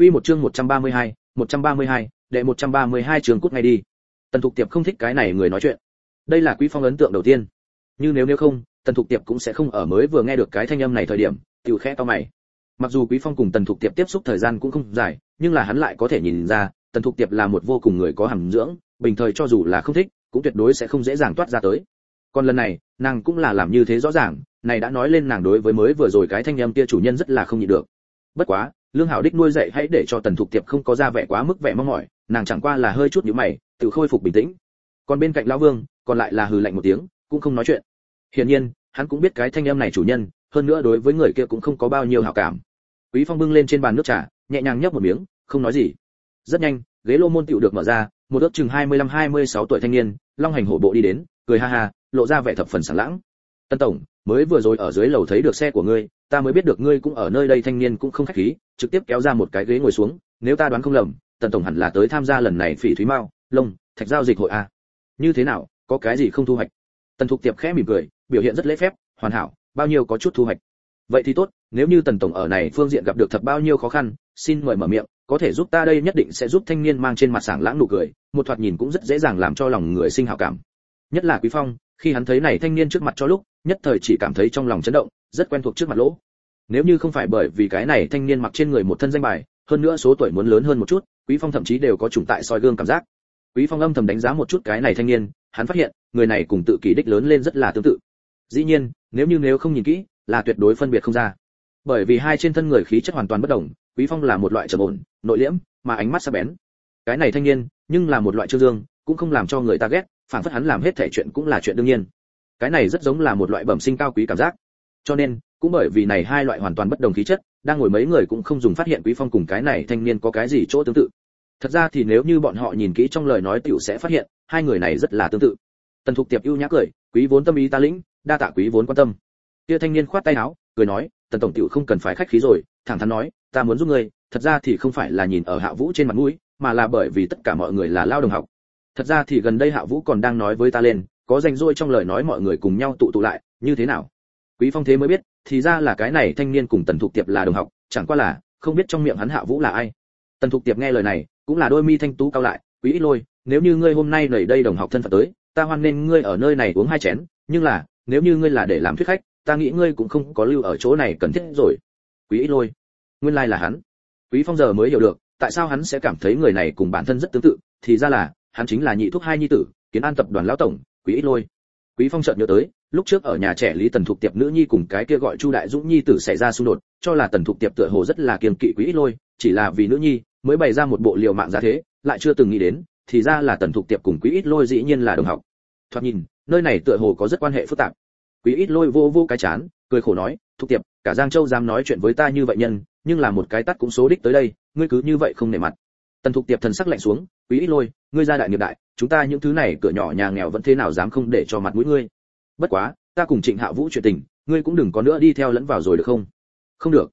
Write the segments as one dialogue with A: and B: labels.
A: Quy một chương 132, 132, đệ 132 trường cút ngay đi. Tần Thục Tiệp không thích cái này người nói chuyện. Đây là Quý Phong ấn tượng đầu tiên. như nếu nếu không, Tần Thục Tiệp cũng sẽ không ở mới vừa nghe được cái thanh âm này thời điểm, tiểu khẽ to mày. Mặc dù Quý Phong cùng Tần Thục Tiệp tiếp xúc thời gian cũng không dài, nhưng là hắn lại có thể nhìn ra, Tần Thục Tiệp là một vô cùng người có hàm dưỡng, bình thời cho dù là không thích, cũng tuyệt đối sẽ không dễ dàng toát ra tới. Còn lần này, nàng cũng là làm như thế rõ ràng, này đã nói lên nàng đối với mới vừa rồi cái thanh âm kia chủ nhân rất là không nhịn được. Bất quá, lương hảo đích nuôi dạy hãy để cho tần thục tiệp không có ra vẻ quá mức vẻ mong mỏi, nàng chẳng qua là hơi chút nhíu mày, tự khôi phục bình tĩnh. Còn bên cạnh lão vương, còn lại là hừ lạnh một tiếng, cũng không nói chuyện. Hiển nhiên, hắn cũng biết cái thanh em này chủ nhân, hơn nữa đối với người kia cũng không có bao nhiêu hảo cảm. Quý phong bưng lên trên bàn nước trà, nhẹ nhàng nhấp một miếng, không nói gì. Rất nhanh, ghế lô môn tiểu được mở ra, một ước chừng 25-26 tuổi thanh niên, long hành hổ bộ đi đến, cười ha ha, lộ ra vẻ thập phần sảng lãng. Tân tổng, mới vừa rồi ở dưới lầu thấy được xe của ngươi ta mới biết được ngươi cũng ở nơi đây thanh niên cũng không khách khí, trực tiếp kéo ra một cái ghế ngồi xuống, nếu ta đoán không lầm, tần tổng hẳn là tới tham gia lần này phỉ thúy mao, lông, thạch giao dịch hội a. Như thế nào, có cái gì không thu hoạch? Tần thục tiệp khẽ mỉm cười, biểu hiện rất lễ phép, hoàn hảo, bao nhiêu có chút thu hoạch. Vậy thì tốt, nếu như tần tổng ở này phương diện gặp được thật bao nhiêu khó khăn, xin mời mở miệng, có thể giúp ta đây nhất định sẽ giúp thanh niên mang trên mặt sảng lãng nụ cười, một thoạt nhìn cũng rất dễ dàng làm cho lòng người sinh hảo cảm. Nhất là quý phong, khi hắn thấy này thanh niên trước mặt cho lúc nhất thời chỉ cảm thấy trong lòng chấn động, rất quen thuộc trước mặt lỗ. Nếu như không phải bởi vì cái này thanh niên mặc trên người một thân danh bài, hơn nữa số tuổi muốn lớn hơn một chút, quý phong thậm chí đều có trùng tại soi gương cảm giác. Quý phong âm thầm đánh giá một chút cái này thanh niên, hắn phát hiện, người này cùng tự kỷ đích lớn lên rất là tương tự. Dĩ nhiên, nếu như nếu không nhìn kỹ, là tuyệt đối phân biệt không ra. Bởi vì hai trên thân người khí chất hoàn toàn bất đồng, quý phong là một loại trầm ổn, nội liễm, mà ánh mắt sắc bén. Cái này thanh niên, nhưng là một loại trương dương, cũng không làm cho người ta ghét phản phất hắn làm hết thể chuyện cũng là chuyện đương nhiên cái này rất giống là một loại bẩm sinh cao quý cảm giác. Cho nên, cũng bởi vì này hai loại hoàn toàn bất đồng khí chất, đang ngồi mấy người cũng không dùng phát hiện quý phong cùng cái này thanh niên có cái gì chỗ tương tự. Thật ra thì nếu như bọn họ nhìn kỹ trong lời nói tiểu sẽ phát hiện, hai người này rất là tương tự. Tần thục tiệp ưu nhã cười, quý vốn tâm ý ta lĩnh, đa tạ quý vốn quan tâm. Kia thanh niên khoát tay áo, cười nói, tần tổng tiểu không cần phải khách khí rồi, thẳng thắn nói, ta muốn giúp ngươi, thật ra thì không phải là nhìn ở hạ vũ trên mặt mũi, mà là bởi vì tất cả mọi người là lao đồng học. Thật ra thì gần đây hạ vũ còn đang nói với ta lên có danh rỗi trong lời nói mọi người cùng nhau tụ tụ lại, như thế nào? Quý phong thế mới biết, thì ra là cái này thanh niên cùng tần thục tiệp là đồng học, chẳng qua là, không biết trong miệng hắn hạ vũ là ai. Tần thục tiệp nghe lời này, cũng là đôi mi thanh tú cao lại, quý ít lôi, nếu như ngươi hôm nay nảy đây đồng học thân phận tới, ta hoan nên ngươi ở nơi này uống hai chén, nhưng là, nếu như ngươi là để làm thuyết khách, ta nghĩ ngươi cũng không có lưu ở chỗ này cần thiết rồi. Quý ít lôi, nguyên lai like là hắn. Quý phong giờ mới hiểu được, tại sao hắn sẽ cảm thấy người này cùng bản thân rất tương tự, thì ra là, hắn chính là nhị thúc hai nhi tử, kiến an tập đoàn lão tổng quý ít lôi. Quý phong chợt nhớ tới, lúc trước ở nhà trẻ lý tần thục tiệp nữ nhi cùng cái kia gọi chu đại dũng nhi tử xảy ra xung đột, cho là tần thục tiệp tựa hồ rất là kiềm kỵ quý ít lôi, chỉ là vì nữ nhi mới bày ra một bộ liều mạng giá thế, lại chưa từng nghĩ đến, thì ra là tần thục tiệp cùng quý ít lôi dĩ nhiên là đồng học. Thoạt nhìn, nơi này tựa hồ có rất quan hệ phức tạp. Quý ít lôi vô vô cái chán, cười khổ nói, thục tiệp, cả giang châu dám nói chuyện với ta như vậy nhân, nhưng là một cái tắt cũng số đích tới đây, ngươi cứ như vậy không nể mặt tần thục tiệp thần sắc lạnh xuống, quý ít lôi, ngươi ra đại nghiệp đại, chúng ta những thứ này cửa nhỏ nhà nghèo vẫn thế nào dám không để cho mặt mũi ngươi? Bất quá, ta cùng trịnh hạ vũ chuyện tình, ngươi cũng đừng có nữa đi theo lẫn vào rồi được không? Không được.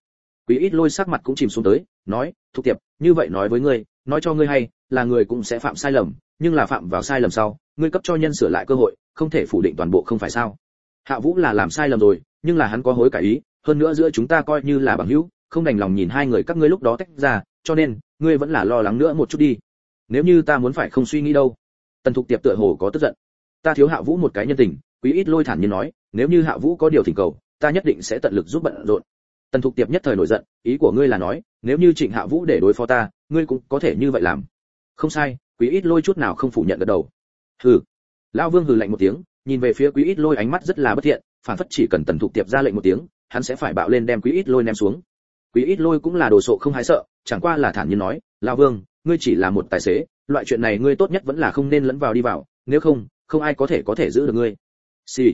A: Quý ít lôi sắc mặt cũng chìm xuống tới, nói, thục tiệp, như vậy nói với ngươi, nói cho ngươi hay, là người cũng sẽ phạm sai lầm, nhưng là phạm vào sai lầm sau, ngươi cấp cho nhân sửa lại cơ hội, không thể phủ định toàn bộ không phải sao? Hạ vũ là làm sai lầm rồi, nhưng là hắn có hối cải ý, hơn nữa giữa chúng ta coi như là bằng hữu, không đành lòng nhìn hai người các ngươi lúc đó tách ra, cho nên ngươi vẫn là lo lắng nữa một chút đi. Nếu như ta muốn phải không suy nghĩ đâu. Tần thục tiệp tựa hồ có tức giận. Ta thiếu hạ vũ một cái nhân tình, quý ít lôi thản nhiên nói, nếu như hạ vũ có điều thỉnh cầu, ta nhất định sẽ tận lực giúp bận rộn. Tần thục tiệp nhất thời nổi giận, ý của ngươi là nói, nếu như trịnh hạ vũ để đối phó ta, ngươi cũng có thể như vậy làm. Không sai, quý ít lôi chút nào không phủ nhận gật đầu. Hừ. Lão vương hừ lạnh một tiếng, nhìn về phía quý ít lôi ánh mắt rất là bất thiện, phản phất chỉ cần tần thục tiệp ra lệnh một tiếng, hắn sẽ phải bạo lên đem quý ít lôi ném xuống quý ít lôi cũng là đồ sộ không hái sợ, chẳng qua là thản nhiên nói lao vương, ngươi chỉ là một tài xế, loại chuyện này ngươi tốt nhất vẫn là không nên lẫn vào đi vào, nếu không không ai có thể có thể giữ được ngươi. Xì.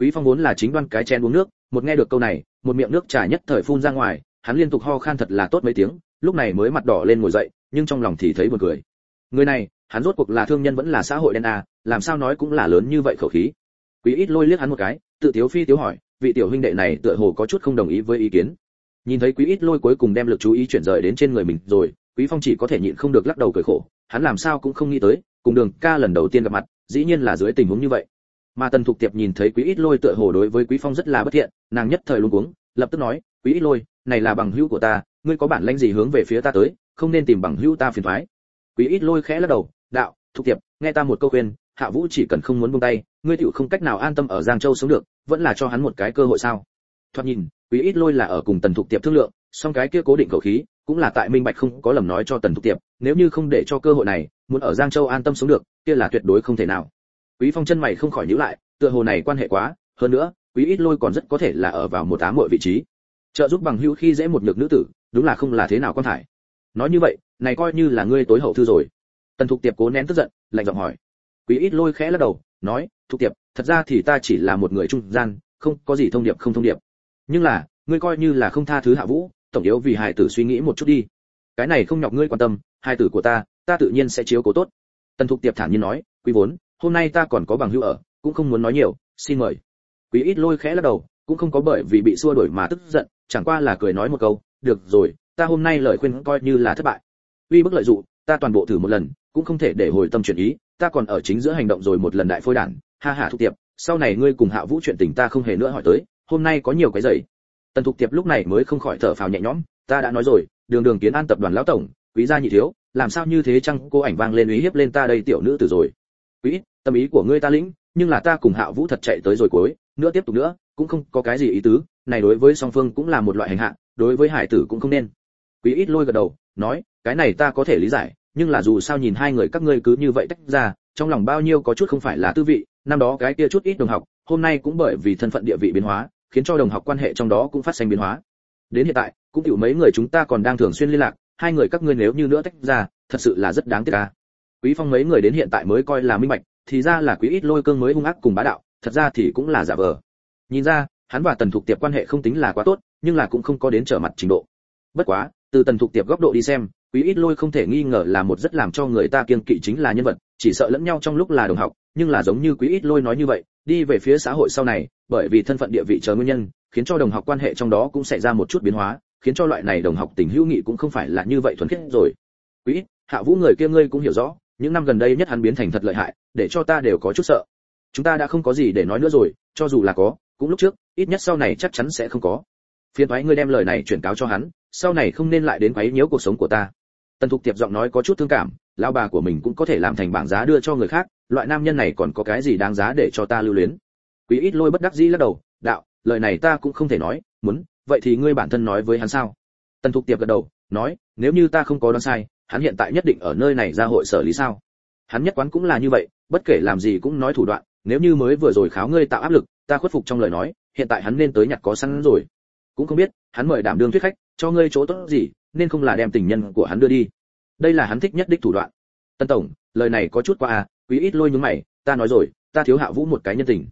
A: Quý phong vốn là chính đoan cái chén uống nước, một nghe được câu này, một miệng nước trà nhất thời phun ra ngoài, hắn liên tục ho khan thật là tốt mấy tiếng, lúc này mới mặt đỏ lên ngồi dậy, nhưng trong lòng thì thấy buồn cười. Người này, hắn rốt cuộc là thương nhân vẫn là xã hội đen à làm sao nói cũng là lớn như vậy khẩu khí. Quý ít lôi liếc hắn một cái, tự tiếu phi tiếu hỏi, vị tiểu huynh đệ này tựa hồ có chút không đồng ý với ý kiến? Nhìn thấy quý ít lôi cuối cùng đem lực chú ý chuyển rời đến trên người mình rồi, quý phong chỉ có thể nhịn không được lắc đầu cười khổ, hắn làm sao cũng không nghĩ tới, cùng đường ca lần đầu tiên gặp mặt, dĩ nhiên là dưới tình huống như vậy. Mà tần thục tiệp nhìn thấy quý ít lôi tựa hồ đối với quý phong rất là bất thiện, nàng nhất thời luống cuống, lập tức nói, quý ít lôi, này là bằng hữu của ta, ngươi có bản lãnh gì hướng về phía ta tới, không nên tìm bằng hữu ta phiền thoái quý ít lôi khẽ lắc đầu, đạo, thục tiệp, nghe ta một câu khuyên, hạ vũ chỉ cần không muốn buông tay, ngươi tiểu không cách nào an tâm ở giang châu sống được, vẫn là cho hắn một cái cơ hội sao? Thoạt nhìn quý ít lôi là ở cùng tần thục tiệp thương lượng, song cái kia cố định khẩu khí cũng là tại minh bạch không có lầm nói cho tần thục tiệp, nếu như không để cho cơ hội này, muốn ở giang châu an tâm sống được, kia là tuyệt đối không thể nào. Quý phong chân mày không khỏi nhíu lại, tựa hồ này quan hệ quá, hơn nữa, quý ít lôi còn rất có thể là ở vào một tám mọi vị trí. Trợ giúp bằng hữu khi dễ một nhược nữ tử, đúng là không là thế nào quan thải. Nói như vậy, này coi như là ngươi tối hậu thư rồi. Tần thục tiệp cố nén tức giận, lạnh giọng hỏi. Quý ít lôi khẽ lắc đầu, nói, thục tiệp, thật ra thì ta chỉ là một người trung gian, không có gì thông điệp không thông điệp nhưng là, ngươi coi như là không tha thứ hạ vũ, tổng yếu vì hài tử suy nghĩ một chút đi. Cái này không nhọc ngươi quan tâm, hài tử của ta ta tự nhiên sẽ chiếu cố tốt. Tần thục tiệp thản nhiên nói, quý vốn, hôm nay ta còn có bằng hữu ở, cũng không muốn nói nhiều, xin mời. Quý ít lôi khẽ lắc đầu, cũng không có bởi vì bị xua đuổi mà tức giận, chẳng qua là cười nói một câu, được rồi, ta hôm nay lời khuyên coi như là thất bại. Uy bức lợi dụng, ta toàn bộ thử một lần, cũng không thể để hồi tâm chuyển ý, ta còn ở chính giữa hành động rồi một lần đại phôi đản. Ha ha thục tiệp, sau này ngươi cùng hạ vũ chuyện tình ta không hề nữa hỏi tới hôm nay có nhiều cái giày. Tần thục tiệp lúc này mới không khỏi thở phào nhẹ nhõm, ta đã nói rồi, đường đường kiến an tập đoàn lão tổng, quý gia nhị thiếu, làm sao như thế chăng cô ảnh vang lên uy hiếp lên ta đây tiểu nữ tử rồi. Quý, tâm ý của ngươi ta lĩnh, nhưng là ta cùng hạ vũ thật chạy tới rồi cuối, nữa tiếp tục nữa, cũng không có cái gì ý tứ, này đối với song phương cũng là một loại hành hạ, đối với hải tử cũng không nên. Quý ít lôi gật đầu, nói, cái này ta có thể lý giải, nhưng là dù sao nhìn hai người các ngươi cứ như vậy tách ra, trong lòng bao nhiêu có chút không phải là tư vị, năm đó cái kia chút ít đồng học, hôm nay cũng bởi vì thân phận địa vị biến hóa khiến cho đồng học quan hệ trong đó cũng phát sinh biến hóa. Đến hiện tại, cũng hiểu mấy người chúng ta còn đang thường xuyên liên lạc, hai người các ngươi nếu như nữa tách ra, thật sự là rất đáng tiếc a. Quý phong mấy người đến hiện tại mới coi là minh bạch, thì ra là quý ít lôi cương mới hung ác cùng bá đạo, thật ra thì cũng là giả vờ. Nhìn ra, hắn và tần thục tiệp quan hệ không tính là quá tốt, nhưng là cũng không có đến trở mặt trình độ. Bất quá, từ tần thục tiệp góc độ đi xem, quý ít lôi không thể nghi ngờ là một rất làm cho người ta kiêng kỵ chính là nhân vật, chỉ sợ lẫn nhau trong lúc là đồng học, nhưng là giống như quý ít lôi nói như vậy đi về phía xã hội sau này, bởi vì thân phận địa vị chờ nguyên nhân, khiến cho đồng học quan hệ trong đó cũng xảy ra một chút biến hóa, khiến cho loại này đồng học tình hữu nghị cũng không phải là như vậy thuần khiết rồi. Quý, hạ vũ người kia ngươi cũng hiểu rõ, những năm gần đây nhất hắn biến thành thật lợi hại, để cho ta đều có chút sợ. Chúng ta đã không có gì để nói nữa rồi, cho dù là có, cũng lúc trước, ít nhất sau này chắc chắn sẽ không có. Phiền thoái ngươi đem lời này chuyển cáo cho hắn, sau này không nên lại đến quấy nhiễu cuộc sống của ta tần thục tiệp giọng nói có chút thương cảm, lão bà của mình cũng có thể làm thành bảng giá đưa cho người khác, loại nam nhân này còn có cái gì đáng giá để cho ta lưu luyến? Quý ít lôi bất đắc dĩ lắc đầu, đạo, lời này ta cũng không thể nói, muốn, vậy thì ngươi bản thân nói với hắn sao? Tần thục tiệp gật đầu, nói, nếu như ta không có đoán sai, hắn hiện tại nhất định ở nơi này ra hội sở lý sao? Hắn nhất quán cũng là như vậy, bất kể làm gì cũng nói thủ đoạn, nếu như mới vừa rồi kháo ngươi tạo áp lực, ta khuất phục trong lời nói, hiện tại hắn nên tới nhặt có sẵn rồi. Cũng không biết, hắn mời đảm đương thuyết khách, cho ngươi chỗ tốt gì nên không là đem tình nhân của hắn đưa đi. Đây là hắn thích nhất đích thủ đoạn. Tân tổng, lời này có chút quá à quý ít lôi nhúng mày, ta nói rồi, ta thiếu hạ vũ một cái nhân tình.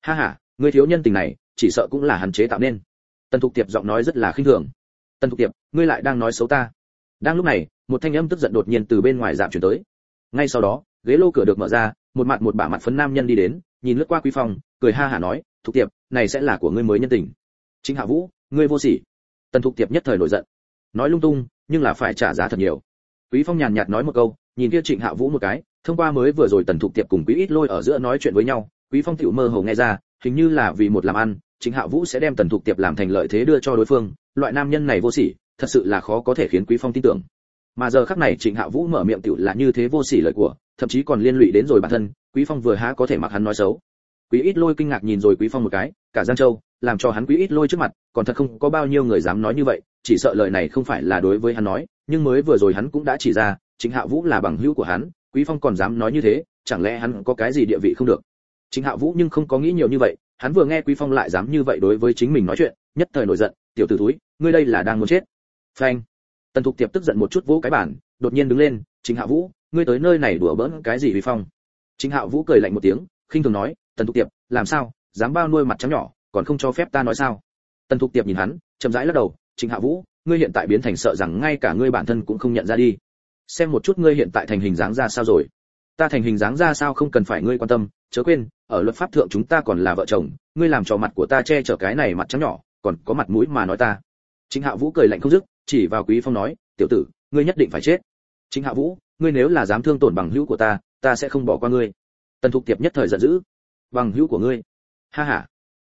A: Ha ha ngươi thiếu nhân tình này, chỉ sợ cũng là hắn chế tạo nên. Tần thục tiệp giọng nói rất là khinh thường. Tần thục tiệp, ngươi lại đang nói xấu ta. Đang lúc này, một thanh âm tức giận đột nhiên từ bên ngoài giảm chuyển tới. Ngay sau đó, ghế lô cửa được mở ra, một mặt một bả mặt phấn nam nhân đi đến, nhìn lướt qua quý phong cười ha hả nói, thục tiệp, này sẽ là của ngươi mới nhân tình. Chính hạ vũ, ngươi vô sỉ. Tần thục tiệp nhất thời nổi giận nói lung tung, nhưng là phải trả giá thật nhiều. Quý phong nhàn nhạt nói một câu, nhìn kia trịnh hạ vũ một cái, thông qua mới vừa rồi tần thục tiệp cùng quý ít lôi ở giữa nói chuyện với nhau, quý phong tiểu mơ hồ nghe ra, hình như là vì một làm ăn, trịnh hạ vũ sẽ đem tần thục tiệp làm thành lợi thế đưa cho đối phương, loại nam nhân này vô sỉ, thật sự là khó có thể khiến quý phong tin tưởng. Mà giờ khắc này trịnh hạ vũ mở miệng tiểu là như thế vô sỉ lời của, thậm chí còn liên lụy đến rồi bản thân, quý phong vừa há có thể mặc hắn nói xấu. Quý ít lôi kinh ngạc nhìn rồi quý phong một cái, cả giang châu, làm cho hắn quý ít lôi trước mặt, còn thật không có bao nhiêu người dám nói như vậy chỉ sợ lời này không phải là đối với hắn nói, nhưng mới vừa rồi hắn cũng đã chỉ ra chính hạ vũ là bằng hữu của hắn, quý phong còn dám nói như thế, chẳng lẽ hắn có cái gì địa vị không được? Chính hạ vũ nhưng không có nghĩ nhiều như vậy, hắn vừa nghe quý phong lại dám như vậy đối với chính mình nói chuyện, nhất thời nổi giận, tiểu tử túi ngươi đây là đang muốn chết. Phanh. Tần thục tiệp tức giận một chút vỗ cái bản đột nhiên đứng lên chính hạ vũ, ngươi tới nơi này đùa bỡn cái gì quý phong? Chính hạ vũ cười lạnh một tiếng, khinh thường nói, tần thục tiệp, làm sao? Dám bao nuôi mặt trắng nhỏ, còn không cho phép ta nói sao? Tần thục tiệp nhìn hắn, chậm rãi lắc đầu chính hạ vũ, ngươi hiện tại biến thành sợ rằng ngay cả ngươi bản thân cũng không nhận ra đi. Xem một chút ngươi hiện tại thành hình dáng ra sao rồi. Ta thành hình dáng ra sao không cần phải ngươi quan tâm, chớ quên, ở luật pháp thượng chúng ta còn là vợ chồng, ngươi làm trò mặt của ta che chở cái này mặt trắng nhỏ, còn có mặt mũi mà nói ta. Chính hạ vũ cười lạnh không dứt, chỉ vào quý phong nói, tiểu tử, ngươi nhất định phải chết. Chính hạ vũ, ngươi nếu là dám thương tổn bằng hữu của ta ta sẽ không bỏ qua ngươi. Tần thục tiệp nhất thời giận dữ, bằng hữu của ngươi? Ha ha.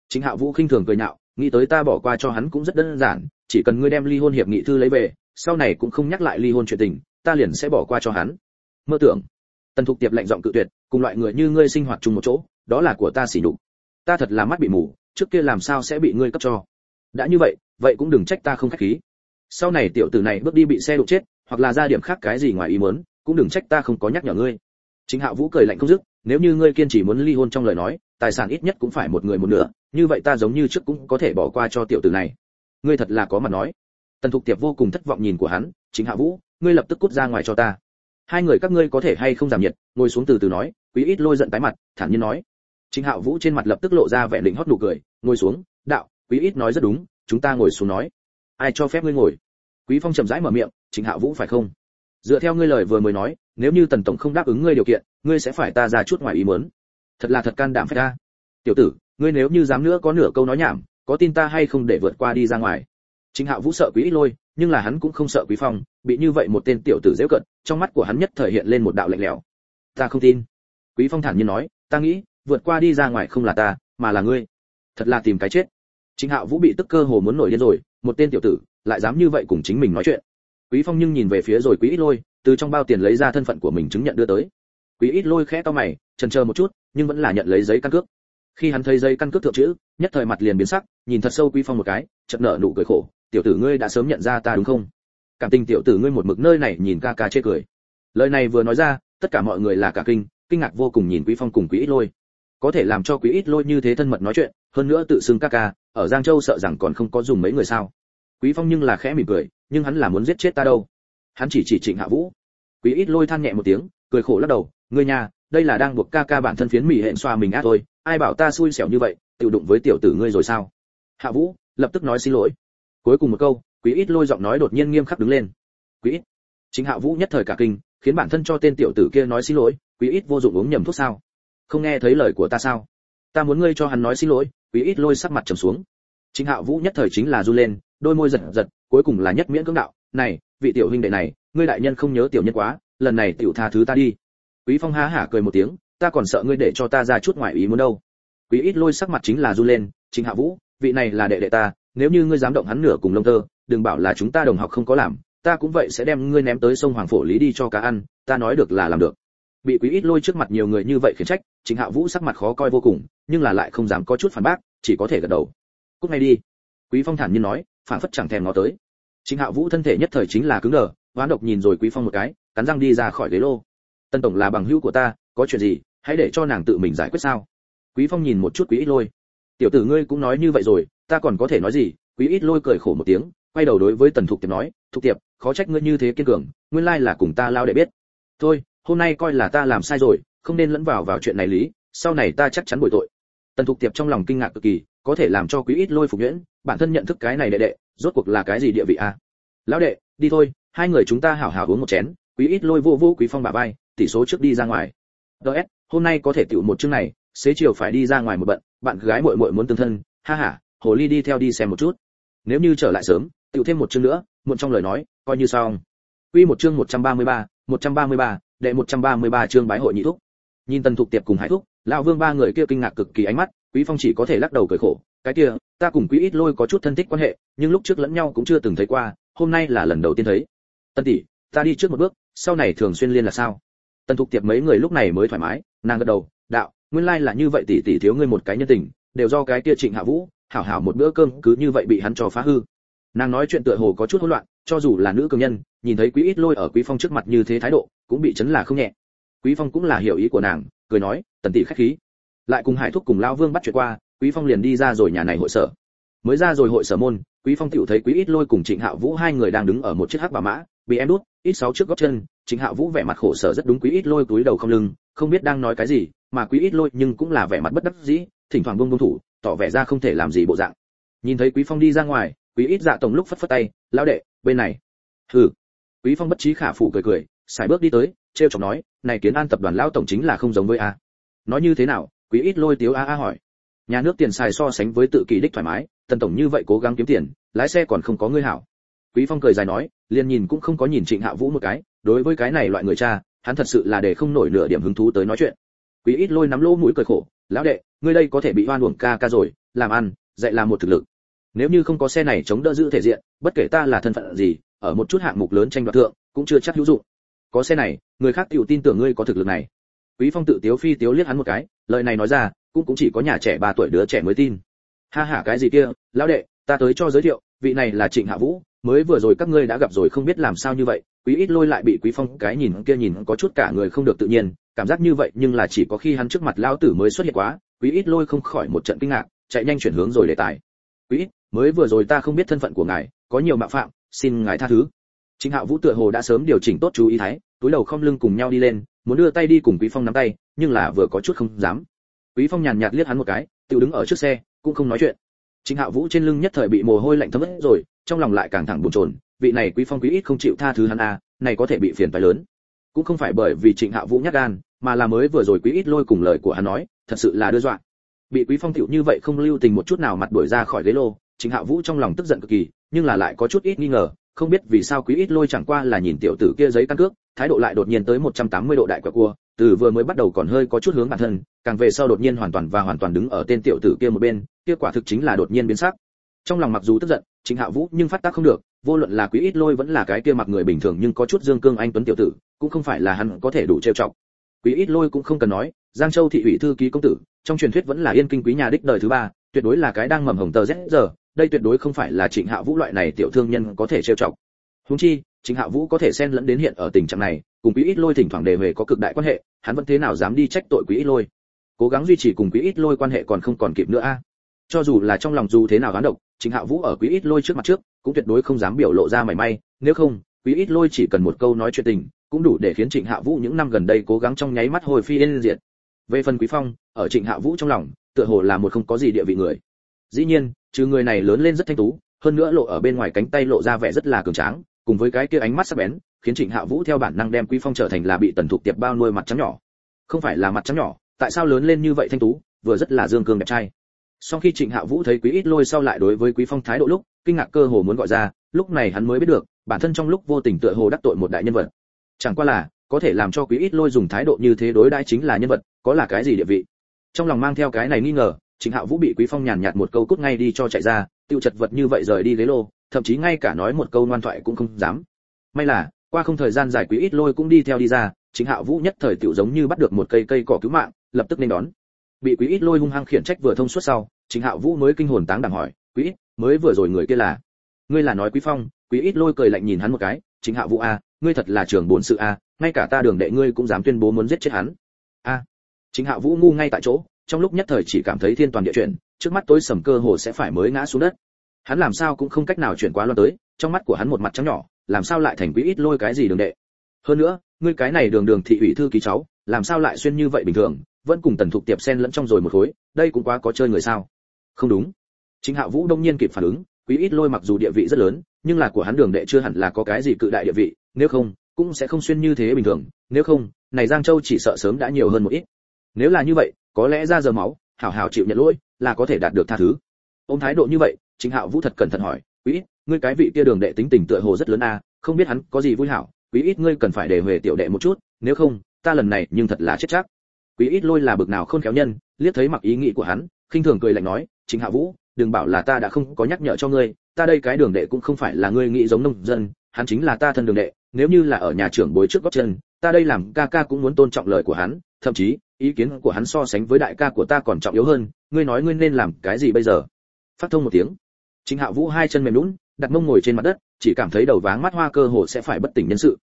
A: Chính hạ vũ khinh thường cười nhạo, nghĩ tới ta bỏ qua cho hắn cũng rất đơn giản chỉ cần ngươi đem ly hôn hiệp nghị thư lấy về, sau này cũng không nhắc lại ly hôn chuyện tình, ta liền sẽ bỏ qua cho hắn. Mơ tưởng. Tần thục tiệp lạnh giọng cự tuyệt, cùng loại người như ngươi sinh hoạt chung một chỗ, đó là của ta xỉ nhục. Ta thật là mắt bị mù, trước kia làm sao sẽ bị ngươi cấp cho? Đã như vậy vậy cũng đừng trách ta không khách khí. Sau này tiểu tử này bước đi bị xe đụng chết, hoặc là ra điểm khác cái gì ngoài ý muốn, cũng đừng trách ta không có nhắc nhở ngươi. Chính hạ vũ cười lạnh không dứt, nếu như ngươi kiên trì muốn ly hôn trong lời nói, tài sản ít nhất cũng phải một người một nửa, như vậy ta giống như trước cũng có thể bỏ qua cho tiểu tử này ngươi thật là có mặt nói. Tần thục tiệp vô cùng thất vọng nhìn của hắn, chính hạ vũ, ngươi lập tức cút ra ngoài cho ta. Hai người các ngươi có thể hay không giảm nhiệt, ngồi xuống từ từ nói, quý ít lôi giận tái mặt, thản nhiên nói. Chính hạ vũ trên mặt lập tức lộ ra vẻ định hót nụ cười, ngồi xuống, đạo, quý ít nói rất đúng, chúng ta ngồi xuống nói. Ai cho phép ngươi ngồi? Quý phong chậm rãi mở miệng, chính hạ vũ phải không? Dựa theo ngươi lời vừa mới nói, nếu như tần tổng không đáp ứng ngươi điều kiện, ngươi sẽ phải ta ra chút ngoài ý muốn. Thật là thật can đảm phải ta. Tiểu tử, ngươi nếu như dám nữa có nửa câu nói nhảm có tin ta hay không để vượt qua đi ra ngoài. Chính hạ vũ sợ quý ít lôi, nhưng là hắn cũng không sợ quý phong, bị như vậy một tên tiểu tử dễ cận, trong mắt của hắn nhất thời hiện lên một đạo lạnh lẽo. Ta không tin. Quý phong thản nhiên nói, ta nghĩ, vượt qua đi ra ngoài không là ta, mà là ngươi. Thật là tìm cái chết. Chính hạ vũ bị tức cơ hồ muốn nổi điên rồi, một tên tiểu tử, lại dám như vậy cùng chính mình nói chuyện. Quý phong nhưng nhìn về phía rồi quý ít lôi, từ trong bao tiền lấy ra thân phận của mình chứng nhận đưa tới. Quý ít lôi khẽ to mày trần chờ một chút, nhưng vẫn là nhận lấy giấy căn cước khi hắn thấy giấy căn cước thượng chữ, nhất thời mặt liền biến sắc, nhìn thật sâu quý phong một cái, chợt nở nụ cười khổ, tiểu tử ngươi đã sớm nhận ra ta đúng không? Cảm tình tiểu tử ngươi một mực nơi này nhìn ca ca chê cười. Lời này vừa nói ra, tất cả mọi người là cả kinh kinh ngạc vô cùng nhìn quý phong cùng quý ít lôi. Có thể làm cho quý ít lôi như thế thân mật nói chuyện, hơn nữa tự xưng ca ca, ở giang châu sợ rằng còn không có dùng mấy người sao. Quý phong nhưng là khẽ mỉm cười, nhưng hắn là muốn giết chết ta đâu. Hắn chỉ chỉ trịnh hạ vũ. Quý ít lôi than nhẹ một tiếng, cười khổ lắc đầu, ngươi nhà, đây là đang buộc ca ca bản thân phiến mỉ hẹn xoa mình ác thôi ai bảo ta xui xẻo như vậy tự đụng với tiểu tử ngươi rồi sao? Hạ vũ lập tức nói xin lỗi. Cuối cùng một câu, quý ít lôi giọng nói đột nhiên nghiêm khắc đứng lên. Quý ít, chính hạ vũ nhất thời cả kinh, khiến bản thân cho tên tiểu tử kia nói xin lỗi, quý ít vô dụng uống nhầm thuốc sao? Không nghe thấy lời của ta sao? Ta muốn ngươi cho hắn nói xin lỗi, quý ít lôi sắc mặt trầm xuống. Chính hạ vũ nhất thời chính là du lên, đôi môi giật giật, cuối cùng là nhất miễn cưỡng đạo, này, vị tiểu huynh đệ này, ngươi đại nhân không nhớ tiểu nhân quá, lần này tiểu tha thứ ta đi. Quý phong há hả cười một tiếng ta còn sợ ngươi để cho ta ra chút ngoại ý muốn đâu. Quý ít lôi sắc mặt chính là du lên chính hạ vũ, vị này là đệ đệ ta, nếu như ngươi dám động hắn nửa cùng lông tơ, đừng bảo là chúng ta đồng học không có làm, ta cũng vậy sẽ đem ngươi ném tới sông hoàng phổ lý đi cho cá ăn, ta nói được là làm được. Bị quý ít lôi trước mặt nhiều người như vậy khiển trách chính hạ vũ sắc mặt khó coi vô cùng, nhưng là lại không dám có chút phản bác, chỉ có thể gật đầu. Cút ngay đi. Quý phong thản nhiên nói, phản phất chẳng thèm ngó tới. Chính hạ vũ thân thể nhất thời chính là cứng đờ, hoán độc nhìn rồi quý phong một cái, cắn răng đi ra khỏi ghế lô. Tân tổng là bằng hữu của ta, có chuyện gì hãy để cho nàng tự mình giải quyết sao? Quý phong nhìn một chút quý ít lôi. Tiểu tử ngươi cũng nói như vậy rồi, ta còn có thể nói gì? Quý ít lôi cười khổ một tiếng, quay đầu đối với tần thục tiệp nói, thục tiệp, khó trách ngươi như thế kiên cường, nguyên lai là cùng ta lao để biết. Thôi, hôm nay coi là ta làm sai rồi, không nên lẫn vào vào chuyện này lý, sau này ta chắc chắn bồi tội. Tần thục tiệp trong lòng kinh ngạc cực kỳ, có thể làm cho quý ít lôi phục nhuyễn, bản thân nhận thức cái này đệ đệ, rốt cuộc là cái gì địa vị a à? lão đệ, đi thôi, hai người chúng ta hảo hảo uống một chén. Quý ít lôi vô vô quý phong bà bay tỷ số trước đi ra ngoài. Ds hôm nay có thể tựu một chương này xế chiều phải đi ra ngoài một bận bạn gái muội muội muốn tương thân ha ha hồ ly đi theo đi xem một chút. Nếu như trở lại sớm tựu thêm một chương nữa muộn trong lời nói coi như xong. Quy một chương 133, 133, đệ 133 chương bái hội nhị thúc. Nhìn tần thục tiệp cùng hải thúc lão vương ba người kia kinh ngạc cực kỳ ánh mắt quý phong chỉ có thể lắc đầu cười khổ cái kia ta cùng quý ít lôi có chút thân thích quan hệ nhưng lúc trước lẫn nhau cũng chưa từng thấy qua hôm nay là lần đầu tiên thấy. Tân tỷ ta đi trước một bước sau này thường xuyên liên là sao? Tần thục tiệp mấy người lúc này mới thoải mái, nàng gật đầu, đạo, nguyên lai là như vậy tỷ tỷ thiếu ngươi một cái nhân tình, đều do cái kia trịnh hạ vũ, hảo hảo một bữa cơm cứ như vậy bị hắn cho phá hư. Nàng nói chuyện tựa hồ có chút hỗn loạn, cho dù là nữ cường nhân, nhìn thấy quý ít lôi ở quý phong trước mặt như thế thái độ, cũng bị chấn là không nhẹ. Quý phong cũng là hiểu ý của nàng, cười nói, tần tỷ khách khí. Lại cùng hải thúc cùng lao vương bắt chuyện qua, quý phong liền đi ra rồi nhà này hội sở. Mới ra rồi hội sở môn, quý phong tiểu thấy quý ít lôi cùng trịnh hạ vũ hai người đang đứng ở một chiếc hắc bà mã, bị em đút, ít sáu trước gót chân trịnh hạo vũ vẻ mặt khổ sở rất đúng quý ít lôi túi đầu không lưng, không biết đang nói cái gì, mà quý ít lôi nhưng cũng là vẻ mặt bất đắc dĩ, thỉnh thoảng buông buông thủ, tỏ vẻ ra không thể làm gì bộ dạng. Nhìn thấy quý phong đi ra ngoài, quý ít dạ tổng lúc phất phất tay, lão đệ, bên này. Hừ. Quý phong bất trí khả phụ cười cười xài bước đi tới, trêu chọc nói, này kiến an tập đoàn lão tổng chính là không giống với a. Nói như thế nào, quý ít lôi tiếu a a hỏi. Nhà nước tiền xài so sánh với tự kỳ đích thoải mái, tần tổng như vậy cố gắng kiếm tiền, lái xe còn không có ngươi hảo. Quý phong cười dài nói, liền nhìn cũng không có nhìn trịnh hạ vũ một cái đối với cái này loại người cha, hắn thật sự là để không nổi nửa điểm hứng thú tới nói chuyện. Quý ít lôi nắm lỗ mũi cười khổ, lão đệ, ngươi đây có thể bị oan uổng ca ca rồi, làm ăn, dạy làm một thực lực. Nếu như không có xe này chống đỡ giữ thể diện, bất kể ta là thân phận gì, ở một chút hạng mục lớn tranh đoạt thượng, cũng chưa chắc hữu dụng. Có xe này, người khác tiểu tin tưởng ngươi có thực lực này. Quý phong tự tiếu phi tiếu liếc hắn một cái, lời này nói ra, cũng cũng chỉ có nhà trẻ ba tuổi đứa trẻ mới tin. Ha ha, cái gì kia, lão đệ, ta tới cho giới thiệu, vị này là trịnh hạ vũ, mới vừa rồi các ngươi đã gặp rồi không biết làm sao như vậy quý ít lôi lại bị quý phong cái nhìn kia nhìn có chút cả người không được tự nhiên, cảm giác như vậy nhưng là chỉ có khi hắn trước mặt lão tử mới xuất hiện quá, quý ít lôi không khỏi một trận kinh ngạc, chạy nhanh chuyển hướng rồi đề tài. Quý ít, mới vừa rồi ta không biết thân phận của ngài, có nhiều mạo phạm, xin ngài tha thứ. Chính hạo vũ tựa hồ đã sớm điều chỉnh tốt chú ý thái, túi đầu không lưng cùng nhau đi lên, muốn đưa tay đi cùng quý phong nắm tay, nhưng là vừa có chút không dám. Quý phong nhàn nhạt liếc hắn một cái, tự đứng ở trước xe, cũng không nói chuyện. Chính hạo vũ trên lưng nhất thời bị mồ hôi lạnh thấm ướt rồi, trong lòng lại càng thẳng bồn chồn vị này quý phong quý ít không chịu tha thứ hắn a à, này có thể bị phiền phải lớn. Cũng không phải bởi vì trịnh hạ vũ nhát gan mà là mới vừa rồi quý ít lôi cùng lời của hắn nói thật sự là đưa dọa. Bị quý phong tiểu như vậy không lưu tình một chút nào mặt đuổi ra khỏi ghế lô trịnh hạ vũ trong lòng tức giận cực kỳ nhưng là lại có chút ít nghi ngờ không biết vì sao quý ít lôi chẳng qua là nhìn tiểu tử kia giấy căn cước thái độ lại đột nhiên tới 180 độ đại quả cua từ vừa mới bắt đầu còn hơi có chút hướng bản thân càng về sau đột nhiên hoàn toàn và hoàn toàn đứng ở tên tiểu tử kia một bên kết quả thực chính là đột nhiên biến sắc. Trong lòng mặc dù tức giận trịnh hạ vũ nhưng phát tác không được vô luận là quý ít lôi vẫn là cái kia mặc người bình thường nhưng có chút dương cương anh tuấn tiểu tử, cũng không phải là hắn có thể đủ trêu chọc. Quý ít lôi cũng không cần nói, giang châu thị ủy thư ký công tử, trong truyền thuyết vẫn là yên kinh quý nhà đích đời thứ ba, tuyệt đối là cái đang mầm hồng tờ z giờ, đây tuyệt đối không phải là trịnh hạ vũ loại này tiểu thương nhân có thể trêu chọc. Húng chi, trịnh hạ vũ có thể xen lẫn đến hiện ở tình trạng này, cùng quý ít lôi thỉnh thoảng đề về có cực đại quan hệ, hắn vẫn thế nào dám đi trách tội quý ít lôi? Cố gắng duy trì cùng quý ít lôi quan hệ còn không còn kịp nữa a cho dù là trong lòng dù thế nào gán độc chính hạ vũ ở quý ít lôi trước mặt trước, cũng tuyệt đối không dám biểu lộ ra mảy may. Nếu không, quý ít lôi chỉ cần một câu nói chuyện tình, cũng đủ để khiến trịnh hạ vũ những năm gần đây cố gắng trong nháy mắt hồi phi yên diệt. Về phần quý phong, ở trịnh hạ vũ trong lòng, tựa hồ là một không có gì địa vị người. Dĩ nhiên, trừ người này lớn lên rất thanh tú, hơn nữa lộ ở bên ngoài cánh tay lộ ra vẻ rất là cường tráng, cùng với cái kia ánh mắt sắc bén, khiến trịnh hạ vũ theo bản năng đem quý phong trở thành là bị tần thục tiệp bao nuôi mặt trắng nhỏ. Không phải là mặt trắng nhỏ, tại sao lớn lên như vậy thanh tú, vừa rất là dương cường đẹp trai sau khi trịnh hạ vũ thấy quý ít lôi sau lại đối với quý phong thái độ lúc, kinh ngạc cơ hồ muốn gọi ra, lúc này hắn mới biết được, bản thân trong lúc vô tình tựa hồ đắc tội một đại nhân vật. Chẳng qua là, có thể làm cho quý ít lôi dùng thái độ như thế đối đãi chính là nhân vật, có là cái gì địa vị? Trong lòng mang theo cái này nghi ngờ, trịnh hạ vũ bị quý phong nhàn nhạt một câu cút ngay đi cho chạy ra, tiêu chật vật như vậy rời đi ghế lô, thậm chí ngay cả nói một câu ngoan thoại cũng không dám. May là, qua không thời gian dài quý ít lôi cũng đi theo đi ra chính hạ vũ nhất thời tiểu giống như bắt được một cây cây cỏ cứu mạng, lập tức nên đón bị quý ít lôi hung hăng khiển trách vừa thông suốt sau chính hạ vũ mới kinh hồn táng đảm hỏi, quý ít, mới vừa rồi người kia là? Ngươi là nói quý phong. Quý ít lôi cười lạnh nhìn hắn một cái chính hạ vũ a ngươi thật là trưởng bốn sự a ngay cả ta đường đệ ngươi cũng dám tuyên bố muốn giết chết hắn. A. Chính hạ vũ ngu ngay tại chỗ, trong lúc nhất thời chỉ cảm thấy thiên toàn địa chuyển, trước mắt tối sầm cơ hồ sẽ phải mới ngã xuống đất. Hắn làm sao cũng không cách nào chuyển quá loan tới, trong mắt của hắn một mặt trắng nhỏ, làm sao lại thành quý ít lôi cái gì đường đệ? Hơn nữa, ngươi cái này đường đường thị ủy thư ký cháu, làm sao lại xuyên như vậy bình thường vẫn cùng tần thục tiệp sen lẫn trong rồi một khối, đây cũng quá có chơi người sao? Không đúng. Chính hạ vũ đông nhiên kịp phản ứng, quý ít lôi mặc dù địa vị rất lớn, nhưng là của hắn đường đệ chưa hẳn là có cái gì cự đại địa vị, nếu không, cũng sẽ không xuyên như thế bình thường, nếu không, này giang châu chỉ sợ sớm đã nhiều hơn một ít. Nếu là như vậy, có lẽ ra giờ máu, hảo hảo chịu nhận lỗi, là có thể đạt được tha thứ. Ông thái độ như vậy, chính hạo vũ thật cẩn thận hỏi, quý ít, ngươi cái vị kia đường đệ tính tình tựa hồ rất lớn a, không biết hắn có gì vui hảo, quý ít ngươi cần phải để huề tiểu đệ một chút, nếu không, ta lần này nhưng thật là chết chắc quý ít lôi là bực nào khôn khéo nhân, liếc thấy mặc ý nghĩ của hắn, khinh thường cười lạnh nói chính hạ vũ, đừng bảo là ta đã không có nhắc nhở cho ngươi, ta đây cái đường đệ cũng không phải là ngươi nghĩ giống nông dân, hắn chính là ta thân đường đệ, nếu như là ở nhà trưởng bối trước gót chân, ta đây làm ca ca cũng muốn tôn trọng lời của hắn, thậm chí, ý kiến của hắn so sánh với đại ca của ta còn trọng yếu hơn, ngươi nói ngươi nên làm cái gì bây giờ? Phát thông một tiếng. Chính hạ vũ hai chân mềm lún đặt mông ngồi trên mặt đất, chỉ cảm thấy đầu váng mắt hoa cơ hồ sẽ phải bất tỉnh nhân sự.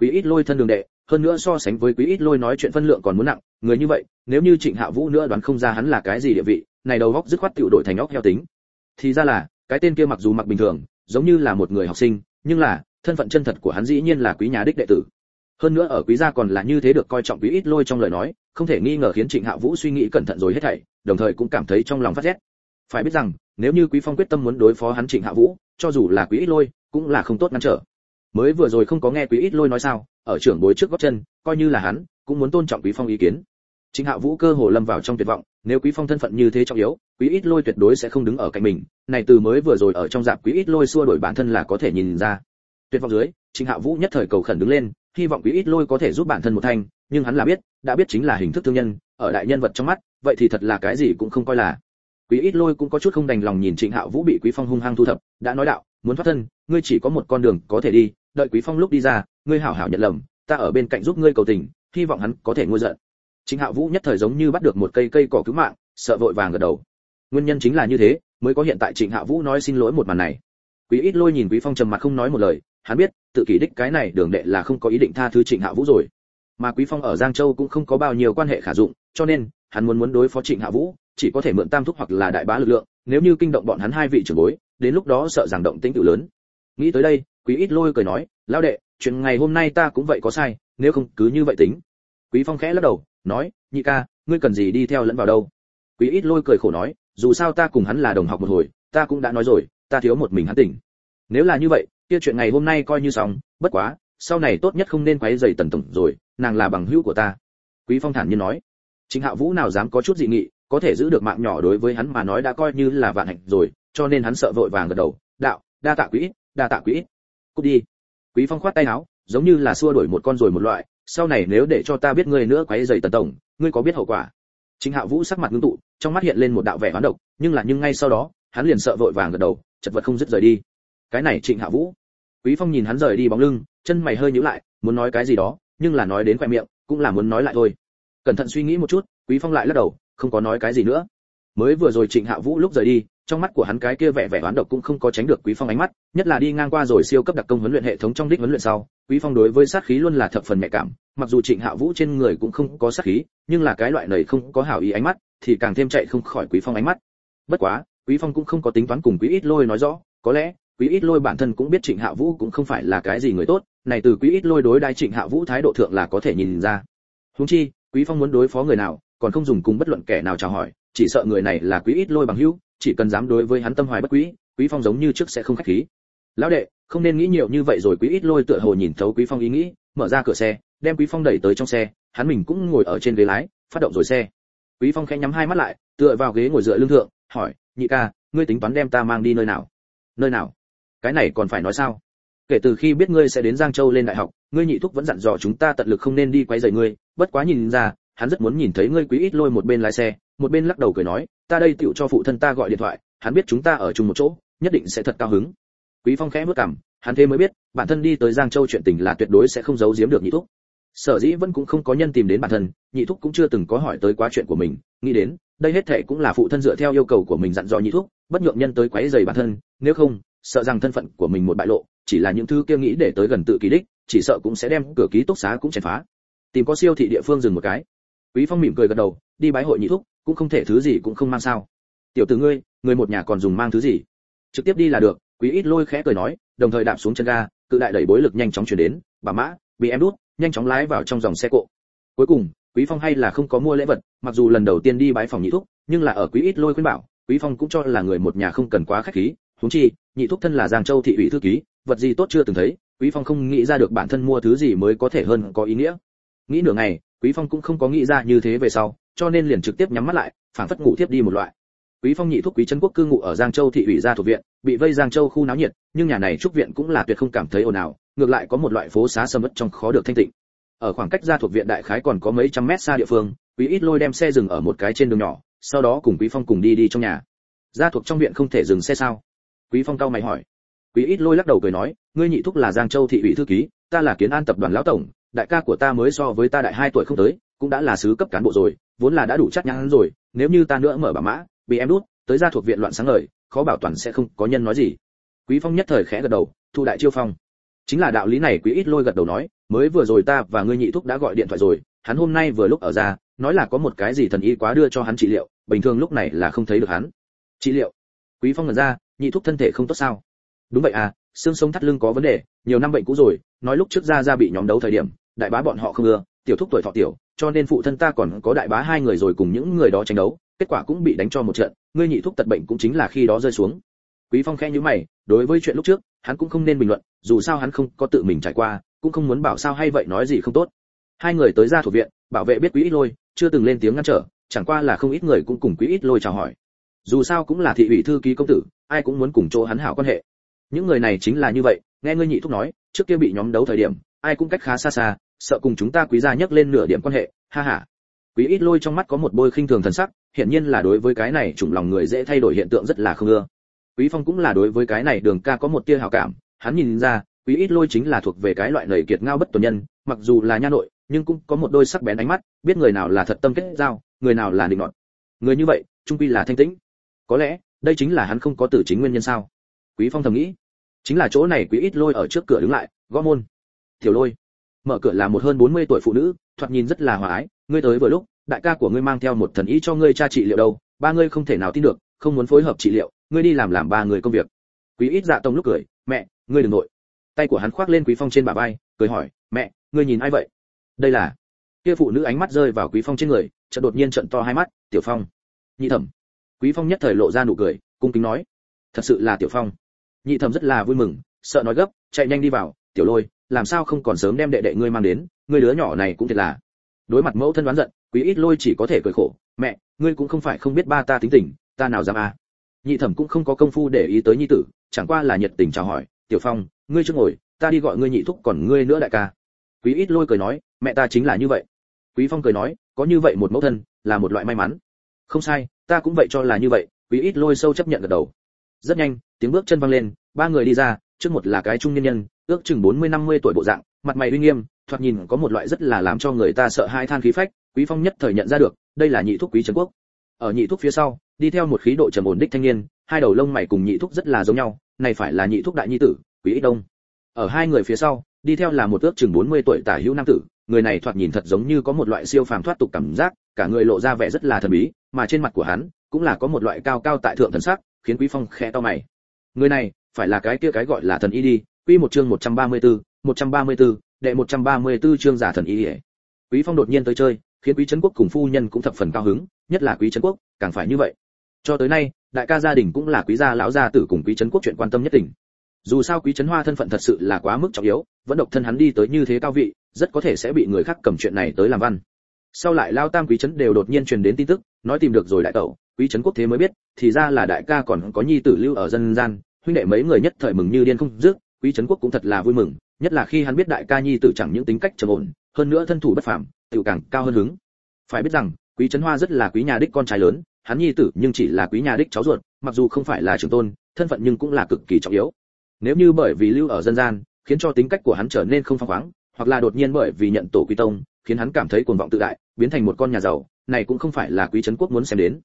A: Quý ít lôi thân đường đệ hơn nữa so sánh với quý ít lôi nói chuyện phân lượng còn muốn nặng, người như vậy, nếu như trịnh hạ vũ nữa đoán không ra hắn là cái gì địa vị, này đầu góc dứt khoát tiểu đổi thành óc heo tính. Thì ra là, cái tên kia mặc dù mặc bình thường, giống như là một người học sinh, nhưng là, thân phận chân thật của hắn dĩ nhiên là quý nhà đích đệ tử. Hơn nữa ở quý gia còn là như thế được coi trọng quý ít lôi trong lời nói, không thể nghi ngờ khiến trịnh hạ vũ suy nghĩ cẩn thận rồi hết thảy, đồng thời cũng cảm thấy trong lòng phát rét. Phải biết rằng, nếu như quý phong quyết tâm muốn đối phó hắn trịnh hạ vũ, cho dù là quý ít lôi, cũng là không tốt ngăn trở mới vừa rồi không có nghe quý ít lôi nói sao, ở trưởng bối trước gót chân, coi như là hắn, cũng muốn tôn trọng quý phong ý kiến. Trịnh hạ vũ cơ hồ lâm vào trong tuyệt vọng, nếu quý phong thân phận như thế trọng yếu, quý ít lôi tuyệt đối sẽ không đứng ở cạnh mình, này từ mới vừa rồi ở trong dạp quý ít lôi xua đổi bản thân là có thể nhìn ra. Tuyệt vọng dưới trịnh hạ vũ nhất thời cầu khẩn đứng lên, hy vọng quý ít lôi có thể giúp bản thân một thanh, nhưng hắn là biết, đã biết chính là hình thức thương nhân, ở đại nhân vật trong mắt, vậy thì thật là cái gì cũng không coi là. Quý ít lôi cũng có chút không đành lòng nhìn trịnh hạo vũ bị quý phong hung hăng thu thập, đã nói đạo, muốn thoát thân, ngươi chỉ có một con đường có thể đi đợi quý phong lúc đi ra, ngươi hảo hảo nhận lầm, ta ở bên cạnh giúp ngươi cầu tình, hy vọng hắn có thể nguôi giận. Chính hạ vũ nhất thời giống như bắt được một cây cây cỏ cứu mạng, sợ vội vàng gật đầu. Nguyên nhân chính là như thế, mới có hiện tại trịnh hạ vũ nói xin lỗi một màn này. Quý ít lôi nhìn quý phong trầm mặt không nói một lời, hắn biết, tự kỷ đích cái này đường đệ là không có ý định tha thứ trịnh hạ vũ rồi. Mà quý phong ở giang châu cũng không có bao nhiêu quan hệ khả dụng, cho nên, hắn muốn muốn đối phó trịnh hạ vũ, chỉ có thể mượn tam thúc hoặc là đại bá lực lượng, nếu như kinh động bọn hắn hai vị trưởng bối, đến lúc đó sợ rằng động tĩnh tự lớn. Nghĩ tới đây quý ít lôi cười nói, lão đệ, chuyện ngày hôm nay ta cũng vậy có sai, nếu không cứ như vậy tính. Quý phong khẽ lắc đầu, nói, nhị ca, ngươi cần gì đi theo lẫn vào đâu? Quý ít lôi cười khổ nói, dù sao ta cùng hắn là đồng học một hồi, ta cũng đã nói rồi, ta thiếu một mình hắn tỉnh. Nếu là như vậy, kia chuyện ngày hôm nay coi như xong, bất quá, sau này tốt nhất không nên quấy rầy tần tổng rồi, nàng là bằng hữu của ta. Quý phong thản nhiên nói. Chính hạ vũ nào dám có chút dị nghị, có thể giữ được mạng nhỏ đối với hắn mà nói đã coi như là vạn hạnh rồi, cho nên hắn sợ vội vàng gật đầu, đạo, đa tạ quý đa tạ quý cút đi. Quý phong khoát tay áo, giống như là xua đuổi một con rồi một loại, sau này nếu để cho ta biết ngươi nữa quấy rầy tần tổng, ngươi có biết hậu quả? Chính hạ vũ sắc mặt ngưng tụ, trong mắt hiện lên một đạo vẻ hoán độc, nhưng là nhưng ngay sau đó, hắn liền sợ vội vàng gật đầu, chật vật không dứt rời đi. Cái này trịnh hạ vũ. Quý phong nhìn hắn rời đi bóng lưng, chân mày hơi nhíu lại, muốn nói cái gì đó, nhưng là nói đến khoe miệng, cũng là muốn nói lại thôi. Cẩn thận suy nghĩ một chút, quý phong lại lắc đầu, không có nói cái gì nữa. Mới vừa rồi trịnh hạ vũ lúc rời đi trong mắt của hắn cái kia vẻ vẻ oán độc cũng không có tránh được quý phong ánh mắt, nhất là đi ngang qua rồi siêu cấp đặc công huấn luyện hệ thống trong đích huấn luyện sau, quý phong đối với sát khí luôn là thập phần nhạy cảm, mặc dù trịnh hạ vũ trên người cũng không có sát khí, nhưng là cái loại này không có hảo ý ánh mắt, thì càng thêm chạy không khỏi quý phong ánh mắt. Bất quá, quý phong cũng không có tính toán cùng quý ít lôi nói rõ, có lẽ, quý ít lôi bản thân cũng biết trịnh hạ vũ cũng không phải là cái gì người tốt, này từ quý ít lôi đối đai trịnh hạ vũ thái độ thượng là có thể nhìn ra. Huống chi, quý phong muốn đối phó người nào, còn không dùng cùng bất luận kẻ nào chào hỏi, chỉ sợ người này là quý ít lôi bằng hữu chỉ cần dám đối với hắn tâm hoài bất quý quý phong giống như trước sẽ không khách khí. Lão đệ, không nên nghĩ nhiều như vậy rồi quý ít lôi tựa hồ nhìn thấu quý phong ý nghĩ, mở ra cửa xe, đem quý phong đẩy tới trong xe, hắn mình cũng ngồi ở trên ghế lái, phát động rồi xe. Quý phong khẽ nhắm hai mắt lại, tựa vào ghế ngồi dựa lưng thượng, hỏi, nhị ca, ngươi tính toán đem ta mang đi nơi nào? Nơi nào? Cái này còn phải nói sao? Kể từ khi biết ngươi sẽ đến giang châu lên đại học, ngươi nhị thúc vẫn dặn dò chúng ta tận lực không nên đi quấy rầy ngươi, bất quá nhìn ra, hắn rất muốn nhìn thấy ngươi quý ít lôi một bên lái xe một bên lắc đầu cười nói, ta đây tựu cho phụ thân ta gọi điện thoại, hắn biết chúng ta ở chung một chỗ, nhất định sẽ thật cao hứng. Quý phong khẽ bước cằm, hắn thế mới biết, bản thân đi tới giang châu chuyện tình là tuyệt đối sẽ không giấu giếm được nhị thúc. Sở dĩ vẫn cũng không có nhân tìm đến bản thân, nhị thúc cũng chưa từng có hỏi tới quá chuyện của mình, nghĩ đến, đây hết thệ cũng là phụ thân dựa theo yêu cầu của mình dặn dò nhị thúc, bất nhượng nhân tới quấy rầy bản thân, nếu không, sợ rằng thân phận của mình một bại lộ, chỉ là những thứ kia nghĩ để tới gần tự kỳ đích, chỉ sợ cũng sẽ đem cửa ký túc xá cũng chèn phá. Tìm có siêu thị địa phương dừng một cái. Quý phong mỉm cười gật đầu, đi bái hội nhị thúc cũng không thể thứ gì cũng không mang sao. Tiểu tử ngươi, người một nhà còn dùng mang thứ gì? Trực tiếp đi là được, quý ít lôi khẽ cười nói, đồng thời đạp xuống chân ga, cự đại đẩy bối lực nhanh chóng chuyển đến, bà mã, bị em đút, nhanh chóng lái vào trong dòng xe cộ. Cuối cùng, quý phong hay là không có mua lễ vật, mặc dù lần đầu tiên đi bái phòng nhị thúc, nhưng là ở quý ít lôi khuyên bảo, quý phong cũng cho là người một nhà không cần quá khách khí, huống chi, nhị thúc thân là giang châu thị ủy thư ký, vật gì tốt chưa từng thấy, quý phong không nghĩ ra được bản thân mua thứ gì mới có thể hơn có ý nghĩa. Nghĩ nửa ngày, quý phong cũng không có nghĩ ra như thế về sau cho nên liền trực tiếp nhắm mắt lại, phảng phất ngủ tiếp đi một loại. Quý phong nhị thúc quý trấn quốc cư ngụ ở giang châu thị ủy gia thuộc viện, bị vây giang châu khu náo nhiệt, nhưng nhà này trúc viện cũng là tuyệt không cảm thấy ồn ào, ngược lại có một loại phố xá sầm uất trong khó được thanh tịnh. Ở khoảng cách gia thuộc viện đại khái còn có mấy trăm mét xa địa phương, quý ít lôi đem xe dừng ở một cái trên đường nhỏ, sau đó cùng quý phong cùng đi đi trong nhà. Gia thuộc trong viện không thể dừng xe sao? Quý phong cao mày hỏi. Quý ít lôi lắc đầu cười nói, ngươi nhị thúc là giang châu thị ủy thư ký, ta là kiến an tập đoàn lão tổng, đại ca của ta mới so với ta đại hai tuổi không tới cũng đã là sứ cấp cán bộ rồi, vốn là đã đủ chắc nhắn rồi, nếu như ta nữa mở bà mã, bị em đút, tới ra thuộc viện loạn sáng lời khó bảo toàn sẽ không có nhân nói gì. Quý phong nhất thời khẽ gật đầu, thu đại chiêu phong. Chính là đạo lý này quý ít lôi gật đầu nói, mới vừa rồi ta và ngươi nhị thúc đã gọi điện thoại rồi, hắn hôm nay vừa lúc ở ra, nói là có một cái gì thần y quá đưa cho hắn trị liệu, bình thường lúc này là không thấy được hắn. Trị liệu? Quý phong ngẩn ra, nhị thúc thân thể không tốt sao? Đúng vậy à xương sống thắt lưng có vấn đề, nhiều năm bệnh cũ rồi, nói lúc trước ra ra bị nhóm đấu thời điểm, đại bá bọn họ không ưa, tiểu thúc tuổi thọ tiểu cho nên phụ thân ta còn có đại bá hai người rồi cùng những người đó tranh đấu, kết quả cũng bị đánh cho một trận, ngươi nhị thúc tật bệnh cũng chính là khi đó rơi xuống. Quý phong khẽ nhíu mày, đối với chuyện lúc trước, hắn cũng không nên bình luận, dù sao hắn không có tự mình trải qua, cũng không muốn bảo sao hay vậy nói gì không tốt. Hai người tới ra thuộc viện, bảo vệ biết quý ít lôi, chưa từng lên tiếng ngăn trở, chẳng qua là không ít người cũng cùng quý ít lôi chào hỏi. Dù sao cũng là thị ủy thư ký công tử, ai cũng muốn cùng chỗ hắn hảo quan hệ. Những người này chính là như vậy, nghe ngươi nhị thúc nói, trước kia bị nhóm đấu thời điểm, ai cũng cách khá xa xa sợ cùng chúng ta quý gia nhắc lên nửa điểm quan hệ, ha ha. Quý ít lôi trong mắt có một bôi khinh thường thần sắc, hiển nhiên là đối với cái này chủng lòng người dễ thay đổi hiện tượng rất là không ưa. Quý phong cũng là đối với cái này đường ca có một tia hảo cảm, hắn nhìn ra, quý ít lôi chính là thuộc về cái loại lầy kiệt ngao bất tuần nhân, mặc dù là nha nội, nhưng cũng có một đôi sắc bén ánh mắt, biết người nào là thật tâm kết giao, người nào là định nọt. Người như vậy, trung quy là thanh tĩnh. Có lẽ, đây chính là hắn không có tử chính nguyên nhân sao? Quý phong thầm nghĩ. Chính là chỗ này quý ít lôi ở trước cửa đứng lại, gõ môn. Tiểu lôi mở cửa là một hơn 40 tuổi phụ nữ, thoạt nhìn rất là hòa ái. Ngươi tới vừa lúc, đại ca của ngươi mang theo một thần ý cho ngươi tra trị liệu đâu, ba ngươi không thể nào tin được, không muốn phối hợp trị liệu, ngươi đi làm làm ba người công việc. Quý ít dạ tông lúc cười, mẹ, ngươi đừng nội. Tay của hắn khoác lên quý phong trên bả vai, cười hỏi, mẹ, ngươi nhìn ai vậy? Đây là. Kia phụ nữ ánh mắt rơi vào quý phong trên người, chợt đột nhiên trận to hai mắt, tiểu phong. Nhị thẩm. Quý phong nhất thời lộ ra nụ cười, cung kính nói, thật sự là tiểu phong. Nhị thẩm rất là vui mừng, sợ nói gấp, chạy nhanh đi vào, tiểu lôi làm sao không còn sớm đem đệ đệ ngươi mang đến, ngươi đứa nhỏ này cũng thật là. Đối mặt mẫu thân đoán giận, quý ít lôi chỉ có thể cười khổ, mẹ, ngươi cũng không phải không biết ba ta tính tình, ta nào dám à nhị thẩm cũng không có công phu để ý tới nhi tử, chẳng qua là nhiệt tình chào hỏi, tiểu phong, ngươi chưa ngồi, ta đi gọi ngươi nhị thúc còn ngươi nữa đại ca. Quý ít lôi cười nói, mẹ ta chính là như vậy. Quý phong cười nói, có như vậy một mẫu thân, là một loại may mắn. Không sai, ta cũng vậy cho là như vậy. Quý ít lôi sâu chấp nhận gật đầu. Rất nhanh, tiếng bước chân vang lên, ba người đi ra trước một là cái trung nhân nhân, ước chừng bốn mươi, năm mươi tuổi bộ dạng, mặt mày uy nghiêm, thoạt nhìn có một loại rất là làm cho người ta sợ hai than khí phách, quý phong nhất thời nhận ra được, đây là nhị thúc quý trấn quốc. Ở nhị thúc phía sau, đi theo một khí độ trầm ổn đích thanh niên, hai đầu lông mày cùng nhị thúc rất là giống nhau, này phải là nhị thúc đại nhi tử, quý Ích đông. Ở hai người phía sau, đi theo là một ước chừng 40 tuổi tả hữu nam tử, người này thoạt nhìn thật giống như có một loại siêu phàm thoát tục cảm giác, cả người lộ ra vẻ rất là thần bí, mà trên mặt của hắn cũng là có một loại cao cao tại thượng thần sắc, khiến quý phong khẽ to mày. Người này phải là cái kia cái gọi là thần y đi. Quy một chương 134, 134, đệ 134 chương giả thần y quý phong đột nhiên tới chơi khiến quý trấn quốc cùng phu nhân cũng thập phần cao hứng nhất là quý trấn quốc càng phải như vậy. Cho tới nay đại ca gia đình cũng là quý gia lão gia tử cùng quý trấn quốc chuyện quan tâm nhất tình. Dù sao quý trấn hoa thân phận thật sự là quá mức trọng yếu vẫn độc thân hắn đi tới như thế cao vị rất có thể sẽ bị người khác cầm chuyện này tới làm văn. Sau lại lao tam quý trấn đều đột nhiên truyền đến tin tức nói tìm được rồi đại tẩu quý trấn quốc thế mới biết thì ra là đại ca còn có nhi tử lưu ở dân gian huynh đệ mấy người nhất thời mừng như điên không dứt, quý trấn quốc cũng thật là vui mừng, nhất là khi hắn biết đại ca nhi tử chẳng những tính cách trầm ổn, hơn nữa thân thủ bất phàm, tiểu càng cao hơn hứng. Phải biết rằng, quý trấn hoa rất là quý nhà đích con trai lớn, hắn nhi tử nhưng chỉ là quý nhà đích cháu ruột, mặc dù không phải là trưởng tôn, thân phận nhưng cũng là cực kỳ trọng yếu. Nếu như bởi vì lưu ở dân gian, khiến cho tính cách của hắn trở nên không phong khoáng, hoặc là đột nhiên bởi vì nhận tổ quý tông, khiến hắn cảm thấy cuồng vọng tự đại, biến thành một con nhà giàu, này cũng không phải là quý trấn quốc muốn xem đến.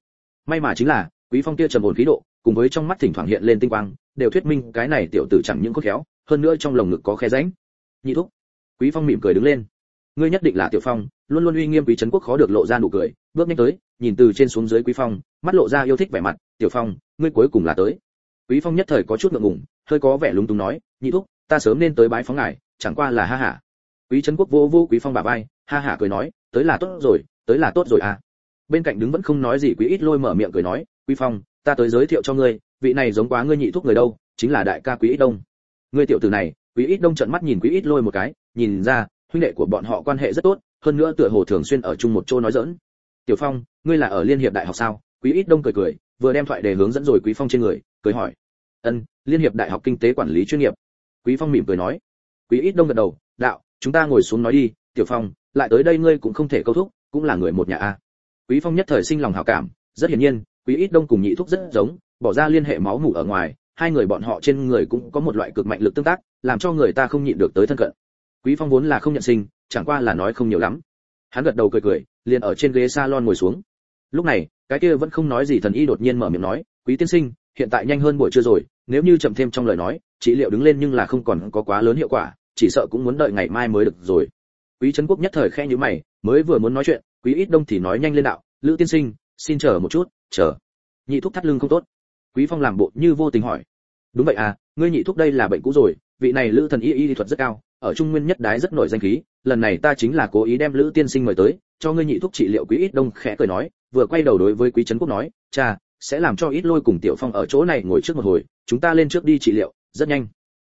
A: May mà chính là quý phong kia trầm ổn khí độ, cùng với trong mắt thỉnh thoảng hiện lên tinh quang, đều thuyết minh cái này tiểu tử chẳng những có khéo, hơn nữa trong lồng ngực có khe rãnh. Nhị thúc. Quý phong mỉm cười đứng lên. Ngươi nhất định là tiểu phong, luôn luôn uy nghiêm quý trấn quốc khó được lộ ra nụ cười, bước nhanh tới, nhìn từ trên xuống dưới quý phong, mắt lộ ra yêu thích vẻ mặt, tiểu phong, ngươi cuối cùng là tới. Quý phong nhất thời có chút ngượng ngùng, hơi có vẻ lúng túng nói, nhị thúc, ta sớm nên tới bái phóng ngài, chẳng qua là ha hả quý trấn quốc vô vô quý phong bà vai, ha hả cười nói, tới là tốt rồi, tới là tốt rồi à. Bên cạnh đứng vẫn không nói gì, quý ít lôi mở miệng cười nói quý phong, ta tới giới thiệu cho ngươi, vị này giống quá ngươi nhị thúc người đâu, chính là đại ca quý ít đông. Ngươi tiểu tử này, quý ít đông trợn mắt nhìn quý ít lôi một cái, nhìn ra, huynh đệ của bọn họ quan hệ rất tốt, hơn nữa tựa hồ thường xuyên ở chung một chỗ nói giỡn. Tiểu phong, ngươi là ở liên hiệp đại học sao? Quý ít đông cười cười, vừa đem thoại để hướng dẫn rồi quý phong trên người, cười hỏi. Ân, liên hiệp đại học kinh tế quản lý chuyên nghiệp. Quý phong mỉm cười nói. Quý ít đông gật đầu, đạo, chúng ta ngồi xuống nói đi, tiểu phong, lại tới đây ngươi cũng không thể câu thúc, cũng là người một nhà a. Quý phong nhất thời sinh lòng hảo cảm, rất hiển nhiên quý ít đông cùng nhị thúc rất giống, bỏ ra liên hệ máu mủ ở ngoài, hai người bọn họ trên người cũng có một loại cực mạnh lực tương tác, làm cho người ta không nhịn được tới thân cận. Quý phong vốn là không nhận sinh, chẳng qua là nói không nhiều lắm. Hắn gật đầu cười cười, liền ở trên ghế salon ngồi xuống. Lúc này, cái kia vẫn không nói gì thần y đột nhiên mở miệng nói, quý tiên sinh, hiện tại nhanh hơn buổi trưa rồi, nếu như chậm thêm trong lời nói, trị liệu đứng lên nhưng là không còn có quá lớn hiệu quả, chỉ sợ cũng muốn đợi ngày mai mới được rồi. Quý trấn quốc nhất thời khe như mày, mới vừa muốn nói chuyện, quý ít đông thì nói nhanh lên đạo, lữ tiên sinh, xin chờ một chút chờ. Nhị thúc thắt lưng không tốt. Quý phong làm bộ như vô tình hỏi. Đúng vậy à ngươi nhị thúc đây là bệnh cũ rồi, vị này lữ thần y y thuật rất cao, ở trung nguyên nhất đái rất nổi danh khí, lần này ta chính là cố ý đem lữ tiên sinh mời tới, cho ngươi nhị thúc trị liệu quý ít đông khẽ cười nói, vừa quay đầu đối với quý trấn quốc nói, cha, sẽ làm cho ít lôi cùng tiểu phong ở chỗ này ngồi trước một hồi, chúng ta lên trước đi trị liệu, rất nhanh.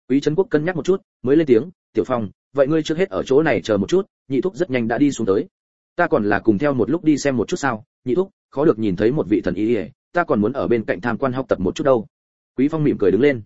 A: Quý trấn quốc cân nhắc một chút, mới lên tiếng, tiểu phong, vậy ngươi trước hết ở chỗ này chờ một chút, nhị thúc rất nhanh đã đi xuống tới. Ta còn là cùng theo một lúc đi xem một chút sao nhị thúc, khó được nhìn thấy một vị thần y ỉa ta còn muốn ở bên cạnh tham quan học tập một chút đâu. Quý phong mỉm cười đứng lên.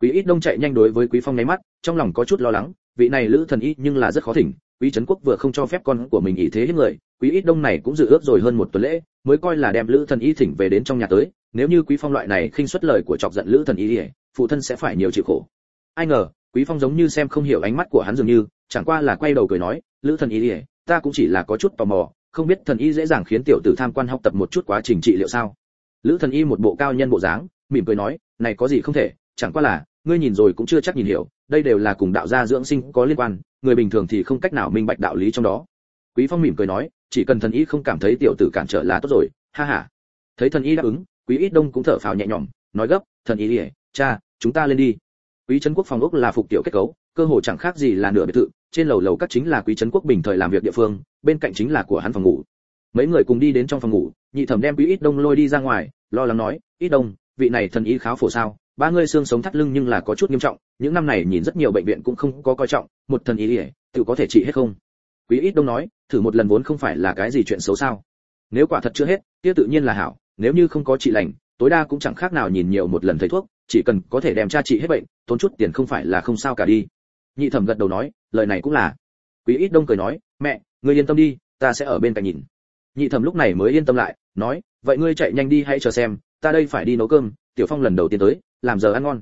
A: Quý ít đông chạy nhanh đối với quý phong nháy mắt, trong lòng có chút lo lắng, vị này lữ thần y nhưng là rất khó thỉnh, quý trấn quốc vừa không cho phép con của mình ý thế hết người, quý ít đông này cũng dự ước rồi hơn một tuần lễ, mới coi là đem lữ thần y thỉnh về đến trong nhà tới, nếu như quý phong loại này khinh suất lời của chọc giận lữ thần y phụ thân sẽ phải nhiều chịu khổ. Ai ngờ, quý phong giống như xem không hiểu ánh mắt của hắn dường như, chẳng qua là quay đầu cười nói, lữ thần y, ta cũng chỉ là có chút tò mò không biết thần y dễ dàng khiến tiểu tử tham quan học tập một chút quá trình trị liệu sao? Lữ thần y một bộ cao nhân bộ dáng, mỉm cười nói, này có gì không thể, chẳng qua là, ngươi nhìn rồi cũng chưa chắc nhìn hiểu, đây đều là cùng đạo gia dưỡng sinh có liên quan, người bình thường thì không cách nào minh bạch đạo lý trong đó. Quý phong mỉm cười nói, chỉ cần thần y không cảm thấy tiểu tử cản trở là tốt rồi, ha ha. Thấy thần y đáp ứng, quý ít đông cũng thở phào nhẹ nhõm, nói gấp, thần y ỉa cha, chúng ta lên đi. Quý trấn quốc phòng ốc là phục tiểu kết cấu, cơ hồ chẳng khác gì là nửa biệt thự trên lầu lầu các chính là quý trấn quốc bình thời làm việc địa phương, bên cạnh chính là của hắn phòng ngủ. Mấy người cùng đi đến trong phòng ngủ, nhị thẩm đem quý ít đông lôi đi ra ngoài, lo lắng nói, ít đông, vị này thần y kháo phổ sao? Ba người xương sống thắt lưng nhưng là có chút nghiêm trọng, những năm này nhìn rất nhiều bệnh viện cũng không có coi trọng, một thần y ỉa tự có thể trị hết không? Quý ít đông nói, thử một lần vốn không phải là cái gì chuyện xấu sao? Nếu quả thật chưa hết, kia tự nhiên là hảo, nếu như không có trị lành, tối đa cũng chẳng khác nào nhìn nhiều một lần thầy thuốc, chỉ cần có thể đem tra trị hết bệnh, tốn chút tiền không phải là không sao cả đi nhị thẩm gật đầu nói, lời này cũng là. Quý ít đông cười nói, mẹ, ngươi yên tâm đi, ta sẽ ở bên cạnh nhìn. Nhị thẩm lúc này mới yên tâm lại, nói, vậy ngươi chạy nhanh đi hãy chờ xem, ta đây phải đi nấu cơm, tiểu phong lần đầu tiên tới, làm giờ ăn ngon.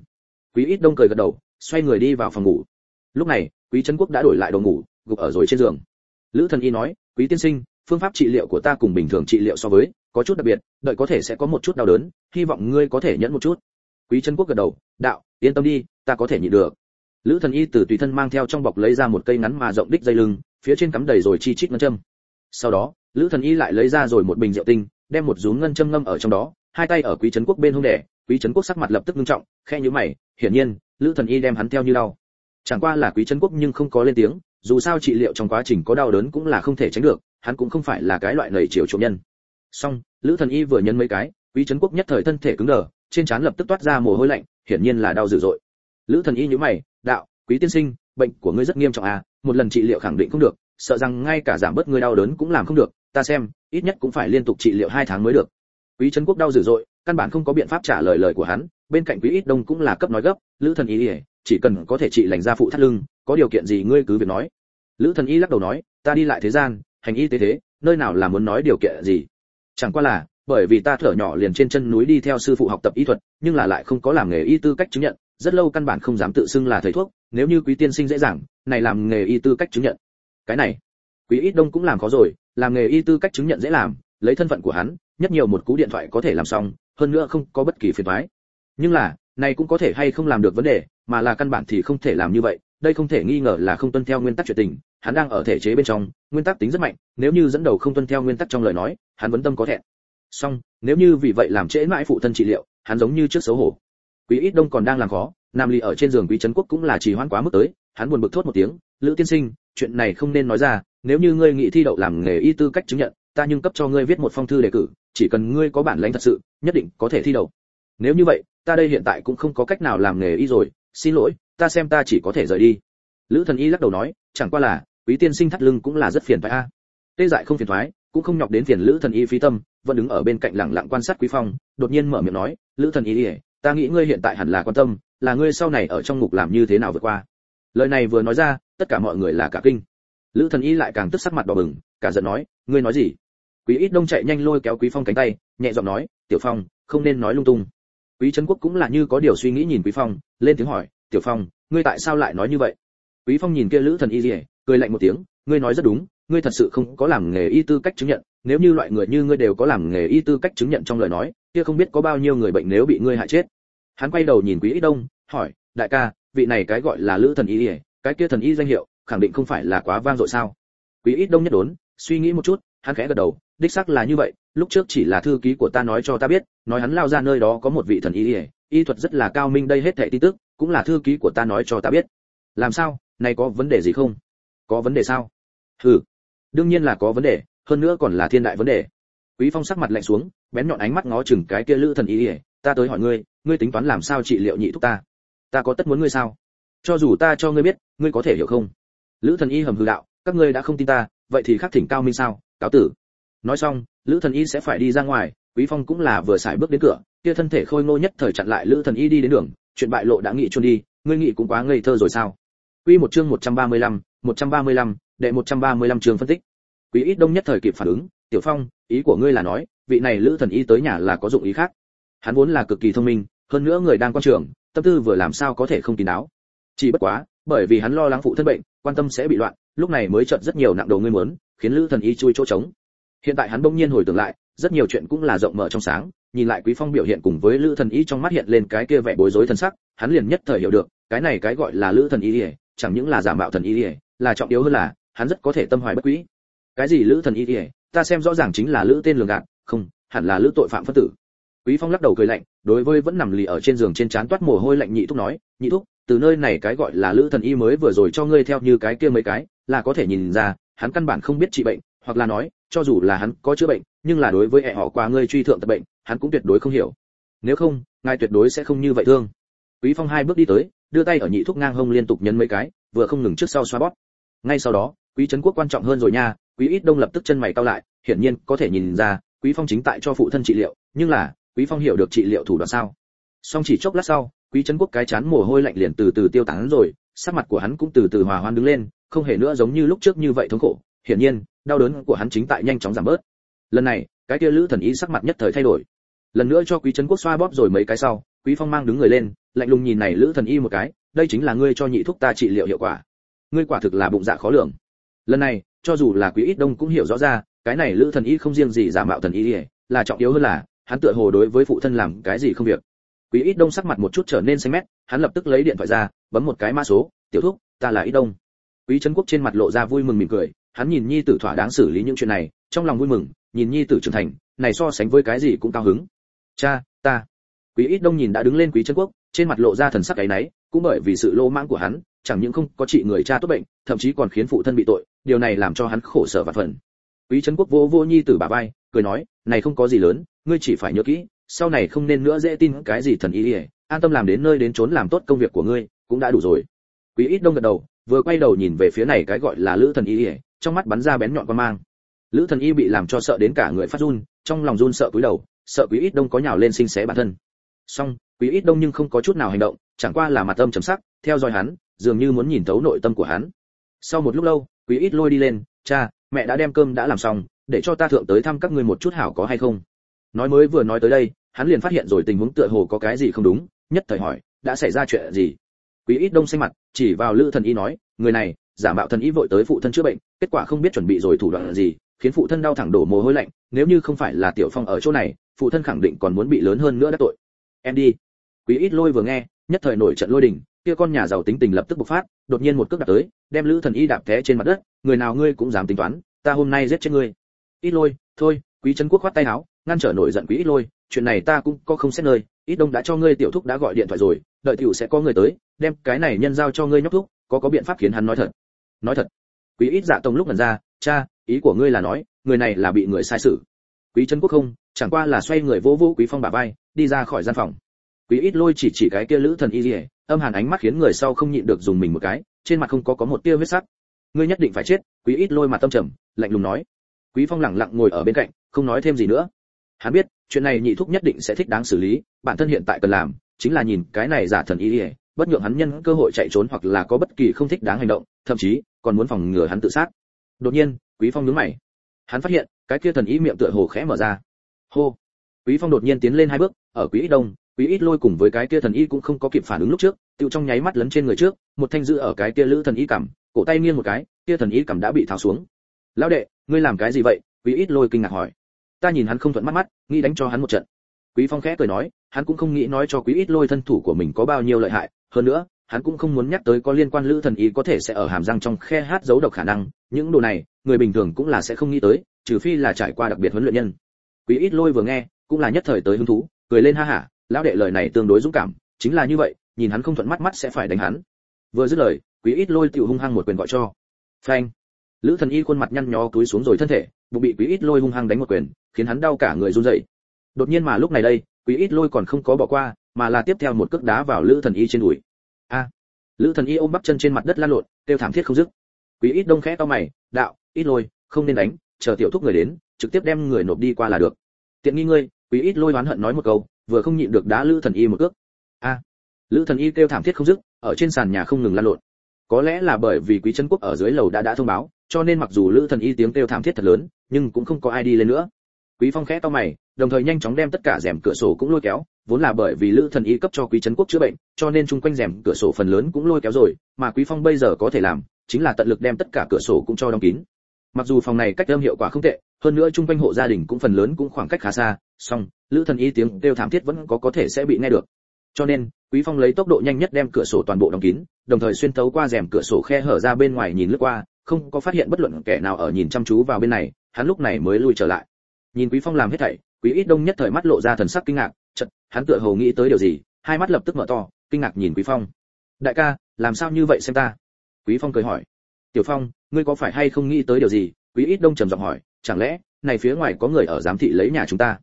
A: Quý ít đông cười gật đầu, xoay người đi vào phòng ngủ. Lúc này, quý trấn quốc đã đổi lại đồ ngủ, gục ở rồi trên giường. Lữ thần y nói, quý tiên sinh, phương pháp trị liệu của ta cùng bình thường trị liệu so với, có chút đặc biệt, đợi có thể sẽ có một chút đau đớn, hy vọng ngươi có thể nhẫn một chút. Quý trấn quốc gật đầu, đạo, yên tâm đi, ta có thể nhịn được lữ thần y từ tùy thân mang theo trong bọc lấy ra một cây ngắn mà rộng đích dây lưng phía trên cắm đầy rồi chi chít ngân châm. Sau đó lữ thần y lại lấy ra rồi một bình rượu tinh đem một rúm ngân châm ngâm ở trong đó hai tay ở quý trấn quốc bên hông đẻ quý trấn quốc sắc mặt lập tức nghiêm trọng khe nhíu mày hiển nhiên lữ thần y đem hắn theo như đau chẳng qua là quý trấn quốc nhưng không có lên tiếng dù sao trị liệu trong quá trình có đau đớn cũng là không thể tránh được hắn cũng không phải là cái loại nầy chiều trộm nhân. Song, lữ thần y vừa nhấn mấy cái quý trấn quốc nhất thời thân thể cứng đờ trên trán lập tức toát ra mồ hôi lạnh hiển nhiên là đau dữ dội lữ thần y nhíu mày, đạo, quý tiên sinh, bệnh của ngươi rất nghiêm trọng à một lần trị liệu khẳng định không được, sợ rằng ngay cả giảm bớt ngươi đau đớn cũng làm không được, ta xem, ít nhất cũng phải liên tục trị liệu hai tháng mới được. Quý trấn quốc đau dữ dội, căn bản không có biện pháp trả lời lời của hắn, bên cạnh quý ít đông cũng là cấp nói gấp, lữ thần y, chỉ cần có thể trị lành ra phụ thắt lưng, có điều kiện gì ngươi cứ việc nói. Lữ thần y lắc đầu nói, ta đi lại thế gian, hành y tế thế, nơi nào là muốn nói điều kiện gì? Chẳng qua là, bởi vì ta thở nhỏ liền trên chân núi đi theo sư phụ học tập y thuật, nhưng là lại không có làm nghề y tư cách chứng nhận rất lâu căn bản không dám tự xưng là thầy thuốc, nếu như quý tiên sinh dễ dàng, này làm nghề y tư cách chứng nhận. Cái này, quý ít đông cũng làm khó rồi, làm nghề y tư cách chứng nhận dễ làm, lấy thân phận của hắn, nhất nhiều một cú điện thoại có thể làm xong, hơn nữa không có bất kỳ phiền toái. Nhưng là, này cũng có thể hay không làm được vấn đề, mà là căn bản thì không thể làm như vậy, đây không thể nghi ngờ là không tuân theo nguyên tắc chuyện tình, hắn đang ở thể chế bên trong, nguyên tắc tính rất mạnh, nếu như dẫn đầu không tuân theo nguyên tắc trong lời nói, hắn vẫn tâm có thẹn. Song nếu như vì vậy làm trễ mãi phụ thân trị liệu, hắn giống như trước xấu hổ quý ít đông còn đang làm khó, nam ly ở trên giường quý trấn quốc cũng là trì hoãn quá mức tới, hắn buồn bực thốt một tiếng, lữ tiên sinh, chuyện này không nên nói ra, nếu như ngươi nghĩ thi đậu làm nghề y tư cách chứng nhận, ta nhưng cấp cho ngươi viết một phong thư đề cử, chỉ cần ngươi có bản lãnh thật sự, nhất định có thể thi đậu. Nếu như vậy, ta đây hiện tại cũng không có cách nào làm nghề y rồi, xin lỗi, ta xem ta chỉ có thể rời đi. Lữ thần y lắc đầu nói, chẳng qua là, quý tiên sinh thắt lưng cũng là rất phiền phải a. Tê dại không phiền thoái cũng không nhọc đến phiền lữ thần y phí tâm, vẫn đứng ở bên cạnh lặng lặng quan sát quý phong, đột nhiên mở miệng nói, lữ thần y ta nghĩ ngươi hiện tại hẳn là quan tâm, là ngươi sau này ở trong ngục làm như thế nào vượt qua. Lời này vừa nói ra, tất cả mọi người là cả kinh. Lữ thần y lại càng tức sắc mặt đỏ bừng, cả giận nói, ngươi nói gì? Quý ít đông chạy nhanh lôi kéo quý phong cánh tay, nhẹ giọng nói, tiểu phong, không nên nói lung tung. Quý trấn quốc cũng là như có điều suy nghĩ nhìn quý phong, lên tiếng hỏi, tiểu phong, ngươi tại sao lại nói như vậy? Quý phong nhìn kia lữ thần y lìa cười lạnh một tiếng, ngươi nói rất đúng, ngươi thật sự không có làm nghề y tư cách chứng nhận, nếu như loại người như ngươi đều có làm nghề y tư cách chứng nhận trong lời nói kia không biết có bao nhiêu người bệnh nếu bị ngươi hại chết. Hắn quay đầu nhìn quý ít đông, hỏi, đại ca, vị này cái gọi là lữ thần y, cái kia thần y danh hiệu, khẳng định không phải là quá vang dội sao? Quý ít đông nhất đốn, suy nghĩ một chút, hắn khẽ gật đầu, đích xác là như vậy, lúc trước chỉ là thư ký của ta nói cho ta biết, nói hắn lao ra nơi đó có một vị thần y y y thuật rất là cao minh đây hết thảy tin tức, cũng là thư ký của ta nói cho ta biết. Làm sao? Này có vấn đề gì không? Có vấn đề sao? Hừ, đương nhiên là có vấn đề, hơn nữa còn là thiên đại vấn đề. Quý phong sắc mặt lạnh xuống bén nhọn ánh mắt ngó chừng cái kia lữ thần y ỉa ta tới hỏi ngươi ngươi tính toán làm sao trị liệu nhị thúc ta? Ta có tất muốn ngươi sao? Cho dù ta cho ngươi biết ngươi có thể hiểu không? Lữ thần y hầm hư đạo các ngươi đã không tin ta vậy thì khắc thỉnh cao minh sao cáo tử. Nói xong lữ thần y sẽ phải đi ra ngoài quý phong cũng là vừa xài bước đến cửa kia thân thể khôi ngô nhất thời chặn lại lữ thần y đi đến đường chuyện bại lộ đã nghĩ chuồn đi ngươi nghĩ cũng quá ngây thơ rồi sao? Quy một chương 135, 135, đệ 135 chương phân tích. Quý ít đông nhất thời kịp phản ứng tiểu phong ý của ngươi là nói vị này lữ thần y tới nhà là có dụng ý khác. Hắn vốn là cực kỳ thông minh, hơn nữa người đang quan trường, tâm tư vừa làm sao có thể không kín đáo. Chỉ bất quá, bởi vì hắn lo lắng phụ thân bệnh, quan tâm sẽ bị loạn, lúc này mới chợt rất nhiều nặng đầu ngươi muốn, khiến lữ thần y chui chỗ trống. Hiện tại hắn bỗng nhiên hồi tưởng lại, rất nhiều chuyện cũng là rộng mở trong sáng, nhìn lại quý phong biểu hiện cùng với lữ thần y trong mắt hiện lên cái kia vẻ bối rối thần sắc, hắn liền nhất thời hiểu được, cái này cái gọi là lữ thần y chẳng những là giả mạo thần y là trọng yếu hơn là, hắn rất có thể tâm hoài bất quý. Cái gì lữ thần y ta xem rõ ràng chính là lữ tên lường gạt không, hẳn là lữ tội phạm phân tử. Quý phong lắc đầu cười lạnh, đối với vẫn nằm lì ở trên giường trên trán toát mồ hôi lạnh nhị thúc nói, nhị thúc, từ nơi này cái gọi là lữ thần y mới vừa rồi cho ngươi theo như cái kia mấy cái, là có thể nhìn ra, hắn căn bản không biết trị bệnh, hoặc là nói, cho dù là hắn có chữa bệnh, nhưng là đối với ẹ họ qua ngươi truy thượng tập bệnh, hắn cũng tuyệt đối không hiểu. Nếu không, ngài tuyệt đối sẽ không như vậy thương. Quý phong hai bước đi tới, đưa tay ở nhị thúc ngang hông liên tục nhấn mấy cái, vừa không ngừng trước sau xoa bóp. Ngay sau đó, quý trấn quốc quan trọng hơn rồi nha, quý ít đông lập tức chân mày cau lại, hiển nhiên có thể nhìn ra quý phong chính tại cho phụ thân trị liệu, nhưng là, quý phong hiểu được trị liệu thủ đoạn sao? Song chỉ chốc lát sau, quý trấn quốc cái chán mồ hôi lạnh liền từ từ tiêu tán rồi, sắc mặt của hắn cũng từ từ hòa hoan đứng lên, không hề nữa giống như lúc trước như vậy thống khổ. Hiển nhiên, đau đớn của hắn chính tại nhanh chóng giảm bớt. Lần này, cái kia lữ thần ý sắc mặt nhất thời thay đổi. Lần nữa cho quý trấn quốc xoa bóp rồi mấy cái sau, quý phong mang đứng người lên, lạnh lùng nhìn này lữ thần y một cái, đây chính là ngươi cho nhị thúc ta trị liệu hiệu quả. Ngươi quả thực là bụng dạ khó lường. Lần này, cho dù là quý ít đông cũng hiểu rõ ra cái này lữ thần y không riêng gì giả mạo thần y là trọng yếu hơn là, hắn tựa hồ đối với phụ thân làm cái gì không việc. Quý ít đông sắc mặt một chút trở nên xanh mét, hắn lập tức lấy điện thoại ra, bấm một cái mã số, tiểu thúc, ta là ít đông. Quý trấn quốc trên mặt lộ ra vui mừng mỉm cười, hắn nhìn nhi tử thỏa đáng xử lý những chuyện này, trong lòng vui mừng, nhìn nhi tử trưởng thành, này so sánh với cái gì cũng cao hứng. Cha, ta. Quý ít đông nhìn đã đứng lên quý trấn quốc, trên mặt lộ ra thần sắc ấy náy, cũng bởi vì sự lô mãng của hắn, chẳng những không có trị người cha tốt bệnh, thậm chí còn khiến phụ thân bị tội, điều này làm cho hắn khổ sở và phần quý trấn quốc vô vô nhi tử bà vai, cười nói, này không có gì lớn, ngươi chỉ phải nhớ kỹ, sau này không nên nữa dễ tin cái gì thần y. ỉa an tâm làm đến nơi đến trốn làm tốt công việc của ngươi, cũng đã đủ rồi. Quý ít đông gật đầu, vừa quay đầu nhìn về phía này cái gọi là lữ thần y ỉa trong mắt bắn ra bén nhọn quan mang. Lữ thần y bị làm cho sợ đến cả người phát run, trong lòng run sợ cúi đầu, sợ quý ít đông có nhào lên sinh xé bản thân. Song quý ít đông nhưng không có chút nào hành động, chẳng qua là mặt âm trầm sắc, theo dõi hắn, dường như muốn nhìn thấu nội tâm của hắn. Sau một lúc lâu, quý ít lôi đi lên, cha mẹ đã đem cơm đã làm xong, để cho ta thượng tới thăm các ngươi một chút hảo có hay không. Nói mới vừa nói tới đây, hắn liền phát hiện rồi tình huống tựa hồ có cái gì không đúng, nhất thời hỏi, đã xảy ra chuyện gì? Quý ít đông xanh mặt, chỉ vào lữ thần y nói, người này, giả mạo thần y vội tới phụ thân chữa bệnh, kết quả không biết chuẩn bị rồi thủ đoạn gì, khiến phụ thân đau thẳng đổ mồ hôi lạnh, nếu như không phải là tiểu phong ở chỗ này, phụ thân khẳng định còn muốn bị lớn hơn nữa đã tội. Em đi. Quý ít lôi vừa nghe, nhất thời nổi trận lôi đình kia con nhà giàu tính tình lập tức bộc phát, đột nhiên một cước đạp tới, đem lữ thần y đạp té trên mặt đất, người nào ngươi cũng dám tính toán, ta hôm nay giết chết ngươi. Ít lôi, thôi, quý trấn quốc khoát tay áo, ngăn trở nổi giận quý ít lôi, chuyện này ta cũng có không xét nơi, ít đông đã cho ngươi tiểu thúc đã gọi điện thoại rồi, đợi tiểu sẽ có người tới, đem cái này nhân giao cho ngươi nhóc thúc, có có biện pháp khiến hắn nói thật. Nói thật. Quý ít dạ tông lúc lần ra, cha, ý của ngươi là nói, người này là bị người sai xử quý trấn quốc không, chẳng qua là xoay người vô vô quý phong bà vai, đi ra khỏi gian phòng quý ít lôi chỉ chỉ cái kia lữ thần y lìa âm hàn ánh mắt khiến người sau không nhịn được dùng mình một cái, trên mặt không có có một tia huyết sắc. Ngươi nhất định phải chết, quý ít lôi mặt tâm trầm, lạnh lùng nói. Quý phong lặng lặng ngồi ở bên cạnh, không nói thêm gì nữa. Hắn biết, chuyện này nhị thúc nhất định sẽ thích đáng xử lý, bản thân hiện tại cần làm, chính là nhìn cái này giả thần y lìa bất nhượng hắn nhân cơ hội chạy trốn hoặc là có bất kỳ không thích đáng hành động, thậm chí, còn muốn phòng ngừa hắn tự sát. Đột nhiên, quý phong nhướng mày. Hắn phát hiện, cái kia thần y miệng tựa hồ khẽ mở ra. Hô. Quý phong đột nhiên tiến lên hai bước, ở quý ít đông quý ít lôi cùng với cái kia thần y cũng không có kịp phản ứng lúc trước, tiêu trong nháy mắt lấn trên người trước, một thanh giữ ở cái kia lữ thần y cầm cổ tay nghiêng một cái, kia thần y cầm đã bị tháo xuống. Lão đệ, ngươi làm cái gì vậy? Quý ít lôi kinh ngạc hỏi. Ta nhìn hắn không thuận mắt mắt, nghĩ đánh cho hắn một trận. Quý phong khẽ cười nói, hắn cũng không nghĩ nói cho quý ít lôi thân thủ của mình có bao nhiêu lợi hại, hơn nữa, hắn cũng không muốn nhắc tới có liên quan lữ thần y có thể sẽ ở hàm răng trong khe hát giấu độc khả năng, những đồ này, người bình thường cũng là sẽ không nghĩ tới, trừ phi là trải qua đặc biệt huấn luyện nhân. Quý ít lôi vừa nghe, cũng là nhất thời tới hứng thú, cười lên ha hả lão đệ lời này tương đối dũng cảm, chính là như vậy, nhìn hắn không thuận mắt mắt sẽ phải đánh hắn. Vừa dứt lời, quý ít lôi tiểu hung hăng một quyền gọi cho. Phanh. Lữ thần y khuôn mặt nhăn nhó túi xuống rồi thân thể, bụng bị quý ít lôi hung hăng đánh một quyền, khiến hắn đau cả người run rẩy. Đột nhiên mà lúc này đây, quý ít lôi còn không có bỏ qua, mà là tiếp theo một cước đá vào lữ thần y trên đùi. A. Lữ thần y ôm bắp chân trên mặt đất lăn lộn, kêu thảm thiết không dứt. Quý ít đông khẽ to mày, đạo, ít lôi, không nên đánh, chờ tiểu thúc người đến, trực tiếp đem người nộp đi qua là được. Tiện nghi ngươi, quý ít lôi oán hận nói một câu vừa không nhịn được đá lữ thần y một cước. A. Lữ thần y kêu thảm thiết không dứt, ở trên sàn nhà không ngừng lăn lộn. Có lẽ là bởi vì quý trấn quốc ở dưới lầu đã đã thông báo, cho nên mặc dù lữ thần y tiếng kêu thảm thiết thật lớn, nhưng cũng không có ai đi lên nữa. Quý phong khẽ to mày, đồng thời nhanh chóng đem tất cả rèm cửa sổ cũng lôi kéo, vốn là bởi vì lữ thần y cấp cho quý trấn quốc chữa bệnh, cho nên chung quanh rèm cửa sổ phần lớn cũng lôi kéo rồi, mà quý phong bây giờ có thể làm, chính là tận lực đem tất cả cửa sổ cũng cho đóng kín mặc dù phòng này cách âm hiệu quả không tệ, hơn nữa chung quanh hộ gia đình cũng phần lớn cũng khoảng cách khá xa, song, lữ thần y tiếng kêu thảm thiết vẫn có có thể sẽ bị nghe được. Cho nên, quý phong lấy tốc độ nhanh nhất đem cửa sổ toàn bộ đóng kín, đồng thời xuyên tấu qua rèm cửa sổ khe hở ra bên ngoài nhìn lướt qua, không có phát hiện bất luận kẻ nào ở nhìn chăm chú vào bên này, hắn lúc này mới lui trở lại. Nhìn quý phong làm hết thảy, quý ít đông nhất thời mắt lộ ra thần sắc kinh ngạc, chợt, hắn tựa hồ nghĩ tới điều gì, hai mắt lập tức mở to, kinh ngạc nhìn quý phong. Đại ca, làm sao như vậy xem ta? Quý phong cười hỏi tiểu phong, ngươi có phải hay không nghĩ tới điều gì? Quý ít đông trầm giọng hỏi, chẳng lẽ, này phía ngoài có người ở giám thị lấy nhà chúng ta?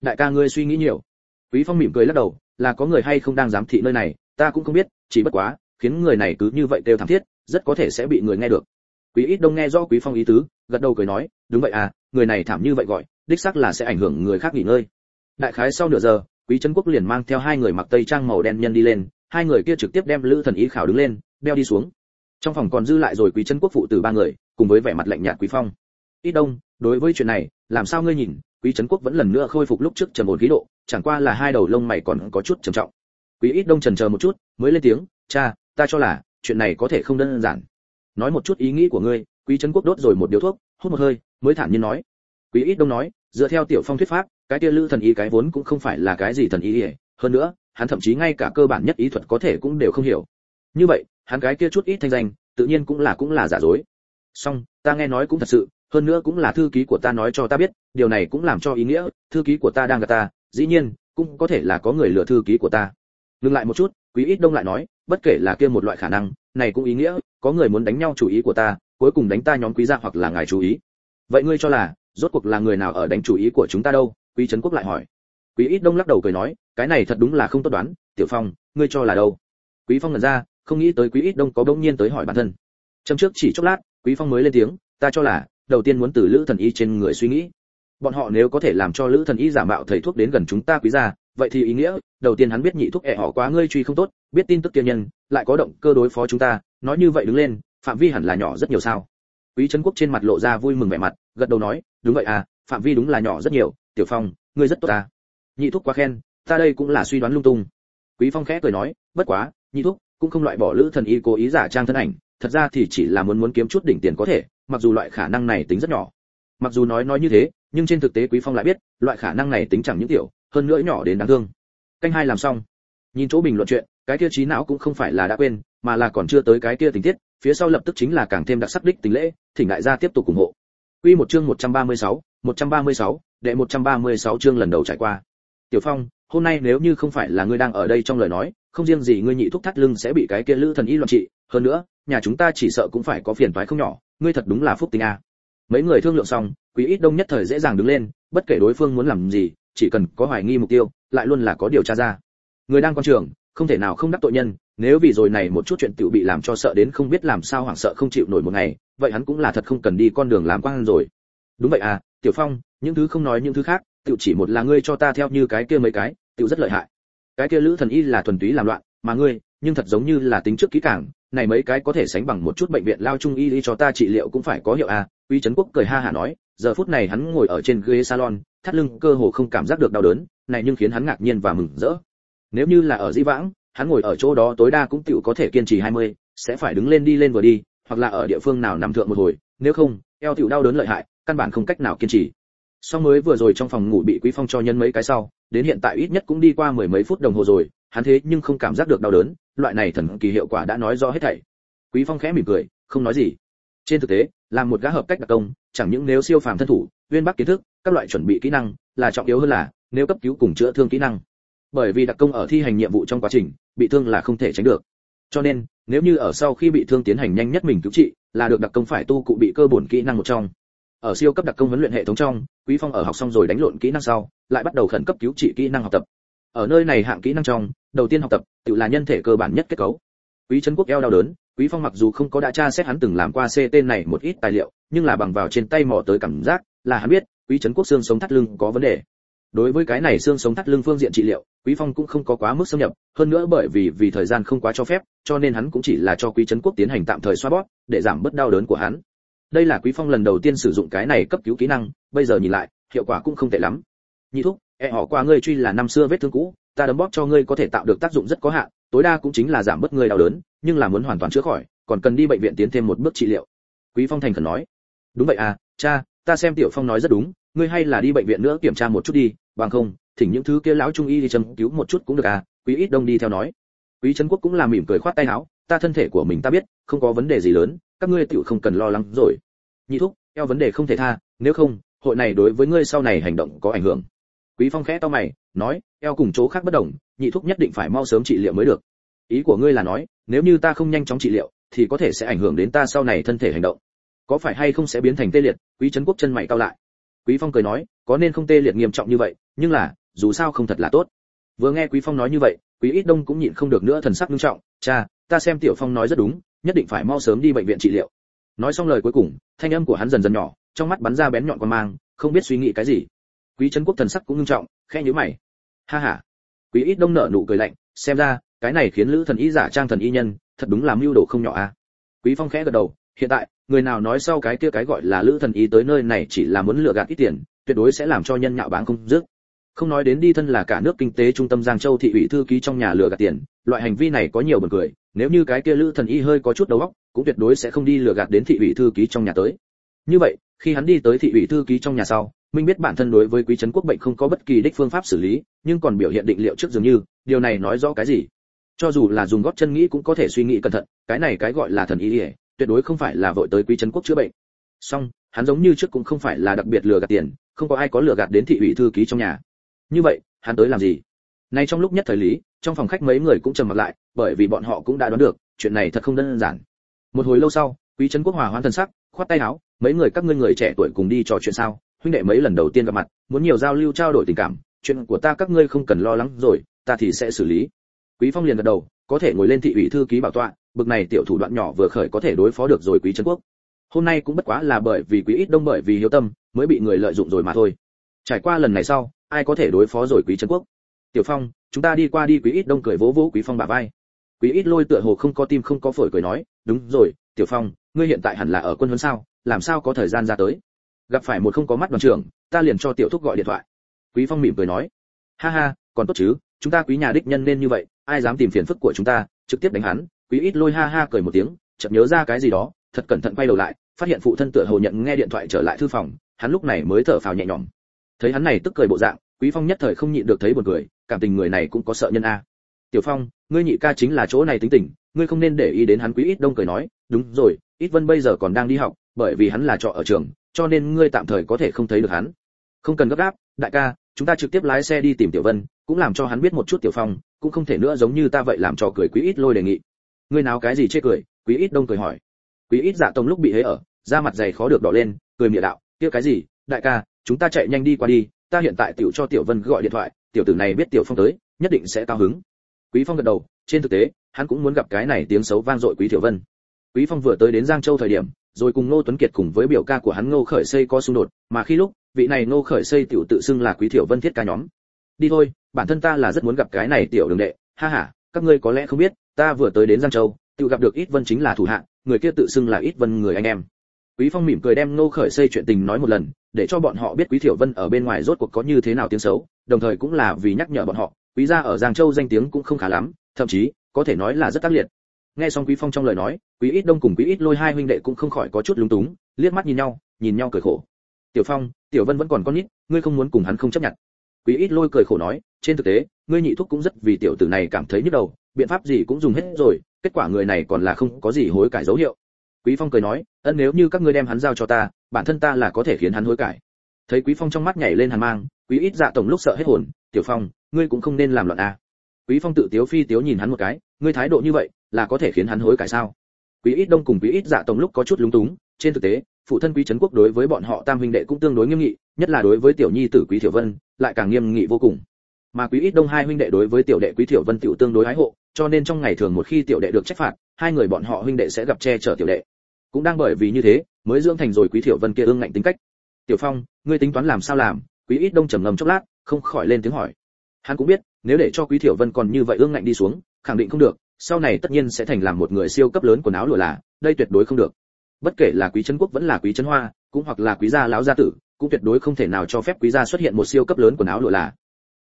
A: Đại ca ngươi suy nghĩ nhiều. Quý phong mỉm cười lắc đầu, là có người hay không đang giám thị nơi này, ta cũng không biết, chỉ bất quá, khiến người này cứ như vậy kêu thảm thiết, rất có thể sẽ bị người nghe được. Quý ít đông nghe rõ quý phong ý tứ, gật đầu cười nói, đúng vậy à người này thảm như vậy gọi, đích xác là sẽ ảnh hưởng người khác nghỉ ngơi. Đại khái sau nửa giờ, quý trấn quốc liền mang theo hai người mặc tây trang màu đen nhân đi lên, hai người kia trực tiếp đem lữ thần ý khảo đứng lên, đeo đi xuống trong phòng còn dư lại rồi quý chân quốc phụ tử ba người, cùng với vẻ mặt lạnh nhạt quý phong. Ít đông, đối với chuyện này, làm sao ngươi nhìn, quý trấn quốc vẫn lần nữa khôi phục lúc trước trầm ổn khí độ, chẳng qua là hai đầu lông mày còn có chút trầm trọng. Quý ít đông trần chờ một chút, mới lên tiếng, cha, ta cho là, chuyện này có thể không đơn giản. Nói một chút ý nghĩ của ngươi, quý trấn quốc đốt rồi một điếu thuốc, hút một hơi, mới thản nhiên nói. Quý ít đông nói, dựa theo tiểu phong thuyết pháp, cái kia lữ thần ý cái vốn cũng không phải là cái gì thần ý hơn nữa, hắn thậm chí ngay cả cơ bản nhất ý thuật có thể cũng đều không hiểu. Như vậy hắn cái kia chút ít thanh danh, tự nhiên cũng là cũng là giả dối. Song ta nghe nói cũng thật sự, hơn nữa cũng là thư ký của ta nói cho ta biết, điều này cũng làm cho ý nghĩa, thư ký của ta đang gặp ta, dĩ nhiên, cũng có thể là có người lừa thư ký của ta. Ngừng lại một chút, quý ít đông lại nói, bất kể là kia một loại khả năng, này cũng ý nghĩa, có người muốn đánh nhau chủ ý của ta, cuối cùng đánh ta nhóm quý gia hoặc là ngài chú ý. Vậy ngươi cho là, rốt cuộc là người nào ở đánh chủ ý của chúng ta đâu? Quý trấn quốc lại hỏi. Quý ít đông lắc đầu cười nói, cái này thật đúng là không tốt đoán, tiểu phong, ngươi cho là đâu? Quý phong ngẩn ra không nghĩ tới quý ít đông có bỗng nhiên tới hỏi bản thân. Trong trước chỉ chốc lát, quý phong mới lên tiếng, ta cho là, đầu tiên muốn từ lữ thần y trên người suy nghĩ. Bọn họ nếu có thể làm cho lữ thần y giả mạo thầy thuốc đến gần chúng ta quý gia, vậy thì ý nghĩa, đầu tiên hắn biết nhị thuốc ẻ họ quá ngươi truy không tốt, biết tin tức tiên nhân, lại có động cơ đối phó chúng ta, nói như vậy đứng lên, phạm vi hẳn là nhỏ rất nhiều sao? Quý trấn quốc trên mặt lộ ra vui mừng vẻ mặt, gật đầu nói, đúng vậy à phạm vi đúng là nhỏ rất nhiều, tiểu phong, ngươi rất tốt à. Nhị thúc quá khen, ta đây cũng là suy đoán lung tung. Quý phong khẽ cười nói, bất quá, nhị thúc cũng không loại bỏ lữ thần y cố ý giả trang thân ảnh thật ra thì chỉ là muốn muốn kiếm chút đỉnh tiền có thể mặc dù loại khả năng này tính rất nhỏ. Mặc dù nói nói như thế nhưng trên thực tế quý phong lại biết loại khả năng này tính chẳng những tiểu hơn nữa nhỏ đến đáng thương. Canh hai làm xong. Nhìn chỗ bình luận chuyện cái kia trí não cũng không phải là đã quên mà là còn chưa tới cái kia tình tiết phía sau lập tức chính là càng thêm đặc sắc đích tình lễ thỉnh đại gia tiếp tục ủng hộ. Quy một chương 136, 136, đệ 136 chương lần đầu trải qua. Tiểu phong hôm nay nếu như không phải là ngươi đang ở đây trong lời nói không riêng gì ngươi nhị thúc thắt lưng sẽ bị cái kia lữ thần y loạn trị, hơn nữa, nhà chúng ta chỉ sợ cũng phải có phiền toái không nhỏ, ngươi thật đúng là phúc tinh a. Mấy người thương lượng xong, quý ít đông nhất thời dễ dàng đứng lên, bất kể đối phương muốn làm gì, chỉ cần có hoài nghi mục tiêu, lại luôn là có điều tra ra. Người đang quan trường, không thể nào không đắc tội nhân, nếu vì rồi này một chút chuyện tiểu bị làm cho sợ đến không biết làm sao hoảng sợ không chịu nổi một ngày, vậy hắn cũng là thật không cần đi con đường làm quan rồi. Đúng vậy à tiểu phong, những thứ không nói những thứ khác, tiểu chỉ một là ngươi cho ta theo như cái kia mấy cái, tiểu rất lợi hại cái kia lữ thần y là thuần túy làm loạn mà ngươi nhưng thật giống như là tính trước kỹ càng này mấy cái có thể sánh bằng một chút bệnh viện lao trung y đi cho ta trị liệu cũng phải có hiệu à uy trấn quốc cười ha hả nói giờ phút này hắn ngồi ở trên ghế salon thắt lưng cơ hồ không cảm giác được đau đớn này nhưng khiến hắn ngạc nhiên và mừng rỡ. Nếu như là ở di vãng hắn ngồi ở chỗ đó tối đa cũng tựu có thể kiên trì 20, sẽ phải đứng lên đi lên vừa đi hoặc là ở địa phương nào nằm thượng một hồi nếu không eo tựu đau đớn lợi hại căn bản không cách nào kiên trì. Sau mới vừa rồi trong phòng ngủ bị quý phong cho nhân mấy cái sau đến hiện tại ít nhất cũng đi qua mười mấy phút đồng hồ rồi, hắn thế nhưng không cảm giác được đau đớn, loại này thần kỳ hiệu quả đã nói rõ hết thảy. Quý phong khẽ mỉm cười, không nói gì. Trên thực tế, làm một gã hợp cách đặc công, chẳng những nếu siêu phàm thân thủ, uyên bác kiến thức, các loại chuẩn bị kỹ năng, là trọng yếu hơn là, nếu cấp cứu cùng chữa thương kỹ năng. Bởi vì đặc công ở thi hành nhiệm vụ trong quá trình, bị thương là không thể tránh được. Cho nên, nếu như ở sau khi bị thương tiến hành nhanh nhất mình cứu trị, là được đặc công phải tu cụ bị cơ bổn kỹ năng một trong ở siêu cấp đặc công huấn luyện hệ thống trong, quý phong ở học xong rồi đánh lộn kỹ năng sau, lại bắt đầu khẩn cấp cứu trị kỹ năng học tập. Ở nơi này hạng kỹ năng trong, đầu tiên học tập, tự là nhân thể cơ bản nhất kết cấu. Quý trấn quốc eo đau đớn, quý phong mặc dù không có đã tra xét hắn từng làm qua CT này một ít tài liệu, nhưng là bằng vào trên tay mò tới cảm giác, là hắn biết, quý trấn quốc xương sống thắt lưng có vấn đề. Đối với cái này xương sống thắt lưng phương diện trị liệu, quý phong cũng không có quá mức xâm nhập, hơn nữa bởi vì vì thời gian không quá cho phép, cho nên hắn cũng chỉ là cho quý trấn quốc tiến hành tạm thời xoa bóp, để giảm bớt đau đớn của hắn đây là quý phong lần đầu tiên sử dụng cái này cấp cứu kỹ năng, bây giờ nhìn lại, hiệu quả cũng không tệ lắm. Nhị thúc e họ qua ngươi truy là năm xưa vết thương cũ, ta đấm bóp cho ngươi có thể tạo được tác dụng rất có hạn, tối đa cũng chính là giảm bớt ngươi đau đớn, nhưng là muốn hoàn toàn chữa khỏi, còn cần đi bệnh viện tiến thêm một bước trị liệu. Quý phong thành khẩn nói. Đúng vậy à cha, ta xem tiểu phong nói rất đúng, ngươi hay là đi bệnh viện nữa kiểm tra một chút đi, bằng không, thỉnh những thứ kia lão trung y đi châm cứu một chút cũng được à quý ít đông đi theo nói. Quý trấn quốc cũng là mỉm cười khoát tay áo, ta thân thể của mình ta biết, không có vấn đề gì lớn các ngươi tiểu không cần lo lắng rồi. Nhị thúc, eo vấn đề không thể tha, nếu không, hội này đối với ngươi sau này hành động có ảnh hưởng. Quý phong khẽ to mày, nói, eo cùng chỗ khác bất đồng, nhị thúc nhất định phải mau sớm trị liệu mới được. Ý của ngươi là nói, nếu như ta không nhanh chóng trị liệu, thì có thể sẽ ảnh hưởng đến ta sau này thân thể hành động. Có phải hay không sẽ biến thành tê liệt, quý trấn quốc chân mày cao lại. Quý phong cười nói, có nên không tê liệt nghiêm trọng như vậy, nhưng là, dù sao không thật là tốt. Vừa nghe quý phong nói như vậy, quý ít đông cũng nhịn không được nữa thần sắc nghiêm trọng, cha, ta xem tiểu phong nói rất đúng nhất định phải mau sớm đi bệnh viện trị liệu. Nói xong lời cuối cùng, thanh âm của hắn dần dần nhỏ, trong mắt bắn ra bén nhọn quan mang, không biết suy nghĩ cái gì. Quý trấn quốc thần sắc cũng nghiêm trọng, khẽ nhíu mày. Ha ha. Quý ít đông nở nụ cười lạnh, xem ra, cái này khiến lữ thần y giả trang thần y nhân, thật đúng là mưu đồ không nhỏ à. Quý phong khẽ gật đầu, hiện tại, người nào nói sau cái kia cái gọi là lữ thần y tới nơi này chỉ là muốn lừa gạt ít tiền, tuyệt đối sẽ làm cho nhân nhạo báng không dứt. Không nói đến đi thân là cả nước kinh tế trung tâm giang châu thị ủy thư ký trong nhà lừa gạt tiền, loại hành vi này có nhiều buồn cười nếu như cái kia lữ thần y hơi có chút đầu óc, cũng tuyệt đối sẽ không đi lừa gạt đến thị ủy thư ký trong nhà tới. Như vậy, khi hắn đi tới thị ủy thư ký trong nhà sau, minh biết bản thân đối với quý trấn quốc bệnh không có bất kỳ đích phương pháp xử lý, nhưng còn biểu hiện định liệu trước dường như, điều này nói rõ cái gì? Cho dù là dùng góp chân nghĩ cũng có thể suy nghĩ cẩn thận, cái này cái gọi là thần y ỉa tuyệt đối không phải là vội tới quý trấn quốc chữa bệnh. Song, hắn giống như trước cũng không phải là đặc biệt lừa gạt tiền, không có ai có lừa gạt đến thị ủy thư ký trong nhà. Như vậy, hắn tới làm gì? Nay trong lúc nhất thời lý, trong phòng khách mấy người cũng trầm mặt lại, bởi vì bọn họ cũng đã đoán được, chuyện này thật không đơn giản. Một hồi lâu sau, quý trấn quốc hòa hoãn thần sắc, khoát tay áo, mấy người các ngươi người trẻ tuổi cùng đi trò chuyện sao? Huynh đệ mấy lần đầu tiên gặp mặt, muốn nhiều giao lưu trao đổi tình cảm, chuyện của ta các ngươi không cần lo lắng rồi, ta thì sẽ xử lý. Quý phong liền gật đầu, có thể ngồi lên thị ủy thư ký bảo tọa, bực này tiểu thủ đoạn nhỏ vừa khởi có thể đối phó được rồi quý trấn quốc. Hôm nay cũng bất quá là bởi vì quý ít đông bởi vì hiếu tâm, mới bị người lợi dụng rồi mà thôi. Trải qua lần này sau, ai có thể đối phó rồi quý trấn quốc? Tiểu phong, chúng ta đi qua đi, quý ít đông cười vỗ vỗ quý phong bả vai. Quý ít lôi tựa hồ không có tim không có phổi cười nói, đúng rồi, tiểu phong, ngươi hiện tại hẳn là ở quân huấn sao, làm sao có thời gian ra tới? Gặp phải một không có mắt đoàn trưởng, ta liền cho tiểu thúc gọi điện thoại. Quý phong mỉm cười nói, ha ha, còn tốt chứ, chúng ta quý nhà đích nhân nên như vậy, ai dám tìm phiền phức của chúng ta, trực tiếp đánh hắn. Quý ít lôi ha ha cười một tiếng, chợt nhớ ra cái gì đó, thật cẩn thận quay đầu lại, phát hiện phụ thân tựa hồ nhận nghe điện thoại trở lại thư phòng, hắn lúc này mới thở phào nhẹ nhõm. Thấy hắn này tức cười bộ dạng quý phong nhất thời không nhịn được thấy buồn cười, cảm tình người này cũng có sợ nhân a. Tiểu phong, ngươi nhị ca chính là chỗ này tính tình, ngươi không nên để ý đến hắn quý ít đông cười nói, đúng rồi, ít vân bây giờ còn đang đi học, bởi vì hắn là trọ ở trường, cho nên ngươi tạm thời có thể không thấy được hắn. Không cần gấp gáp, đại ca, chúng ta trực tiếp lái xe đi tìm tiểu vân, cũng làm cho hắn biết một chút tiểu phong, cũng không thể nữa giống như ta vậy làm trò cười quý ít lôi đề nghị. Ngươi nào cái gì chê cười? quý ít đông cười hỏi. Quý ít dạ tông lúc bị hế ở, da mặt dày khó được đỏ lên, cười miệng đạo, kia cái gì, đại ca, chúng ta chạy nhanh đi qua đi ta hiện tại tiểu cho tiểu vân gọi điện thoại tiểu tử này biết tiểu phong tới nhất định sẽ cao hứng quý phong gật đầu trên thực tế hắn cũng muốn gặp cái này tiếng xấu vang dội quý tiểu vân quý phong vừa tới đến giang châu thời điểm rồi cùng Ngô Tuấn Kiệt cùng với biểu ca của hắn Ngô Khởi Xây có xung đột, mà khi lúc, vị này Ngô Khởi Xây tiểu tự xưng là Quý tiểu Vân thiết ca nhóm. Đi thôi, bản thân ta là rất muốn gặp cái này tiểu đường đệ, ha ha, các ngươi có lẽ không biết, ta vừa tới đến Giang Châu, tiểu gặp được Ít Vân chính là thủ hạ, người kia tự xưng là Ít Vân người anh em. Quý Phong mỉm cười đem Ngô Khởi Xây chuyện tình nói một lần, để cho bọn họ biết Quý Thiểu Vân ở bên ngoài rốt cuộc có như thế nào tiếng xấu, đồng thời cũng là vì nhắc nhở bọn họ, Quý gia ở Giang Châu danh tiếng cũng không khá lắm, thậm chí có thể nói là rất tác liệt. Nghe xong quý phong trong lời nói quý ít đông cùng quý ít lôi hai huynh đệ cũng không khỏi có chút lúng túng liếc mắt nhìn nhau nhìn nhau cười khổ. Tiểu phong tiểu vân vẫn còn con nít ngươi không muốn cùng hắn không chấp nhận. Quý ít lôi cười khổ nói trên thực tế ngươi nhị thúc cũng rất vì tiểu tử này cảm thấy nhức đầu biện pháp gì cũng dùng hết rồi kết quả người này còn là không có gì hối cải dấu hiệu quý phong cười nói, ân, nếu như các ngươi đem hắn giao cho ta, bản thân ta là có thể khiến hắn hối cải. Thấy quý phong trong mắt nhảy lên hàn mang, quý ít dạ tổng lúc sợ hết hồn, tiểu phong, ngươi cũng không nên làm loạn a. Quý phong tự tiếu phi tiếu nhìn hắn một cái, ngươi thái độ như vậy, là có thể khiến hắn hối cải sao? Quý ít đông cùng quý ít dạ tổng lúc có chút lúng túng, trên thực tế, phụ thân quý trấn quốc đối với bọn họ tam huynh đệ cũng tương đối nghiêm nghị, nhất là đối với tiểu nhi tử quý thiểu vân, lại càng nghiêm nghị vô cùng mà quý ít đông hai huynh đệ đối với tiểu đệ quý thiểu vân tiểu tương đối ái hộ, cho nên trong ngày thường một khi tiểu đệ được trách phạt, hai người bọn họ huynh đệ sẽ gặp che chở tiểu đệ. Cũng đang bởi vì như thế, mới dưỡng thành rồi quý thiểu vân kia ương ngạnh tính cách. Tiểu phong, ngươi tính toán làm sao làm? Quý ít đông trầm ngâm chốc lát, không khỏi lên tiếng hỏi. Hắn cũng biết, nếu để cho quý thiểu vân còn như vậy ương ngạnh đi xuống, khẳng định không được, sau này tất nhiên sẽ thành làm một người siêu cấp lớn quần áo lụa là, đây tuyệt đối không được. Bất kể là quý trấn quốc vẫn là quý trấn hoa, cũng hoặc là quý gia lão gia tử, cũng tuyệt đối không thể nào cho phép quý gia xuất hiện một siêu cấp lớn quần áo lụa là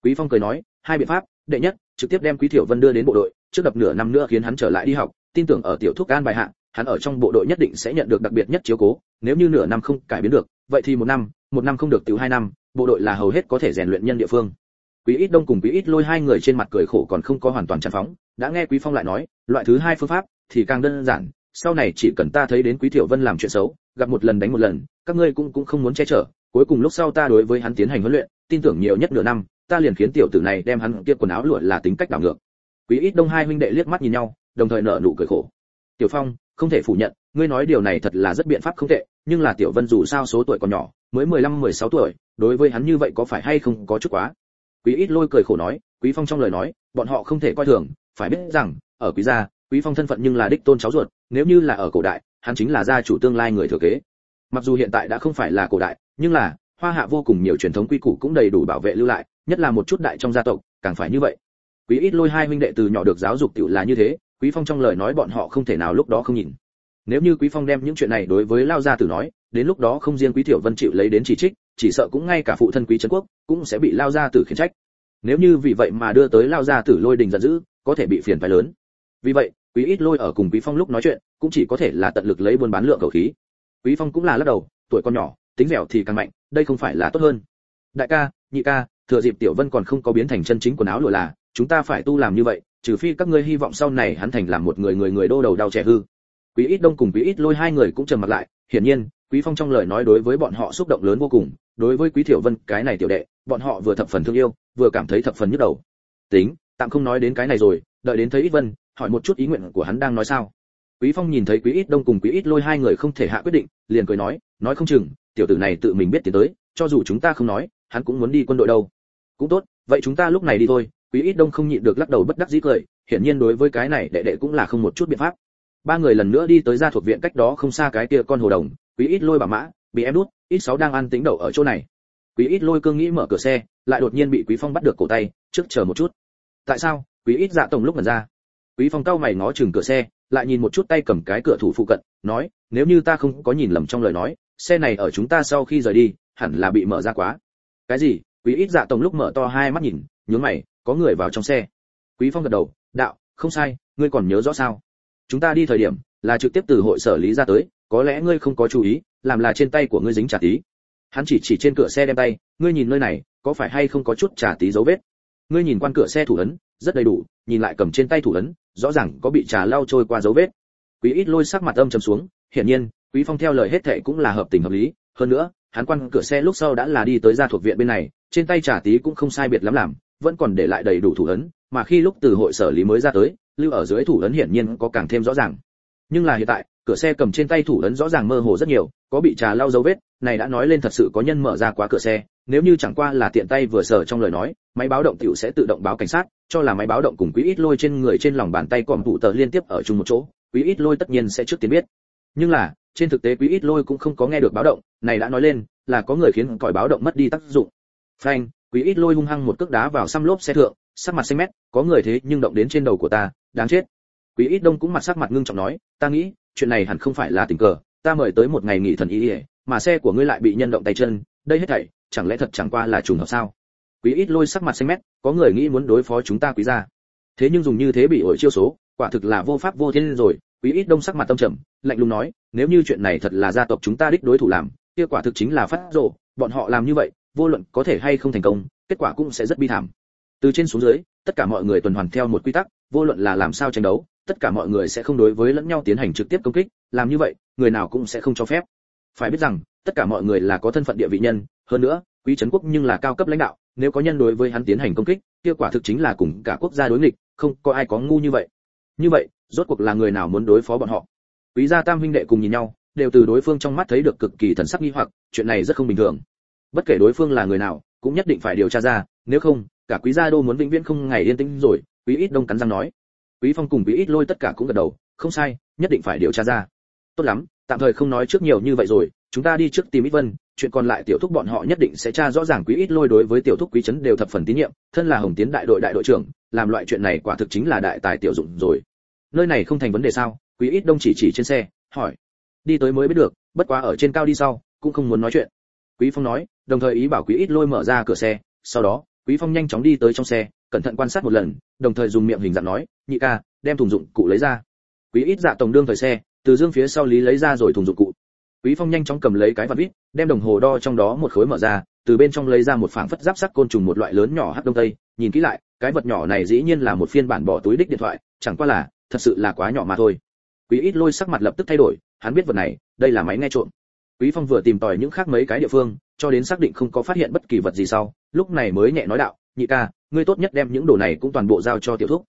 A: quý phong cười nói, hai biện pháp, đệ nhất, trực tiếp đem quý thiểu vân đưa đến bộ đội, trước đập nửa năm nữa khiến hắn trở lại đi học, tin tưởng ở tiểu thuốc an bài hạ, hắn ở trong bộ đội nhất định sẽ nhận được đặc biệt nhất chiếu cố, nếu như nửa năm không cải biến được, vậy thì một năm một năm không được tiểu hai năm, bộ đội là hầu hết có thể rèn luyện nhân địa phương. Quý ít đông cùng quý ít lôi hai người trên mặt cười khổ còn không có hoàn toàn chăn phóng, đã nghe quý phong lại nói, loại thứ hai phương pháp thì càng đơn giản, sau này chỉ cần ta thấy đến quý tiểu vân làm chuyện xấu, gặp một lần đánh một lần, các ngươi cũng cũng không muốn che chở, cuối cùng lúc sau ta đối với hắn tiến hành huấn luyện, tin tưởng nhiều nhất nửa năm ta liền khiến tiểu tử này đem hắn kia quần áo lụa là tính cách đảo ngược. Quý ít đông hai huynh đệ liếc mắt nhìn nhau, đồng thời nở nụ cười khổ. Tiểu phong, không thể phủ nhận, ngươi nói điều này thật là rất biện pháp không tệ, nhưng là tiểu vân dù sao số tuổi còn nhỏ, mới 15 16 tuổi, đối với hắn như vậy có phải hay không có chút quá? Quý ít lôi cười khổ nói, quý phong trong lời nói, bọn họ không thể coi thường, phải biết rằng, ở quý gia, quý phong thân phận nhưng là đích tôn cháu ruột, nếu như là ở cổ đại, hắn chính là gia chủ tương lai người thừa kế. Mặc dù hiện tại đã không phải là cổ đại, nhưng là hoa hạ vô cùng nhiều truyền thống quy củ cũng đầy đủ bảo vệ lưu lại, nhất là một chút đại trong gia tộc, càng phải như vậy. Quý ít lôi hai huynh đệ từ nhỏ được giáo dục tiểu là như thế, quý phong trong lời nói bọn họ không thể nào lúc đó không nhìn. Nếu như quý phong đem những chuyện này đối với lao gia tử nói, đến lúc đó không riêng quý tiểu vân chịu lấy đến chỉ trích, chỉ sợ cũng ngay cả phụ thân quý trấn quốc cũng sẽ bị lao gia tử khiển trách. Nếu như vì vậy mà đưa tới lao gia tử lôi đình giận dữ, có thể bị phiền phải lớn. Vì vậy, quý ít lôi ở cùng quý phong lúc nói chuyện, cũng chỉ có thể là tận lực lấy buôn bán lượng cầu khí. Quý phong cũng là lắc đầu, tuổi con nhỏ tính dẻo thì càng mạnh, đây không phải là tốt hơn. Đại ca, nhị ca, thừa dịp tiểu vân còn không có biến thành chân chính quần áo lụa là, chúng ta phải tu làm như vậy, trừ phi các ngươi hy vọng sau này hắn thành làm một người người người đô đầu đau trẻ hư. Quý ít đông cùng quý ít lôi hai người cũng trầm mặt lại, hiển nhiên, quý phong trong lời nói đối với bọn họ xúc động lớn vô cùng, đối với quý tiểu vân, cái này tiểu đệ, bọn họ vừa thập phần thương yêu, vừa cảm thấy thập phần nhức đầu. Tính, tạm không nói đến cái này rồi, đợi đến thấy ít vân, hỏi một chút ý nguyện của hắn đang nói sao. Quý phong nhìn thấy quý ít đông cùng quý ít lôi hai người không thể hạ quyết định, liền cười nói nói không chừng tiểu tử này tự mình biết tiến tới, cho dù chúng ta không nói, hắn cũng muốn đi quân đội đâu. Cũng tốt, vậy chúng ta lúc này đi thôi, quý ít đông không nhịn được lắc đầu bất đắc dĩ cười, hiển nhiên đối với cái này đệ đệ cũng là không một chút biện pháp. Ba người lần nữa đi tới gia thuộc viện cách đó không xa cái kia con hồ đồng, quý ít lôi bà mã, bị em đút ít sáu đang ăn tính đậu ở chỗ này. Quý ít lôi cương nghĩ mở cửa xe, lại đột nhiên bị quý phong bắt được cổ tay, trước chờ một chút. Tại sao? Quý ít dạ tổng lúc mà ra. Quý phong cau mày ngó chừng cửa xe, lại nhìn một chút tay cầm cái cửa thủ phụ cận, nói, nếu như ta không có nhìn lầm trong lời nói xe này ở chúng ta sau khi rời đi, hẳn là bị mở ra quá. Cái gì? Quý ít dạ tổng lúc mở to hai mắt nhìn, nhướng mày, có người vào trong xe. Quý phong gật đầu, đạo, không sai, ngươi còn nhớ rõ sao? Chúng ta đi thời điểm, là trực tiếp từ hội sở lý ra tới, có lẽ ngươi không có chú ý, làm là trên tay của ngươi dính trà tí. Hắn chỉ chỉ trên cửa xe đem tay, ngươi nhìn nơi này, có phải hay không có chút trà tí dấu vết? Ngươi nhìn quan cửa xe thủ ấn, rất đầy đủ, nhìn lại cầm trên tay thủ ấn, rõ ràng có bị trà lau trôi qua dấu vết. Quý ít lôi sắc mặt âm trầm xuống, hiển nhiên quý phong theo lời hết thệ cũng là hợp tình hợp lý, hơn nữa, hắn quan cửa xe lúc sau đã là đi tới gia thuộc viện bên này, trên tay trà tí cũng không sai biệt lắm làm, vẫn còn để lại đầy đủ thủ ấn, mà khi lúc từ hội sở lý mới ra tới, lưu ở dưới thủ ấn hiển nhiên có càng thêm rõ ràng. Nhưng là hiện tại, cửa xe cầm trên tay thủ ấn rõ ràng mơ hồ rất nhiều, có bị trà lau dấu vết, này đã nói lên thật sự có nhân mở ra quá cửa xe, nếu như chẳng qua là tiện tay vừa sở trong lời nói, máy báo động tiểu sẽ tự động báo cảnh sát, cho là máy báo động cùng quý ít lôi trên người trên lòng bàn tay còn tụ tờ liên tiếp ở chung một chỗ, quý ít lôi tất nhiên sẽ trước tiên biết. Nhưng là trên thực tế quý ít lôi cũng không có nghe được báo động này đã nói lên là có người khiến còi báo động mất đi tác dụng. Phanh quý ít lôi hung hăng một cước đá vào xăm lốp xe thượng sắc mặt xanh mét có người thế nhưng động đến trên đầu của ta đáng chết. Quý ít đông cũng mặt sắc mặt ngưng trọng nói ta nghĩ chuyện này hẳn không phải là tình cờ ta mời tới một ngày nghỉ thần ý ỉa mà xe của ngươi lại bị nhân động tay chân đây hết thảy chẳng lẽ thật chẳng qua là trùng hợp sao? Quý ít lôi sắc mặt xanh mét có người nghĩ muốn đối phó chúng ta quý ra, thế nhưng dùng như thế bị ổi chiêu số quả thực là vô pháp vô thiên rồi quý ít đông sắc mặt tâm trầm, lạnh lùng nói, nếu như chuyện này thật là gia tộc chúng ta đích đối thủ làm, kia quả thực chính là phát rộ bọn họ làm như vậy, vô luận có thể hay không thành công, kết quả cũng sẽ rất bi thảm. Từ trên xuống dưới, tất cả mọi người tuần hoàn theo một quy tắc, vô luận là làm sao tranh đấu, tất cả mọi người sẽ không đối với lẫn nhau tiến hành trực tiếp công kích, làm như vậy, người nào cũng sẽ không cho phép. Phải biết rằng, tất cả mọi người là có thân phận địa vị nhân, hơn nữa, quý trấn quốc nhưng là cao cấp lãnh đạo, nếu có nhân đối với hắn tiến hành công kích, kia quả thực chính là cùng cả quốc gia đối nghịch, không có ai có ngu như vậy. Như vậy rốt cuộc là người nào muốn đối phó bọn họ. Quý gia tam huynh đệ cùng nhìn nhau, đều từ đối phương trong mắt thấy được cực kỳ thần sắc nghi hoặc, chuyện này rất không bình thường. Bất kể đối phương là người nào, cũng nhất định phải điều tra ra, nếu không, cả quý gia đô muốn vĩnh viễn không ngày yên tĩnh rồi, quý ít đông cắn răng nói. Quý phong cùng quý ít lôi tất cả cũng gật đầu, không sai, nhất định phải điều tra ra. Tốt lắm, tạm thời không nói trước nhiều như vậy rồi, chúng ta đi trước tìm ít vân, chuyện còn lại tiểu thúc bọn họ nhất định sẽ tra rõ ràng quý ít lôi đối với tiểu thúc quý trấn đều thập phần tín nhiệm, thân là hồng tiến đại đội đại đội trưởng, làm loại chuyện này quả thực chính là đại tài tiểu dụng rồi nơi này không thành vấn đề sao? Quý ít đông chỉ chỉ trên xe, hỏi. Đi tới mới biết được, bất quá ở trên cao đi sau, cũng không muốn nói chuyện. Quý phong nói, đồng thời ý bảo quý ít lôi mở ra cửa xe. Sau đó, quý phong nhanh chóng đi tới trong xe, cẩn thận quan sát một lần, đồng thời dùng miệng hình dạng nói, nhị ca, đem thùng dụng cụ lấy ra. Quý ít dạ tổng đương thời xe, từ dương phía sau lý lấy ra rồi thùng dụng cụ. Quý phong nhanh chóng cầm lấy cái vạt vít, đem đồng hồ đo trong đó một khối mở ra, từ bên trong lấy ra một phảng phất giáp sắc côn trùng một loại lớn nhỏ hắc đông tây. Nhìn kỹ lại, cái vật nhỏ này dĩ nhiên là một phiên bản bỏ túi đích điện thoại, chẳng qua là thật sự là quá nhỏ mà thôi. Quý ít lôi sắc mặt lập tức thay đổi, hắn biết vật này, đây là máy nghe trộm. Quý phong vừa tìm tòi những khác mấy cái địa phương, cho đến xác định không có phát hiện bất kỳ vật gì sau, lúc này mới nhẹ nói đạo, nhị ca, ngươi tốt nhất đem những đồ này cũng toàn bộ giao cho tiểu thúc.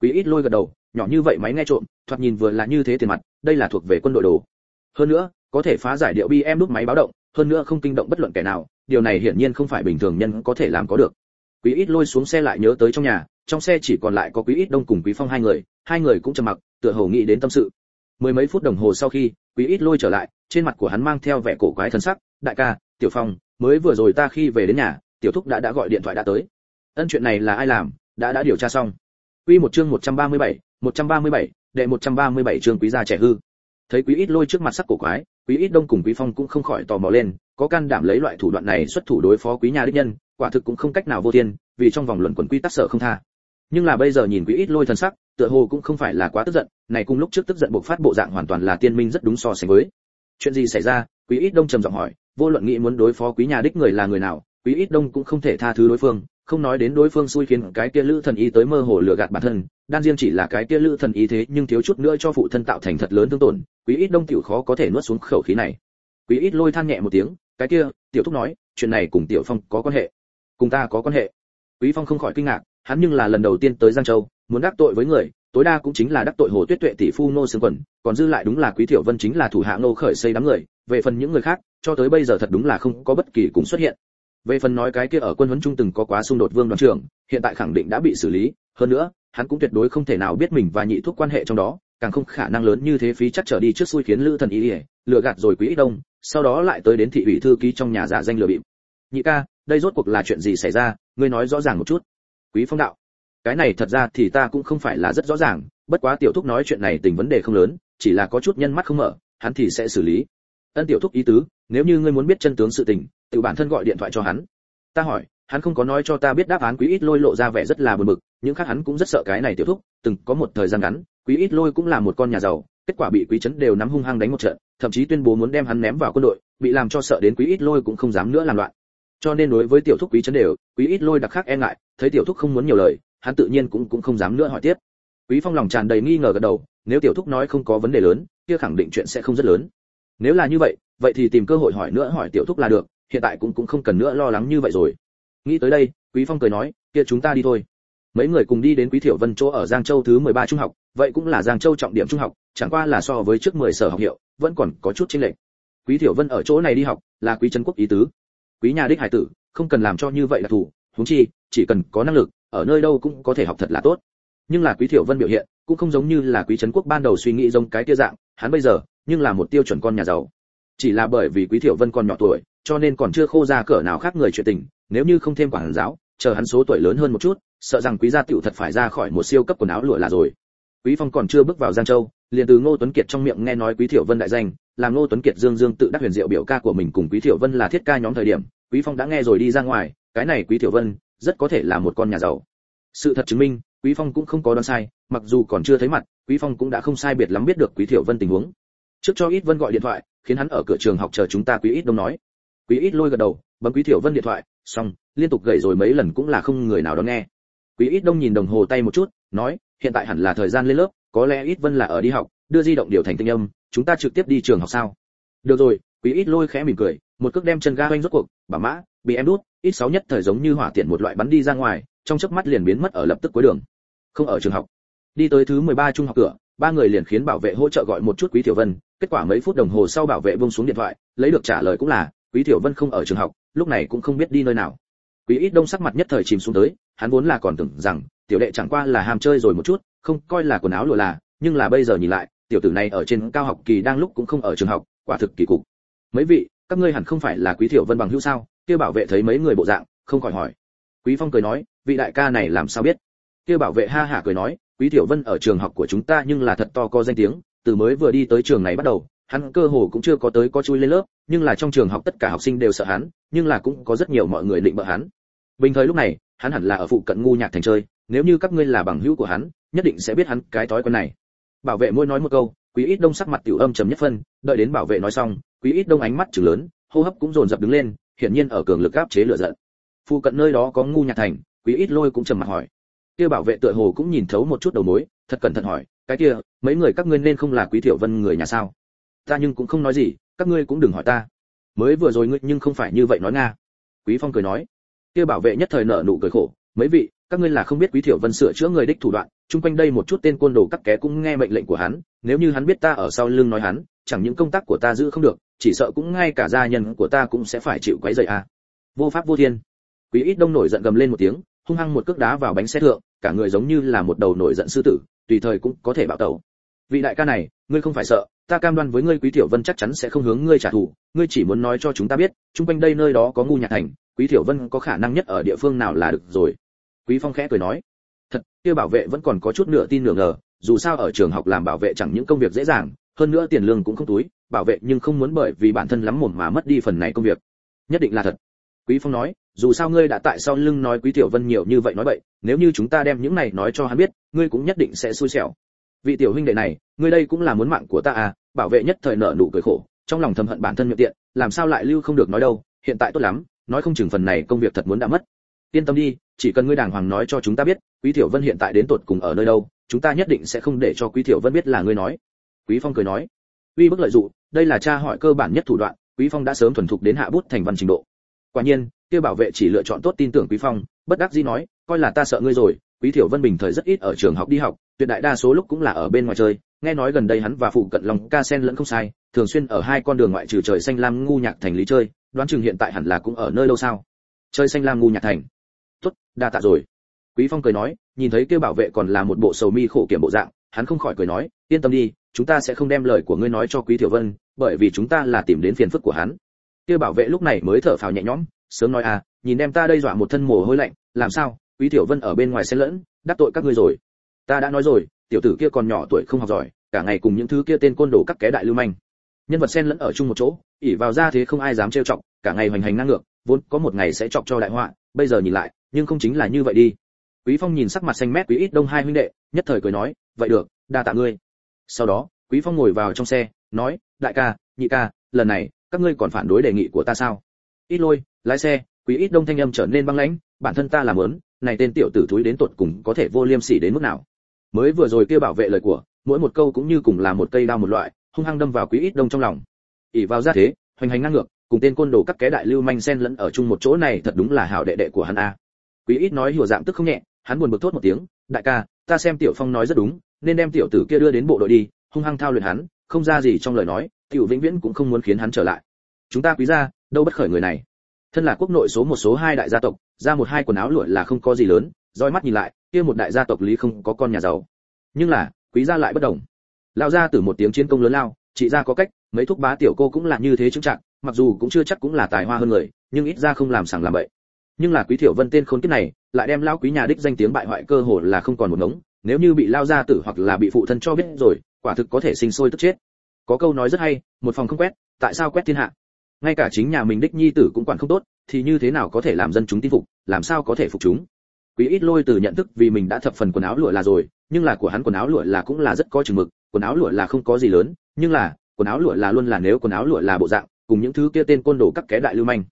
A: Quý ít lôi gật đầu, nhỏ như vậy máy nghe trộm, thoạt nhìn vừa là như thế tiền mặt, đây là thuộc về quân đội đồ. Hơn nữa, có thể phá giải điệu bi em nút máy báo động, hơn nữa không kinh động bất luận kẻ nào, điều này hiển nhiên không phải bình thường nhân có thể làm có được. Quý ít lôi xuống xe lại nhớ tới trong nhà trong xe chỉ còn lại có quý ít đông cùng quý phong hai người hai người cũng trầm mặc tựa hồ nghĩ đến tâm sự. Mười mấy phút đồng hồ sau khi quý ít lôi trở lại trên mặt của hắn mang theo vẻ cổ quái thân sắc đại ca tiểu phong mới vừa rồi ta khi về đến nhà tiểu thúc đã đã gọi điện thoại đã tới. Ân chuyện này là ai làm? Đã đã điều tra xong. Quy một chương 137, 137, đệ 137 chương quý gia trẻ hư. Thấy quý ít lôi trước mặt sắc cổ quái quý ít đông cùng quý phong cũng không khỏi tò mò lên có can đảm lấy loại thủ đoạn này xuất thủ đối phó quý nhà đích nhân quả thực cũng không cách nào vô thiên vì trong vòng luận quần quy tắc sở không tha nhưng là bây giờ nhìn quý ít lôi thần sắc, tựa hồ cũng không phải là quá tức giận, này cùng lúc trước tức giận bộc phát bộ dạng hoàn toàn là tiên minh rất đúng so sánh với. Chuyện gì xảy ra? Quý ít đông trầm giọng hỏi, vô luận nghĩ muốn đối phó quý nhà đích người là người nào quý ít đông cũng không thể tha thứ đối phương, không nói đến đối phương xui khiến cái kia lữ thần y tới mơ hồ lừa gạt bản thân, đan riêng chỉ là cái kia lữ thần y thế nhưng thiếu chút nữa cho phụ thân tạo thành thật lớn thương tổn quý ít đông tiểu khó có thể nuốt xuống khẩu khí này. Quý ít lôi than nhẹ một tiếng, cái kia, tiểu thúc nói, chuyện này cùng tiểu phong có quan hệ. Cùng ta có quan hệ. Quý phong không khỏi kinh ngạc hắn nhưng là lần đầu tiên tới giang châu, muốn đắc tội với người, tối đa cũng chính là đắc tội hồ tuyết tuệ tỷ phu nô xương quần, còn dư lại đúng là quý thiểu vân chính là thủ hạ nô khởi xây đám người, về phần những người khác, cho tới bây giờ thật đúng là không có bất kỳ cũng xuất hiện. Về phần nói cái kia ở quân huấn trung từng có quá xung đột vương đoàn trưởng, hiện tại khẳng định đã bị xử lý, hơn nữa, hắn cũng tuyệt đối không thể nào biết mình và nhị thuốc quan hệ trong đó, càng không khả năng lớn như thế phí chắc trở đi trước xui khiến lữ thần ý ỉa lừa gạt rồi quý ít đông, sau đó lại tới đến thị ủy thư ký trong nhà giả danh lừa bịp. Nhị ca, đây rốt cuộc là chuyện gì xảy ra? Ngươi nói rõ ràng một chút quý phong đạo. Cái này thật ra thì ta cũng không phải là rất rõ ràng, bất quá tiểu thúc nói chuyện này tình vấn đề không lớn, chỉ là có chút nhân mắt không mở, hắn thì sẽ xử lý. Ân tiểu thúc ý tứ, nếu như ngươi muốn biết chân tướng sự tình, tự bản thân gọi điện thoại cho hắn. Ta hỏi, hắn không có nói cho ta biết đáp án quý ít lôi lộ ra vẻ rất là buồn bực những khác hắn cũng rất sợ cái này tiểu thúc, từng có một thời gian ngắn, quý ít lôi cũng là một con nhà giàu, kết quả bị quý trấn đều nắm hung hăng đánh một trận, thậm chí tuyên bố muốn đem hắn ném vào quân đội, bị làm cho sợ đến quý ít lôi cũng không dám nữa làm loạn cho nên đối với tiểu thúc quý chấn đều, quý ít lôi đặc khác e ngại, thấy tiểu thúc không muốn nhiều lời, hắn tự nhiên cũng cũng không dám nữa hỏi tiếp. Quý phong lòng tràn đầy nghi ngờ gật đầu, nếu tiểu thúc nói không có vấn đề lớn, kia khẳng định chuyện sẽ không rất lớn. Nếu là như vậy vậy thì tìm cơ hội hỏi nữa hỏi tiểu thúc là được, hiện tại cũng cũng không cần nữa lo lắng như vậy rồi. Nghĩ tới đây, quý phong cười nói, kia chúng ta đi thôi. Mấy người cùng đi đến quý thiểu vân chỗ ở giang châu thứ 13 trung học, vậy cũng là giang châu trọng điểm trung học, chẳng qua là so với trước 10 sở học hiệu, vẫn còn có chút chênh lệch. Quý thiểu vân ở chỗ này đi học, là quý trấn quốc ý tứ quý nhà đích hải tử, không cần làm cho như vậy là thủ huống chi, chỉ cần có năng lực, ở nơi đâu cũng có thể học thật là tốt. Nhưng là quý thiểu vân biểu hiện, cũng không giống như là quý trấn quốc ban đầu suy nghĩ giống cái kia dạng, hắn bây giờ, nhưng là một tiêu chuẩn con nhà giàu. Chỉ là bởi vì quý thiểu vân còn nhỏ tuổi, cho nên còn chưa khô ra cỡ nào khác người chuyện tình, nếu như không thêm quản giáo, chờ hắn số tuổi lớn hơn một chút, sợ rằng quý gia tiểu thật phải ra khỏi một siêu cấp quần áo lụa là rồi. Quý phong còn chưa bước vào giang châu, liền từ ngô tuấn kiệt trong miệng nghe nói quý thiểu vân đại danh, làm ngô tuấn kiệt dương dương tự đắc huyền diệu biểu ca của mình cùng quý thiểu vân là thiết ca nhóm thời điểm quý phong đã nghe rồi đi ra ngoài, cái này quý tiểu vân, rất có thể là một con nhà giàu. Sự thật chứng minh, quý phong cũng không có đoán sai, mặc dù còn chưa thấy mặt, quý phong cũng đã không sai biệt lắm biết được quý tiểu vân tình huống. Trước cho ít vân gọi điện thoại, khiến hắn ở cửa trường học chờ chúng ta quý ít đông nói. Quý ít lôi gật đầu, bấm quý tiểu vân điện thoại, xong, liên tục gậy rồi mấy lần cũng là không người nào đón nghe. Quý ít đông nhìn đồng hồ tay một chút, nói, hiện tại hẳn là thời gian lên lớp, có lẽ ít vân là ở đi học, đưa di động điều thành tinh âm, chúng ta trực tiếp đi trường học sao? Được rồi, quý ít lôi khẽ mỉm cười, một cước đem chân ga hoanh rốt cuộc bà mã bị em đút, ít sáu nhất thời giống như hỏa tiện một loại bắn đi ra ngoài, trong chớp mắt liền biến mất ở lập tức cuối đường. Không ở trường học. Đi tới thứ 13 trung học cửa, ba người liền khiến bảo vệ hỗ trợ gọi một chút quý tiểu vân, kết quả mấy phút đồng hồ sau bảo vệ buông xuống điện thoại, lấy được trả lời cũng là, quý tiểu vân không ở trường học, lúc này cũng không biết đi nơi nào. Quý ít đông sắc mặt nhất thời chìm xuống tới, hắn vốn là còn tưởng rằng, tiểu đệ chẳng qua là ham chơi rồi một chút, không coi là quần áo lùa là, nhưng là bây giờ nhìn lại, tiểu tử này ở trên cao học kỳ đang lúc cũng không ở trường học, quả thực kỳ cục. Mấy vị các ngươi hẳn không phải là quý tiểu vân bằng hữu sao? Kia bảo vệ thấy mấy người bộ dạng, không khỏi hỏi. Quý phong cười nói, vị đại ca này làm sao biết? Kia bảo vệ ha hả cười nói, quý tiểu vân ở trường học của chúng ta nhưng là thật to có danh tiếng, từ mới vừa đi tới trường này bắt đầu, hắn cơ hồ cũng chưa có tới có chui lên lớp, nhưng là trong trường học tất cả học sinh đều sợ hắn, nhưng là cũng có rất nhiều mọi người định bợ hắn. Bình thời lúc này, hắn hẳn là ở phụ cận ngu nhạc thành chơi, nếu như các ngươi là bằng hữu của hắn, nhất định sẽ biết hắn cái thói quen này. Bảo vệ mỗi nói một câu, quý ít đông sắc mặt tiểu âm trầm nhất phân, đợi đến bảo vệ nói xong quý ít đông ánh mắt trừng lớn, hô hấp cũng dồn dập đứng lên, hiển nhiên ở cường lực áp chế lửa giận. Phụ cận nơi đó có ngu nhạc thành, quý ít lôi cũng trầm mặt hỏi. Kia bảo vệ tựa hồ cũng nhìn thấu một chút đầu mối, thật cẩn thận hỏi, cái kia, mấy người các ngươi nên không là quý tiểu vân người nhà sao? Ta nhưng cũng không nói gì, các ngươi cũng đừng hỏi ta. Mới vừa rồi ngươi nhưng không phải như vậy nói nga. Quý phong cười nói. Kia bảo vệ nhất thời nở nụ cười khổ, mấy vị, các ngươi là không biết quý tiểu vân sửa chữa người đích thủ đoạn, chung quanh đây một chút tên côn đồ cắt ké cũng nghe mệnh lệnh của hắn, nếu như hắn biết ta ở sau lưng nói hắn, chẳng những công tác của ta giữ không được chỉ sợ cũng ngay cả gia nhân của ta cũng sẽ phải chịu quấy rầy à. Vô pháp vô thiên. Quý ít đông nổi giận gầm lên một tiếng, hung hăng một cước đá vào bánh xe thượng, cả người giống như là một đầu nổi giận sư tử, tùy thời cũng có thể bạo tẩu. Vị đại ca này, ngươi không phải sợ, ta cam đoan với ngươi quý tiểu vân chắc chắn sẽ không hướng ngươi trả thù, ngươi chỉ muốn nói cho chúng ta biết, chung quanh đây nơi đó có ngu nhạc thành, quý tiểu vân có khả năng nhất ở địa phương nào là được rồi. Quý phong khẽ cười nói, thật, kia bảo vệ vẫn còn có chút nửa tin nửa ngờ, dù sao ở trường học làm bảo vệ chẳng những công việc dễ dàng hơn nữa tiền lương cũng không túi, bảo vệ nhưng không muốn bởi vì bản thân lắm mồm mà mất đi phần này công việc. Nhất định là thật. Quý phong nói, dù sao ngươi đã tại sau lưng nói quý tiểu vân nhiều như vậy nói vậy nếu như chúng ta đem những này nói cho hắn biết, ngươi cũng nhất định sẽ xui xẻo. Vị tiểu huynh đệ này, ngươi đây cũng là muốn mạng của ta à bảo vệ nhất thời nợ nụ cười khổ, trong lòng thầm hận bản thân miệng tiện, làm sao lại lưu không được nói đâu, hiện tại tốt lắm, nói không chừng phần này công việc thật muốn đã mất. Yên tâm đi, chỉ cần ngươi đàng hoàng nói cho chúng ta biết, quý tiểu vân hiện tại đến tột cùng ở nơi đâu, chúng ta nhất định sẽ không để cho quý tiểu vân biết là ngươi nói quý phong cười nói, uy bức lợi dụng, đây là tra hỏi cơ bản nhất thủ đoạn, quý phong đã sớm thuần thục đến hạ bút thành văn trình độ. Quả nhiên, kia bảo vệ chỉ lựa chọn tốt tin tưởng quý phong, bất đắc dĩ nói, coi là ta sợ ngươi rồi, quý Thiểu vân bình thời rất ít ở trường học đi học, tuyệt đại đa số lúc cũng là ở bên ngoài chơi. Nghe nói gần đây hắn và phụ cận lòng ca sen lẫn không sai, thường xuyên ở hai con đường ngoại trừ trời xanh lam ngu nhạc thành lý chơi, đoán chừng hiện tại hẳn là cũng ở nơi đâu sao? Chơi xanh lam ngu nhạc thành. Tốt, đa tạ rồi. Quý phong cười nói, nhìn thấy kia bảo vệ còn là một bộ sầu mi khổ kiểm bộ dạng, hắn không khỏi cười nói, yên tâm đi chúng ta sẽ không đem lời của ngươi nói cho quý tiểu vân, bởi vì chúng ta là tìm đến phiền phức của hắn. Kia bảo vệ lúc này mới thở phào nhẹ nhõm, sớm nói à nhìn em ta đây dọa một thân mồ hôi lạnh, làm sao, quý tiểu vân ở bên ngoài xen lẫn, đắc tội các ngươi rồi. Ta đã nói rồi, tiểu tử kia còn nhỏ tuổi không học giỏi, cả ngày cùng những thứ kia tên côn đồ các ké đại lưu manh. Nhân vật xen lẫn ở chung một chỗ ỉ vào ra thế không ai dám trêu chọc, cả ngày hoành hành ngang ngược, vốn có một ngày sẽ chọc cho đại họa, bây giờ nhìn lại, nhưng không chính là như vậy đi. Quý phong nhìn sắc mặt xanh mét, quý ít đông hai huynh đệ, nhất thời cười nói, vậy được, đa tạ ngươi sau đó, quý phong ngồi vào trong xe, nói, đại ca, nhị ca, lần này, các ngươi còn phản đối đề nghị của ta sao? Ít lôi, lái xe. Quý ít đông thanh âm trở nên băng lãnh, bản thân ta làm lớn, này tên tiểu tử thúi đến tột cùng có thể vô liêm sỉ đến mức nào? Mới vừa rồi kia bảo vệ lời của, mỗi một câu cũng như cùng là một cây đao một loại, hung hăng đâm vào quý ít đông trong lòng. Ỉ vào ra thế, hoành hành ngang ngược, cùng tên côn đồ các cái đại lưu manh sen lẫn ở chung một chỗ này thật đúng là hảo đệ đệ của hắn a. Quý ít nói hiểu dạng tức không nhẹ, hắn buồn bực thốt một tiếng, đại ca ta xem tiểu phong nói rất đúng, nên đem tiểu tử kia đưa đến bộ đội đi, hung hăng thao luyện hắn, không ra gì trong lời nói, tiểu vĩnh viễn cũng không muốn khiến hắn trở lại. Chúng ta quý gia, đâu bất khởi người này. Thân là quốc nội số một số hai đại gia tộc, ra một hai quần áo lụa là không có gì lớn, roi mắt nhìn lại, kia một đại gia tộc lý không có con nhà giàu. Nhưng là, quý gia lại bất đồng. Lao ra từ một tiếng chiến công lớn lao, chị ra có cách, mấy thúc bá tiểu cô cũng là như thế chứng trạng, mặc dù cũng chưa chắc cũng là tài hoa hơn người, nhưng ít ra không làm sảng làm bậy nhưng là quý thiểu vân tên khốn kiếp này, lại đem lao quý nhà đích danh tiếng bại hoại cơ hồ là không còn một ngống, nếu như bị lao ra tử hoặc là bị phụ thân cho biết rồi, quả thực có thể sinh sôi tức chết. Có câu nói rất hay, một phòng không quét, tại sao quét thiên hạ? Ngay cả chính nhà mình đích nhi tử cũng quản không tốt, thì như thế nào có thể làm dân chúng tin phục, làm sao có thể phục chúng? Quý ít lôi từ nhận thức vì mình đã thập phần quần áo lụa là rồi, nhưng là của hắn quần áo lụa là cũng là rất có chừng mực, quần áo lụa là không có gì lớn, nhưng là quần áo lụa là luôn là nếu quần áo lụa là bộ dạng, cùng những thứ kia tên côn đồ các kẻ đại lưu manh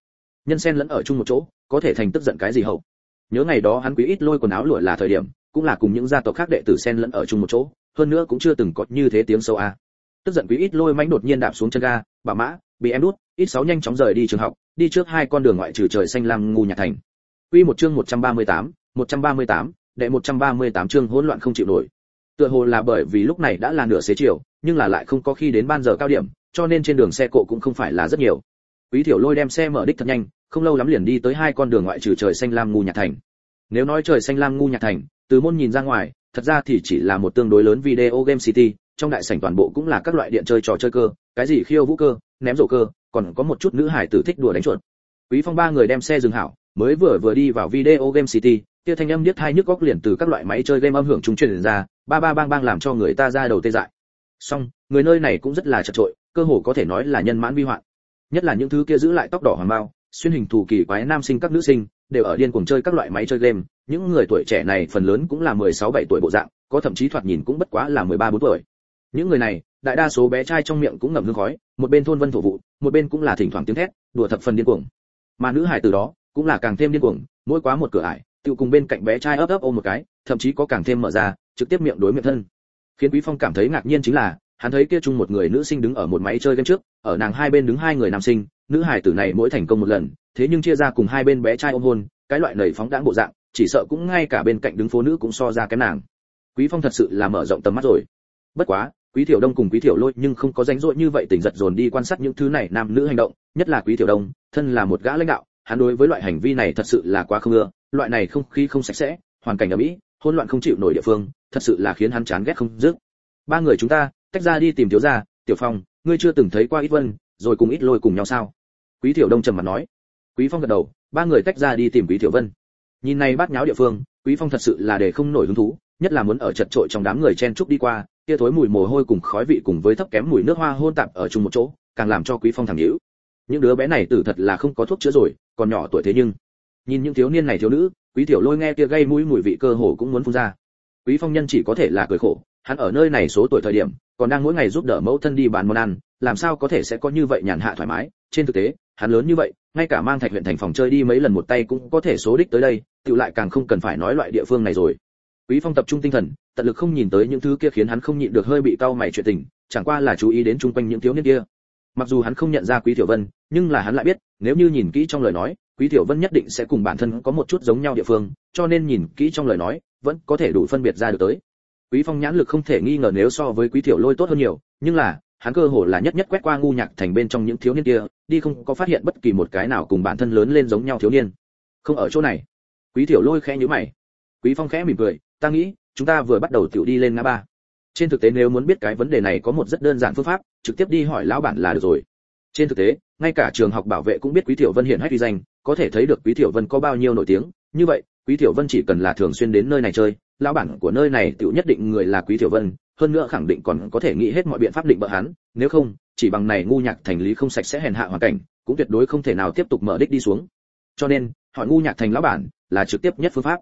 A: nhân sen lẫn ở chung một chỗ có thể thành tức giận cái gì hậu? Nhớ ngày đó hắn quý ít lôi quần áo lụa là thời điểm cũng là cùng những gia tộc khác đệ tử sen lẫn ở chung một chỗ hơn nữa cũng chưa từng có như thế tiếng sâu a. Tức giận quý ít lôi mánh đột nhiên đạp xuống chân ga bà mã bị em đút ít sáu nhanh chóng rời đi trường học đi trước hai con đường ngoại trừ trời xanh lam ngu nhà thành. Quy một chương 138, 138, đệ 138 chương hỗn loạn không chịu nổi. Tựa hồ là bởi vì lúc này đã là nửa xế chiều nhưng là lại không có khi đến ban giờ cao điểm cho nên trên đường xe cộ cũng không phải là rất nhiều quý thiểu lôi đem xe mở đích thật nhanh, không lâu lắm liền đi tới hai con đường ngoại trừ trời xanh lam ngu nhạc thành. Nếu nói trời xanh lam ngu nhạc thành, từ môn nhìn ra ngoài, thật ra thì chỉ là một tương đối lớn video game city, trong đại sảnh toàn bộ cũng là các loại điện chơi trò chơi cơ, cái gì khiêu vũ cơ, ném rổ cơ, còn có một chút nữ hải tử thích đùa đánh chuột. Quý phong ba người đem xe dừng hảo, mới vừa vừa đi vào video game city, kia thanh âm điếc tai nhức góc liền từ các loại máy chơi game âm hưởng trung truyền ra, ba ba bang bang làm cho người ta ra đầu tê dại. Xong, người nơi này cũng rất là chật trội cơ hồ có thể nói là nhân mãn vi hoạn nhất là những thứ kia giữ lại tóc đỏ hoàng bao, xuyên hình thù kỳ quái nam sinh các nữ sinh, đều ở điên cuồng chơi các loại máy chơi game. Những người tuổi trẻ này phần lớn cũng là 16 7 tuổi bộ dạng, có thậm chí thoạt nhìn cũng bất quá là 13 4 tuổi. Những người này, đại đa số bé trai trong miệng cũng ngậm hương khói, một bên thôn vân thổ vụ, một bên cũng là thỉnh thoảng tiếng thét, đùa thập phần điên cuồng. Mà nữ hải từ đó, cũng là càng thêm điên cuồng, mỗi quá một cửa ải tự cùng bên cạnh bé trai ấp ấp ôm một cái, thậm chí có càng thêm mở ra, trực tiếp miệng đối miệng thân. Khiến quý phong cảm thấy ngạc nhiên chính là hắn thấy kia chung một người nữ sinh đứng ở một máy chơi game trước, ở nàng hai bên đứng hai người nam sinh, nữ hải tử này mỗi thành công một lần, thế nhưng chia ra cùng hai bên bé trai ôm hôn, cái loại nảy phóng đãng bộ dạng, chỉ sợ cũng ngay cả bên cạnh đứng phố nữ cũng so ra cái nàng. Quý phong thật sự là mở rộng tầm mắt rồi. Bất quá, quý thiểu đông cùng quý thiểu lôi nhưng không có danh rỗi như vậy tỉnh giật dồn đi quan sát những thứ này nam nữ hành động, nhất là quý thiểu đông, thân là một gã lãnh đạo, hắn đối với loại hành vi này thật sự là quá không ưa, loại này không khí không sạch sẽ, hoàn cảnh ở mỹ hỗn loạn không chịu nổi địa phương, thật sự là khiến hắn chán ghét không dứt. Ba người chúng ta tách ra đi tìm thiếu gia, tiểu phong, ngươi chưa từng thấy qua ít vân, rồi cùng ít lôi cùng nhau sao? Quý thiểu đông trầm mặt nói. Quý phong gật đầu, ba người tách ra đi tìm quý thiểu vân. Nhìn này bát nháo địa phương, quý phong thật sự là để không nổi hứng thú, nhất là muốn ở chật trội trong đám người chen chúc đi qua, kia thối mùi mồ hôi cùng khói vị cùng với thấp kém mùi nước hoa hôn tạp ở chung một chỗ, càng làm cho quý phong thẳng nhíu. Những đứa bé này tử thật là không có thuốc chữa rồi, còn nhỏ tuổi thế nhưng. Nhìn những thiếu niên này thiếu nữ, quý tiểu lôi nghe kia gây mũi mùi vị cơ hồ cũng muốn phun ra. Quý phong nhân chỉ có thể là cười khổ, hắn ở nơi này số tuổi thời điểm còn đang mỗi ngày giúp đỡ mẫu thân đi bán món ăn, làm sao có thể sẽ có như vậy nhàn hạ thoải mái? Trên thực tế, hắn lớn như vậy, ngay cả mang thạch huyện thành phòng chơi đi mấy lần một tay cũng có thể số đích tới đây tự lại càng không cần phải nói loại địa phương này rồi. Quý phong tập trung tinh thần, tận lực không nhìn tới những thứ kia khiến hắn không nhịn được hơi bị cau mày chuyện tình, chẳng qua là chú ý đến chung quanh những thiếu niên kia. Mặc dù hắn không nhận ra quý tiểu vân, nhưng là hắn lại biết, nếu như nhìn kỹ trong lời nói, quý tiểu vân nhất định sẽ cùng bản thân có một chút giống nhau địa phương, cho nên nhìn kỹ trong lời nói, vẫn có thể đủ phân biệt ra được tới quý phong nhãn lực không thể nghi ngờ nếu so với quý tiểu lôi tốt hơn nhiều, nhưng là, hắn cơ hồ là nhất nhất quét qua ngu nhạc thành bên trong những thiếu niên kia, đi không có phát hiện bất kỳ một cái nào cùng bản thân lớn lên giống nhau thiếu niên. Không ở chỗ này. Quý tiểu lôi khẽ nhíu mày. Quý phong khẽ mỉm cười, ta nghĩ, chúng ta vừa bắt đầu tiểu đi lên ngã ba. Trên thực tế nếu muốn biết cái vấn đề này có một rất đơn giản phương pháp, trực tiếp đi hỏi lão bản là được rồi. Trên thực tế, ngay cả trường học bảo vệ cũng biết quý tiểu vân hiện hách uy danh, có thể thấy được quý tiểu vân có bao nhiêu nổi tiếng. Như vậy, quý tiểu vân chỉ cần là thường xuyên đến nơi này chơi lão bản của nơi này tiểu nhất định người là quý tiểu vân, hơn nữa khẳng định còn có thể nghĩ hết mọi biện pháp định bợ hắn, nếu không, chỉ bằng này ngu nhạc thành lý không sạch sẽ hèn hạ hoàn cảnh, cũng tuyệt đối không thể nào tiếp tục mở đích đi xuống. Cho nên, hỏi ngu nhạc thành lão bản là trực tiếp nhất phương pháp.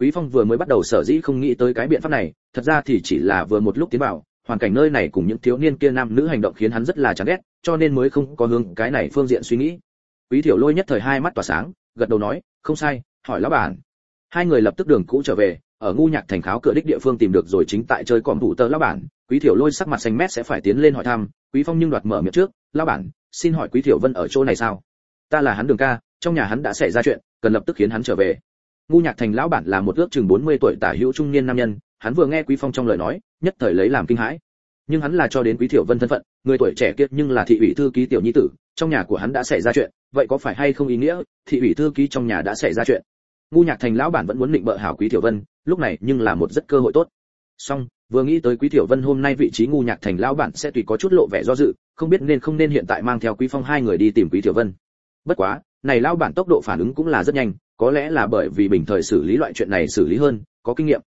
A: Quý phong vừa mới bắt đầu sở dĩ không nghĩ tới cái biện pháp này, thật ra thì chỉ là vừa một lúc tiến vào, hoàn cảnh nơi này cùng những thiếu niên kia nam nữ hành động khiến hắn rất là chán ghét, cho nên mới không có hướng cái này phương diện suy nghĩ. Quý tiểu lôi nhất thời hai mắt tỏa sáng, gật đầu nói, không sai, hỏi lão bản. Hai người lập tức đường cũ trở về ở ngu nhạc thành kháo cửa đích địa phương tìm được rồi chính tại chơi còm thủ tơ lão bản, quý thiểu lôi sắc mặt xanh mét sẽ phải tiến lên hỏi thăm, quý phong nhưng đoạt mở miệng trước, lão bản, xin hỏi quý thiểu vân ở chỗ này sao? Ta là hắn đường ca, trong nhà hắn đã xảy ra chuyện, cần lập tức khiến hắn trở về. Ngu nhạc thành lão bản là một ước chừng 40 tuổi tả hữu trung niên nam nhân, hắn vừa nghe quý phong trong lời nói, nhất thời lấy làm kinh hãi. Nhưng hắn là cho đến quý thiểu vân thân phận, người tuổi trẻ kia nhưng là thị ủy thư ký tiểu nhi tử, trong nhà của hắn đã xảy ra chuyện, vậy có phải hay không ý nghĩa, thị ủy thư ký trong nhà đã xảy ra chuyện? Ngu nhạc thành lão bản vẫn muốn định bợ hảo quý thiểu vân lúc này nhưng là một rất cơ hội tốt. Song vừa nghĩ tới quý tiểu vân hôm nay vị trí ngu nhạc thành lão bản sẽ tùy có chút lộ vẻ do dự không biết nên không nên hiện tại mang theo quý phong hai người đi tìm quý tiểu vân. Bất quá này lão bản tốc độ phản ứng cũng là rất nhanh có lẽ là bởi vì bình thời xử lý loại chuyện này xử lý hơn có kinh nghiệm.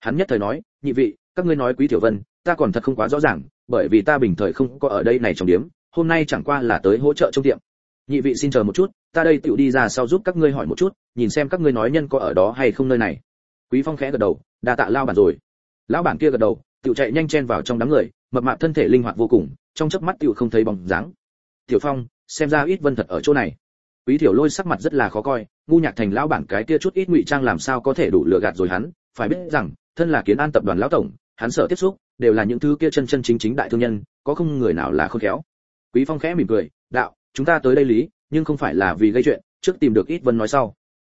A: Hắn nhất thời nói nhị vị các ngươi nói quý tiểu vân ta còn thật không quá rõ ràng bởi vì ta bình thời không có ở đây này trong điểm, hôm nay chẳng qua là tới hỗ trợ trong tiệm. Nhị vị xin chờ một chút ta đây tựu đi ra sau giúp các ngươi hỏi một chút nhìn xem các ngươi nói nhân có ở đó hay không nơi này quý phong khẽ gật đầu, đa tạ lao bản rồi. Lão bản kia gật đầu, tiểu chạy nhanh chen vào trong đám người, mập mạp thân thể linh hoạt vô cùng, trong chớp mắt tiểu không thấy bóng dáng. Tiểu phong, xem ra ít vân thật ở chỗ này. Quý tiểu lôi sắc mặt rất là khó coi, ngu nhạc thành lão bản cái kia chút ít ngụy trang làm sao có thể đủ lừa gạt rồi hắn, phải biết rằng, thân là kiến an tập đoàn lão tổng, hắn sợ tiếp xúc, đều là những thứ kia chân chân chính chính đại thương nhân, có không người nào là khôn khéo. Quý phong khẽ mỉm cười, đạo, chúng ta tới đây lý, nhưng không phải là vì gây chuyện, trước tìm được ít vân nói sau.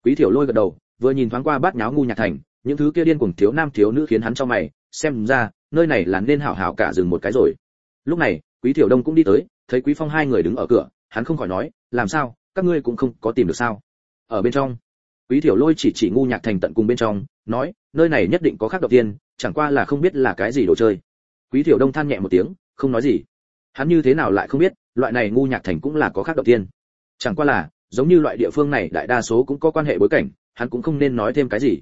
A: Quý tiểu lôi gật đầu vừa nhìn thoáng qua bát nháo ngu nhạc thành, những thứ kia điên cuồng thiếu nam thiếu nữ khiến hắn cho mày, xem ra, nơi này là nên hảo hảo cả dừng một cái rồi. Lúc này, quý tiểu đông cũng đi tới, thấy quý phong hai người đứng ở cửa, hắn không khỏi nói, làm sao, các ngươi cũng không có tìm được sao? Ở bên trong, quý tiểu lôi chỉ chỉ ngu nhạc thành tận cùng bên trong, nói, nơi này nhất định có khác đầu tiên, chẳng qua là không biết là cái gì đồ chơi. Quý tiểu đông than nhẹ một tiếng, không nói gì. Hắn như thế nào lại không biết, loại này ngu nhạc thành cũng là có khác đầu tiên. Chẳng qua là, giống như loại địa phương này, đại đa số cũng có quan hệ bối cảnh hắn cũng không nên nói thêm cái gì.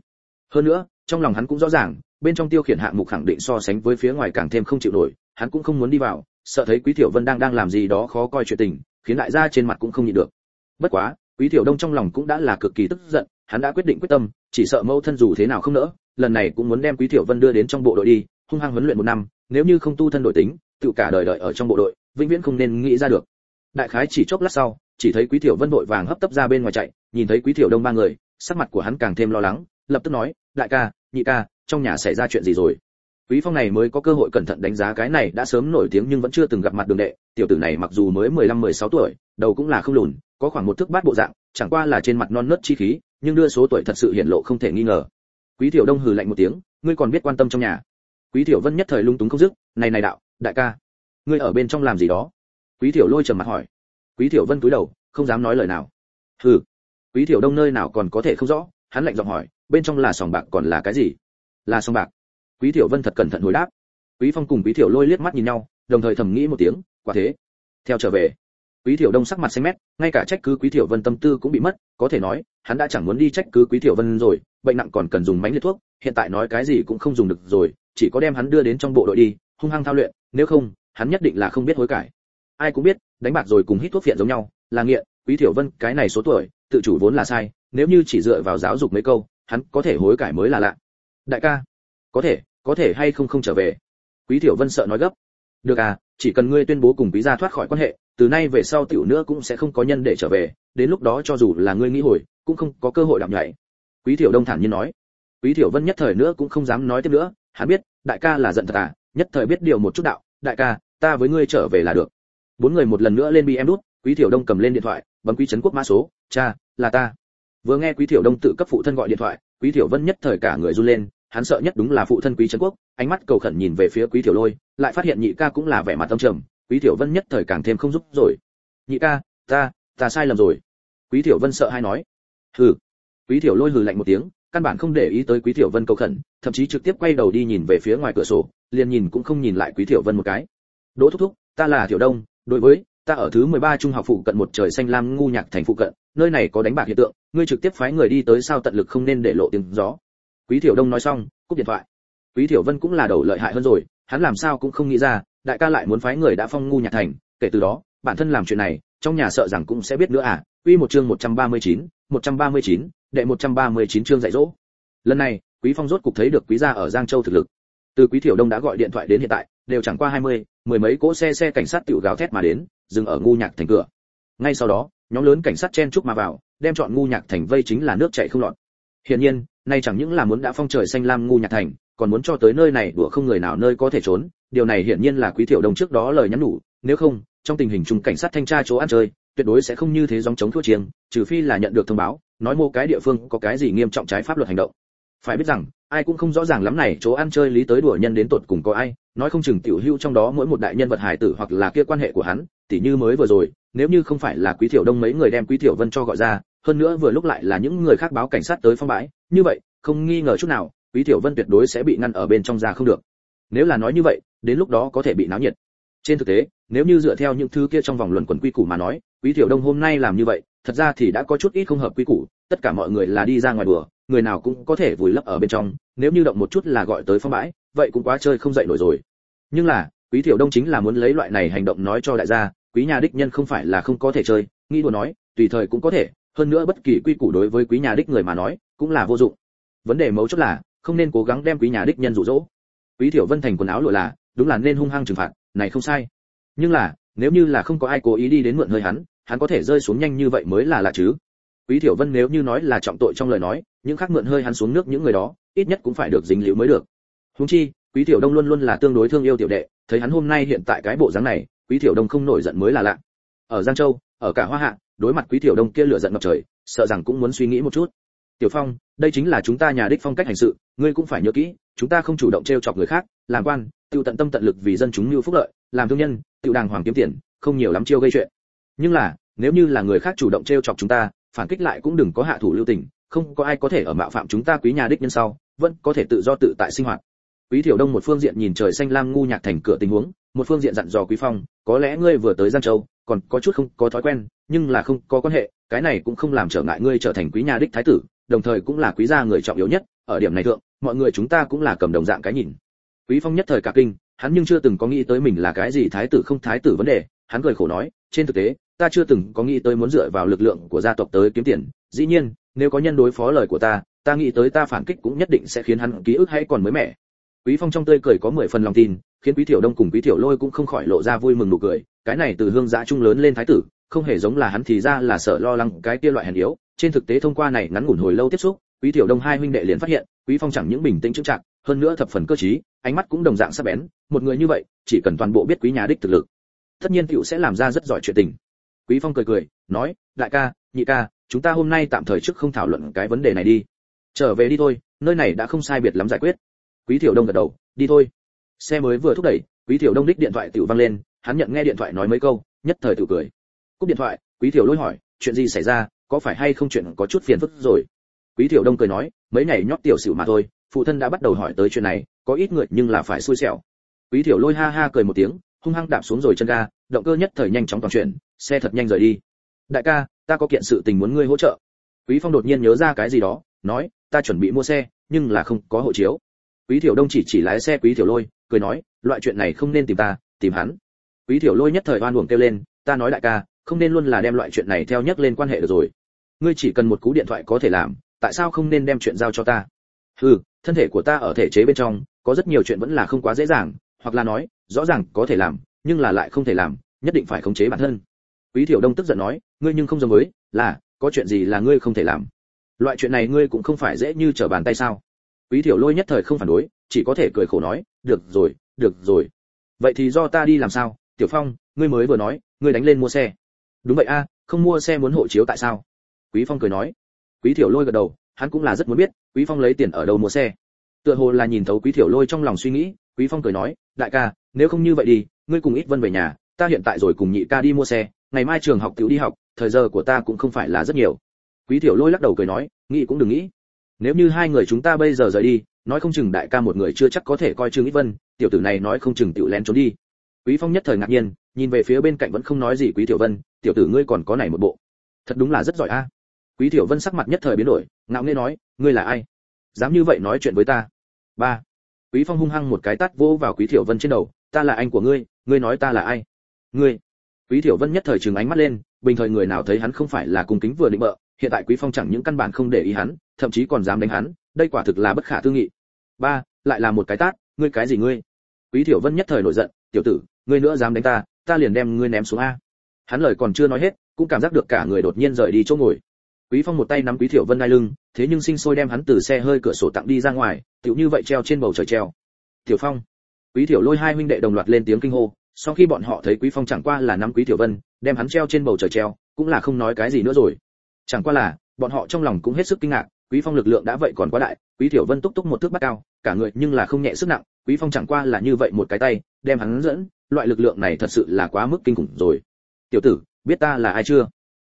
A: Hơn nữa, trong lòng hắn cũng rõ ràng, bên trong tiêu khiển hạng mục khẳng định so sánh với phía ngoài càng thêm không chịu nổi, hắn cũng không muốn đi vào, sợ thấy quý tiểu vân đang đang làm gì đó khó coi chuyện tình, khiến đại gia trên mặt cũng không nhịn được. Bất quá, quý tiểu đông trong lòng cũng đã là cực kỳ tức giận, hắn đã quyết định quyết tâm, chỉ sợ mâu thân dù thế nào không nỡ, lần này cũng muốn đem quý tiểu vân đưa đến trong bộ đội đi, hung hăng huấn luyện một năm, nếu như không tu thân đổi tính, tự cả đời đợi ở trong bộ đội, vĩnh viễn không nên nghĩ ra được. Đại khái chỉ chốc lát sau, chỉ thấy quý tiểu vân vội vàng hấp tấp ra bên ngoài chạy, nhìn thấy quý tiểu đông ba người sắc mặt của hắn càng thêm lo lắng, lập tức nói, đại ca, nhị ca, trong nhà xảy ra chuyện gì rồi? Quý phong này mới có cơ hội cẩn thận đánh giá cái này đã sớm nổi tiếng nhưng vẫn chưa từng gặp mặt đường đệ, tiểu tử này mặc dù mới 15-16 tuổi, đầu cũng là không lùn, có khoảng một thước bát bộ dạng, chẳng qua là trên mặt non nớt chi khí, nhưng đưa số tuổi thật sự hiện lộ không thể nghi ngờ. Quý tiểu đông hừ lạnh một tiếng, ngươi còn biết quan tâm trong nhà? Quý tiểu vân nhất thời lung túng không dứt, này này đạo, đại ca, ngươi ở bên trong làm gì đó? Quý tiểu lôi trầm mặt hỏi. Quý tiểu vân cúi đầu, không dám nói lời nào. Hừ quý thiểu đông nơi nào còn có thể không rõ, hắn lạnh giọng hỏi, bên trong là sòng bạc còn là cái gì? Là sòng bạc. Quý thiểu vân thật cẩn thận hồi đáp. Quý phong cùng quý thiểu lôi liếc mắt nhìn nhau, đồng thời thầm nghĩ một tiếng, quả thế. Theo trở về, quý thiểu đông sắc mặt xanh mét, ngay cả trách cứ quý thiểu vân tâm tư cũng bị mất, có thể nói, hắn đã chẳng muốn đi trách cứ quý thiểu vân rồi, bệnh nặng còn cần dùng mánh liệt thuốc, hiện tại nói cái gì cũng không dùng được rồi, chỉ có đem hắn đưa đến trong bộ đội đi, hung hăng thao luyện, nếu không, hắn nhất định là không biết hối cải. Ai cũng biết, đánh bạc rồi cùng hít thuốc phiện giống nhau, là nghiện, quý thiểu vân cái này số tuổi tự chủ vốn là sai, nếu như chỉ dựa vào giáo dục mấy câu, hắn có thể hối cải mới là lạ. Đại ca, có thể có thể hay không không trở về? Quý tiểu vân sợ nói gấp. Được à chỉ cần ngươi tuyên bố cùng quý gia thoát khỏi quan hệ, từ nay về sau tiểu nữa cũng sẽ không có nhân để trở về, đến lúc đó cho dù là ngươi nghĩ hồi, cũng không có cơ hội làm nhảy. Quý tiểu đông thản nhiên nói. Quý tiểu vân nhất thời nữa cũng không dám nói tiếp nữa, hắn biết, đại ca là giận thật à nhất thời biết điều một chút đạo, đại ca, ta với ngươi trở về là được. Bốn người một lần nữa lên bi em đút quý tiểu đông cầm lên điện thoại, bấm quý trấn quốc mã số, cha, là ta. Vừa nghe quý tiểu đông tự cấp phụ thân gọi điện thoại, quý tiểu vân nhất thời cả người run lên, hắn sợ nhất đúng là phụ thân quý trấn quốc, ánh mắt cầu khẩn nhìn về phía quý tiểu lôi, lại phát hiện nhị ca cũng là vẻ mặt tâm trầm, quý tiểu vân nhất thời càng thêm không giúp rồi. Nhị ca, ta ta sai lầm rồi. Quý tiểu vân sợ hay nói. Hừ. Quý tiểu lôi hừ lạnh một tiếng, căn bản không để ý tới quý tiểu vân cầu khẩn, thậm chí trực tiếp quay đầu đi nhìn về phía ngoài cửa sổ, liền nhìn cũng không nhìn lại quý tiểu vân một cái. Đỗ thúc thúc, ta là tiểu đông, đối với ta ở thứ 13 trung học phụ cận một trời xanh lam ngu nhạc thành phụ cận nơi này có đánh bạc hiện tượng ngươi trực tiếp phái người đi tới sao tận lực không nên để lộ tiếng gió. Quý tiểu đông nói xong cúp điện thoại. Quý tiểu vân cũng là đầu lợi hại hơn rồi hắn làm sao cũng không nghĩ ra đại ca lại muốn phái người đã phong ngu nhạc thành kể từ đó bản thân làm chuyện này trong nhà sợ rằng cũng sẽ biết nữa à. Quy một chương 139, 139, đệ 139 chương dạy dỗ. Lần này quý phong rốt cục thấy được quý gia ở giang châu thực lực. Từ quý tiểu đông đã gọi điện thoại đến hiện tại đều chẳng qua 20, mười mấy cỗ xe xe cảnh sát tiểu gào thét mà đến dừng ở ngu nhạc thành cửa. Ngay sau đó, nhóm lớn cảnh sát chen chúc mà vào, đem chọn ngu nhạc thành vây chính là nước chảy không lọt. Hiển nhiên, nay chẳng những là muốn đã phong trời xanh lam ngu nhạc thành, còn muốn cho tới nơi này đùa không người nào nơi có thể trốn, điều này hiển nhiên là quý tiểu đông trước đó lời nhắn nhủ, nếu không, trong tình hình chung cảnh sát thanh tra chỗ ăn chơi, tuyệt đối sẽ không như thế dòng chống thua chiêng, trừ phi là nhận được thông báo, nói mô cái địa phương có cái gì nghiêm trọng trái pháp luật hành động. Phải biết rằng ai cũng không rõ ràng lắm này, chỗ ăn chơi lý tới đùa nhân đến tột cùng có ai, nói không chừng tiểu hưu trong đó mỗi một đại nhân vật hài tử hoặc là kia quan hệ của hắn, tỉ như mới vừa rồi, nếu như không phải là quý thiểu đông mấy người đem quý thiểu vân cho gọi ra, hơn nữa vừa lúc lại là những người khác báo cảnh sát tới phong bãi, như vậy, không nghi ngờ chút nào, quý thiểu vân tuyệt đối sẽ bị ngăn ở bên trong ra không được. Nếu là nói như vậy, đến lúc đó có thể bị náo nhiệt. Trên thực tế, nếu như dựa theo những thứ kia trong vòng luận quần quy củ mà nói, quý thiểu đông hôm nay làm như vậy, thật ra thì đã có chút ít không hợp quy củ, tất cả mọi người là đi ra ngoài đùa người nào cũng có thể vùi lấp ở bên trong, nếu như động một chút là gọi tới phong bãi, vậy cũng quá chơi không dậy nổi rồi. Nhưng là, quý thiểu đông chính là muốn lấy loại này hành động nói cho đại gia, quý nhà đích nhân không phải là không có thể chơi, nghĩ đùa nói, tùy thời cũng có thể, hơn nữa bất kỳ quy củ đối với quý nhà đích người mà nói, cũng là vô dụng. Vấn đề mấu chốt là, không nên cố gắng đem quý nhà đích nhân dụ dỗ. Quý thiểu vân thành quần áo lụa là, đúng là nên hung hăng trừng phạt, này không sai. Nhưng là, nếu như là không có ai cố ý đi đến mượn hơi hắn hắn có thể rơi xuống nhanh như vậy mới là lạ chứ quý thiểu vân nếu như nói là trọng tội trong lời nói, những khác mượn hơi hắn xuống nước những người đó, ít nhất cũng phải được dính liễu mới được. Huống chi, quý tiểu đông luôn luôn là tương đối thương yêu tiểu đệ, thấy hắn hôm nay hiện tại cái bộ dáng này, quý tiểu đông không nổi giận mới là lạ. Ở giang châu, ở cả hoa hạ, đối mặt quý tiểu đông kia lửa giận ngập trời, sợ rằng cũng muốn suy nghĩ một chút. Tiểu phong, đây chính là chúng ta nhà đích phong cách hành sự, ngươi cũng phải nhớ kỹ, chúng ta không chủ động trêu chọc người khác, làm quan, tự tận tâm tận lực vì dân chúng như phúc lợi, làm thương nhân, tự đàng hoàng kiếm tiền, không nhiều lắm chiêu gây chuyện. Nhưng là, nếu như là người khác chủ động trêu chọc chúng ta phản kích lại cũng đừng có hạ thủ lưu tình, không có ai có thể ở mạo phạm chúng ta quý nhà đích nhân sau, vẫn có thể tự do tự tại sinh hoạt. Quý thiểu đông một phương diện nhìn trời xanh lam ngu nhạc thành cửa tình huống, một phương diện dặn dò quý phong, có lẽ ngươi vừa tới giang châu, còn có chút không có thói quen, nhưng là không có quan hệ, cái này cũng không làm trở ngại ngươi trở thành quý nhà đích thái tử, đồng thời cũng là quý gia người trọng yếu nhất, ở điểm này thượng, mọi người chúng ta cũng là cầm đồng dạng cái nhìn. Quý phong nhất thời cả kinh, hắn nhưng chưa từng có nghĩ tới mình là cái gì thái tử không thái tử vấn đề, hắn cười khổ nói, trên thực tế ta chưa từng có nghĩ tới muốn dựa vào lực lượng của gia tộc tới kiếm tiền. Dĩ nhiên, nếu có nhân đối phó lời của ta ta nghĩ tới ta phản kích cũng nhất định sẽ khiến hắn ký ức hay còn mới mẻ. Quý phong trong tươi cười có mười phần lòng tin, khiến quý tiểu đông cùng quý tiểu lôi cũng không khỏi lộ ra vui mừng nụ cười. Cái này từ hương giã trung lớn lên thái tử, không hề giống là hắn thì ra là sợ lo lắng cái kia loại hèn yếu. Trên thực tế thông qua này ngắn ngủn hồi lâu tiếp xúc, quý tiểu đông hai huynh đệ liền phát hiện, quý phong chẳng những bình tĩnh chững chạc, hơn nữa thập phần cơ trí, ánh mắt cũng đồng dạng sắc bén. Một người như vậy, chỉ cần toàn bộ biết quý nhà đích thực lực, tất nhiên tiểu sẽ làm ra rất giỏi chuyện tình quý phong cười cười, nói, đại ca, nhị ca, chúng ta hôm nay tạm thời trước không thảo luận cái vấn đề này đi. Trở về đi thôi, nơi này đã không sai biệt lắm giải quyết. Quý tiểu đông gật đầu, đi thôi. Xe mới vừa thúc đẩy, quý tiểu đông đích điện thoại tiểu vang lên, hắn nhận nghe điện thoại nói mấy câu, nhất thời tự cười. Cúp điện thoại, quý tiểu lôi hỏi, chuyện gì xảy ra, có phải hay không chuyện có chút phiền phức rồi? Quý tiểu đông cười nói, mấy ngày nhóc tiểu xỉu mà thôi, phụ thân đã bắt đầu hỏi tới chuyện này, có ít người nhưng là phải xui xẻo. Quý tiểu lôi ha ha cười một tiếng, hung hăng đạp xuống rồi chân ga động cơ nhất thời nhanh chóng toàn chuyển, xe thật nhanh rời đi. Đại ca, ta có kiện sự tình muốn ngươi hỗ trợ. Quý phong đột nhiên nhớ ra cái gì đó, nói, ta chuẩn bị mua xe, nhưng là không có hộ chiếu. Quý thiểu đông chỉ chỉ lái xe quý thiểu lôi, cười nói, loại chuyện này không nên tìm ta, tìm hắn. Quý thiểu lôi nhất thời oan uổng kêu lên, ta nói đại ca, không nên luôn là đem loại chuyện này theo nhắc lên quan hệ được rồi. Ngươi chỉ cần một cú điện thoại có thể làm, tại sao không nên đem chuyện giao cho ta? Hừ, thân thể của ta ở thể chế bên trong, có rất nhiều chuyện vẫn là không quá dễ dàng, hoặc là nói, rõ ràng có thể làm nhưng là lại không thể làm, nhất định phải khống chế bản thân. Quý tiểu đông tức giận nói, ngươi nhưng không giống với, là, có chuyện gì là ngươi không thể làm. Loại chuyện này ngươi cũng không phải dễ như trở bàn tay sao. Quý tiểu lôi nhất thời không phản đối, chỉ có thể cười khổ nói, được rồi được rồi. Vậy thì do ta đi làm sao? Tiểu phong, ngươi mới vừa nói, ngươi đánh lên mua xe. Đúng vậy a, không mua xe muốn hộ chiếu tại sao? Quý phong cười nói. Quý tiểu lôi gật đầu, hắn cũng là rất muốn biết, quý phong lấy tiền ở đâu mua xe. Tựa hồ là nhìn thấu quý tiểu lôi trong lòng suy nghĩ, quý phong cười nói, đại ca, nếu không như vậy đi ngươi cùng ít vân về nhà, ta hiện tại rồi cùng nhị ca đi mua xe, ngày mai trường học tiểu đi học, thời giờ của ta cũng không phải là rất nhiều. Quý tiểu lôi lắc đầu cười nói, nghĩ cũng đừng nghĩ. Nếu như hai người chúng ta bây giờ rời đi, nói không chừng đại ca một người chưa chắc có thể coi trương ít vân, tiểu tử này nói không chừng tiểu lén trốn đi. Quý phong nhất thời ngạc nhiên, nhìn về phía bên cạnh vẫn không nói gì quý tiểu vân, tiểu tử ngươi còn có này một bộ. Thật đúng là rất giỏi a. À. Quý tiểu vân sắc mặt nhất thời biến đổi, ngạo nghễ nói, ngươi là ai? Dám như vậy nói chuyện với ta. Ba. Quý phong hung hăng một cái tát vỗ vào quý tiểu vân trên đầu, ta là anh của ngươi ngươi nói ta là ai? Ngươi. Quý tiểu vân nhất thời trừng ánh mắt lên, bình thời người nào thấy hắn không phải là cung kính vừa định bợ, hiện tại quý phong chẳng những căn bản không để ý hắn, thậm chí còn dám đánh hắn, đây quả thực là bất khả tư nghị. Ba, lại là một cái tát, ngươi cái gì ngươi? Quý tiểu vân nhất thời nổi giận, tiểu tử, ngươi nữa dám đánh ta ta liền đem ngươi ném xuống a. Hắn lời còn chưa nói hết, cũng cảm giác được cả người đột nhiên rời đi chỗ ngồi. Quý phong một tay nắm quý tiểu vân đai lưng, thế nhưng sinh sôi đem hắn từ xe hơi cửa sổ tặng đi ra ngoài, tựu như vậy treo trên bầu trời treo. Tiểu phong. Quý tiểu lôi hai huynh đệ đồng loạt lên tiếng kinh hô sau khi bọn họ thấy quý phong chẳng qua là nắm quý tiểu vân, đem hắn treo trên bầu trời treo, cũng là không nói cái gì nữa rồi. Chẳng qua là, bọn họ trong lòng cũng hết sức kinh ngạc, quý phong lực lượng đã vậy còn quá đại, quý tiểu vân túc túc một thước bắt cao, cả người nhưng là không nhẹ sức nặng, quý phong chẳng qua là như vậy một cái tay, đem hắn dẫn, loại lực lượng này thật sự là quá mức kinh khủng rồi. Tiểu tử, biết ta là ai chưa?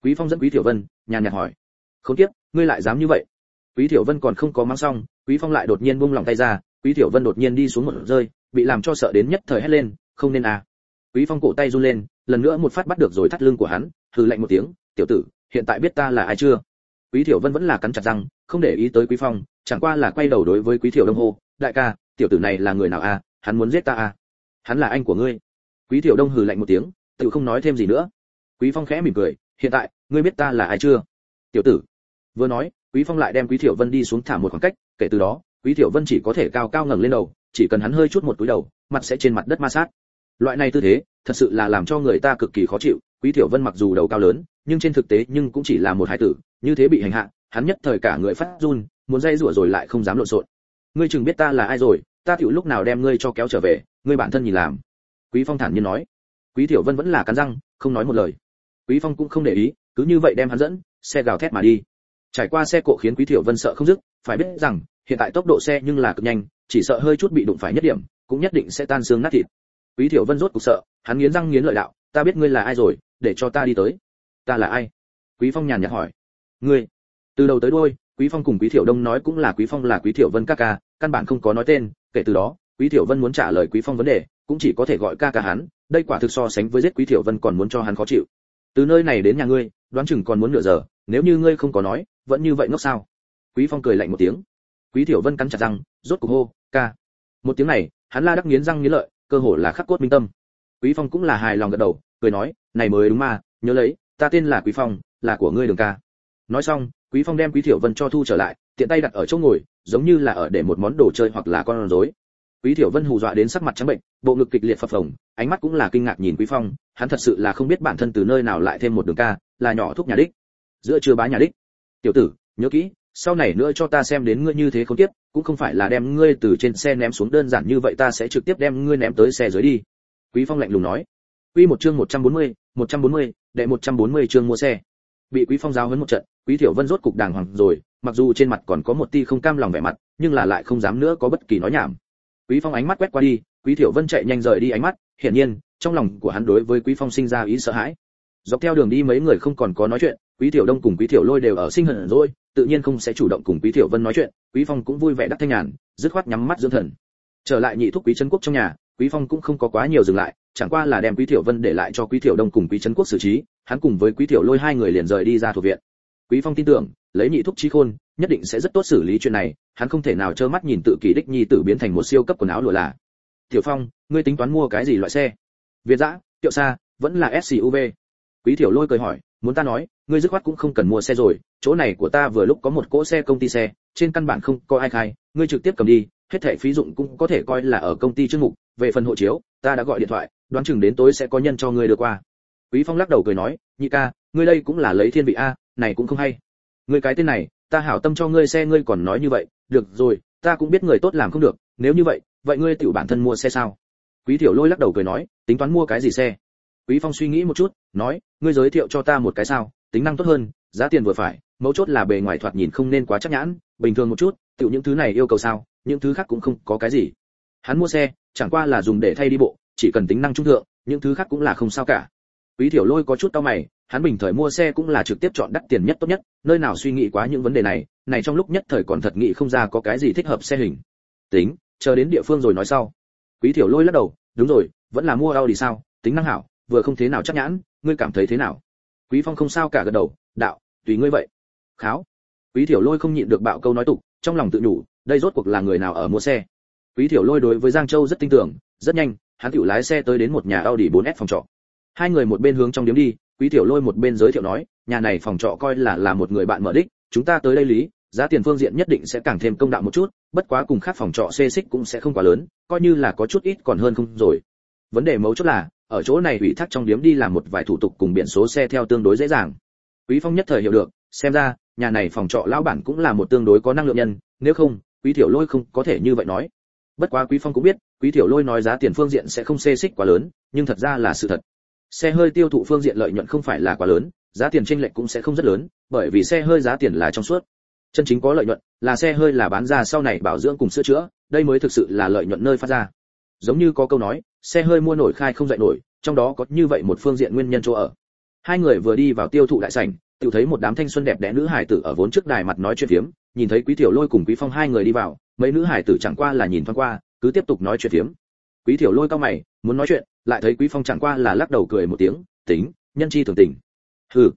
A: Quý phong dẫn quý tiểu vân, nhàn nhạt hỏi. Không tiếp, ngươi lại dám như vậy? Quý tiểu vân còn không có mang xong, quý phong lại đột nhiên buông lòng tay ra, quý tiểu vân đột nhiên đi xuống một rơi, bị làm cho sợ đến nhất thời hét lên, không nên à quý phong cổ tay run lên, lần nữa một phát bắt được rồi thắt lưng của hắn, hừ lạnh một tiếng, tiểu tử, hiện tại biết ta là ai chưa? Quý Thiểu vân vẫn là cắn chặt răng, không để ý tới quý phong, chẳng qua là quay đầu đối với quý Thiểu đông hô, đại ca, tiểu tử này là người nào à hắn muốn giết ta à hắn là anh của ngươi. Quý Thiểu đông hừ lạnh một tiếng, tự không nói thêm gì nữa. Quý phong khẽ mỉm cười, hiện tại, ngươi biết ta là ai chưa? Tiểu tử. Vừa nói, quý phong lại đem quý Thiểu vân đi xuống thả một khoảng cách, kể từ đó, quý Thiểu vân chỉ có thể cao cao ngẩng lên đầu, chỉ cần hắn hơi chút một túi đầu, mặt sẽ trên mặt đất ma sát loại này tư thế, thật sự là làm cho người ta cực kỳ khó chịu, quý tiểu vân mặc dù đầu cao lớn, nhưng trên thực tế nhưng cũng chỉ là một hải tử, như thế bị hành hạ, hắn nhất thời cả người phát run, muốn dây rủa rồi lại không dám lộn xộn. Ngươi chừng biết ta là ai rồi, ta tiểu lúc nào đem ngươi cho kéo trở về, ngươi bản thân nhìn làm. Quý phong thản nhiên nói. Quý tiểu vân vẫn là cắn răng, không nói một lời. Quý phong cũng không để ý, cứ như vậy đem hắn dẫn, xe gào thét mà đi. Trải qua xe cộ khiến quý tiểu vân sợ không dứt, phải biết rằng, hiện tại tốc độ xe nhưng là cực nhanh, chỉ sợ hơi chút bị đụng phải nhất điểm, cũng nhất định sẽ tan xương nát thịt quý Thiệu vân rốt cục sợ, hắn nghiến răng nghiến lợi đạo, ta biết ngươi là ai rồi, để cho ta đi tới. Ta là ai? Quý phong nhàn nhạt hỏi. Ngươi. Từ đầu tới đuôi, quý phong cùng quý thiểu đông nói cũng là quý phong là quý thiểu vân ca ca, căn bản không có nói tên, kể từ đó, quý thiểu vân muốn trả lời quý phong vấn đề, cũng chỉ có thể gọi ca ca hắn, đây quả thực so sánh với giết quý thiểu vân còn muốn cho hắn khó chịu. Từ nơi này đến nhà ngươi, đoán chừng còn muốn nửa giờ, nếu như ngươi không có nói, vẫn như vậy ngốc sao? Quý phong cười lạnh một tiếng. Quý thiểu vân cắn chặt răng, rốt cục hô, ca. Một tiếng này, hắn la đắc nghiến răng nghiến lợi cơ hồ là khắc cốt minh tâm. Quý phong cũng là hài lòng gật đầu, cười nói, này mới đúng mà, nhớ lấy, ta tên là quý phong, là của ngươi đường ca. Nói xong, quý phong đem quý thiểu vân cho thu trở lại, tiện tay đặt ở chỗ ngồi, giống như là ở để một món đồ chơi hoặc là con rối. Quý thiểu vân hù dọa đến sắc mặt trắng bệnh, bộ ngực kịch liệt phập phồng, ánh mắt cũng là kinh ngạc nhìn quý phong, hắn thật sự là không biết bản thân từ nơi nào lại thêm một đường ca, là nhỏ thúc nhà đích, giữa chưa bá nhà đích. Tiểu tử, nhớ kỹ sau này nữa cho ta xem đến ngươi như thế không tiếp cũng không phải là đem ngươi từ trên xe ném xuống đơn giản như vậy ta sẽ trực tiếp đem ngươi ném tới xe dưới đi quý phong lạnh lùng nói Quy một chương 140, 140, đệ 140 chương mua xe. Bị Quý Phong giáo huấn một trận, Quý Thiểu Vân rốt cục đàng hoàng rồi, mặc dù trên mặt còn có một tia không cam lòng vẻ mặt, nhưng là lại không dám nữa có bất kỳ nói nhảm. Quý Phong ánh mắt quét qua đi, Quý Thiểu Vân chạy nhanh rời đi ánh mắt, hiển nhiên, trong lòng của hắn đối với Quý Phong sinh ra ý sợ hãi. Dọc theo đường đi mấy người không còn có nói chuyện, Quý Tiểu Đông cùng Quý Tiểu Lôi đều ở sinh hận rồi, tự nhiên không sẽ chủ động cùng Quý Tiểu Vân nói chuyện, Quý Phong cũng vui vẻ đắc thanh nhàn, dứt khoát nhắm mắt dưỡng thần. Trở lại nhị thúc Quý Trấn Quốc trong nhà, Quý Phong cũng không có quá nhiều dừng lại, chẳng qua là đem Quý Tiểu Vân để lại cho Quý Tiểu Đông cùng Quý Trấn Quốc xử trí, hắn cùng với Quý Tiểu Lôi hai người liền rời đi ra thuộc viện. Quý Phong tin tưởng, lấy nhị thúc trí khôn, nhất định sẽ rất tốt xử lý chuyện này, hắn không thể nào trơ mắt nhìn tự kỷ đích nhi tử biến thành một siêu cấp quần áo lụa là. Tiểu Phong, ngươi tính toán mua cái gì loại xe? Việt dã, Tiệu xa, vẫn là SUV. Quý Tiểu Lôi cười hỏi, muốn ta nói, ngươi dứt khoát cũng không cần mua xe rồi, chỗ này của ta vừa lúc có một cỗ xe công ty xe, trên căn bản không có ai khai, ngươi trực tiếp cầm đi, hết thảy phí dụng cũng có thể coi là ở công ty chương mục, về phần hộ chiếu, ta đã gọi điện thoại, đoán chừng đến tối sẽ có nhân cho ngươi đưa qua. Quý Phong lắc đầu cười nói, nhị ca, ngươi đây cũng là lấy thiên vị a, này cũng không hay. Ngươi cái tên này, ta hảo tâm cho ngươi xe ngươi còn nói như vậy, được rồi, ta cũng biết người tốt làm không được, nếu như vậy, vậy ngươi tiểu bản thân mua xe sao? Quý Tiểu Lôi lắc đầu cười nói, tính toán mua cái gì xe? Quý Phong suy nghĩ một chút, nói, ngươi giới thiệu cho ta một cái sao, tính năng tốt hơn, giá tiền vừa phải, mấu chốt là bề ngoài thoạt nhìn không nên quá chắc nhãn, bình thường một chút, tiểu những thứ này yêu cầu sao, những thứ khác cũng không có cái gì. Hắn mua xe, chẳng qua là dùng để thay đi bộ, chỉ cần tính năng trung thượng, những thứ khác cũng là không sao cả. Quý Thiểu Lôi có chút tao mày, hắn bình thời mua xe cũng là trực tiếp chọn đắt tiền nhất tốt nhất, nơi nào suy nghĩ quá những vấn đề này, này trong lúc nhất thời còn thật nghĩ không ra có cái gì thích hợp xe hình. Tính, chờ đến địa phương rồi nói sau. Quý Thiểu Lôi lắc đầu, đúng rồi, vẫn là mua Audi sao, tính năng hảo, vừa không thế nào chắc nhãn, ngươi cảm thấy thế nào? Quý Phong không sao cả gật đầu, đạo, tùy ngươi vậy. Kháo. Quý Thiểu Lôi không nhịn được bạo câu nói tục, trong lòng tự nhủ, đây rốt cuộc là người nào ở mua xe. Quý Thiểu Lôi đối với Giang Châu rất tin tưởng, rất nhanh, hắn tiểu lái xe tới đến một nhà Audi 4S phòng trọ. Hai người một bên hướng trong điếm đi, Quý Thiểu Lôi một bên giới thiệu nói, nhà này phòng trọ coi là là một người bạn mở đích, chúng ta tới đây lý, giá tiền phương diện nhất định sẽ càng thêm công đạo một chút, bất quá cùng khác phòng trọ xê xích cũng sẽ không quá lớn, coi như là có chút ít còn hơn không rồi. Vấn đề mấu chốt là, ở chỗ này ủy thác trong điếm đi làm một vài thủ tục cùng biển số xe theo tương đối dễ dàng. Quý Phong nhất thời hiểu được, xem ra, nhà này phòng trọ lão bản cũng là một tương đối có năng lượng nhân, nếu không, Quý tiểu Lôi không có thể như vậy nói. Bất quá Quý Phong cũng biết, Quý tiểu Lôi nói giá tiền phương diện sẽ không xê xích quá lớn, nhưng thật ra là sự thật. Xe hơi tiêu thụ phương diện lợi nhuận không phải là quá lớn, giá tiền chênh lệch cũng sẽ không rất lớn, bởi vì xe hơi giá tiền là trong suốt. Chân chính có lợi nhuận là xe hơi là bán ra sau này bảo dưỡng cùng sửa chữa, đây mới thực sự là lợi nhuận nơi phát ra. Giống như có câu nói, xe hơi mua nổi khai không dậy nổi, trong đó có như vậy một phương diện nguyên nhân chỗ ở. Hai người vừa đi vào tiêu thụ đại sảnh, tự thấy một đám thanh xuân đẹp đẽ nữ hải tử ở vốn trước đài mặt nói chuyện phiếm, nhìn thấy Quý Tiểu Lôi cùng Quý Phong hai người đi vào, mấy nữ hải tử chẳng qua là nhìn thoáng qua, cứ tiếp tục nói chuyện phiếm. Quý Tiểu Lôi cao mày, muốn nói chuyện, lại thấy Quý Phong chẳng qua là lắc đầu cười một tiếng, tính, nhân chi thường tình. Hừ.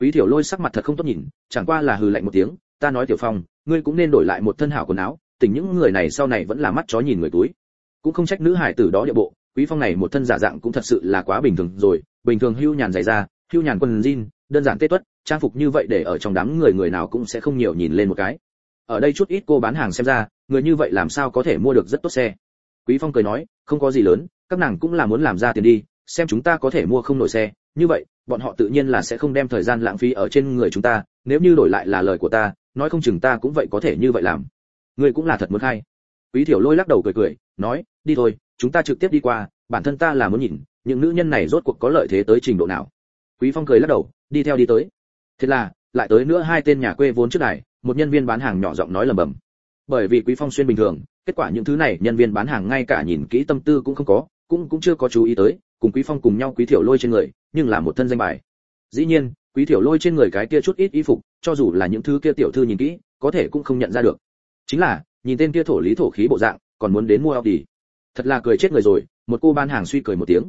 A: Quý Tiểu Lôi sắc mặt thật không tốt nhìn, chẳng qua là hừ lạnh một tiếng, ta nói Tiểu Phong, ngươi cũng nên đổi lại một thân hảo quần áo, tình những người này sau này vẫn là mắt chó nhìn người túi. Cũng không trách nữ hải tử đó địa bộ, Quý Phong này một thân giả dạng cũng thật sự là quá bình thường rồi, bình thường hưu nhàn dày ra, hưu nhàn quần jean, đơn giản tê tuất, trang phục như vậy để ở trong đám người người nào cũng sẽ không nhiều nhìn lên một cái. Ở đây chút ít cô bán hàng xem ra, người như vậy làm sao có thể mua được rất tốt xe. Quý Phong cười nói, không có gì lớn, các nàng cũng là muốn làm ra tiền đi, xem chúng ta có thể mua không nổi xe, như vậy, bọn họ tự nhiên là sẽ không đem thời gian lãng phí ở trên người chúng ta, nếu như đổi lại là lời của ta, nói không chừng ta cũng vậy có thể như vậy làm. Người cũng là thật muốn hay. Quý Thiểu Lôi lắc đầu cười cười, nói, đi thôi, chúng ta trực tiếp đi qua, bản thân ta là muốn nhìn, những nữ nhân này rốt cuộc có lợi thế tới trình độ nào. Quý Phong cười lắc đầu, đi theo đi tới. Thế là, lại tới nữa hai tên nhà quê vốn trước này, một nhân viên bán hàng nhỏ giọng nói lầm bầm. Bởi vì Quý Phong xuyên bình thường, kết quả những thứ này nhân viên bán hàng ngay cả nhìn kỹ tâm tư cũng không có, cũng cũng chưa có chú ý tới, cùng Quý Phong cùng nhau Quý Thiểu Lôi trên người, nhưng là một thân danh bài. Dĩ nhiên, Quý Thiểu Lôi trên người cái kia chút ít y phục, cho dù là những thứ kia tiểu thư nhìn kỹ, có thể cũng không nhận ra được. Chính là, nhìn tên kia thổ lý thổ khí bộ dạng, còn muốn đến mua Audi. Thật là cười chết người rồi, một cô bán hàng suy cười một tiếng.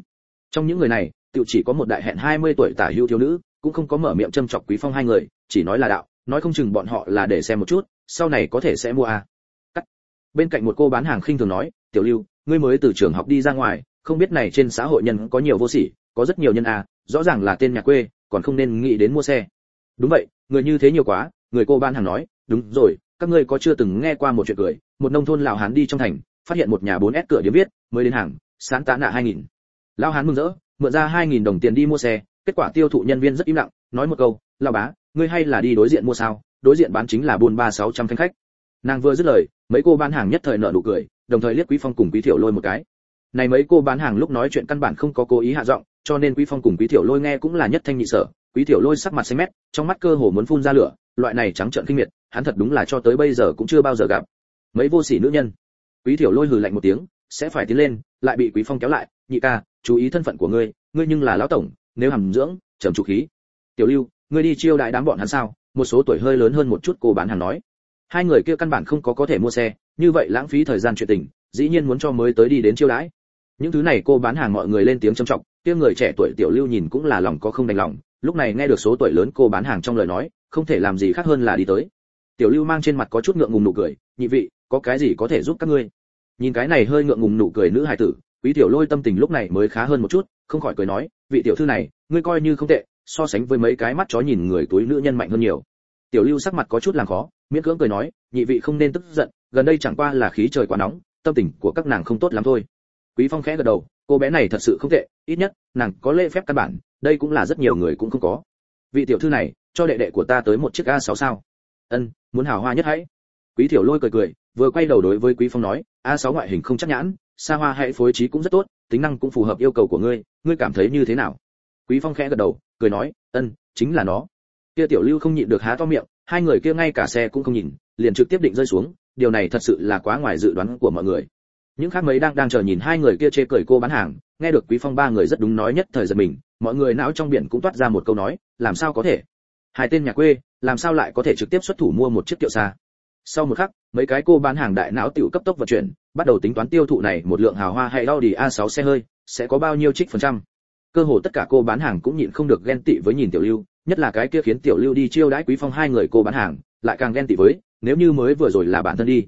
A: Trong những người này, tiểu chỉ có một đại hẹn 20 tuổi tả hưu thiếu nữ, cũng không có mở miệng châm chọc Quý Phong hai người, chỉ nói là đạo, nói không chừng bọn họ là để xem một chút, sau này có thể sẽ mua à. Cắt. Bên cạnh một cô bán hàng khinh thường nói, "Tiểu Lưu, ngươi mới từ trường học đi ra ngoài, không biết này trên xã hội nhân có nhiều vô sỉ, có rất nhiều nhân à, rõ ràng là tên nhà quê, còn không nên nghĩ đến mua xe đúng vậy người như thế nhiều quá người cô bán hàng nói đúng rồi các ngươi có chưa từng nghe qua một chuyện cười, một nông thôn lão hán đi trong thành, phát hiện một nhà 4S cửa điểm viết, mới đến hàng, sáng tá nạ 2000 lão hán mừng rỡ, mượn ra 2000 đồng tiền đi mua xe, kết quả tiêu thụ nhân viên rất im lặng, nói một câu, lão bá, ngươi hay là đi đối diện mua sao? Đối diện bán chính là buôn ba sáu trăm khách. Nàng vừa dứt lời, mấy cô bán hàng nhất thời nở nụ cười, đồng thời liếc quý phong cùng quý thiểu lôi một cái. Này mấy cô bán hàng lúc nói chuyện căn bản không có cố ý hạ giọng, cho nên quý phong cùng quý thiểu lôi nghe cũng là nhất thanh nhị sở. Quý thiểu lôi sắc mặt xanh mét, trong mắt cơ hồ muốn phun ra lửa, loại này trắng trợn kinh miệt hắn thật đúng là cho tới bây giờ cũng chưa bao giờ gặp. Mấy vô sỉ nữ nhân. Quý thiểu lôi hừ lạnh một tiếng, sẽ phải tiến lên, lại bị quý phong kéo lại. Nhị ca, chú ý thân phận của ngươi ngươi nhưng là lão tổng, nếu hàm dưỡng, trầm trụ khí. Tiểu lưu, ngươi đi chiêu đại đám bọn hắn sao? Một số tuổi hơi lớn hơn một chút cô bán hàng nói. Hai người kia căn bản không có có thể mua xe, như vậy lãng phí thời gian chuyện tình, dĩ nhiên muốn cho mới tới đi đến chiêu đãi. Những thứ này cô bán hàng mọi người lên tiếng trầm trọng kia người trẻ tuổi tiểu lưu nhìn cũng là lòng có không đành lòng, lúc này nghe được số tuổi lớn cô bán hàng trong lời nói, không thể làm gì khác hơn là đi tới tiểu lưu mang trên mặt có chút ngượng ngùng nụ cười, nhị vị, có cái gì có thể giúp các ngươi? Nhìn cái này hơi ngượng ngùng nụ cười nữ hài tử, quý tiểu lôi tâm tình lúc này mới khá hơn một chút, không khỏi cười nói, vị tiểu thư này, ngươi coi như không tệ, so sánh với mấy cái mắt chó nhìn người túi nữ nhân mạnh hơn nhiều. Tiểu lưu sắc mặt có chút làm khó, miễn cưỡng cười nói, nhị vị không nên tức giận, gần đây chẳng qua là khí trời quá nóng, tâm tình của các nàng không tốt lắm thôi. Quý phong khẽ gật đầu, cô bé này thật sự không tệ, ít nhất, nàng có lễ phép căn bản, đây cũng là rất nhiều người cũng không có. Vị tiểu thư này, cho đệ đệ của ta tới một chiếc a 6 sao ân, muốn hào hoa nhất hãy. Quý tiểu lôi cười cười, vừa quay đầu đối với quý phong nói, a 6 ngoại hình không chắc nhãn, xa hoa hãy phối trí cũng rất tốt, tính năng cũng phù hợp yêu cầu của ngươi ngươi cảm thấy như thế nào? Quý phong khẽ gật đầu, cười nói, ân, chính là nó. Kia tiểu lưu không nhịn được há to miệng, hai người kia ngay cả xe cũng không nhìn, liền trực tiếp định rơi xuống, điều này thật sự là quá ngoài dự đoán của mọi người. Những khác mấy đang đang chờ nhìn hai người kia chê cười cô bán hàng, nghe được quý phong ba người rất đúng nói nhất thời giật mình, mọi người não trong biển cũng toát ra một câu nói, làm sao có thể? Hai tên nhà quê, làm sao lại có thể trực tiếp xuất thủ mua một chiếc kiệu xa? Sau một khắc, mấy cái cô bán hàng đại não tiểu cấp tốc vận chuyển, bắt đầu tính toán tiêu thụ này một lượng hào hoa hay Audi A6 xe hơi, sẽ có bao nhiêu trích phần trăm. Cơ hồ tất cả cô bán hàng cũng nhịn không được ghen tị với nhìn tiểu lưu, nhất là cái kia khiến tiểu lưu đi chiêu đãi quý phong hai người cô bán hàng, lại càng ghen tị với, nếu như mới vừa rồi là bản thân đi.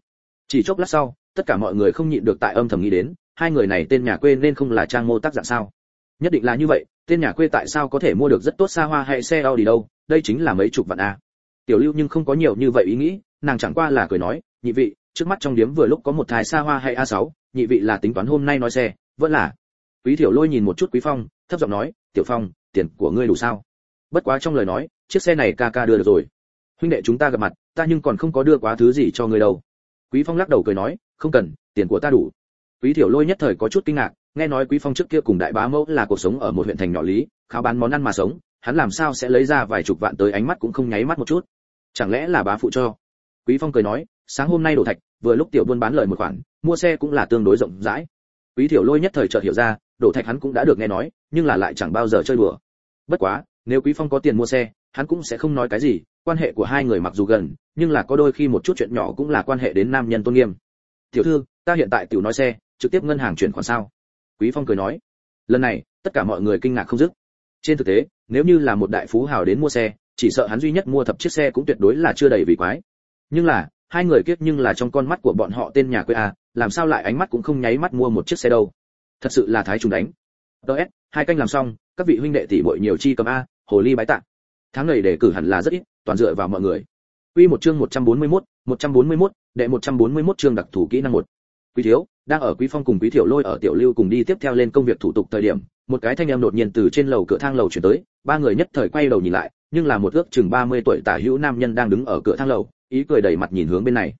A: Chỉ chốc lát sau, tất cả mọi người không nhịn được tại âm thầm nghĩ đến, hai người này tên nhà quê nên không là trang mô tác dạng sao? Nhất định là như vậy, tên nhà quê tại sao có thể mua được rất tốt xa hoa hay xe Audi đâu, đây chính là mấy chục vạn a. Tiểu lưu nhưng không có nhiều như vậy ý nghĩ, nàng chẳng qua là cười nói, nhị vị, trước mắt trong điếm vừa lúc có một thái xa hoa hay a 6 nhị vị là tính toán hôm nay nói xe, vẫn là. Quý tiểu lôi nhìn một chút quý phong, thấp giọng nói, tiểu phong, tiền của ngươi đủ sao? Bất quá trong lời nói, chiếc xe này ca ca đưa được rồi. Huynh đệ chúng ta gặp mặt, ta nhưng còn không có đưa quá thứ gì cho ngươi đâu. Quý phong lắc đầu cười nói, không cần, tiền của ta đủ. Quý tiểu lôi nhất thời có chút kinh ngạc nghe nói quý phong trước kia cùng đại bá mẫu là cuộc sống ở một huyện thành nhỏ lý khao bán món ăn mà sống, hắn làm sao sẽ lấy ra vài chục vạn tới ánh mắt cũng không nháy mắt một chút? Chẳng lẽ là bá phụ cho? Quý phong cười nói, sáng hôm nay đổ thạch, vừa lúc tiểu buôn bán lời một khoản, mua xe cũng là tương đối rộng rãi. Quý tiểu lôi nhất thời chợt hiểu ra, đổ thạch hắn cũng đã được nghe nói, nhưng là lại chẳng bao giờ chơi đùa. Bất quá, nếu quý phong có tiền mua xe, hắn cũng sẽ không nói cái gì, quan hệ của hai người mặc dù gần, nhưng là có đôi khi một chút chuyện nhỏ cũng là quan hệ đến nam nhân tôn nghiêm. Tiểu thư, ta hiện tại tiểu nói xe, trực tiếp ngân hàng chuyển khoản sao? Quý phong cười nói lần này tất cả mọi người kinh ngạc không dứt. Trên thực tế nếu như là một đại phú hào đến mua xe chỉ sợ hắn duy nhất mua thập chiếc xe cũng tuyệt đối là chưa đầy vì quái. Nhưng là hai người kiếp nhưng là trong con mắt của bọn họ tên nhà quê a làm sao lại ánh mắt cũng không nháy mắt mua một chiếc xe đâu. Thật sự là thái trùng đánh. Ts hai canh làm xong các vị huynh đệ tỷ muội nhiều chi cầm a hồ ly bái tạ. Tháng này để cử hẳn là rất ít toàn dựa vào mọi người. Quy một chương 141, 141, đệ 141 chương đặc thù kỹ năng một. Quý thiếu, đang ở Quý Phong cùng Quý Thiểu Lôi ở Tiểu Lưu cùng đi tiếp theo lên công việc thủ tục thời điểm, một cái thanh em đột nhiên từ trên lầu cửa thang lầu chuyển tới, ba người nhất thời quay đầu nhìn lại, nhưng là một ước chừng 30 tuổi tả hữu nam nhân đang đứng ở cửa thang lầu, ý cười đầy mặt nhìn hướng bên này.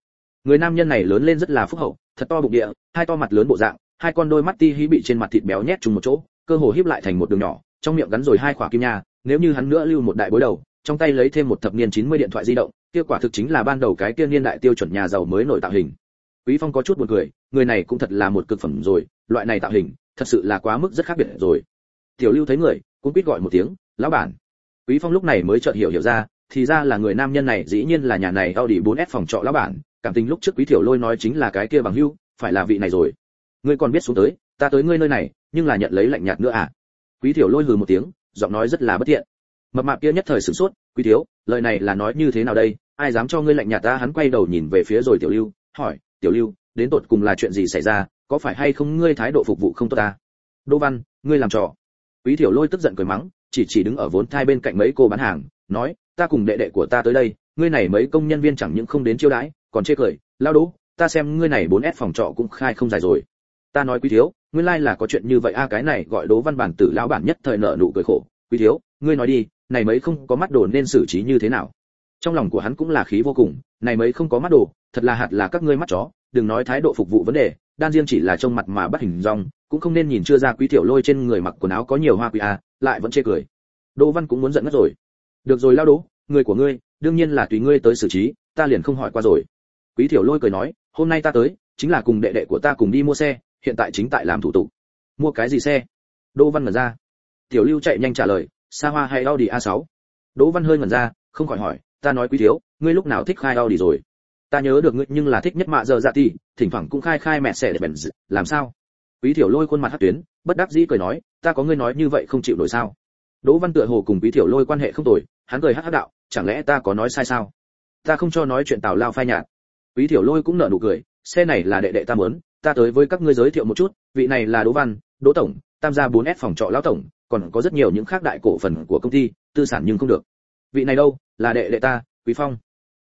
A: Người nam nhân này lớn lên rất là phúc hậu, thật to bụng địa, hai to mặt lớn bộ dạng, hai con đôi mắt ti hí bị trên mặt thịt béo nhét chung một chỗ, cơ hồ híp lại thành một đường nhỏ, trong miệng gắn rồi hai quả kim nha, nếu như hắn nữa lưu một đại bối đầu, trong tay lấy thêm một thập niên 90 điện thoại di động, kia quả thực chính là ban đầu cái kia niên đại tiêu chuẩn nhà giàu mới nổi tạo hình. Quý Phong có chút buồn cười, người này cũng thật là một cực phẩm rồi, loại này tạo hình, thật sự là quá mức rất khác biệt rồi. Tiểu Lưu thấy người, cũng quýt gọi một tiếng, "Lão bản." Quý Phong lúc này mới chợt hiểu hiểu ra, thì ra là người nam nhân này dĩ nhiên là nhà này Audi 4S phòng trọ lão bản, cảm tình lúc trước Quý Tiểu Lôi nói chính là cái kia bằng hưu, phải là vị này rồi. Ngươi còn biết xuống tới, ta tới ngươi nơi này, nhưng là nhận lấy lạnh nhạt nữa à? Quý Tiểu Lôi hừ một tiếng, giọng nói rất là bất tiện. Mập mạp kia nhất thời sửng sốt, "Quý thiếu, lời này là nói như thế nào đây? Ai dám cho ngươi lạnh nhạt ta?" Hắn quay đầu nhìn về phía rồi Tiểu Lưu, hỏi, "Tiểu Lưu, đến tột cùng là chuyện gì xảy ra, có phải hay không ngươi thái độ phục vụ không tốt ta?" "Đỗ Văn, ngươi làm trò." Quý Tiểu Lôi tức giận cười mắng, chỉ chỉ đứng ở vốn thai bên cạnh mấy cô bán hàng nói ta cùng đệ đệ của ta tới đây ngươi này mấy công nhân viên chẳng những không đến chiêu đãi còn chê cười lao đố ta xem ngươi này 4S phòng trọ cũng khai không dài rồi ta nói quý thiếu nguyên lai like là có chuyện như vậy a cái này gọi đố văn bản tử lão bản nhất thời nợ nụ cười khổ quý thiếu ngươi nói đi này mấy không có mắt đồ nên xử trí như thế nào trong lòng của hắn cũng là khí vô cùng, này mấy không có mắt đồ, thật là hạt là các ngươi mắt chó, đừng nói thái độ phục vụ vấn đề, đan riêng chỉ là trông mặt mà bắt hình rong cũng không nên nhìn chưa ra quý tiểu lôi trên người mặc quần áo có nhiều hoa quý a lại vẫn chê cười. Đỗ văn cũng muốn giận mất rồi. Được rồi, lao đố người của ngươi, đương nhiên là tùy ngươi tới xử trí, ta liền không hỏi qua rồi. Quý tiểu lôi cười nói, hôm nay ta tới, chính là cùng đệ đệ của ta cùng đi mua xe, hiện tại chính tại làm thủ tục. Mua cái gì xe? Đỗ văn ngẩn ra. Tiểu lưu chạy nhanh trả lời xa hoa hay audi a 6 đỗ văn hơi ngẩn ra, không khỏi hỏi ta nói quý thiếu, ngươi lúc nào thích khai audi rồi? Ta nhớ được ngươi, nhưng là thích nhất mạ giờ dạ tỷ thỉnh thoảng cũng khai khai mẹ xẻ để bèn làm sao? Quý thiểu lôi khuôn mặt hất tuyến, bất đắc dĩ cười nói, ta có ngươi nói như vậy không chịu nổi sao? Đỗ văn tựa hồ cùng quý thiểu lôi quan hệ không tồi, hắn cười hắc hắc đạo, chẳng lẽ ta có nói sai sao? Ta không cho nói chuyện tào lao phai nhạt. Quý thiểu lôi cũng nở nụ cười, xe này là đệ đệ ta muốn, ta tới với các ngươi giới thiệu một chút, vị này là đỗ văn, đỗ tổng, tam gia 4S phòng trọ lão tổng, còn có rất nhiều những khác đại cổ phần của công ty, tư sản nhưng không được vị này đâu, là đệ đệ ta, quý phong.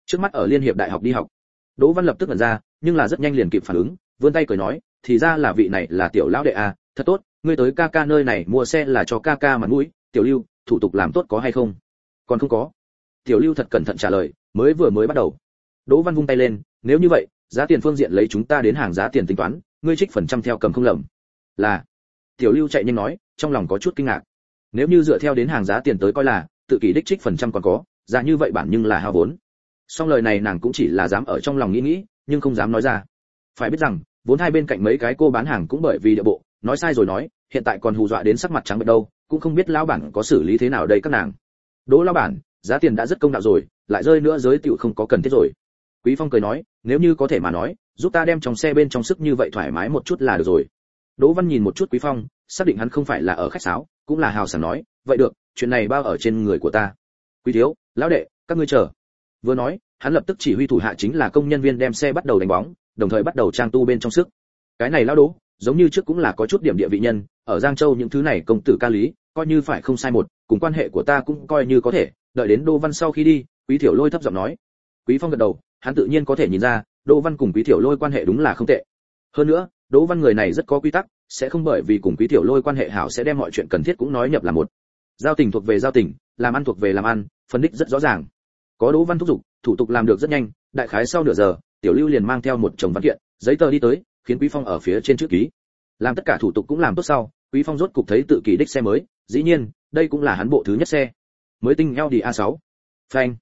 A: Trước mắt ở liên hiệp đại học đi học. Đỗ văn lập tức nhận ra, nhưng là rất nhanh liền kịp phản ứng, vươn tay cười nói, thì ra là vị này là tiểu lão đệ a thật tốt, ngươi tới ca ca nơi này mua xe là cho ca ca mặt mũi, tiểu lưu, thủ tục làm tốt có hay không? Còn không có. Tiểu lưu thật cẩn thận trả lời, mới vừa mới bắt đầu. Đỗ văn vung tay lên, nếu như vậy, giá tiền phương diện lấy chúng ta đến hàng giá tiền tính toán, ngươi trích phần trăm theo cầm không lầm. Là. Tiểu lưu chạy nhanh nói, trong lòng có chút kinh ngạc. Nếu như dựa theo đến hàng giá tiền tới coi là tự kỷ đích trích phần trăm còn có giá như vậy bản nhưng là hao vốn. Song lời này nàng cũng chỉ là dám ở trong lòng nghĩ nghĩ, nhưng không dám nói ra. Phải biết rằng, vốn hai bên cạnh mấy cái cô bán hàng cũng bởi vì địa bộ, nói sai rồi nói, hiện tại còn hù dọa đến sắc mặt trắng bệch đâu, cũng không biết lão bản có xử lý thế nào đây các nàng. Đỗ lão bản, giá tiền đã rất công đạo rồi, lại rơi nữa giới tiểu không có cần thiết rồi. Quý phong cười nói, nếu như có thể mà nói, giúp ta đem trong xe bên trong sức như vậy thoải mái một chút là được rồi. Đỗ văn nhìn một chút quý phong, xác định hắn không phải là ở khách sáo, cũng là hào sảng nói, vậy được chuyện này bao ở trên người của ta. Quý thiếu, lão đệ, các ngươi chờ. Vừa nói, hắn lập tức chỉ huy thủ hạ chính là công nhân viên đem xe bắt đầu đánh bóng, đồng thời bắt đầu trang tu bên trong sức. Cái này lão đố, giống như trước cũng là có chút điểm địa vị nhân, ở giang châu những thứ này công tử ca lý, coi như phải không sai một, cùng quan hệ của ta cũng coi như có thể, đợi đến đô văn sau khi đi, quý thiểu lôi thấp giọng nói. Quý phong gật đầu, hắn tự nhiên có thể nhìn ra, đô văn cùng quý thiểu lôi quan hệ đúng là không tệ. Hơn nữa đỗ văn người này rất có quy tắc, sẽ không bởi vì cùng quý thiểu lôi quan hệ hảo sẽ đem mọi chuyện cần thiết cũng nói nhập là một giao tình thuộc về giao tình, làm ăn thuộc về làm ăn, phân đích rất rõ ràng. Có đỗ văn thúc giục, thủ tục làm được rất nhanh, đại khái sau nửa giờ, tiểu lưu liền mang theo một chồng văn kiện, giấy tờ đi tới, khiến quý phong ở phía trên chữ ký. Làm tất cả thủ tục cũng làm tốt sau, quý phong rốt cục thấy tự kỷ đích xe mới, dĩ nhiên, đây cũng là hắn bộ thứ nhất xe. Mới tinh Audi A6 phanh.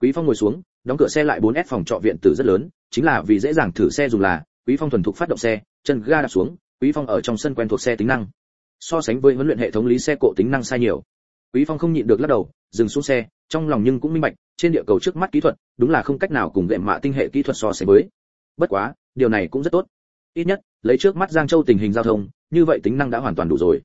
A: Quý phong ngồi xuống, đóng cửa xe lại 4S phòng trọ viện tử rất lớn, chính là vì dễ dàng thử xe dùng là, quý phong thuần thục phát động xe, chân ga đạp xuống, quý phong ở trong sân quen thuộc xe tính năng. So sánh với huấn luyện hệ thống lý xe cộ tính năng sai nhiều quý phong không nhịn được lắc đầu, dừng xuống xe, trong lòng nhưng cũng minh bạch, trên địa cầu trước mắt kỹ thuật, đúng là không cách nào cùng gệm mạ tinh hệ kỹ thuật so sánh với. Bất quá, điều này cũng rất tốt. Ít nhất, lấy trước mắt giang châu tình hình giao thông, như vậy tính năng đã hoàn toàn đủ rồi.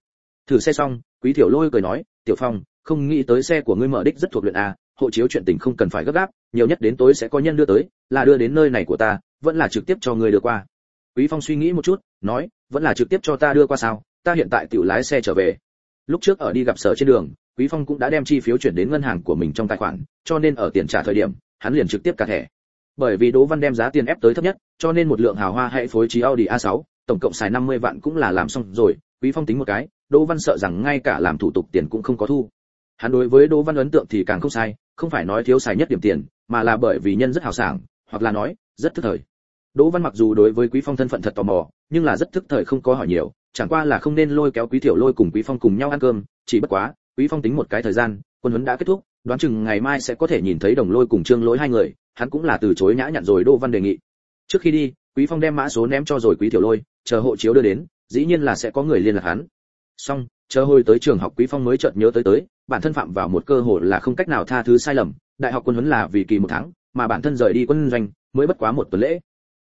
A: Thử xe xong, quý Thiểu lôi cười nói, tiểu phong, không nghĩ tới xe của ngươi mở đích rất thuộc luyện a, hộ chiếu chuyện tình không cần phải gấp gáp, nhiều nhất đến tối sẽ có nhân đưa tới, là đưa đến nơi này của ta, vẫn là trực tiếp cho ngươi đưa qua. Quý phong suy nghĩ một chút, nói, vẫn là trực tiếp cho ta đưa qua sao? Ta hiện tại tiểu lái xe trở về lúc trước ở đi gặp sở trên đường quý phong cũng đã đem chi phiếu chuyển đến ngân hàng của mình trong tài khoản cho nên ở tiền trả thời điểm hắn liền trực tiếp cả thẻ. Bởi vì đỗ văn đem giá tiền ép tới thấp nhất cho nên một lượng hào hoa hay phối trí audi a 6 tổng cộng xài 50 vạn cũng là làm xong rồi quý phong tính một cái đỗ văn sợ rằng ngay cả làm thủ tục tiền cũng không có thu. Hắn đối với đỗ văn ấn tượng thì càng không sai không phải nói thiếu xài nhất điểm tiền mà là bởi vì nhân rất hào sảng hoặc là nói rất thức thời. Đỗ Văn mặc dù đối với Quý Phong thân phận thật tò mò, nhưng là rất thức thời không có hỏi nhiều, chẳng qua là không nên lôi kéo Quý Tiểu Lôi cùng Quý Phong cùng nhau ăn cơm, chỉ bất quá, Quý Phong tính một cái thời gian, quân huấn đã kết thúc, đoán chừng ngày mai sẽ có thể nhìn thấy Đồng Lôi cùng Trương Lỗi hai người, hắn cũng là từ chối nhã nhặn rồi Đỗ Văn đề nghị. Trước khi đi, Quý Phong đem mã số ném cho rồi Quý Tiểu Lôi, chờ hộ chiếu đưa đến, dĩ nhiên là sẽ có người liên lạc hắn. Xong, chờ hồi tới trường học Quý Phong mới chợt nhớ tới tới, bản thân phạm vào một cơ hội là không cách nào tha thứ sai lầm, đại học quân huấn là vì kỳ một tháng, mà bản thân rời đi quân doanh mới bất quá một tuần lễ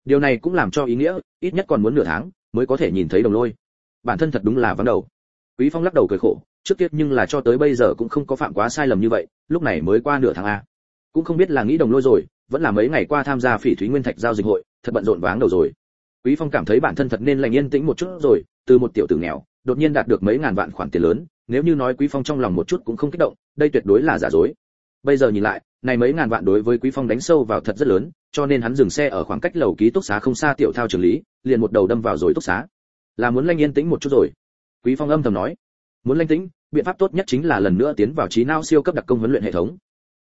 A: điều này cũng làm cho ý nghĩa ít nhất còn muốn nửa tháng mới có thể nhìn thấy đồng lôi bản thân thật đúng là vắng đầu. Quý phong lắc đầu cười khổ, trước tiết nhưng là cho tới bây giờ cũng không có phạm quá sai lầm như vậy, lúc này mới qua nửa tháng a. Cũng không biết là nghĩ đồng lôi rồi, vẫn là mấy ngày qua tham gia phỉ thúy nguyên thạch giao dịch hội, thật bận rộn váng đầu rồi. Quý phong cảm thấy bản thân thật nên lành yên tĩnh một chút rồi, từ một tiểu tử nghèo, đột nhiên đạt được mấy ngàn vạn khoản tiền lớn, nếu như nói quý phong trong lòng một chút cũng không kích động, đây tuyệt đối là giả dối. Bây giờ nhìn lại, này mấy ngàn vạn đối với quý phong đánh sâu vào thật rất lớn, cho nên hắn dừng xe ở khoảng cách lầu ký túc xá không xa tiểu thao trường lý, liền một đầu đâm vào rồi túc xá là muốn lanh yên tĩnh một chút rồi. Quý phong âm thầm nói. Muốn lanh tĩnh, biện pháp tốt nhất chính là lần nữa tiến vào trí não siêu cấp đặc công huấn luyện hệ thống.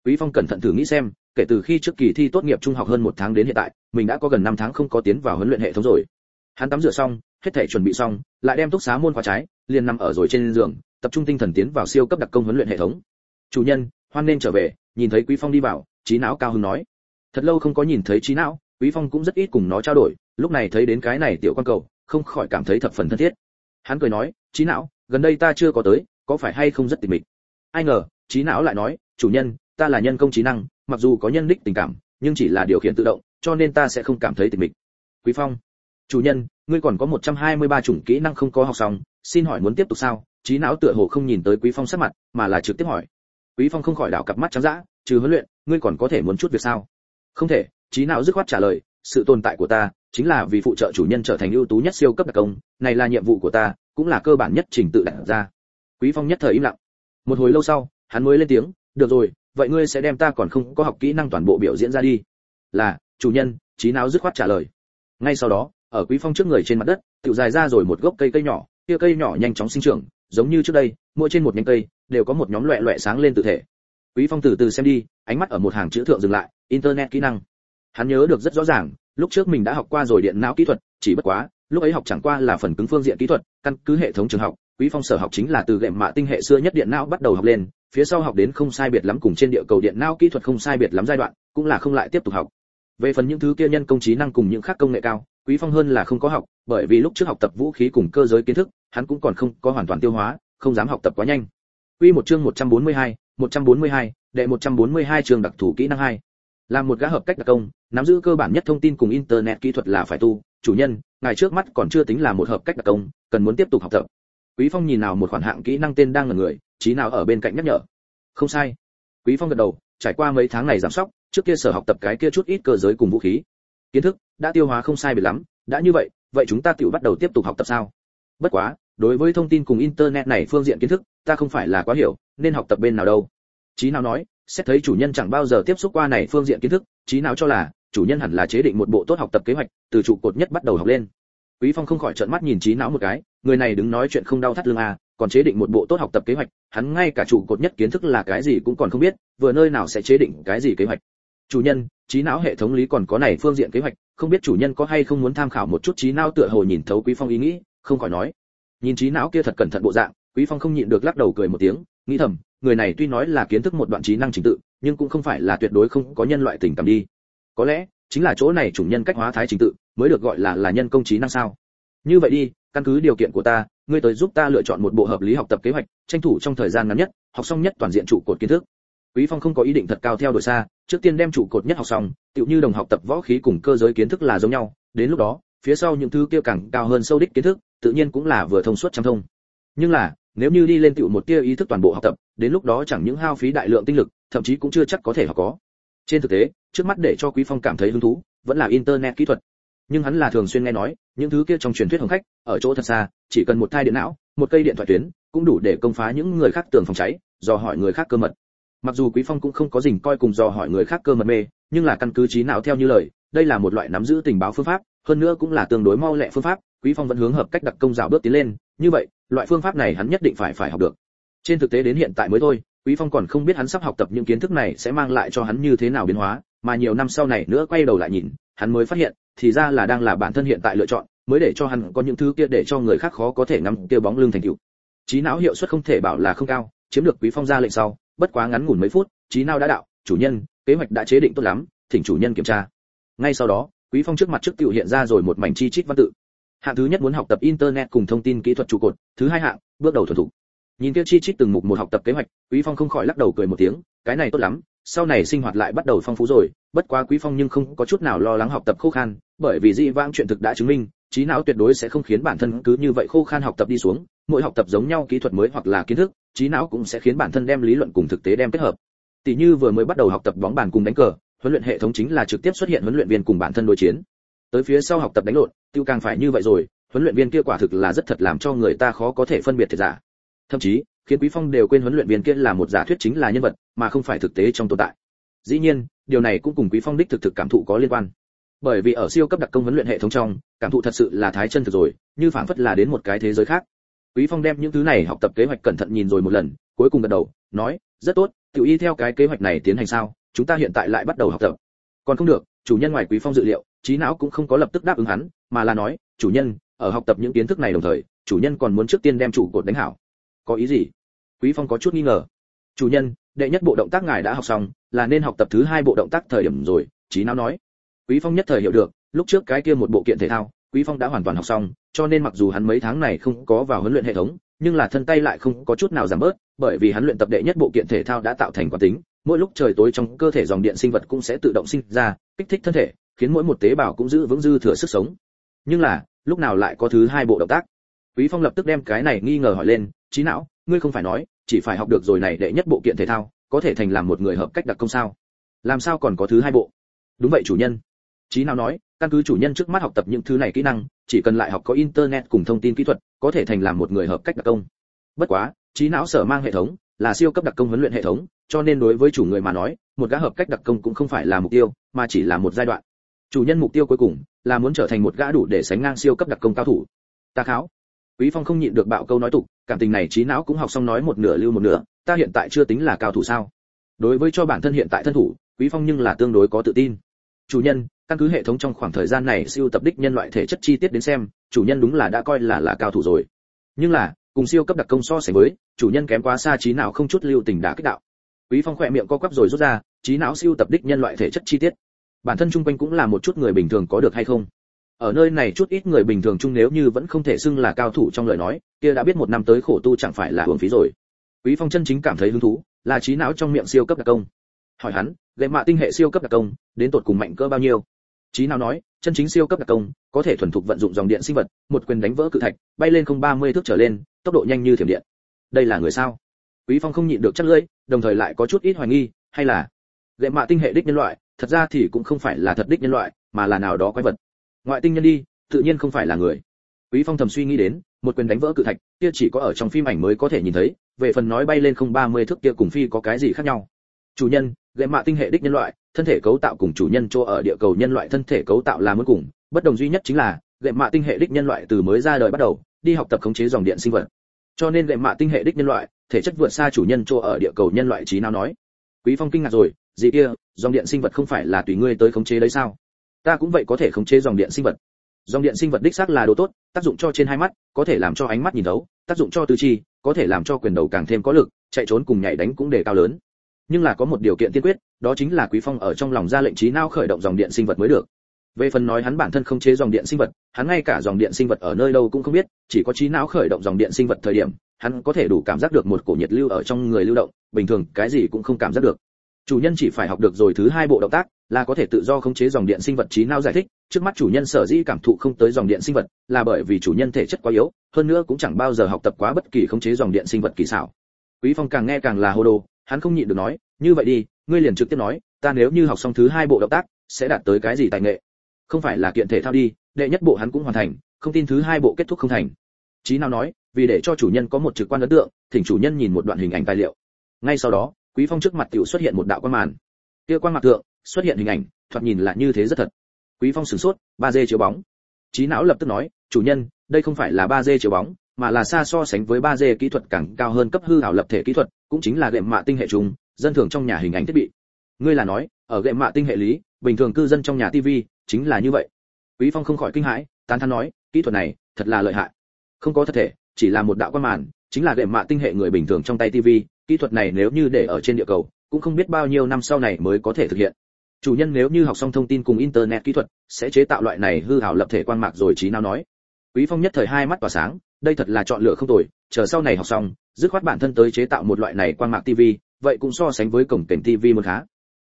A: Quý phong cẩn thận thử nghĩ xem, kể từ khi trước kỳ thi tốt nghiệp trung học hơn một tháng đến hiện tại, mình đã có gần 5 tháng không có tiến vào huấn luyện hệ thống rồi. Hắn tắm rửa xong, hết thể chuẩn bị xong, lại đem túc xá môn khóa trái, liền nằm ở rồi trên giường, tập trung tinh thần tiến vào siêu cấp đặc công huấn luyện hệ thống. Chủ nhân, hoan nên trở về. Nhìn thấy quý phong đi vào, trí não cao hứng nói. Thật lâu không có nhìn thấy trí não, quý phong cũng rất ít cùng nó trao đổi. Lúc này thấy đến cái này tiểu quan cầu không khỏi cảm thấy thập phần thân thiết. Hắn cười nói trí não, gần đây ta chưa có tới, có phải hay không rất tỉ mịch? Ai ngờ trí não lại nói, chủ nhân, ta là nhân công trí năng, mặc dù có nhân đích tình cảm, nhưng chỉ là điều khiển tự động, cho nên ta sẽ không cảm thấy tịch mịch. Quý phong, chủ nhân, ngươi còn có 123 chủng kỹ năng không có học xong, xin hỏi muốn tiếp tục sao? Trí não tựa hồ không nhìn tới quý phong sắc mặt, mà là trực tiếp hỏi. Quý phong không khỏi đảo cặp mắt trắng dã, trừ huấn luyện, ngươi còn có thể muốn chút việc sao? Không thể. Trí não dứt khoát trả lời sự tồn tại của ta chính là vì phụ trợ chủ nhân trở thành ưu tú nhất siêu cấp đặc công, này là nhiệm vụ của ta, cũng là cơ bản nhất trình tự đặt ra. Quý phong nhất thời im lặng. Một hồi lâu sau, hắn mới lên tiếng, được rồi, vậy ngươi sẽ đem ta còn không có học kỹ năng toàn bộ biểu diễn ra đi. Là, chủ nhân trí não dứt khoát trả lời. Ngay sau đó, ở quý phong trước người trên mặt đất tự dài ra rồi một gốc cây cây nhỏ, kia cây nhỏ nhanh chóng sinh trưởng, giống như trước đây, mỗi trên một nhánh cây, đều có một nhóm loẹ loẹ sáng lên tự thể. Quý phong từ từ xem đi, ánh mắt ở một hàng chữ thượng dừng lại, internet kỹ năng hắn nhớ được rất rõ ràng lúc trước mình đã học qua rồi điện não kỹ thuật chỉ bất quá lúc ấy học chẳng qua là phần cứng phương diện kỹ thuật căn cứ hệ thống trường học quý phong sở học chính là từ gệm mạ tinh hệ xưa nhất điện não bắt đầu học lên phía sau học đến không sai biệt lắm cùng trên địa cầu điện não kỹ thuật không sai biệt lắm giai đoạn cũng là không lại tiếp tục học về phần những thứ kia nhân công trí năng cùng những khác công nghệ cao quý phong hơn là không có học bởi vì lúc trước học tập vũ khí cùng cơ giới kiến thức hắn cũng còn không có hoàn toàn tiêu hóa không dám học tập quá nhanh quy một chương 142, 142, đệ 142 trường đặc thù kỹ năng 2. Làm một gã hợp cách đặc công, nắm giữ cơ bản nhất thông tin cùng internet kỹ thuật là phải tu, chủ nhân, ngài trước mắt còn chưa tính là một hợp cách đặc công, cần muốn tiếp tục học tập. Quý Phong nhìn nào một khoản hạng kỹ năng tên đang ngẩn người, trí nào ở bên cạnh nhắc nhở. Không sai. Quý Phong gật đầu, trải qua mấy tháng này giảm sóc, trước kia sở học tập cái kia chút ít cơ giới cùng vũ khí. Kiến thức đã tiêu hóa không sai biệt lắm, đã như vậy, vậy chúng ta tiểu bắt đầu tiếp tục học tập sao? Bất quá, đối với thông tin cùng internet này phương diện kiến thức, ta không phải là quá hiểu, nên học tập bên nào đâu. Chí nào nói, xét thấy chủ nhân chẳng bao giờ tiếp xúc qua này phương diện kiến thức, trí nào cho là chủ nhân hẳn là chế định một bộ tốt học tập kế hoạch, từ trụ cột nhất bắt đầu học lên. Quý Phong không khỏi trợn mắt nhìn trí não một cái, người này đứng nói chuyện không đau thắt lưng à, còn chế định một bộ tốt học tập kế hoạch, hắn ngay cả trụ cột nhất kiến thức là cái gì cũng còn không biết, vừa nơi nào sẽ chế định cái gì kế hoạch. Chủ nhân, trí não hệ thống lý còn có này phương diện kế hoạch, không biết chủ nhân có hay không muốn tham khảo một chút trí não tựa hồ nhìn thấu Quý Phong ý nghĩ, không khỏi nói. Nhìn trí não kia thật cẩn thận bộ dạng, Quý Phong không nhịn được lắc đầu cười một tiếng, nghĩ thầm, người này tuy nói là kiến thức một đoạn trí năng trình tự, nhưng cũng không phải là tuyệt đối không có nhân loại tình cảm đi. Có lẽ, chính là chỗ này chủ nhân cách hóa thái trình tự, mới được gọi là là nhân công trí năng sao? Như vậy đi, căn cứ điều kiện của ta, ngươi tới giúp ta lựa chọn một bộ hợp lý học tập kế hoạch, tranh thủ trong thời gian ngắn nhất, học xong nhất toàn diện trụ cột kiến thức. Quý Phong không có ý định thật cao theo đuổi xa, trước tiên đem trụ cột nhất học xong, tựu như đồng học tập võ khí cùng cơ giới kiến thức là giống nhau, đến lúc đó, phía sau những thứ kia càng cao hơn sâu đích kiến thức, tự nhiên cũng là vừa thông suốt trăm thông. Nhưng là, nếu như đi lên tựu một tia ý thức toàn bộ học tập, đến lúc đó chẳng những hao phí đại lượng tinh lực, thậm chí cũng chưa chắc có thể học có. Trên thực tế, trước mắt để cho Quý Phong cảm thấy hứng thú, vẫn là internet kỹ thuật. Nhưng hắn là thường xuyên nghe nói, những thứ kia trong truyền thuyết hồng khách, ở chỗ thật xa, chỉ cần một thai điện não, một cây điện thoại tuyến, cũng đủ để công phá những người khác tường phòng cháy, do hỏi người khác cơ mật. Mặc dù Quý Phong cũng không có dình coi cùng do hỏi người khác cơ mật mê, nhưng là căn cứ trí não theo như lời, đây là một loại nắm giữ tình báo phương pháp, hơn nữa cũng là tương đối mau lẹ phương pháp, Quý Phong vẫn hướng hợp cách đặc công giáo bước tiến lên, như vậy, loại phương pháp này hắn nhất định phải phải học được. Trên thực tế đến hiện tại mới thôi, Quý Phong còn không biết hắn sắp học tập những kiến thức này sẽ mang lại cho hắn như thế nào biến hóa, mà nhiều năm sau này nữa quay đầu lại nhìn, hắn mới phát hiện, thì ra là đang là bản thân hiện tại lựa chọn, mới để cho hắn có những thứ kia để cho người khác khó có thể ngắm kia bóng lưng thành tựu. Trí não hiệu suất không thể bảo là không cao, chiếm được Quý Phong ra lệnh sau, bất quá ngắn ngủn mấy phút, trí não đã đạo, chủ nhân, kế hoạch đã chế định tốt lắm, thỉnh chủ nhân kiểm tra. Ngay sau đó, Quý Phong trước mặt trước tiểu hiện ra rồi một mảnh chi chít văn tự. Hạng thứ nhất muốn học tập internet cùng thông tin kỹ thuật trụ cột, thứ hai hạng, bước đầu thuần thục. Nhìn kia chi chít từng mục một học tập kế hoạch, Quý Phong không khỏi lắc đầu cười một tiếng, cái này tốt lắm, sau này sinh hoạt lại bắt đầu phong phú rồi, bất quá Quý Phong nhưng không có chút nào lo lắng học tập khô khan, bởi vì dị vãng chuyện thực đã chứng minh, trí não tuyệt đối sẽ không khiến bản thân cứ như vậy khô khan học tập đi xuống, mỗi học tập giống nhau kỹ thuật mới hoặc là kiến thức, trí não cũng sẽ khiến bản thân đem lý luận cùng thực tế đem kết hợp. Tỷ như vừa mới bắt đầu học tập bóng bàn cùng đánh cờ, huấn luyện hệ thống chính là trực tiếp xuất hiện huấn luyện viên cùng bản thân đối chiến. Tới phía sau học tập đánh lộn, tiêu càng phải như vậy rồi, huấn luyện viên kia quả thực là rất thật làm cho người ta khó có thể phân biệt thiệt giả. Thậm chí, khiến quý phong đều quên huấn luyện viên kia là một giả thuyết chính là nhân vật mà không phải thực tế trong tồn tại. Dĩ nhiên điều này cũng cùng quý phong đích thực thực cảm thụ có liên quan. Bởi vì ở siêu cấp đặc công huấn luyện hệ thống trong cảm thụ thật sự là thái chân thực rồi như phảng phất là đến một cái thế giới khác. Quý phong đem những thứ này học tập kế hoạch cẩn thận nhìn rồi một lần cuối cùng gật đầu nói rất tốt Tiểu y theo cái kế hoạch này tiến hành sao? Chúng ta hiện tại lại bắt đầu học tập. Còn không được chủ nhân ngoài quý phong dự liệu trí não cũng không có lập tức đáp ứng hắn mà là nói chủ nhân ở học tập những kiến thức này đồng thời chủ nhân còn muốn trước tiên đem trụ cột đánh hảo có ý gì? Quý phong có chút nghi ngờ. Chủ nhân, đệ nhất bộ động tác ngài đã học xong, là nên học tập thứ hai bộ động tác thời điểm rồi trí não nói. Quý phong nhất thời hiểu được, lúc trước cái kia một bộ kiện thể thao, quý phong đã hoàn toàn học xong, cho nên mặc dù hắn mấy tháng này không có vào huấn luyện hệ thống, nhưng là thân tay lại không có chút nào giảm bớt, bởi vì hắn luyện tập đệ nhất bộ kiện thể thao đã tạo thành quán tính, mỗi lúc trời tối trong cơ thể dòng điện sinh vật cũng sẽ tự động sinh ra, kích thích thân thể, khiến mỗi một tế bào cũng giữ vững dư thừa sức sống. Nhưng là, lúc nào lại có thứ hai bộ động tác? Quý phong lập tức đem cái này nghi ngờ hỏi lên trí não, ngươi không phải nói, chỉ phải học được rồi này đệ nhất bộ kiện thể thao, có thể thành làm một người hợp cách đặc công sao? Làm sao còn có thứ hai bộ? Đúng vậy chủ nhân. Trí não nói, căn cứ chủ nhân trước mắt học tập những thứ này kỹ năng, chỉ cần lại học có internet cùng thông tin kỹ thuật, có thể thành làm một người hợp cách đặc công. Bất quá trí não sở mang hệ thống, là siêu cấp đặc công huấn luyện hệ thống, cho nên đối với chủ người mà nói, một gã hợp cách đặc công cũng không phải là mục tiêu, mà chỉ là một giai đoạn. Chủ nhân mục tiêu cuối cùng là muốn trở thành một gã đủ để sánh ngang siêu cấp đặc công cao thủ. Ta kháo quý phong không nhịn được bạo câu nói tục, cảm tình này trí não cũng học xong nói một nửa lưu một nửa, ta hiện tại chưa tính là cao thủ sao? Đối với cho bản thân hiện tại thân thủ, quý phong nhưng là tương đối có tự tin. Chủ nhân, căn cứ hệ thống trong khoảng thời gian này siêu tập đích nhân loại thể chất chi tiết đến xem, chủ nhân đúng là đã coi là là cao thủ rồi. Nhưng là, cùng siêu cấp đặc công so sánh với, chủ nhân kém quá xa trí não không chút lưu tình đã kích đạo. Quý phong khỏe miệng co quắp rồi rút ra, trí não siêu tập đích nhân loại thể chất chi tiết. Bản thân trung quanh cũng là một chút người bình thường có được hay không? Ở nơi này chút ít người bình thường chung nếu như vẫn không thể xưng là cao thủ trong lời nói, kia đã biết một năm tới khổ tu chẳng phải là hưởng phí rồi. Quý phong chân chính cảm thấy hứng thú, là trí não trong miệng siêu cấp đặc công. Hỏi hắn gậy mạ tinh hệ siêu cấp đặc công, đến tột cùng mạnh cỡ bao nhiêu? Trí nào nói, chân chính siêu cấp đặc công, có thể thuần thục vận dụng dòng điện sinh vật, một quyền đánh vỡ cự thạch, bay lên không ba mươi thước trở lên, tốc độ nhanh như thiểm điện. Đây là người sao? Quý phong không nhịn được chắc lưỡi, đồng thời lại có chút ít hoài nghi, hay là gậy mạ tinh hệ đích nhân loại, thật ra thì cũng không phải là thật đích nhân loại, mà là nào đó quái vật ngoại tinh nhân đi, tự nhiên không phải là người. Quý phong thầm suy nghĩ đến, một quyền đánh vỡ cự thạch, kia chỉ có ở trong phim ảnh mới có thể nhìn thấy, về phần nói bay lên không ba mươi thước kia cùng phi có cái gì khác nhau. Chủ nhân, gậy mạ tinh hệ đích nhân loại, thân thể cấu tạo cùng chủ nhân chỗ ở địa cầu nhân loại thân thể cấu tạo là muốn cùng, bất đồng duy nhất chính là, gậy mạ tinh hệ đích nhân loại từ mới ra đời bắt đầu, đi học tập khống chế dòng điện sinh vật. Cho nên gậy mạ tinh hệ đích nhân loại, thể chất vượt xa chủ nhân chỗ ở địa cầu nhân loại trí nào nói. Quý phong kinh ngạc rồi, gì kia, dòng điện sinh vật không phải là tùy ngươi tới khống chế đấy sao? Ta cũng vậy có thể khống chế dòng điện sinh vật. Dòng điện sinh vật đích xác là đồ tốt, tác dụng cho trên hai mắt, có thể làm cho ánh mắt nhìn thấu, tác dụng cho tư chi, có thể làm cho quyền đầu càng thêm có lực, chạy trốn cùng nhảy đánh cũng đề cao lớn. Nhưng là có một điều kiện tiên quyết, đó chính là quý phong ở trong lòng ra lệnh trí não khởi động dòng điện sinh vật mới được. Về phần nói hắn bản thân không chế dòng điện sinh vật, hắn ngay cả dòng điện sinh vật ở nơi đâu cũng không biết, chỉ có trí não khởi động dòng điện sinh vật thời điểm, hắn có thể đủ cảm giác được một cổ nhiệt lưu ở trong người lưu động, bình thường cái gì cũng không cảm giác được chủ nhân chỉ phải học được rồi thứ hai bộ động tác, là có thể tự do khống chế dòng điện sinh vật trí não giải thích. Trước mắt chủ nhân sở dĩ cảm thụ không tới dòng điện sinh vật, là bởi vì chủ nhân thể chất quá yếu, hơn nữa cũng chẳng bao giờ học tập quá bất kỳ khống chế dòng điện sinh vật kỳ xảo. Quý phong càng nghe càng là hồ đồ, hắn không nhịn được nói, như vậy đi, ngươi liền trực tiếp nói, ta nếu như học xong thứ hai bộ động tác, sẽ đạt tới cái gì tài nghệ? Không phải là kiện thể thao đi, đệ nhất bộ hắn cũng hoàn thành, không tin thứ hai bộ kết thúc không thành. Trí nào nói, vì để cho chủ nhân có một trực quan ấn tượng, thỉnh chủ nhân nhìn một đoạn hình ảnh tài liệu. Ngay sau đó quý phong trước mặt tiểu xuất hiện một đạo quang màn kia quang mặt thượng xuất hiện hình ảnh thoạt nhìn là như thế rất thật quý phong sửng sốt ba d chiếu bóng trí não lập tức nói chủ nhân đây không phải là ba d chiếu bóng mà là xa so sánh với 3D kỹ thuật càng cao hơn cấp hư ảo lập thể kỹ thuật, cũng chính là gệm mạ tinh hệ trùng, dân thường trong nhà hình ảnh thiết bị. Ngươi là nói, ở gệm mạ tinh hệ lý, bình thường cư dân trong nhà TV, chính là như vậy. Quý Phong không khỏi kinh hãi, tán thán nói, kỹ thuật này, thật là lợi hại. Không có thật thể, chỉ là một đạo quan màn, chính là gệm mạ tinh hệ người bình thường trong tay TV, kỹ thuật này nếu như để ở trên địa cầu, cũng không biết bao nhiêu năm sau này mới có thể thực hiện. Chủ nhân nếu như học xong thông tin cùng internet kỹ thuật, sẽ chế tạo loại này hư hảo lập thể quan mạc rồi trí nào nói. Quý Phong nhất thời hai mắt tỏa sáng, đây thật là chọn lựa không tồi chờ sau này học xong dứt khoát bản thân tới chế tạo một loại này quang mạc TV, vậy cũng so sánh với cổng kênh TV một khá.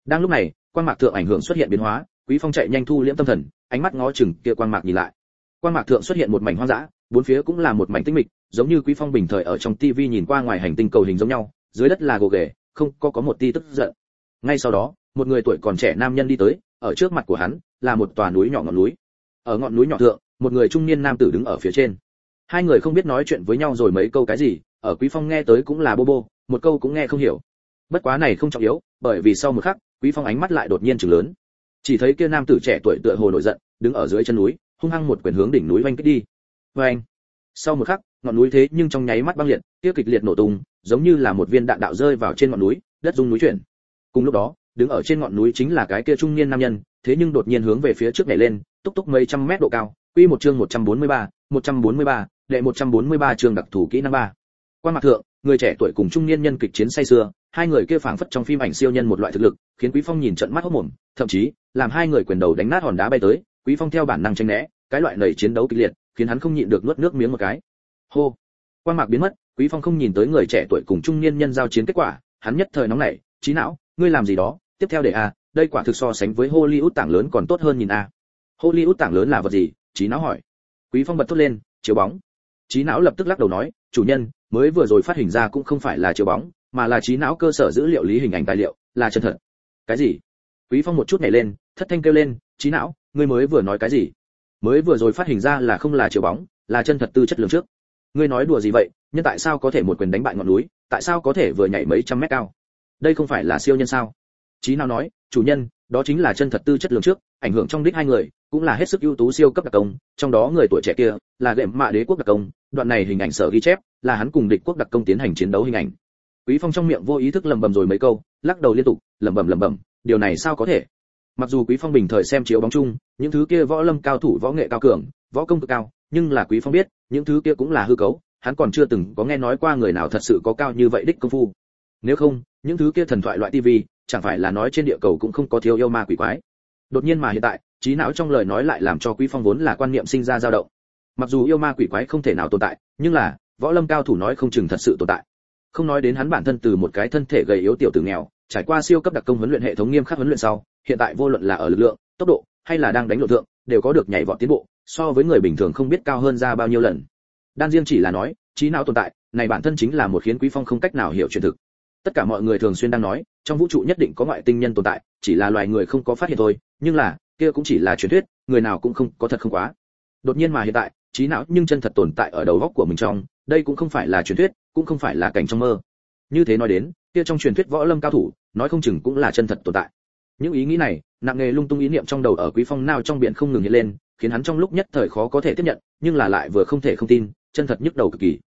A: Đang lúc này, quang mạc thượng ảnh hưởng xuất hiện biến hóa, Quý Phong chạy nhanh thu liễm tâm thần, ánh mắt ngó chừng kia quang mạc nhìn lại. Quang mạc thượng xuất hiện một mảnh hoang dã, bốn phía cũng là một mảnh tĩnh mịch, giống như Quý Phong bình thời ở trong TV nhìn qua ngoài hành tinh cầu hình giống nhau, dưới đất là gồ ghề, không có có một ti tức giận. Ngay sau đó, một người tuổi còn trẻ nam nhân đi tới, ở trước mặt của hắn là một tòa núi nhỏ ngọn núi. Ở ngọn núi nhỏ thượng, một người trung niên nam tử đứng ở phía trên. Hai người không biết nói chuyện với nhau rồi mấy câu cái gì ở quý phong nghe tới cũng là bô bô một câu cũng nghe không hiểu. Bất quá này không trọng yếu bởi vì sau một khắc quý phong ánh mắt lại đột nhiên chừng lớn. Chỉ thấy kia nam tử trẻ tuổi tựa hồ nổi giận đứng ở dưới chân núi hung hăng một quyền hướng đỉnh núi vanh kích đi. Vanh sau một khắc ngọn núi thế nhưng trong nháy mắt băng liệt kia kịch liệt nổ tung giống như là một viên đạn đạo rơi vào trên ngọn núi đất rung núi chuyển cùng lúc đó đứng ở trên ngọn núi chính là cái kia trung niên nam nhân thế nhưng đột nhiên hướng về phía trước nhảy lên túc túc mấy trăm mét độ cao quy một chương 143, 143, đệ 143 chương đặc thù kỹ năng 3. Quan mặt thượng, người trẻ tuổi cùng trung niên nhân kịch chiến say xưa, hai người kia phảng phất trong phim ảnh siêu nhân một loại thực lực, khiến Quý Phong nhìn trận mắt hốt mồm, thậm chí, làm hai người quyền đầu đánh nát hòn đá bay tới, Quý Phong theo bản năng tránh né, cái loại nảy chiến đấu kịch liệt, khiến hắn không nhịn được nuốt nước miếng một cái. Hô. Quan mạc biến mất, Quý Phong không nhìn tới người trẻ tuổi cùng trung niên nhân giao chiến kết quả, hắn nhất thời nóng nảy, trí não, ngươi làm gì đó, tiếp theo để a, đây quả thực so sánh với Hollywood tảng lớn còn tốt hơn nhìn a. Hollywood tảng lớn là vật gì? Trí não hỏi. Quý Phong bật thốt lên, chiếu bóng. Trí não lập tức lắc đầu nói, chủ nhân, mới vừa rồi phát hình ra cũng không phải là chiếu bóng, mà là trí não cơ sở dữ liệu lý hình ảnh tài liệu, là chân thật. Cái gì? Quý Phong một chút nhảy lên, thất thanh kêu lên, trí não, ngươi mới vừa nói cái gì? Mới vừa rồi phát hình ra là không là chiếu bóng, là chân thật tư chất lượng trước. Ngươi nói đùa gì vậy? nhân tại sao có thể một quyền đánh bại ngọn núi, tại sao có thể vừa nhảy mấy trăm mét cao? Đây không phải là siêu nhân sao? Trí nào nói, chủ nhân, đó chính là chân thật tư chất lượng trước, ảnh hưởng trong đích hai người, cũng là hết sức ưu tú siêu cấp đặc công, trong đó người tuổi trẻ kia là gệm mạ đế quốc đặc công, đoạn này hình ảnh sở ghi chép là hắn cùng địch quốc đặc công tiến hành chiến đấu hình ảnh. Quý Phong trong miệng vô ý thức lẩm bẩm rồi mấy câu, lắc đầu liên tục, lẩm bẩm lẩm bẩm, điều này sao có thể? Mặc dù Quý Phong bình thời xem chiếu bóng chung, những thứ kia võ lâm cao thủ võ nghệ cao cường, võ công cực cao, nhưng là Quý Phong biết, những thứ kia cũng là hư cấu, hắn còn chưa từng có nghe nói qua người nào thật sự có cao như vậy đích công phu. Nếu không, những thứ kia thần thoại loại tivi, chẳng phải là nói trên địa cầu cũng không có thiếu yêu ma quỷ quái. Đột nhiên mà hiện tại, trí não trong lời nói lại làm cho Quý Phong vốn là quan niệm sinh ra dao động. Mặc dù yêu ma quỷ quái không thể nào tồn tại, nhưng là, võ lâm cao thủ nói không chừng thật sự tồn tại. Không nói đến hắn bản thân từ một cái thân thể gầy yếu tiểu tử nghèo, trải qua siêu cấp đặc công huấn luyện hệ thống nghiêm khắc huấn luyện sau, hiện tại vô luận là ở lực lượng, tốc độ hay là đang đánh lộ thượng, đều có được nhảy vọt tiến bộ, so với người bình thường không biết cao hơn ra bao nhiêu lần. Đan riêng chỉ là nói, trí não tồn tại, này bản thân chính là một khiến Quý Phong không cách nào hiểu chuyện thực. Tất cả mọi người thường xuyên đang nói, trong vũ trụ nhất định có ngoại tinh nhân tồn tại, chỉ là loài người không có phát hiện thôi, nhưng là, kia cũng chỉ là truyền thuyết, người nào cũng không có thật không quá. Đột nhiên mà hiện tại, trí não nhưng chân thật tồn tại ở đầu góc của mình trong, đây cũng không phải là truyền thuyết, cũng không phải là cảnh trong mơ. Như thế nói đến, kia trong truyền thuyết võ lâm cao thủ, nói không chừng cũng là chân thật tồn tại. Những ý nghĩ này, nặng nề lung tung ý niệm trong đầu ở Quý Phong nào trong biển không ngừng hiện lên, khiến hắn trong lúc nhất thời khó có thể tiếp nhận, nhưng là lại vừa không thể không tin, chân thật nhức đầu cực kỳ.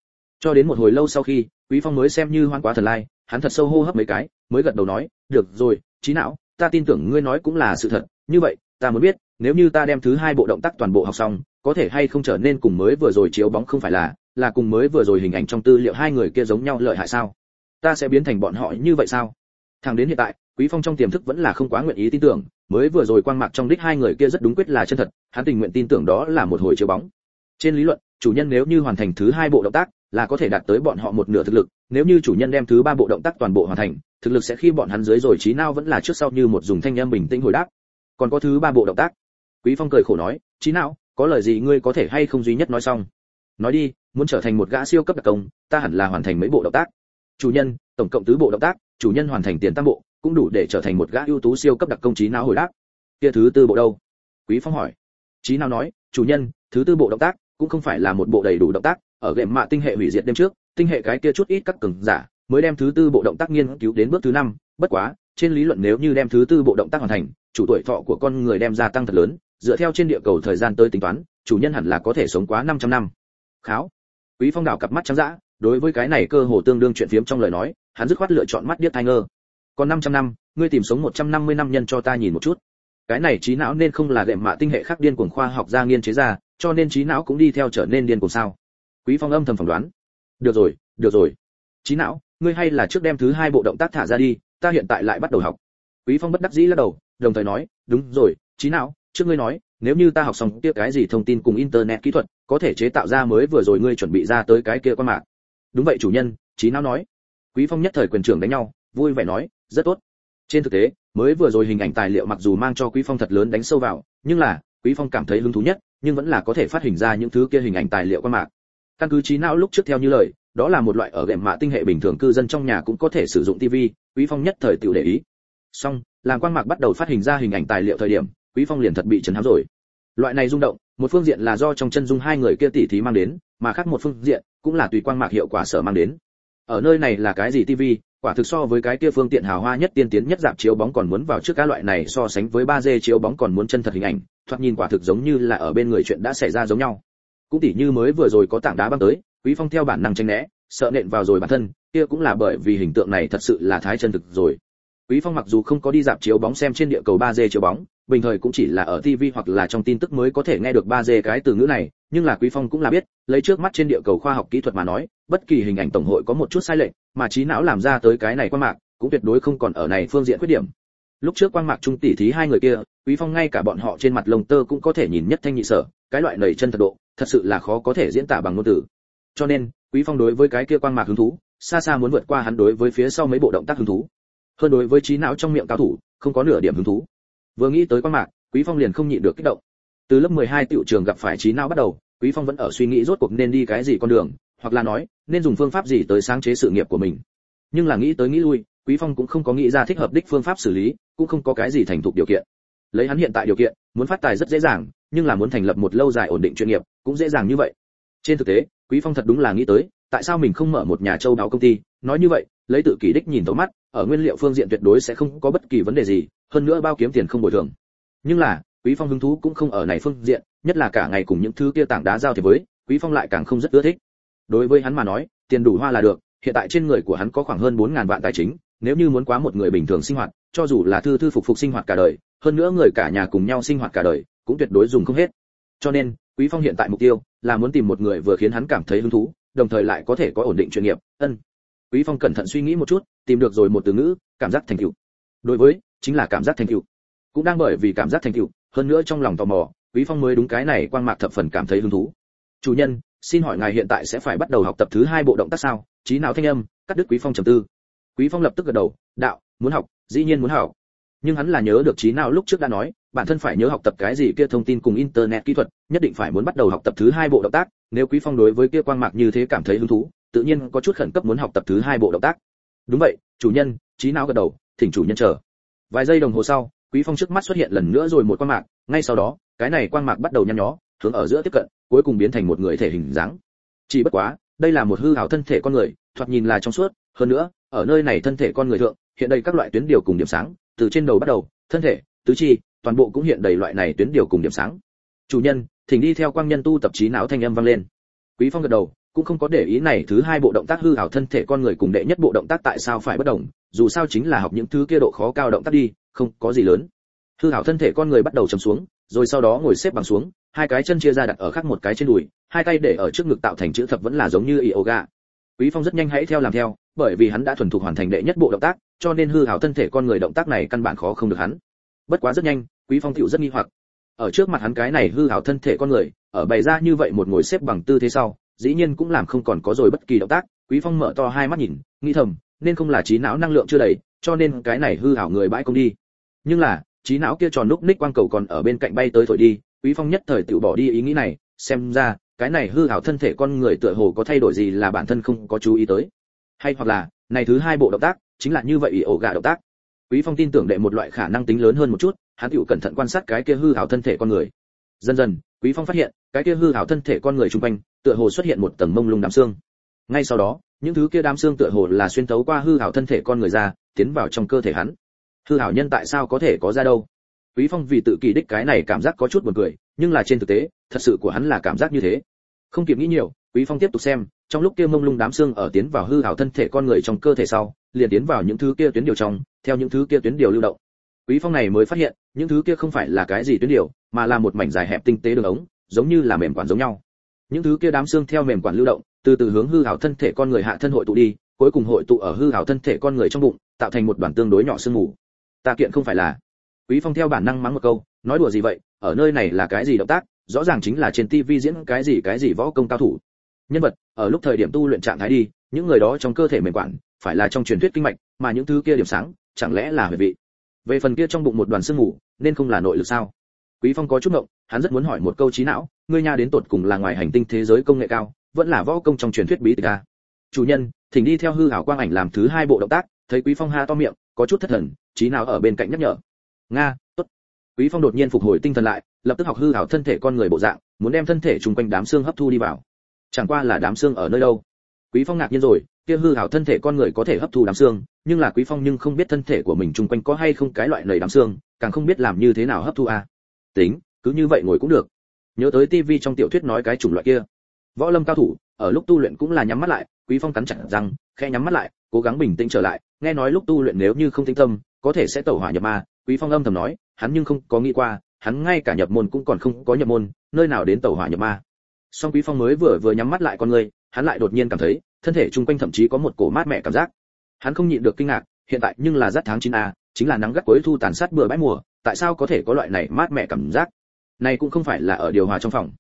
A: Cho đến một hồi lâu sau khi, Quý Phong mới xem như hoan quá thần lai, hắn thật sâu hô hấp mấy cái, mới gật đầu nói, "Được rồi, trí não, ta tin tưởng ngươi nói cũng là sự thật, như vậy, ta muốn biết, nếu như ta đem thứ hai bộ động tác toàn bộ học xong, có thể hay không trở nên cùng mới vừa rồi chiếu bóng không phải là, là cùng mới vừa rồi hình ảnh trong tư liệu hai người kia giống nhau lợi hại sao? Ta sẽ biến thành bọn họ như vậy sao?" Thằng đến hiện tại, Quý Phong trong tiềm thức vẫn là không quá nguyện ý tin tưởng, mới vừa rồi quang mạc trong đích hai người kia rất đúng quyết là chân thật, hắn tình nguyện tin tưởng đó là một hồi chiếu bóng. Trên lý luận, chủ nhân nếu như hoàn thành thứ hai bộ động tác, là có thể đạt tới bọn họ một nửa thực lực, nếu như chủ nhân đem thứ ba bộ động tác toàn bộ hoàn thành, thực lực sẽ khi bọn hắn dưới rồi trí nào vẫn là trước sau như một dùng thanh âm bình tĩnh hồi đáp. Còn có thứ ba bộ động tác. Quý Phong cười khổ nói, trí não, có lời gì ngươi có thể hay không duy nhất nói xong. Nói đi, muốn trở thành một gã siêu cấp đặc công, ta hẳn là hoàn thành mấy bộ động tác. Chủ nhân, tổng cộng tứ bộ động tác, chủ nhân hoàn thành tiền tam bộ, cũng đủ để trở thành một gã ưu tú siêu cấp đặc công trí não hồi đáp. Kia thứ tư bộ đâu? Quý phong hỏi. Trí não nói, chủ nhân, thứ tư bộ động tác cũng không phải là một bộ đầy đủ động tác. Ở game mạ tinh hệ hủy diệt đêm trước, tinh hệ cái kia chút ít các cường giả mới đem thứ tư bộ động tác nghiên cứu đến bước thứ năm. Bất quá, trên lý luận nếu như đem thứ tư bộ động tác hoàn thành, chủ tuổi thọ của con người đem gia tăng thật lớn. Dựa theo trên địa cầu thời gian tới tính toán, chủ nhân hẳn là có thể sống quá 500 năm. Kháo. Quý phong đảo cặp mắt trắng dã, đối với cái này cơ hồ tương đương chuyện phiếm trong lời nói, hắn dứt khoát lựa chọn mắt điếc tai ngơ còn 500 năm, ngươi tìm sống 150 năm nhân cho ta nhìn một chút. Cái này trí não nên không là đệm mạ tinh hệ khác điên cuồng khoa học gia nghiên chế ra, cho nên trí não cũng đi theo trở nên điên cuồng sao? Quý Phong âm thầm phỏng đoán. Được rồi, được rồi. Trí não, ngươi hay là trước đem thứ hai bộ động tác thả ra đi, ta hiện tại lại bắt đầu học. Quý Phong bất đắc dĩ lắc đầu, đồng thời nói, đúng rồi, trí não, trước ngươi nói, nếu như ta học xong kia cái gì thông tin cùng internet kỹ thuật, có thể chế tạo ra mới vừa rồi ngươi chuẩn bị ra tới cái kia quan mạng. Đúng vậy chủ nhân, trí não nói. Quý Phong nhất thời quyền trưởng đánh nhau, vui vẻ nói, rất tốt. Trên thực tế, mới vừa rồi hình ảnh tài liệu mặc dù mang cho quý phong thật lớn đánh sâu vào, nhưng là, quý phong cảm thấy hứng thú nhất, nhưng vẫn là có thể phát hình ra những thứ kia hình ảnh tài liệu qua mạng. Căn cứ trí não lúc trước theo như lời, đó là một loại ở gệm mạ tinh hệ bình thường cư dân trong nhà cũng có thể sử dụng tivi quý phong nhất thời tiểu để ý. Xong làm quang mạc bắt đầu phát hình ra hình ảnh tài liệu thời điểm, quý phong liền thật bị chấn hám rồi. Loại này rung động, một phương diện là do trong chân dung hai người kia tỉ thí mang đến, mà khác một phương diện cũng là tùy quang mạc hiệu quả sở mang đến ở nơi này là cái gì tivi quả thực so với cái kia phương tiện hào hoa nhất tiên tiến nhất dạp chiếu bóng còn muốn vào trước các loại này so sánh với 3D chiếu bóng còn muốn chân thật hình ảnh, thoạt nhìn quả thực giống như là ở bên người chuyện đã xảy ra giống nhau. Cũng tỉ như mới vừa rồi có tảng đá băng tới, Quý Phong theo bản năng tránh né, sợ nện vào rồi bản thân, kia cũng là bởi vì hình tượng này thật sự là thái chân thực rồi. Quý Phong mặc dù không có đi dạp chiếu bóng xem trên địa cầu 3D chiếu bóng, bình thời cũng chỉ là ở TV hoặc là trong tin tức mới có thể nghe được 3D cái từ ngữ này, nhưng là Quý Phong cũng là biết, lấy trước mắt trên địa cầu khoa học kỹ thuật mà nói, bất kỳ hình ảnh tổng hội có một chút sai lệch, mà trí não làm ra tới cái này qua mạc, cũng tuyệt đối không còn ở này phương diện khuyết điểm. Lúc trước quang mạc trung tỷ thí hai người kia, Quý Phong ngay cả bọn họ trên mặt lồng tơ cũng có thể nhìn nhất thanh nhị sở, cái loại nảy chân thật độ, thật sự là khó có thể diễn tả bằng ngôn từ. Cho nên, Quý Phong đối với cái kia quang mạc hứng thú, xa xa muốn vượt qua hắn đối với phía sau mấy bộ động tác hứng thú. Hơn đối với trí não trong miệng cao thủ, không có nửa điểm hứng thú. Vừa nghĩ tới quang mạc, Quý Phong liền không nhịn được kích động. Từ lớp 12 tiểu trường gặp phải trí não bắt đầu, Quý Phong vẫn ở suy nghĩ rốt cuộc nên đi cái gì con đường, hoặc là nói, nên dùng phương pháp gì tới sáng chế sự nghiệp của mình. Nhưng là nghĩ tới nghĩ lui, Quý Phong cũng không có nghĩ ra thích hợp đích phương pháp xử lý, cũng không có cái gì thành thục điều kiện. Lấy hắn hiện tại điều kiện, muốn phát tài rất dễ dàng, nhưng là muốn thành lập một lâu dài ổn định chuyên nghiệp, cũng dễ dàng như vậy. Trên thực tế, Quý Phong thật đúng là nghĩ tới, tại sao mình không mở một nhà châu đáo công ty, nói như vậy, lấy tự kỷ đích nhìn tấu mắt, ở nguyên liệu phương diện tuyệt đối sẽ không có bất kỳ vấn đề gì, hơn nữa bao kiếm tiền không bồi thường. Nhưng là, Quý Phong hứng thú cũng không ở này phương diện, nhất là cả ngày cùng những thứ kia tảng đá giao thì với, Quý Phong lại càng không rất ưa thích. Đối với hắn mà nói, tiền đủ hoa là được, hiện tại trên người của hắn có khoảng hơn 4000 vạn tài chính, nếu như muốn quá một người bình thường sinh hoạt, cho dù là thư thư phục phục sinh hoạt cả đời, hơn nữa người cả nhà cùng nhau sinh hoạt cả đời, cũng tuyệt đối dùng không hết. Cho nên, Quý Phong hiện tại mục tiêu là muốn tìm một người vừa khiến hắn cảm thấy hứng thú, đồng thời lại có thể có ổn định chuyên nghiệp. Ân. Quý Phong cẩn thận suy nghĩ một chút, tìm được rồi một từ ngữ, cảm giác thành tựu. Đối với, chính là cảm giác thành tựu. Cũng đang bởi vì cảm giác thành tựu, hơn nữa trong lòng tò mò, Quý Phong mới đúng cái này quang mạc thập phần cảm thấy hứng thú. Chủ nhân, xin hỏi ngài hiện tại sẽ phải bắt đầu học tập thứ hai bộ động tác sao? Trí não thanh âm, cắt đứt Quý Phong trầm tư. Quý Phong lập tức gật đầu, đạo, muốn học, dĩ nhiên muốn học. Nhưng hắn là nhớ được trí não lúc trước đã nói, bản thân phải nhớ học tập cái gì kia thông tin cùng internet kỹ thuật, nhất định phải muốn bắt đầu học tập thứ hai bộ động tác, nếu Quý Phong đối với kia quang mạc như thế cảm thấy hứng thú, tự nhiên có chút khẩn cấp muốn học tập thứ hai bộ động tác. Đúng vậy, chủ nhân, trí não gật đầu, thỉnh chủ nhân chờ. Vài giây đồng hồ sau, Quý Phong trước mắt xuất hiện lần nữa rồi một quang mạc, ngay sau đó, cái này quang mạc bắt đầu nhăn nhó, hướng ở giữa tiếp cận, cuối cùng biến thành một người thể hình dáng. Chỉ bất quá, đây là một hư ảo thân thể con người, thoạt nhìn là trong suốt, hơn nữa, ở nơi này thân thể con người thượng, hiện đầy các loại tuyến điều cùng điểm sáng, từ trên đầu bắt đầu, thân thể, tứ chi, toàn bộ cũng hiện đầy loại này tuyến điều cùng điểm sáng. Chủ nhân, thỉnh đi theo quang nhân tu tập trí não thanh âm vang lên. Quý Phong gật đầu, cũng không có để ý này thứ hai bộ động tác hư ảo thân thể con người cùng đệ nhất bộ động tác tại sao phải bất đồng, dù sao chính là học những thứ kia độ khó cao động tác đi, không có gì lớn. Hư ảo thân thể con người bắt đầu trầm xuống, rồi sau đó ngồi xếp bằng xuống, hai cái chân chia ra đặt ở khác một cái trên đùi, hai tay để ở trước ngực tạo thành chữ thập vẫn là giống như yoga. Quý Phong rất nhanh hãy theo làm theo, bởi vì hắn đã thuần thục hoàn thành đệ nhất bộ động tác, cho nên hư ảo thân thể con người động tác này căn bản khó không được hắn. Bất quá rất nhanh, Quý Phong tiểu rất nghi hoặc. Ở trước mặt hắn cái này hư ảo thân thể con người, ở bày ra như vậy một ngồi xếp bằng tư thế sau, dĩ nhiên cũng làm không còn có rồi bất kỳ động tác, Quý Phong mở to hai mắt nhìn, nghĩ thầm, nên không là trí não năng lượng chưa đầy, cho nên cái này hư ảo người bãi công đi. Nhưng là, trí não kia tròn lúc ních quang cầu còn ở bên cạnh bay tới thổi đi, Quý Phong nhất thời tự bỏ đi ý nghĩ này, xem ra, cái này hư ảo thân thể con người tựa hồ có thay đổi gì là bản thân không có chú ý tới. Hay hoặc là, này thứ hai bộ động tác, chính là như vậy ỉ ổ gà động tác. Quý Phong tin tưởng đệ một loại khả năng tính lớn hơn một chút, hắn tự cẩn thận quan sát cái kia hư ảo thân thể con người. Dần dần, Quý Phong phát hiện, cái kia hư ảo thân thể con người trung quanh, tựa hồ xuất hiện một tầng mông lung đám xương. Ngay sau đó, những thứ kia đám xương tựa hồ là xuyên tấu qua hư ảo thân thể con người ra, tiến vào trong cơ thể hắn. Hư Hảo nhân tại sao có thể có ra đâu? Quý Phong vì tự kỳ đích cái này cảm giác có chút buồn cười, nhưng là trên thực tế, thật sự của hắn là cảm giác như thế. Không kịp nghĩ nhiều, Quý Phong tiếp tục xem, trong lúc kia mông lung đám xương ở tiến vào hư Hảo thân thể con người trong cơ thể sau, liền tiến vào những thứ kia tuyến điều trong, theo những thứ kia tuyến điều lưu động. Quý Phong này mới phát hiện, những thứ kia không phải là cái gì tuyến điều, mà là một mảnh dài hẹp tinh tế đường ống, giống như là mềm quản giống nhau. Những thứ kia đám xương theo mềm quản lưu động, từ từ hướng hư Hảo thân thể con người hạ thân hội tụ đi, cuối cùng hội tụ ở hư Hảo thân thể con người trong bụng, tạo thành một đoàn tương đối nhỏ xương mù. Ta kiện không phải là Quý Phong theo bản năng mắng một câu, nói đùa gì vậy, ở nơi này là cái gì động tác, rõ ràng chính là trên Tivi diễn cái gì cái gì võ công cao thủ. Nhân vật, ở lúc thời điểm tu luyện trạng thái đi, những người đó trong cơ thể mềm quản, phải là trong truyền thuyết kinh mạch, mà những thứ kia điểm sáng, chẳng lẽ là huyệt vị. Về phần kia trong bụng một đoàn sương mù, nên không là nội lực sao? Quý Phong có chút ngộng, hắn rất muốn hỏi một câu trí não, ngươi nha đến tột cùng là ngoài hành tinh thế giới công nghệ cao, vẫn là võ công trong truyền thuyết bí tịch a. Chủ nhân, thỉnh đi theo hư hảo quang ảnh làm thứ hai bộ động tác, thấy Quý Phong ha to miệng, có chút thất thần, trí não ở bên cạnh nhắc nhở. Nga tốt. Quý phong đột nhiên phục hồi tinh thần lại lập tức học hư hảo thân thể con người bộ dạng muốn đem thân thể chung quanh đám xương hấp thu đi vào. Chẳng qua là đám xương ở nơi đâu. Quý phong ngạc nhiên rồi kia hư hảo thân thể con người có thể hấp thu đám xương nhưng là quý phong nhưng không biết thân thể của mình chung quanh có hay không cái loại lầy đám xương càng không biết làm như thế nào hấp thu a. À. tính cứ như vậy ngồi cũng được. Nhớ tới tivi trong tiểu thuyết nói cái chủng loại kia. Võ lâm cao thủ ở lúc tu luyện cũng là nhắm mắt lại quý phong cắn chặt răng khẽ nhắm mắt lại cố gắng bình tĩnh trở lại nghe nói lúc tu luyện nếu như không tinh tâm, có thể sẽ tẩu hỏa nhập ma, quý phong âm thầm nói, hắn nhưng không có nghĩ qua, hắn ngay cả nhập môn cũng còn không có nhập môn, nơi nào đến tẩu hỏa nhập ma. Song quý phong mới vừa vừa nhắm mắt lại con người, hắn lại đột nhiên cảm thấy, thân thể chung quanh thậm chí có một cổ mát mẻ cảm giác. Hắn không nhịn được kinh ngạc, hiện tại nhưng là rất tháng 9 a, chính là nắng gắt cuối thu tàn sát bừa bãi mùa, tại sao có thể có loại này mát mẻ cảm giác? Này cũng không phải là ở điều hòa trong phòng.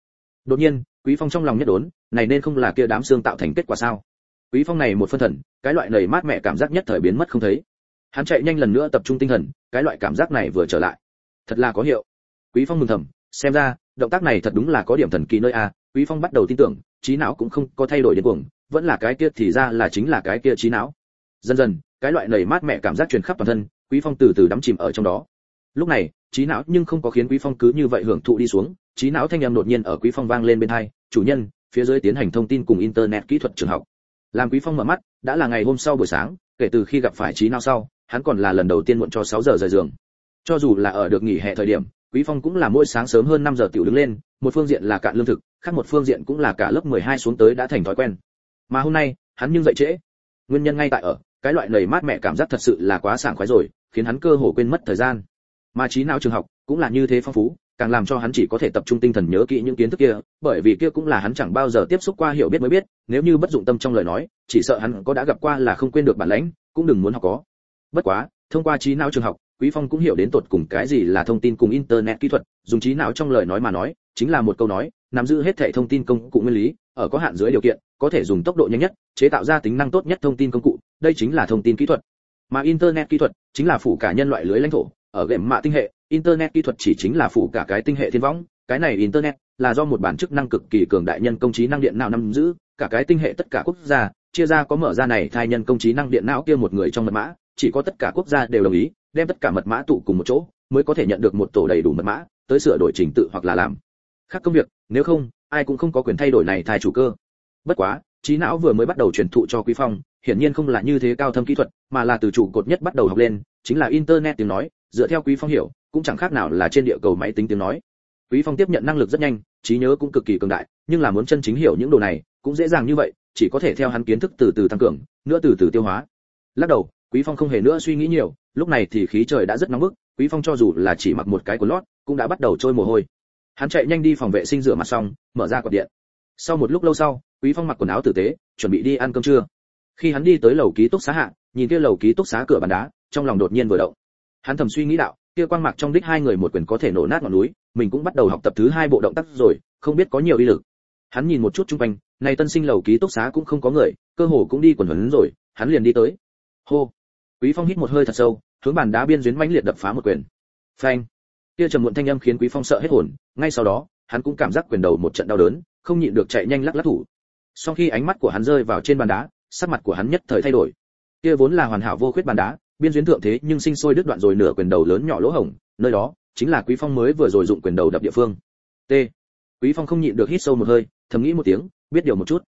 A: Đột nhiên, quý phong trong lòng nhất đốn, này nên không là kia đám xương tạo thành kết quả sao? Quý phong này một phân thần, cái loại nầy mát mẻ cảm giác nhất thời biến mất không thấy. Hắn chạy nhanh lần nữa tập trung tinh thần, cái loại cảm giác này vừa trở lại. Thật là có hiệu. Quý phong mừng thầm, xem ra, động tác này thật đúng là có điểm thần kỳ nơi a. Quý phong bắt đầu tin tưởng, trí não cũng không có thay đổi đến cuồng, vẫn là cái kia thì ra là chính là cái kia trí não. Dần dần, cái loại nầy mát mẻ cảm giác truyền khắp toàn thân, quý phong từ từ đắm chìm ở trong đó. Lúc này, trí não nhưng không có khiến quý phong cứ như vậy hưởng thụ đi xuống, trí não thanh âm đột nhiên ở quý phong vang lên bên hai, chủ nhân, phía dưới tiến hành thông tin cùng internet kỹ thuật trường học làm quý phong mở mắt, đã là ngày hôm sau buổi sáng, kể từ khi gặp phải trí não sau, hắn còn là lần đầu tiên muộn cho 6 giờ rời giường. Cho dù là ở được nghỉ hè thời điểm, quý phong cũng là mỗi sáng sớm hơn 5 giờ tiểu đứng lên, một phương diện là cạn lương thực, khác một phương diện cũng là cả lớp 12 xuống tới đã thành thói quen. Mà hôm nay, hắn nhưng dậy trễ. Nguyên nhân ngay tại ở, cái loại nầy mát mẹ cảm giác thật sự là quá sảng khoái rồi, khiến hắn cơ hồ quên mất thời gian. Mà trí não trường học cũng là như thế phong phú càng làm cho hắn chỉ có thể tập trung tinh thần nhớ kỹ những kiến thức kia, bởi vì kia cũng là hắn chẳng bao giờ tiếp xúc qua hiểu biết mới biết, nếu như bất dụng tâm trong lời nói, chỉ sợ hắn có đã gặp qua là không quên được bản lãnh, cũng đừng muốn học có. Bất quá, thông qua trí não trường học, quý phong cũng hiểu đến tột cùng cái gì là thông tin cùng internet kỹ thuật, dùng trí não trong lời nói mà nói, chính là một câu nói, nắm giữ hết thảy thông tin công cụ nguyên lý, ở có hạn dưới điều kiện, có thể dùng tốc độ nhanh nhất, chế tạo ra tính năng tốt nhất thông tin công cụ, đây chính là thông tin kỹ thuật. Mà internet kỹ thuật chính là phủ cả nhân loại lưới lãnh thổ, ở gệm mạ tinh hệ internet kỹ thuật chỉ chính là phủ cả cái tinh hệ thiên võng, cái này internet là do một bản chức năng cực kỳ cường đại nhân công trí năng điện não nắm giữ, cả cái tinh hệ tất cả quốc gia, chia ra có mở ra này thai nhân công trí năng điện não kia một người trong mật mã, chỉ có tất cả quốc gia đều đồng ý, đem tất cả mật mã tụ cùng một chỗ, mới có thể nhận được một tổ đầy đủ mật mã, tới sửa đổi trình tự hoặc là làm. Khác công việc, nếu không, ai cũng không có quyền thay đổi này thai chủ cơ. Bất quá, trí não vừa mới bắt đầu truyền thụ cho quý phong, hiển nhiên không là như thế cao thâm kỹ thuật, mà là từ chủ cột nhất bắt đầu học lên, chính là internet tiếng nói, dựa theo quý phong hiểu cũng chẳng khác nào là trên địa cầu máy tính tiếng nói. Quý phong tiếp nhận năng lực rất nhanh, trí nhớ cũng cực kỳ cường đại, nhưng là muốn chân chính hiểu những đồ này, cũng dễ dàng như vậy, chỉ có thể theo hắn kiến thức từ từ tăng cường, nữa từ từ tiêu hóa. Lắc đầu, quý phong không hề nữa suy nghĩ nhiều, lúc này thì khí trời đã rất nóng bức, quý phong cho dù là chỉ mặc một cái quần lót, cũng đã bắt đầu trôi mồ hôi. Hắn chạy nhanh đi phòng vệ sinh rửa mặt xong, mở ra quạt điện. Sau một lúc lâu sau, quý phong mặc quần áo tử tế, chuẩn bị đi ăn cơm trưa. Khi hắn đi tới lầu ký túc xá hạ, nhìn kia lầu ký túc xá cửa bàn đá, trong lòng đột nhiên vừa động. Hắn thầm suy nghĩ đạo kia quang mạc trong đích hai người một quyền có thể nổ nát ngọn núi, mình cũng bắt đầu học tập thứ hai bộ động tác rồi, không biết có nhiều đi lực. Hắn nhìn một chút chung quanh, này tân sinh lầu ký túc xá cũng không có người, cơ hồ cũng đi quần huấn rồi, hắn liền đi tới. Hô. Quý phong hít một hơi thật sâu, hướng bàn đá biên duyên mãnh liệt đập phá một quyền. Phanh. Kia trầm muộn thanh âm khiến quý phong sợ hết hồn, ngay sau đó, hắn cũng cảm giác quyền đầu một trận đau đớn, không nhịn được chạy nhanh lắc lắc thủ. Sau khi ánh mắt của hắn rơi vào trên bàn đá, sắc mặt của hắn nhất thời thay đổi. Kia vốn là hoàn hảo vô khuyết bàn đá biên duyên thượng thế nhưng sinh sôi đứt đoạn rồi nửa quyền đầu lớn nhỏ lỗ hổng nơi đó chính là quý phong mới vừa rồi dụng quyền đầu đập địa phương. T. Quý phong không nhịn được hít sâu một hơi thầm nghĩ một tiếng biết điều một chút.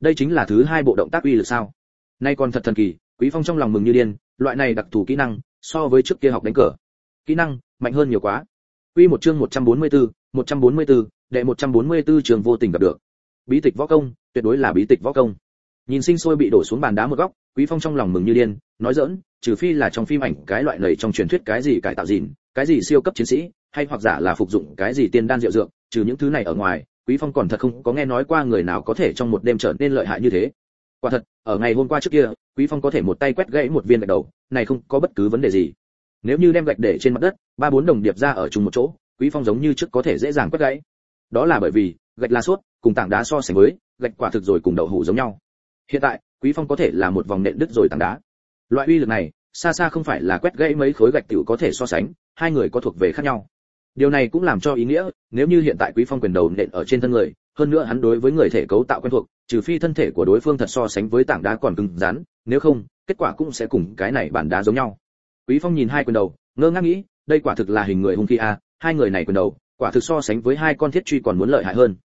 A: Đây chính là thứ hai bộ động tác uy lực sao? Nay còn thật thần kỳ quý phong trong lòng mừng như điên loại này đặc thù kỹ năng so với trước kia học đánh cờ. Kỹ năng mạnh hơn nhiều quá. Quy một chương 144, 144, đệ 144 trường vô tình gặp được. Bí tịch võ công, tuyệt đối là bí tịch võ công. Nhìn sinh sôi bị đổ xuống bàn đá một góc, Quý Phong trong lòng mừng như điên, nói giỡn, trừ phi là trong phim ảnh cái loại lầy trong truyền thuyết cái gì cải tạo gìn, cái gì siêu cấp chiến sĩ, hay hoặc giả là phục dụng cái gì tiên đan diệu dược, trừ những thứ này ở ngoài, Quý Phong còn thật không có nghe nói qua người nào có thể trong một đêm trở nên lợi hại như thế. Quả thật, ở ngày hôm qua trước kia, Quý Phong có thể một tay quét gãy một viên gạch đầu, này không có bất cứ vấn đề gì. Nếu như đem gạch để trên mặt đất, ba bốn đồng điệp ra ở chung một chỗ, Quý Phong giống như trước có thể dễ dàng quét gãy. Đó là bởi vì, gạch là suốt, cùng tảng đá so sánh với, gạch quả thực rồi cùng đậu hũ giống nhau. Hiện tại, Quý Phong có thể là một vòng nện đứt rồi tảng đá. Loại uy lực này, xa xa không phải là quét gãy mấy khối gạch tiểu có thể so sánh, hai người có thuộc về khác nhau. Điều này cũng làm cho ý nghĩa, nếu như hiện tại Quý Phong quyền đầu nện ở trên thân người, hơn nữa hắn đối với người thể cấu tạo quen thuộc, trừ phi thân thể của đối phương thật so sánh với tảng đá còn cứng rắn, nếu không, kết quả cũng sẽ cùng cái này bản đá giống nhau. Quý Phong nhìn hai quyền đầu, ngơ ngác nghĩ, đây quả thực là hình người hung khí a, hai người này quyền đầu, quả thực so sánh với hai con thiết truy còn muốn lợi hại hơn.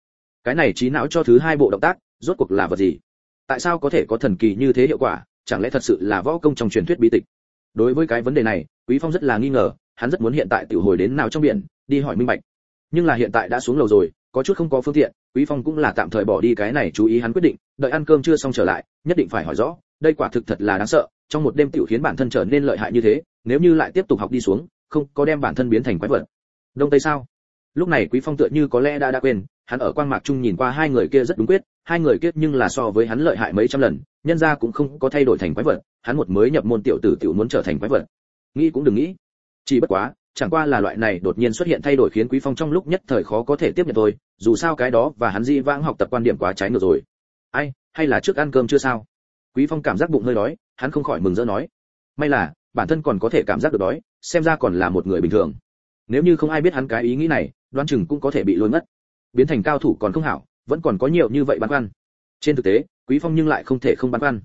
A: Cái này trí não cho thứ hai bộ động tác, rốt cuộc là vật gì tại sao có thể có thần kỳ như thế hiệu quả? Chẳng lẽ thật sự là võ công trong truyền thuyết bí tịch? Đối với cái vấn đề này, quý phong rất là nghi ngờ, hắn rất muốn hiện tại tiểu hồi đến nào trong biển, đi hỏi minh bạch. Nhưng là hiện tại đã xuống lầu rồi, có chút không có phương tiện, quý phong cũng là tạm thời bỏ đi cái này chú ý hắn quyết định, đợi ăn cơm chưa xong trở lại, nhất định phải hỏi rõ, đây quả thực thật là đáng sợ, trong một đêm tiểu khiến bản thân trở nên lợi hại như thế, nếu như lại tiếp tục học đi xuống, không có đem bản thân biến thành quái vật. Đông tây sao? Lúc này quý phong tựa như có lẽ đã đã quên, hắn ở quang mạc trung nhìn qua hai người kia rất đúng quyết, hai người kia nhưng là so với hắn lợi hại mấy trăm lần, nhân ra cũng không có thay đổi thành quái vật, hắn một mới nhập môn tiểu tử tiểu muốn trở thành quái vật. Nghĩ cũng đừng nghĩ. Chỉ bất quá, chẳng qua là loại này đột nhiên xuất hiện thay đổi khiến quý phong trong lúc nhất thời khó có thể tiếp nhận thôi, dù sao cái đó và hắn di vãng học tập quan điểm quá trái ngược rồi. Ai, hay là trước ăn cơm chưa sao? Quý phong cảm giác bụng hơi đói, hắn không khỏi mừng rỡ nói. May là, bản thân còn có thể cảm giác được đói, xem ra còn là một người bình thường. Nếu như không ai biết hắn cái ý nghĩ này đoán chừng cũng có thể bị lôi mất biến thành cao thủ còn không hảo, vẫn còn có nhiều như vậy băn khoăn. Trên thực tế, quý phong nhưng lại không thể không băn khoăn.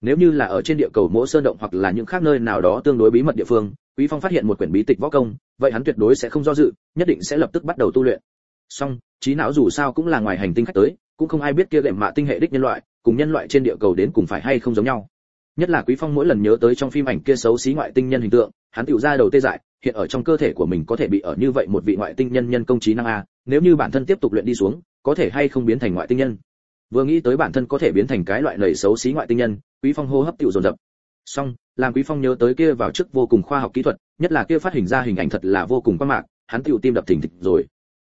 A: Nếu như là ở trên địa cầu mỗ sơn động hoặc là những khác nơi nào đó tương đối bí mật địa phương, quý phong phát hiện một quyển bí tịch võ công, vậy hắn tuyệt đối sẽ không do dự, nhất định sẽ lập tức bắt đầu tu luyện. Song, trí não dù sao cũng là ngoài hành tinh khách tới, cũng không ai biết kia gệm mạ tinh hệ đích nhân loại, cùng nhân loại trên địa cầu đến cùng phải hay không giống nhau. Nhất là quý phong mỗi lần nhớ tới trong phim ảnh kia xấu xí ngoại tinh nhân hình tượng, hắn tiểu ra đầu tê dại hiện ở trong cơ thể của mình có thể bị ở như vậy một vị ngoại tinh nhân nhân công trí năng a, nếu như bản thân tiếp tục luyện đi xuống, có thể hay không biến thành ngoại tinh nhân? Vừa nghĩ tới bản thân có thể biến thành cái loại lầy xấu xí ngoại tinh nhân, quý phong hô hấp tiểu dồn dập. Song làm quý phong nhớ tới kia vào trước vô cùng khoa học kỹ thuật, nhất là kia phát hình ra hình ảnh thật là vô cùng quan mạc, hắn tiểu tim đập thình thịch rồi.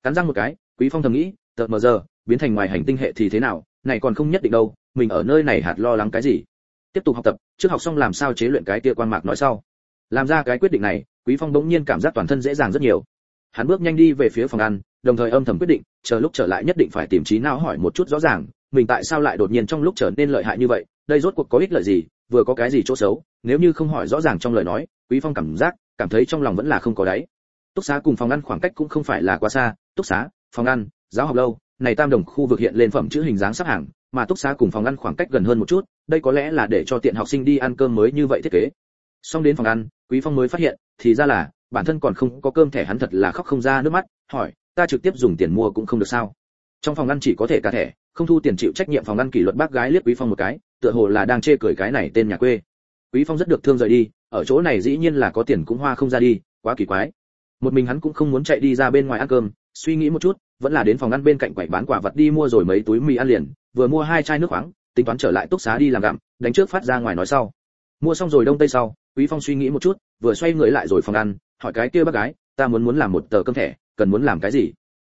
A: Cắn răng một cái, quý phong thầm nghĩ, tợt mờ giờ, biến thành ngoài hành tinh hệ thì thế nào, này còn không nhất định đâu, mình ở nơi này hạt lo lắng cái gì? Tiếp tục học tập, trước học xong làm sao chế luyện cái kia quan mạc nói sau. Làm ra cái quyết định này quý phong bỗng nhiên cảm giác toàn thân dễ dàng rất nhiều. Hắn bước nhanh đi về phía phòng ăn, đồng thời âm thầm quyết định, chờ lúc trở lại nhất định phải tìm trí não hỏi một chút rõ ràng, mình tại sao lại đột nhiên trong lúc trở nên lợi hại như vậy, đây rốt cuộc có ích lợi gì, vừa có cái gì chỗ xấu, nếu như không hỏi rõ ràng trong lời nói, quý phong cảm giác, cảm thấy trong lòng vẫn là không có đáy. Túc xá cùng phòng ăn khoảng cách cũng không phải là quá xa, túc xá, phòng ăn, giáo học lâu, này tam đồng khu vực hiện lên phẩm chữ hình dáng sắp hàng, mà túc xá cùng phòng ăn khoảng cách gần hơn một chút, đây có lẽ là để cho tiện học sinh đi ăn cơm mới như vậy thiết kế xong đến phòng ăn, quý phong mới phát hiện, thì ra là, bản thân còn không có cơm thẻ hắn thật là khóc không ra nước mắt, hỏi, ta trực tiếp dùng tiền mua cũng không được sao? Trong phòng ăn chỉ có thể cả thẻ, không thu tiền chịu trách nhiệm phòng ăn kỷ luật bác gái liếc quý phong một cái, tựa hồ là đang chê cười cái này tên nhà quê. Quý phong rất được thương rời đi, ở chỗ này dĩ nhiên là có tiền cũng hoa không ra đi, quá kỳ quái. Một mình hắn cũng không muốn chạy đi ra bên ngoài ăn cơm, suy nghĩ một chút, vẫn là đến phòng ăn bên cạnh quầy bán quả vật đi mua rồi mấy túi mì ăn liền, vừa mua hai chai nước khoáng, tính toán trở lại túc xá đi làm gặm, đánh trước phát ra ngoài nói sau. Mua xong rồi đông tây sau quý phong suy nghĩ một chút, vừa xoay người lại rồi phòng ăn, hỏi cái kia bác gái, ta muốn muốn làm một tờ cơm thẻ, cần muốn làm cái gì?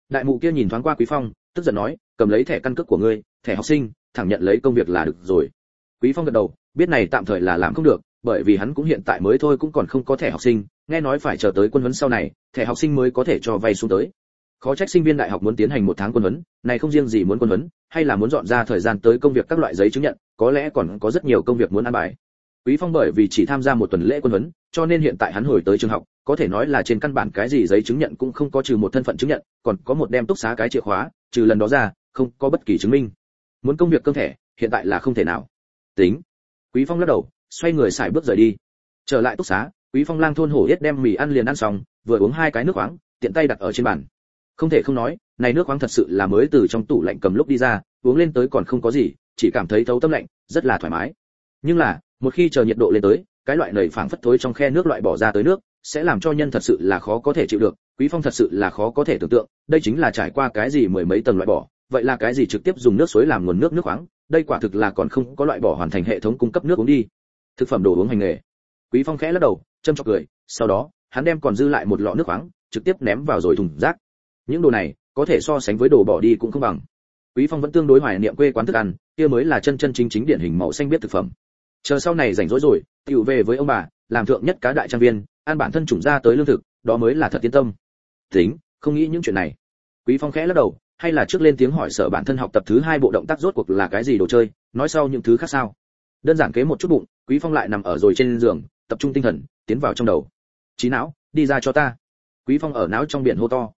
A: Đại mụ kia nhìn thoáng qua quý phong, tức giận nói, cầm lấy thẻ căn cước của ngươi, thẻ học sinh, thẳng nhận lấy công việc là được rồi. Quý phong gật đầu, biết này tạm thời là làm không được, bởi vì hắn cũng hiện tại mới thôi cũng còn không có thẻ học sinh, nghe nói phải chờ tới quân huấn sau này, thẻ học sinh mới có thể cho vay xuống tới. Khó trách sinh viên đại học muốn tiến hành một tháng quân huấn, này không riêng gì muốn quân huấn, hay là muốn dọn ra thời gian tới công việc các loại giấy chứng nhận, có lẽ còn có rất nhiều công việc muốn ăn bài quý phong bởi vì chỉ tham gia một tuần lễ quân huấn, cho nên hiện tại hắn hồi tới trường học, có thể nói là trên căn bản cái gì giấy chứng nhận cũng không có trừ một thân phận chứng nhận, còn có một đem túc xá cái chìa khóa, trừ lần đó ra, không có bất kỳ chứng minh. Muốn công việc cơm thẻ, hiện tại là không thể nào. Tính. Quý phong lắc đầu, xoay người xài bước rời đi. Trở lại túc xá, quý phong lang thôn hổ yết đem mì ăn liền ăn xong, vừa uống hai cái nước khoáng, tiện tay đặt ở trên bàn. Không thể không nói, này nước khoáng thật sự là mới từ trong tủ lạnh cầm lúc đi ra, uống lên tới còn không có gì, chỉ cảm thấy thấu tâm lạnh, rất là thoải mái. Nhưng là một khi chờ nhiệt độ lên tới, cái loại nầy phảng phất thối trong khe nước loại bỏ ra tới nước, sẽ làm cho nhân thật sự là khó có thể chịu được, quý phong thật sự là khó có thể tưởng tượng, đây chính là trải qua cái gì mười mấy tầng loại bỏ, vậy là cái gì trực tiếp dùng nước suối làm nguồn nước nước khoáng, đây quả thực là còn không có loại bỏ hoàn thành hệ thống cung cấp nước uống đi. Thực phẩm đồ uống hành nghề. Quý phong khẽ lắc đầu, châm chọc cười, sau đó, hắn đem còn dư lại một lọ nước khoáng, trực tiếp ném vào rồi thùng rác. Những đồ này, có thể so sánh với đồ bỏ đi cũng không bằng. Quý phong vẫn tương đối hoài niệm quê quán thức ăn, kia mới là chân chân chính chính điển hình màu xanh biết thực phẩm chờ sau này rảnh rỗi rồi, tiểu về với ông bà, làm thượng nhất cá đại trang viên ăn bản thân chủng ra tới lương thực, đó mới là thật yên tâm. Tính, không nghĩ những chuyện này. Quý phong khẽ lắc đầu, hay là trước lên tiếng hỏi sở bản thân học tập thứ hai bộ động tác rốt cuộc là cái gì đồ chơi, nói sau những thứ khác sao? Đơn giản kế một chút bụng, quý phong lại nằm ở rồi trên giường, tập trung tinh thần, tiến vào trong đầu. Trí não, đi ra cho ta. Quý phong ở não trong biển hô to.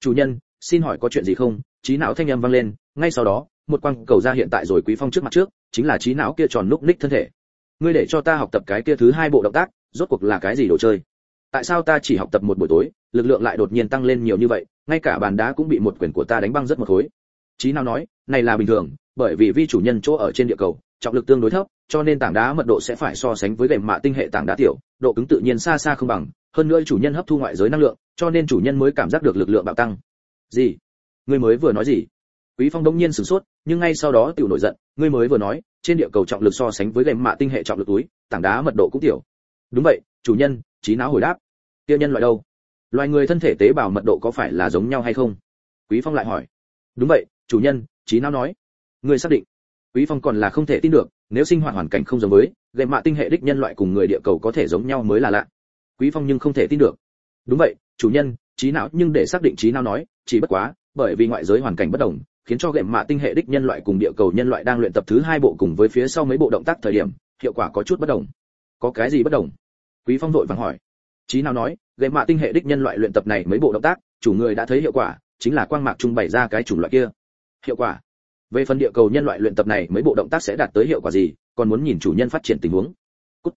A: Chủ nhân, xin hỏi có chuyện gì không? Trí não thanh âm vang lên, ngay sau đó, một quang cầu ra hiện tại rồi quý phong trước mặt trước, chính là trí não kia tròn lúc ních thân thể ngươi để cho ta học tập cái kia thứ hai bộ động tác rốt cuộc là cái gì đồ chơi tại sao ta chỉ học tập một buổi tối lực lượng lại đột nhiên tăng lên nhiều như vậy ngay cả bàn đá cũng bị một quyền của ta đánh băng rất một khối Chí nào nói, này là bình thường, bởi vì vi chủ nhân chỗ ở trên địa cầu, trọng lực tương đối thấp, cho nên tảng đá mật độ sẽ phải so sánh với gềm mạ tinh hệ tảng đá tiểu, độ cứng tự nhiên xa xa không bằng, hơn nữa chủ nhân hấp thu ngoại giới năng lượng, cho nên chủ nhân mới cảm giác được lực lượng bạo tăng. Gì? Ngươi mới vừa nói gì? Quý Phong đống nhiên sửng sốt, nhưng ngay sau đó tiểu nổi giận, ngươi mới vừa nói, trên địa cầu trọng lực so sánh với gềm mạ tinh hệ trọng lực túi, tảng đá mật độ cũng tiểu. Đúng vậy, chủ nhân, trí não hồi đáp. Tiêu nhân loại đâu? Loài người thân thể tế bào mật độ có phải là giống nhau hay không? Quý Phong lại hỏi. Đúng vậy, chủ nhân, trí não nói. Ngươi xác định? Quý Phong còn là không thể tin được, nếu sinh hoạt hoàn cảnh không giống với, gệm mạ tinh hệ đích nhân loại cùng người địa cầu có thể giống nhau mới là lạ. Quý Phong nhưng không thể tin được. Đúng vậy, chủ nhân, trí não nhưng để xác định trí não nói, chỉ bất quá, bởi vì ngoại giới hoàn cảnh bất đồng, khiến cho gệm mạ tinh hệ đích nhân loại cùng địa cầu nhân loại đang luyện tập thứ hai bộ cùng với phía sau mấy bộ động tác thời điểm, hiệu quả có chút bất đồng. Có cái gì bất đồng? Quý Phong vội vàng hỏi. Trí nào nói, gệm mạ tinh hệ đích nhân loại luyện tập này mấy bộ động tác, chủ người đã thấy hiệu quả, chính là quang mạc trung bày ra cái chủng loại kia. Hiệu quả? về phần địa cầu nhân loại luyện tập này mấy bộ động tác sẽ đạt tới hiệu quả gì còn muốn nhìn chủ nhân phát triển tình huống Cút.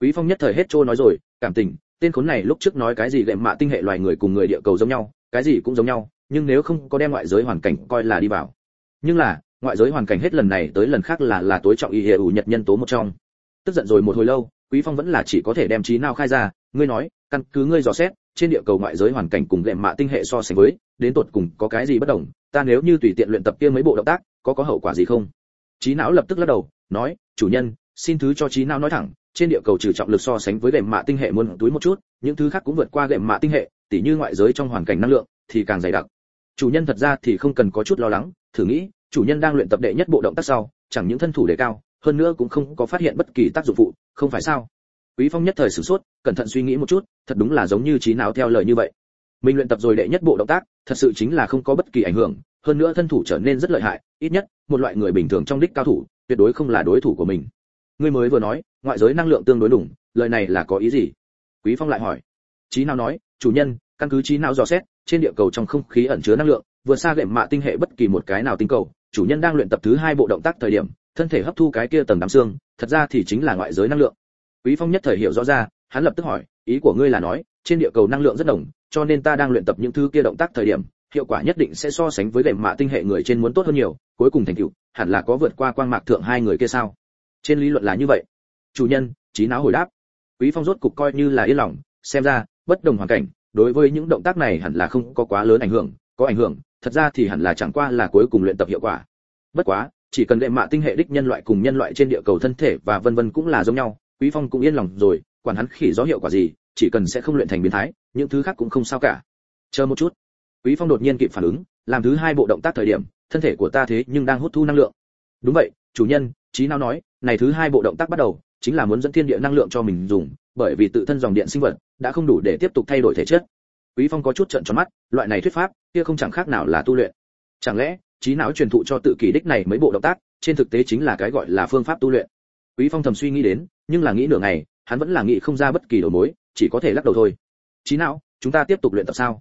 A: quý phong nhất thời hết trôi nói rồi cảm tình tên khốn này lúc trước nói cái gì gệm mạ tinh hệ loài người cùng người địa cầu giống nhau cái gì cũng giống nhau nhưng nếu không có đem ngoại giới hoàn cảnh coi là đi vào. Nhưng là, ngoại giới hoàn cảnh hết lần này tới lần khác là là tối trọng y hệ ủ nhật nhân tố một trong. Tức giận rồi một hồi lâu, quý phong vẫn là chỉ có thể đem trí nào khai ra, ngươi nói, căn cứ ngươi dò xét, trên địa cầu ngoại giới hoàn cảnh cùng lệm mạ tinh hệ so sánh với, đến tột cùng có cái gì bất đồng, ta nếu như tùy tiện luyện tập kia mấy bộ động tác, có có hậu quả gì không? Trí não lập tức lắc đầu, nói, chủ nhân, xin thứ cho trí não nói thẳng, trên địa cầu trừ trọng lực so sánh với gệm mạ tinh hệ muôn túi một chút, những thứ khác cũng vượt qua gệm mạ tinh hệ, tỉ như ngoại giới trong hoàn cảnh năng lượng, thì càng dày đặc chủ nhân thật ra thì không cần có chút lo lắng, thử nghĩ, chủ nhân đang luyện tập đệ nhất bộ động tác sau, chẳng những thân thủ đề cao, hơn nữa cũng không có phát hiện bất kỳ tác dụng phụ, không phải sao? Quý phong nhất thời sửng sốt, cẩn thận suy nghĩ một chút, thật đúng là giống như trí não theo lời như vậy. Mình luyện tập rồi đệ nhất bộ động tác, thật sự chính là không có bất kỳ ảnh hưởng, hơn nữa thân thủ trở nên rất lợi hại, ít nhất, một loại người bình thường trong đích cao thủ, tuyệt đối không là đối thủ của mình. Ngươi mới vừa nói, ngoại giới năng lượng tương đối đủ lời này là có ý gì? Quý phong lại hỏi. Trí não nói, chủ nhân, căn cứ trí não dò xét trên địa cầu trong không khí ẩn chứa năng lượng vừa xa gệm mạ tinh hệ bất kỳ một cái nào tinh cầu, chủ nhân đang luyện tập thứ hai bộ động tác thời điểm, thân thể hấp thu cái kia tầng đám xương, thật ra thì chính là ngoại giới năng lượng. Quý phong nhất thời hiểu rõ ra, hắn lập tức hỏi, ý của ngươi là nói, trên địa cầu năng lượng rất đồng, cho nên ta đang luyện tập những thứ kia động tác thời điểm, hiệu quả nhất định sẽ so sánh với đệm mạ tinh hệ người trên muốn tốt hơn nhiều, cuối cùng thành tựu, hẳn là có vượt qua quang mạc thượng hai người kia sao? Trên lý luận là như vậy. Chủ nhân, trí não hồi đáp. Quý phong rốt cục coi như là yên lòng, xem ra, bất đồng hoàn cảnh đối với những động tác này hẳn là không có quá lớn ảnh hưởng, có ảnh hưởng, thật ra thì hẳn là chẳng qua là cuối cùng luyện tập hiệu quả. Bất quá, chỉ cần đệ mạ tinh hệ đích nhân loại cùng nhân loại trên địa cầu thân thể và vân vân cũng là giống nhau, quý phong cũng yên lòng rồi, quản hắn khỉ gió hiệu quả gì, chỉ cần sẽ không luyện thành biến thái, những thứ khác cũng không sao cả. Chờ một chút. Quý phong đột nhiên kịp phản ứng, làm thứ hai bộ động tác thời điểm, thân thể của ta thế nhưng đang hút thu năng lượng. Đúng vậy, chủ nhân trí nào nói, này thứ hai bộ động tác bắt đầu chính là muốn dẫn thiên địa năng lượng cho mình dùng, bởi vì tự thân dòng điện sinh vật đã không đủ để tiếp tục thay đổi thể chất. Quý phong có chút trợn tròn mắt, loại này thuyết pháp, kia không chẳng khác nào là tu luyện. Chẳng lẽ, trí não truyền thụ cho tự kỷ đích này mấy bộ động tác, trên thực tế chính là cái gọi là phương pháp tu luyện? Quý phong thầm suy nghĩ đến, nhưng là nghĩ nửa ngày, hắn vẫn là nghĩ không ra bất kỳ đầu mối, chỉ có thể lắc đầu thôi. Trí não, chúng ta tiếp tục luyện tập sao?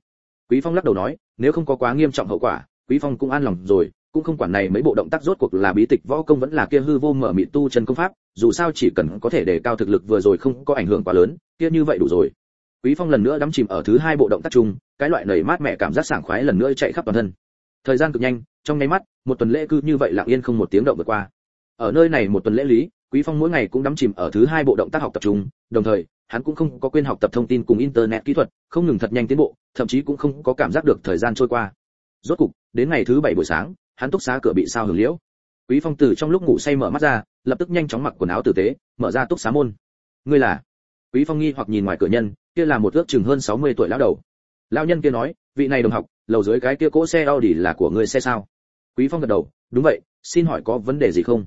A: Quý phong lắc đầu nói, nếu không có quá nghiêm trọng hậu quả, quý phong cũng an lòng rồi cũng không quản này mấy bộ động tác rốt cuộc là bí tịch võ công vẫn là kia hư vô mở mịt tu chân công pháp, dù sao chỉ cần có thể để cao thực lực vừa rồi không có ảnh hưởng quá lớn, kia như vậy đủ rồi. Quý phong lần nữa đắm chìm ở thứ hai bộ động tác chung, cái loại nảy mát mẻ cảm giác sảng khoái lần nữa chạy khắp toàn thân. Thời gian cực nhanh, trong nháy mắt, một tuần lễ cứ như vậy lặng yên không một tiếng động vượt qua. Ở nơi này một tuần lễ lý, quý phong mỗi ngày cũng đắm chìm ở thứ hai bộ động tác học tập trung đồng thời, hắn cũng không có quên học tập thông tin cùng internet kỹ thuật, không ngừng thật nhanh tiến bộ, thậm chí cũng không có cảm giác được thời gian trôi qua. Rốt cục, đến ngày thứ bảy buổi sáng hắn túc xá cửa bị sao hưởng liễu. Quý phong từ trong lúc ngủ say mở mắt ra, lập tức nhanh chóng mặc quần áo tử tế, mở ra túc xá môn. Ngươi là? Quý phong nghi hoặc nhìn ngoài cửa nhân, kia là một ước chừng hơn 60 tuổi lão đầu. Lão nhân kia nói, vị này đồng học, lầu dưới cái kia cỗ xe Audi là của ngươi xe sao? Quý phong gật đầu, đúng vậy, xin hỏi có vấn đề gì không?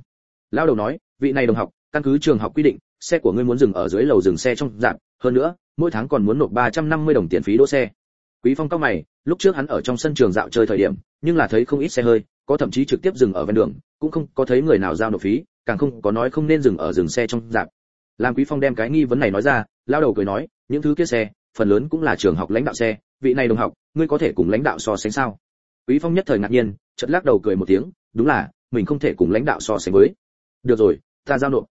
A: Lão đầu nói, vị này đồng học, căn cứ trường học quy định, xe của ngươi muốn dừng ở dưới lầu dừng xe trong dạng hơn nữa, mỗi tháng còn muốn nộp 350 đồng tiền phí đỗ xe. Quý phong cao mày, lúc trước hắn ở trong sân trường dạo chơi thời điểm, nhưng là thấy không ít xe hơi có thậm chí trực tiếp dừng ở ven đường, cũng không có thấy người nào giao nộp phí, càng không có nói không nên dừng ở dừng xe trong dạp. làm quý phong đem cái nghi vấn này nói ra, lao đầu cười nói, những thứ kia xe, phần lớn cũng là trường học lãnh đạo xe, vị này đồng học, ngươi có thể cùng lãnh đạo so sánh sao? Quý phong nhất thời ngạc nhiên, chợt lắc đầu cười một tiếng, đúng là, mình không thể cùng lãnh đạo so sánh với. Được rồi, ta giao nộp.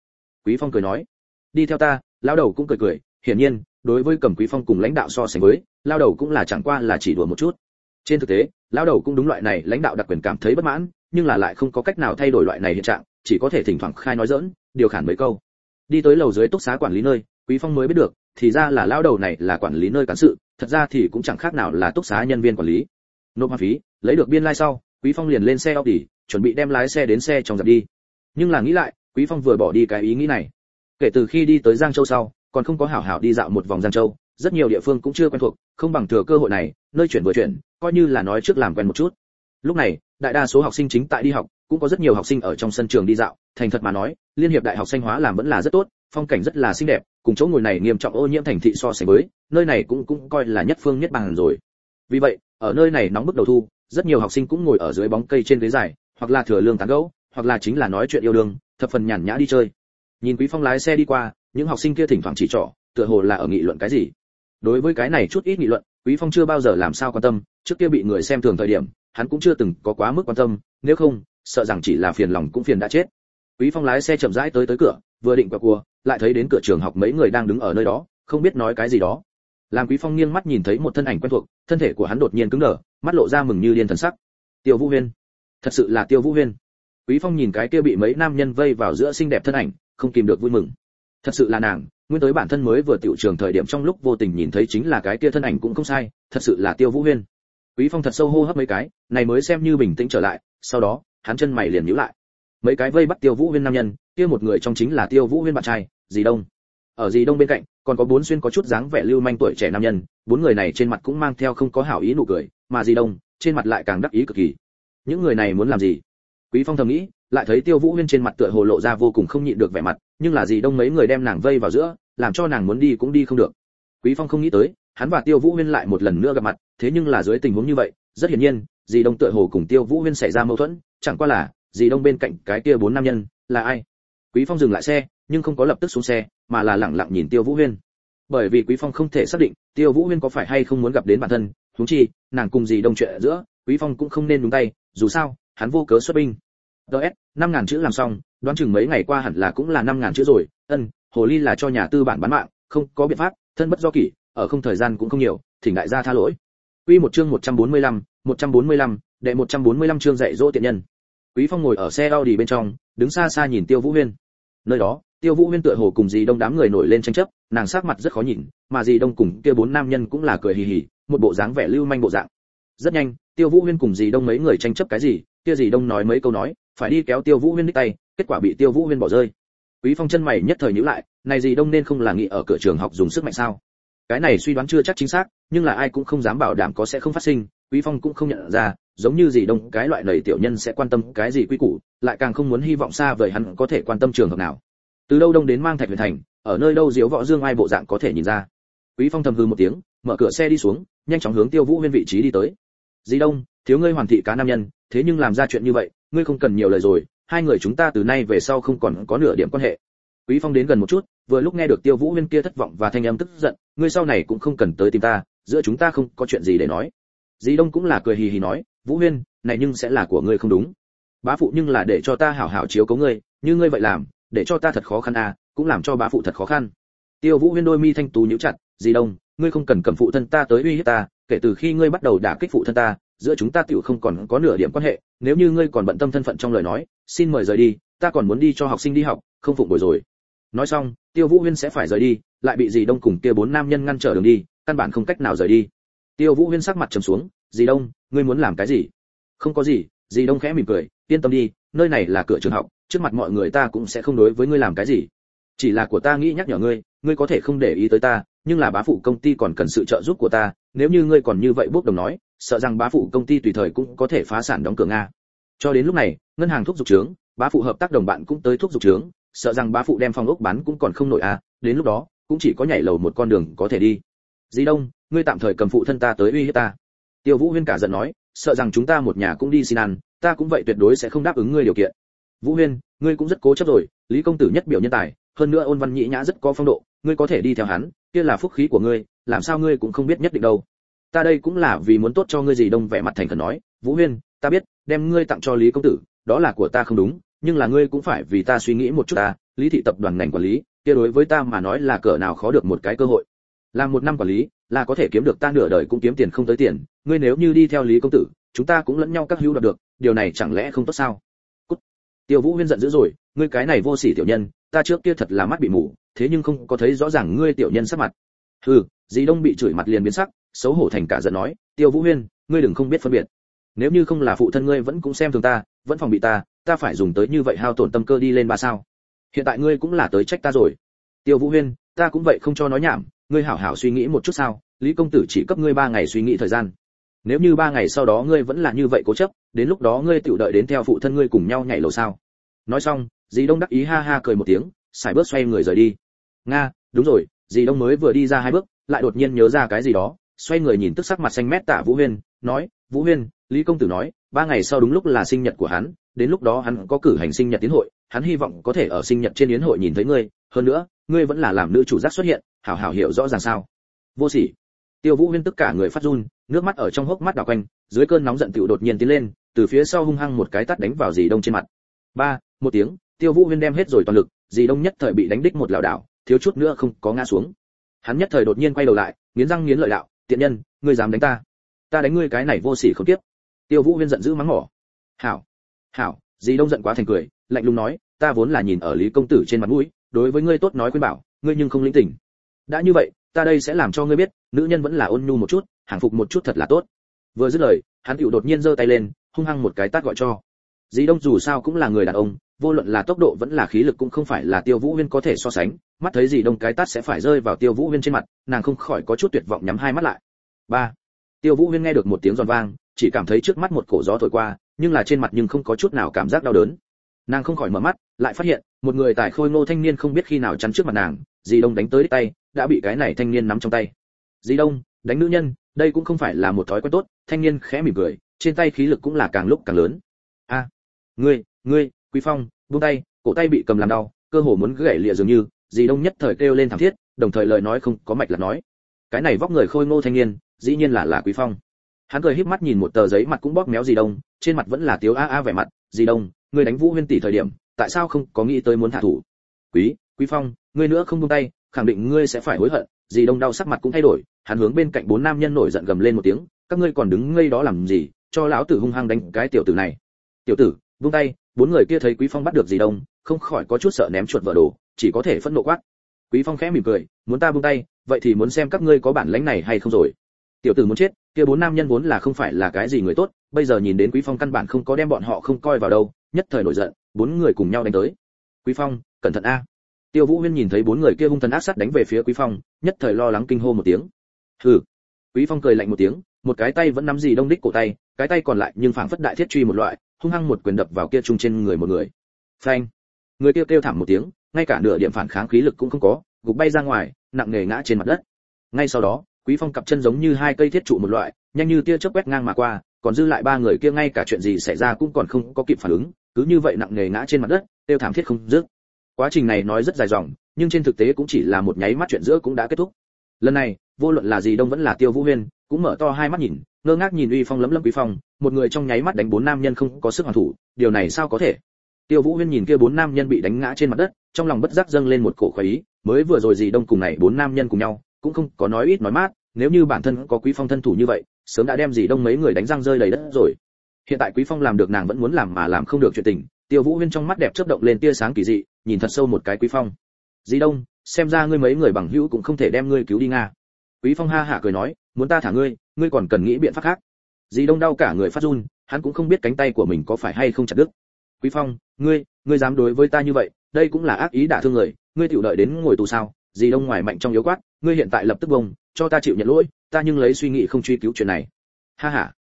A: Quý phong cười nói, đi theo ta, lao đầu cũng cười cười, hiển nhiên, đối với cẩm quý phong cùng lãnh đạo so sánh với, lao đầu cũng là chẳng qua là chỉ đùa một chút. Trên thực tế lão đầu cũng đúng loại này lãnh đạo đặc quyền cảm thấy bất mãn nhưng là lại không có cách nào thay đổi loại này hiện trạng chỉ có thể thỉnh thoảng khai nói dỡn điều khản mấy câu. Đi tới lầu dưới túc xá quản lý nơi quý phong mới biết được thì ra là lão đầu này là quản lý nơi cán sự thật ra thì cũng chẳng khác nào là túc xá nhân viên quản lý. Nộp hoa phí lấy được biên lai like sau quý phong liền lên xe Audi, chuẩn bị đem lái xe đến xe trong dạp đi. Nhưng là nghĩ lại quý phong vừa bỏ đi cái ý nghĩ này. Kể từ khi đi tới giang châu sau còn không có hảo hảo đi dạo một vòng giang châu rất nhiều địa phương cũng chưa quen thuộc không bằng thừa cơ hội này, nơi chuyển vừa chuyển, coi như là nói trước làm quen một chút. Lúc này, đại đa số học sinh chính tại đi học, cũng có rất nhiều học sinh ở trong sân trường đi dạo. Thành thật mà nói, liên hiệp đại học xanh hóa làm vẫn là rất tốt, phong cảnh rất là xinh đẹp, cùng chỗ ngồi này nghiêm trọng ô nhiễm thành thị so sánh với, nơi này cũng cũng coi là nhất phương nhất bằng rồi. Vì vậy, ở nơi này nóng bức đầu thu, rất nhiều học sinh cũng ngồi ở dưới bóng cây trên ghế dài, hoặc là thừa lương tán gẫu, hoặc là chính là nói chuyện yêu đương, thập phần nhàn nhã đi chơi. Nhìn quý phong lái xe đi qua, những học sinh kia thỉnh thoảng chỉ trỏ, tựa hồ là ở nghị luận cái gì đối với cái này chút ít nghị luận, quý phong chưa bao giờ làm sao quan tâm, trước kia bị người xem thường thời điểm, hắn cũng chưa từng có quá mức quan tâm, nếu không, sợ rằng chỉ là phiền lòng cũng phiền đã chết. Quý phong lái xe chậm rãi tới tới cửa, vừa định qua cua, lại thấy đến cửa trường học mấy người đang đứng ở nơi đó, không biết nói cái gì đó. Làm quý phong nghiêng mắt nhìn thấy một thân ảnh quen thuộc, thân thể của hắn đột nhiên cứng đờ, mắt lộ ra mừng như điên thần sắc. Tiêu vũ huyên. Thật sự là tiêu vũ huyên. Quý phong nhìn cái kia bị mấy nam nhân vây vào giữa xinh đẹp thân ảnh, không kìm được vui mừng. Thật sự là nàng nguyên tới bản thân mới vừa tiểu trường thời điểm trong lúc vô tình nhìn thấy chính là cái kia thân ảnh cũng không sai, thật sự là tiêu vũ huyên. Quý phong thật sâu hô hấp mấy cái, này mới xem như bình tĩnh trở lại, sau đó, hắn chân mày liền nhíu lại. Mấy cái vây bắt tiêu vũ huyên nam nhân, kia một người trong chính là tiêu vũ huyên bạn trai, dì đông. Ở dì đông bên cạnh, còn có bốn xuyên có chút dáng vẻ lưu manh tuổi trẻ nam nhân, bốn người này trên mặt cũng mang theo không có hảo ý nụ cười, mà dì đông, trên mặt lại càng đắc ý cực kỳ. Những người này muốn làm gì? Quý phong thầm nghĩ, lại thấy tiêu vũ huyên trên mặt tựa hồ lộ ra vô cùng không nhịn được vẻ mặt nhưng là gì đông mấy người đem nàng vây vào giữa, làm cho nàng muốn đi cũng đi không được. Quý phong không nghĩ tới, hắn và tiêu vũ huyên lại một lần nữa gặp mặt, thế nhưng là dưới tình huống như vậy, rất hiển nhiên dì đông tựa hồ cùng tiêu vũ huyên xảy ra mâu thuẫn, chẳng qua là dì đông bên cạnh cái kia bốn nam nhân, là ai? Quý phong dừng lại xe, nhưng không có lập tức xuống xe, mà là lặng lặng nhìn tiêu vũ huyên. Bởi vì quý phong không thể xác định, tiêu vũ huyên có phải hay không muốn gặp đến bản thân, huống chi, nàng cùng dì đông chuyện giữa, quý phong cũng không nên đúng tay, dù sao, hắn vô cớ xuất binh. Ds năm ngàn chữ làm xong đoán chừng mấy ngày qua hẳn là cũng là năm ngàn chữ rồi. Ân hồ ly là cho nhà tư bản bán mạng không có biện pháp thân bất do kỷ ở không thời gian cũng không nhiều thỉnh đại gia tha lỗi. Quy một chương 145, 145, đệ 145 chương dạy dỗ tiện nhân. Quý phong ngồi ở xe Audi bên trong đứng xa xa nhìn tiêu vũ huyên. Nơi đó tiêu vũ huyên tựa hồ cùng dì đông đám người nổi lên tranh chấp nàng sắc mặt rất khó nhìn mà dì đông cùng kia bốn nam nhân cũng là cười hì hì một bộ dáng vẻ lưu manh bộ dạng. Rất nhanh tiêu vũ huyên cùng dì đông mấy người tranh chấp cái gì kia dì đông nói mấy câu nói phải đi kéo tiêu vũ huyên đích tay kết quả bị tiêu vũ huyên bỏ rơi. Quý phong chân mày nhất thời nhíu lại, này gì đông nên không là nghĩ ở cửa trường học dùng sức mạnh sao? Cái này suy đoán chưa chắc chính xác, nhưng là ai cũng không dám bảo đảm có sẽ không phát sinh, quý phong cũng không nhận ra, giống như gì đông, cái loại lầy tiểu nhân sẽ quan tâm cái gì quy củ, lại càng không muốn hy vọng xa vời hắn có thể quan tâm trường học nào. Từ đâu đông đến mang thạch huyền thành, ở nơi đâu diếu võ dương ai bộ dạng có thể nhìn ra. Quý phong thầm hư một tiếng, mở cửa xe đi xuống, nhanh chóng hướng tiêu vũ huyên vị trí đi tới. Di đông, thiếu ngươi hoàn thị cá nam nhân, thế nhưng làm ra chuyện như vậy, ngươi không cần nhiều lời rồi hai người chúng ta từ nay về sau không còn có nửa điểm quan hệ. Quý phong đến gần một chút, vừa lúc nghe được tiêu vũ huyên kia thất vọng và thanh âm tức giận, ngươi sau này cũng không cần tới tìm ta, giữa chúng ta không có chuyện gì để nói. Dì đông cũng là cười hì hì nói, vũ huyên, này nhưng sẽ là của ngươi không đúng. Bá phụ nhưng là để cho ta hảo hảo chiếu cố ngươi, như ngươi vậy làm, để cho ta thật khó khăn à cũng làm cho bá phụ thật khó khăn. Tiêu vũ huyên đôi mi thanh tú nhíu chặt dì đông, ngươi không cần cầm phụ thân ta tới uy hiếp ta, kể từ khi ngươi bắt đầu đả kích phụ thân ta giữa chúng ta tiểu không còn có nửa điểm quan hệ, nếu như ngươi còn bận tâm thân phận trong lời nói, xin mời rời đi, ta còn muốn đi cho học sinh đi học, không phụng buổi rồi. Nói xong, tiêu vũ huyên sẽ phải rời đi, lại bị dì đông cùng kia bốn nam nhân ngăn trở đường đi, căn bản không cách nào rời đi. Tiêu vũ huyên sắc mặt trầm xuống, dì đông, ngươi muốn làm cái gì? Không có gì. Dì đông khẽ mỉm cười, yên tâm đi, nơi này là cửa trường học, trước mặt mọi người ta cũng sẽ không đối với ngươi làm cái gì. Chỉ là của ta nghĩ nhắc nhở ngươi ngươi có thể không để ý tới ta, nhưng là bá phụ công ty còn cần sự trợ giúp của ta, nếu như ngươi còn như vậy bước đồng nói sợ rằng bá phụ công ty tùy thời cũng có thể phá sản đóng cửa nga. Cho đến lúc này, ngân hàng thuốc dục trướng, bá phụ hợp tác đồng bạn cũng tới thuốc dục trướng, sợ rằng bá phụ đem phòng ốc bán cũng còn không nổi à đến lúc đó, cũng chỉ có nhảy lầu một con đường có thể đi. Di đông, ngươi tạm thời cầm phụ thân ta tới uy hiếp ta. Tiêu vũ huyên cả giận nói, sợ rằng chúng ta một nhà cũng đi xin ăn, ta cũng vậy tuyệt đối sẽ không đáp ứng ngươi điều kiện. Vũ huyên, ngươi cũng rất cố chấp rồi, lý công tử nhất biểu nhân tài, hơn nữa ôn văn nhĩ nhã rất có phong độ, ngươi có thể đi theo hắn, kia là phúc khí của ngươi, làm sao ngươi cũng không biết nhất định đâu ta đây cũng là vì muốn tốt cho ngươi gì đông vẻ mặt thành khẩn nói, vũ huyên, ta biết, đem ngươi tặng cho lý công tử, đó là của ta không đúng, nhưng là ngươi cũng phải vì ta suy nghĩ một chút ta, lý thị tập đoàn ngành quản lý, kia đối với ta mà nói là cỡ nào khó được một cái cơ hội. Làm một năm quản lý, là có thể kiếm được ta nửa đời cũng kiếm tiền không tới tiền, ngươi nếu như đi theo lý công tử, chúng ta cũng lẫn nhau các hữu đoạt được, điều này chẳng lẽ không tốt sao? Cút. tiêu vũ huyên giận dữ rồi, ngươi cái này vô sỉ tiểu nhân, ta trước kia thật là mắt bị mù, thế nhưng không có thấy rõ ràng ngươi tiểu nhân sắc mặt. Hừ, dì đông bị chửi mặt liền biến sắc xấu hổ thành cả giận nói, tiêu vũ huyên, ngươi đừng không biết phân biệt. Nếu như không là phụ thân ngươi vẫn cũng xem thường ta, vẫn phòng bị ta ta phải dùng tới như vậy hao tổn tâm cơ đi lên ba sao? Hiện tại ngươi cũng là tới trách ta rồi. Tiêu vũ huyên, ta cũng vậy không cho nói nhảm, ngươi hảo hảo suy nghĩ một chút sao? Lý công tử chỉ cấp ngươi ba ngày suy nghĩ thời gian. Nếu như ba ngày sau đó ngươi vẫn là như vậy cố chấp, đến lúc đó ngươi tự đợi đến theo phụ thân ngươi cùng nhau nhảy lầu sao? Nói xong, dì đông đắc ý ha ha cười một tiếng xài bước xoay người rời đi. Nga, đúng rồi, dì đông mới vừa đi ra hai bước, lại đột nhiên nhớ ra cái gì đó xoay người nhìn tức sắc mặt xanh mét tạ vũ huyên, nói, vũ huyên, lý công tử nói, ba ngày sau đúng lúc là sinh nhật của hắn, đến lúc đó hắn có cử hành sinh nhật tiến hội, hắn hy vọng có thể ở sinh nhật trên yến hội nhìn thấy ngươi, hơn nữa, ngươi vẫn là làm nữ chủ giác xuất hiện, hảo hảo hiểu rõ ràng sao. Vô sỉ. Tiêu vũ huyên tất cả người phát run, nước mắt ở trong hốc mắt đảo quanh, dưới cơn nóng giận tựu đột nhiên tiến lên, từ phía sau hung hăng một cái tát đánh vào dì đông trên mặt. Ba, một tiếng, tiêu vũ huyên đem hết rồi toàn lực, dì đông nhất thời bị đánh đích một lảo đảo, thiếu chút nữa không có ngã xuống. Hắn nhất thời đột nhiên quay đầu lại, nghiến răng nghiến lợi đạo tiện nhân, ngươi dám đánh ta. Ta đánh ngươi cái này vô sỉ không tiếp tiêu vũ huyên giận dữ mắng mỏ. Hảo hảo, dì đông giận quá thành cười, lạnh lùng nói, ta vốn là nhìn ở lý công tử trên mặt mũi, đối với ngươi tốt nói khuyên bảo, ngươi nhưng không lĩnh tỉnh đã như vậy, ta đây sẽ làm cho ngươi biết, nữ nhân vẫn là ôn nhu một chút, hàng phục một chút thật là tốt. Vừa dứt lời, hắn tựu đột nhiên giơ tay lên, hung hăng một cái tát gọi cho. Dì đông dù sao cũng là người đàn ông vô luận là tốc độ vẫn là khí lực cũng không phải là tiêu vũ huyên có thể so sánh, mắt thấy dì đông cái tát sẽ phải rơi vào tiêu vũ huyên trên mặt, nàng không khỏi có chút tuyệt vọng nhắm hai mắt lại. Ba, tiêu vũ huyên nghe được một tiếng giòn vang, chỉ cảm thấy trước mắt một cổ gió thổi qua, nhưng là trên mặt nhưng không có chút nào cảm giác đau đớn. Nàng không khỏi mở mắt, lại phát hiện, một người tài khôi ngô thanh niên không biết khi nào chắn trước mặt nàng dì đông đánh tới đích tay, đã bị cái này thanh niên nắm trong tay. Dì đông, đánh nữ nhân, đây cũng không phải là một thói quen tốt, thanh niên khẽ mỉm cười, trên tay khí lực cũng là càng lúc càng lớn. A, ngươi ngươi quý phong, buông tay, cổ tay bị cầm làm đau, cơ hồ muốn gãy lìa dường như, dì đông nhất thời kêu lên thảm thiết, đồng thời lời nói không có mạch là nói. Cái này vóc người khôi ngô thanh niên, dĩ nhiên là là quý phong. Hắn cười híp mắt nhìn một tờ giấy mặt cũng bóp méo dì đông, trên mặt vẫn là tiếu a a vẻ mặt, dì đông, ngươi đánh vũ huyên tỷ thời điểm, tại sao không có nghĩ tới muốn thả thủ? Quý quý phong, ngươi nữa không buông tay, khẳng định ngươi sẽ phải hối hận. Dì đông đau sắc mặt cũng thay đổi, hắn hướng bên cạnh bốn nam nhân nổi giận gầm lên một tiếng, các ngươi còn đứng ngây đó làm gì, cho lão tử hung hăng đánh cái tiểu tử này. Tiểu tử vung tay, bốn người kia thấy quý phong bắt được gì đông, không khỏi có chút sợ ném chuột vỡ đồ, chỉ có thể phẫn nộ quát. Quý phong khẽ mỉm cười, muốn ta vung tay, vậy thì muốn xem các ngươi có bản lãnh này hay không rồi. Tiểu tử muốn chết, kia bốn nam nhân vốn là không phải là cái gì người tốt, bây giờ nhìn đến quý phong căn bản không có đem bọn họ không coi vào đâu, nhất thời nổi giận, bốn người cùng nhau đánh tới. Quý phong, cẩn thận a. Tiêu vũ huyên nhìn thấy bốn người kia hung thần ác sát đánh về phía quý phong, nhất thời lo lắng kinh hô một tiếng. Hừ. Quý phong cười lạnh một tiếng, một cái tay vẫn nắm gì đông đích cổ tay, cái tay còn lại nhưng phảng phất đại thiết truy một loại hung hăng một quyền đập vào kia trung trên người một người. Phanh. Người kia kêu, kêu thảm một tiếng ngay cả nửa điểm phản kháng khí lực cũng không có gục bay ra ngoài nặng nề ngã trên mặt đất. Ngay sau đó quý phong cặp chân giống như hai cây thiết trụ một loại nhanh như tia chớp quét ngang mà qua còn dư lại ba người kia ngay cả chuyện gì xảy ra cũng còn không có kịp phản ứng cứ như vậy nặng nề ngã trên mặt đất tiêu thảm thiết không dứt. Quá trình này nói rất dài dòng nhưng trên thực tế cũng chỉ là một nháy mắt chuyện giữa cũng đã kết thúc. Lần này vô luận là gì đông vẫn là tiêu vũ huyên cũng mở to hai mắt nhìn ngơ ngác nhìn uy phong lấm lấm quý phong, một người trong nháy mắt đánh bốn nam nhân không có sức hoàn thủ, điều này sao có thể? Tiêu vũ huyên nhìn kia bốn nam nhân bị đánh ngã trên mặt đất, trong lòng bất giác dâng lên một cổ khoái ý, mới vừa rồi gì đông cùng này bốn nam nhân cùng nhau, cũng không có nói ít nói mát, nếu như bản thân có quý phong thân thủ như vậy, sớm đã đem gì đông mấy người đánh răng rơi đầy đất rồi. Hiện tại quý phong làm được nàng vẫn muốn làm mà làm không được chuyện tình, tiêu vũ huyên trong mắt đẹp chớp động lên tia sáng kỳ dị, nhìn thật sâu một cái quý phong. Dì đông, xem ra ngươi mấy người bằng hữu cũng không thể đem ngươi cứu đi nga. Quý phong ha hả cười nói muốn ta thả ngươi ngươi còn cần nghĩ biện pháp khác. Dì đông đau cả người phát run, hắn cũng không biết cánh tay của mình có phải hay không chặt đứt. Quý phong, ngươi ngươi dám đối với ta như vậy, đây cũng là ác ý đả thương người, ngươi tiểu đợi đến ngồi tù sao? Dì đông ngoài mạnh trong yếu quát, ngươi hiện tại lập tức vùng cho ta chịu nhận lỗi, ta nhưng lấy suy nghĩ không truy cứu chuyện này. Ha ha.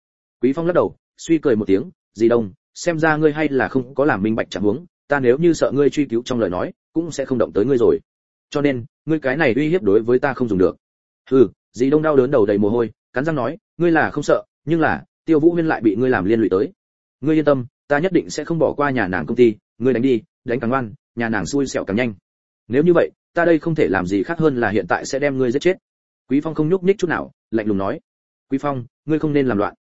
A: Quý phong lắc đầu, suy cười một tiếng, dì đông, xem ra ngươi hay là không có làm minh bạch chẳng huống, ta nếu như sợ ngươi truy cứu trong lời nói, cũng sẽ không động tới ngươi rồi. Cho nên, ngươi cái này uy hiếp đối với ta không dùng được. Hừ dì đông đau đớn đầu đầy mồ hôi, cắn răng nói, ngươi là không sợ, nhưng là, tiêu vũ huyên lại bị ngươi làm liên lụy tới. Ngươi yên tâm, ta nhất định sẽ không bỏ qua nhà nàng công ty, ngươi đánh đi, đánh càng ngoan, nhà nàng xui xẹo càng nhanh. Nếu như vậy, ta đây không thể làm gì khác hơn là hiện tại sẽ đem ngươi giết chết. Quý phong không nhúc nhích chút nào, lạnh lùng nói, quý phong, ngươi không nên làm loạn.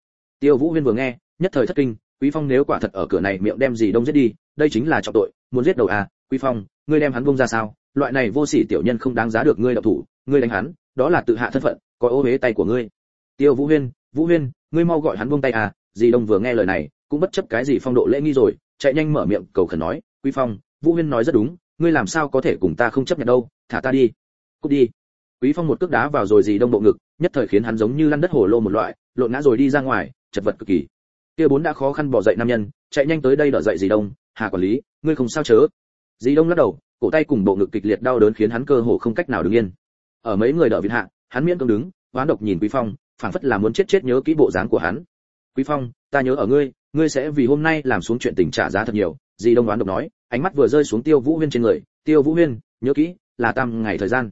A: Tiêu vũ huyên vừa nghe, nhất thời thất kinh, quý phong nếu quả thật ở cửa này miệng đem gì đông giết đi, đây chính là trọng tội, muốn giết đầu à quý phong, ngươi đem hắn buông ra sao? Loại này vô sỉ tiểu nhân không đáng giá được ngươi động thủ, ngươi đánh hắn đó là tự hạ thân phận, có ô uế tay của ngươi. Tiêu vũ huyên vũ huyên, ngươi mau gọi hắn buông tay à dì đông vừa nghe lời này, cũng bất chấp cái gì phong độ lễ nghi rồi, chạy nhanh mở miệng cầu khẩn nói, quý phong, vũ huyên nói rất đúng, ngươi làm sao có thể cùng ta không chấp nhận đâu, thả ta đi, cút đi. Quý phong một cước đá vào rồi dì đông bộ ngực, nhất thời khiến hắn giống như lăn đất hồ lô một loại, lộn ngã rồi đi ra ngoài, chật vật cực kỳ. Kia bốn đã khó khăn bỏ dậy nam nhân, chạy nhanh tới đây đỡ dậy dì đông, hà quản lý, ngươi không sao chớ? Dì đông lắc đầu, cổ tay cùng bộ ngực kịch liệt đau đớn khiến hắn cơ hồ không cách nào đứng yên ở mấy người đỡ viện hạ, hắn miễn cưỡng đứng hoán độc nhìn quý phong, phảng phất là muốn chết chết nhớ kỹ bộ dáng của hắn. Quý phong, ta nhớ ở ngươi ngươi sẽ vì hôm nay làm xuống chuyện tình trả giá thật nhiều. Di đông đoán độc nói, ánh mắt vừa rơi xuống tiêu vũ huyên trên người. Tiêu vũ huyên, nhớ kỹ, là tam ngày thời gian.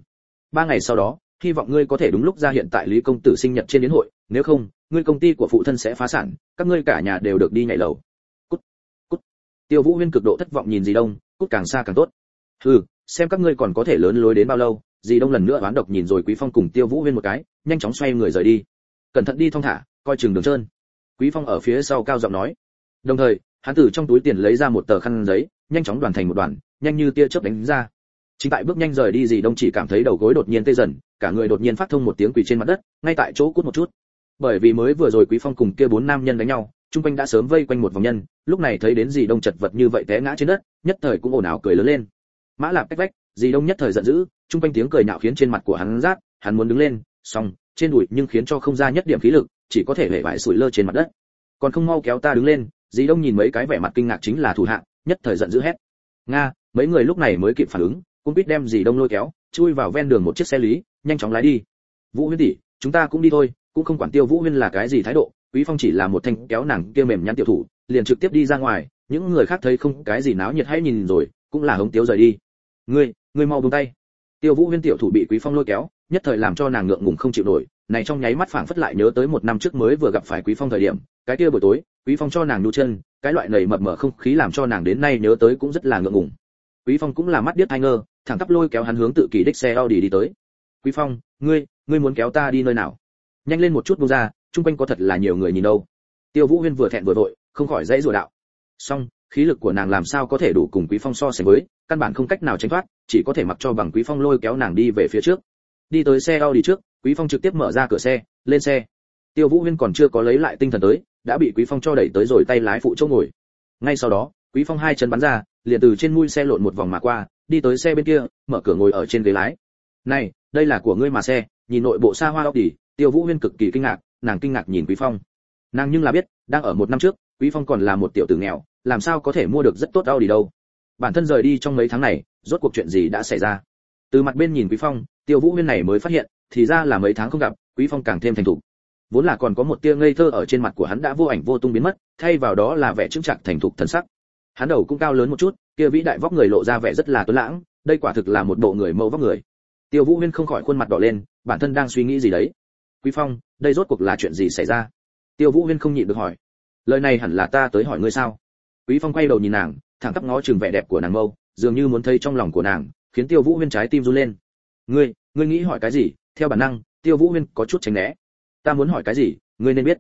A: Ba ngày sau đó, hy vọng ngươi có thể đúng lúc ra hiện tại lý công tử sinh nhật trên đến hội, nếu không, ngươi công ty của phụ thân sẽ phá sản, các ngươi cả nhà đều được đi nhảy lầu. Cút cút. Tiêu vũ huyên cực độ thất vọng nhìn Di đông, cút càng xa càng tốt. Hừ, xem các ngươi còn có thể lớn lối đến bao lâu dì đông lần nữa oán độc nhìn rồi quý phong cùng tiêu vũ huyên một cái, nhanh chóng xoay người rời đi. Cẩn thận đi thong thả, coi chừng đường trơn. Quý phong ở phía sau cao giọng nói. Đồng thời, hắn từ trong túi tiền lấy ra một tờ khăn giấy, nhanh chóng đoàn thành một đoàn, nhanh như tia chớp đánh ra. Chính tại bước nhanh rời đi, dì đông chỉ cảm thấy đầu gối đột nhiên tê dần, cả người đột nhiên phát thông một tiếng quỳ trên mặt đất, ngay tại chỗ cút một chút. Bởi vì mới vừa rồi quý phong cùng kia bốn nam nhân đánh nhau trung quanh đã sớm vây quanh một vòng nhân, lúc này thấy đến dì đông chật vật như vậy té ngã trên đất, nhất thời cũng ồn ào cười lớn lên. Mã lạp cách vách dì đông nhất thời giận dữ trung quanh tiếng cười nhạo khiến trên mặt của hắn rát, hắn muốn đứng lên, xong, trên đùi nhưng khiến cho không ra nhất điểm khí lực, chỉ có thể hể vải sủi lơ trên mặt đất. Còn không mau kéo ta đứng lên, dì đông nhìn mấy cái vẻ mặt kinh ngạc chính là thủ hạ, nhất thời giận dữ hét. Nga, mấy người lúc này mới kịp phản ứng, cũng biết đem dì đông lôi kéo, chui vào ven đường một chiếc xe lý, nhanh chóng lái đi. Vũ huyên tỷ, chúng ta cũng đi thôi, cũng không quản tiêu vũ huyên là cái gì thái độ, quý phong chỉ là một thanh kéo nàng kia mềm nhăn tiểu thủ, liền trực tiếp đi ra ngoài, những người khác thấy không cái gì náo nhiệt hay nhìn rồi, cũng là hống tiếu rời đi. Ngươi ngươi mau buông tay. Tiêu vũ huyên tiểu thủ bị quý phong lôi kéo, nhất thời làm cho nàng ngượng ngùng không chịu nổi. Này trong nháy mắt phảng phất lại nhớ tới một năm trước mới vừa gặp phải quý phong thời điểm, cái kia buổi tối, quý phong cho nàng nhu chân, cái loại nầy mập mờ không khí làm cho nàng đến nay nhớ tới cũng rất là ngượng ngùng. Quý phong cũng là mắt điếc hai ngơ, thẳng tắp lôi kéo hắn hướng tự kỷ đích xe Audi đi tới. Quý phong, ngươi ngươi muốn kéo ta đi nơi nào? Nhanh lên một chút buông ra, chung quanh có thật là nhiều người nhìn đâu. Tiêu vũ huyên vừa thẹn vừa vội, không khỏi dãy rủa đạo. Song khí lực của nàng làm sao có thể đủ cùng quý phong so sánh với, căn bản không cách nào tránh thoát, chỉ có thể mặc cho bằng quý phong lôi kéo nàng đi về phía trước. Đi tới xe Audi trước, quý phong trực tiếp mở ra cửa xe, lên xe. Tiêu vũ huyên còn chưa có lấy lại tinh thần tới, đã bị quý phong cho đẩy tới rồi tay lái phụ chỗ ngồi. Ngay sau đó, quý phong hai chân bắn ra, liền từ trên mũi xe lộn một vòng mà qua, đi tới xe bên kia, mở cửa ngồi ở trên ghế lái. Này, đây là của ngươi mà xe, nhìn nội bộ xa hoa Audi. Tiêu vũ huyên cực kỳ kinh ngạc, nàng kinh ngạc nhìn quý phong. Nàng nhưng là biết, đang ở một năm trước quý phong còn là một tiểu tử nghèo, làm sao có thể mua được rất tốt Audi đâu. Bản thân rời đi trong mấy tháng này, rốt cuộc chuyện gì đã xảy ra? Từ mặt bên nhìn quý phong, tiêu vũ huyên này mới phát hiện, thì ra là mấy tháng không gặp, quý phong càng thêm thành thục. Vốn là còn có một tia ngây thơ ở trên mặt của hắn đã vô ảnh vô tung biến mất, thay vào đó là vẻ trưng trạng thành thục thần sắc. Hắn đầu cũng cao lớn một chút, kia vĩ đại vóc người lộ ra vẻ rất là tuấn lãng, đây quả thực là một bộ người mẫu vóc người. Tiêu vũ huyên không khỏi khuôn mặt đỏ lên, bản thân đang suy nghĩ gì đấy. Quý phong, đây rốt cuộc là chuyện gì xảy ra? Tiêu vũ huyên không nhịn được hỏi lời này hẳn là ta tới hỏi ngươi sao? Quý phong quay đầu nhìn nàng, thẳng tắp ngó chừng vẻ đẹp của nàng mâu, dường như muốn thấy trong lòng của nàng, khiến tiêu vũ huyên trái tim run lên. Ngươi ngươi nghĩ hỏi cái gì? Theo bản năng, tiêu vũ huyên có chút tránh né. Ta muốn hỏi cái gì? Ngươi nên biết.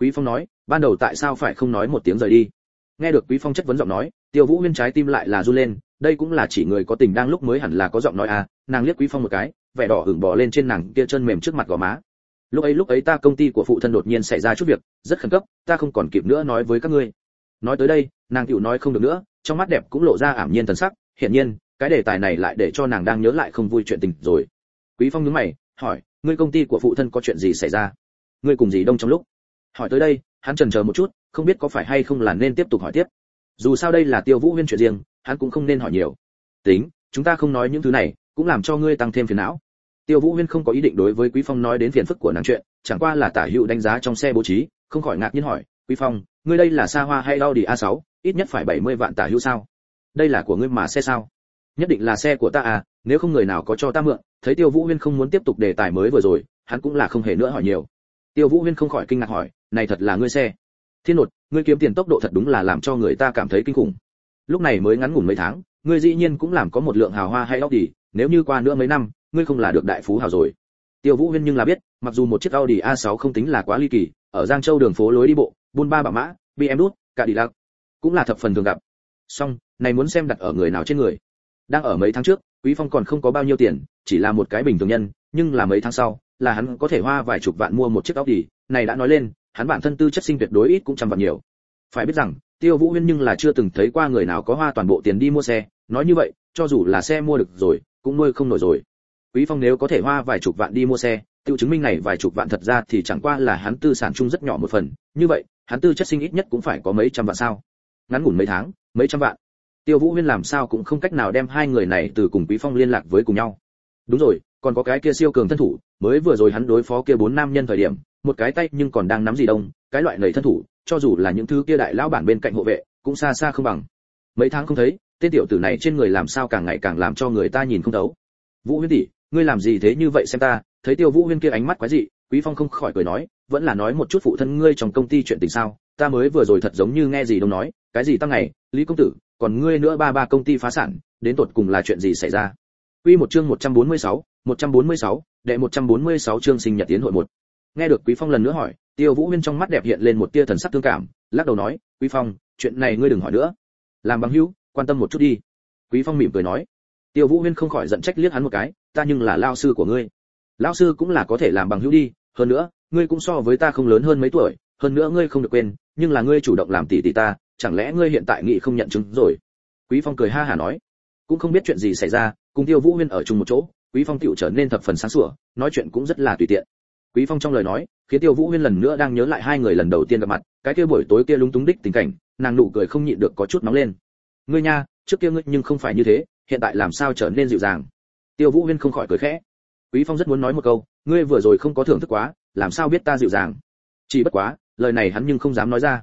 A: Quý phong nói, ban đầu tại sao phải không nói một tiếng rời đi? Nghe được quý phong chất vấn giọng nói, tiêu vũ huyên trái tim lại là run lên, đây cũng là chỉ người có tình đang lúc mới hẳn là có giọng nói à nàng liếc quý phong một cái, vẻ đỏ hửng bò lên trên nàng kia chân mềm trước mặt gò má lúc ấy lúc ấy ta công ty của phụ thân đột nhiên xảy ra chút việc, rất khẩn cấp, ta không còn kịp nữa nói với các ngươi. Nói tới đây, nàng tiểu nói không được nữa, trong mắt đẹp cũng lộ ra ảm nhiên thần sắc, hiển nhiên, cái đề tài này lại để cho nàng đang nhớ lại không vui chuyện tình rồi. Quý phong nhướng mày, hỏi, ngươi công ty của phụ thân có chuyện gì xảy ra? Ngươi cùng gì đông trong lúc? Hỏi tới đây, hắn chần chờ một chút, không biết có phải hay không là nên tiếp tục hỏi tiếp. Dù sao đây là tiêu vũ huyên chuyện riêng, hắn cũng không nên hỏi nhiều. Tính, chúng ta không nói những thứ này, cũng làm cho ngươi tăng thêm phiền não tiêu vũ huyên không có ý định đối với quý phong nói đến phiền phức của nàng chuyện chẳng qua là tả hữu đánh giá trong xe bố trí không khỏi ngạc nhiên hỏi quý phong ngươi đây là xa hoa hay Audi A6, ít nhất phải 70 vạn tả hữu sao? Đây là của ngươi mà xe sao? Nhất định là xe của ta à nếu không người nào có cho ta mượn. Thấy tiêu vũ huyên không muốn tiếp tục đề tài mới vừa rồi hắn cũng là không hề nữa hỏi nhiều. Tiêu vũ huyên không khỏi kinh ngạc hỏi này thật là ngươi xe. Thiên nột ngươi kiếm tiền tốc độ thật đúng là làm cho người ta cảm thấy kinh khủng. Lúc này mới ngắn ngủn mấy tháng ngươi dĩ nhiên cũng làm có một lượng hào hoa hay Audi, nếu như qua nữa mấy năm ngươi không là được đại phú hào rồi. Tiêu vũ huyên nhưng là biết, mặc dù một chiếc Audi A6 không tính là quá ly kỳ, ở giang châu đường phố lối đi bộ, buôn ba bạ mã bm đút cả đi lạc cũng là thập phần thường gặp. Song, này muốn xem đặt ở người nào trên người. Đang ở mấy tháng trước, quý phong còn không có bao nhiêu tiền, chỉ là một cái bình thường nhân, nhưng là mấy tháng sau, là hắn có thể hoa vài chục vạn mua một chiếc Audi. Này đã nói lên, hắn bản thân tư chất sinh tuyệt đối ít cũng trăm vạn nhiều. Phải biết rằng, tiêu vũ huyên nhưng là chưa từng thấy qua người nào có hoa toàn bộ tiền đi mua xe. Nói như vậy, cho dù là xe mua được rồi, cũng nuôi không nổi rồi quý phong nếu có thể hoa vài chục vạn đi mua xe, tiêu chứng minh này vài chục vạn thật ra thì chẳng qua là hắn tư sản chung rất nhỏ một phần. Như vậy, hắn tư chất sinh ít nhất cũng phải có mấy trăm vạn sao? Ngắn ngủn mấy tháng, mấy trăm vạn. Tiêu vũ huyên làm sao cũng không cách nào đem hai người này từ cùng quý phong liên lạc với cùng nhau. Đúng rồi, còn có cái kia siêu cường thân thủ, mới vừa rồi hắn đối phó kia bốn nam nhân thời điểm, một cái tay nhưng còn đang nắm gì đông, cái loại nầy thân thủ, cho dù là những thứ kia đại lão bản bên cạnh hộ vệ, cũng xa xa không bằng. Mấy tháng không thấy, tên tiểu tử này trên người làm sao càng ngày càng làm cho người ta nhìn không thấu. Vũ huyên tỷ ngươi làm gì thế như vậy xem ta thấy tiêu vũ huyên kia ánh mắt quái dị quý phong không khỏi cười nói vẫn là nói một chút phụ thân ngươi trong công ty chuyện tình sao ta mới vừa rồi thật giống như nghe gì đâu nói cái gì tăng ngày lý công tử còn ngươi nữa ba ba công ty phá sản đến tột cùng là chuyện gì xảy ra Quy một chương 146, 146, đệ 146 chương sinh nhật tiến hội một. Nghe được Quý Phong lần nữa hỏi, Tiêu Vũ Huyên trong mắt đẹp hiện lên một tia thần sắc thương cảm, lắc đầu nói, "Quý Phong, chuyện này ngươi đừng hỏi nữa. Làm bằng hữu, quan tâm một chút đi." Quý Phong mỉm cười nói. Tiêu Vũ Huyên không khỏi giận trách liếc hắn một cái, "Ta nhưng là lao sư của ngươi. Lão sư cũng là có thể làm bằng hữu đi, hơn nữa, ngươi cũng so với ta không lớn hơn mấy tuổi, hơn nữa ngươi không được quên, nhưng là ngươi chủ động làm tỷ tỷ ta, chẳng lẽ ngươi hiện tại nghị không nhận chứng rồi?" Quý Phong cười ha hà nói, cũng không biết chuyện gì xảy ra, cùng Tiêu Vũ Huyên ở chung một chỗ, Quý Phong tiểu trở nên thập phần sáng sủa, nói chuyện cũng rất là tùy tiện. Quý Phong trong lời nói, khiến Tiêu Vũ Huyên lần nữa đang nhớ lại hai người lần đầu tiên gặp mặt, cái kia buổi tối kia lúng túng đích tình cảnh, nàng nụ cười không nhịn được có chút nóng lên. Ngươi nha, trước kia ngươi nhưng không phải như thế, hiện tại làm sao trở nên dịu dàng? Tiêu Vũ Huyên không khỏi cười khẽ. Quý Phong rất muốn nói một câu, ngươi vừa rồi không có thưởng thức quá, làm sao biết ta dịu dàng? Chỉ bất quá, lời này hắn nhưng không dám nói ra.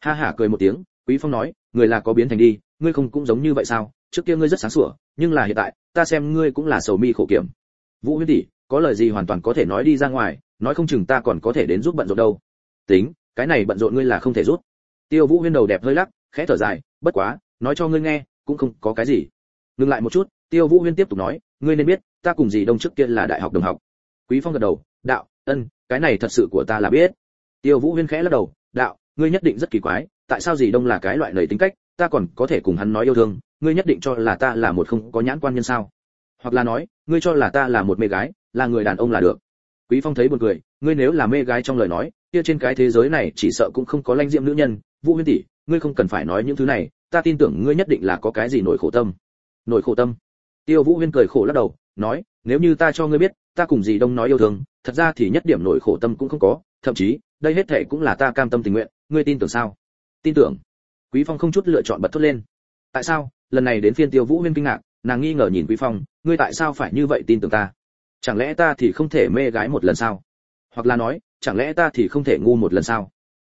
A: Ha ha cười một tiếng, Quý Phong nói, người là có biến thành đi, ngươi không cũng giống như vậy sao? Trước kia ngươi rất sáng sủa, nhưng là hiện tại, ta xem ngươi cũng là sầu mi khổ kiểm. Vũ Huyên tỷ, có lời gì hoàn toàn có thể nói đi ra ngoài, nói không chừng ta còn có thể đến giúp bận rộn đâu tính cái này bận rộn ngươi là không thể rút tiêu vũ huyên đầu đẹp hơi lắc khẽ thở dài bất quá nói cho ngươi nghe cũng không có cái gì ngừng lại một chút tiêu vũ huyên tiếp tục nói ngươi nên biết, ta cùng dì đông trước kia là đại học đồng học. Quý phong gật đầu, đạo, ân, cái này thật sự của ta là biết. Tiêu vũ huyên khẽ lắc đầu, đạo, ngươi nhất định rất kỳ quái, tại sao dì đông là cái loại lời tính cách, ta còn có thể cùng hắn nói yêu thương, ngươi nhất định cho là ta là một không có nhãn quan nhân sao? Hoặc là nói, ngươi cho là ta là một mê gái, là người đàn ông là được. Quý phong thấy buồn cười, ngươi nếu là mê gái trong lời nói, kia trên cái thế giới này chỉ sợ cũng không có lanh diệm nữ nhân. Vũ huyên tỷ, ngươi không cần phải nói những thứ này, ta tin tưởng ngươi nhất định là có cái gì nổi khổ tâm. Nổi khổ tâm tiêu vũ huyên cười khổ lắc đầu, nói, nếu như ta cho ngươi biết, ta cùng gì đông nói yêu thương, thật ra thì nhất điểm nổi khổ tâm cũng không có, thậm chí, đây hết thảy cũng là ta cam tâm tình nguyện, ngươi tin tưởng sao? Tin tưởng. Quý phong không chút lựa chọn bật thốt lên. Tại sao? Lần này đến phiên tiêu vũ huyên kinh ngạc, nàng nghi ngờ nhìn quý phong, ngươi tại sao phải như vậy tin tưởng ta? Chẳng lẽ ta thì không thể mê gái một lần sao? Hoặc là nói, chẳng lẽ ta thì không thể ngu một lần sao?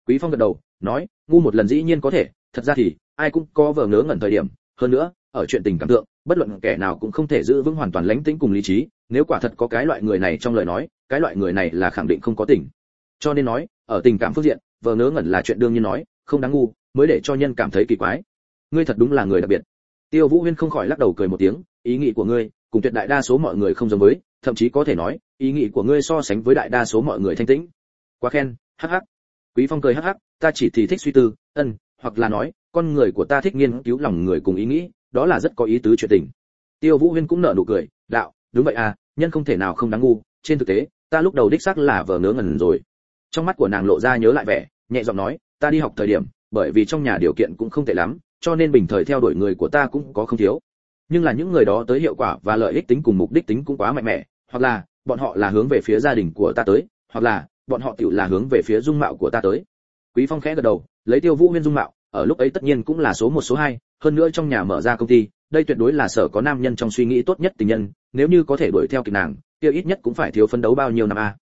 A: Quý phong gật đầu, nói, ngu một lần dĩ nhiên có thể, thật ra thì, ai cũng có vờ ngớ ngẩn thời điểm, hơn nữa, ở chuyện tình cảm tượng bất luận kẻ nào cũng không thể giữ vững hoàn toàn lãnh tĩnh cùng lý trí, nếu quả thật có cái loại người này trong lời nói, cái loại người này là khẳng định không có tình. Cho nên nói, ở tình cảm phương diện, vờ ngớ ngẩn là chuyện đương nhiên nói, không đáng ngu, mới để cho nhân cảm thấy kỳ quái. Ngươi thật đúng là người đặc biệt. Tiêu vũ huyên không khỏi lắc đầu cười một tiếng, ý nghĩ của ngươi, cùng tuyệt đại đa số mọi người không giống với, thậm chí có thể nói, ý nghĩ của ngươi so sánh với đại đa số mọi người thanh tĩnh. Quá khen, hắc hắc. Quý phong cười hắc hắc, ta chỉ thì thích suy tư, ân, hoặc là nói, con người của ta thích nghiên cứu lòng người cùng ý nghĩ đó là rất có ý tứ chuyện tình. Tiêu vũ huyên cũng nở nụ cười, đạo, đúng vậy à nhân không thể nào không đáng ngu, trên thực tế, ta lúc đầu đích xác là vờ ngớ ngẩn rồi. Trong mắt của nàng lộ ra nhớ lại vẻ, nhẹ giọng nói, ta đi học thời điểm, bởi vì trong nhà điều kiện cũng không tệ lắm, cho nên bình thời theo đuổi người của ta cũng có không thiếu. Nhưng là những người đó tới hiệu quả và lợi ích tính cùng mục đích tính cũng quá mạnh mẽ, hoặc là, bọn họ là hướng về phía gia đình của ta tới, hoặc là, bọn họ tự là hướng về phía dung mạo của ta tới. Quý phong khẽ gật đầu, lấy tiêu vũ huyên dung mạo ở lúc ấy tất nhiên cũng là số một, số hai, hơn nữa trong nhà mở ra công ty, đây tuyệt đối là sở có nam nhân trong suy nghĩ tốt nhất tình nhân, nếu như có thể đuổi theo kịp nàng tiêu ít nhất cũng phải thiếu phấn đấu bao nhiêu năm a.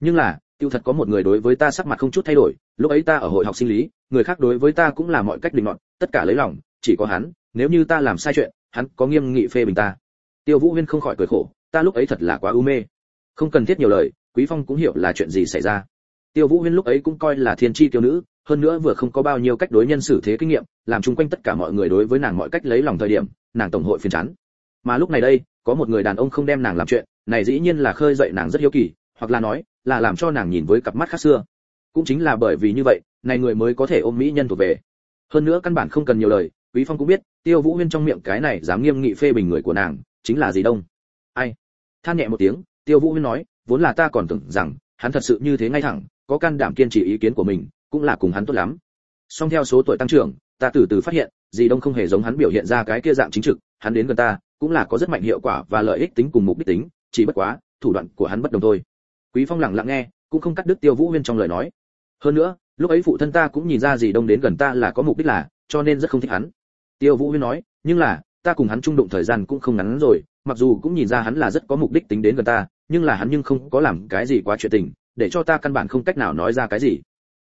A: Nhưng là, tiêu thật có một người đối với ta sắc mặt không chút thay đổi, lúc ấy ta ở hội học sinh lý, người khác đối với ta cũng là mọi cách định luận tất cả lấy lòng, chỉ có hắn, nếu như ta làm sai chuyện, hắn có nghiêm nghị phê bình ta. Tiêu vũ huyên không khỏi cười khổ, ta lúc ấy thật là quá u mê. Không cần thiết nhiều lời, quý phong cũng hiểu là chuyện gì xảy ra tiêu vũ huyên lúc ấy cũng coi là thiên chi tiểu nữ, hơn nữa vừa không có bao nhiêu cách đối nhân xử thế kinh nghiệm, làm chung quanh tất cả mọi người đối với nàng mọi cách lấy lòng thời điểm, nàng tổng hội phiền chán. Mà lúc này đây, có một người đàn ông không đem nàng làm chuyện, này dĩ nhiên là khơi dậy nàng rất hiếu kỳ, hoặc là nói, là làm cho nàng nhìn với cặp mắt khác xưa. Cũng chính là bởi vì như vậy, này người mới có thể ôm mỹ nhân thuộc về. Hơn nữa căn bản không cần nhiều lời, quý phong cũng biết, tiêu vũ huyên trong miệng cái này dám nghiêm nghị phê bình người của nàng, chính là gì đông ai? Than nhẹ một tiếng, tiêu vũ huyên nói, vốn là ta còn tưởng rằng, hắn thật sự như thế ngay thẳng có can đảm kiên trì ý kiến của mình, cũng là cùng hắn tốt lắm. Song theo số tuổi tăng trưởng, ta từ từ phát hiện dì đông không hề giống hắn biểu hiện ra cái kia dạng chính trực, hắn đến gần ta, cũng là có rất mạnh hiệu quả và lợi ích tính cùng mục đích tính, chỉ bất quá, thủ đoạn của hắn bất đồng thôi. Quý phong lặng lặng nghe, cũng không cắt đứt tiêu vũ huyên trong lời nói. Hơn nữa, lúc ấy phụ thân ta cũng nhìn ra dì đông đến gần ta là có mục đích là, cho nên rất không thích hắn. Tiêu vũ huyên nói, nhưng là, ta cùng hắn chung đụng thời gian cũng không ngắn rồi, mặc dù cũng nhìn ra hắn là rất có mục đích tính đến gần ta, nhưng là hắn nhưng không có làm cái gì quá chuyện tình để cho ta căn bản không cách nào nói ra cái gì.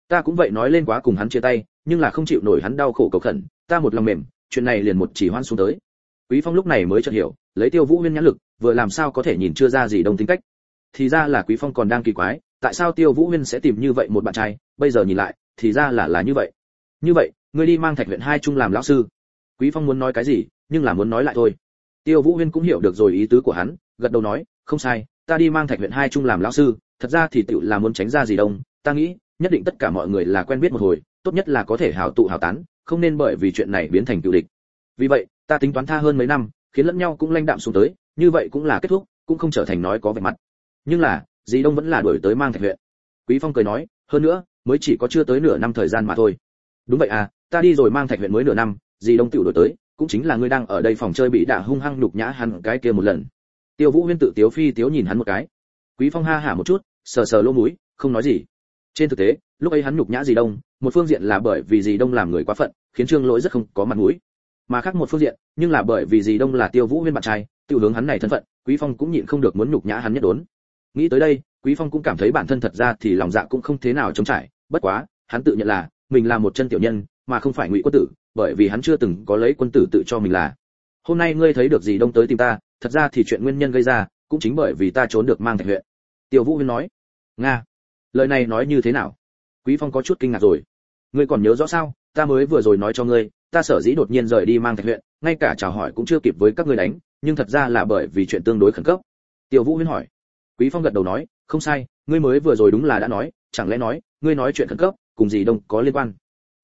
A: Ta cũng vậy nói lên quá cùng hắn chia tay, nhưng là không chịu nổi hắn đau khổ cầu khẩn, ta một lòng mềm, chuyện này liền một chỉ hoan xuống tới. Quý phong lúc này mới chợt hiểu, lấy tiêu vũ huyên nhãn lực, vừa làm sao có thể nhìn chưa ra gì đồng tính cách. Thì ra là quý phong còn đang kỳ quái, tại sao tiêu vũ huyên sẽ tìm như vậy một bạn trai, bây giờ nhìn lại, thì ra là là như vậy. Như vậy, ngươi đi mang thạch huyện hai trung làm lão sư. Quý phong muốn nói cái gì, nhưng là muốn nói lại thôi. Tiêu vũ huyên cũng hiểu được rồi ý tứ của hắn, gật đầu nói, không sai, ta đi mang thạch huyện hai trung làm lão sư thật ra thì tựu là muốn tránh ra gì đông ta nghĩ, nhất định tất cả mọi người là quen biết một hồi, tốt nhất là có thể hào tụ hào tán, không nên bởi vì chuyện này biến thành cựu địch. Vì vậy, ta tính toán tha hơn mấy năm, khiến lẫn nhau cũng lanh đạm xuống tới, như vậy cũng là kết thúc, cũng không trở thành nói có vẻ mặt. Nhưng là, dì đông vẫn là đuổi tới mang thạch huyện. Quý phong cười nói, hơn nữa, mới chỉ có chưa tới nửa năm thời gian mà thôi. Đúng vậy à ta đi rồi mang thạch huyện mới nửa năm, dì đông tiểu đổi tới, cũng chính là ngươi đang ở đây phòng chơi bị đả hung hăng nhục nhã hắn cái kia một lần. Tiêu vũ huyên tự tiếu phi tiếu nhìn hắn một cái quý phong ha hả một chút, sờ sờ lỗ mũi, không nói gì. Trên thực tế, lúc ấy hắn nhục nhã dì đông, một phương diện là bởi vì dì đông làm người quá phận, khiến trương lỗi rất không có mặt mũi. Mà khác một phương diện, nhưng là bởi vì dì đông là tiêu vũ huyên bạn trai tiêu hướng hắn này thân phận, quý phong cũng nhịn không được muốn nhục nhã hắn nhất đốn. Nghĩ tới đây, quý phong cũng cảm thấy bản thân thật ra thì lòng dạ cũng không thế nào chống trải, bất quá, hắn tự nhận là, mình là một chân tiểu nhân, mà không phải ngụy quân tử, bởi vì hắn chưa từng có lấy quân tử tự cho mình là. Hôm nay ngươi thấy được gì đông tới tìm ta, thật ra thì chuyện nguyên nhân gây ra cũng chính bởi vì ta trốn được mang thạch huyện. Tiểu vũ huyên nói, nga, lời này nói như thế nào? Quý phong có chút kinh ngạc rồi. Ngươi còn nhớ rõ sao? Ta mới vừa rồi nói cho ngươi, ta sở dĩ đột nhiên rời đi mang thạch huyện, ngay cả chào hỏi cũng chưa kịp với các ngươi đánh, nhưng thật ra là bởi vì chuyện tương đối khẩn cấp. Tiểu vũ huyên hỏi. Quý phong gật đầu nói, không sai, ngươi mới vừa rồi đúng là đã nói, chẳng lẽ nói, ngươi nói chuyện khẩn cấp, cùng gì đông có liên quan?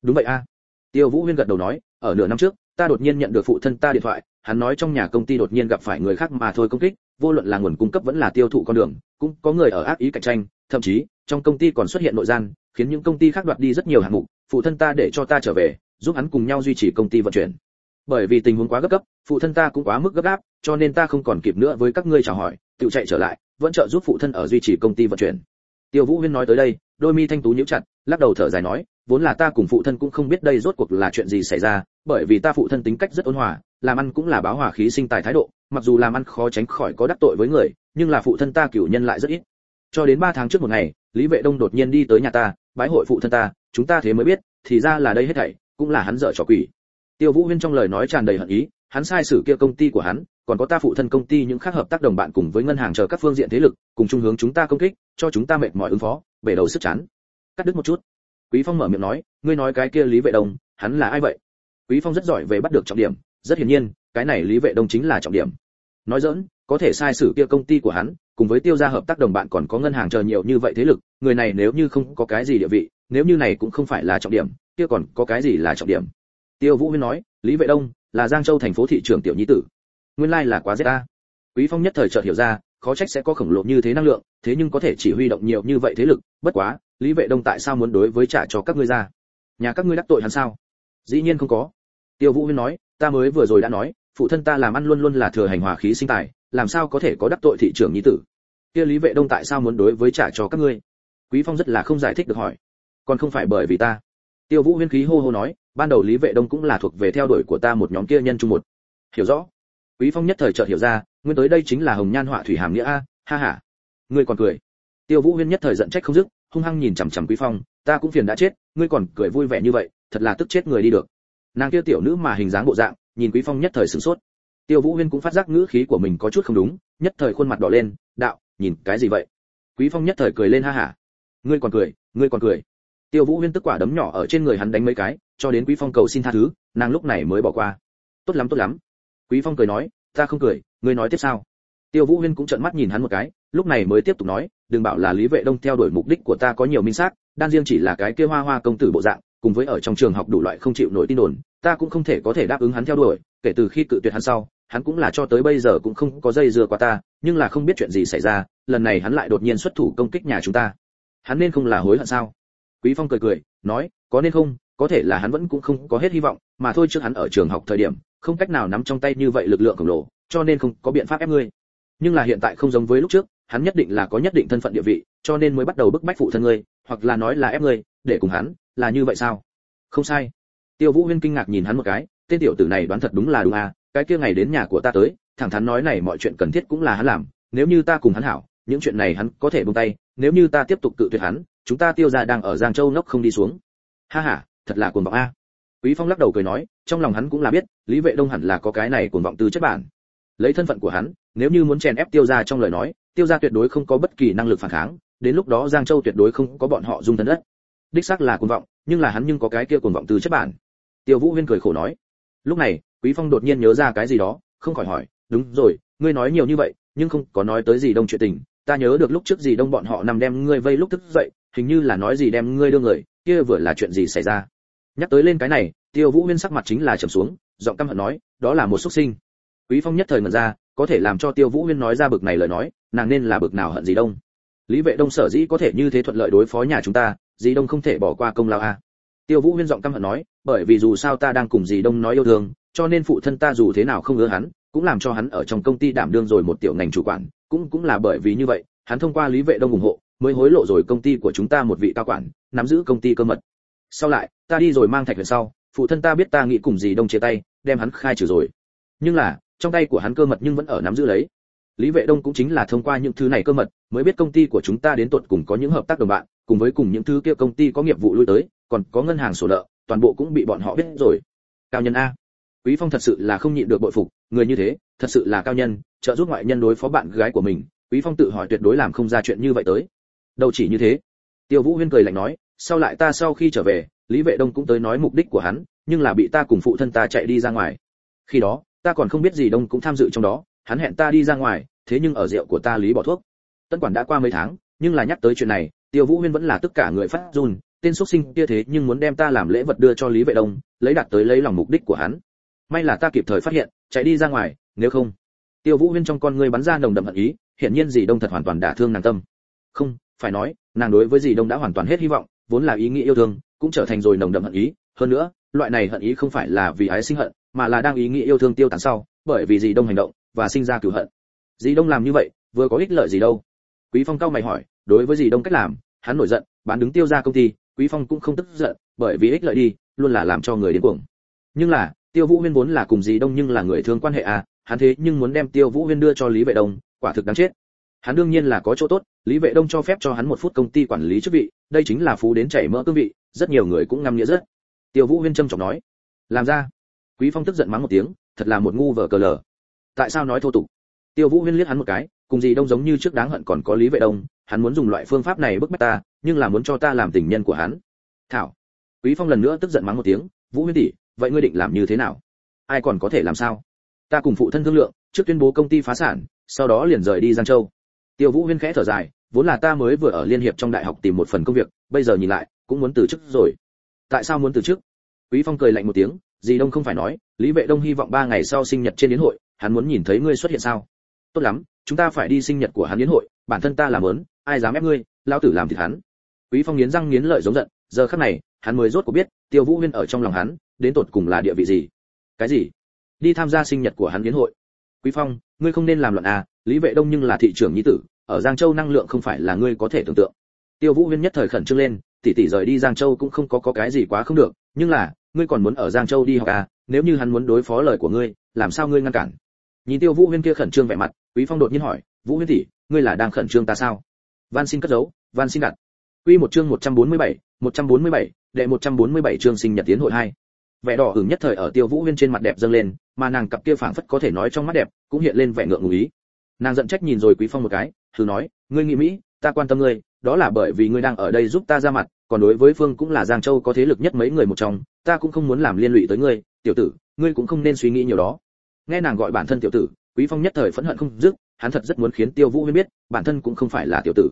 A: Đúng vậy a. À. tiêu vũ huyên gật đầu nói, ở nửa năm trước, ta đột nhiên nhận được phụ thân ta điện thoại, hắn nói trong nhà công ty đột nhiên gặp phải người khác mà thôi công kích vô luận là nguồn cung cấp vẫn là tiêu thụ con đường, cũng có người ở ác ý cạnh tranh, thậm chí, trong công ty còn xuất hiện nội gian, khiến những công ty khác đoạt đi rất nhiều hạng mục, phụ thân ta để cho ta trở về, giúp hắn cùng nhau duy trì công ty vận chuyển. Bởi vì tình huống quá gấp gáp phụ thân ta cũng quá mức gấp gáp, cho nên ta không còn kịp nữa với các ngươi chào hỏi, tự chạy trở lại, vẫn trợ giúp phụ thân ở duy trì công ty vận chuyển. Tiêu vũ huyên nói tới đây, đôi mi thanh tú nhíu chặt, lắc đầu thở dài nói, vốn là ta cùng phụ thân cũng không biết đây rốt cuộc là chuyện gì xảy ra, bởi vì ta phụ thân tính cách rất ôn hòa làm ăn cũng là báo hòa khí sinh tài thái độ, mặc dù làm ăn khó tránh khỏi có đắc tội với người, nhưng là phụ thân ta cửu nhân lại rất ít. Cho đến ba tháng trước một ngày, lý vệ đông đột nhiên đi tới nhà ta, bái hội phụ thân ta, chúng ta thế mới biết, thì ra là đây hết thảy, cũng là hắn dở trò quỷ. Tiêu vũ huyên trong lời nói tràn đầy hận ý, hắn sai sử kia công ty của hắn, còn có ta phụ thân công ty những khác hợp tác đồng bạn cùng với ngân hàng chờ các phương diện thế lực, cùng chung hướng chúng ta công kích, cho chúng ta mệt mỏi ứng phó, bể đầu sức chán. Cắt đứt một chút. Quý phong mở miệng nói, ngươi nói cái kia lý vệ đông, hắn là ai vậy? Quý phong rất giỏi về bắt được trọng điểm rất hiển nhiên, cái này lý vệ đông chính là trọng điểm. Nói dỡn có thể sai sử kia công ty của hắn, cùng với tiêu gia hợp tác đồng bạn còn có ngân hàng chờ nhiều như vậy thế lực, người này nếu như không có cái gì địa vị, nếu như này cũng không phải là trọng điểm, kia còn có cái gì là trọng điểm? Tiêu vũ huyên nói, lý vệ đông là giang châu thành phố thị trưởng tiểu nhi tử. Nguyên lai là quá ta. Quý phong nhất thời chợt hiểu ra, khó trách sẽ có khổng lồ như thế năng lượng, thế nhưng có thể chỉ huy động nhiều như vậy thế lực, bất quá, lý vệ đông tại sao muốn đối với trả cho các ngươi ra? Nhà các ngươi đắc tội hắn sao? Dĩ nhiên không có. Tiêu vũ huyên nói ta mới vừa rồi đã nói, phụ thân ta làm ăn luôn luôn là thừa hành hòa khí sinh tài, làm sao có thể có đắc tội thị trưởng nhi tử? Kia lý vệ đông tại sao muốn đối với trả cho các ngươi? Quý phong rất là không giải thích được hỏi. Còn không phải bởi vì ta. Tiêu vũ huyên khí hô hô nói, ban đầu lý vệ đông cũng là thuộc về theo đuổi của ta một nhóm kia nhân chung một. Hiểu rõ. Quý phong nhất thời chợt hiểu ra, nguyên tới đây chính là hồng nhan họa thủy hàm nghĩa a, ha ha. Ngươi còn cười. Tiêu vũ huyên nhất thời giận trách không dứt, hung hăng nhìn chằm chằm quý phong, ta cũng phiền đã chết, ngươi còn cười vui vẻ như vậy, thật là tức chết người đi được nàng kia tiểu nữ mà hình dáng bộ dạng, nhìn quý phong nhất thời sửng sốt. Tiêu vũ huyên cũng phát giác ngữ khí của mình có chút không đúng, nhất thời khuôn mặt đỏ lên, đạo, nhìn cái gì vậy? Quý phong nhất thời cười lên ha ha. Ngươi còn cười, ngươi còn cười. Tiêu vũ huyên tức quả đấm nhỏ ở trên người hắn đánh mấy cái, cho đến quý phong cầu xin tha thứ, nàng lúc này mới bỏ qua. Tốt lắm tốt lắm. Quý phong cười nói, ta không cười, ngươi nói tiếp sao? Tiêu vũ huyên cũng trợn mắt nhìn hắn một cái, lúc này mới tiếp tục nói, đừng bảo là lý vệ đông theo đuổi mục đích của ta có nhiều minh xác, đan riêng chỉ là cái kia hoa hoa công tử bộ dạng cùng với ở trong trường học đủ loại không chịu nổi tin đồn, ta cũng không thể có thể đáp ứng hắn theo đuổi, kể từ khi cự tuyệt hắn sau, hắn cũng là cho tới bây giờ cũng không có dây dưa qua ta, nhưng là không biết chuyện gì xảy ra, lần này hắn lại đột nhiên xuất thủ công kích nhà chúng ta. Hắn nên không là hối hận sao? Quý phong cười cười, nói, có nên không? Có thể là hắn vẫn cũng không có hết hy vọng, mà thôi trước hắn ở trường học thời điểm, không cách nào nắm trong tay như vậy lực lượng khổng lồ, cho nên không có biện pháp ép ngươi. Nhưng là hiện tại không giống với lúc trước, hắn nhất định là có nhất định thân phận địa vị, cho nên mới bắt đầu bức bách phụ thân ngươi, hoặc là nói là ép ngươi, để cùng hắn là như vậy sao? Không sai. Tiêu vũ huyên kinh ngạc nhìn hắn một cái, tên tiểu tử này đoán thật đúng là đúng à cái kia ngày đến nhà của ta tới, thẳng thắn nói này mọi chuyện cần thiết cũng là hắn làm, nếu như ta cùng hắn hảo, những chuyện này hắn có thể buông tay, nếu như ta tiếp tục cự tuyệt hắn, chúng ta tiêu gia đang ở giang châu nốc không đi xuống. Ha ha, thật là cuồng vọng a quý phong lắc đầu cười nói, trong lòng hắn cũng là biết, lý vệ đông hẳn là có cái này cuồng vọng từ chất bản. Lấy thân phận của hắn, nếu như muốn chèn ép tiêu gia trong lời nói, tiêu gia tuyệt đối không có bất kỳ năng lực phản kháng, đến lúc đó giang châu tuyệt đối không có bọn họ dung thân đất đích xác là cuồng vọng, nhưng là hắn nhưng có cái kia cuồng vọng từ chất bản. Tiêu vũ huyên cười khổ nói, lúc này, quý phong đột nhiên nhớ ra cái gì đó, không khỏi hỏi, đúng rồi, ngươi nói nhiều như vậy, nhưng không có nói tới gì đông chuyện tình. Ta nhớ được lúc trước gì đông bọn họ nằm đem ngươi vây lúc thức dậy, hình như là nói gì đem ngươi đưa người, kia vừa là chuyện gì xảy ra? Nhắc tới lên cái này, tiêu vũ huyên sắc mặt chính là trầm xuống, giọng căm hận nói, đó là một xuất sinh. Quý phong nhất thời ngẩn ra, có thể làm cho tiêu vũ huyên nói ra bực này lời nói, nàng nên là bực nào hận gì đông. Lý vệ đông sở dĩ có thể như thế thuận lợi đối phó nhà chúng ta dì đông không thể bỏ qua công lao a. Tiêu vũ huyên giọng căm hận nói, bởi vì dù sao ta đang cùng dì đông nói yêu thương, cho nên phụ thân ta dù thế nào không ngứa hắn, cũng làm cho hắn ở trong công ty đảm đương rồi một tiểu ngành chủ quản, cũng cũng là bởi vì như vậy, hắn thông qua lý vệ đông ủng hộ, mới hối lộ rồi công ty của chúng ta một vị cao quản, nắm giữ công ty cơ mật. Sau lại, ta đi rồi mang thạch về sau, phụ thân ta biết ta nghĩ cùng Dì đông chia tay, đem hắn khai trừ rồi. Nhưng là, trong tay của hắn cơ mật nhưng vẫn ở nắm giữ lấy. Lý vệ đông cũng chính là thông qua những thứ này cơ mật, mới biết công ty của chúng ta đến tuột cùng có những hợp tác đồng bạn cùng với cùng những thứ kia công ty có nghiệp vụ lui tới, còn có ngân hàng sổ nợ toàn bộ cũng bị bọn họ biết rồi. Cao nhân a. Quý phong thật sự là không nhịn được bội phục, người như thế, thật sự là cao nhân, trợ giúp ngoại nhân đối phó bạn gái của mình, quý phong tự hỏi tuyệt đối làm không ra chuyện như vậy tới. Đâu chỉ như thế. Tiêu vũ huyên cười lạnh nói, sau lại ta sau khi trở về, lý vệ đông cũng tới nói mục đích của hắn, nhưng là bị ta cùng phụ thân ta chạy đi ra ngoài. Khi đó, ta còn không biết gì đông cũng tham dự trong đó, hắn hẹn ta đi ra ngoài, thế nhưng ở rượu của ta lý bỏ thuốc. Tân quản đã qua mấy tháng, nhưng là nhắc tới chuyện này tiêu vũ huyên vẫn là tất cả người phát run, tên xuất sinh kia thế nhưng muốn đem ta làm lễ vật đưa cho lý vệ đông, lấy đặt tới lấy lòng mục đích của hắn. May là ta kịp thời phát hiện, chạy đi ra ngoài, nếu không. Tiêu vũ huyên trong con ngươi bắn ra nồng đậm hận ý hiện nhiên dì đông thật hoàn toàn đả thương nàng tâm. Không, phải nói, nàng đối với dì đông đã hoàn toàn hết hy vọng, vốn là ý nghĩa yêu thương, cũng trở thành rồi nồng đậm hận ý. Hơn nữa, loại này hận ý không phải là vì ái sinh hận, mà là đang ý nghĩa yêu thương tiêu tán sau, bởi vì dì đông hành động và sinh ra cửu hận. Dì đông làm như vậy, vừa có ích lợi gì đâu quý phong cao mày hỏi, đối với dì đông cách làm, hắn nổi giận, bán đứng tiêu ra công ty, quý phong cũng không tức giận, bởi vì ích lợi đi, luôn là làm cho người điên cuồng. Nhưng là, tiêu vũ huyên vốn là cùng dì đông nhưng là người thương quan hệ à hắn thế nhưng muốn đem tiêu vũ huyên đưa cho lý vệ đông, quả thực đáng chết. Hắn đương nhiên là có chỗ tốt, lý vệ đông cho phép cho hắn một phút công ty quản lý chức vị, đây chính là phú đến chảy mỡ cương vị, rất nhiều người cũng ngâm nghĩa rất. Tiêu vũ huyên trầm trọng nói, làm ra. Quý phong tức giận mắng một tiếng, thật là một ngu vợ cờ lờ. Tại sao nói thô tục? Tiêu vũ huyên liếc hắn một cái cùng gì đông giống như trước đáng hận còn có lý vệ đông, hắn muốn dùng loại phương pháp này bức bách ta, nhưng là muốn cho ta làm tình nhân của hắn. Thảo, quý phong lần nữa tức giận mắng một tiếng, vũ huyên tỷ, vậy ngươi định làm như thế nào? Ai còn có thể làm sao? Ta cùng phụ thân thương lượng, trước tuyên bố công ty phá sản, sau đó liền rời đi giang châu. Tiêu vũ huyên khẽ thở dài, vốn là ta mới vừa ở liên hiệp trong đại học tìm một phần công việc, bây giờ nhìn lại, cũng muốn từ chức rồi. Tại sao muốn từ chức? Quý phong cười lạnh một tiếng, dì đông không phải nói, lý vệ đông hy vọng ba ngày sau sinh nhật trên đến hội, hắn muốn nhìn thấy ngươi xuất hiện sao? Tốt lắm chúng ta phải đi sinh nhật của hắn yến hội, bản thân ta làm lớn ai dám ép ngươi lao tử làm thịt hắn. Quý phong nghiến răng nghiến lợi giống giận, giờ khắc này, hắn mới rốt cuộc biết, tiêu vũ huyên ở trong lòng hắn, đến tột cùng là địa vị gì. Cái gì? Đi tham gia sinh nhật của hắn yến hội. Quý phong, ngươi không nên làm loạn à lý vệ đông nhưng là thị trưởng nhi tử, ở giang châu năng lượng không phải là ngươi có thể tưởng tượng. Tiêu vũ huyên nhất thời khẩn trương lên, tỷ tỷ rời đi giang châu cũng không có có cái gì quá không được, nhưng là, ngươi còn muốn ở giang châu đi học à nếu như hắn muốn đối phó lời của ngươi, làm sao ngươi ngăn cản? Nhìn tiêu vũ huyên kia khẩn trương vẻ mặt quý phong đột nhiên hỏi vũ huyên tỷ ngươi là đang khẩn trương ta sao? Van xin cất giấu van xin đặt. Quy một chương 147, 147, đệ 147 chương sinh nhật tiến hội hai. Vẻ đỏ ửng nhất thời ở tiêu vũ huyên trên mặt đẹp dâng lên mà nàng cặp kia phảng phất có thể nói trong mắt đẹp cũng hiện lên vẻ ngượng ngùng ý. Nàng giận trách nhìn rồi quý phong một cái thử nói ngươi nghĩ mỹ ta quan tâm ngươi đó là bởi vì ngươi đang ở đây giúp ta ra mặt còn đối với phương cũng là giang châu có thế lực nhất mấy người một trong ta cũng không muốn làm liên lụy tới ngươi tiểu tử ngươi cũng không nên suy nghĩ nhiều đó. Nghe nàng gọi bản thân tiểu tử quý phong nhất thời phẫn hận không dứt, hắn thật rất muốn khiến tiêu vũ huyên biết, bản thân cũng không phải là tiểu tử.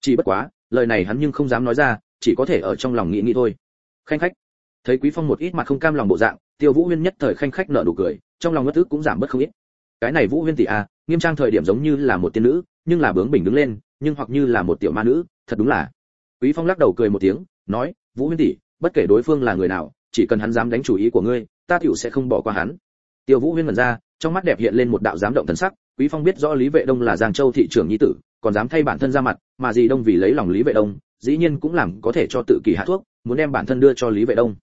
A: Chỉ bất quá, lời này hắn nhưng không dám nói ra, chỉ có thể ở trong lòng nghĩ nghĩ thôi. Khanh khách. Thấy quý phong một ít mặt không cam lòng bộ dạng, tiêu vũ huyên nhất thời khanh khách nở nụ cười, trong lòng ngất tức cũng giảm bớt không ít. Cái này vũ huyên tỷ a, nghiêm trang thời điểm giống như là một tiên nữ, nhưng là bướng bỉnh đứng lên, nhưng hoặc như là một tiểu ma nữ, thật đúng là. Quý phong lắc đầu cười một tiếng, nói, vũ huyên tỷ, bất kể đối phương là người nào, chỉ cần hắn dám đánh chủ ý của ngươi, ta tiểu sẽ không bỏ qua hắn. Tiêu vũ huyên mở ra trong mắt đẹp hiện lên một đạo giám động thần sắc, quý phong biết rõ lý vệ đông là giang châu thị trưởng nhi tử, còn dám thay bản thân ra mặt, mà gì đông vì lấy lòng lý vệ đông, dĩ nhiên cũng làm có thể cho tự kỳ hạ thuốc, muốn đem bản thân đưa cho lý vệ đông.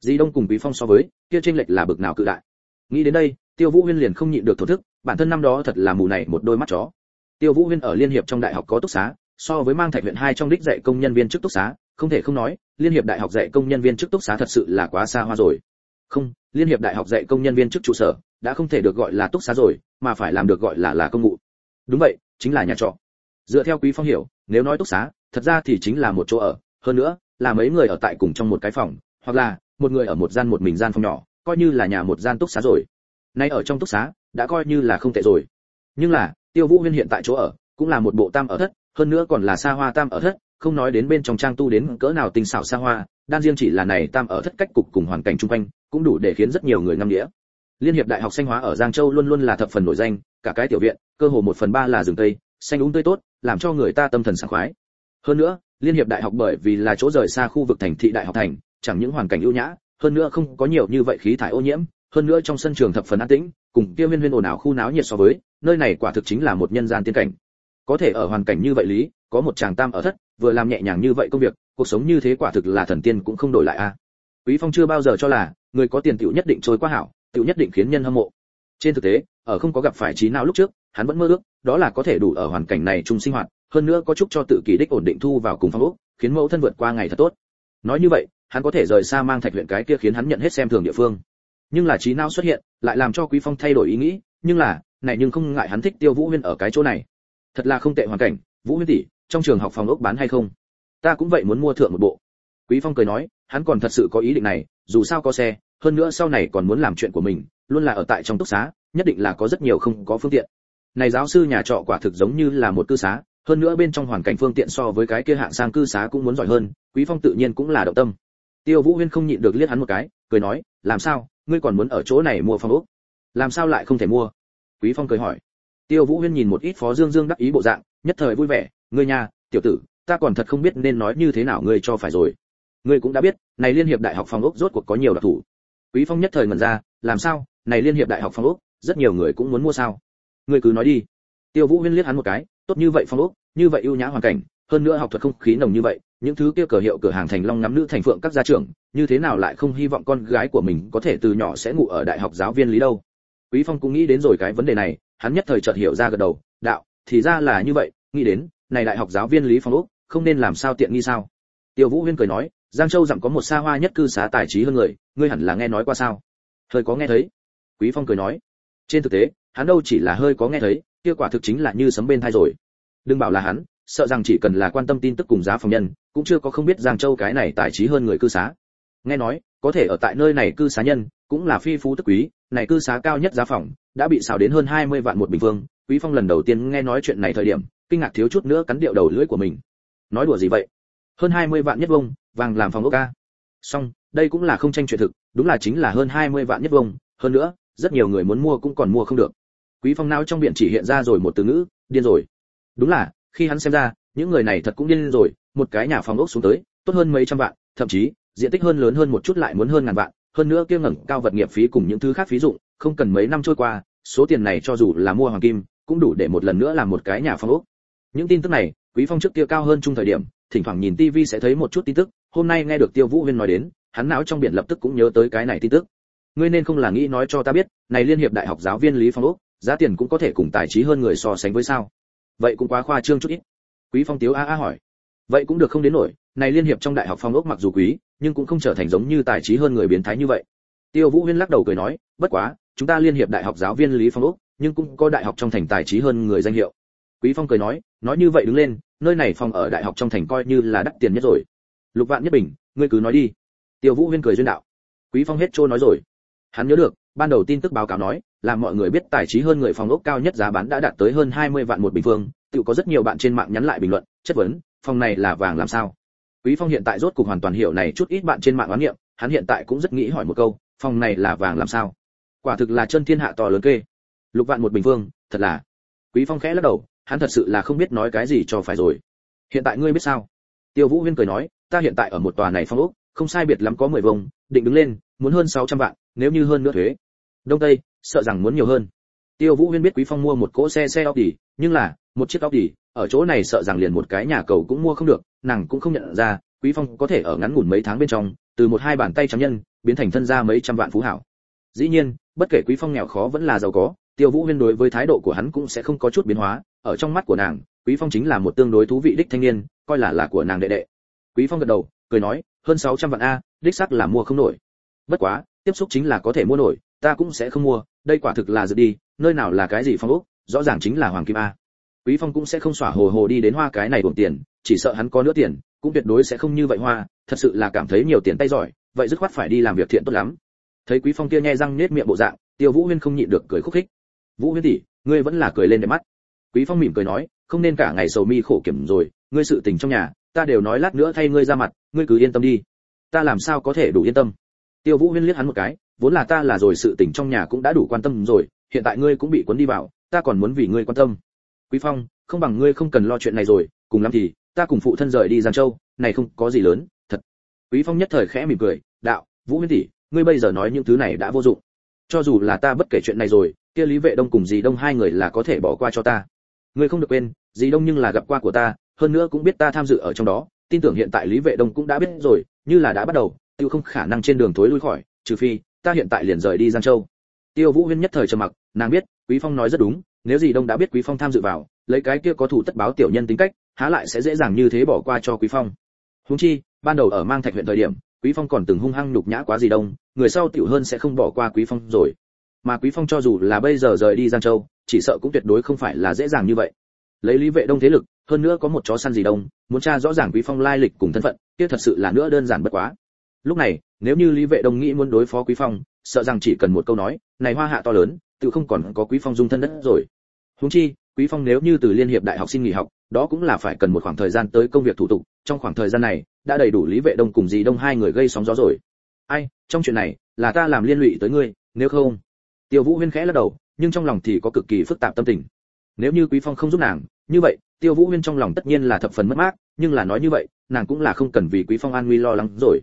A: Di đông cùng quý phong so với, kia tranh lệch là bực nào cự đại. Nghĩ đến đây, tiêu vũ huyên liền không nhịn được thổ thức, bản thân năm đó thật là mù này một đôi mắt chó. Tiêu vũ huyên ở liên hiệp trong đại học có túc xá, so với mang thạch huyện hai trong đích dạy công nhân viên chức túc xá, không thể không nói, liên hiệp đại học dạy công nhân viên chức túc xá thật sự là quá xa hoa rồi không, liên hiệp đại học dạy công nhân viên chức trụ sở, đã không thể được gọi là túc xá rồi, mà phải làm được gọi là là công ngụ đúng vậy, chính là nhà trọ. Dựa theo quý phong hiểu, nếu nói túc xá, thật ra thì chính là một chỗ ở. Hơn nữa, là mấy người ở tại cùng trong một cái phòng, hoặc là một người ở một gian một mình gian phòng nhỏ, coi như là nhà một gian túc xá rồi. Nay ở trong túc xá, đã coi như là không tệ rồi. Nhưng là, tiêu vũ huyên hiện tại chỗ ở, cũng là một bộ tam ở thất, hơn nữa còn là xa hoa tam ở thất, không nói đến bên trong trang tu đến cỡ nào tinh xảo xa hoa, đan riêng chỉ là này tam ở thất cách cục cùng hoàn cảnh chung quanh cũng đủ để khiến rất nhiều người ngâm nghĩa. Liên hiệp đại học xanh hóa ở giang châu luôn luôn là thập phần nổi danh, cả cái tiểu viện, cơ hồ một phần ba là rừng tây, xanh úng tươi tốt, làm cho người ta tâm thần sảng khoái. Hơn nữa, liên hiệp đại học bởi vì là chỗ rời xa khu vực thành thị đại học thành, chẳng những hoàn cảnh ưu nhã, hơn nữa không có nhiều như vậy khí thải ô nhiễm, hơn nữa trong sân trường thập phần an tĩnh, cùng kia viên viên ồn ào khu náo nhiệt so với, nơi này quả thực chính là một nhân gian tiên cảnh. Có thể ở hoàn cảnh như vậy lý, có một chàng tam ở thất, vừa làm nhẹ nhàng như vậy công việc, cuộc sống như thế quả thực là thần tiên cũng không đổi lại a. Quý phong chưa bao giờ cho là người có tiền tiểu nhất định trôi qua hảo, tiểu nhất định khiến nhân hâm mộ. Trên thực tế, ở không có gặp phải trí nào lúc trước, hắn vẫn mơ ước, đó là có thể đủ ở hoàn cảnh này chung sinh hoạt, hơn nữa có chúc cho tự kỳ đích ổn định thu vào cùng phong ốc, khiến mẫu thân vượt qua ngày thật tốt. Nói như vậy, hắn có thể rời xa mang thạch huyện cái kia khiến hắn nhận hết xem thường địa phương. Nhưng là trí não xuất hiện, lại làm cho quý phong thay đổi ý nghĩ, nhưng là, này nhưng không ngại hắn thích tiêu vũ huyên ở cái chỗ này. Thật là không tệ hoàn cảnh, vũ huyên tỷ, trong trường học phòng ốc bán hay không? Ta cũng vậy muốn mua thượng một bộ. Quý phong cười nói, hắn còn thật sự có ý định này dù sao có xe, hơn nữa sau này còn muốn làm chuyện của mình, luôn là ở tại trong túc xá, nhất định là có rất nhiều không có phương tiện. Này giáo sư nhà trọ quả thực giống như là một cư xá, hơn nữa bên trong hoàn cảnh phương tiện so với cái kia hạng sang cư xá cũng muốn giỏi hơn, quý phong tự nhiên cũng là động tâm. Tiêu vũ huyên không nhịn được liếc hắn một cái, cười nói, làm sao? Ngươi còn muốn ở chỗ này mua phòng ốc? Làm sao lại không thể mua? Quý phong cười hỏi. Tiêu vũ huyên nhìn một ít phó dương dương đắc ý bộ dạng, nhất thời vui vẻ, ngươi nhà tiểu tử, ta còn thật không biết nên nói như thế nào ngươi cho phải rồi ngươi cũng đã biết, này liên hiệp đại học phòng ốc rốt cuộc có nhiều đặc thủ quý phong nhất thời ngẩn ra, làm sao? Này liên hiệp đại học phòng ốc, rất nhiều người cũng muốn mua sao? Ngươi cứ nói đi. Tiêu vũ huyên liếc hắn một cái, tốt như vậy phong ốc, như vậy ưu nhã hoàn cảnh, hơn nữa học thuật không khí nồng như vậy, những thứ kia cửa hiệu cửa hàng thành long nắm nữ thành phượng các gia trưởng, như thế nào lại không hy vọng con gái của mình có thể từ nhỏ sẽ ngủ ở đại học giáo viên lý đâu? Quý phong cũng nghĩ đến rồi cái vấn đề này, hắn nhất thời chợt hiểu ra gật đầu, đạo, thì ra là như vậy, nghĩ đến, này đại học giáo viên lý phong úc không nên làm sao tiện nghi sao? Tiêu vũ huyên cười nói giang châu dặm có một xa hoa nhất cư xá tài trí hơn người, ngươi hẳn là nghe nói qua sao? Hơi có nghe thấy. Quý phong cười nói. Trên thực tế, hắn đâu chỉ là hơi có nghe thấy, kia quả thực chính là như sấm bên thai rồi. Đừng bảo là hắn, sợ rằng chỉ cần là quan tâm tin tức cùng giá phòng nhân, cũng chưa có không biết giang châu cái này tài trí hơn người cư xá. Nghe nói, có thể ở tại nơi này cư xá nhân, cũng là phi phú tức quý, này cư xá cao nhất giá phòng, đã bị xào đến hơn 20 vạn một bình phương quý phong lần đầu tiên nghe nói chuyện này thời điểm, kinh ngạc thiếu chút nữa cắn điệu đầu lưỡi của mình. Nói đùa gì vậy? Hơn 20 vạn nhất vông vàng làm phòng ốc ca. Xong, đây cũng là không tranh chuyện thực, đúng là chính là hơn 20 vạn nhất vông, hơn nữa, rất nhiều người muốn mua cũng còn mua không được. Quý phong não trong biển chỉ hiện ra rồi một từ ngữ, điên rồi. Đúng là, khi hắn xem ra, những người này thật cũng điên rồi, một cái nhà phòng ốc xuống tới, tốt hơn mấy trăm vạn, thậm chí, diện tích hơn lớn hơn một chút lại muốn hơn ngàn vạn, hơn nữa kia ngẩng cao vật nghiệp phí cùng những thứ khác phí dụng, không cần mấy năm trôi qua, số tiền này cho dù là mua hoàng kim, cũng đủ để một lần nữa làm một cái nhà phòng ốc. Những tin tức này, quý phong trước kia cao hơn trung thời điểm, thỉnh thoảng nhìn tivi sẽ thấy một chút tin tức hôm nay nghe được tiêu vũ huyên nói đến, hắn não trong biển lập tức cũng nhớ tới cái này tin tức. Ngươi nên không là nghĩ nói cho ta biết, này liên hiệp đại học giáo viên lý phong úc, giá tiền cũng có thể cùng tài trí hơn người so sánh với sao? Vậy cũng quá khoa trương chút ít. Quý phong tiếu a a hỏi. Vậy cũng được không đến nổi, này liên hiệp trong đại học phong ốc mặc dù quý, nhưng cũng không trở thành giống như tài trí hơn người biến thái như vậy. Tiêu vũ huyên lắc đầu cười nói, bất quá, chúng ta liên hiệp đại học giáo viên lý phong ốc nhưng cũng có đại học trong thành tài trí hơn người danh hiệu. Quý phong cười nói nói như vậy đứng lên, nơi này phòng ở đại học trong thành coi như là đắt tiền nhất rồi lục vạn nhất bình, ngươi cứ nói đi. Tiêu vũ huyên cười duyên đạo. Quý phong hết trôi nói rồi. Hắn nhớ được, ban đầu tin tức báo cáo nói, là mọi người biết tài trí hơn người phòng ốc cao nhất giá bán đã đạt tới hơn 20 vạn một bình phương, tự có rất nhiều bạn trên mạng nhắn lại bình luận, chất vấn, phòng này là vàng làm sao? Quý phong hiện tại rốt cục hoàn toàn hiểu này chút ít bạn trên mạng oán niệm hắn hiện tại cũng rất nghĩ hỏi một câu, phòng này là vàng làm sao? Quả thực là chân thiên hạ to lớn kê. Lục vạn một bình phương, thật là. Quý phong khẽ lắc đầu, hắn thật sự là không biết nói cái gì cho phải rồi. Hiện tại ngươi biết sao? Tiêu vũ huyên cười nói ta hiện tại ở một tòa này phong ốc không sai biệt lắm có 10 vùng, định đứng lên muốn hơn 600 vạn nếu như hơn nữa thuế. Đông tây sợ rằng muốn nhiều hơn. Tiêu vũ huyên biết quý phong mua một cỗ xe xe Audi, nhưng là một chiếc Audi, ở chỗ này sợ rằng liền một cái nhà cầu cũng mua không được nàng cũng không nhận ra quý phong có thể ở ngắn ngủn mấy tháng bên trong từ một hai bàn tay trắng nhân biến thành thân gia mấy trăm vạn phú hảo. Dĩ nhiên bất kể quý phong nghèo khó vẫn là giàu có tiêu vũ huyên đối với thái độ của hắn cũng sẽ không có chút biến hóa ở trong mắt của nàng quý phong chính là một tương đối thú vị đích thanh niên coi là là của nàng đệ đệ quý phong gật đầu, cười nói, hơn 600 vạn a, đích xác là mua không nổi. Bất quá, tiếp xúc chính là có thể mua nổi, ta cũng sẽ không mua, đây quả thực là dự đi, nơi nào là cái gì phong ốc, rõ ràng chính là hoàng kim a. Quý phong cũng sẽ không xỏa hồ hồ đi đến hoa cái này buồn tiền, chỉ sợ hắn có nữa tiền, cũng tuyệt đối sẽ không như vậy hoa, thật sự là cảm thấy nhiều tiền tay giỏi, vậy dứt khoát phải đi làm việc thiện tốt lắm. Thấy quý phong kia nhe răng nết miệng bộ dạng, tiêu vũ huyên không nhịn được cười khúc khích. Vũ huyên tỷ, ngươi vẫn là cười lên đẹp mắt. Quý phong mỉm cười nói, không nên cả ngày sầu mi khổ kiểm rồi, ngươi sự tình trong nhà ta đều nói lát nữa thay ngươi ra mặt, ngươi cứ yên tâm đi. Ta làm sao có thể đủ yên tâm? Tiêu vũ huyên liếc hắn một cái, vốn là ta là rồi sự tình trong nhà cũng đã đủ quan tâm rồi, hiện tại ngươi cũng bị cuốn đi vào, ta còn muốn vì ngươi quan tâm. Quý phong, không bằng ngươi không cần lo chuyện này rồi, cùng lắm thì, ta cùng phụ thân rời đi giang châu, này không có gì lớn, thật. Quý phong nhất thời khẽ mỉm cười, đạo, vũ huyên tỷ, ngươi bây giờ nói những thứ này đã vô dụng. Cho dù là ta bất kể chuyện này rồi, kia lý vệ đông cùng dì đông hai người là có thể bỏ qua cho ta. Ngươi không được quên, dì đông nhưng là gặp qua của ta hơn nữa cũng biết ta tham dự ở trong đó, tin tưởng hiện tại lý vệ đông cũng đã biết rồi, như là đã bắt đầu, tiêu không khả năng trên đường thối lui khỏi, trừ phi, ta hiện tại liền rời đi giang châu. Tiêu vũ huyên nhất thời trầm mặc, nàng biết, quý phong nói rất đúng, nếu gì đông đã biết quý phong tham dự vào, lấy cái kia có thủ tất báo tiểu nhân tính cách, há lại sẽ dễ dàng như thế bỏ qua cho quý phong. Huống chi, ban đầu ở mang thạch huyện thời điểm, quý phong còn từng hung hăng nhục nhã quá gì đông, người sau tiểu hơn sẽ không bỏ qua quý phong rồi. Mà quý phong cho dù là bây giờ rời đi giang châu, chỉ sợ cũng tuyệt đối không phải là dễ dàng như vậy lấy lý vệ đông thế lực, hơn nữa có một chó săn gì đông, muốn tra rõ ràng quý phong lai lịch cùng thân phận, kia thật sự là nữa đơn giản bất quá. Lúc này, nếu như lý vệ đông nghĩ muốn đối phó quý phong, sợ rằng chỉ cần một câu nói, này hoa hạ to lớn, tự không còn có quý phong dung thân đất rồi. Huống chi, quý phong nếu như từ liên hiệp đại học xin nghỉ học, đó cũng là phải cần một khoảng thời gian tới công việc thủ tục, trong khoảng thời gian này, đã đầy đủ lý vệ đông cùng dì đông hai người gây sóng gió rồi. Ai, trong chuyện này, là ta làm liên lụy tới ngươi, nếu không? Tiêu vũ huyên khẽ lắc đầu, nhưng trong lòng thì có cực kỳ phức tạp tâm tình nếu như quý phong không giúp nàng, như vậy, tiêu vũ huyên trong lòng tất nhiên là thập phần mất mát, nhưng là nói như vậy, nàng cũng là không cần vì quý phong an nguy lo lắng rồi.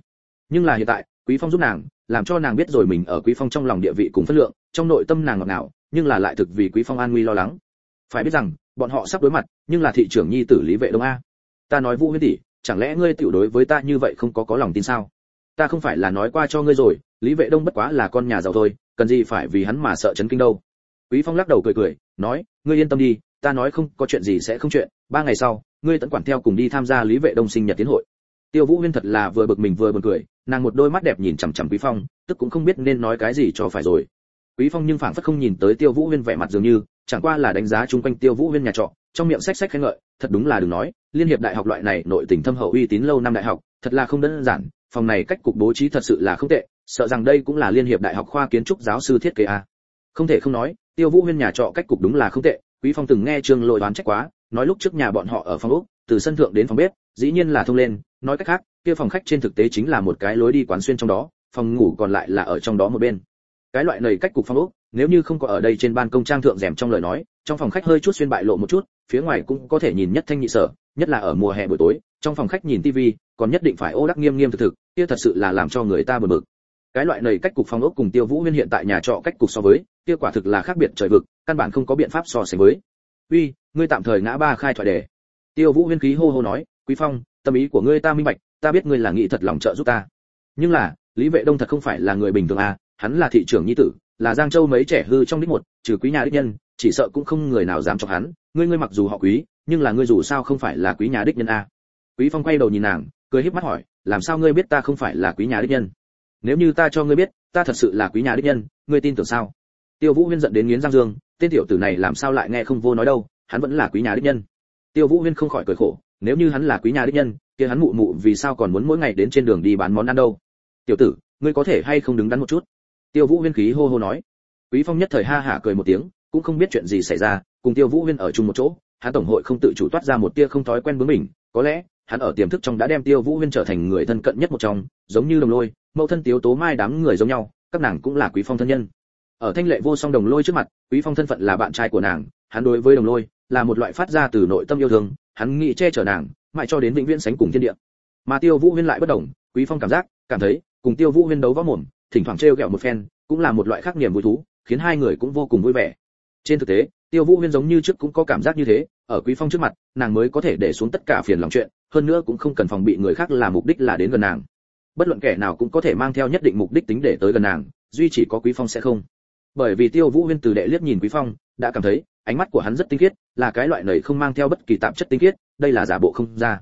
A: Nhưng là hiện tại, quý phong giúp nàng, làm cho nàng biết rồi mình ở quý phong trong lòng địa vị cùng phân lượng, trong nội tâm nàng ngọt ngào, nhưng là lại thực vì quý phong an nguy lo lắng. Phải biết rằng, bọn họ sắp đối mặt, nhưng là thị trưởng nhi tử lý vệ đông a. Ta nói vũ huyên tỷ, chẳng lẽ ngươi tiểu đối với ta như vậy không có có lòng tin sao? Ta không phải là nói qua cho ngươi rồi, lý vệ đông bất quá là con nhà giàu thôi, cần gì phải vì hắn mà sợ chấn kinh đâu. Quý phong lắc đầu cười cười, nói ngươi yên tâm đi, ta nói không, có chuyện gì sẽ không chuyện, ba ngày sau, ngươi tận quản theo cùng đi tham gia lý vệ đông sinh nhật tiến hội. Tiêu vũ huyên thật là vừa bực mình vừa buồn cười, nàng một đôi mắt đẹp nhìn chằm chằm quý phong, tức cũng không biết nên nói cái gì cho phải rồi. Quý phong nhưng phảng phất không nhìn tới tiêu vũ huyên vẻ mặt dường như, chẳng qua là đánh giá chung quanh tiêu vũ huyên nhà trọ, trong miệng sách sách khen ngợi, thật đúng là đừng nói, liên hiệp đại học loại này nội tình thâm hậu uy tín lâu năm đại học, thật là không đơn giản, phòng này cách cục bố trí thật sự là không tệ, sợ rằng đây cũng là liên hiệp đại học khoa kiến trúc giáo sư thiết kế a. Không thể không nói tiêu vũ huyên nhà trọ cách cục đúng là không tệ, quý phong từng nghe trương lội đoán trách quá, nói lúc trước nhà bọn họ ở phòng úc từ sân thượng đến phòng bếp, dĩ nhiên là thông lên, nói cách khác, kia phòng khách trên thực tế chính là một cái lối đi quán xuyên trong đó, phòng ngủ còn lại là ở trong đó một bên. Cái loại này cách cục phòng úc nếu như không có ở đây trên ban công trang thượng rèm trong lời nói, trong phòng khách hơi chút xuyên bại lộ một chút, phía ngoài cũng có thể nhìn nhất thanh nhị sở, nhất là ở mùa hè buổi tối, trong phòng khách nhìn tivi còn nhất định phải ô đắc nghiêm nghiêm thực thực, kia thật sự là làm cho người ta bực bực cái loại này cách cục phòng ốc cùng tiêu vũ nguyên hiện tại nhà trọ cách cục so với, kia quả thực là khác biệt trời vực, căn bản không có biện pháp so sánh với. Uy, ngươi tạm thời ngã ba khai thoại đề. Tiêu vũ nguyên khí hô hô nói, quý phong, tâm ý của ngươi ta minh bạch, ta biết ngươi là nghĩ thật lòng trợ giúp ta. Nhưng là, lý vệ đông thật không phải là người bình thường à hắn là thị trưởng nhi tử, là giang châu mấy trẻ hư trong đích một, trừ quý nhà đích nhân, chỉ sợ cũng không người nào dám cho hắn. Ngươi ngươi mặc dù họ quý, nhưng là ngươi dù sao không phải là quý nhà đích nhân a quý phong quay đầu nhìn nàng, cười híp mắt hỏi, làm sao ngươi biết ta không phải là quý nhà đích nhân? Nếu như ta cho ngươi biết, ta thật sự là quý nhà đích nhân, ngươi tin tưởng sao? Tiêu vũ huyên giận đến nghiến răng dương, tên tiểu tử này làm sao lại nghe không vô nói đâu, hắn vẫn là quý nhà đích nhân. Tiêu vũ huyên không khỏi cười khổ, nếu như hắn là quý nhà đích nhân, kia hắn mụ mụ vì sao còn muốn mỗi ngày đến trên đường đi bán món ăn đâu? Tiểu tử, ngươi có thể hay không đứng đắn một chút? Tiêu vũ huyên khí hô hô nói. Quý phong nhất thời ha hả cười một tiếng, cũng không biết chuyện gì xảy ra, cùng tiêu vũ huyên ở chung một chỗ, hắn tổng hội không tự chủ toát ra một tia không thói quen với mình có lẽ, hắn ở tiềm thức trong đã đem tiêu vũ huyên trở thành người thân cận nhất một trong, giống như đồng lôi mẫu thân tiếu tố mai đám người giống nhau, các nàng cũng là quý phong thân nhân. Ở thanh lệ vô song đồng lôi trước mặt, quý phong thân phận là bạn trai của nàng, hắn đối với đồng lôi là một loại phát ra từ nội tâm yêu thương, hắn nghĩ che chở nàng, mãi cho đến vĩnh viễn sánh cùng thiên địa. Mà tiêu vũ huyên lại bất đồng, quý phong cảm giác, cảm thấy, cùng tiêu vũ huyên đấu võ mồm, thỉnh thoảng trêu ghẹo một phen, cũng là một loại khác niềm vui thú, khiến hai người cũng vô cùng vui vẻ. Trên thực tế, tiêu vũ huyên giống như trước cũng có cảm giác như thế, ở quý phong trước mặt, nàng mới có thể để xuống tất cả phiền lòng chuyện, hơn nữa cũng không cần phòng bị người khác là mục đích là đến gần nàng bất luận kẻ nào cũng có thể mang theo nhất định mục đích tính để tới gần nàng, duy chỉ có quý phong sẽ không. Bởi vì tiêu vũ huyên từ đệ liếc nhìn quý phong, đã cảm thấy, ánh mắt của hắn rất tinh khiết, là cái loại này không mang theo bất kỳ tạp chất tinh khiết, đây là giả bộ không ra.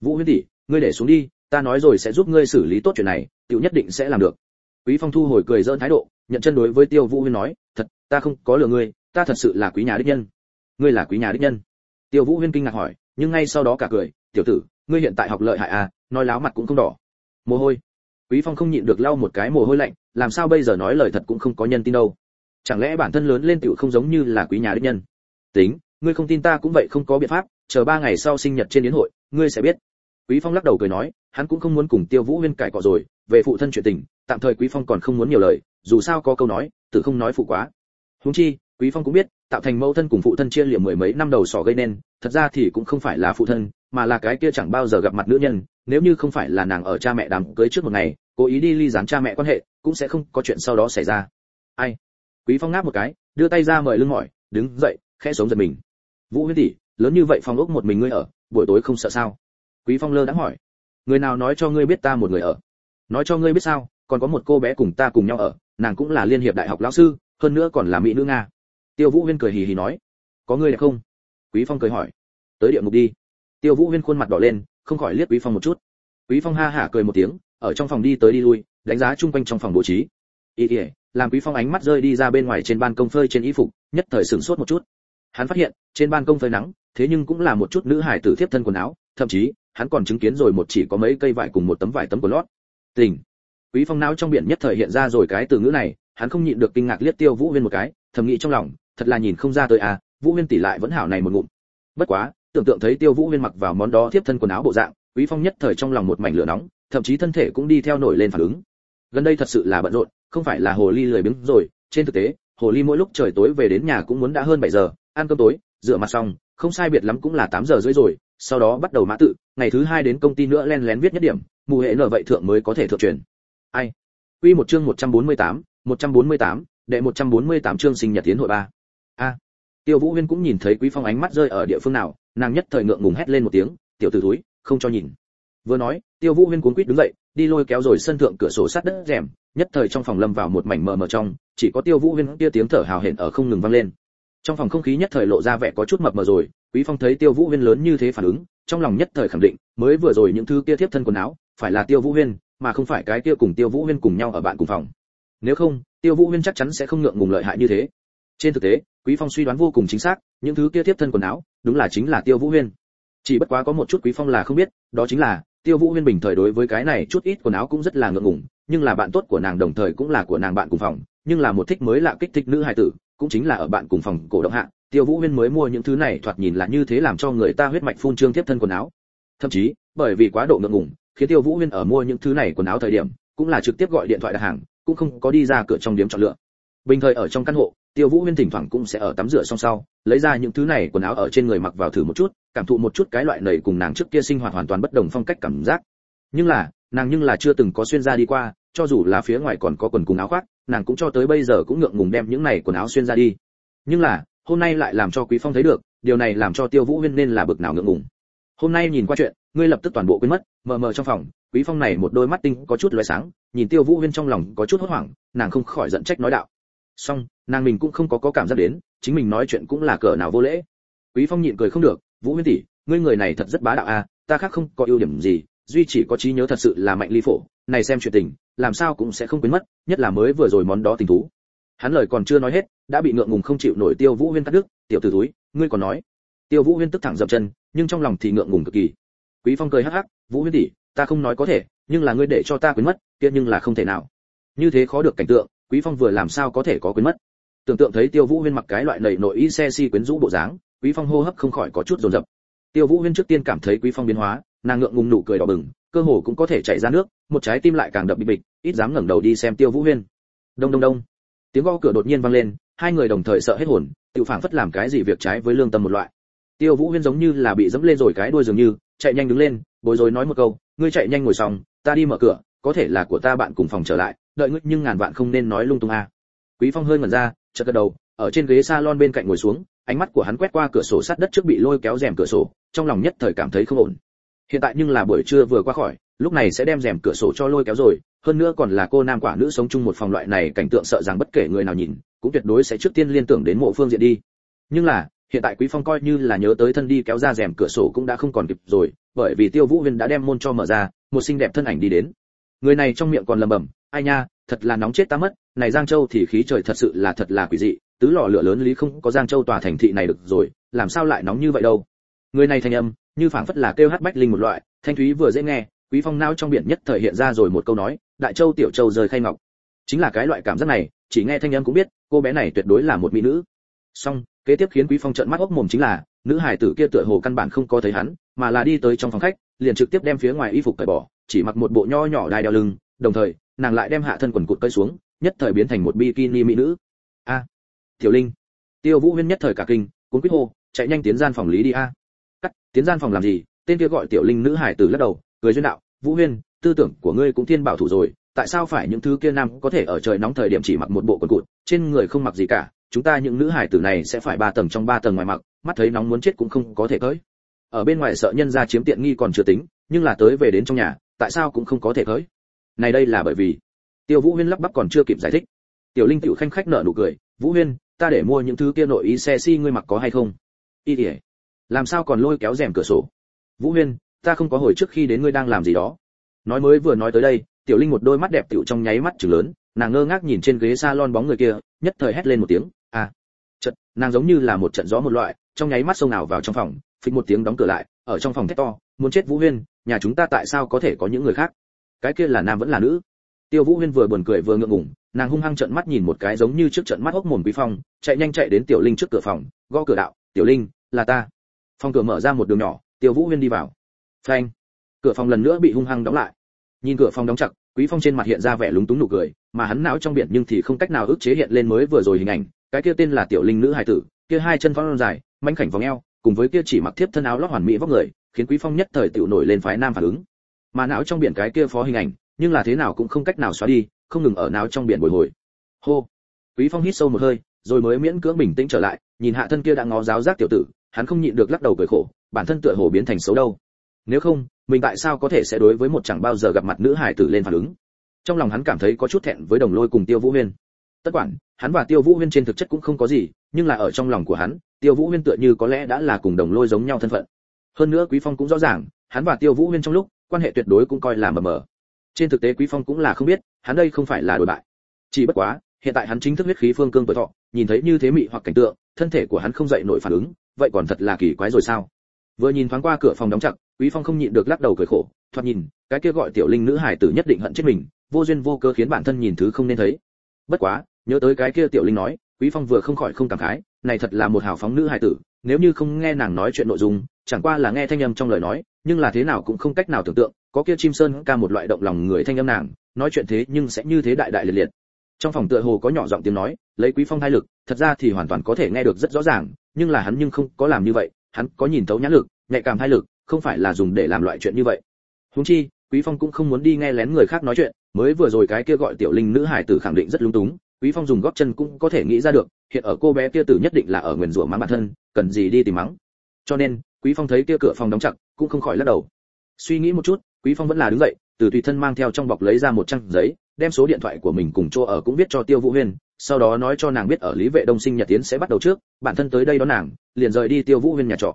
A: Vũ huyên tỷ, ngươi để xuống đi, ta nói rồi sẽ giúp ngươi xử lý tốt chuyện này, tiểu nhất định sẽ làm được. Quý phong thu hồi cười dỡn thái độ, nhận chân đối với tiêu vũ huyên nói, thật, ta không có lừa ngươi, ta thật sự là quý nhà đích nhân. Ngươi là quý nhà đích nhân? Tiêu vũ huyên kinh ngạc hỏi, nhưng ngay sau đó cả cười, tiểu tử, ngươi hiện tại học lợi hại à nói láo mặt cũng không đỏ mồ hôi. Quý phong không nhịn được lau một cái mồ hôi lạnh, làm sao bây giờ nói lời thật cũng không có nhân tin đâu. Chẳng lẽ bản thân lớn lên tiểu không giống như là quý nhà đích nhân? Tính, ngươi không tin ta cũng vậy không có biện pháp, chờ ba ngày sau sinh nhật trên yến hội, ngươi sẽ biết. Quý phong lắc đầu cười nói, hắn cũng không muốn cùng tiêu vũ huyên cãi cọ rồi, về phụ thân chuyện tình, tạm thời quý phong còn không muốn nhiều lời, dù sao có câu nói tự không nói phụ quá. Huống chi, quý phong cũng biết, tạo thành mẫu thân cùng phụ thân chia liệm mười mấy năm đầu sỏ gây nên, thật ra thì cũng không phải là phụ thân, mà là cái kia chẳng bao giờ gặp mặt nữ nhân nếu như không phải là nàng ở cha mẹ đám cưới trước một ngày, cố ý đi ly gián cha mẹ quan hệ, cũng sẽ không có chuyện sau đó xảy ra. Ai? Quý phong ngáp một cái, đưa tay ra mời lưng mỏi, đứng dậy, khẽ sống giật mình. Vũ huyết tỷ, lớn như vậy phòng ốc một mình ngươi ở, buổi tối không sợ sao? Quý phong lơ đã hỏi. Người nào nói cho ngươi biết ta một người ở? Nói cho ngươi biết sao, còn có một cô bé cùng ta cùng nhau ở, nàng cũng là liên hiệp đại học lão sư, hơn nữa còn là mỹ nữ nga. Tiêu vũ huyên cười hì hì nói. Có ngươi đẹp không? Quý phong cười hỏi. Tới địa ngục đi. Tiêu vũ huyên khuôn mặt đỏ lên không khỏi liếc quý phong một chút. Quý phong ha hả cười một tiếng, ở trong phòng đi tới đi lui, đánh giá chung quanh trong phòng bố trí. Ý ỉa làm quý phong ánh mắt rơi đi ra bên ngoài trên ban công phơi trên y phục, nhất thời sửng sốt một chút. Hắn phát hiện, trên ban công phơi nắng, thế nhưng cũng là một chút nữ hải tử tiếp thân quần áo, thậm chí, hắn còn chứng kiến rồi một chỉ có mấy cây vải cùng một tấm vải tấm của lót. Tình. Quý phong não trong biển nhất thời hiện ra rồi cái từ ngữ này, hắn không nhịn được kinh ngạc liếc tiêu vũ huyên một cái, thầm nghĩ trong lòng, thật là nhìn không ra tới à vũ huyên tỷ lại vẫn hảo này một ngụm. Bất quá tưởng tượng thấy tiêu vũ huyên mặc vào món đó tiếp thân quần áo bộ dạng quý phong nhất thời trong lòng một mảnh lửa nóng thậm chí thân thể cũng đi theo nổi lên phản ứng. Gần đây thật sự là bận rộn không phải là hồ ly lười biếng rồi trên thực tế hồ ly mỗi lúc trời tối về đến nhà cũng muốn đã hơn 7 giờ ăn cơm tối rửa mặt xong không sai biệt lắm cũng là 8 giờ rưỡi rồi sau đó bắt đầu mã tự ngày thứ hai đến công ty nữa len lén viết nhất điểm mù hệ nở vậy thượng mới có thể thượng truyền. Ai? Quy một chương 148, 148, đệ 148 chương sinh nhật tiến hội ba. A tiêu vũ huyên cũng nhìn thấy quý phong ánh mắt rơi ở địa phương nào, nàng nhất thời ngượng ngùng hét lên một tiếng, tiểu tử thúi, không cho nhìn. Vừa nói, tiêu vũ huyên cuốn quýt đứng dậy, đi lôi kéo rồi sân thượng cửa sổ sát đất rèm, nhất thời trong phòng lâm vào một mảnh mờ mờ trong, chỉ có tiêu vũ huyên kia tiếng thở hào hển ở không ngừng vang lên. Trong phòng không khí nhất thời lộ ra vẻ có chút mập mờ rồi, quý phong thấy tiêu vũ huyên lớn như thế phản ứng, trong lòng nhất thời khẳng định, mới vừa rồi những thứ kia tiếp thân quần áo, phải là tiêu vũ huyên, mà không phải cái kia cùng tiêu vũ huyên cùng nhau ở bạn cùng phòng. Nếu không, tiêu vũ huyên chắc chắn sẽ không ngượng ngùng lợi hại như thế. Trên thực tế quý phong suy đoán vô cùng chính xác, những thứ kia tiếp thân quần áo, đúng là chính là tiêu vũ huyên. Chỉ bất quá có một chút quý phong là không biết, đó chính là, tiêu vũ huyên bình thời đối với cái này chút ít quần áo cũng rất là ngượng ngùng, nhưng là bạn tốt của nàng đồng thời cũng là của nàng bạn cùng phòng, nhưng là một thích mới lạ kích thích nữ hài tử, cũng chính là ở bạn cùng phòng cổ động hạ, tiêu vũ huyên mới mua những thứ này thoạt nhìn là như thế làm cho người ta huyết mạch phun trương tiếp thân quần áo. Thậm chí, bởi vì quá độ ngượng ngùng, khiến tiêu vũ huyên ở mua những thứ này quần áo thời điểm, cũng là trực tiếp gọi điện thoại đặt hàng, cũng không có đi ra cửa trong điểm chọn lựa. Bình thời ở trong căn hộ tiêu vũ huyên thỉnh thoảng cũng sẽ ở tắm rửa xong sau, lấy ra những thứ này quần áo ở trên người mặc vào thử một chút, cảm thụ một chút cái loại nầy cùng nàng trước kia sinh hoạt hoàn toàn bất đồng phong cách cảm giác. Nhưng là, nàng nhưng là chưa từng có xuyên ra đi qua, cho dù là phía ngoài còn có quần cùng áo khoác, nàng cũng cho tới bây giờ cũng ngượng ngùng đem những này quần áo xuyên ra đi. Nhưng là, hôm nay lại làm cho quý phong thấy được, điều này làm cho tiêu vũ huyên nên là bực nào ngượng ngùng. Hôm nay nhìn qua chuyện, ngươi lập tức toàn bộ quên mất, mờ mờ trong phòng, quý phong này một đôi mắt tinh có chút lóe sáng, nhìn tiêu vũ huyên trong lòng có chút hốt hoảng, nàng không khỏi giận trách nói đạo song nàng mình cũng không có có cảm giác đến, chính mình nói chuyện cũng là cỡ nào vô lễ. Quý phong nhịn cười không được, vũ huyên tỷ, ngươi người này thật rất bá đạo a ta khác không có ưu điểm gì, duy chỉ có trí nhớ thật sự là mạnh ly phổ, này xem chuyện tình, làm sao cũng sẽ không quên mất, nhất là mới vừa rồi món đó tình thú. Hắn lời còn chưa nói hết, đã bị ngượng ngùng không chịu nổi tiêu vũ huyên cắt đứt, tiểu tử túi ngươi còn nói. Tiêu vũ huyên tức thẳng dậm chân, nhưng trong lòng thì ngượng ngùng cực kỳ. Quý phong cười hắc hắc, vũ huyên tỷ, ta không nói có thể, nhưng là ngươi để cho ta quên mất, kia nhưng là không thể nào. Như thế khó được cảnh tượng quý phong vừa làm sao có thể có quên mất? Tưởng tượng thấy tiêu vũ huyên mặc cái loại nầy nội y xe si quyến rũ bộ dáng, quý phong hô hấp không khỏi có chút rồn rập tiêu vũ huyên trước tiên cảm thấy quý phong biến hóa, nàng ngượng ngùng nụ cười đỏ bừng, cơ hồ cũng có thể chạy ra nước, một trái tim lại càng đập bịch bịch, ít dám ngẩng đầu đi xem tiêu vũ huyên. Đông đông đông. Tiếng gõ cửa đột nhiên vang lên, hai người đồng thời sợ hết hồn, tự phảng phất làm cái gì việc trái với lương tâm một loại. Tiêu vũ huyên giống như là bị dẫm lên rồi cái đuôi dường như, chạy nhanh đứng lên, bối rối nói một câu, ngươi chạy nhanh ngồi xong, ta đi mở cửa có thể là của ta bạn cùng phòng trở lại, đợi ngươi nhưng ngàn vạn không nên nói lung tung a. Quý phong hơi ngẩn ra, chợt gật đầu, ở trên ghế salon bên cạnh ngồi xuống, ánh mắt của hắn quét qua cửa sổ sát đất trước bị lôi kéo rèm cửa sổ, trong lòng nhất thời cảm thấy không ổn. Hiện tại nhưng là buổi trưa vừa qua khỏi, lúc này sẽ đem rèm cửa sổ cho lôi kéo rồi, hơn nữa còn là cô nam quả nữ sống chung một phòng loại này, cảnh tượng sợ rằng bất kể người nào nhìn, cũng tuyệt đối sẽ trước tiên liên tưởng đến mộ phương diện đi. Nhưng là, hiện tại quý phong coi như là nhớ tới thân đi kéo ra rèm cửa sổ cũng đã không còn kịp rồi, bởi vì tiêu vũ huyên đã đem môn cho mở ra, một xinh đẹp thân ảnh đi đến người này trong miệng còn lầm bầm ai nha, thật là nóng chết ta mất, này giang châu thì khí trời thật sự là thật là quỷ dị, tứ lò lửa lớn lý không có giang châu tòa thành thị này được rồi, làm sao lại nóng như vậy đâu? Người này thành âm, như phảng phất là kêu hát bách linh một loại, thanh thúy vừa dễ nghe, quý phong nao trong biển nhất thời hiện ra rồi một câu nói, đại châu tiểu châu rời khay ngọc. Chính là cái loại cảm giác này, chỉ nghe thanh âm cũng biết, cô bé này tuyệt đối là một mỹ nữ. Song kế tiếp khiến quý phong trợn mắt ốc mồm chính là, nữ hải tử kia tựa hồ căn bản không có thấy hắn, mà là đi tới trong phòng khách, liền trực tiếp đem phía ngoài y phục cởi bỏ chỉ mặc một bộ nho nhỏ đai đeo lưng, đồng thời, nàng lại đem hạ thân quần cụt cởi xuống, nhất thời biến thành một bikini mỹ nữ. A, tiểu linh. Tiêu vũ huyên nhất thời cả kinh, cuốn quýt hô, chạy nhanh tiến gian phòng lý đi a. Cắt, tiến gian phòng làm gì? Tên kia gọi tiểu linh nữ hải tử lắc đầu, cười duyên đạo, vũ huyên, tư tưởng của ngươi cũng thiên bảo thủ rồi, tại sao phải những thứ kia nam có thể ở trời nóng thời điểm chỉ mặc một bộ quần cụt, trên người không mặc gì cả, chúng ta những nữ hải tử này sẽ phải ba tầng trong ba tầng ngoài mặc, mắt thấy nóng muốn chết cũng không có thể tới. Ở bên ngoài sợ nhân ra chiếm tiện nghi còn chưa tính, nhưng là tới về đến trong nhà tại sao cũng không có thể cưới? này đây là bởi vì, tiêu vũ huyên lắp bắp còn chưa kịp giải thích. Tiểu linh tiểu khanh khách nở nụ cười, vũ huyên, ta để mua những thứ kia nội y xe si ngươi mặc có hay không? Y ỉa làm sao còn lôi kéo rèm cửa sổ? Vũ huyên, ta không có hồi trước khi đến ngươi đang làm gì đó. Nói mới vừa nói tới đây, tiểu linh một đôi mắt đẹp tiểu trong nháy mắt chừng lớn, nàng ngơ ngác nhìn trên ghế salon bóng người kia, nhất thời hét lên một tiếng à trận nàng giống như là một trận gió một loại, trong nháy mắt xông nào vào trong phòng, phịch một tiếng đóng cửa lại, ở trong phòng thét to, muốn chết vũ huyên nhà chúng ta tại sao có thể có những người khác? Cái kia là nam vẫn là nữ? Tiêu vũ huyên vừa buồn cười vừa ngượng ngùng, nàng hung hăng trợn mắt nhìn một cái giống như trước trận mắt hốc mồm quý phong, chạy nhanh chạy đến tiểu linh trước cửa phòng, gõ cửa đạo, tiểu linh, là ta. Phòng cửa mở ra một đường nhỏ, tiêu vũ huyên đi vào. Phanh! Cửa phòng lần nữa bị hung hăng đóng lại. Nhìn cửa phòng đóng chặt, quý phong trên mặt hiện ra vẻ lúng túng nụ cười, mà hắn não trong biển nhưng thì không cách nào ức chế hiện lên mới vừa rồi hình ảnh, cái kia tên là tiểu linh nữ hài tử, kia hai chân phong dài, mảnh khảnh vòng eo, cùng với kia chỉ mặc thiếp thân áo lót hoàn mỹ vóc người khiến quý phong nhất thời tiểu nổi lên phái nam phản ứng. Mà não trong biển cái kia phó hình ảnh, nhưng là thế nào cũng không cách nào xóa đi, không ngừng ở não trong biển bồi hồi. Hô! Quý phong hít sâu một hơi, rồi mới miễn cưỡng bình tĩnh trở lại, nhìn hạ thân kia đã ngó giáo giác tiểu tử, hắn không nhịn được lắc đầu cười khổ, bản thân tựa hồ biến thành xấu đâu. Nếu không, mình tại sao có thể sẽ đối với một chẳng bao giờ gặp mặt nữ hải tử lên phản ứng? Trong lòng hắn cảm thấy có chút thẹn với đồng lôi cùng tiêu vũ huyên. Tất quản, hắn và tiêu vũ huyên trên thực chất cũng không có gì, nhưng là ở trong lòng của hắn, tiêu vũ huyên tựa như có lẽ đã là cùng đồng lôi giống nhau thân phận hơn nữa quý phong cũng rõ ràng, hắn và tiêu vũ huyên trong lúc, quan hệ tuyệt đối cũng coi là mờ mờ. Trên thực tế quý phong cũng là không biết, hắn đây không phải là đổi bại. Chỉ bất quá, hiện tại hắn chính thức huyết khí phương cương tuổi thọ, nhìn thấy như thế mị hoặc cảnh tượng, thân thể của hắn không dậy nổi phản ứng, vậy còn thật là kỳ quái rồi sao? Vừa nhìn thoáng qua cửa phòng đóng chặt, quý phong không nhịn được lắc đầu cười khổ, thoạt nhìn, cái kia gọi tiểu linh nữ hải tử nhất định hận chết mình, vô duyên vô cớ khiến bản thân nhìn thứ không nên thấy. Bất quá, nhớ tới cái kia tiểu linh nói, quý phong vừa không khỏi không cảm khái, này thật là một hào phóng nữ hải tử nếu như không nghe nàng nói chuyện nội dung, chẳng qua là nghe thanh âm trong lời nói, nhưng là thế nào cũng không cách nào tưởng tượng, có kia chim sơn ca một loại động lòng người thanh âm nàng, nói chuyện thế nhưng sẽ như thế đại đại liệt liệt. Trong phòng tựa hồ có nhỏ giọng tiếng nói, lấy quý phong thai lực, thật ra thì hoàn toàn có thể nghe được rất rõ ràng, nhưng là hắn nhưng không có làm như vậy, hắn có nhìn thấu nhãn lực, nhạy cảm thai lực, không phải là dùng để làm loại chuyện như vậy. Huống chi, quý phong cũng không muốn đi nghe lén người khác nói chuyện, mới vừa rồi cái kia gọi tiểu linh nữ hải tử khẳng định rất lung túng quý phong dùng gót chân cũng có thể nghĩ ra được, hiện ở cô bé kia tử nhất định là ở nguyền rủa mắng bản thân, cần gì đi tìm mắng. Cho nên, quý phong thấy kia cửa phòng đóng chặt, cũng không khỏi lắc đầu. Suy nghĩ một chút, quý phong vẫn là đứng dậy, từ tùy thân mang theo trong bọc lấy ra một trang giấy, đem số điện thoại của mình cùng chỗ ở cũng viết cho tiêu vũ huyên, sau đó nói cho nàng biết ở lý vệ đông sinh nhật tiến sẽ bắt đầu trước, bản thân tới đây đón nàng, liền rời đi tiêu vũ huyên nhà trọ.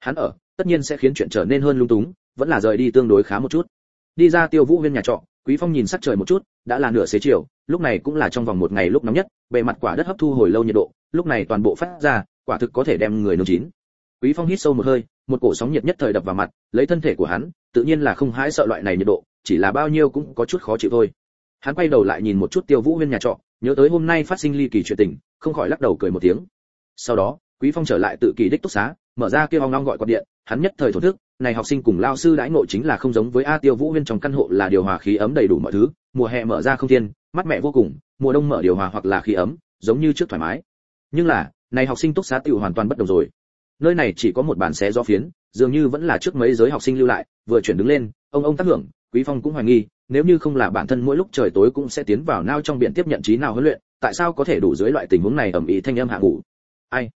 A: Hắn ở, tất nhiên sẽ khiến chuyện trở nên hơn lung túng, vẫn là rời đi tương đối khá một chút. Đi ra tiêu vũ huyên nhà trọ quý phong nhìn sắc trời một chút, đã là nửa xế chiều, lúc này cũng là trong vòng một ngày lúc nóng nhất, bề mặt quả đất hấp thu hồi lâu nhiệt độ, lúc này toàn bộ phát ra, quả thực có thể đem người nướng chín. Quý phong hít sâu một hơi, một cổ sóng nhiệt nhất thời đập vào mặt, lấy thân thể của hắn, tự nhiên là không hãi sợ loại này nhiệt độ, chỉ là bao nhiêu cũng có chút khó chịu thôi. Hắn quay đầu lại nhìn một chút tiêu vũ huyên nhà trọ, nhớ tới hôm nay phát sinh ly kỳ chuyện tình, không khỏi lắc đầu cười một tiếng. Sau đó, quý phong trở lại tự kỳ đích túc xá, mở ra kia ong ong gọi quạt điện, hắn nhất thời thổ thức này học sinh cùng lao sư đãi ngộ chính là không giống với a tiêu vũ huyên trong căn hộ là điều hòa khí ấm đầy đủ mọi thứ, mùa hè mở ra không thiên, mát mẻ vô cùng, mùa đông mở điều hòa hoặc là khí ấm, giống như trước thoải mái. Nhưng là, này học sinh túc xá tiểu hoàn toàn bất đồng rồi. Nơi này chỉ có một bàn xé do phiến, dường như vẫn là trước mấy giới học sinh lưu lại, vừa chuyển đứng lên, ông ông tác hưởng, quý phong cũng hoài nghi, nếu như không là bản thân mỗi lúc trời tối cũng sẽ tiến vào nao trong biển tiếp nhận trí nào huấn luyện, tại sao có thể đủ dưới loại tình huống này ẩm ý thanh âm hạ ngủ? Ai?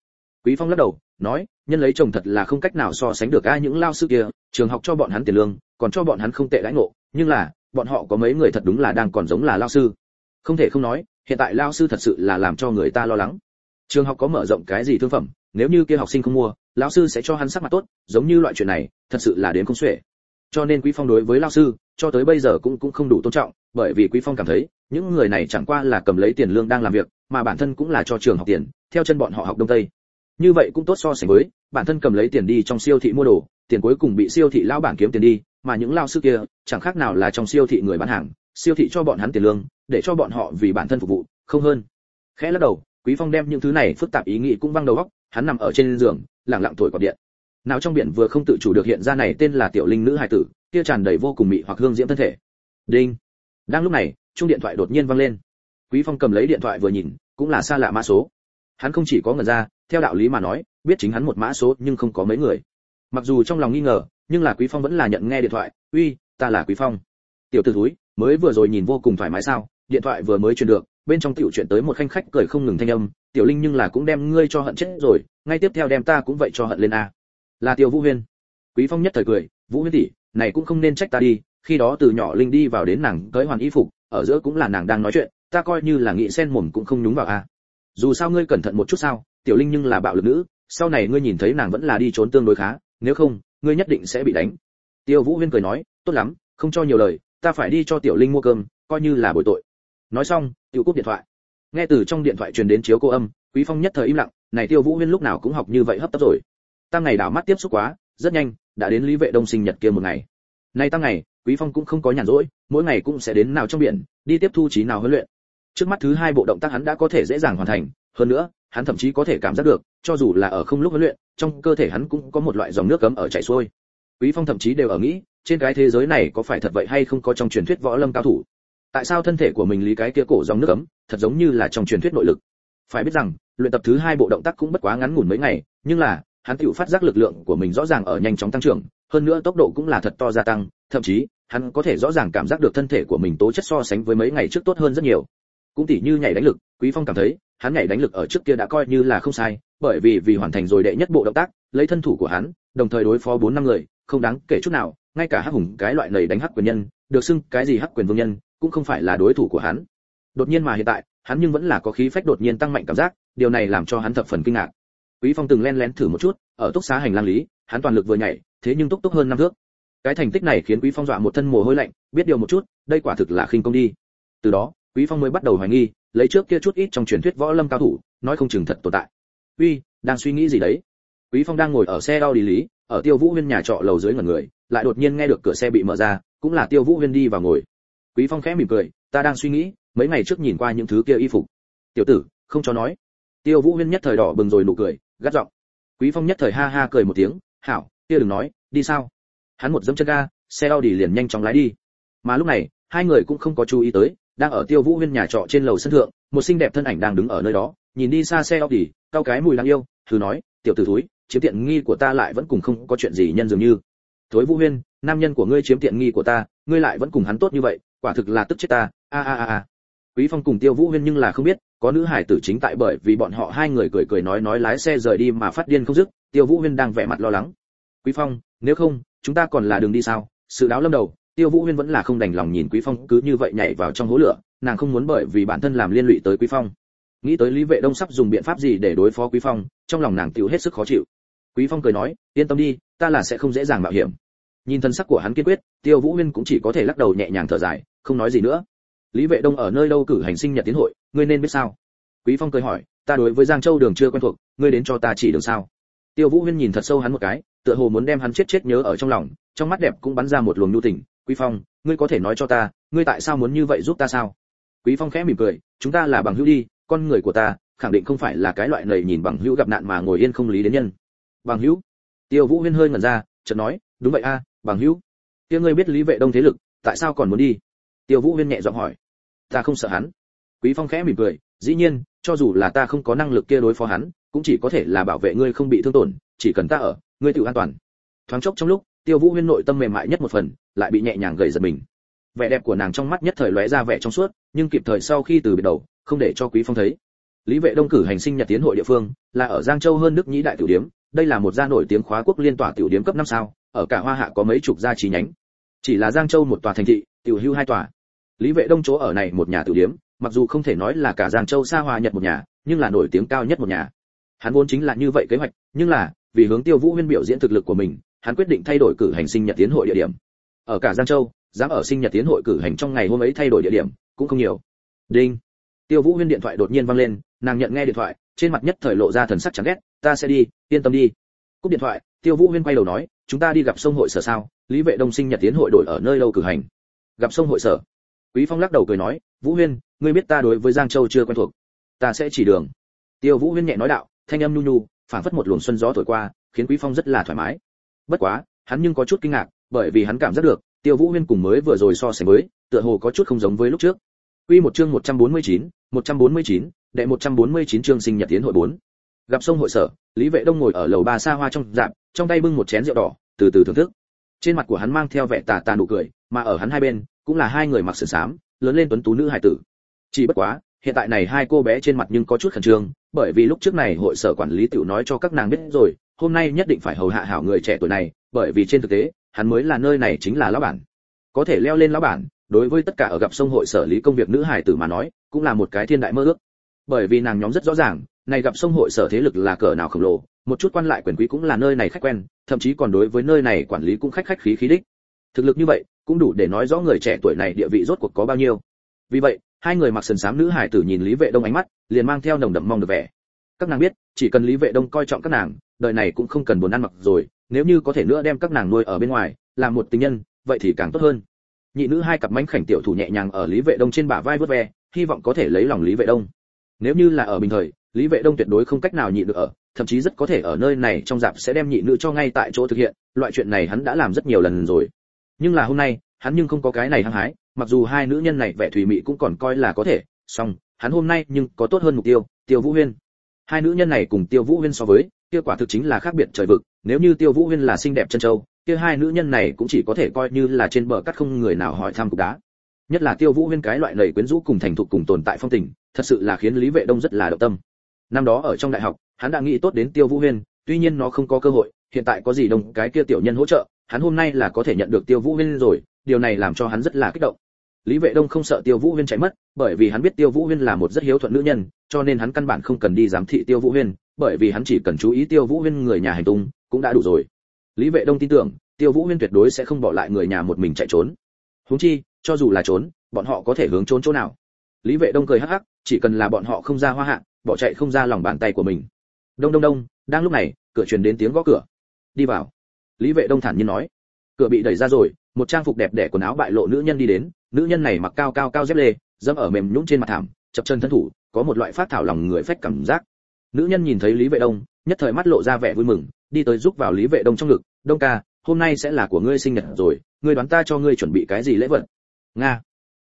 A: Quý phong lắc đầu nói, nhân lấy chồng thật là không cách nào so sánh được ai những lao sư kia, trường học cho bọn hắn tiền lương, còn cho bọn hắn không tệ đãi ngộ, nhưng là, bọn họ có mấy người thật đúng là đang còn giống là lao sư. Không thể không nói, hiện tại lao sư thật sự là làm cho người ta lo lắng. Trường học có mở rộng cái gì thương phẩm, nếu như kia học sinh không mua, lão sư sẽ cho hắn sắc mặt tốt, giống như loại chuyện này, thật sự là đến không xuể. Cho nên quý phong đối với lao sư, cho tới bây giờ cũng cũng không đủ tôn trọng, bởi vì quý phong cảm thấy, những người này chẳng qua là cầm lấy tiền lương đang làm việc, mà bản thân cũng là cho trường học tiền, theo chân bọn họ học đông tây như vậy cũng tốt so sánh với, bản thân cầm lấy tiền đi trong siêu thị mua đồ, tiền cuối cùng bị siêu thị lão bản kiếm tiền đi, mà những lao sư kia, chẳng khác nào là trong siêu thị người bán hàng, siêu thị cho bọn hắn tiền lương, để cho bọn họ vì bản thân phục vụ, không hơn. Khẽ lắc đầu, quý phong đem những thứ này phức tạp ý nghĩ cũng văng đầu góc, hắn nằm ở trên giường, lặng lặng thổi quạt điện. Nào trong biển vừa không tự chủ được hiện ra này tên là tiểu linh nữ hài tử, kia tràn đầy vô cùng mị hoặc hương diễm thân thể. Đinh. Đang lúc này chung điện thoại đột nhiên vang lên. Quý phong cầm lấy điện thoại vừa nhìn, cũng là xa lạ mã số hắn không chỉ có ngần ra, theo đạo lý mà nói, biết chính hắn một mã số nhưng không có mấy người. Mặc dù trong lòng nghi ngờ, nhưng là quý phong vẫn là nhận nghe điện thoại, uy, ta là quý phong. Tiểu tử thúi, mới vừa rồi nhìn vô cùng thoải mái sao? Điện thoại vừa mới truyền được, bên trong tiểu chuyện tới một khanh khách cười không ngừng thanh âm, tiểu linh nhưng là cũng đem ngươi cho hận chết rồi, ngay tiếp theo đem ta cũng vậy cho hận lên a. Là tiểu vũ huyên. Quý phong nhất thời cười, vũ huyên tỷ, này cũng không nên trách ta đi, khi đó từ nhỏ linh đi vào đến nàng tới hoàn y phục, ở giữa cũng là nàng đang nói chuyện, ta coi như là nghị sen mồm cũng không nhúng vào a dù sao ngươi cẩn thận một chút sao, tiểu linh nhưng là bạo lực nữ, sau này ngươi nhìn thấy nàng vẫn là đi trốn tương đối khá, nếu không, ngươi nhất định sẽ bị đánh. Tiêu vũ huyên cười nói, tốt lắm, không cho nhiều lời, ta phải đi cho tiểu linh mua cơm, coi như là bồi tội. Nói xong tiêu cúp điện thoại. Nghe từ trong điện thoại truyền đến chiếu cô âm, quý phong nhất thời im lặng, này tiêu vũ huyên lúc nào cũng học như vậy hấp tấp rồi. Tăng ngày đảo mắt tiếp xúc quá, rất nhanh, đã đến lý vệ đông sinh nhật kia một ngày. Nay tăng ngày, quý phong cũng không có nhàn rỗi, mỗi ngày cũng sẽ đến nào trong biển, đi tiếp thu trí nào huấn luyện trước mắt thứ hai bộ động tác hắn đã có thể dễ dàng hoàn thành, hơn nữa, hắn thậm chí có thể cảm giác được, cho dù là ở không lúc huấn luyện, trong cơ thể hắn cũng có một loại dòng nước cấm ở chảy xuôi. Quý phong thậm chí đều ở nghĩ, trên cái thế giới này có phải thật vậy hay không có trong truyền thuyết võ lâm cao thủ? Tại sao thân thể của mình lý cái kia cổ dòng nước cấm thật giống như là trong truyền thuyết nội lực? Phải biết rằng, luyện tập thứ hai bộ động tác cũng bất quá ngắn ngủn mấy ngày, nhưng là, hắn tự phát giác lực lượng của mình rõ ràng ở nhanh chóng tăng trưởng, hơn nữa tốc độ cũng là thật to gia tăng, thậm chí, hắn có thể rõ ràng cảm giác được thân thể của mình tố chất so sánh với mấy ngày trước tốt hơn rất nhiều cũng tỉ như nhảy đánh lực, quý phong cảm thấy, hắn nhảy đánh lực ở trước kia đã coi như là không sai, bởi vì vì hoàn thành rồi đệ nhất bộ động tác, lấy thân thủ của hắn, đồng thời đối phó bốn năm người, không đáng kể chút nào, ngay cả hắc hùng cái loại lầy đánh hắc quyền nhân, được xưng cái gì hắc quyền vương nhân, cũng không phải là đối thủ của hắn. Đột nhiên mà hiện tại, hắn nhưng vẫn là có khí phách đột nhiên tăng mạnh cảm giác, điều này làm cho hắn thập phần kinh ngạc. Quý phong từng len lén thử một chút, ở túc xá hành lang lý, hắn toàn lực vừa nhảy, thế nhưng túc túc hơn năm thước. Cái thành tích này khiến quý phong dọa một thân mồ hôi lạnh, biết điều một chút, đây quả thực là khinh công đi. Từ đó quý phong mới bắt đầu hoài nghi, lấy trước kia chút ít trong truyền thuyết võ lâm cao thủ, nói không chừng thật tồn tại. Uy, đang suy nghĩ gì đấy? Quý phong đang ngồi ở xe đau đi lý, ở tiêu vũ huyên nhà trọ lầu dưới ngẩn người, lại đột nhiên nghe được cửa xe bị mở ra, cũng là tiêu vũ huyên đi vào ngồi. Quý phong khẽ mỉm cười, ta đang suy nghĩ, mấy ngày trước nhìn qua những thứ kia y phục. Tiểu tử, không cho nói. Tiêu vũ huyên nhất thời đỏ bừng rồi nụ cười, gắt giọng. Quý phong nhất thời ha ha cười một tiếng, hảo, kia đừng nói, đi sao? Hắn một dẫm chân ga, xe đau đi liền nhanh chóng lái đi. Mà lúc này, hai người cũng không có chú ý tới đang ở tiêu vũ huyên nhà trọ trên lầu sân thượng một xinh đẹp thân ảnh đang đứng ở nơi đó nhìn đi xa xe Audi, cao cái mùi đáng yêu, thử nói, tiểu tử thúi, chiếm tiện nghi của ta lại vẫn cùng không có chuyện gì nhân dường như. Thối Vũ Huyên, nam nhân của ngươi chiếm tiện nghi của ta, ngươi lại vẫn cùng hắn tốt như vậy, quả thực là tức chết ta. A a a a. Quý Phong cùng Tiêu Vũ Huyên nhưng là không biết, có nữ hải tử chính tại bởi vì bọn họ hai người cười cười nói nói lái xe rời đi mà phát điên không dứt, Tiêu Vũ Huyên đang vẻ mặt lo lắng. Quý Phong, nếu không, chúng ta còn là đường đi sao? Sự đáo lâm đầu, Tiêu Vũ Huyên vẫn là không đành lòng nhìn Quý Phong cứ như vậy nhảy vào trong hố lửa, nàng không muốn bởi vì bản thân làm liên lụy tới Quý Phong. Nghĩ tới lý vệ đông sắp dùng biện pháp gì để đối phó quý phong trong lòng nàng tiểu hết sức khó chịu. Quý phong cười nói yên tâm đi ta là sẽ không dễ dàng mạo hiểm. Nhìn thân sắc của hắn kiên quyết tiêu vũ huyên cũng chỉ có thể lắc đầu nhẹ nhàng thở dài không nói gì nữa. Lý vệ đông ở nơi đâu cử hành sinh nhật tiến hội ngươi nên biết sao? Quý phong cười hỏi ta đối với giang châu đường chưa quen thuộc ngươi đến cho ta chỉ đường sao? Tiêu vũ huyên nhìn thật sâu hắn một cái tựa hồ muốn đem hắn chết chết nhớ ở trong lòng trong mắt đẹp cũng bắn ra một luồng nhu tình quý phong, ngươi có thể nói cho ta, ngươi tại sao muốn như vậy giúp ta sao? Quý phong khẽ mỉm cười, chúng ta là bằng hữu đi, con người của ta, khẳng định không phải là cái loại nầy nhìn bằng hữu gặp nạn mà ngồi yên không lý đến nhân. Bằng hữu? Tiêu vũ huyên hơi ngẩn ra, chợt nói, đúng vậy a, bằng hữu. Kia ngươi biết lý vệ đông thế lực, tại sao còn muốn đi? Tiêu vũ huyên nhẹ giọng hỏi. Ta không sợ hắn. Quý phong khẽ mỉm cười, dĩ nhiên, cho dù là ta không có năng lực kia đối phó hắn, cũng chỉ có thể là bảo vệ ngươi không bị thương tổn, chỉ cần ta ở, ngươi tự an toàn. Thoáng chốc trong lúc tiêu vũ huyên nội tâm mềm mại nhất một phần, lại bị nhẹ nhàng gầy giật mình. Vẻ đẹp của nàng trong mắt nhất thời lóe ra vẻ trong suốt, nhưng kịp thời sau khi từ biệt đầu, không để cho quý phong thấy. Lý vệ đông cử hành sinh nhật tiến hội địa phương, là ở giang châu hơn nước nhĩ đại tiểu điếm, đây là một gia nổi tiếng khóa quốc liên tỏa tiểu điếm cấp năm sao, ở cả hoa hạ có mấy chục gia chi nhánh. Chỉ là giang châu một tòa thành thị, tiểu hưu hai tòa. Lý vệ đông chỗ ở này một nhà tiểu điếm, mặc dù không thể nói là cả giang châu xa hoa nhật một nhà, nhưng là nổi tiếng cao nhất một nhà. Hắn vốn chính là như vậy kế hoạch, nhưng là, vì hướng tiêu vũ huyên biểu diễn thực lực của mình hắn quyết định thay đổi cử hành sinh nhật tiến hội địa điểm. Ở cả giang châu, dám ở sinh nhật tiến hội cử hành trong ngày hôm ấy thay đổi địa điểm, cũng không nhiều. Đinh. Tiêu vũ huyên điện thoại đột nhiên vang lên, nàng nhận nghe điện thoại, trên mặt nhất thời lộ ra thần sắc chán ghét, ta sẽ đi, yên tâm đi. Cúp điện thoại, tiêu vũ huyên quay đầu nói, chúng ta đi gặp sông hội sở sao? Lý vệ đông sinh nhật tiến hội đổi ở nơi đâu cử hành? Gặp sông hội sở. Quý phong lắc đầu cười nói, vũ huyên, ngươi biết ta đối với giang châu chưa quen thuộc. Ta sẽ chỉ đường. Tiêu vũ huyên nhẹ nói đạo, thanh âm nhu nhu, phảng phất một luồng xuân gió thổi qua, khiến quý phong rất là thoải mái bất quá hắn nhưng có chút kinh ngạc bởi vì hắn cảm giác được tiêu vũ huyên cùng mới vừa rồi so sánh mới, tựa hồ có chút không giống với lúc trước Quy một chương 149, 149, đệ 149 chương sinh nhật tiến hội 4. Gặp sông hội sở, Lý Vệ Đông ngồi ở lầu ba xa hoa trong dạp, trong tay bưng một chén rượu đỏ, từ từ thưởng thức. Trên mặt của hắn mang theo vẻ tà tà nụ cười, mà ở hắn hai bên cũng là hai người mặc sườn xám, lớn lên tuấn tú nữ hài tử. Chỉ bất quá, hiện tại này hai cô bé trên mặt nhưng có chút khẩn trương, bởi vì lúc trước này hội sở quản lý tiểu nói cho các nàng biết rồi, hôm nay nhất định phải hầu hạ hảo người trẻ tuổi này, bởi vì trên thực tế, hắn mới là nơi này chính là lão bản. Có thể leo lên lão bản, đối với tất cả ở gặp sông hội sở lý công việc nữ hài tử mà nói, cũng là một cái thiên đại mơ ước. Bởi vì nàng nhóm rất rõ ràng, này gặp sông hội sở thế lực là cỡ nào khổng lồ, một chút quan lại quyền quý cũng là nơi này khách quen, thậm chí còn đối với nơi này quản lý cũng khách khách khí khí đích. Thực lực như vậy, cũng đủ để nói rõ người trẻ tuổi này địa vị rốt cuộc có bao nhiêu. Vì vậy, hai người mặc sườn sám nữ hải tử nhìn Lý Vệ Đông ánh mắt, liền mang theo nồng đậm mong được vẻ. Các nàng biết, chỉ cần Lý Vệ Đông coi trọng các nàng, đời này cũng không cần buồn ăn mặc rồi, nếu như có thể nữa đem các nàng nuôi ở bên ngoài, làm một tình nhân, vậy thì càng tốt hơn. Nhị nữ hai cặp mánh khảnh tiểu thủ nhẹ nhàng ở Lý Vệ Đông trên bả vai vuốt ve, hy vọng có thể lấy lòng Lý Vệ Đông. Nếu như là ở bình thời, Lý Vệ Đông tuyệt đối không cách nào nhịn được ở, thậm chí rất có thể ở nơi này trong dạp sẽ đem nhị nữ cho ngay tại chỗ thực hiện, loại chuyện này hắn đã làm rất nhiều lần rồi. Nhưng là hôm nay, hắn nhưng không có cái này hăng hái, mặc dù hai nữ nhân này vẻ thùy mị cũng còn coi là có thể, song, hắn hôm nay nhưng có tốt hơn mục tiêu, Tiêu Vũ Huyên. Hai nữ nhân này cùng Tiêu Vũ Huyên so với, kia quả thực chính là khác biệt trời vực, nếu như Tiêu Vũ Huyên là xinh đẹp chân châu, kia hai nữ nhân này cũng chỉ có thể coi như là trên bờ cắt không người nào hỏi thăm cục đá. Nhất là Tiêu Vũ Huyên cái loại lầy quyến rũ cùng thành thục cùng tồn tại phong tình, thật sự là khiến Lý Vệ Đông rất là động tâm. Năm đó ở trong đại học, hắn đã nghĩ tốt đến Tiêu Vũ Huyên, tuy nhiên nó không có cơ hội, hiện tại có gì đông cái kia tiểu nhân hỗ trợ, hắn hôm nay là có thể nhận được Tiêu Vũ Huyên rồi, điều này làm cho hắn rất là kích động. Lý Vệ Đông không sợ Tiêu Vũ Huyên chạy mất, bởi vì hắn biết Tiêu Vũ Huyên là một rất hiếu thuận nữ nhân, cho nên hắn căn bản không cần đi giám thị Tiêu Vũ Huyên, bởi vì hắn chỉ cần chú ý Tiêu Vũ Huyên người nhà hành tung, cũng đã đủ rồi. Lý Vệ Đông tin tưởng, Tiêu Vũ Huyên tuyệt đối sẽ không bỏ lại người nhà một mình chạy trốn. Huống chi, cho dù là trốn, bọn họ có thể hướng trốn chỗ nào? Lý Vệ Đông cười hắc hắc, chỉ cần là bọn họ không ra hoa hạ, bỏ chạy không ra lòng bàn tay của mình. Đông đông đông, đang lúc này, cửa truyền đến tiếng gõ cửa. Đi vào. Lý Vệ Đông thản nhiên nói. Cửa bị đẩy ra rồi, một trang phục đẹp đẽ quần áo bại lộ nữ nhân đi đến, nữ nhân này mặc cao cao cao dép lê, dẫm ở mềm nhũn trên mặt thảm, chập chân thân thủ, có một loại phát thảo lòng người phách cảm giác. Nữ nhân nhìn thấy lý vệ đông, nhất thời mắt lộ ra vẻ vui mừng, đi tới giúp vào lý vệ đông trong ngực, đông ca, hôm nay sẽ là của ngươi sinh nhật rồi, ngươi đoán ta cho ngươi chuẩn bị cái gì lễ vật? Nga,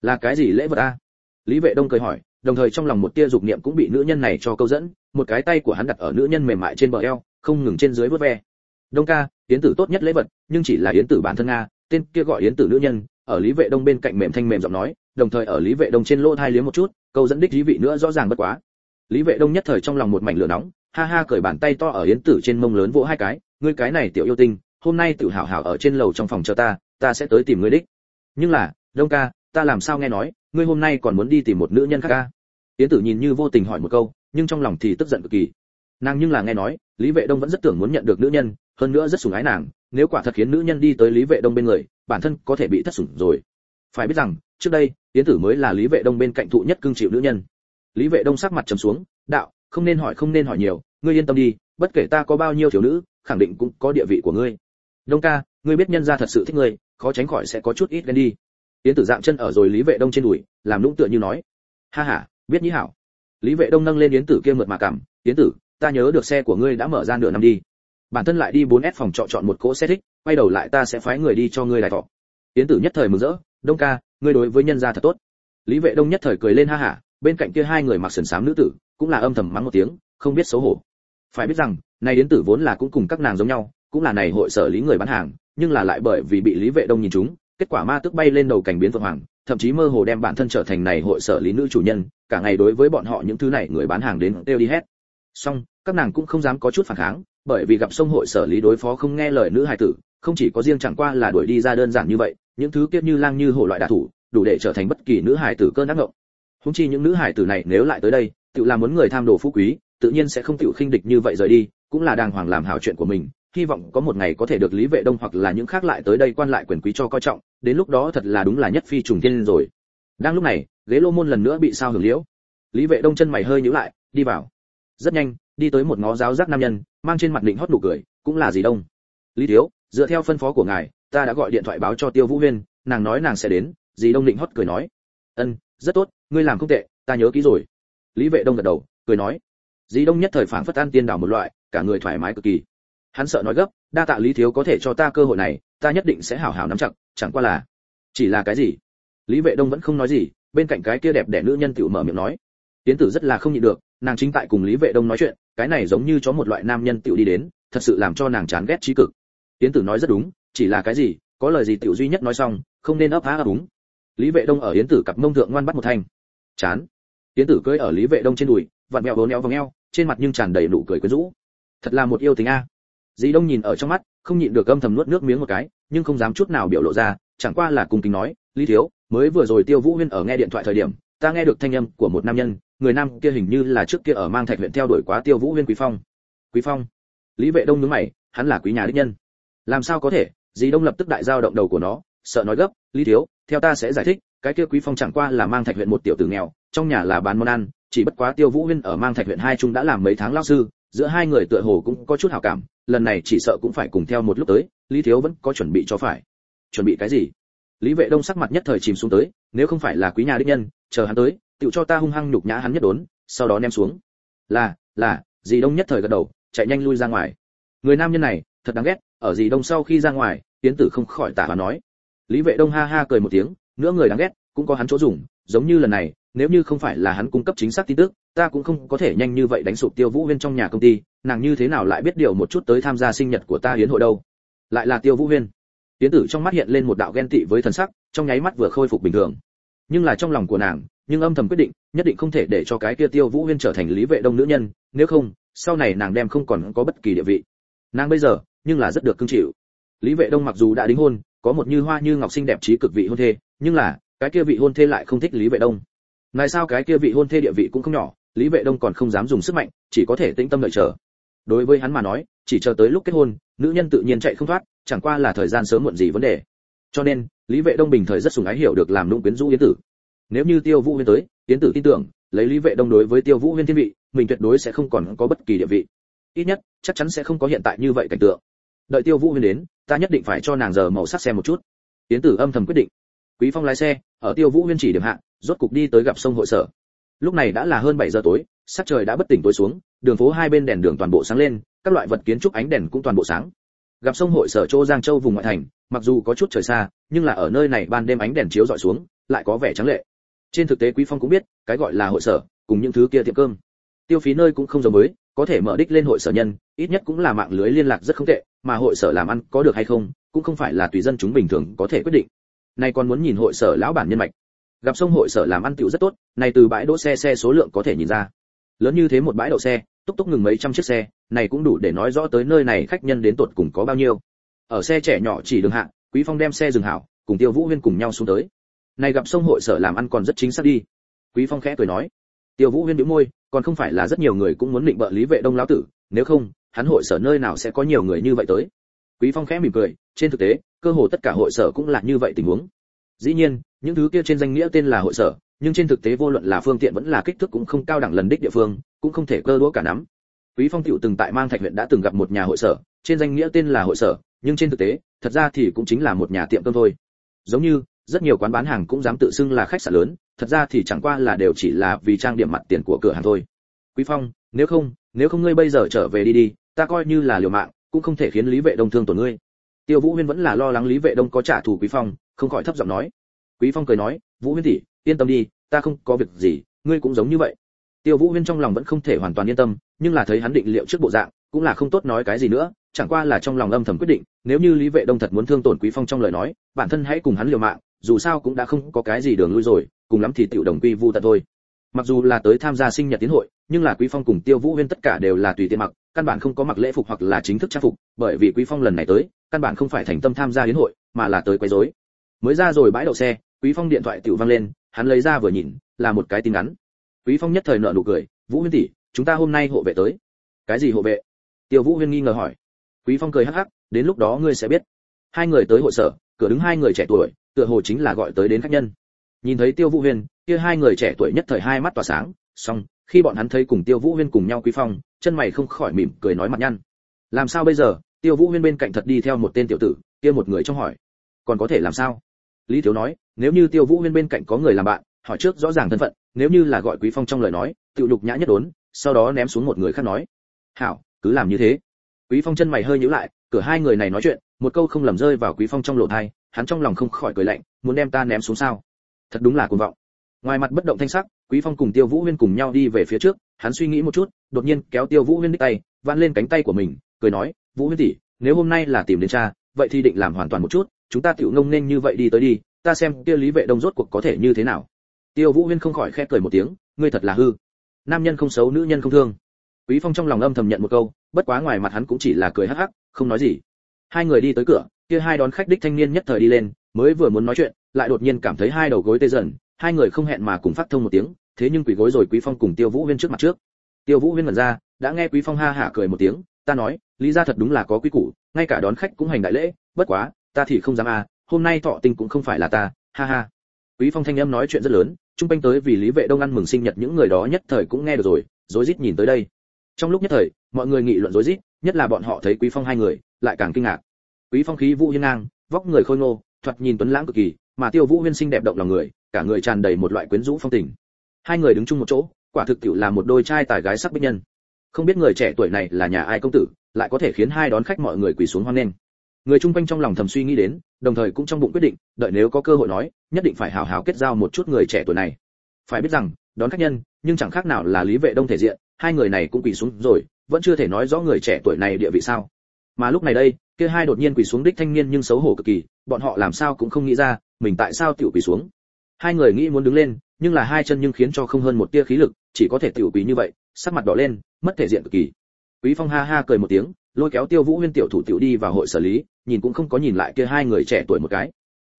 A: là cái gì lễ vật a? Lý vệ đông cười hỏi, đồng thời trong lòng một tia dục niệm cũng bị nữ nhân này cho câu dẫn, một cái tay của hắn đặt ở nữ nhân mềm mại trên bờ eo, không ngừng trên dưới vớt ve. Đông ca, yến tử tốt nhất lễ vật, nhưng chỉ là yến tử bản thân nga, tên kia gọi yến tử nữ nhân ở lý vệ đông bên cạnh mềm thanh mềm giọng nói, đồng thời ở lý vệ đông trên lỗ thai liếm một chút, câu dẫn đích dí vị nữa rõ ràng bất quá. Lý vệ đông nhất thời trong lòng một mảnh lửa nóng, ha ha cởi bàn tay to ở yến tử trên mông lớn vỗ hai cái, ngươi cái này tiểu yêu tinh, hôm nay tự hào hảo ở trên lầu trong phòng chờ ta ta sẽ tới tìm ngươi đích. Nhưng là, đông ca, ta làm sao nghe nói, ngươi hôm nay còn muốn đi tìm một nữ nhân khác ca? Yến tử nhìn như vô tình hỏi một câu, nhưng trong lòng thì tức giận cực kỳ. Nàng nhưng là nghe nói, lý vệ đông vẫn rất tưởng muốn nhận được nữ nhân, hơn nữa rất sủng ái nàng nếu quả thật khiến nữ nhân đi tới lý vệ đông bên người, bản thân có thể bị thất sủng rồi. Phải biết rằng, trước đây, yến tử mới là lý vệ đông bên cạnh thụ nhất cương chịu nữ nhân. Lý vệ đông sắc mặt trầm xuống, đạo, không nên hỏi, không nên hỏi nhiều, ngươi yên tâm đi, bất kể ta có bao nhiêu thiếu nữ, khẳng định cũng có địa vị của ngươi. Đông ca, ngươi biết nhân gia thật sự thích ngươi, khó tránh khỏi sẽ có chút ít ghen đi. Yến tử dạng chân ở rồi lý vệ đông trên đùi, làm lũng tựa như nói, ha ha, biết nhĩ hảo. Lý vệ đông nâng lên yến tử kia mượt mà cảm, yến tử, ta nhớ được xe của ngươi đã mở ra nửa năm đi bản thân lại đi 4S phòng trọ chọn một cỗ xe thích quay đầu lại ta sẽ phái người đi cho ngươi lại thọ. Yến tử nhất thời mừng rỡ đông ca ngươi đối với nhân gia thật tốt. Lý vệ đông nhất thời cười lên ha ha, bên cạnh kia hai người mặc sườn xám nữ tử cũng là âm thầm mắng một tiếng không biết xấu hổ. Phải biết rằng này yến tử vốn là cũng cùng các nàng giống nhau cũng là này hội sở lý người bán hàng nhưng là lại bởi vì bị lý vệ đông nhìn trúng, kết quả ma tức bay lên đầu cảnh biến vượng hoàng thậm chí mơ hồ đem bản thân trở thành này hội sở lý nữ chủ nhân cả ngày đối với bọn họ những thứ này người bán hàng đến đều đi hết. Song các nàng cũng không dám có chút phản kháng bởi vì gặp sông hội sở lý đối phó không nghe lời nữ hài tử, không chỉ có riêng chẳng qua là đuổi đi ra đơn giản như vậy, những thứ kiếp như lang như hổ loại đả thủ, đủ để trở thành bất kỳ nữ hài tử cơn ác ngộng. Húng chi những nữ hài tử này nếu lại tới đây, tự làm muốn người tham đồ phú quý, tự nhiên sẽ không tự khinh địch như vậy rời đi, cũng là đàng hoàng làm hảo chuyện của mình, hy vọng có một ngày có thể được lý vệ đông hoặc là những khác lại tới đây quan lại quyền quý cho coi trọng, đến lúc đó thật là đúng là nhất phi trùng thiên rồi. Đang lúc này, ghế lô môn lần nữa bị sao hưởng liễu. Lý vệ đông chân mày hơi nhíu lại, đi vào. Rất nhanh đi tới một ngó giáo giác nam nhân, mang trên mặt định hót nụ cười, cũng là gì đông. Lý thiếu, dựa theo phân phó của ngài, ta đã gọi điện thoại báo cho tiêu vũ huyên, nàng nói nàng sẽ đến dì đông định hót cười nói. Ân, rất tốt, ngươi làm không tệ, ta nhớ kỹ rồi. Lý vệ đông gật đầu, cười nói. Dì đông nhất thời phảng phất an tiên đảo một loại, cả người thoải mái cực kỳ. Hắn sợ nói gấp, đa tạ lý thiếu có thể cho ta cơ hội này, ta nhất định sẽ hảo hảo nắm chặt, chẳng qua là, chỉ là cái gì? Lý vệ đông vẫn không nói gì, bên cạnh cái kia đẹp đẽ nữ nhân tiểu mở miệng nói. Tiến tử rất là không nhịn được, nàng chính tại cùng lý vệ đông nói chuyện cái này giống như cho một loại nam nhân tiểu đi đến, thật sự làm cho nàng chán ghét trí cực. Tiến tử nói rất đúng, chỉ là cái gì, có lời gì tiểu duy nhất nói xong, không nên ấp há đúng lý vệ đông ở yến tử cặp mông thượng ngoan bắt một thanh. Chán. Yến tử cưỡi ở lý vệ đông trên đùi, vặn mẹo bốn éo vòng eo, trên mặt nhưng tràn đầy nụ cười quyến rũ. Thật là một yêu tình a. Dì đông nhìn ở trong mắt, không nhịn được âm thầm nuốt nước miếng một cái, nhưng không dám chút nào biểu lộ ra, chẳng qua là cùng kính nói, lý thiếu, mới vừa rồi tiêu vũ huyên ở nghe điện thoại thời điểm ta nghe được thanh âm của một nam nhân, người nam kia hình như là trước kia ở mang thạch huyện theo đuổi quá tiêu vũ huyên quý phong. Quý phong? Lý vệ đông nhướng mày, hắn là quý nhà đích nhân. Làm sao có thể? Dì đông lập tức đại giao động đầu của nó, sợ nói gấp, lý thiếu, theo ta sẽ giải thích, cái kia quý phong chẳng qua là mang thạch huyện một tiểu tử nghèo, trong nhà là bán món ăn, chỉ bất quá tiêu vũ huyên ở mang thạch huyện hai trung đã làm mấy tháng lao sư, giữa hai người tựa hồ cũng có chút hảo cảm, lần này chỉ sợ cũng phải cùng theo một lúc tới, lý thiếu vẫn có chuẩn bị cho phải. Chuẩn bị cái gì? Lý vệ đông sắc mặt nhất thời chìm xuống tới, nếu không phải là quý nhà đích nhân, chờ hắn tới tự cho ta hung hăng nhục nhã hắn nhất đốn, sau đó ném xuống. Là là, dì đông nhất thời gật đầu, chạy nhanh lui ra ngoài. Người nam nhân này, thật đáng ghét, ở dì đông sau khi ra ngoài, tiến tử không khỏi tả và nói. Lý vệ đông ha ha cười một tiếng nữa người đáng ghét, cũng có hắn chỗ dùng, giống như lần này, nếu như không phải là hắn cung cấp chính xác tin tức, ta cũng không có thể nhanh như vậy đánh sụp tiêu vũ huyên trong nhà công ty, nàng như thế nào lại biết điều một chút tới tham gia sinh nhật của ta hiến hội đâu? Lại là tiêu vũ huyên tiến tử trong mắt hiện lên một đạo ghen tị với thần sắc trong nháy mắt vừa khôi phục bình thường. Nhưng là trong lòng của nàng nhưng âm thầm quyết định nhất định không thể để cho cái kia tiêu vũ huyên trở thành lý vệ đông nữ nhân nếu không sau này nàng đem không còn có bất kỳ địa vị. Nàng bây giờ nhưng là rất được cưng chịu. Lý vệ đông mặc dù đã đính hôn có một như hoa như ngọc xinh đẹp trí cực vị hôn thê nhưng là cái kia vị hôn thê lại không thích lý vệ đông. Tại sao cái kia vị hôn thê địa vị cũng không nhỏ, Lý Vệ Đông còn không dám dùng sức mạnh, chỉ có thể tĩnh tâm đợi chờ. Đối với hắn mà nói, chỉ chờ tới lúc kết hôn, nữ nhân tự nhiên chạy không thoát, chẳng qua là thời gian sớm muộn gì vấn đề. Cho nên, Lý Vệ Đông bình thời rất sủng ái hiểu được làm nũng quyến rũ Yến Tử. Nếu như Tiêu Vũ Huyên tới, Yến Tử tin tưởng, lấy Lý Vệ Đông đối với Tiêu Vũ Huyên thiên vị, mình tuyệt đối sẽ không còn có bất kỳ địa vị. Ít nhất, chắc chắn sẽ không có hiện tại như vậy cảnh tượng. Đợi Tiêu Vũ Huyên đến, ta nhất định phải cho nàng giờ màu sắc xem một chút. Yến Tử âm thầm quyết định. Quý Phong lái xe, ở Tiêu Vũ Huyên chỉ điểm hạ, rốt cục đi tới gặp sông hội sở lúc này đã là hơn 7 giờ tối sắc trời đã bất tỉnh tối xuống đường phố hai bên đèn đường toàn bộ sáng lên các loại vật kiến trúc ánh đèn cũng toàn bộ sáng gặp sông hội sở châu giang châu vùng ngoại thành, mặc dù có chút trời xa, nhưng là ở nơi này ban đêm ánh đèn chiếu dọi xuống, lại có vẻ trắng lệ. Trên thực tế quý phong cũng biết, cái gọi là hội sở, cùng những thứ kia tiệm cơm. Tiêu phí nơi cũng không giống mới, có thể mở đích lên hội sở nhân, ít nhất cũng là mạng lưới liên lạc rất không tệ, mà hội sở làm ăn có được hay không, cũng không phải là tùy dân chúng bình thường có thể quyết định. Nay còn muốn nhìn hội sở lão bản nhân mạch. Gặp sông hội sở làm ăn tiểu rất tốt này từ bãi đỗ xe xe số lượng có thể nhìn ra. Lớn như thế một bãi đậu xe, túc túc ngừng mấy trăm chiếc xe này cũng đủ để nói rõ tới nơi này khách nhân đến tột cùng có bao nhiêu. Ở xe trẻ nhỏ chỉ đường hạ, quý phong đem xe dừng hảo, cùng tiêu vũ huyên cùng nhau xuống tới. Này gặp sông hội sở làm ăn còn rất chính xác đi. Quý phong khẽ cười nói. Tiêu vũ huyên bĩu môi, còn không phải là rất nhiều người cũng muốn định bợ lý vệ đông lão tử, nếu không, hắn hội sở nơi nào sẽ có nhiều người như vậy tới. Quý phong khẽ mỉm cười, trên thực tế, cơ hồ tất cả hội sở cũng là như vậy tình huống. Dĩ nhiên, những thứ kia trên danh nghĩa tên là hội sở, nhưng trên thực tế vô luận là phương tiện vẫn là kích thước cũng không cao đẳng lần đích địa phương, cũng không thể cơ đũa cả nắm quý phong tiểu từng tại mang thạch huyện đã từng gặp một nhà hội sở, trên danh nghĩa tên là hội sở, nhưng trên thực tế, thật ra thì cũng chính là một nhà tiệm cơm thôi. Giống như, rất nhiều quán bán hàng cũng dám tự xưng là khách sạn lớn, thật ra thì chẳng qua là đều chỉ là vì trang điểm mặt tiền của cửa hàng thôi. Quý phong, nếu không nếu không ngươi bây giờ trở về đi đi, ta coi như là liều mạng, cũng không thể khiến lý vệ đông thương tổn ngươi. Tiêu vũ huyên vẫn là lo lắng lý vệ đông có trả thù quý phong, không khỏi thấp giọng nói. Quý phong cười nói, vũ huyên tỷ, yên tâm đi, ta không có việc gì, ngươi cũng giống như vậy tiêu vũ huyên trong lòng vẫn không thể hoàn toàn yên tâm, nhưng là thấy hắn định liệu trước bộ dạng, cũng là không tốt nói cái gì nữa, chẳng qua là trong lòng âm thầm quyết định, nếu như lý vệ đông thật muốn thương tổn quý phong trong lời nói, bản thân hãy cùng hắn liều mạng, dù sao cũng đã không có cái gì đường lui rồi, cùng lắm thì tiểu đồng quy vu tận thôi mặc dù là tới tham gia sinh nhật tiến hội, nhưng là quý phong cùng tiêu vũ huyên tất cả đều là tùy tiện mặc, căn bản không có mặc lễ phục hoặc là chính thức trang phục, bởi vì quý phong lần này tới, căn bản không phải thành tâm tham gia yến hội, mà là tới quấy rối mới ra rồi bãi đậu xe, quý phong điện thoại tiểu vang lên, hắn lấy ra vừa nhìn, là một cái tin nhắn quý phong nhất thời nở nụ cười, vũ huyên tỷ, chúng ta hôm nay hộ vệ tới. Cái gì hộ vệ? Tiêu vũ huyên nghi ngờ hỏi. Quý phong cười hắc hắc, đến lúc đó ngươi sẽ biết. Hai người tới hội sở, cửa đứng hai người trẻ tuổi, tựa hồ chính là gọi tới đến khách nhân. Nhìn thấy tiêu vũ huyên, kia hai người trẻ tuổi nhất thời hai mắt tỏa sáng, xong, khi bọn hắn thấy cùng tiêu vũ huyên cùng nhau quý phong, chân mày không khỏi mỉm cười nói mặt nhăn. Làm sao bây giờ? Tiêu vũ huyên bên cạnh thật đi theo một tên tiểu tử, kia một người trong hỏi. Còn có thể làm sao? Lý thiếu nói, nếu như tiêu vũ huyên bên cạnh có người làm bạn hỏi trước rõ ràng thân phận, nếu như là gọi quý phong trong lời nói tự lục nhã nhất đốn, sau đó ném xuống một người khác nói. Hảo, cứ làm như thế. Quý phong chân mày hơi nhíu lại, cửa hai người này nói chuyện, một câu không lầm rơi vào quý phong trong lỗ tai, hắn trong lòng không khỏi cười lạnh, muốn đem ta ném xuống sao? Thật đúng là cuồng vọng. Ngoài mặt bất động thanh sắc, quý phong cùng tiêu vũ huyên cùng nhau đi về phía trước, hắn suy nghĩ một chút, đột nhiên kéo tiêu vũ huyên đích tay, vặn lên cánh tay của mình, cười nói, vũ huyên tỷ, nếu hôm nay là tìm đến cha, vậy thì định làm hoàn toàn một chút, chúng ta tiểu ngông nên như vậy đi tới đi, ta xem kia lý vệ đông rốt cuộc có thể như thế nào tiêu vũ huyên không khỏi khẽ cười một tiếng, ngươi thật là hư. Nam nhân không xấu, nữ nhân không thương. Quý phong trong lòng âm thầm nhận một câu, bất quá ngoài mặt hắn cũng chỉ là cười hắc hắc, không nói gì. Hai người đi tới cửa, kia hai đón khách đích thanh niên nhất thời đi lên, mới vừa muốn nói chuyện, lại đột nhiên cảm thấy hai đầu gối tê dần, hai người không hẹn mà cùng phát thông một tiếng, thế nhưng quỷ gối rồi quý phong cùng tiêu vũ huyên trước mặt trước. Tiêu vũ huyên ngẩn ra, đã nghe quý phong ha hả cười một tiếng, ta nói, lý gia thật đúng là có quý củ, ngay cả đón khách cũng hành đại lễ, bất quá, ta thì không dám à hôm nay thọ tình cũng không phải là ta, ha ha. Quý phong thanh âm nói chuyện rất lớn trung quanh tới vì lý vệ đông ăn mừng sinh nhật những người đó nhất thời cũng nghe được rồi, rối rít nhìn tới đây. Trong lúc nhất thời, mọi người nghị luận rối rít, nhất là bọn họ thấy quý phong hai người, lại càng kinh ngạc. Quý phong khí vũ hiên ngang, vóc người khôi ngô, thoạt nhìn tuấn lãng cực kỳ, mà tiêu vũ huyên sinh đẹp động lòng người, cả người tràn đầy một loại quyến rũ phong tình. Hai người đứng chung một chỗ, quả thực tiểu là một đôi trai tài gái sắc bích nhân. Không biết người trẻ tuổi này là nhà ai công tử, lại có thể khiến hai đón khách mọi người quỳ xuống hoan nghênh người chung quanh trong lòng thầm suy nghĩ đến, đồng thời cũng trong bụng quyết định, đợi nếu có cơ hội nói, nhất định phải hào hào kết giao một chút người trẻ tuổi này. Phải biết rằng, đón khách nhân, nhưng chẳng khác nào là lý vệ đông thể diện, hai người này cũng quỳ xuống rồi, vẫn chưa thể nói rõ người trẻ tuổi này địa vị sao. Mà lúc này đây, kia hai đột nhiên quỳ xuống đích thanh niên nhưng xấu hổ cực kỳ, bọn họ làm sao cũng không nghĩ ra, mình tại sao tiểu quỳ xuống. Hai người nghĩ muốn đứng lên, nhưng là hai chân nhưng khiến cho không hơn một tia khí lực, chỉ có thể tiểu quỳ như vậy, sắc mặt đỏ lên, mất thể diện cực kỳ. Quý phong ha ha cười một tiếng lôi kéo tiêu vũ huyên tiểu thủ tiểu đi vào hội xử lý, nhìn cũng không có nhìn lại kia hai người trẻ tuổi một cái.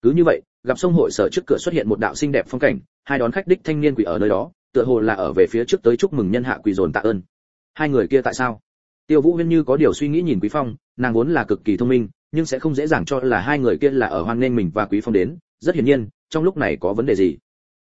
A: Cứ như vậy, gặp sông hội sở trước cửa xuất hiện một đạo xinh đẹp phong cảnh, hai đón khách đích thanh niên quỳ ở nơi đó, tựa hồ là ở về phía trước tới chúc mừng nhân hạ quỳ dồn tạ ơn. Hai người kia tại sao? Tiêu vũ huyên như có điều suy nghĩ nhìn quý phong, nàng vốn là cực kỳ thông minh, nhưng sẽ không dễ dàng cho là hai người kia là ở hoan nghênh mình và quý phong đến. Rất hiển nhiên, trong lúc này có vấn đề gì?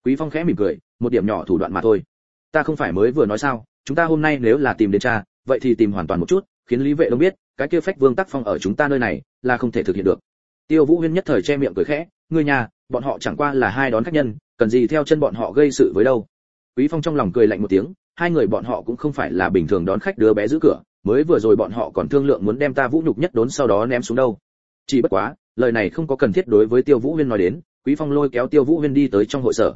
A: Quý phong khẽ mỉm cười, một điểm nhỏ thủ đoạn mà thôi. Ta không phải mới vừa nói sao, chúng ta hôm nay nếu là tìm đến cha, vậy thì tìm hoàn toàn một chút khiến lý vệ đông biết, cái kia phách vương tác phong ở chúng ta nơi này là không thể thực hiện được. Tiêu vũ huyên nhất thời che miệng cười khẽ người nhà, bọn họ chẳng qua là hai đón khách nhân, cần gì theo chân bọn họ gây sự với đâu? Quý phong trong lòng cười lạnh một tiếng, hai người bọn họ cũng không phải là bình thường đón khách đứa bé giữ cửa, mới vừa rồi bọn họ còn thương lượng muốn đem ta vũ nhục nhất đốn sau đó ném xuống đâu. Chỉ bất quá, lời này không có cần thiết đối với tiêu vũ huyên nói đến, quý phong lôi kéo tiêu vũ huyên đi tới trong hội sở.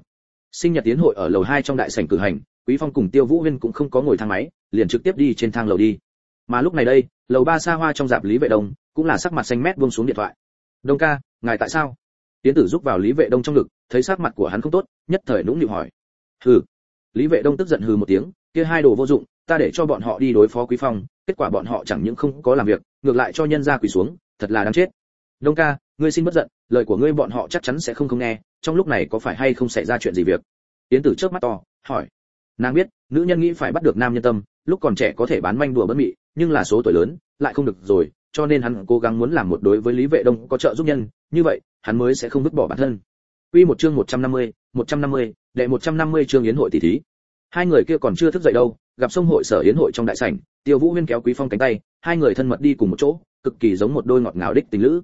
A: Sinh nhật tiến hội ở lầu hai trong đại sảnh cử hành, quý phong cùng tiêu vũ huyên cũng không có ngồi thang máy, liền trực tiếp đi trên thang lầu đi mà lúc này đây, lầu ba xa hoa trong dạp lý vệ đông cũng là sắc mặt xanh mét buông xuống điện thoại. Đông ca, ngài tại sao? Tiến tử giúp vào lý vệ đông trong ngực, thấy sắc mặt của hắn không tốt, nhất thời nũng nịu hỏi. Hừ. Lý vệ đông tức giận hừ một tiếng, kia hai đồ vô dụng, ta để cho bọn họ đi đối phó quý phong, kết quả bọn họ chẳng những không có làm việc, ngược lại cho nhân ra quỳ xuống, thật là đáng chết. Đông ca, ngươi xin bất giận, lời của ngươi bọn họ chắc chắn sẽ không không nghe, trong lúc này có phải hay không xảy ra chuyện gì việc? Tiến tử trước mắt to, hỏi. Nàng biết, nữ nhân nghĩ phải bắt được nam nhân tâm, lúc còn trẻ có thể bán manh đùa bất mị nhưng là số tuổi lớn lại không được rồi cho nên hắn cố gắng muốn làm một đối với lý vệ đông có trợ giúp nhân như vậy hắn mới sẽ không vứt bỏ bản thân Quy một chương 150, 150, đệ 150 chương yến hội tỷ thí. Hai người kia còn chưa thức dậy đâu, gặp sông hội sở yến hội trong đại sảnh, Tiêu Vũ Huyên kéo Quý Phong cánh tay, hai người thân mật đi cùng một chỗ, cực kỳ giống một đôi ngọt ngào đích tình lữ.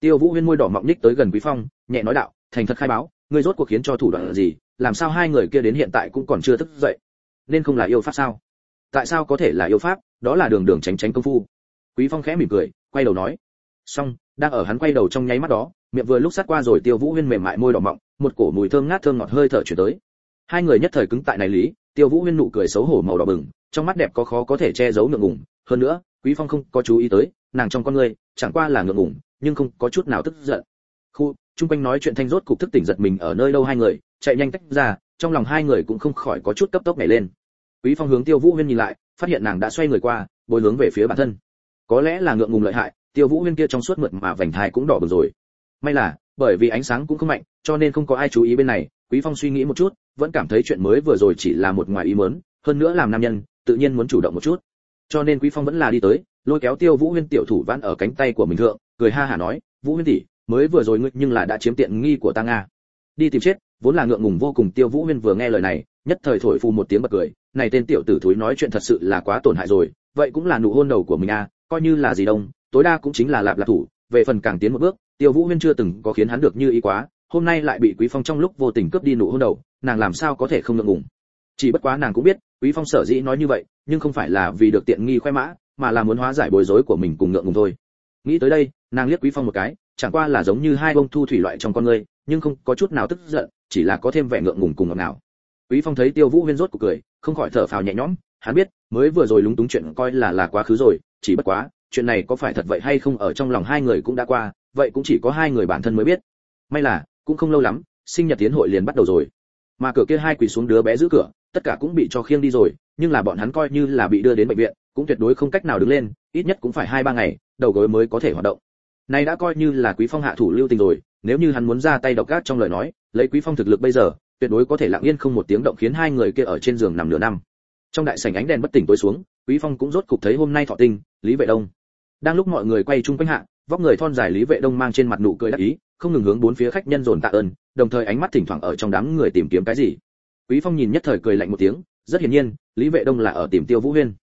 A: Tiêu Vũ Huyên môi đỏ mọng nhích tới gần Quý Phong, nhẹ nói đạo, thành thật khai báo, ngươi rốt cuộc khiến cho thủ đoạn là gì, làm sao hai người kia đến hiện tại cũng còn chưa thức dậy? Nên không là yêu pháp sao? Tại sao có thể là yêu pháp, đó là đường đường tránh tránh công phu. Quý Phong khẽ mỉm cười, quay đầu nói. Xong, đang ở hắn quay đầu trong nháy mắt đó, miệng vừa lúc sát qua rồi Tiêu Vũ Huyên mềm mại môi đỏ mọng, một cổ mùi thơm ngát thơm ngọt hơi thở chuyển tới. Hai người nhất thời cứng tại này lý, Tiêu Vũ Huyên nụ cười xấu hổ màu đỏ bừng, trong mắt đẹp có khó có thể che giấu ngượng ngùng, hơn nữa, quý phong không có chú ý tới nàng trong con người chẳng qua là ngượng ngùng nhưng không có chút nào tức giận khu trung quanh nói chuyện thanh rốt cục thức tỉnh giật mình ở nơi đâu hai người chạy nhanh tách ra trong lòng hai người cũng không khỏi có chút cấp tốc nhảy lên quý phong hướng tiêu vũ huyên nhìn lại phát hiện nàng đã xoay người qua bối hướng về phía bản thân. Có lẽ là ngượng ngùng lợi hại, tiêu vũ huyên kia trong suốt mượt mà vành thai cũng đỏ bừng rồi. May là, bởi vì ánh sáng cũng không mạnh, cho nên không có ai chú ý bên này, quý phong suy nghĩ một chút, vẫn cảm thấy chuyện mới vừa rồi chỉ là một ngoài ý muốn, hơn nữa làm nam nhân, tự nhiên muốn chủ động một chút. Cho nên quý phong vẫn là đi tới, lôi kéo tiêu vũ huyên tiểu thủ vãn ở cánh tay của mình thượng, cười ha hả nói, vũ huyên tỷ, mới vừa rồi ngươi nhưng là đã chiếm tiện nghi của ta nga. Đi tìm chết, vốn là ngượng ngùng vô cùng. Tiêu vũ huyên vừa nghe lời này nhất thời thổi phù một tiếng bật cười, này tên tiểu tử thúi nói chuyện thật sự là quá tổn hại rồi, vậy cũng là nụ hôn đầu của mình à coi như là gì đông, tối đa cũng chính là lạp lạp thủ, về phần càng tiến một bước, tiêu vũ huyên chưa từng có khiến hắn được như ý quá, hôm nay lại bị quý phong trong lúc vô tình cướp đi nụ hôn đầu, nàng làm sao có thể không ngượng ngùng. Chỉ bất quá nàng cũng biết, quý phong sở dĩ nói như vậy, nhưng không phải là vì được tiện nghi khoe mã, mà là muốn hóa giải bối rối của mình cùng ngượng ngùng thôi. Nghĩ tới đây, nàng liếc quý phong một cái, chẳng qua là giống như hai bông thu thủy loại trong con người, nhưng không có chút nào tức giận, chỉ là có thêm vẻ ngượng ngùng cùng ngọt ngào quý phong thấy tiêu vũ huyên rốt cuộc cười, không khỏi thở phào nhẹ nhõm, hắn biết, mới vừa rồi lúng túng chuyện coi là là quá khứ rồi, chỉ bất quá, chuyện này có phải thật vậy hay không ở trong lòng hai người cũng đã qua, vậy cũng chỉ có hai người bản thân mới biết. May là, cũng không lâu lắm, sinh nhật tiến hội liền bắt đầu rồi. Mà cửa kia hai quỳ xuống đứa bé giữ cửa, tất cả cũng bị cho khiêng đi rồi, nhưng là bọn hắn coi như là bị đưa đến bệnh viện, cũng tuyệt đối không cách nào đứng lên, ít nhất cũng phải hai ba ngày, đầu gối mới có thể hoạt động. Này đã coi như là quý phong hạ thủ lưu tình rồi, nếu như hắn muốn ra tay độc ác trong lời nói, lấy quý phong thực lực bây giờ tuyệt đối có thể lặng yên không một tiếng động khiến hai người kia ở trên giường nằm nửa năm. Trong đại sảnh ánh đèn bất tỉnh tối xuống, quý phong cũng rốt cục thấy hôm nay thọ tinh, lý vệ đông. Đang lúc mọi người quay chung quanh hạ, vóc người thon dài lý vệ đông mang trên mặt nụ cười đắc ý, không ngừng hướng bốn phía khách nhân dồn tạ ơn, đồng thời ánh mắt thỉnh thoảng ở trong đám người tìm kiếm cái gì. Quý phong nhìn nhất thời cười lạnh một tiếng, rất hiển nhiên, lý vệ đông là ở tìm tiêu vũ huyên.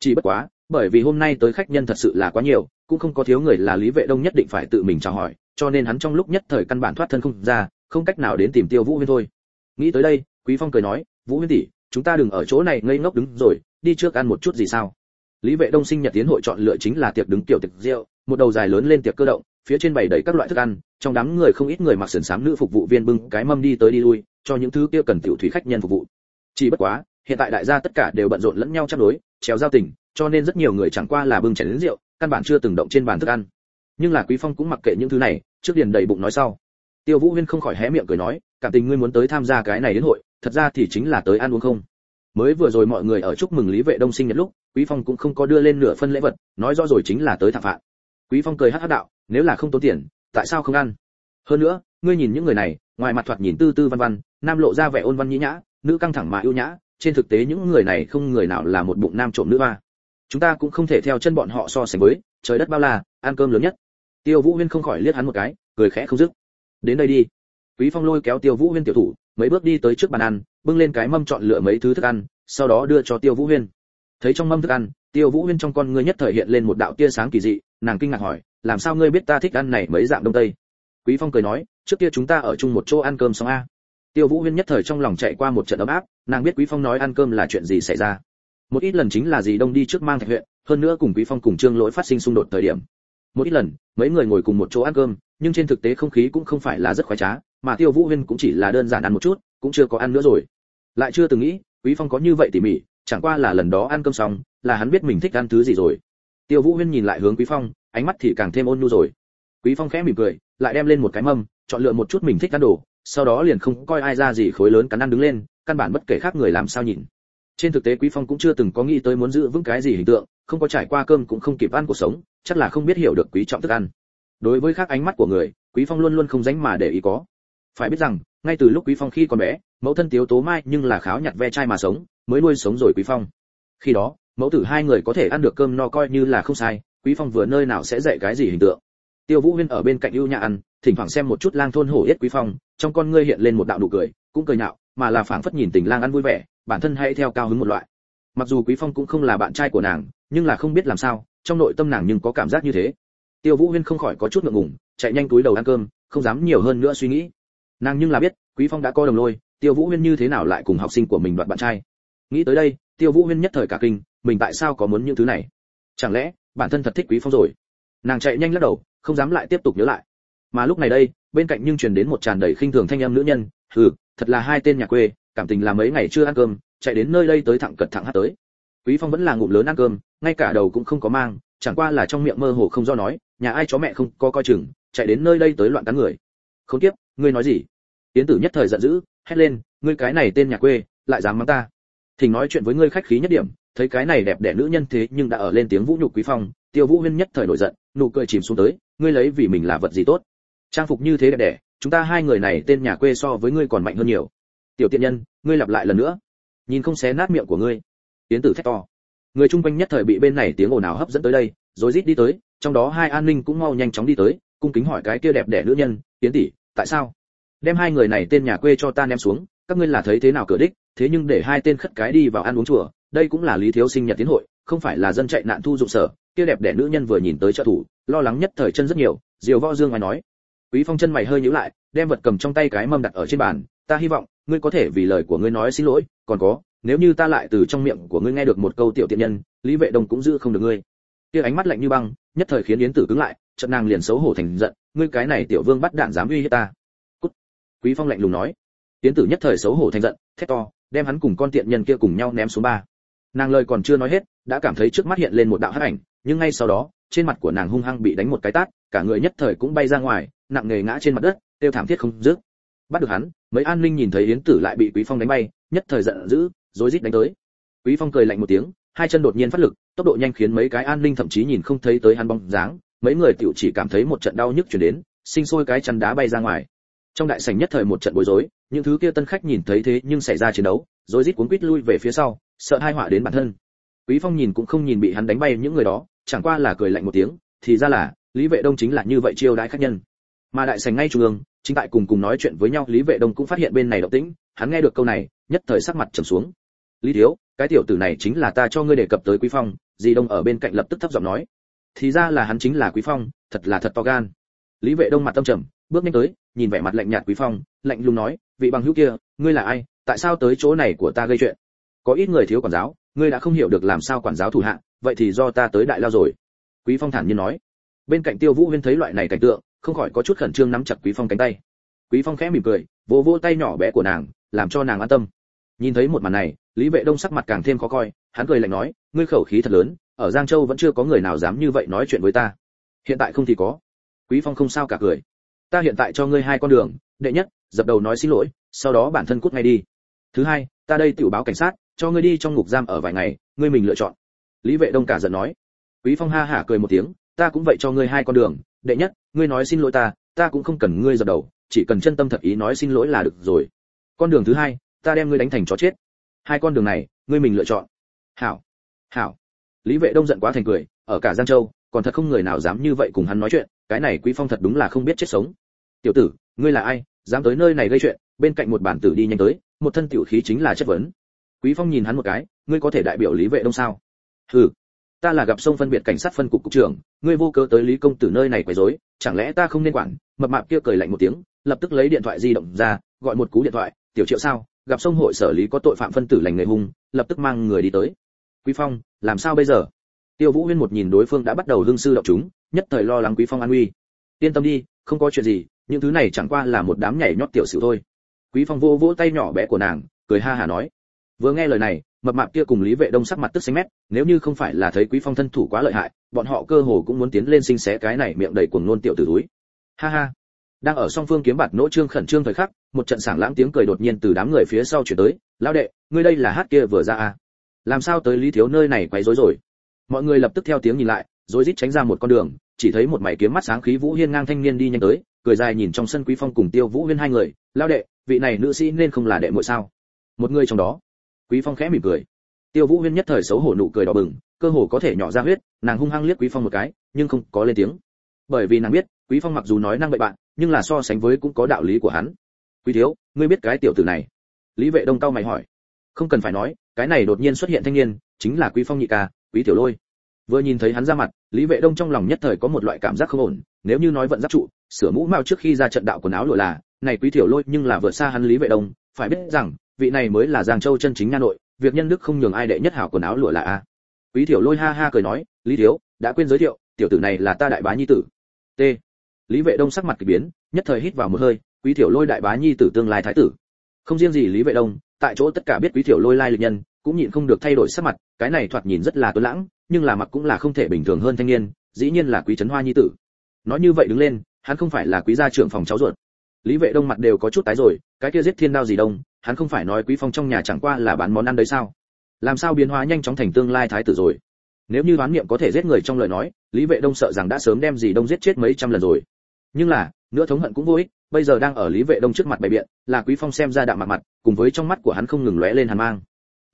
A: Chỉ bất quá, bởi vì hôm nay tới khách nhân thật sự là quá nhiều, cũng không có thiếu người là lý vệ đông nhất định phải tự mình chào hỏi, cho nên hắn trong lúc nhất thời căn bản thoát thân không ra, không cách nào đến tìm tiêu vũ huyên thôi nghĩ tới đây, quý phong cười nói, vũ huyên tỷ, chúng ta đừng ở chỗ này ngây ngốc đứng rồi, đi trước ăn một chút gì sao? Lý vệ đông sinh nhật tiến hội chọn lựa chính là tiệc đứng tiểu tiệc rượu, một đầu dài lớn lên tiệc cơ động, phía trên bày đầy các loại thức ăn, trong đám người không ít người mặc sườn xám nữ phục vụ viên bưng cái mâm đi tới đi lui, cho những thứ kia cần tiểu thủy khách nhân phục vụ. Chỉ bất quá, hiện tại đại gia tất cả đều bận rộn lẫn nhau chấp đối, chéo giao tình, cho nên rất nhiều người chẳng qua là bưng chén đến rượu, căn bản chưa từng động trên bàn thức ăn. Nhưng là quý phong cũng mặc kệ những thứ này, trước điền đầy bụng nói sau. Tiêu vũ huyên không khỏi hé miệng cười nói cảm tình ngươi muốn tới tham gia cái này đến hội, thật ra thì chính là tới ăn uống không? Mới vừa rồi mọi người ở chúc mừng lý vệ đông sinh nhật lúc, quý phong cũng không có đưa lên nửa phân lễ vật, nói rõ rồi chính là tới thảm phạt. Quý phong cười hắc hắc đạo, nếu là không tốn tiền, tại sao không ăn? Hơn nữa, ngươi nhìn những người này, ngoài mặt thoạt nhìn tư tư văn văn, nam lộ ra vẻ ôn văn nhĩ nhã, nữ căng thẳng mà ưu nhã, trên thực tế những người này không người nào là một bụng nam trộm nữ ba chúng ta cũng không thể theo chân bọn họ so sánh với, trời đất bao la, ăn cơm lớn nhất. Tiêu vũ huyên không khỏi liếc hắn một cái, cười khẽ không dứt. Đến đây đi quý phong lôi kéo tiêu vũ huyên tiểu thủ, mấy bước đi tới trước bàn ăn, bưng lên cái mâm chọn lựa mấy thứ thức ăn, sau đó đưa cho tiêu vũ huyên. Thấy trong mâm thức ăn, tiêu vũ huyên trong con ngươi nhất thời hiện lên một đạo tia sáng kỳ dị, nàng kinh ngạc hỏi, làm sao ngươi biết ta thích ăn này mấy dạng đông tây? Quý phong cười nói, trước kia chúng ta ở chung một chỗ ăn cơm xong a. Tiêu vũ huyên nhất thời trong lòng chạy qua một trận ấm áp, nàng biết quý phong nói ăn cơm là chuyện gì xảy ra. Một ít lần chính là gì đông đi trước mang thạch huyện, hơn nữa cùng quý phong cùng trương lỗi phát sinh xung đột thời điểm. Một ít lần, mấy người ngồi cùng một chỗ ăn cơm, nhưng trên thực tế không khí cũng không phải là rất khoái trá mà tiêu vũ huyên cũng chỉ là đơn giản ăn một chút, cũng chưa có ăn nữa rồi. Lại chưa từng nghĩ, quý phong có như vậy tỉ mỉ, chẳng qua là lần đó ăn cơm xong, là hắn biết mình thích ăn thứ gì rồi. Tiêu vũ huyên nhìn lại hướng quý phong, ánh mắt thì càng thêm ôn nhu rồi. Quý phong khẽ mỉm cười, lại đem lên một cái mâm, chọn lựa một chút mình thích ăn đồ, sau đó liền không coi ai ra gì khối lớn cắn ăn đứng lên, căn bản bất kể khác người làm sao nhìn. Trên thực tế quý phong cũng chưa từng có nghĩ tới muốn giữ vững cái gì hình tượng, không có trải qua cơm cũng không kịp ăn cuộc sống, chắc là không biết hiểu được quý trọng thức ăn. Đối với khác ánh mắt của người, quý phong luôn luôn không dánh mà để ý có phải biết rằng, ngay từ lúc quý phong khi còn bé, mẫu thân tiếu tố mai nhưng là kháo nhặt ve chai mà sống, mới nuôi sống rồi quý phong. Khi đó, mẫu tử hai người có thể ăn được cơm no coi như là không sai, quý phong vừa nơi nào sẽ dạy cái gì hình tượng. Tiêu vũ huyên ở bên cạnh ưu nhã ăn, thỉnh thoảng xem một chút lang thôn hổ yết quý phong, trong con ngươi hiện lên một đạo nụ cười, cũng cười nhạo, mà là phảng phất nhìn tình lang ăn vui vẻ, bản thân hay theo cao hứng một loại. Mặc dù quý phong cũng không là bạn trai của nàng, nhưng là không biết làm sao, trong nội tâm nàng nhưng có cảm giác như thế. Tiêu vũ huyên không khỏi có chút ngượng ngùng, chạy nhanh túi đầu ăn cơm, không dám nhiều hơn nữa suy nghĩ nàng nhưng là biết, quý phong đã coi đồng lôi, tiêu vũ huyên như thế nào lại cùng học sinh của mình đoạt bạn trai? Nghĩ tới đây, tiêu vũ huyên nhất thời cả kinh, mình tại sao có muốn những thứ này? Chẳng lẽ, bản thân thật thích quý phong rồi? Nàng chạy nhanh lắc đầu, không dám lại tiếp tục nhớ lại. Mà lúc này đây, bên cạnh nhưng truyền đến một tràn đầy khinh thường thanh âm nữ nhân, hừ, thật là hai tên nhà quê, cảm tình là mấy ngày chưa ăn cơm, chạy đến nơi đây tới thẳng cật thẳng hát tới. Quý phong vẫn là ngụm lớn ăn cơm, ngay cả đầu cũng không có mang, chẳng qua là trong miệng mơ hồ không do nói, nhà ai chó mẹ không có coi chừng, chạy đến nơi đây tới loạn cắn người. Không tiếp ngươi nói gì? Yến tử nhất thời giận dữ, hét lên, ngươi cái này tên nhà quê, lại dám mắng ta. Thỉnh nói chuyện với ngươi khách khí nhất điểm, thấy cái này đẹp đẽ nữ nhân thế nhưng đã ở lên tiếng vũ nhục quý phong, tiêu vũ huyên nhất thời nổi giận, nụ cười chìm xuống tới, ngươi lấy vì mình là vật gì tốt? Trang phục như thế đẹp đẽ, chúng ta hai người này tên nhà quê so với ngươi còn mạnh hơn nhiều. Tiểu tiện nhân, ngươi lặp lại lần nữa. Nhìn không xé nát miệng của ngươi. Tiến tử thét to. Người chung quanh nhất thời bị bên này tiếng ồn ào hấp dẫn tới đây rồi rít đi tới, trong đó hai an ninh cũng mau nhanh chóng đi tới, cung kính hỏi cái kia đẹp đẽ nữ nhân tiến tỷ tại sao? Đem hai người này tên nhà quê cho ta ném xuống, các ngươi là thấy thế nào cửa đích, thế nhưng để hai tên khất cái đi vào ăn uống chùa, đây cũng là lý thiếu sinh nhật tiến hội, không phải là dân chạy nạn thu dụng sở, kia đẹp đẽ nữ nhân vừa nhìn tới trợ thủ, lo lắng nhất thời chân rất nhiều, diều võ dương ngoài nói. Quý phong chân mày hơi nhíu lại, đem vật cầm trong tay cái mâm đặt ở trên bàn, ta hy vọng, ngươi có thể vì lời của ngươi nói xin lỗi, còn có, nếu như ta lại từ trong miệng của ngươi nghe được một câu tiểu tiện nhân, lý vệ đông cũng giữ không được ngươi. Kia ánh mắt lạnh như băng, nhất thời khiến yến tử cứng lại trận nàng liền xấu hổ thành giận, ngươi cái này tiểu vương bắt đạn dám uy hiếp ta. Cút. Quý phong lạnh lùng nói. Tiễn tử nhất thời xấu hổ thành giận, thét to, đem hắn cùng con tiện nhân kia cùng nhau ném xuống ba. Nàng lời còn chưa nói hết, đã cảm thấy trước mắt hiện lên một đạo hắc ảnh, nhưng ngay sau đó, trên mặt của nàng hung hăng bị đánh một cái tát, cả người nhất thời cũng bay ra ngoài, nặng nề ngã trên mặt đất, tiêu thảm thiết không dứt. Bắt được hắn, mấy an ninh nhìn thấy yến tử lại bị quý phong đánh bay, nhất thời giận dữ, rối rít đánh tới. Quý phong cười lạnh một tiếng, hai chân đột nhiên phát lực, tốc độ nhanh khiến mấy cái an ninh thậm chí nhìn không thấy tới hắn bóng dáng mấy người tiểu chỉ cảm thấy một trận đau nhức truyền đến, sinh sôi cái chăn đá bay ra ngoài. Trong đại sảnh nhất thời một trận bối rối, những thứ kia tân khách nhìn thấy thế nhưng xảy ra chiến đấu, rối rít cuốn quýt lui về phía sau, sợ hai họa đến bản thân. Quý phong nhìn cũng không nhìn bị hắn đánh bay những người đó, chẳng qua là cười lạnh một tiếng, thì ra là, lý vệ đông chính là như vậy chiêu đãi khách nhân. Mà đại sảnh ngay trung ương, chính tại cùng cùng nói chuyện với nhau, lý vệ đông cũng phát hiện bên này động tĩnh, hắn nghe được câu này, nhất thời sắc mặt trầm xuống. Lý thiếu, cái tiểu tử này chính là ta cho ngươi đề cập tới quý phong di đông ở bên cạnh lập tức thấp giọng nói thì ra là hắn chính là quý phong, thật là thật to gan. Lý vệ đông mặt tâm trầm, bước nhanh tới, nhìn vẻ mặt lạnh nhạt quý phong, lạnh lùng nói, vị bằng hữu kia, ngươi là ai? Tại sao tới chỗ này của ta gây chuyện? Có ít người thiếu quản giáo, ngươi đã không hiểu được làm sao quản giáo thủ hạ, vậy thì do ta tới đại lao rồi. Quý phong thản nhiên nói. Bên cạnh tiêu vũ huyên thấy loại này cảnh tượng, không khỏi có chút khẩn trương nắm chặt quý phong cánh tay. Quý phong khẽ mỉm cười, vỗ vỗ tay nhỏ bé của nàng, làm cho nàng an tâm. Nhìn thấy một màn này, lý vệ đông sắc mặt càng thêm khó coi, hắn cười lạnh nói, ngươi khẩu khí thật lớn ở giang châu vẫn chưa có người nào dám như vậy nói chuyện với ta. Hiện tại không thì có. Quý phong không sao cả cười. Ta hiện tại cho ngươi hai con đường, đệ nhất, dập đầu nói xin lỗi, sau đó bản thân cút ngay đi. Thứ hai, ta đây tiểu báo cảnh sát, cho ngươi đi trong ngục giam ở vài ngày, ngươi mình lựa chọn. Lý vệ đông cả giận nói. Quý phong ha hả cười một tiếng, ta cũng vậy cho ngươi hai con đường, đệ nhất, ngươi nói xin lỗi ta ta cũng không cần ngươi dập đầu, chỉ cần chân tâm thật ý nói xin lỗi là được rồi. Con đường thứ hai, ta đem ngươi đánh thành chó chết. Hai con đường này, ngươi mình lựa chọn. Hảo. Hảo lý vệ đông giận quá thành cười, ở cả giang châu, còn thật không người nào dám như vậy cùng hắn nói chuyện, cái này quý phong thật đúng là không biết chết sống. Tiểu tử, ngươi là ai, dám tới nơi này gây chuyện, bên cạnh một bản tử đi nhanh tới, một thân tiểu khí chính là chất vấn. Quý phong nhìn hắn một cái, ngươi có thể đại biểu lý vệ đông sao? Hừ, ta là gặp sông phân biệt cảnh sát phân cục cục trưởng, ngươi vô cớ tới lý công tử nơi này quấy rối, chẳng lẽ ta không nên quản? Mập mạp kia cười lạnh một tiếng, lập tức lấy điện thoại di động ra, gọi một cú điện thoại, tiểu triệu sao? Gặp sông hội xử lý có tội phạm phân tử lành người hung, lập tức mang người đi tới quý phong, làm sao bây giờ? Tiêu vũ huyên một nhìn đối phương đã bắt đầu hương sư động chúng, nhất thời lo lắng quý phong an nguy. Yên tâm đi, không có chuyện gì, những thứ này chẳng qua là một đám nhảy nhót tiểu sử thôi. Quý phong vô vỗ tay nhỏ bé của nàng, cười ha hà nói. Vừa nghe lời này, mập mạp kia cùng lý vệ đông sắc mặt tức xanh mét, nếu như không phải là thấy quý phong thân thủ quá lợi hại, bọn họ cơ hồ cũng muốn tiến lên sinh xé cái này miệng đầy cuồng nôn tiểu tử túi. Ha ha. Đang ở song phương kiếm bạt nỗ trương khẩn trương thời khắc, một trận sảng lãng tiếng cười đột nhiên từ đám người phía sau chuyển tới. Lão đệ, ngươi đây là hát kia vừa ra à? Làm sao tới lý thiếu nơi này quấy rối rồi? Mọi người lập tức theo tiếng nhìn lại, rồi rít tránh ra một con đường, chỉ thấy một mảy kiếm mắt sáng khí vũ hiên ngang thanh niên đi nhanh tới, cười dài nhìn trong sân quý phong cùng tiêu vũ huyên hai người, lão đệ, vị này nữ sĩ nên không là đệ muội sao? Một người trong đó, quý phong khẽ mỉm cười. Tiêu vũ huyên nhất thời xấu hổ nụ cười đỏ bừng, cơ hồ có thể nhỏ ra huyết, nàng hung hăng liếc quý phong một cái, nhưng không có lên tiếng. Bởi vì nàng biết, quý phong mặc dù nói năng bậy bạn nhưng là so sánh với cũng có đạo lý của hắn. Quý thiếu, ngươi biết cái tiểu tử này? Lý vệ đông cao mày hỏi. Không cần phải nói cái này đột nhiên xuất hiện thanh niên, chính là quý phong nhị ca, quý tiểu lôi. Vừa nhìn thấy hắn ra mặt, lý vệ đông trong lòng nhất thời có một loại cảm giác không ổn, nếu như nói vận giáp trụ, sửa mũ mao trước khi ra trận đạo quần áo lụa là, này quý tiểu lôi nhưng là vượt xa hắn lý vệ đông, phải biết rằng, vị này mới là giang châu chân chính nha nội, việc nhân đức không nhường ai đệ nhất hảo quần áo lụa là a. Quý tiểu lôi ha ha cười nói, lý thiếu, đã quên giới thiệu, tiểu tử này là ta đại bá nhi tử. T. Lý vệ đông sắc mặt kỳ biến, nhất thời hít vào một hơi, quý tiểu lôi đại bá nhi tử tương lai thái tử. Không riêng gì lý vệ đông, tại chỗ tất cả biết quý tiểu lôi lai lịch nhân cũng nhịn không được thay đổi sắc mặt, cái này thoạt nhìn rất là tuấn lãng, nhưng là mặc cũng là không thể bình thường hơn thanh niên, dĩ nhiên là quý trấn hoa nhi tử. Nói như vậy đứng lên, hắn không phải là quý gia trưởng phòng cháu ruột. Lý vệ đông mặt đều có chút tái rồi, cái kia giết thiên đao gì đông, hắn không phải nói quý phong trong nhà chẳng qua là bán món ăn đấy sao? Làm sao biến hóa nhanh chóng thành tương lai thái tử rồi? Nếu như đoán niệm có thể giết người trong lời nói, lý vệ đông sợ rằng đã sớm đem gì đông giết chết mấy trăm lần rồi. Nhưng là, nữa thống hận cũng vô ích, bây giờ đang ở lý vệ đông trước mặt bày biện, là quý phong xem ra đạm mặt mặt, cùng với trong mắt của hắn không ngừng lóe lên hàn mang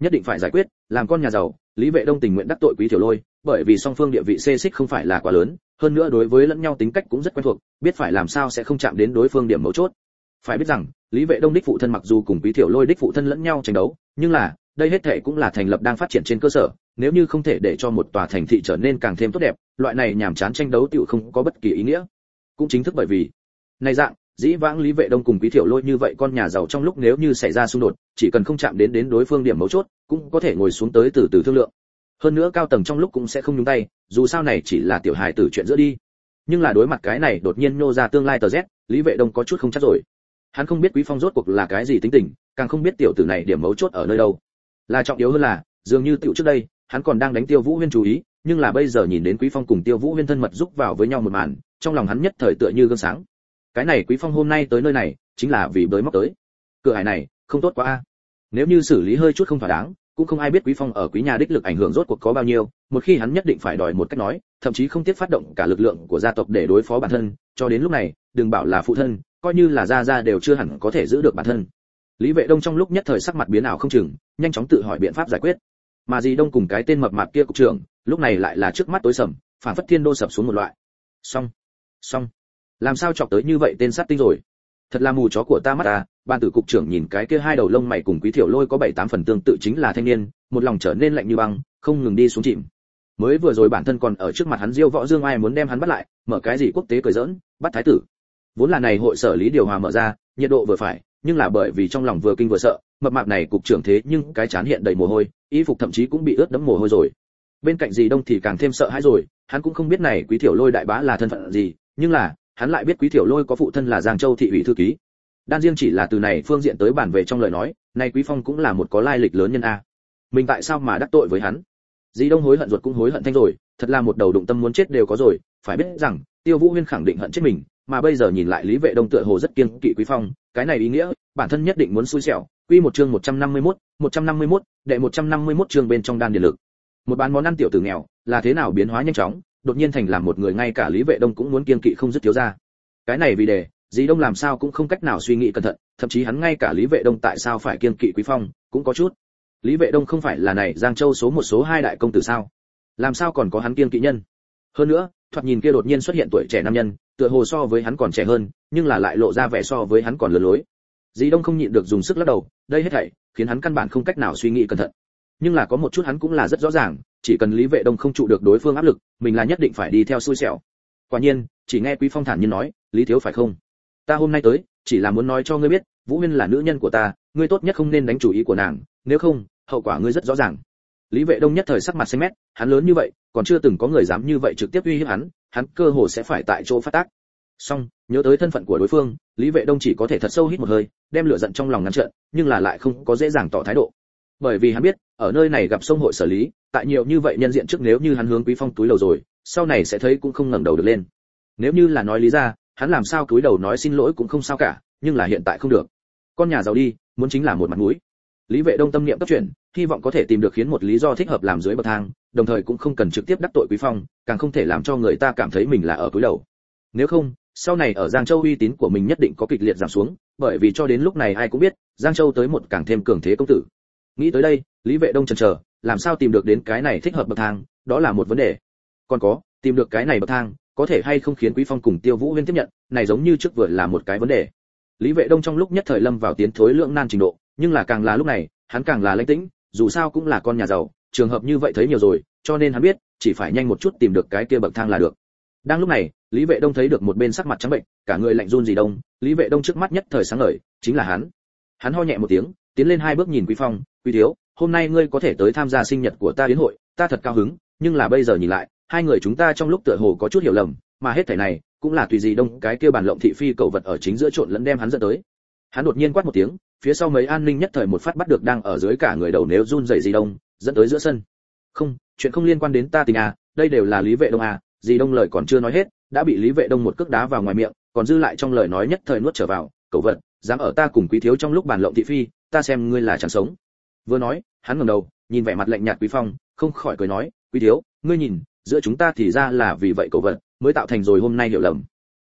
A: nhất định phải giải quyết, làm con nhà giàu, lý vệ đông tình nguyện đắc tội quý tiểu lôi, bởi vì song phương địa vị xê xích không phải là quá lớn, hơn nữa đối với lẫn nhau tính cách cũng rất quen thuộc, biết phải làm sao sẽ không chạm đến đối phương điểm mấu chốt. Phải biết rằng, lý vệ đông đích phụ thân mặc dù cùng quý tiểu lôi đích phụ thân lẫn nhau tranh đấu, nhưng là, đây hết thể cũng là thành lập đang phát triển trên cơ sở, nếu như không thể để cho một tòa thành thị trở nên càng thêm tốt đẹp, loại này nhàm chán tranh đấu tựu không có bất kỳ ý nghĩa. Cũng chính thức bởi vì, này dạng dĩ vãng lý vệ đông cùng quý thiểu lôi như vậy con nhà giàu trong lúc nếu như xảy ra xung đột, chỉ cần không chạm đến đến đối phương điểm mấu chốt, cũng có thể ngồi xuống tới từ từ thương lượng. Hơn nữa cao tầng trong lúc cũng sẽ không nhúng tay, dù sao này chỉ là tiểu hài tử chuyện giữa đi. Nhưng là đối mặt cái này đột nhiên nô ra tương lai tờ z, lý vệ đông có chút không chắc rồi. Hắn không biết quý phong rốt cuộc là cái gì tính tình, càng không biết tiểu tử này điểm mấu chốt ở nơi đâu. Là trọng yếu hơn là, dường như tiểu trước đây, hắn còn đang đánh tiêu vũ huyên chú ý, nhưng là bây giờ nhìn đến quý phong cùng tiêu vũ huyên thân mật giúp vào với nhau một màn, trong lòng hắn nhất thời tựa như gương sáng cái này quý phong hôm nay tới nơi này, chính là vì bới móc tới. Cửa hải này, không tốt quá a. Nếu như xử lý hơi chút không thỏa đáng, cũng không ai biết quý phong ở quý nhà đích lực ảnh hưởng rốt cuộc có bao nhiêu, một khi hắn nhất định phải đòi một cách nói, thậm chí không tiếc phát động cả lực lượng của gia tộc để đối phó bản thân, cho đến lúc này, đừng bảo là phụ thân, coi như là gia gia đều chưa hẳn có thể giữ được bản thân. Lý vệ đông trong lúc nhất thời sắc mặt biến ảo không chừng, nhanh chóng tự hỏi biện pháp giải quyết. Mà gì đông cùng cái tên mập mạp kia cục trưởng, lúc này lại là trước mắt tối sầm phản phất thiên đô sập xuống một loại. Xong xong làm sao chọc tới như vậy tên sát tinh rồi? Thật là mù chó của ta mắt à ban tử cục trưởng nhìn cái kia hai đầu lông mày cùng quý thiểu lôi có bảy tám phần tương tự chính là thanh niên, một lòng trở nên lạnh như băng, không ngừng đi xuống chìm. Mới vừa rồi bản thân còn ở trước mặt hắn diêu võ dương ai muốn đem hắn bắt lại, mở cái gì quốc tế cười giỡn, bắt thái tử. Vốn là này hội sở lý điều hòa mở ra, nhiệt độ vừa phải, nhưng là bởi vì trong lòng vừa kinh vừa sợ, mập mạp này cục trưởng thế nhưng cái chán hiện đầy mồ hôi, y phục thậm chí cũng bị ướt đẫm mồ hôi rồi. Bên cạnh gì đông thì càng thêm sợ hãi rồi, hắn cũng không biết này quý thiểu lôi đại bá là thân phận gì, nhưng là hắn lại biết quý thiểu lôi có phụ thân là giang châu thị ủy thư ký. Đan riêng chỉ là từ này phương diện tới bản về trong lời nói nay quý phong cũng là một có lai lịch lớn nhân a. Mình tại sao mà đắc tội với hắn? Dì đông hối hận ruột cũng hối hận thanh rồi thật là một đầu đụng tâm muốn chết đều có rồi phải biết rằng tiêu vũ huyên khẳng định hận chết mình mà bây giờ nhìn lại lý vệ đông tựa hồ rất kiêng kỵ quý phong cái này ý nghĩa bản thân nhất định muốn xui xẻo. Quy một chương 151, 151, đệ 151 chương bên trong đan điện lực. Một bán món ăn tiểu tử nghèo là thế nào biến hóa nhanh chóng? Đột nhiên thành làm một người ngay cả lý vệ đông cũng muốn kiên kỵ không dứt thiếu ra cái này vì đề, dì đông làm sao cũng không cách nào suy nghĩ cẩn thận, thậm chí hắn ngay cả lý vệ đông tại sao phải kiên kỵ quý phong cũng có chút. Lý vệ đông không phải là này, giang châu số một, số hai đại công tử sao? Làm sao còn có hắn kiên kỵ nhân? Hơn nữa, thoạt nhìn kia đột nhiên xuất hiện tuổi trẻ nam nhân, tựa hồ so với hắn còn trẻ hơn, nhưng là lại lộ ra vẻ so với hắn còn lừa lối. Dì đông không nhịn được dùng sức lắc đầu, đây hết thảy khiến hắn căn bản không cách nào suy nghĩ cẩn thận. Nhưng là có một chút hắn cũng là rất rõ ràng chỉ cần lý vệ đông không trụ được đối phương áp lực, mình là nhất định phải đi theo xui xẻo. Quả nhiên, chỉ nghe quý phong thản nhiên nói, lý thiếu phải không? Ta hôm nay tới, chỉ là muốn nói cho ngươi biết, vũ huyên là nữ nhân của ta, ngươi tốt nhất không nên đánh chủ ý của nàng, nếu không, hậu quả ngươi rất rõ ràng. Lý vệ đông nhất thời sắc mặt xanh mét, hắn lớn như vậy, còn chưa từng có người dám như vậy trực tiếp uy hiếp hắn hắn cơ hồ sẽ phải tại chỗ phát tác. Song nhớ tới thân phận của đối phương, lý vệ đông chỉ có thể thật sâu hít một hơi, đem lửa giận trong lòng ngăn trận nhưng là lại không có dễ dàng tỏ thái độ. Bởi vì hắn biết ở nơi này gặp sông hội xử lý, tại nhiều như vậy nhân diện trước nếu như hắn hướng quý phong túi đầu rồi, sau này sẽ thấy cũng không ngẩng đầu được lên. Nếu như là nói lý ra, hắn làm sao túi đầu nói xin lỗi cũng không sao cả, nhưng là hiện tại không được. Con nhà giàu đi, muốn chính là một mặt mũi. Lý vệ đông tâm niệm cấp chuyển, hy vọng có thể tìm được khiến một lý do thích hợp làm dưới bậc thang, đồng thời cũng không cần trực tiếp đắc tội quý phong, càng không thể làm cho người ta cảm thấy mình là ở túi đầu. Nếu không, sau này ở giang châu uy tín của mình nhất định có kịch liệt giảm xuống, bởi vì cho đến lúc này ai cũng biết, giang châu tới một càng thêm cường thế công tử nghĩ tới đây, lý vệ đông chần chờ, làm sao tìm được đến cái này thích hợp bậc thang, đó là một vấn đề. Còn có, tìm được cái này bậc thang, có thể hay không khiến quý phong cùng tiêu vũ huyên tiếp nhận, này giống như trước vừa là một cái vấn đề. Lý vệ đông trong lúc nhất thời lâm vào tiến thối lượng nan trình độ, nhưng là càng là lúc này, hắn càng là lãnh tĩnh, dù sao cũng là con nhà giàu, trường hợp như vậy thấy nhiều rồi, cho nên hắn biết, chỉ phải nhanh một chút tìm được cái kia bậc thang là được. Đang lúc này, lý vệ đông thấy được một bên sắc mặt trắng bệnh, cả người lạnh run gì đông, lý vệ đông trước mắt nhất thời sáng ngời, chính là hắn. Hắn ho nhẹ một tiếng, tiến lên hai bước nhìn quý phong quý thiếu, hôm nay ngươi có thể tới tham gia sinh nhật của ta đến hội, ta thật cao hứng, nhưng là bây giờ nhìn lại, hai người chúng ta trong lúc tựa hồ có chút hiểu lầm, mà hết thảy này, cũng là tùy gì đông, cái kia bản lộng thị phi cầu vật ở chính giữa trộn lẫn đem hắn dẫn tới. Hắn đột nhiên quát một tiếng, phía sau mấy an ninh nhất thời một phát bắt được đang ở dưới cả người đầu nếu run rẩy gì đông, dẫn tới giữa sân. Không, chuyện không liên quan đến ta tình à đây đều là lý vệ đông à gì đông lời còn chưa nói hết, đã bị lý vệ đông một cước đá vào ngoài miệng, còn dư lại trong lời nói nhất thời nuốt trở vào Cầu vật, dám ở ta cùng quý thiếu trong lúc bàn lộng thị phi, ta xem ngươi là chẳng sống vừa nói, hắn ngẩng đầu, nhìn vẻ mặt lạnh nhạt quý phong, không khỏi cười nói, quý thiếu, ngươi nhìn, giữa chúng ta thì ra là vì vậy cậu vật, mới tạo thành rồi hôm nay hiểu lầm.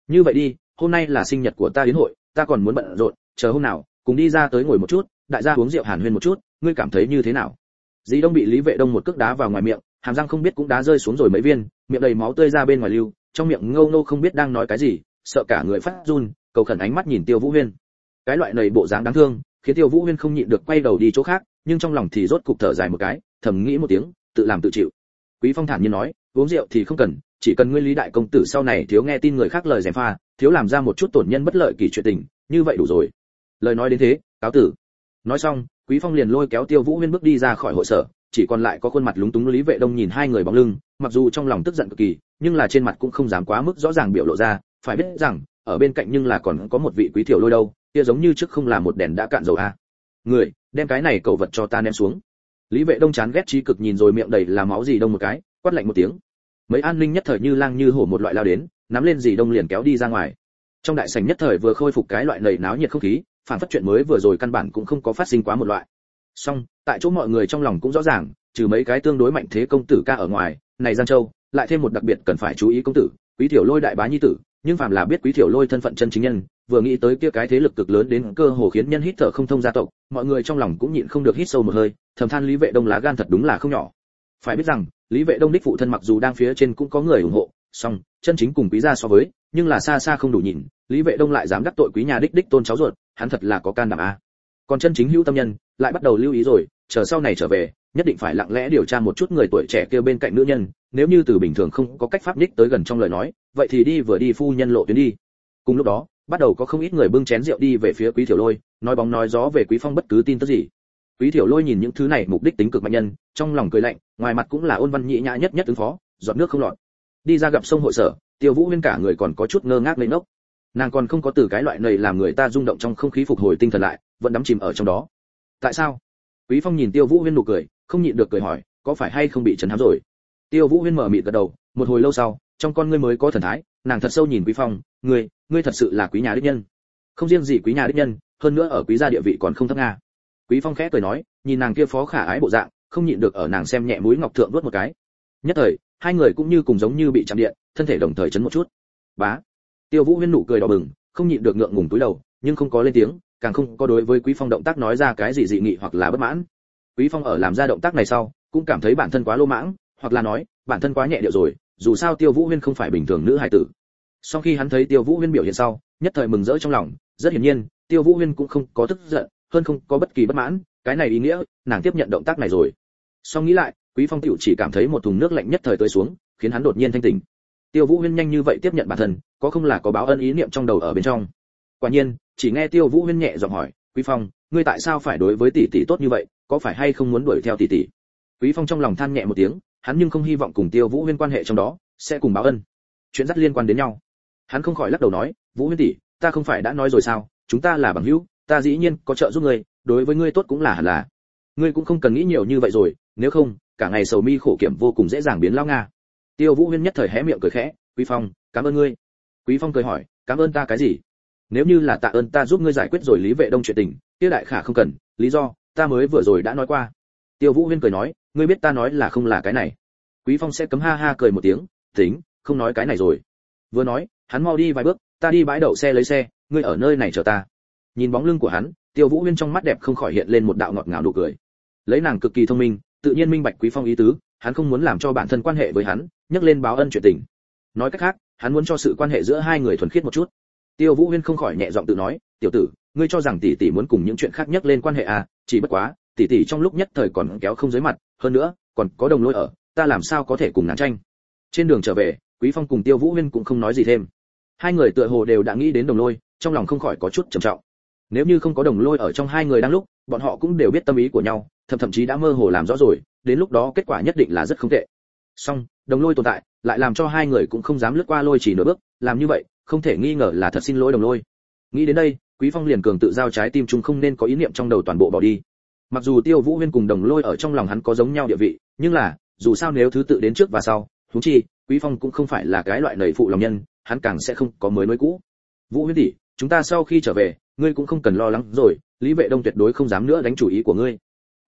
A: Như vậy đi, hôm nay là sinh nhật của ta đến hội, ta còn muốn bận rộn, chờ hôm nào, cùng đi ra tới ngồi một chút, đại gia uống rượu hàn huyên một chút, ngươi cảm thấy như thế nào? Dì đông bị lý vệ đông một cước đá vào ngoài miệng, hàm răng không biết cũng đá rơi xuống rồi mấy viên, miệng đầy máu tươi ra bên ngoài lưu, trong miệng ngâu nô không biết đang nói cái gì, sợ cả người phát run, cầu khẩn ánh mắt nhìn tiêu vũ huyên. Cái loại này bộ dáng đáng thương, khiến tiêu vũ huyên không nhịn được quay đầu đi chỗ khác nhưng trong lòng thì rốt cục thở dài một cái, thầm nghĩ một tiếng, tự làm tự chịu. Quý phong thản nhiên nói, uống rượu thì không cần, chỉ cần ngươi lý đại công tử sau này thiếu nghe tin người khác lời gièm pha, thiếu làm ra một chút tổn nhân bất lợi kỳ chuyện tình, như vậy đủ rồi. Lời nói đến thế, cáo tử. Nói xong, quý phong liền lôi kéo tiêu vũ huyên bước đi ra khỏi hội sở, chỉ còn lại có khuôn mặt lúng túng lý vệ đông nhìn hai người bóng lưng, mặc dù trong lòng tức giận cực kỳ, nhưng là trên mặt cũng không dám quá mức rõ ràng biểu lộ ra, phải biết rằng, ở bên cạnh nhưng là còn có một vị quý tiểu lôi đâu, kia giống như trước không là một đèn đã cạn dầu a. Người đem cái này cầu vật cho ta ném xuống. Lý vệ đông chán ghét trí cực nhìn rồi miệng đầy là máu gì đông một cái, quát lạnh một tiếng. Mấy an ninh nhất thời như lang như hổ một loại lao đến, nắm lên gì đông liền kéo đi ra ngoài. Trong đại sảnh nhất thời vừa khôi phục cái loại nầy náo nhiệt không khí, phản phát chuyện mới vừa rồi căn bản cũng không có phát sinh quá một loại. Song tại chỗ mọi người trong lòng cũng rõ ràng, trừ mấy cái tương đối mạnh thế công tử ca ở ngoài, này giang châu, lại thêm một đặc biệt cần phải chú ý công tử, quý tiểu lôi đại bá nhi tử, nhưng phàm là biết quý tiểu lôi thân phận chân chính nhân vừa nghĩ tới kia cái thế lực cực lớn đến cơ hồ khiến nhân hít thở không thông gia tộc, mọi người trong lòng cũng nhịn không được hít sâu một hơi, thầm than lý vệ đông lá gan thật đúng là không nhỏ. Phải biết rằng, lý vệ đông đích phụ thân mặc dù đang phía trên cũng có người ủng hộ, song, chân chính cùng quý gia so với, nhưng là xa xa không đủ nhìn, lý vệ đông lại dám đắc tội quý nhà đích đích tôn cháu ruột, hắn thật là có can đảm a. Còn chân chính hữu tâm nhân, lại bắt đầu lưu ý rồi, chờ sau này trở về, nhất định phải lặng lẽ điều tra một chút người tuổi trẻ kia bên cạnh nữ nhân, nếu như từ bình thường không có cách pháp nhích tới gần trong lời nói, vậy thì đi vừa đi phu nhân lộ tuyến đi. Cùng lúc đó bắt đầu có không ít người bưng chén rượu đi về phía quý tiểu lôi, nói bóng nói gió về quý phong bất cứ tin tức gì. Quý tiểu lôi nhìn những thứ này, mục đích tính cực mạnh nhân, trong lòng cười lạnh, ngoài mặt cũng là ôn văn nhị nhã nhất nhất ứng phó, giọt nước không lọt. Đi ra gặp sông hội sở, tiêu vũ huyên cả người còn có chút ngơ ngác lên ngốc nàng còn không có từ cái loại này làm người ta rung động trong không khí phục hồi tinh thần lại, vẫn đắm chìm ở trong đó. Tại sao? Quý phong nhìn tiêu vũ huyên nụ cười, không nhịn được cười hỏi, có phải hay không bị chấn hám rồi? Tiêu vũ huyên mở mịt gật đầu, một hồi lâu sau, trong con ngươi mới có thần thái, nàng thật sâu nhìn quý phong, ngươi ngươi thật sự là quý nhà đích nhân. Không riêng gì quý nhà đích nhân, hơn nữa ở quý gia địa vị còn không thấp nga. Quý phong khẽ cười nói, nhìn nàng kia phó khả ái bộ dạng, không nhịn được ở nàng xem nhẹ mũi ngọc thượng vuốt một cái. Nhất thời, hai người cũng như cùng giống như bị chạm điện, thân thể đồng thời chấn một chút. Bá. Tiêu vũ huyên nụ cười đỏ bừng, không nhịn được ngượng ngùng túi đầu, nhưng không có lên tiếng, càng không có đối với quý phong động tác nói ra cái gì dị nghị hoặc là bất mãn. Quý phong ở làm ra động tác này sau, cũng cảm thấy bản thân quá lô mãng, hoặc là nói, bản thân quá nhẹ điệu rồi, dù sao tiêu vũ huyên không phải bình thường nữ hài tử sau khi hắn thấy tiêu vũ huyên biểu hiện sau, nhất thời mừng rỡ trong lòng. Rất hiển nhiên, tiêu vũ huyên cũng không có tức giận, hơn không có bất kỳ bất mãn. Cái này ý nghĩa, nàng tiếp nhận động tác này rồi. Sau nghĩ lại, quý phong tiểu chỉ cảm thấy một thùng nước lạnh nhất thời tới xuống, khiến hắn đột nhiên thanh tỉnh. Tiêu vũ huyên nhanh như vậy tiếp nhận bản thân, có không là có báo ân ý niệm trong đầu ở bên trong. Quả nhiên, chỉ nghe tiêu vũ huyên nhẹ giọng hỏi, quý phong, ngươi tại sao phải đối với tỷ tỷ tốt như vậy? Có phải hay không muốn đuổi theo tỷ tỷ? Quý phong trong lòng than nhẹ một tiếng, hắn nhưng không hy vọng cùng tiêu vũ huyên quan hệ trong đó sẽ cùng báo ân. Chuyện rất liên quan đến nhau hắn không khỏi lắc đầu nói, vũ huyên tỷ, ta không phải đã nói rồi sao? Chúng ta là bằng hữu, ta dĩ nhiên có trợ giúp ngươi, đối với ngươi tốt cũng là hẳn là. Ngươi cũng không cần nghĩ nhiều như vậy rồi, nếu không, cả ngày sầu mi khổ kiểm vô cùng dễ dàng biến lao nga. Tiêu vũ huyên nhất thời hé miệng cười khẽ, quý phong, cảm ơn ngươi. Quý phong cười hỏi, cảm ơn ta cái gì? Nếu như là tạ ơn ta giúp ngươi giải quyết rồi lý vệ đông chuyện tình tiêu đại khả không cần, lý do, ta mới vừa rồi đã nói qua. Tiêu vũ huyên cười nói, ngươi biết ta nói là không là cái này. Quý phong sẽ cấm ha ha cười một tiếng, tính, không nói cái này rồi. Vừa nói hắn mau đi vài bước, ta đi bãi đậu xe lấy xe, ngươi ở nơi này chờ ta. Nhìn bóng lưng của hắn, tiêu vũ huyên trong mắt đẹp không khỏi hiện lên một đạo ngọt ngào nụ cười. Lấy nàng cực kỳ thông minh, tự nhiên minh bạch quý phong ý tứ, hắn không muốn làm cho bản thân quan hệ với hắn, nhắc lên báo ân chuyện tình. Nói cách khác, hắn muốn cho sự quan hệ giữa hai người thuần khiết một chút. Tiêu vũ huyên không khỏi nhẹ giọng tự nói, tiểu tử, ngươi cho rằng tỷ tỷ muốn cùng những chuyện khác nhắc lên quan hệ à chỉ bất quá, tỷ tỷ trong lúc nhất thời còn kéo không dưới mặt, hơn nữa, còn có đồng lôi ở, ta làm sao có thể cùng nàng tranh? Trên đường trở về, quý phong cùng tiêu vũ huyên cũng không nói gì thêm hai người tựa hồ đều đã nghĩ đến đồng lôi, trong lòng không khỏi có chút trầm trọng. Nếu như không có đồng lôi ở trong hai người đang lúc, bọn họ cũng đều biết tâm ý của nhau, thậm thậm chí đã mơ hồ làm rõ rồi, đến lúc đó kết quả nhất định là rất không tệ. Song đồng lôi tồn tại, lại làm cho hai người cũng không dám lướt qua lôi chỉ nửa bước, làm như vậy, không thể nghi ngờ là thật xin lỗi đồng lôi. Nghĩ đến đây, quý phong liền cường tự giao trái tim chung không nên có ý niệm trong đầu toàn bộ bỏ đi. Mặc dù tiêu vũ huyên cùng đồng lôi ở trong lòng hắn có giống nhau địa vị, nhưng là, dù sao nếu thứ tự đến trước và sau thú chi, quý phong cũng không phải là cái loại nầy phụ lòng nhân hắn càng sẽ không có mới nối cũ. Vũ huyên tỷ, chúng ta sau khi trở về, ngươi cũng không cần lo lắng rồi, lý vệ đông tuyệt đối không dám nữa đánh chủ ý của ngươi.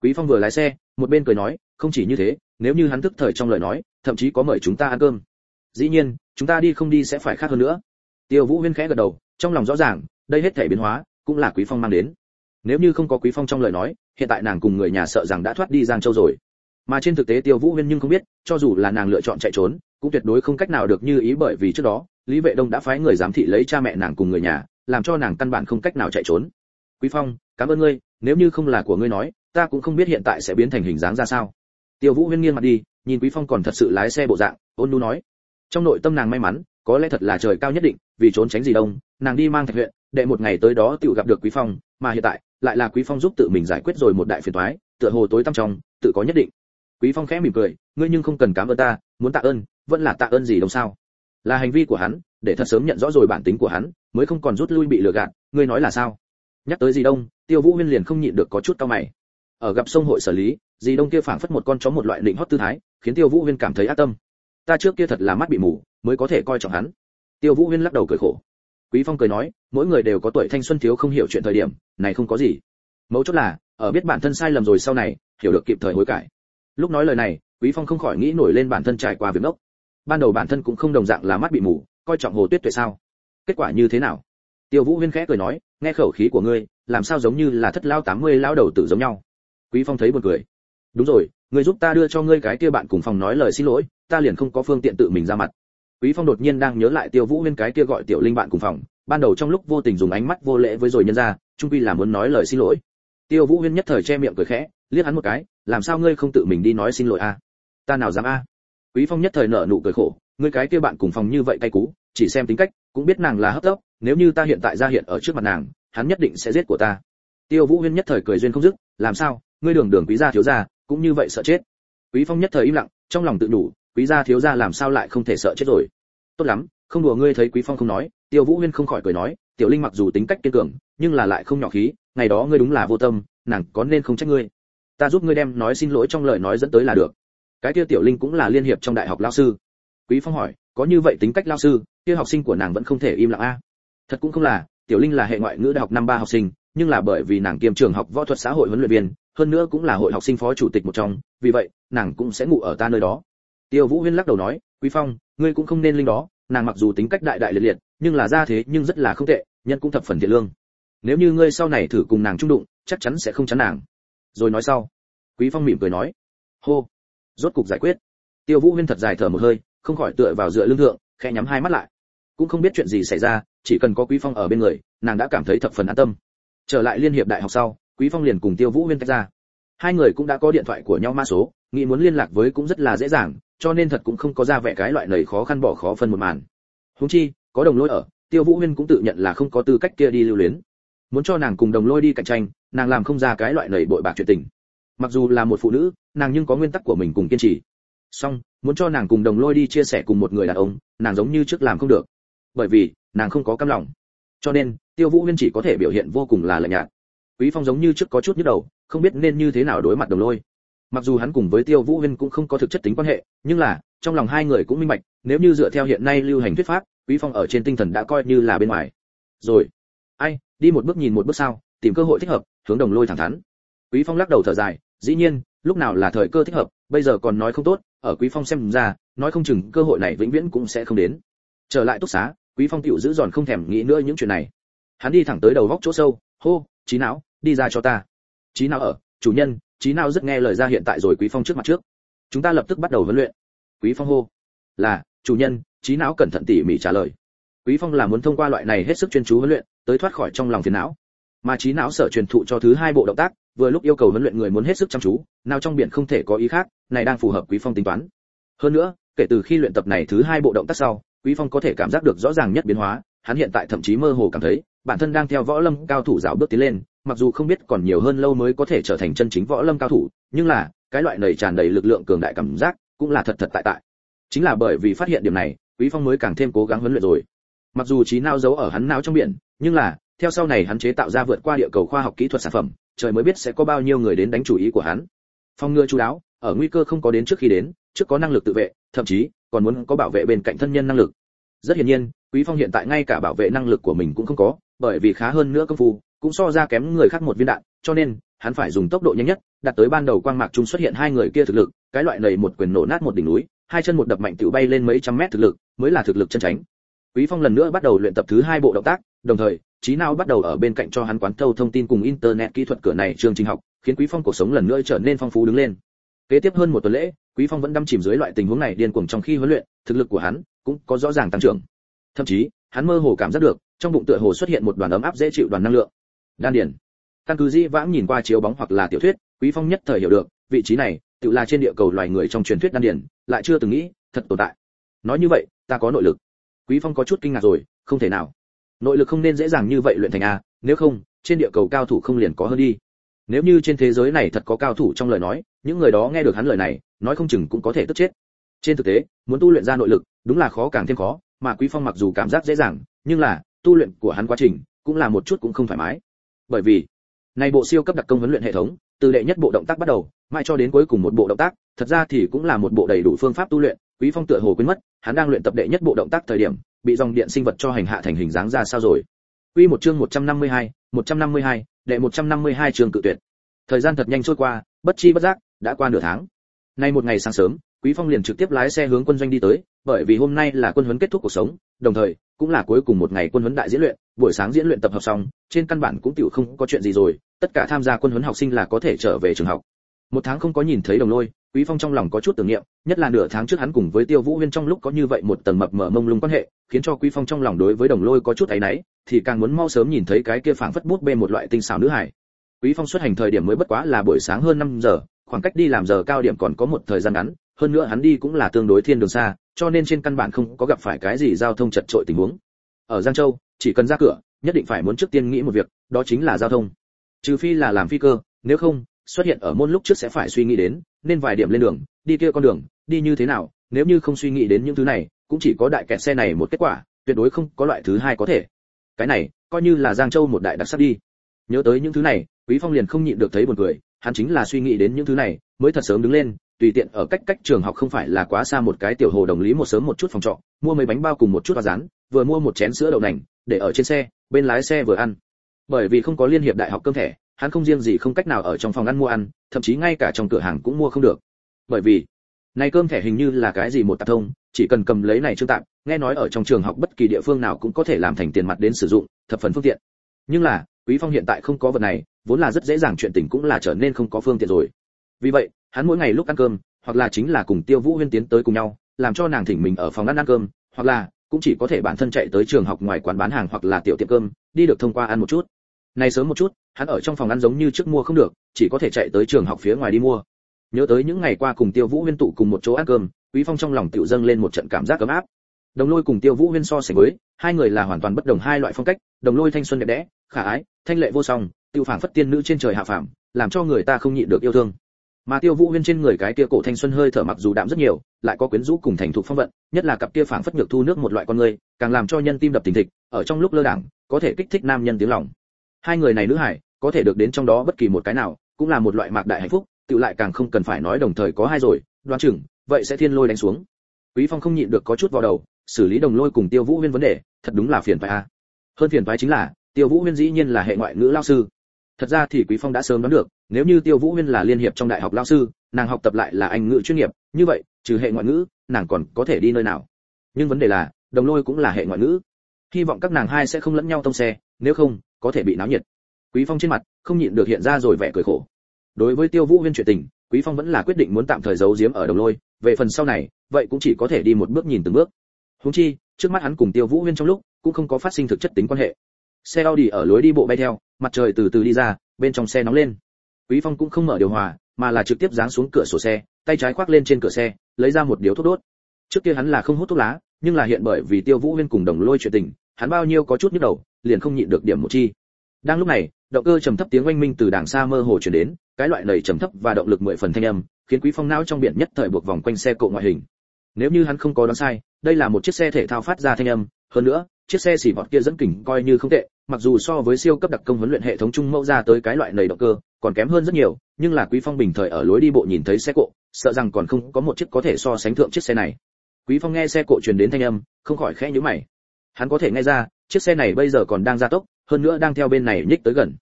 A: Quý phong vừa lái xe, một bên cười nói, không chỉ như thế, nếu như hắn thức thời trong lời nói, thậm chí có mời chúng ta ăn cơm. Dĩ nhiên, chúng ta đi không đi sẽ phải khác hơn nữa. Tiêu vũ huyên khẽ gật đầu, trong lòng rõ ràng, đây hết thể biến hóa, cũng là quý phong mang đến. Nếu như không có quý phong trong lời nói, hiện tại nàng cùng người nhà sợ rằng đã thoát đi giang châu rồi. Mà trên thực tế tiêu vũ huyên nhưng không biết, cho dù là nàng lựa chọn chạy trốn, cũng tuyệt đối không cách nào được như ý bởi vì trước đó lý vệ đông đã phái người giám thị lấy cha mẹ nàng cùng người nhà, làm cho nàng căn bản không cách nào chạy trốn. Quý phong, cảm ơn ngươi, nếu như không là của ngươi nói, ta cũng không biết hiện tại sẽ biến thành hình dáng ra sao. Tiêu vũ huyên nghiêng mặt đi, nhìn quý phong còn thật sự lái xe bộ dạng, ôn nu nói. Trong nội tâm nàng may mắn, có lẽ thật là trời cao nhất định, vì trốn tránh gì đông nàng đi mang thạch huyện đệ một ngày tới đó tự gặp được quý phong, mà hiện tại, lại là quý phong giúp tự mình giải quyết rồi một đại phiền toái, tựa hồ tối tăm trong, tự có nhất định. Quý phong khẽ mỉm cười, ngươi nhưng không cần cảm ơn ta, muốn tạ ơn, vẫn là tạ ơn gì đâu sao là hành vi của hắn, để thật sớm nhận rõ rồi bản tính của hắn, mới không còn rút lui bị lừa gạt, ngươi nói là sao? Nhắc tới di đông, tiêu vũ huyên liền không nhịn được có chút cao mày. Ở gặp sông hội xử lý dì đông kia phảng phất một con chó một loại định hót tư thái, khiến tiêu vũ huyên cảm thấy ác tâm. Ta trước kia thật là mắt bị mù, mới có thể coi trọng hắn. Tiêu vũ huyên lắc đầu cười khổ. Quý phong cười nói, mỗi người đều có tuổi thanh xuân thiếu không hiểu chuyện thời điểm, này không có gì. Mấu chốt là, ở biết bản thân sai lầm rồi sau này, hiểu được kịp thời hối cải. Lúc nói lời này, quý phong không khỏi nghĩ nổi lên bản thân trải qua việc ngốc ban đầu bản thân cũng không đồng dạng là mắt bị mù, coi trọng hồ tuyết tuệ sao? Kết quả như thế nào? Tiêu vũ huyên khẽ cười nói, nghe khẩu khí của ngươi, làm sao giống như là thất lao tám mươi lao đầu tử giống nhau? Quý phong thấy buồn cười. Đúng rồi, ngươi giúp ta đưa cho ngươi cái kia bạn cùng phòng nói lời xin lỗi, ta liền không có phương tiện tự mình ra mặt. Quý phong đột nhiên đang nhớ lại tiêu vũ huyên cái kia gọi tiểu linh bạn cùng phòng, ban đầu trong lúc vô tình dùng ánh mắt vô lễ với rồi nhân ra, trung quy là muốn nói lời xin lỗi. Tiêu vũ huyên nhất thời che miệng cười khẽ, liếc hắn một cái, làm sao ngươi không tự mình đi nói xin lỗi a ta nào dám a? Quý phong nhất thời nở nụ cười khổ người cái kia bạn cùng phòng như vậy cay cú, chỉ xem tính cách, cũng biết nàng là hấp tấp, nếu như ta hiện tại ra hiện ở trước mặt nàng, hắn nhất định sẽ giết của ta. Tiêu vũ huyên nhất thời cười duyên không dứt, làm sao? Ngươi đường đường quý gia thiếu gia, cũng như vậy sợ chết. Quý phong nhất thời im lặng, trong lòng tự đủ quý gia thiếu gia làm sao lại không thể sợ chết rồi? Tốt lắm, không đùa ngươi thấy quý phong không nói. Tiêu vũ huyên không khỏi cười nói, tiểu linh mặc dù tính cách kiên cường, nhưng là lại không nhỏ khí, ngày đó ngươi đúng là vô tâm, nàng có nên không trách ngươi? Ta giúp ngươi đem nói xin lỗi trong lời nói dẫn tới là được cái kia tiểu linh cũng là liên hiệp trong đại học lao sư. Quý phong hỏi, có như vậy tính cách lao sư, kia học sinh của nàng vẫn không thể im lặng a? Thật cũng không là, tiểu linh là hệ ngoại ngữ đại học năm ba học sinh, nhưng là bởi vì nàng kiêm trường học võ thuật xã hội huấn luyện viên, hơn nữa cũng là hội học sinh phó chủ tịch một trong, vì vậy, nàng cũng sẽ ngủ ở ta nơi đó. Tiêu vũ huyên lắc đầu nói, quý phong, ngươi cũng không nên linh đó, nàng mặc dù tính cách đại đại liệt liệt, nhưng là ra thế nhưng rất là không tệ, nhân cũng thập phần thiện lương. Nếu như ngươi sau này thử cùng nàng chung đụng, chắc chắn sẽ không chán nàng. Rồi nói sau, quý phong mỉm cười nói, hô rốt cục giải quyết. Tiêu vũ huyên thật dài thở một hơi, không khỏi tựa vào dựa lưng thượng, khẽ nhắm hai mắt lại. Cũng không biết chuyện gì xảy ra, chỉ cần có quý phong ở bên người, nàng đã cảm thấy thập phần an tâm. Trở lại liên hiệp đại học sau, quý phong liền cùng tiêu vũ huyên tách ra. Hai người cũng đã có điện thoại của nhau mã số, nghĩ muốn liên lạc với cũng rất là dễ dàng, cho nên thật cũng không có ra vẻ cái loại lời khó khăn bỏ khó phân một màn. Huống chi, có đồng lôi ở, tiêu vũ huyên cũng tự nhận là không có tư cách kia đi lưu luyến. Muốn cho nàng cùng đồng lôi đi cạnh tranh, nàng làm không ra cái loại nầy bội bạc chuyện tình. Mặc dù là một phụ nữ nàng nhưng có nguyên tắc của mình cùng kiên trì. Song muốn cho nàng cùng đồng lôi đi chia sẻ cùng một người đàn ông, nàng giống như trước làm không được. Bởi vì, nàng không có cam lòng. Cho nên, tiêu vũ huyên chỉ có thể biểu hiện vô cùng là lạnh nhạt. Quý phong giống như trước có chút nhức đầu, không biết nên như thế nào đối mặt đồng lôi. Mặc dù hắn cùng với tiêu vũ huyên cũng không có thực chất tính quan hệ, nhưng là, trong lòng hai người cũng minh bạch, nếu như dựa theo hiện nay lưu hành thuyết pháp, quý phong ở trên tinh thần đã coi như là bên ngoài. Rồi, ai, đi một bước nhìn một bước sao tìm cơ hội thích hợp, hướng đồng lôi thẳng thắn. Quý phong lắc đầu thở dài, dĩ nhiên lúc nào là thời cơ thích hợp, bây giờ còn nói không tốt, ở quý phong xem ra, nói không chừng cơ hội này vĩnh viễn cũng sẽ không đến. Trở lại túc xá, quý phong tiểu giữ giòn không thèm nghĩ nữa những chuyện này. Hắn đi thẳng tới đầu góc chỗ sâu, hô trí não, đi ra cho ta. Trí não ở, chủ nhân trí não rất nghe lời ra hiện tại rồi quý phong trước mặt trước. Chúng ta lập tức bắt đầu huấn luyện. Quý phong hô, là, chủ nhân. Trí não cẩn thận tỉ mỉ trả lời. Quý phong là muốn thông qua loại này hết sức chuyên chú huấn luyện, tới thoát khỏi trong lòng phiền não. Mà trí não sở truyền thụ cho thứ hai bộ động tác vừa lúc yêu cầu huấn luyện người muốn hết sức chăm chú, nào trong biển không thể có ý khác, này đang phù hợp quý phong tính toán. Hơn nữa, kể từ khi luyện tập này thứ hai bộ động tác sau, quý phong có thể cảm giác được rõ ràng nhất biến hóa, hắn hiện tại thậm chí mơ hồ cảm thấy, bản thân đang theo võ lâm cao thủ dạo bước tiến lên, mặc dù không biết còn nhiều hơn lâu mới có thể trở thành chân chính võ lâm cao thủ, nhưng là, cái loại này tràn đầy lực lượng cường đại cảm giác, cũng là thật thật tại tại. Chính là bởi vì phát hiện điểm này, quý phong mới càng thêm cố gắng huấn luyện rồi. Mặc dù trí não giấu ở hắn não trong biển, nhưng là, theo sau này hắn chế tạo ra vượt qua địa cầu khoa học kỹ thuật sản phẩm trời mới biết sẽ có bao nhiêu người đến đánh chủ ý của hắn. Phong ngừa chú đáo, ở nguy cơ không có đến trước khi đến, trước có năng lực tự vệ, thậm chí còn muốn có bảo vệ bên cạnh thân nhân năng lực. Rất hiển nhiên, quý phong hiện tại ngay cả bảo vệ năng lực của mình cũng không có, bởi vì khá hơn nữa công phu, cũng so ra kém người khác một viên đạn, cho nên hắn phải dùng tốc độ nhanh nhất, đạt tới ban đầu quang mạc trung xuất hiện hai người kia thực lực, cái loại này một quyền nổ nát một đỉnh núi, hai chân một đập mạnh tiểu bay lên mấy trăm mét thực lực, mới là thực lực chân tránh. Quý phong lần nữa bắt đầu luyện tập thứ hai bộ động tác, đồng thời trí não bắt đầu ở bên cạnh cho hắn quán thâu thông tin cùng internet kỹ thuật cửa này chương trình học, khiến quý phong cuộc sống lần nữa trở nên phong phú đứng lên. Kế tiếp hơn một tuần lễ, quý phong vẫn đâm chìm dưới loại tình huống này điên cuồng trong khi huấn luyện, thực lực của hắn cũng có rõ ràng tăng trưởng. Thậm chí, hắn mơ hồ cảm giác được, trong bụng tựa hồ xuất hiện một đoàn ấm áp dễ chịu đoàn năng lượng. Đan điền. Căn cứ di vãng nhìn qua chiếu bóng hoặc là tiểu thuyết, quý phong nhất thời hiểu được, vị trí này, tự là trên địa cầu loài người trong truyền thuyết đan điền, lại chưa từng nghĩ, thật tồn tại. Nói như vậy, ta có nội lực. Quý phong có chút kinh ngạc rồi, không thể nào nội lực không nên dễ dàng như vậy luyện thành a, nếu không, trên địa cầu cao thủ không liền có hơn đi. Nếu như trên thế giới này thật có cao thủ trong lời nói, những người đó nghe được hắn lời này, nói không chừng cũng có thể tức chết. Trên thực tế, muốn tu luyện ra nội lực, đúng là khó càng thêm khó, mà quý phong mặc dù cảm giác dễ dàng, nhưng là, tu luyện của hắn quá trình, cũng là một chút cũng không thoải mái. Bởi vì, này bộ siêu cấp đặc công huấn luyện hệ thống, từ đệ nhất bộ động tác bắt đầu, mãi cho đến cuối cùng một bộ động tác, thật ra thì cũng là một bộ đầy đủ phương pháp tu luyện, quý phong tựa hồ quên mất, hắn đang luyện tập đệ nhất bộ động tác thời điểm bị dòng điện sinh vật cho hành hạ thành hình dáng ra sao rồi? Quy một chương 152, 152, đệ 152 chương cự tuyệt. Thời gian thật nhanh trôi qua bất chi bất giác đã qua nửa tháng. Nay một ngày sáng sớm quý phong liền trực tiếp lái xe hướng quân doanh đi tới bởi vì hôm nay là quân huấn kết thúc cuộc sống đồng thời cũng là cuối cùng một ngày quân huấn đại diễn luyện. Buổi sáng diễn luyện tập hợp xong trên căn bản cũng tiểu không có chuyện gì rồi tất cả tham gia quân huấn học sinh là có thể trở về trường học. Một tháng không có nhìn thấy đồng lôi quý phong trong lòng có chút tưởng niệm nhất là nửa tháng trước hắn cùng với tiêu vũ huyên trong lúc có như vậy một tầng mập mờ mông lung quan hệ khiến cho quý phong trong lòng đối với đồng lôi có chút ấy náy, thì càng muốn mau sớm nhìn thấy cái kia phảng phất bút bê một loại tinh xảo nữ hải quý phong xuất hành thời điểm mới bất quá là buổi sáng hơn 5 giờ khoảng cách đi làm giờ cao điểm còn có một thời gian ngắn hơn nữa hắn đi cũng là tương đối thiên đường xa cho nên trên căn bản không có gặp phải cái gì giao thông chật trội tình huống. Ở giang châu chỉ cần ra cửa nhất định phải muốn trước tiên nghĩ một việc đó chính là giao thông. Trừ phi là làm phi cơ nếu không xuất hiện ở môn lúc trước sẽ phải suy nghĩ đến nên vài điểm lên đường đi kia con đường đi như thế nào nếu như không suy nghĩ đến những thứ này cũng chỉ có đại kẹt xe này một kết quả, tuyệt đối không có loại thứ hai có thể. Cái này, coi như là giang châu một đại đặc sắc đi. Nhớ tới những thứ này, quý phong liền không nhịn được thấy buồn cười, hắn chính là suy nghĩ đến những thứ này, mới thật sớm đứng lên, tùy tiện ở cách cách trường học không phải là quá xa một cái tiểu hồ đồng lý một sớm một chút phòng trọ, mua mấy bánh bao cùng một chút hoa rán, vừa mua một chén sữa đậu nành, để ở trên xe, bên lái xe vừa ăn. Bởi vì không có liên hiệp đại học cơm thẻ, hắn không riêng gì không cách nào ở trong phòng ăn mua ăn, thậm chí ngay cả trong cửa hàng cũng mua không được. Bởi vì này cơm thẻ hình như là cái gì một tạp thông, chỉ cần cầm lấy này trương tạm nghe nói ở trong trường học bất kỳ địa phương nào cũng có thể làm thành tiền mặt đến sử dụng, thập phần phương tiện. Nhưng là, quý phong hiện tại không có vật này, vốn là rất dễ dàng chuyện tình cũng là trở nên không có phương tiện rồi. Vì vậy, hắn mỗi ngày lúc ăn cơm, hoặc là chính là cùng tiêu vũ huyên tiến tới cùng nhau, làm cho nàng thỉnh mình ở phòng ăn ăn cơm, hoặc là cũng chỉ có thể bản thân chạy tới trường học ngoài quán bán hàng hoặc là tiểu tiệm cơm, đi được thông qua ăn một chút. Này sớm một chút, hắn ở trong phòng ăn giống như trước mua không được, chỉ có thể chạy tới trường học phía ngoài đi mua nhớ tới những ngày qua cùng tiêu vũ huyên tụ cùng một chỗ ăn cơm, quý phong trong lòng tiểu dâng lên một trận cảm giác ấm áp. Đồng lôi cùng tiêu vũ huyên so sánh với, hai người là hoàn toàn bất đồng hai loại phong cách, đồng lôi thanh xuân đẹp đẽ, khả ái, thanh lệ vô song tiêu phảng phất tiên nữ trên trời hạ phàm, làm cho người ta không nhịn được yêu thương. Mà tiêu vũ huyên trên người cái kia cổ thanh xuân hơi thở mặc dù đạm rất nhiều, lại có quyến rũ cùng thành thục phong vận, nhất là cặp kia phảng phất nhược thu nước một loại con người, càng làm cho nhân tim đập tình thịch, ở trong lúc lơ đảng, có thể kích thích nam nhân tiếng lòng. Hai người này nữ hải, có thể được đến trong đó bất kỳ một cái nào, cũng là một loại mạc đại hạnh phúc tự lại càng không cần phải nói đồng thời có hai rồi, đoán chừng, vậy sẽ thiên lôi đánh xuống. Quý phong không nhịn được có chút vào đầu, xử lý đồng lôi cùng tiêu vũ huyên vấn đề, thật đúng là phiền phải a. Hơn phiền phải chính là, tiêu vũ huyên dĩ nhiên là hệ ngoại ngữ lao sư. Thật ra thì quý phong đã sớm đoán được, nếu như tiêu vũ huyên là liên hiệp trong đại học lao sư, nàng học tập lại là anh ngữ chuyên nghiệp, như vậy, trừ hệ ngoại ngữ, nàng còn có thể đi nơi nào? Nhưng vấn đề là, đồng lôi cũng là hệ ngoại ngữ. Hy vọng các nàng hai sẽ không lẫn nhau tông xe, nếu không, có thể bị náo nhiệt. Quý phong trên mặt, không nhịn được hiện ra rồi vẻ cười khổ đối với tiêu vũ huyên chuyện tình, quý phong vẫn là quyết định muốn tạm thời giấu giếm ở đồng lôi, về phần sau này, vậy cũng chỉ có thể đi một bước nhìn từng bước. Húng chi, trước mắt hắn cùng tiêu vũ huyên trong lúc, cũng không có phát sinh thực chất tính quan hệ. Xe Audi ở lối đi bộ bay theo, mặt trời từ từ đi ra, bên trong xe nóng lên. Quý phong cũng không mở điều hòa, mà là trực tiếp giáng xuống cửa sổ xe, tay trái khoác lên trên cửa xe, lấy ra một điếu thuốc đốt. Trước kia hắn là không hút thuốc lá, nhưng là hiện bởi vì tiêu vũ huyên cùng đồng lôi chuyện tình, hắn bao nhiêu có chút nhức đầu, liền không nhịn được điểm một chi. Đang lúc này động cơ trầm thấp tiếng oanh minh từ đàng xa mơ hồ truyền đến, cái loại lầy trầm thấp và động lực mười phần thanh âm, khiến quý phong não trong biển nhất thời buộc vòng quanh xe cộ ngoại hình. Nếu như hắn không có đoán sai, đây là một chiếc xe thể thao phát ra thanh âm, hơn nữa, chiếc xe xỉ vọt kia dẫn kình coi như không tệ, mặc dù so với siêu cấp đặc công huấn luyện hệ thống trung mẫu ra tới cái loại nầy động cơ, còn kém hơn rất nhiều, nhưng là quý phong bình thời ở lối đi bộ nhìn thấy xe cộ, sợ rằng còn không có một chiếc có thể so sánh thượng chiếc xe này. Quý phong nghe xe cộ truyền đến thanh âm, không khỏi khẽ nhíu mày. Hắn có thể nghe ra, chiếc xe này bây giờ còn đang gia tốc hơn nữa đang theo bên này nhích tới gần.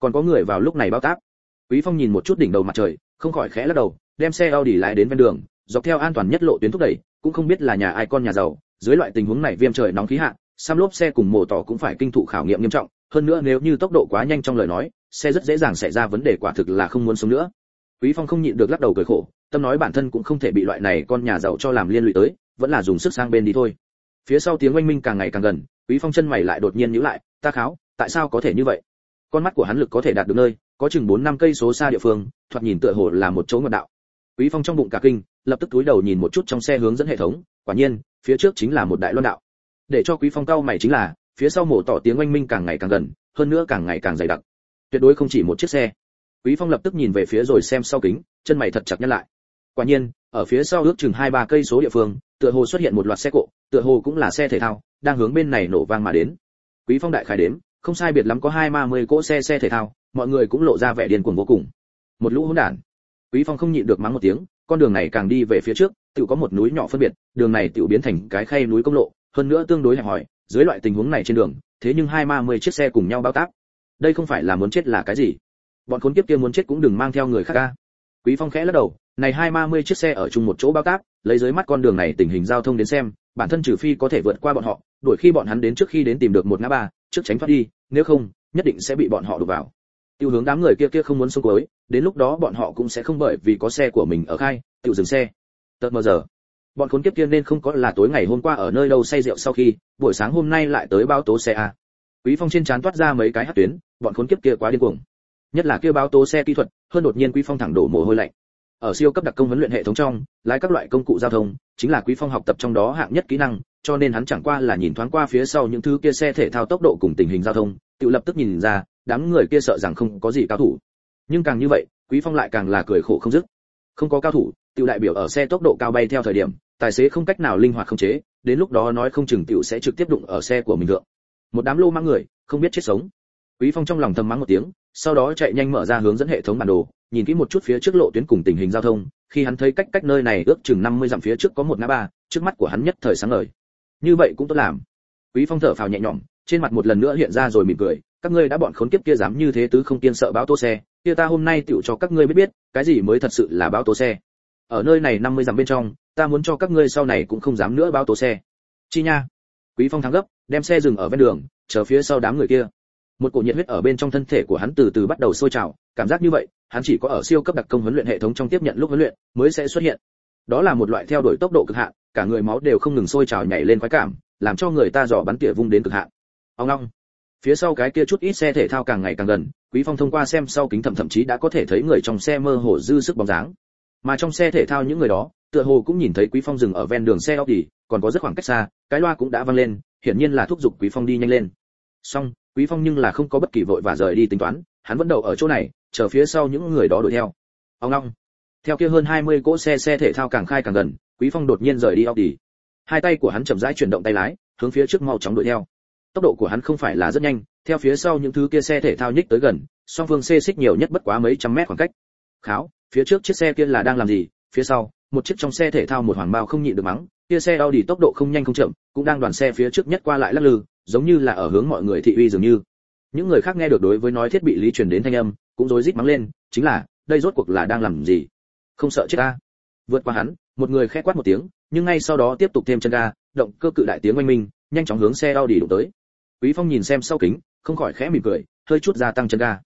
A: Còn có người vào lúc này bao táp. Quý phong nhìn một chút đỉnh đầu mặt trời, không khỏi khẽ lắc đầu, đem xe Audi lại đến bên đường, dọc theo an toàn nhất lộ tuyến thúc đẩy, cũng không biết là nhà ai con nhà giàu, dưới loại tình huống này viêm trời nóng khí hạn xăm lốp xe cùng mổ tỏ cũng phải kinh thụ khảo nghiệm nghiêm trọng, hơn nữa nếu như tốc độ quá nhanh trong lời nói, xe rất dễ dàng xảy ra vấn đề quả thực là không muốn sống nữa. Quý phong không nhịn được lắc đầu cười khổ, tâm nói bản thân cũng không thể bị loại này con nhà giàu cho làm liên lụy tới, vẫn là dùng sức sang bên đi thôi. Phía sau tiếng oanh minh càng ngày càng gần, quý phong chân mày lại đột nhiên nhíu lại, ta kháo tại sao có thể như vậy? Con mắt của hắn lực có thể đạt được nơi, có chừng bốn năm cây số xa địa phương, thoạt nhìn tựa hồ là một chỗ ngọn đạo. Quý phong trong bụng cả kinh, lập tức túi đầu nhìn một chút trong xe hướng dẫn hệ thống, quả nhiên, phía trước chính là một đại loan đạo. Để cho quý phong cao mày chính là, phía sau mổ tỏ tiếng oanh minh càng ngày càng gần, hơn nữa càng ngày càng dày đặc. Tuyệt đối không chỉ một chiếc xe. Quý phong lập tức nhìn về phía rồi xem sau kính, chân mày thật chặt nhăn lại. Quả nhiên, ở phía sau ước chừng hai ba cây số địa phương, tựa hồ xuất hiện một loạt xe cộ, tựa hồ cũng là xe thể thao, đang hướng bên này nổ vang mà đến. Quý phong đại khai đếm không sai biệt lắm có hai ma mươi cỗ xe xe thể thao, mọi người cũng lộ ra vẻ điên cuồng vô cùng. Một lũ hỗn đản. Quý phong không nhịn được mắng một tiếng, con đường này càng đi về phía trước, tự có một núi nhỏ phân biệt, đường này tự biến thành cái khay núi công lộ, hơn nữa tương đối hẹp hòi, dưới loại tình huống này trên đường, thế nhưng hai ma mươi chiếc xe cùng nhau bao tác. Đây không phải là muốn chết là cái gì? Bọn khốn kiếp kia muốn chết cũng đừng mang theo người khác ca quý phong khẽ lắc đầu, này hai ma mươi chiếc xe ở chung một chỗ bao tác, lấy dưới mắt con đường này tình hình giao thông đến xem, bản thân trừ phi có thể vượt qua bọn họ, đuổi khi bọn hắn đến trước khi đến tìm được một ngã ba trước tránh thoát đi, nếu không, nhất định sẽ bị bọn họ đụng vào. Tiêu hướng đám người kia kia không muốn xuống cuối, đến lúc đó bọn họ cũng sẽ không bởi vì có xe của mình ở khai tự dừng xe. Tật mờ giờ, bọn khốn kiếp kia nên không có là tối ngày hôm qua ở nơi đâu say rượu sau khi, buổi sáng hôm nay lại tới báo tố xe à? quý phong trên trán toát ra mấy cái hát tuyến, bọn khốn kiếp kia quá điên cuồng. Nhất là kia báo tố xe kỹ thuật, hơn đột nhiên quý phong thẳng đổ mồ hôi lạnh ở siêu cấp đặc công huấn luyện hệ thống trong, lái các loại công cụ giao thông, chính là quý phong học tập trong đó hạng nhất kỹ năng, cho nên hắn chẳng qua là nhìn thoáng qua phía sau những thứ kia xe thể thao tốc độ cùng tình hình giao thông, tự lập tức nhìn ra, đám người kia sợ rằng không có gì cao thủ. Nhưng càng như vậy, quý phong lại càng là cười khổ không dứt. Không có cao thủ, tự đại biểu ở xe tốc độ cao bay theo thời điểm, tài xế không cách nào linh hoạt khống chế, đến lúc đó nói không chừng tiểu sẽ trực tiếp đụng ở xe của mình thượng. Một đám lô mang người, không biết chết sống. Quý phong trong lòng thầm mắng một tiếng, sau đó chạy nhanh mở ra hướng dẫn hệ thống bản đồ nhìn kỹ một chút phía trước lộ tuyến cùng tình hình giao thông, khi hắn thấy cách cách nơi này ước chừng 50 dặm phía trước có một ngã ba, trước mắt của hắn nhất thời sáng ngời. Như vậy cũng tốt làm. Quý phong thở phào nhẹ nhõm, trên mặt một lần nữa hiện ra rồi mỉm cười, các ngươi đã bọn khốn kiếp kia dám như thế tứ không kiên sợ báo tố xe, kia ta hôm nay tựu cho các ngươi biết biết, cái gì mới thật sự là báo tố xe. Ở nơi này 50 dặm bên trong, ta muốn cho các ngươi sau này cũng không dám nữa báo tố xe. Chi nha. Quý phong thắng gấp, đem xe dừng ở ven đường, chờ phía sau đám người kia một cổ nhiệt huyết ở bên trong thân thể của hắn từ từ bắt đầu sôi trào cảm giác như vậy hắn chỉ có ở siêu cấp đặc công huấn luyện hệ thống trong tiếp nhận lúc huấn luyện mới sẽ xuất hiện. Đó là một loại theo đuổi tốc độ cực hạn cả người máu đều không ngừng sôi trào nhảy lên khoái cảm làm cho người ta dò bắn tỉa vung đến cực hạn. Ông long phía sau cái kia chút ít xe thể thao càng ngày càng gần quý phong thông qua xem sau kính thậm thậm chí đã có thể thấy người trong xe mơ hồ dư sức bóng dáng. Mà trong xe thể thao những người đó tựa hồ cũng nhìn thấy quý phong dừng ở ven đường xe Audi, còn có rất khoảng cách xa cái loa cũng đã vang lên hiển nhiên là thúc giục quý phong đi nhanh lên. Song quý phong nhưng là không có bất kỳ vội và rời đi tính toán, hắn vẫn đậu ở chỗ này, chờ phía sau những người đó đuổi theo. Ông long. Theo kia hơn 20 cỗ xe xe thể thao càng khai càng gần, quý phong đột nhiên rời đi Audi. hai tay của hắn chậm rãi chuyển động tay lái, hướng phía trước mau chóng đuổi theo. Tốc độ của hắn không phải là rất nhanh, theo phía sau những thứ kia xe thể thao nhích tới gần, song phương xê xích nhiều nhất bất quá mấy trăm mét khoảng cách. Kháo, phía trước chiếc xe kia là đang làm gì? Phía sau, một chiếc trong xe thể thao một hoàng bao không nhịn được mắng, kia xe Audi tốc độ không nhanh không chậm, cũng đang đoàn xe phía trước nhất qua lại lắc lư giống như là ở hướng mọi người thị uy dường như. Những người khác nghe được đối với nói thiết bị lý truyền đến thanh âm, cũng rối rít mắng lên, chính là, đây rốt cuộc là đang làm gì? Không sợ chết ta. Vượt qua hắn, một người khẽ quát một tiếng, nhưng ngay sau đó tiếp tục thêm chân ga, động cơ cự đại tiếng oanh minh, nhanh chóng hướng xe Audi đụng tới. Quý phong nhìn xem sau kính, không khỏi khẽ mỉm cười, hơi chút gia tăng chân ga.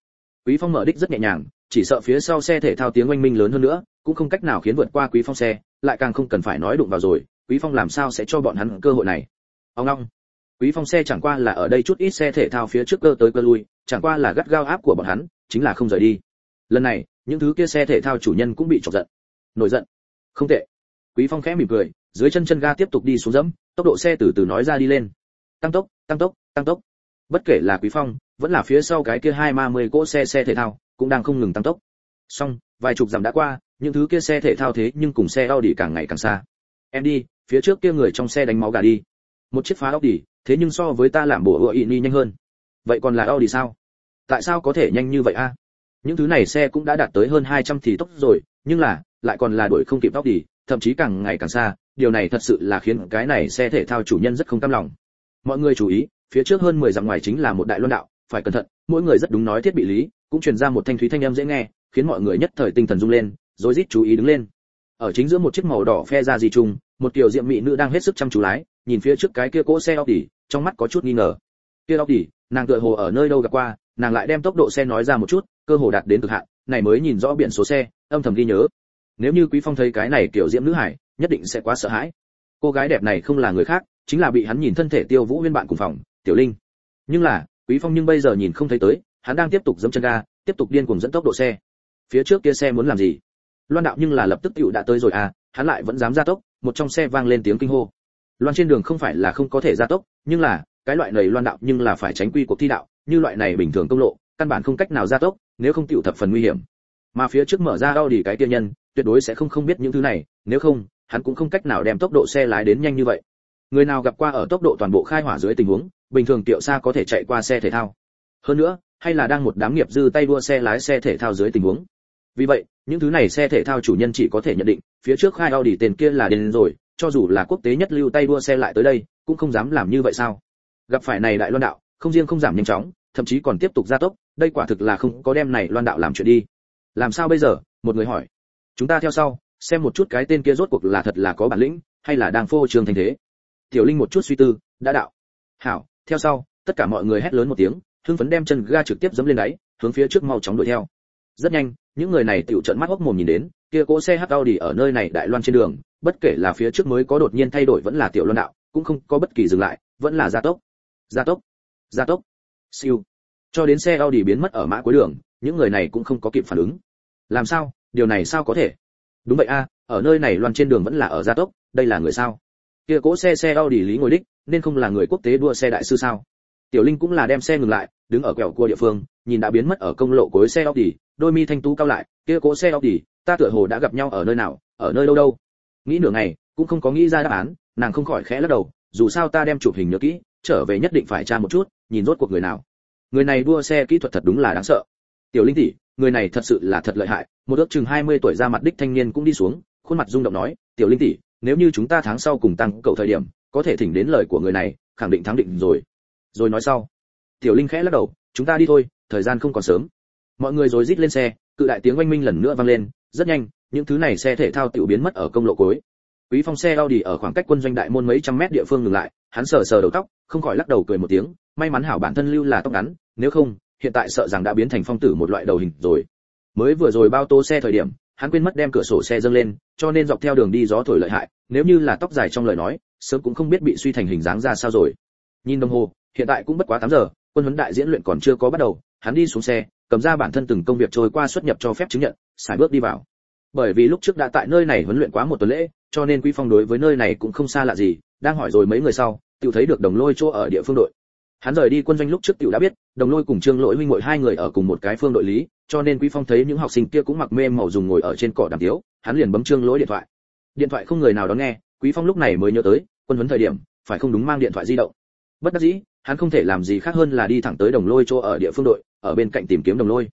A: Quý phong mở đích rất nhẹ nhàng, chỉ sợ phía sau xe thể thao tiếng oanh minh lớn hơn nữa, cũng không cách nào khiến vượt qua quý phong xe, lại càng không cần phải nói đụng vào rồi, quý phong làm sao sẽ cho bọn hắn cơ hội này? Ông long quý phong xe chẳng qua là ở đây chút ít xe thể thao phía trước cơ tới cơ lui, chẳng qua là gắt gao áp của bọn hắn, chính là không rời đi. Lần này, những thứ kia xe thể thao chủ nhân cũng bị chọc giận. Nổi giận. Không tệ. Quý phong khẽ mỉm cười, dưới chân chân ga tiếp tục đi xuống dẫm, tốc độ xe từ từ nói ra đi lên. Tăng tốc tăng tốc tăng tốc. Bất kể là quý phong, vẫn là phía sau cái kia hai ma mươi cỗ xe xe thể thao, cũng đang không ngừng tăng tốc. Xong, vài chục dặm đã qua, những thứ kia xe thể thao thế nhưng cùng xe Audi càng ngày càng xa. Em đi, phía trước kia người trong xe đánh máu gà đi một chiếc phá Audi thế nhưng so với ta làm bộ ựa ni nhanh hơn. Vậy còn là Audi sao? Tại sao có thể nhanh như vậy a? Những thứ này xe cũng đã đạt tới hơn 200 thì tốc rồi nhưng là lại còn là đuổi không kịp tóc thậm chí càng ngày càng xa điều này thật sự là khiến cái này xe thể thao chủ nhân rất không cam lòng. Mọi người chú ý phía trước hơn 10 dặm ngoài chính là một đại luân đạo phải cẩn thận mỗi người rất đúng nói thiết bị lý cũng truyền ra một thanh thúy thanh âm dễ nghe khiến mọi người nhất thời tinh thần rung lên rối rít chú ý đứng lên. Ở chính giữa một chiếc màu đỏ phe ra gì trùng, một tiểu diệm mỹ nữ đang hết sức chăm chú lái nhìn phía trước cái kia cỗ xe Audi, trong mắt có chút nghi ngờ. Kia Audi, nàng tựa hồ ở nơi đâu gặp qua, nàng lại đem tốc độ xe nói ra một chút, cơ hồ đạt đến cực hạn, này mới nhìn rõ biển số xe, âm thầm ghi nhớ. Nếu như quý phong thấy cái này kiểu diễm nữ hải, nhất định sẽ quá sợ hãi. Cô gái đẹp này không là người khác, chính là bị hắn nhìn thân thể tiêu vũ nguyên bạn cùng phòng, tiểu linh. Nhưng là, quý phong nhưng bây giờ nhìn không thấy tới, hắn đang tiếp tục giẫm chân ga, tiếp tục điên cuồng dẫn tốc độ xe. Phía trước kia xe muốn làm gì? Loan đạo nhưng là lập tức tiểu đã tới rồi à hắn lại vẫn dám ra tốc, một trong xe vang lên tiếng kinh hô loan trên đường không phải là không có thể gia tốc, nhưng là, cái loại này loan đạo nhưng là phải tránh quy cuộc thi đạo, như loại này bình thường công lộ, căn bản không cách nào gia tốc, nếu không tiểu thập phần nguy hiểm. Mà phía trước mở ra đau đi cái tiên nhân, tuyệt đối sẽ không không biết những thứ này, nếu không, hắn cũng không cách nào đem tốc độ xe lái đến nhanh như vậy. Người nào gặp qua ở tốc độ toàn bộ khai hỏa dưới tình huống, bình thường tiểu xa có thể chạy qua xe thể thao. Hơn nữa, hay là đang một đám nghiệp dư tay đua xe lái xe thể thao dưới tình huống. Vì vậy, những thứ này xe thể thao chủ nhân chỉ có thể nhận định, phía trước khai Audi tiền kia là đến rồi cho dù là quốc tế nhất lưu tay đua xe lại tới đây, cũng không dám làm như vậy sao? Gặp phải này đại loan đạo, không riêng không giảm nhanh chóng, thậm chí còn tiếp tục gia tốc, đây quả thực là không có đem này loan đạo làm chuyện đi. Làm sao bây giờ? Một người hỏi. Chúng ta theo sau, xem một chút cái tên kia rốt cuộc là thật là có bản lĩnh, hay là đang phô trương thành thế. Tiểu linh một chút suy tư, đã đạo. Hảo, theo sau, tất cả mọi người hét lớn một tiếng, hưng phấn đem chân ga trực tiếp dẫm lên đáy, hướng phía trước mau chóng đuổi theo. Rất nhanh, những người này tiểu trận mắt hốc mồm nhìn đến, kia cỗ xe hắc Audi ở nơi này đại loan trên đường bất kể là phía trước mới có đột nhiên thay đổi vẫn là tiểu luân đạo, cũng không có bất kỳ dừng lại, vẫn là gia tốc. Gia tốc. Gia tốc. Siêu. Cho đến xe Audi biến mất ở mã cuối đường, những người này cũng không có kịp phản ứng. Làm sao? Điều này sao có thể? Đúng vậy a, ở nơi này loan trên đường vẫn là ở gia tốc, đây là người sao? Kia cỗ xe xe Audi lý ngồi đích, nên không là người quốc tế đua xe đại sư sao? Tiểu linh cũng là đem xe ngừng lại, đứng ở quẹo cua địa phương, nhìn đã biến mất ở công lộ cuối xe Audi, đôi mi thanh tú cao lại, kia cỗ xe Audi, ta tựa hồ đã gặp nhau ở nơi nào, ở nơi đâu đâu? Nghĩ nửa ngày, cũng không có nghĩ ra đáp án, nàng không khỏi khẽ lắc đầu, dù sao ta đem chụp hình nhớ kỹ, trở về nhất định phải tra một chút, nhìn rốt cuộc người nào. Người này đua xe kỹ thuật thật đúng là đáng sợ. Tiểu linh tỷ, người này thật sự là thật lợi hại, một ước chừng 20 tuổi ra mặt đích thanh niên cũng đi xuống, khuôn mặt rung động nói, tiểu linh tỷ, nếu như chúng ta tháng sau cùng tăng cầu thời điểm, có thể thỉnh đến lời của người này, khẳng định thắng định rồi. Rồi nói sau, tiểu linh khẽ lắc đầu, chúng ta đi thôi, thời gian không còn sớm. Mọi người rồi rít lên xe, cự đại tiếng oanh minh lần nữa vang lên, rất nhanh những thứ này xe thể thao tiểu biến mất ở công lộ cuối. Quý phong xe Audi ở khoảng cách quân doanh đại môn mấy trăm mét địa phương ngừng lại, hắn sờ sờ đầu tóc, không khỏi lắc đầu cười một tiếng, may mắn hảo bản thân lưu là tóc ngắn, nếu không, hiện tại sợ rằng đã biến thành phong tử một loại đầu hình rồi. Mới vừa rồi bao tô xe thời điểm, hắn quên mất đem cửa sổ xe dâng lên, cho nên dọc theo đường đi gió thổi lợi hại, nếu như là tóc dài trong lời nói, sớm cũng không biết bị suy thành hình dáng ra sao rồi. Nhìn đồng hồ, hiện tại cũng bất quá 8 giờ, quân huấn đại diễn luyện còn chưa có bắt đầu, hắn đi xuống xe, cầm ra bản thân từng công việc trôi qua xuất nhập cho phép chứng nhận, xài bước đi vào bởi vì lúc trước đã tại nơi này huấn luyện quá một tuần lễ, cho nên quý phong đối với nơi này cũng không xa lạ gì, đang hỏi rồi mấy người sau tự thấy được đồng lôi chỗ ở địa phương đội. Hắn rời đi quân doanh lúc trước tiểu đã biết, đồng lôi cùng trương lỗi huynh muội hai người ở cùng một cái phương đội lý, cho nên quý phong thấy những học sinh kia cũng mặc mê màu dùng ngồi ở trên cỏ đàm tiếu, hắn liền bấm trương lỗi điện thoại. Điện thoại không người nào đón nghe, quý phong lúc này mới nhớ tới, quân huấn thời điểm, phải không đúng mang điện thoại di động. Bất đắc dĩ, hắn không thể làm gì khác hơn là đi thẳng tới đồng lôi chỗ ở địa phương đội, ở bên cạnh tìm kiếm đồng lôi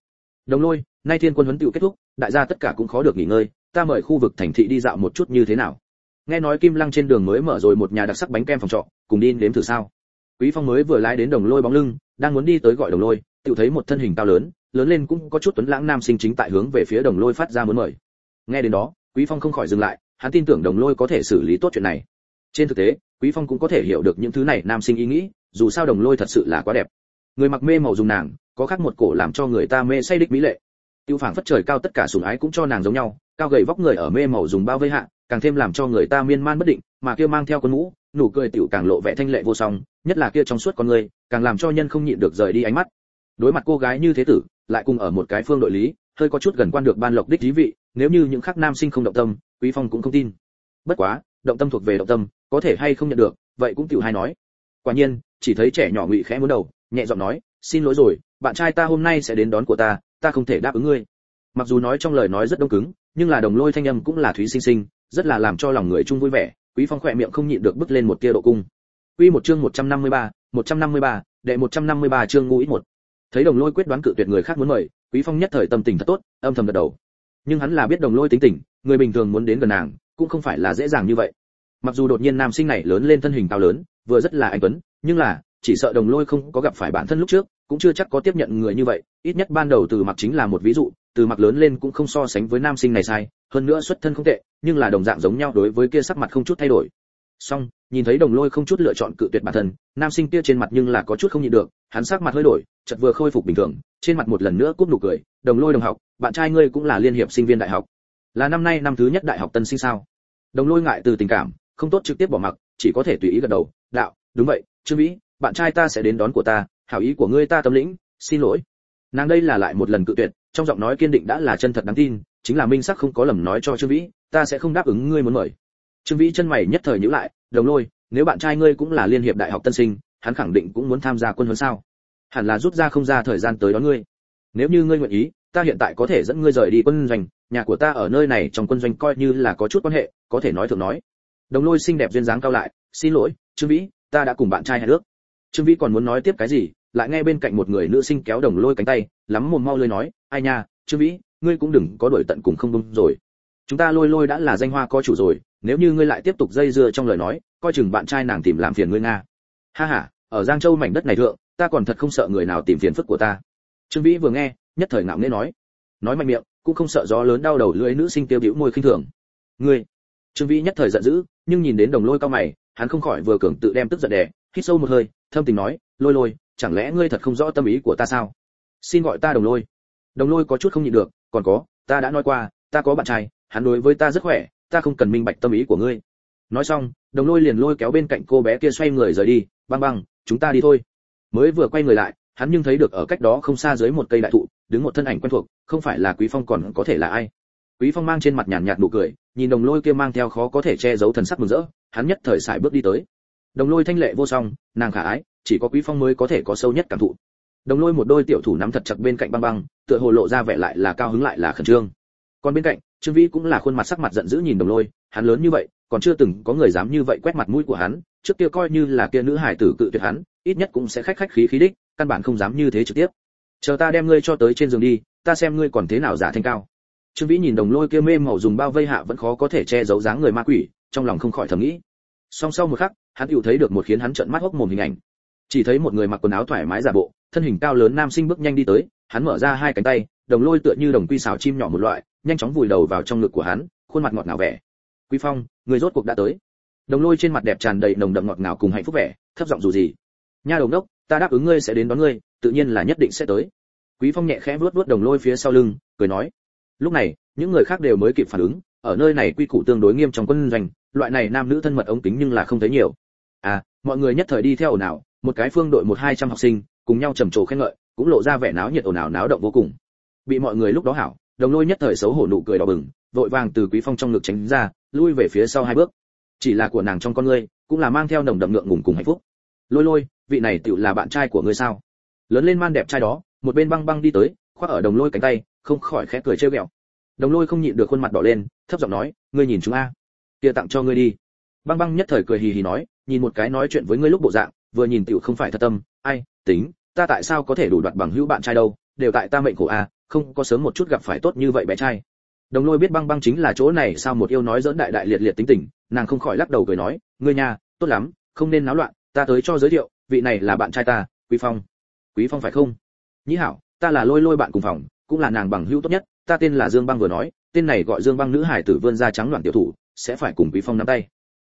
A: đồng lôi, nay thiên quân huấn tự kết thúc, đại gia tất cả cũng khó được nghỉ ngơi, ta mời khu vực thành thị đi dạo một chút như thế nào? Nghe nói kim lăng trên đường mới mở rồi một nhà đặc sắc bánh kem phòng trọ, cùng đi đến thử sao? Quý phong mới vừa lái đến đồng lôi bóng lưng, đang muốn đi tới gọi đồng lôi tự thấy một thân hình cao lớn lớn lên cũng có chút tuấn lãng nam sinh chính tại hướng về phía đồng lôi phát ra muốn mời. Nghe đến đó, quý phong không khỏi dừng lại, hắn tin tưởng đồng lôi có thể xử lý tốt chuyện này. Trên thực tế, quý phong cũng có thể hiểu được những thứ này nam sinh ý nghĩ, dù sao đồng lôi thật sự là quá đẹp. Người mặc mê màu dùng nàng có khác một cổ làm cho người ta mê say đích mỹ lệ. Tiêu phảng phất trời cao tất cả sủng ái cũng cho nàng giống nhau, cao gầy vóc người ở mê màu dùng bao vây hạ, càng thêm làm cho người ta miên man bất định, mà kia mang theo con mũ, nụ cười tiểu càng lộ vẻ thanh lệ vô song, nhất là kia trong suốt con người, càng làm cho nhân không nhịn được rời đi ánh mắt. Đối mặt cô gái như thế tử, lại cùng ở một cái phương đội lý, hơi có chút gần quan được ban lộc đích thí vị, nếu như những khác nam sinh không động tâm, quý phong cũng không tin. Bất quá, động tâm thuộc về động tâm, có thể hay không nhận được, vậy cũng tiểu hai nói. Quả nhiên, chỉ thấy trẻ nhỏ ngụy khẽ muốn đầu, nhẹ giọng nói xin lỗi rồi bạn trai ta hôm nay sẽ đến đón của ta ta không thể đáp ứng ngươi. Mặc dù nói trong lời nói rất đông cứng nhưng là đồng lôi thanh âm cũng là thúy sinh sinh rất là làm cho lòng người chung vui vẻ quý phong khỏe miệng không nhịn được bước lên một tia độ cung. Quy một chương 153, 153, đệ 153 chương ngũ ít một. Thấy đồng lôi quyết đoán cự tuyệt người khác muốn mời quý phong nhất thời tâm tình thật tốt âm thầm gật đầu. Nhưng hắn là biết đồng lôi tính tình người bình thường muốn đến gần nàng cũng không phải là dễ dàng như vậy. Mặc dù đột nhiên nam sinh này lớn lên thân hình cao lớn vừa rất là anh tuấn nhưng là chỉ sợ đồng lôi không có gặp phải bản thân lúc trước cũng chưa chắc có tiếp nhận người như vậy, ít nhất ban đầu từ mặc chính là một ví dụ, từ mặc lớn lên cũng không so sánh với nam sinh này sai, hơn nữa xuất thân không tệ, nhưng là đồng dạng giống nhau đối với kia sắc mặt không chút thay đổi. Song, nhìn thấy đồng lôi không chút lựa chọn cự tuyệt bản thân, nam sinh kia trên mặt nhưng là có chút không nhịn được, hắn sắc mặt hơi đổi, chợt vừa khôi phục bình thường, trên mặt một lần nữa cúp nụ cười, đồng lôi đồng học, bạn trai ngươi cũng là liên hiệp sinh viên đại học. Là năm nay năm thứ nhất đại học tân sinh sao? Đồng lôi ngại từ tình cảm, không tốt trực tiếp bỏ mặc, chỉ có thể tùy ý gật đầu, đạo, đúng vậy, trương vĩ, bạn trai ta sẽ đến đón của ta hảo ý của ngươi ta tâm lĩnh, xin lỗi. Nàng đây là lại một lần cự tuyệt, trong giọng nói kiên định đã là chân thật đáng tin, chính là minh sắc không có lầm nói cho trương vĩ, ta sẽ không đáp ứng ngươi muốn mời. Trương vĩ chân mày nhất thời nhíu lại, đồng lôi, nếu bạn trai ngươi cũng là liên hiệp đại học tân sinh, hắn khẳng định cũng muốn tham gia quân huấn sao? Hẳn là rút ra không ra thời gian tới đón ngươi. Nếu như ngươi nguyện ý, ta hiện tại có thể dẫn ngươi rời đi quân doanh, nhà của ta ở nơi này trong quân doanh coi như là có chút quan hệ, có thể nói thường nói. Đồng lôi xinh đẹp duyên dáng cao lại, xin lỗi, trương vĩ, ta đã cùng bạn trai hẹn ước trương vĩ còn muốn nói tiếp cái gì, lại nghe bên cạnh một người nữ sinh kéo đồng lôi cánh tay, lắm mồm mau lơi nói, ai nha, trương vĩ, ngươi cũng đừng có đổi tận cùng không đúng rồi. Chúng ta lôi lôi đã là danh hoa có chủ rồi, nếu như ngươi lại tiếp tục dây dưa trong lời nói, coi chừng bạn trai nàng tìm làm phiền ngươi nga. Ha ha, ở giang châu mảnh đất này thượng, ta còn thật không sợ người nào tìm phiền phức của ta. Trương vĩ vừa nghe, nhất thời ngạo nghễ nói. Nói mạnh miệng, cũng không sợ gió lớn đau đầu lưỡi nữ sinh tiêu biểu môi khinh thường. Ngươi? Trương vĩ nhất thời giận dữ, nhưng nhìn đến đồng lôi cao mày, hắn không khỏi vừa cường tự đem tức giận đè hít sâu một hơi, thâm tình nói, lôi lôi, chẳng lẽ ngươi thật không rõ tâm ý của ta sao? Xin gọi ta đồng lôi. Đồng lôi có chút không nhịn được, còn có, ta đã nói qua, ta có bạn trai, hắn đối với ta rất khỏe, ta không cần minh bạch tâm ý của ngươi. Nói xong, đồng lôi liền lôi kéo bên cạnh cô bé kia xoay người rời đi, băng băng, chúng ta đi thôi. Mới vừa quay người lại, hắn nhưng thấy được ở cách đó không xa dưới một cây đại thụ, đứng một thân ảnh quen thuộc, không phải là quý phong còn có thể là ai. Quý phong mang trên mặt nhàn nhạt nụ cười, nhìn đồng lôi kia mang theo khó có thể che giấu thần sắc mừng rỡ, hắn nhất thời sải bước đi tới đồng lôi thanh lệ vô song, nàng khả ái, chỉ có quý phong mới có thể có sâu nhất cảm thụ. Đồng lôi một đôi tiểu thủ nắm thật chặt bên cạnh băng băng, tựa hồ lộ ra vẻ lại là cao hứng lại là khẩn trương. Còn bên cạnh, trương vĩ cũng là khuôn mặt sắc mặt giận dữ nhìn đồng lôi, hắn lớn như vậy, còn chưa từng có người dám như vậy quét mặt mũi của hắn, trước kia coi như là kia nữ hải tử cự tuyệt hắn, ít nhất cũng sẽ khách khách khí khí đích, căn bản không dám như thế trực tiếp. Chờ ta đem ngươi cho tới trên giường đi, ta xem ngươi còn thế nào giả thanh cao. Trương vĩ nhìn đồng lôi kia mê màu dùng bao vây hạ vẫn khó có thể che giấu dáng người ma quỷ, trong lòng không khỏi thầm nghĩ song sau một khắc, hắn tựu thấy được một khiến hắn trợn mắt hốc mồm hình ảnh. Chỉ thấy một người mặc quần áo thoải mái giả bộ, thân hình cao lớn nam sinh bước nhanh đi tới, hắn mở ra hai cánh tay, đồng lôi tựa như đồng quy xào chim nhỏ một loại, nhanh chóng vùi đầu vào trong ngực của hắn, khuôn mặt ngọt ngào vẻ. Quý phong, người rốt cuộc đã tới. Đồng lôi trên mặt đẹp tràn đầy nồng đậm ngọt ngào cùng hạnh phúc vẻ, thấp giọng dù gì. Nha đồng đốc, ta đáp ứng ngươi sẽ đến đón ngươi, tự nhiên là nhất định sẽ tới. Quý phong nhẹ khẽ vuốt vuốt đồng lôi phía sau lưng, cười nói. Lúc này, những người khác đều mới kịp phản ứng, ở nơi này quy củ tương đối nghiêm trong quân doanh loại này nam nữ thân mật ống kính nhưng là không thấy nhiều. À mọi người nhất thời đi theo ồn ào, một cái phương đội một hai trăm học sinh, cùng nhau trầm trồ khen ngợi, cũng lộ ra vẻ náo nhiệt ồn ào náo động vô cùng. Bị mọi người lúc đó hảo, đồng lôi nhất thời xấu hổ nụ cười đỏ bừng, vội vàng từ quý phong trong ngực tránh ra, lui về phía sau hai bước. Chỉ là của nàng trong con ngươi, cũng là mang theo nồng đậm ngượng ngùng cùng hạnh phúc. Lôi lôi, vị này tựu là bạn trai của ngươi sao? Lớn lên man đẹp trai đó, một bên băng băng đi tới, khoác ở đồng lôi cánh tay, không khỏi khẽ cười trêu ghẹo. Đồng lôi không nhịn được khuôn mặt đỏ lên, thấp giọng nói, ngươi nhìn chúng a kia tặng cho ngươi đi. Băng băng nhất thời cười hì hì nói, nhìn một cái nói chuyện với ngươi lúc bộ dạng, vừa nhìn tiểu không phải thật tâm, ai, tính, ta tại sao có thể đủ đoạt bằng hữu bạn trai đâu, đều tại ta mệnh khổ a không có sớm một chút gặp phải tốt như vậy bé trai. Đồng lôi biết băng băng chính là chỗ này sao một yêu nói dẫn đại đại liệt liệt tính tình, nàng không khỏi lắc đầu cười nói, ngươi nhà tốt lắm, không nên náo loạn, ta tới cho giới thiệu, vị này là bạn trai ta, quý phong. Quý phong phải không? Nhĩ hảo, ta là lôi lôi bạn cùng phòng, cũng là nàng bằng hữu tốt nhất, ta tên là dương băng vừa nói, tên này gọi dương băng nữ hải tử vươn ra trắng loạn tiểu thủ sẽ phải cùng quý phong nắm tay.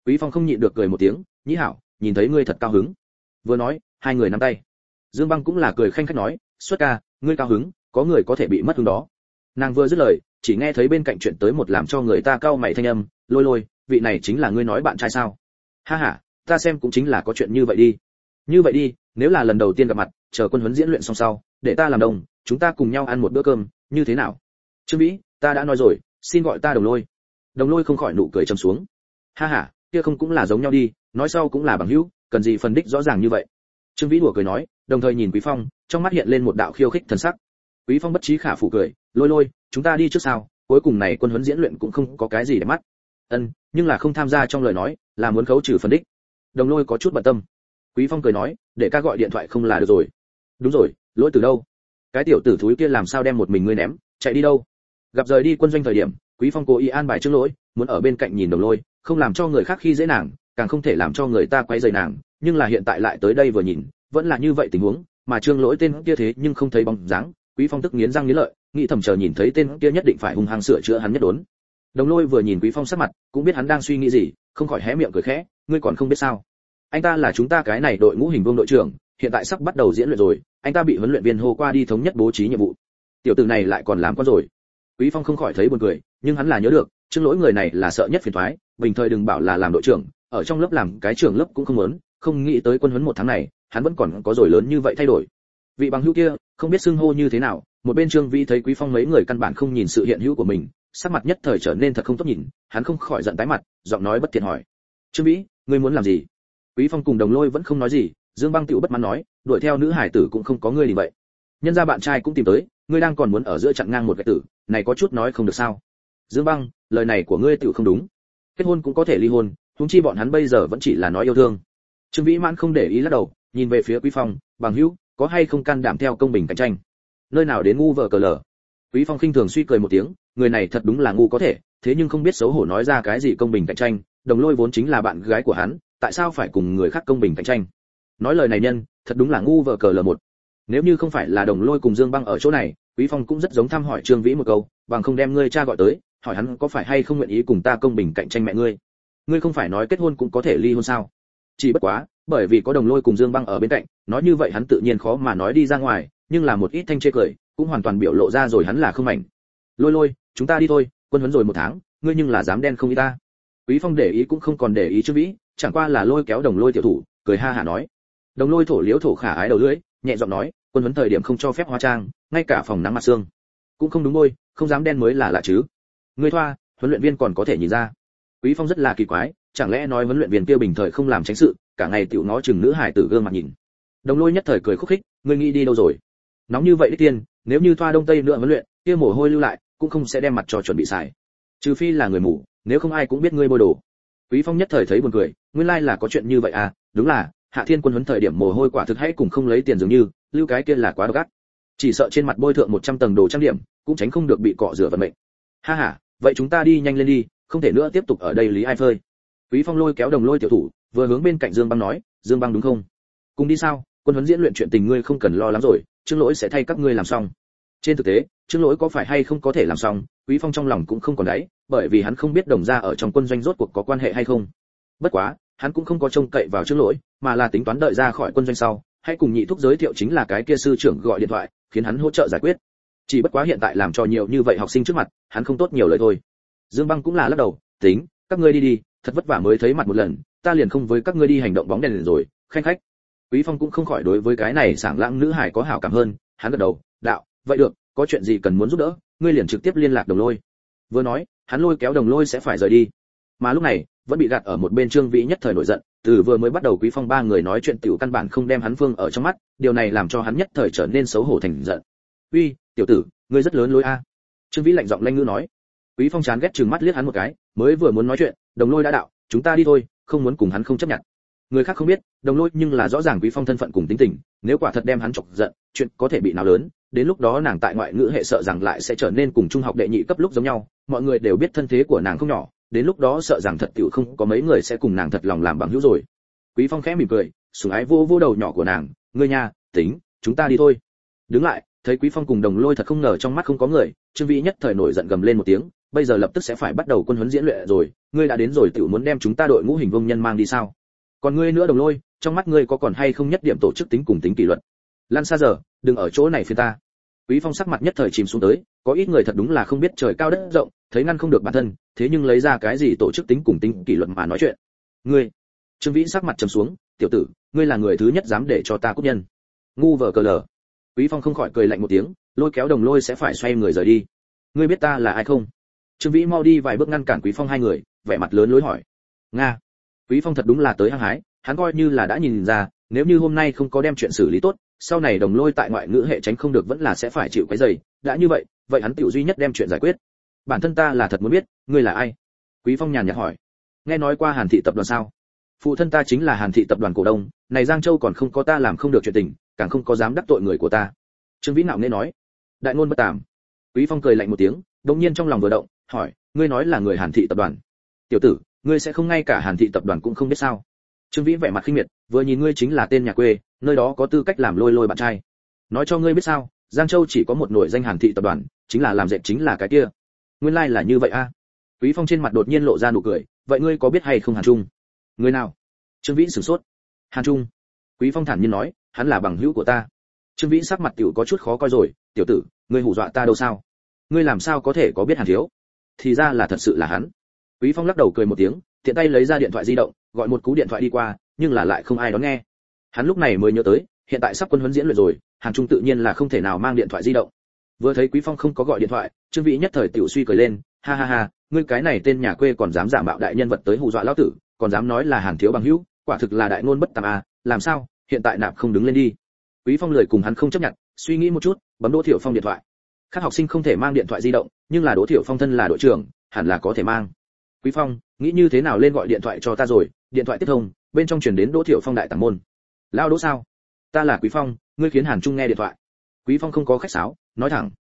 A: Quý phong không nhịn được cười một tiếng, nhĩ hảo, nhìn thấy ngươi thật cao hứng. Vừa nói, hai người nắm tay. Dương băng cũng là cười khanh khách nói, xuất ca, ngươi cao hứng, có người có thể bị mất hứng đó. Nàng vừa dứt lời, chỉ nghe thấy bên cạnh chuyện tới một làm cho người ta cao mày thanh âm, lôi lôi, vị này chính là ngươi nói bạn trai sao? Ha ha, ta xem cũng chính là có chuyện như vậy đi. Như vậy đi, nếu là lần đầu tiên gặp mặt, chờ quân huấn diễn luyện xong sau, để ta làm đồng, chúng ta cùng nhau ăn một bữa cơm, như thế nào? Trương vĩ, ta đã nói rồi, xin gọi ta đồng lôi đồng lôi không khỏi nụ cười trầm xuống. Ha ha, kia không cũng là giống nhau đi, nói sau cũng là bằng hữu, cần gì phân đích rõ ràng như vậy. Trương vĩ đùa cười nói, đồng thời nhìn quý phong, trong mắt hiện lên một đạo khiêu khích thần sắc. Quý phong bất trí khả phủ cười, lôi lôi, chúng ta đi trước sao, cuối cùng này quân huấn diễn luyện cũng không có cái gì để mắt. Ân, nhưng là không tham gia trong lời nói, là muốn khấu trừ phân đích. Đồng lôi có chút bận tâm. Quý phong cười nói, để ca gọi điện thoại không là được rồi. Đúng rồi, lỗi từ đâu? Cái tiểu tử thúi kia làm sao đem một mình ngươi ném, chạy đi đâu? Gặp rời đi quân doanh thời điểm quý phong cố ý an bài trước lỗi, muốn ở bên cạnh nhìn đồng lôi, không làm cho người khác khi dễ nàng, càng không thể làm cho người ta quay rời nàng, nhưng là hiện tại lại tới đây vừa nhìn, vẫn là như vậy tình huống, mà trương lỗi tên kia thế nhưng không thấy bóng dáng, quý phong tức nghiến răng nghiến lợi, nghĩ thầm chờ nhìn thấy tên kia nhất định phải hung hăng sửa chữa hắn nhất đốn. Đồng lôi vừa nhìn quý phong sắc mặt, cũng biết hắn đang suy nghĩ gì, không khỏi hé miệng cười khẽ, ngươi còn không biết sao? Anh ta là chúng ta cái này đội ngũ hình vương đội trưởng, hiện tại sắp bắt đầu diễn luyện rồi, anh ta bị huấn luyện viên hô qua đi thống nhất bố trí nhiệm vụ. Tiểu tử này lại còn làm con rồi quý phong không khỏi thấy buồn cười, nhưng hắn là nhớ được Trương lỗi người này là sợ nhất phiền toái, bình thời đừng bảo là làm đội trưởng, ở trong lớp làm cái trưởng lớp cũng không muốn, không nghĩ tới quân huấn một tháng này, hắn vẫn còn có rồi lớn như vậy thay đổi. Vị bằng hữu kia, không biết xưng hô như thế nào, một bên trương vĩ thấy quý phong mấy người căn bản không nhìn sự hiện hữu của mình, sắc mặt nhất thời trở nên thật không tốt nhìn, hắn không khỏi giận tái mặt, giọng nói bất thiện hỏi. Trương vĩ, ngươi muốn làm gì? Quý phong cùng đồng lôi vẫn không nói gì, dương băng tựu bất mãn nói, đuổi theo nữ hải tử cũng không có ngươi gì vậy nhân gia bạn trai cũng tìm tới, ngươi đang còn muốn ở giữa chặn ngang một cái tử, này có chút nói không được sao? Dương băng, lời này của ngươi tựu không đúng. Kết hôn cũng có thể ly hôn, huống chi bọn hắn bây giờ vẫn chỉ là nói yêu thương. Trương vĩ mãn không để ý lắc đầu, nhìn về phía quý phong, bằng hữu, có hay không can đảm theo công bình cạnh tranh? Nơi nào đến ngu vợ cờ lở quý phong khinh thường suy cười một tiếng, người này thật đúng là ngu có thể, thế nhưng không biết xấu hổ nói ra cái gì công bình cạnh tranh, đồng lôi vốn chính là bạn gái của hắn, tại sao phải cùng người khác công bình cạnh tranh? Nói lời này nhân, thật đúng là ngu vợ cờ lờ một nếu như không phải là đồng lôi cùng dương băng ở chỗ này, quý phong cũng rất giống thăm hỏi trương vĩ một câu, bằng không đem ngươi cha gọi tới, hỏi hắn có phải hay không nguyện ý cùng ta công bình cạnh tranh mẹ ngươi. Ngươi không phải nói kết hôn cũng có thể ly hôn sao? Chỉ bất quá, bởi vì có đồng lôi cùng dương băng ở bên cạnh, nói như vậy hắn tự nhiên khó mà nói đi ra ngoài, nhưng là một ít thanh chê cười, cũng hoàn toàn biểu lộ ra rồi hắn là không mảnh. Lôi lôi, chúng ta đi thôi, quân huấn rồi một tháng, ngươi nhưng là dám đen không ý ta. Quý phong để ý cũng không còn để ý trương vĩ, chẳng qua là lôi kéo đồng lôi tiểu thủ, cười ha hả nói. Đồng lôi thổ liếu thổ khả ái đầu lưỡi, nhẹ giọng nói quân huấn thời điểm không cho phép hóa trang, ngay cả phòng nắng mặt xương cũng không đúng môi, không dám đen mới là lạ chứ. Ngươi thoa, huấn luyện viên còn có thể nhìn ra. Quý phong rất là kỳ quái, chẳng lẽ nói huấn luyện viên kia bình thời không làm tránh sự, cả ngày tiểu nó chừng nữ hải tử gương mặt nhìn. Đồng lôi nhất thời cười khúc khích, ngươi nghĩ đi đâu rồi? Nóng như vậy đích tiên, nếu như thoa đông tây nữa huấn luyện, kia mồ hôi lưu lại, cũng không sẽ đem mặt cho chuẩn bị xài. Trừ phi là người mù, nếu không ai cũng biết ngươi bôi đồ. Quý phong nhất thời thấy buồn cười, nguyên lai là có chuyện như vậy à đúng là, hạ thiên quân huấn thời điểm mồ hôi quả thực hãy cùng không lấy tiền dường như lưu cái kia là quá độc ác. Chỉ sợ trên mặt bôi thượng 100 tầng đồ trang điểm, cũng tránh không được bị cọ rửa vận mệnh. Ha ha, vậy chúng ta đi nhanh lên đi, không thể nữa tiếp tục ở đây lý ai phơi. Quý phong lôi kéo đồng lôi tiểu thủ, vừa hướng bên cạnh dương băng nói, dương băng đúng không? Cùng đi sao? Quân huấn diễn luyện chuyện tình ngươi không cần lo lắng rồi, trương lỗi sẽ thay các ngươi làm xong. Trên thực tế, trương lỗi có phải hay không có thể làm xong, quý phong trong lòng cũng không còn đáy, bởi vì hắn không biết đồng gia ở trong quân doanh rốt cuộc có quan hệ hay không. Bất quá, hắn cũng không có trông cậy vào trương lỗi, mà là tính toán đợi ra khỏi quân doanh sau hãy cùng nhị thúc giới thiệu chính là cái kia sư trưởng gọi điện thoại, khiến hắn hỗ trợ giải quyết. Chỉ bất quá hiện tại làm cho nhiều như vậy học sinh trước mặt, hắn không tốt nhiều lời thôi. Dương băng cũng là lắc đầu, tính, các ngươi đi đi, thật vất vả mới thấy mặt một lần, ta liền không với các ngươi đi hành động bóng đèn rồi khanh khách. Quý phong cũng không khỏi đối với cái này sảng lãng nữ hải có hảo cảm hơn, hắn gật đầu, đạo, vậy được, có chuyện gì cần muốn giúp đỡ, ngươi liền trực tiếp liên lạc đồng lôi. Vừa nói, hắn lôi kéo đồng lôi sẽ phải rời đi mà lúc này, vẫn bị gạt ở một bên trương vĩ nhất thời nổi giận, từ vừa mới bắt đầu quý phong ba người nói chuyện tiểu căn bản không đem hắn phương ở trong mắt, điều này làm cho hắn nhất thời trở nên xấu hổ thành giận. Uy, tiểu tử, ngươi rất lớn lối a. Trương vĩ lạnh giọng lanh ngữ nói. Quý phong chán ghét trừng mắt liếc hắn một cái, mới vừa muốn nói chuyện, đồng lôi đã đạo, chúng ta đi thôi, không muốn cùng hắn không chấp nhận. Người khác không biết, đồng lôi nhưng là rõ ràng quý phong thân phận cùng tính tình, nếu quả thật đem hắn chọc giận, chuyện có thể bị nào lớn, đến lúc đó nàng tại ngoại ngữ hệ sợ rằng lại sẽ trở nên cùng trung học đệ nhị cấp lúc giống nhau, mọi người đều biết thân thế của nàng không nhỏ đến lúc đó sợ rằng thật tiểu không có mấy người sẽ cùng nàng thật lòng làm bằng hữu rồi. Quý phong khẽ mỉm cười, sủng ái vô vô đầu nhỏ của nàng, ngươi nha, tính, chúng ta đi thôi. Đứng lại, thấy quý phong cùng đồng lôi thật không ngờ trong mắt không có người, trương vĩ nhất thời nổi giận gầm lên một tiếng, bây giờ lập tức sẽ phải bắt đầu quân huấn diễn luyện rồi, ngươi đã đến rồi tiểu muốn đem chúng ta đội ngũ hình vông nhân mang đi sao? Còn ngươi nữa đồng lôi, trong mắt ngươi có còn hay không nhất điểm tổ chức tính cùng tính kỷ luật? Lan xa giờ đừng ở chỗ này phiền ta. Quý phong sắc mặt nhất thời chìm xuống tới, có ít người thật đúng là không biết trời cao đất rộng thấy ngăn không được bản thân, thế nhưng lấy ra cái gì tổ chức tính cùng tính kỷ luật mà nói chuyện? Ngươi. Trương vĩ sắc mặt trầm xuống, tiểu tử, ngươi là người thứ nhất dám để cho ta cúp nhân. Ngu vờ cờ lờ. Quý phong không khỏi cười lạnh một tiếng, lôi kéo đồng lôi sẽ phải xoay người rời đi. Ngươi biết ta là ai không? Trương vĩ mau đi vài bước ngăn cản quý phong hai người, vẻ mặt lớn lối hỏi. Nga. Quý phong thật đúng là tới hăng hái, hắn coi như là đã nhìn ra, nếu như hôm nay không có đem chuyện xử lý tốt, sau này đồng lôi tại ngoại ngữ hệ tránh không được vẫn là sẽ phải chịu cái dày. Đã như vậy vậy hắn tiểu duy nhất đem chuyện giải quyết bản thân ta là thật muốn biết, ngươi là ai? Quý phong nhàn nhạt hỏi. Nghe nói qua hàn thị tập đoàn sao? Phụ thân ta chính là hàn thị tập đoàn cổ đông, này giang châu còn không có ta làm không được chuyện tình, càng không có dám đắc tội người của ta. Trương vĩ nạo nghe nói. Đại ngôn bất tàm. Quý phong cười lạnh một tiếng, đột nhiên trong lòng vừa động, hỏi, ngươi nói là người hàn thị tập đoàn. Tiểu tử, ngươi sẽ không ngay cả hàn thị tập đoàn cũng không biết sao? Trương vĩ vẻ mặt khinh miệt, vừa nhìn ngươi chính là tên nhà quê, nơi đó có tư cách làm lôi lôi bạn trai. Nói cho ngươi biết sao, giang châu chỉ có một nổi danh hàn thị tập đoàn, chính là làm dẹp chính là cái kia nguyên lai like là như vậy a. À? Quý phong trên mặt đột nhiên lộ ra nụ cười, vậy ngươi có biết hay không hàn trung? Người nào? Trương vĩ sửng sốt. Hàn trung. Quý phong thản nhiên nói, hắn là bằng hữu của ta. Trương vĩ sắc mặt tiểu có chút khó coi rồi, tiểu tử, ngươi hù dọa ta đâu sao? Ngươi làm sao có thể có biết hàn thiếu? Thì ra là thật sự là hắn. Quý phong lắc đầu cười một tiếng, tiện tay lấy ra điện thoại di động, gọi một cú điện thoại đi qua, nhưng là lại không ai đón nghe. Hắn lúc này mới nhớ tới, hiện tại sắp quân huấn diễn luyện rồi, hàn trung tự nhiên là không thể nào mang điện thoại di động vừa thấy quý phong không có gọi điện thoại, trương vĩ nhất thời tiểu suy cười lên, ha ha ha, ngươi cái này tên nhà quê còn dám giả mạo đại nhân vật tới hù dọa lão tử, còn dám nói là hàn thiếu bằng hữu, quả thực là đại ngôn bất tàm à làm sao, hiện tại nạp không đứng lên đi. Quý phong lười cùng hắn không chấp nhận, suy nghĩ một chút, bấm đỗ thiểu phong điện thoại. Các học sinh không thể mang điện thoại di động, nhưng là đỗ thiểu phong thân là đội trưởng, hẳn là có thể mang. Quý phong, nghĩ như thế nào lên gọi điện thoại cho ta rồi? Điện thoại tiếp thông, bên trong truyền đến đỗ thiểu phong đại tàng môn. Lao đỗ sao? Ta là quý phong, ngươi khiến hàn trung nghe điện thoại. Quý phong không có khách sáo nói thẳng.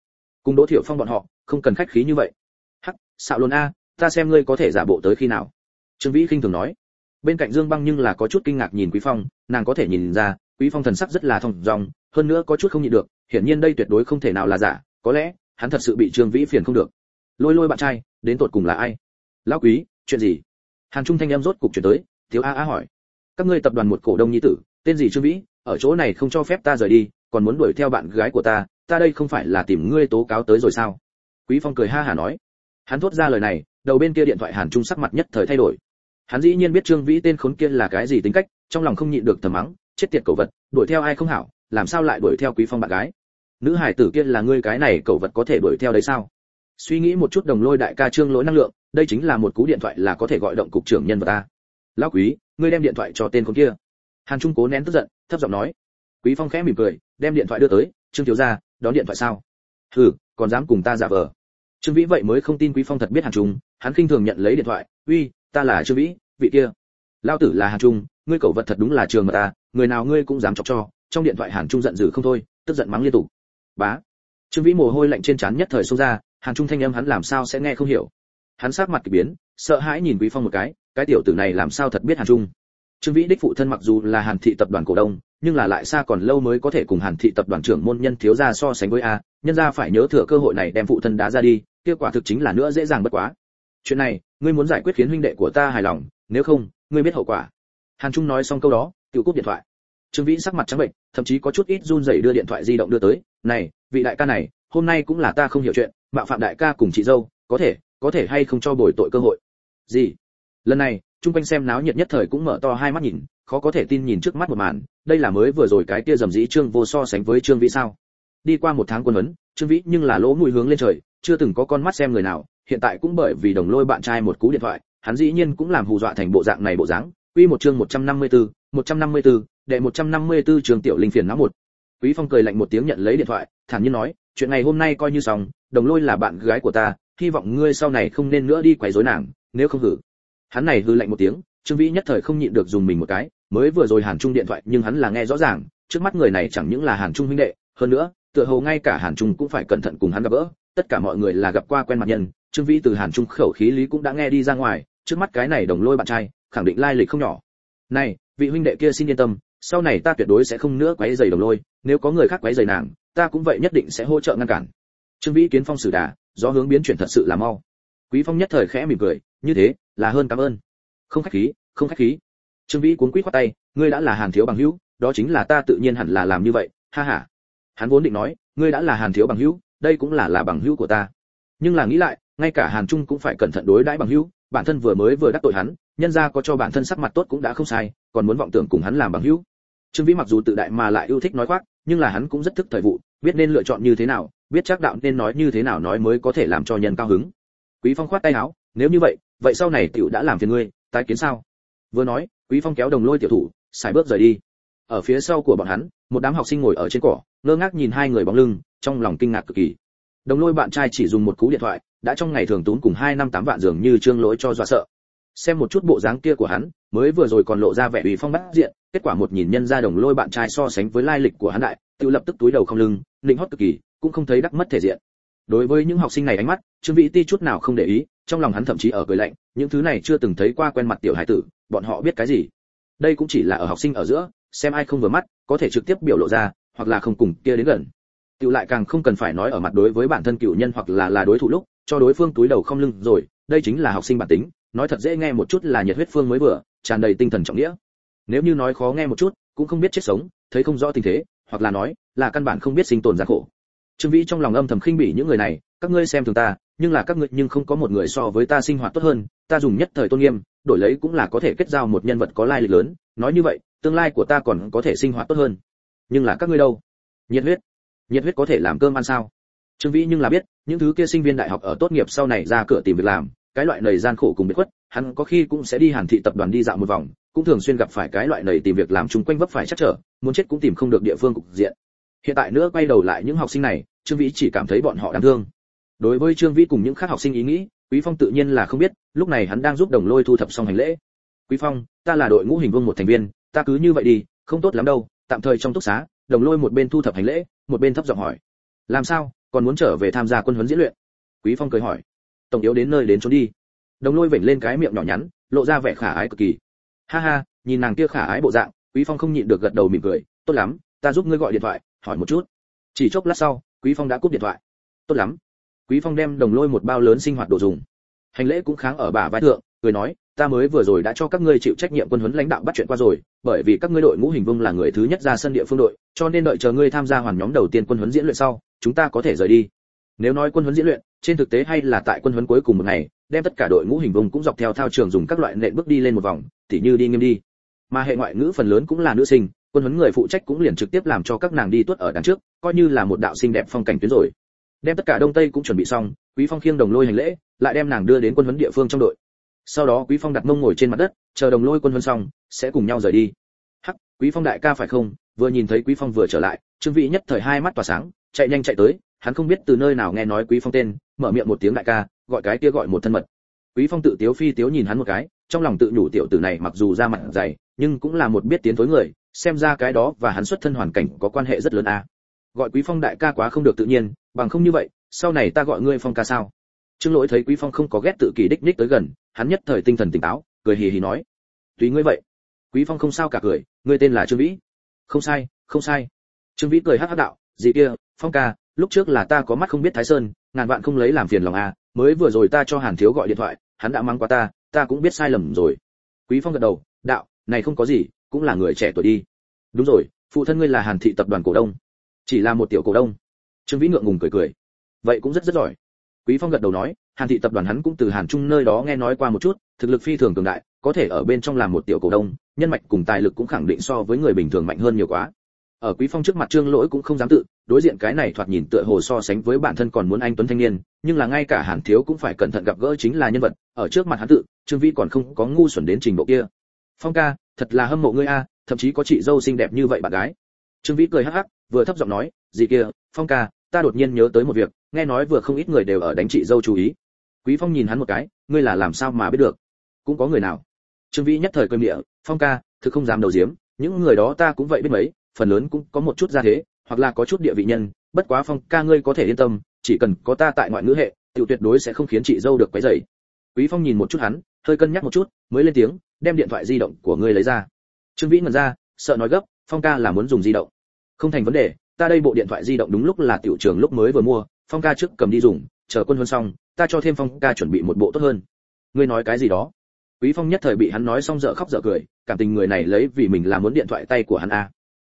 A: Cùng đỗ Thiệu phong bọn họ không cần khách khí như vậy. Hắc xạo luôn a ta xem ngươi có thể giả bộ tới khi nào. Trương vĩ khinh thường nói. Bên cạnh dương băng nhưng là có chút kinh ngạc nhìn quý phong nàng có thể nhìn ra quý phong thần sắc rất là thông dòng, hơn nữa có chút không nhịn được hiển nhiên đây tuyệt đối không thể nào là giả có lẽ hắn thật sự bị trương vĩ phiền không được. Lôi lôi bạn trai đến tột cùng là ai? Lão quý chuyện gì? Hàn trung thanh em rốt cục chuyển tới thiếu a a hỏi. Các ngươi tập đoàn một cổ đông nhi tử tên gì trương vĩ? Ở chỗ này không cho phép ta rời đi còn muốn đuổi theo bạn gái của ta ta đây không phải là tìm ngươi tố cáo tới rồi sao? Quý phong cười ha hà nói. Hắn thốt ra lời này, đầu bên kia điện thoại hàn trung sắc mặt nhất thời thay đổi. Hắn dĩ nhiên biết trương vĩ tên khốn kia là cái gì tính cách, trong lòng không nhịn được thầm mắng, chết tiệt cẩu vật, đuổi theo ai không hảo, làm sao lại đuổi theo quý phong bạn gái? Nữ hải tử kia là ngươi cái này cẩu vật có thể đuổi theo đấy sao? Suy nghĩ một chút đồng lôi đại ca trương lỗi năng lượng, đây chính là một cú điện thoại là có thể gọi động cục trưởng nhân vật ta. Lão quý, ngươi đem điện thoại cho tên con kia. Hàn trung cố nén tức giận, thấp giọng nói. Quý phong khẽ mỉm cười, đem điện thoại đưa tới, trương thiếu gia đón điện thoại sao? Hừ, còn dám cùng ta giả vờ. Trương vĩ vậy mới không tin quý phong thật biết hàn trung, hắn khinh thường nhận lấy điện thoại, uy, ta là trương vĩ, vị kia. Lao tử là hàn trung, ngươi cẩu vật thật đúng là trường mà ta, người nào ngươi cũng dám chọc cho. Trong điện thoại hàn trung giận dữ không thôi, tức giận mắng liên tục. Bá. Trương vĩ mồ hôi lạnh trên trán nhất thời xông ra, hàn trung thanh âm hắn làm sao sẽ nghe không hiểu. Hắn sắc mặt kỳ biến, sợ hãi nhìn quý phong một cái cái tiểu tử này làm sao thật biết hàn trung? Trương vĩ đích phụ thân mặc dù là hàn thị tập đoàn cổ đông nhưng là lại xa còn lâu mới có thể cùng hàn thị tập đoàn trưởng môn nhân thiếu gia so sánh với a, nhân gia phải nhớ thừa cơ hội này đem phụ thân đá ra đi, kết quả thực chính là nữa dễ dàng bất quá. Chuyện này, ngươi muốn giải quyết khiến huynh đệ của ta hài lòng, nếu không, ngươi biết hậu quả. Hàn trung nói xong câu đó, Tiểu cúp điện thoại. Trương vĩ sắc mặt trắng bệnh, thậm chí có chút ít run rẩy đưa điện thoại di động đưa tới, này, vị đại ca này, hôm nay cũng là ta không hiểu chuyện, mạo phạm đại ca cùng chị dâu, có thể có thể hay không cho bồi tội cơ hội? Gì? Lần này, Chung quanh xem náo nhiệt nhất thời cũng mở to hai mắt nhìn khó có thể tin nhìn trước mắt một màn đây là mới vừa rồi cái kia dầm dĩ trương vô so sánh với trương vĩ sao đi qua một tháng quân huấn trương vĩ nhưng là lỗ mũi hướng lên trời chưa từng có con mắt xem người nào hiện tại cũng bởi vì đồng lôi bạn trai một cú điện thoại hắn dĩ nhiên cũng làm hù dọa thành bộ dạng này bộ dáng Quy một chương 154, 154, đệ 154 trường tiểu linh phiền não một. Quý Phong cười lạnh một tiếng nhận lấy điện thoại, thản nhiên nói, chuyện này hôm nay coi như xong, Đồng Lôi là bạn gái của ta, hy vọng ngươi sau này không nên nữa đi quấy rối nàng, nếu không hử. Hắn này hư lạnh một tiếng, Trương Vĩ nhất thời không nhịn được dùng mình một cái, mới vừa rồi Hàn Trung điện thoại, nhưng hắn là nghe rõ ràng, trước mắt người này chẳng những là Hàn Trung huynh đệ, hơn nữa, tựa hồ ngay cả Hàn Trung cũng phải cẩn thận cùng hắn gặp gỡ, tất cả mọi người là gặp qua quen mặt nhân, Trương Vĩ từ Hàn Trung khẩu khí lý cũng đã nghe đi ra ngoài, trước mắt cái này Đồng Lôi bạn trai, khẳng định lai lịch không nhỏ. Này, vị huynh đệ kia xin yên tâm, sau này ta tuyệt đối sẽ không nữa quấy rầy Đồng Lôi, nếu có người khác quấy rầy nàng, ta cũng vậy nhất định sẽ hỗ trợ ngăn cản. Trương Vĩ kiến phong xử đà, do hướng biến chuyển thật sự là mau. Quý Phong nhất thời khẽ mỉm cười, như thế, là hơn cảm ơn. Không khách khí, không khách khí. Trương Vĩ cuốn quýt khoát tay, ngươi đã là Hàn thiếu bằng hữu, đó chính là ta tự nhiên hẳn là làm như vậy, ha ha. Hắn vốn định nói, ngươi đã là Hàn thiếu bằng hữu, đây cũng là là bằng hữu của ta. Nhưng là nghĩ lại, ngay cả Hàn Trung cũng phải cẩn thận đối đãi bằng hữu, bản thân vừa mới vừa đắc tội hắn, nhân ra có cho bản thân sắc mặt tốt cũng đã không sai, còn muốn vọng tưởng cùng hắn làm bằng hữu. Trương Vĩ mặc dù tự đại mà lại yêu thích nói khoác, nhưng là hắn cũng rất thức thời vụ, biết nên lựa chọn như thế nào, biết chắc đạo nên nói như thế nào nói mới có thể làm cho nhân cao hứng. Quý Phong khoát tay áo, nếu như vậy, vậy sau này tiểu đã làm phiền ngươi, tái kiến sao? Vừa nói, Quý Phong kéo đồng lôi tiểu thủ, xài bước rời đi. Ở phía sau của bọn hắn, một đám học sinh ngồi ở trên cỏ, ngơ ngác nhìn hai người bóng lưng, trong lòng kinh ngạc cực kỳ. Đồng lôi bạn trai chỉ dùng một cú điện thoại, đã trong ngày thường tốn cùng hai năm tám vạn dường như trương lỗi cho dọa sợ. Xem một chút bộ dáng kia của hắn, mới vừa rồi còn lộ ra vẻ ủy phong bát diện, kết quả một nhìn nhân ra đồng lôi bạn trai so sánh với lai lịch của hắn đại, tự lập tức túi đầu không lưng, định hót cực kỳ, cũng không thấy đắc mất thể diện. đối với những học sinh này ánh mắt trương vĩ ti chút nào không để ý trong lòng hắn thậm chí ở cười lạnh, những thứ này chưa từng thấy qua quen mặt tiểu hải tử, bọn họ biết cái gì? Đây cũng chỉ là ở học sinh ở giữa, xem ai không vừa mắt, có thể trực tiếp biểu lộ ra, hoặc là không cùng kia đến gần. Tiểu lại càng không cần phải nói ở mặt đối với bản thân cựu nhân hoặc là là đối thủ lúc, cho đối phương túi đầu không lưng rồi, đây chính là học sinh bản tính, nói thật dễ nghe một chút là nhiệt huyết phương mới vừa, tràn đầy tinh thần trọng nghĩa. Nếu như nói khó nghe một chút, cũng không biết chết sống, thấy không rõ tình thế, hoặc là nói là căn bản không biết sinh tồn gian khổ. Trương vĩ trong lòng âm thầm khinh bỉ những người này, các ngươi xem thường ta nhưng là các ngươi nhưng không có một người so với ta sinh hoạt tốt hơn, ta dùng nhất thời tôn nghiêm, đổi lấy cũng là có thể kết giao một nhân vật có lai lịch lớn, nói như vậy, tương lai của ta còn có thể sinh hoạt tốt hơn. Nhưng là các ngươi đâu? Nhiệt huyết. Nhiệt huyết có thể làm cơm ăn sao? Trương vĩ nhưng là biết, những thứ kia sinh viên đại học ở tốt nghiệp sau này ra cửa tìm việc làm, cái loại nầy gian khổ cùng biệt khuất, hắn có khi cũng sẽ đi hàn thị tập đoàn đi dạo một vòng, cũng thường xuyên gặp phải cái loại nầy tìm việc làm chung quanh vấp phải chắc trở, muốn chết cũng tìm không được địa phương cục diện. Hiện tại nữa quay đầu lại những học sinh này, trương vĩ chỉ cảm thấy bọn họ đáng thương đối với trương vĩ cùng những khác học sinh ý nghĩ, quý phong tự nhiên là không biết, lúc này hắn đang giúp đồng lôi thu thập xong hành lễ. Quý phong, ta là đội ngũ hình vương một thành viên, ta cứ như vậy đi, không tốt lắm đâu, tạm thời trong túc xá, đồng lôi một bên thu thập hành lễ, một bên thấp giọng hỏi. Làm sao, còn muốn trở về tham gia quân huấn diễn luyện? Quý phong cười hỏi. Tổng yếu đến nơi đến trốn đi. Đồng lôi vểnh lên cái miệng nhỏ nhắn, lộ ra vẻ khả ái cực kỳ. Ha ha, nhìn nàng kia khả ái bộ dạng, quý phong không nhịn được gật đầu mỉm cười. Tốt lắm, ta giúp ngươi gọi điện thoại, hỏi một chút. Chỉ chốc lát sau, quý phong đã cúp điện thoại. Tốt lắm quý phong đem đồng lôi một bao lớn sinh hoạt đồ dùng. Hành lễ cũng kháng ở bả vai thượng, cười nói, ta mới vừa rồi đã cho các ngươi chịu trách nhiệm quân huấn lãnh đạo bắt chuyện qua rồi, bởi vì các ngươi đội ngũ hình vung là người thứ nhất ra sân địa phương đội, cho nên đợi chờ ngươi tham gia hoàn nhóm đầu tiên quân huấn diễn luyện sau, chúng ta có thể rời đi. Nếu nói quân huấn diễn luyện, trên thực tế hay là tại quân huấn cuối cùng một ngày, đem tất cả đội ngũ hình vùng cũng dọc theo thao trường dùng các loại nện bước đi lên một vòng, tỉ như đi nghiêm đi. Mà hệ ngoại ngữ phần lớn cũng là nữ sinh, quân huấn người phụ trách cũng liền trực tiếp làm cho các nàng đi tuốt ở đằng trước, coi như là một đạo sinh đẹp phong cảnh tuyến rồi đem tất cả đông tây cũng chuẩn bị xong, quý phong khiêng đồng lôi hành lễ, lại đem nàng đưa đến quân huấn địa phương trong đội. Sau đó quý phong đặt mông ngồi trên mặt đất, chờ đồng lôi quân huấn xong, sẽ cùng nhau rời đi. Hắc, quý phong đại ca phải không? Vừa nhìn thấy quý phong vừa trở lại, trương vị nhất thời hai mắt tỏa sáng, chạy nhanh chạy tới, hắn không biết từ nơi nào nghe nói quý phong tên, mở miệng một tiếng đại ca, gọi cái kia gọi một thân mật. Quý phong tự tiếu phi tiếu nhìn hắn một cái, trong lòng tự nhủ tiểu tử này mặc dù ra mặt dày, nhưng cũng là một biết tiến thối người, xem ra cái đó và hắn xuất thân hoàn cảnh có quan hệ rất lớn a. Gọi quý phong đại ca quá không được tự nhiên bằng không như vậy, sau này ta gọi ngươi phong ca sao? Trương lỗi thấy quý phong không có ghét tự kỳ đích đích tới gần, hắn nhất thời tinh thần tỉnh táo, cười hì hì nói. Tùy ngươi vậy. Quý phong không sao cả cười, ngươi tên là trương vĩ. Không sai không sai. Trương vĩ cười hắc hắc đạo, gì kia, phong ca, lúc trước là ta có mắt không biết thái sơn, ngàn vạn không lấy làm phiền lòng a mới vừa rồi ta cho hàn thiếu gọi điện thoại, hắn đã mang qua ta ta cũng biết sai lầm rồi. Quý phong gật đầu, đạo, này không có gì, cũng là người trẻ tuổi đi. Đúng rồi, phụ thân ngươi là hàn thị tập đoàn cổ đông. Chỉ là một tiểu cổ đông trương vĩ ngượng ngùng cười cười. Vậy cũng rất rất giỏi. Quý phong gật đầu nói, hàn thị tập đoàn hắn cũng từ hàn trung nơi đó nghe nói qua một chút, thực lực phi thường cường đại, có thể ở bên trong làm một tiểu cổ đông, nhân mạch cùng tài lực cũng khẳng định so với người bình thường mạnh hơn nhiều quá. Ở quý phong trước mặt trương lỗi cũng không dám tự, đối diện cái này thoạt nhìn tựa hồ so sánh với bản thân còn muốn anh tuấn thanh niên, nhưng là ngay cả hàn thiếu cũng phải cẩn thận gặp gỡ chính là nhân vật, ở trước mặt hắn tự, trương vĩ còn không có ngu xuẩn đến trình độ kia. Phong ca, thật là hâm mộ ngươi a, thậm chí có chị dâu xinh đẹp như vậy bạn gái. Trương vĩ cười hắc hắc vừa thấp giọng nói gì kia, phong ca, ta đột nhiên nhớ tới một việc, nghe nói vừa không ít người đều ở đánh chị dâu chú ý. Quý phong nhìn hắn một cái, ngươi là làm sao mà biết được? Cũng có người nào? Trương vĩ nhất thời cười miệng, phong ca, thực không dám đầu diếm những người đó ta cũng vậy biết mấy, phần lớn cũng có một chút gia thế, hoặc là có chút địa vị nhân, bất quá phong ca ngươi có thể yên tâm, chỉ cần có ta tại ngoại ngữ hệ, tiểu tuyệt đối sẽ không khiến chị dâu được quấy rầy. Quý phong nhìn một chút hắn, hơi cân nhắc một chút, mới lên tiếng, đem điện thoại di động của ngươi lấy ra. Trương vĩ ngẩn ra, sợ nói gấp, phong ca là muốn dùng di động không thành vấn đề, ta đây bộ điện thoại di động đúng lúc là tiểu trường lúc mới vừa mua, phong ca trước cầm đi dùng, chờ quân huân xong, ta cho thêm phong ca chuẩn bị một bộ tốt hơn. Ngươi nói cái gì đó? Quý phong nhất thời bị hắn nói xong dở khóc dở cười, cảm tình người này lấy vì mình là muốn điện thoại tay của hắn a.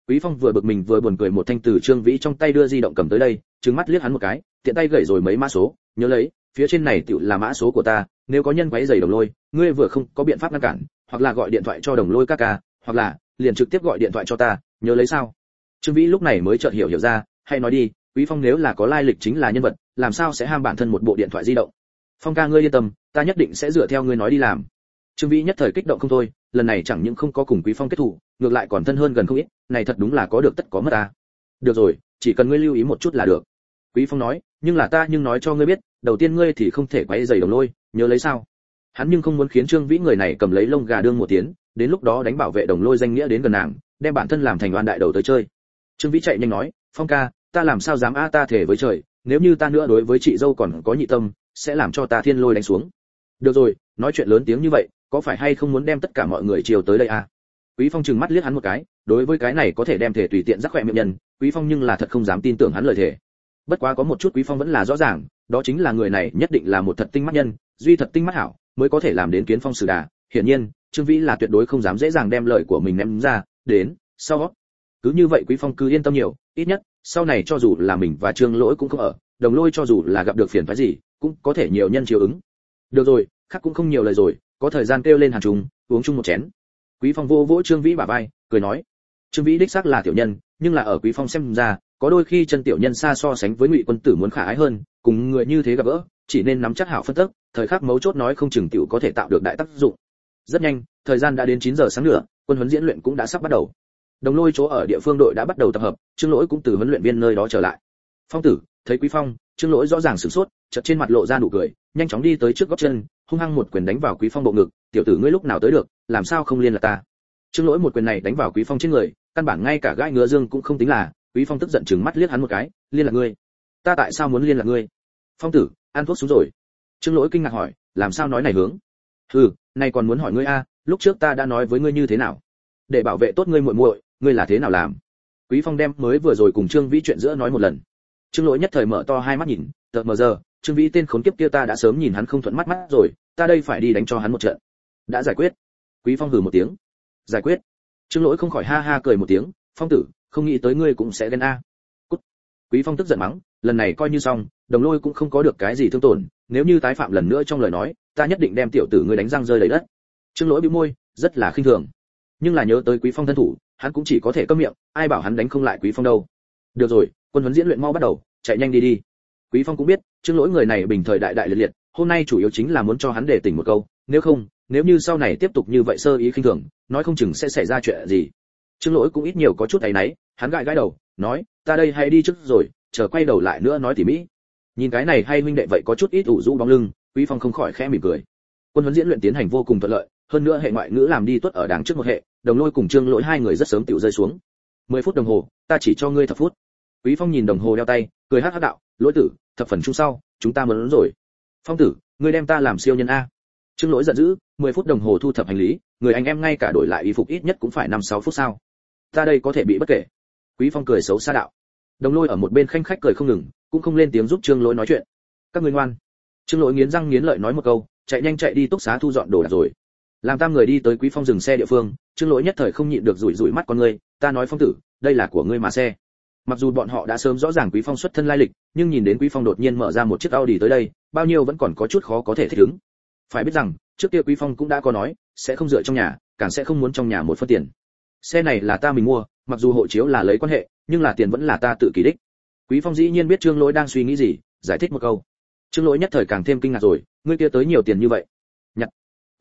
A: Quý phong vừa bực mình vừa buồn cười một thanh từ trương vĩ trong tay đưa di động cầm tới đây, trừng mắt liếc hắn một cái, tiện tay gậy rồi mấy mã số, nhớ lấy, phía trên này tiểu là mã số của ta, nếu có nhân quấy giày đồng lôi, ngươi vừa không có biện pháp ngăn cản, hoặc là gọi điện thoại cho đồng lôi ca ca, hoặc là liền trực tiếp gọi điện thoại cho ta, nhớ lấy sao? Trương vĩ lúc này mới chợt hiểu hiểu ra, hay nói đi, quý phong nếu là có lai lịch chính là nhân vật, làm sao sẽ ham bản thân một bộ điện thoại di động? Phong ca ngươi yên tâm, ta nhất định sẽ dựa theo ngươi nói đi làm. Trương vĩ nhất thời kích động không thôi, lần này chẳng những không có cùng quý phong kết thủ ngược lại còn thân hơn gần không ít, này thật đúng là có được tất có mất ta. Được rồi, chỉ cần ngươi lưu ý một chút là được. Quý phong nói, nhưng là ta nhưng nói cho ngươi biết, đầu tiên ngươi thì không thể quay giày đồng lôi, nhớ lấy sao? Hắn nhưng không muốn khiến trương vĩ người này cầm lấy lông gà đương một tiếng, đến lúc đó đánh bảo vệ đồng lôi danh nghĩa đến gần nàng, đem bản thân làm thành oan đại đầu tới chơi trương vĩ chạy nhanh nói, phong ca, ta làm sao dám a ta thể với trời, nếu như ta nữa đối với chị dâu còn có nhị tâm, sẽ làm cho ta thiên lôi đánh xuống. Được rồi, nói chuyện lớn tiếng như vậy, có phải hay không muốn đem tất cả mọi người chiều tới đây à quý phong trừng mắt liếc hắn một cái, đối với cái này có thể đem thể tùy tiện rắc khỏe miệng nhân, quý phong nhưng là thật không dám tin tưởng hắn lời thể bất quá có một chút quý phong vẫn là rõ ràng, đó chính là người này nhất định là một thật tinh mắt nhân, duy thật tinh mắt hảo, mới có thể làm đến kiến phong sử đà. Hiển nhiên, trương vĩ là tuyệt đối không dám dễ dàng đem lời của mình ném ra, đến, sau cứ như vậy quý phong cứ yên tâm nhiều, ít nhất, sau này cho dù là mình và trương lỗi cũng không ở, đồng lôi cho dù là gặp được phiền phái gì, cũng có thể nhiều nhân chiều ứng. Được rồi, khác cũng không nhiều lời rồi, có thời gian kêu lên hàng chúng uống chung một chén. Quý phong vô vỗ trương vĩ bả vai, cười nói, trương vĩ đích xác là tiểu nhân, nhưng là ở quý phong xem ra, có đôi khi chân tiểu nhân xa so sánh với ngụy quân tử muốn khả ái hơn, cùng người như thế gặp gỡ, chỉ nên nắm chắc hảo phân tức, thời khắc mấu chốt nói không chừng tiểu có thể tạo được đại tác dụng. Rất nhanh, thời gian đã đến 9 giờ sáng nữa, quân huấn diễn luyện cũng đã sắp bắt đầu đồng lôi chỗ ở địa phương đội đã bắt đầu tập hợp, trương lỗi cũng từ huấn luyện viên nơi đó trở lại. Phong tử, thấy quý phong, trương lỗi rõ ràng sửng sốt, chợt trên mặt lộ ra nụ cười, nhanh chóng đi tới trước góc chân, hung hăng một quyền đánh vào quý phong bộ ngực, tiểu tử ngươi lúc nào tới được, làm sao không liên là ta? Trương lỗi một quyền này đánh vào quý phong trên người, căn bản ngay cả gai ngứa dương cũng không tính là, quý phong tức giận chừng mắt liếc hắn một cái, liên là ngươi? Ta tại sao muốn liên là ngươi? Phong tử, ăn thuốc xuống rồi. Trương lỗi kinh ngạc hỏi, làm sao nói này hướng? Hừ này còn muốn hỏi ngươi a, lúc trước ta đã nói với ngươi như thế nào? Để bảo vệ tốt ngươi muội muội ngươi là thế nào làm? Quý phong đem mới vừa rồi cùng trương vĩ chuyện giữa nói một lần. Trương lỗi nhất thời mở to hai mắt nhìn tợt mờ giờ, trương vĩ tên khốn kiếp kia ta đã sớm nhìn hắn không thuận mắt mắt rồi, ta đây phải đi đánh cho hắn một trận. Đã giải quyết. Quý phong hừ một tiếng. Giải quyết. Trương lỗi không khỏi ha ha cười một tiếng, phong tử, không nghĩ tới ngươi cũng sẽ ghen a. Cút. Quý phong tức giận mắng, lần này coi như xong, đồng lôi cũng không có được cái gì thương tổn, nếu như tái phạm lần nữa trong lời nói, ta nhất định đem tiểu tử ngươi đánh răng rơi đầy đất. Trương lỗi bĩu môi, rất là khinh thường. Nhưng là nhớ tới quý phong thân thủ hắn cũng chỉ có thể câm miệng, ai bảo hắn đánh không lại quý phong đâu. Được rồi, quân huấn diễn luyện mau bắt đầu, chạy nhanh đi đi. Quý phong cũng biết trương lỗi người này bình thời đại đại liệt liệt, hôm nay chủ yếu chính là muốn cho hắn để tỉnh một câu, nếu không, nếu như sau này tiếp tục như vậy sơ ý khinh thường, nói không chừng sẽ xảy ra chuyện gì. Trương lỗi cũng ít nhiều có chút thấy náy, hắn gãi gãi đầu, nói, ta đây hay đi trước rồi, chờ quay đầu lại nữa nói tỉ mỹ nhìn cái này hay huynh đệ vậy có chút ít ủ rũ bóng lưng, quý phong không khỏi khẽ mỉm cười. Quân huấn diễn luyện tiến hành vô cùng thuận lợi, hơn nữa hệ ngoại ngữ làm đi tuất ở đằng trước một hệ đồng lôi cùng trương lỗi hai người rất sớm tiểu rơi xuống. Mười phút đồng hồ, ta chỉ cho ngươi thập phút. Quý phong nhìn đồng hồ đeo tay, cười hắc hắc đạo, lỗi tử, thập phần chung sau, chúng ta muốn rồi. Phong tử, ngươi đem ta làm siêu nhân a. Trương lỗi giận dữ, mười phút đồng hồ thu thập hành lý, người anh em ngay cả đổi lại y phục ít nhất cũng phải năm sáu phút sao ta đây có thể bị bất kể. Quý phong cười xấu xa đạo. Đồng lôi ở một bên khanh khách cười không ngừng, cũng không lên tiếng giúp trương lỗi nói chuyện. Các ngươi ngoan. Trương lỗi nghiến răng nghiến lợi nói một câu, chạy nhanh chạy đi túc xá thu dọn đồ đạc rồi làm tam người đi tới quý phong dừng xe địa phương trương lỗi nhất thời không nhịn được rủi rủi mắt con ngươi ta nói phong tử, đây là của ngươi mà xe. Mặc dù bọn họ đã sớm rõ ràng quý phong xuất thân lai lịch, nhưng nhìn đến quý phong đột nhiên mở ra một chiếc audi tới đây, bao nhiêu vẫn còn có chút khó có thể thích ứng. Phải biết rằng, trước kia quý phong cũng đã có nói, sẽ không dựa trong nhà, càng sẽ không muốn trong nhà một phân tiền. Xe này là ta mình mua, mặc dù hộ chiếu là lấy quan hệ, nhưng là tiền vẫn là ta tự kỳ đích. Quý phong dĩ nhiên biết trương lỗi đang suy nghĩ gì, giải thích một câu. Trương lỗi nhất thời càng thêm kinh ngạc rồi, ngươi kia tới nhiều tiền như vậy?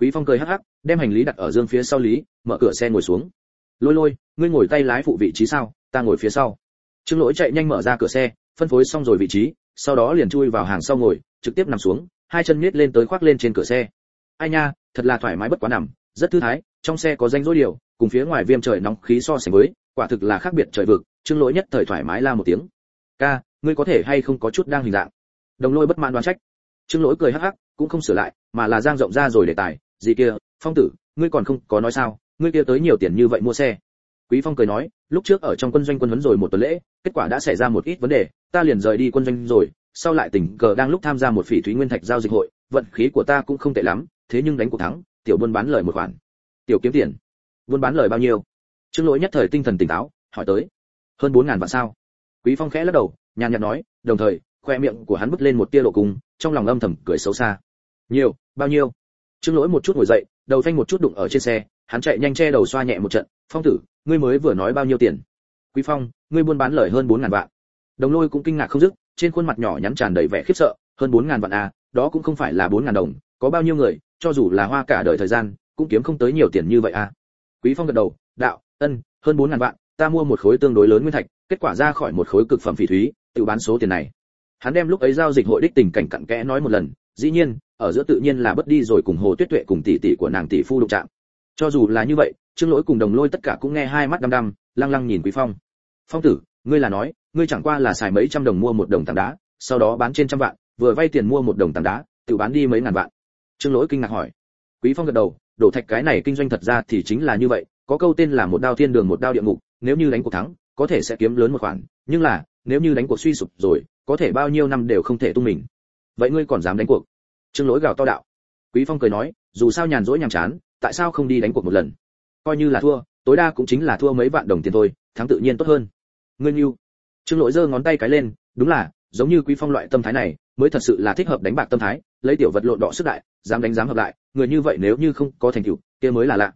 A: Quý phong cười hắc hắc, đem hành lý đặt ở dương phía sau lý, mở cửa xe ngồi xuống. Lôi lôi, ngươi ngồi tay lái phụ vị trí sao, ta ngồi phía sau. Trương lỗi chạy nhanh mở ra cửa xe, phân phối xong rồi vị trí, sau đó liền chui vào hàng sau ngồi, trực tiếp nằm xuống, hai chân miết lên tới khoác lên trên cửa xe. Ai nha, thật là thoải mái bất quá nằm, rất thư thái, trong xe có danh dối điều, cùng phía ngoài viêm trời nóng khí so sánh với, quả thực là khác biệt trời vực, trương lỗi nhất thời thoải mái la một tiếng. Ca, ngươi có thể hay không có chút đang hình dạng? Đồng lôi bất mãn đoán trách. Trương lỗi cười hắc hắc, cũng không sửa lại, mà là giang rộng ra rồi để tài gì kia, phong tử, ngươi còn không có nói sao, ngươi kia tới nhiều tiền như vậy mua xe. Quý phong cười nói, lúc trước ở trong quân doanh quân huấn rồi một tuần lễ, kết quả đã xảy ra một ít vấn đề, ta liền rời đi quân doanh rồi, sau lại tình cờ đang lúc tham gia một phỉ thúy nguyên thạch giao dịch hội, vận khí của ta cũng không tệ lắm, thế nhưng đánh cuộc thắng, tiểu buôn bán lời một khoản. Tiểu kiếm tiền. Buôn bán lời bao nhiêu? Trương lỗi nhất thời tinh thần tỉnh táo, hỏi tới. Hơn bốn ngàn vạn sao? Quý phong khẽ lắc đầu, nhàn nhạt nói, đồng thời, khoe miệng của hắn bứt lên một tia lộ cung trong lòng âm thầm cười xấu xa. Nhiều, bao nhiêu? Trương lỗi một chút ngồi dậy, đầu phanh một chút đụng ở trên xe, hắn chạy nhanh che đầu xoa nhẹ một trận, phong tử, ngươi mới vừa nói bao nhiêu tiền? Quý phong, ngươi buôn bán lời hơn bốn ngàn vạn. Đồng lôi cũng kinh ngạc không dứt, trên khuôn mặt nhỏ nhắn tràn đầy vẻ khiếp sợ, hơn bốn ngàn vạn à đó cũng không phải là bốn ngàn đồng, có bao nhiêu người, cho dù là hoa cả đời thời gian, cũng kiếm không tới nhiều tiền như vậy à. Quý phong gật đầu, đạo, ân, hơn bốn ngàn vạn, ta mua một khối tương đối lớn nguyên thạch, kết quả ra khỏi một khối cực phẩm phỉ thúy, tự bán số tiền này. Hắn đem lúc ấy giao dịch hội đích tình cảnh cặn kẽ nói một lần, dĩ nhiên ở giữa tự nhiên là bất đi rồi cùng hồ tuyết tuệ cùng tỷ tỷ của nàng tỷ phu đụng chạm. Cho dù là như vậy, trương lỗi cùng đồng lôi tất cả cũng nghe hai mắt đăm đăm, lăng lăng nhìn quý phong. Phong tử, ngươi là nói, ngươi chẳng qua là xài mấy trăm đồng mua một đồng tảng đá, sau đó bán trên trăm vạn, vừa vay tiền mua một đồng tảng đá, tự bán đi mấy ngàn vạn. Trương lỗi kinh ngạc hỏi. Quý phong gật đầu, đổ thạch cái này kinh doanh thật ra thì chính là như vậy, có câu tên là một đao thiên đường một đao địa ngục, nếu như đánh cuộc thắng, có thể sẽ kiếm lớn một khoản, nhưng là, nếu như đánh cuộc suy sụp rồi, có thể bao nhiêu năm đều không thể tung mình. Vậy ngươi còn dám đánh cuộc? Trương lỗi gào to đạo. Quý phong cười nói, dù sao nhàn rỗi nhàm chán, tại sao không đi đánh cuộc một lần? Coi như là thua, tối đa cũng chính là thua mấy vạn đồng tiền thôi, thắng tự nhiên tốt hơn. Ngươi yêu trương lỗi giơ ngón tay cái lên, đúng là, giống như quý phong loại tâm thái này, mới thật sự là thích hợp đánh bạc tâm thái, lấy tiểu vật lộn đỏ sức đại, dám đánh dám hợp lại, người như vậy nếu như không có thành tựu, kia mới là lạ.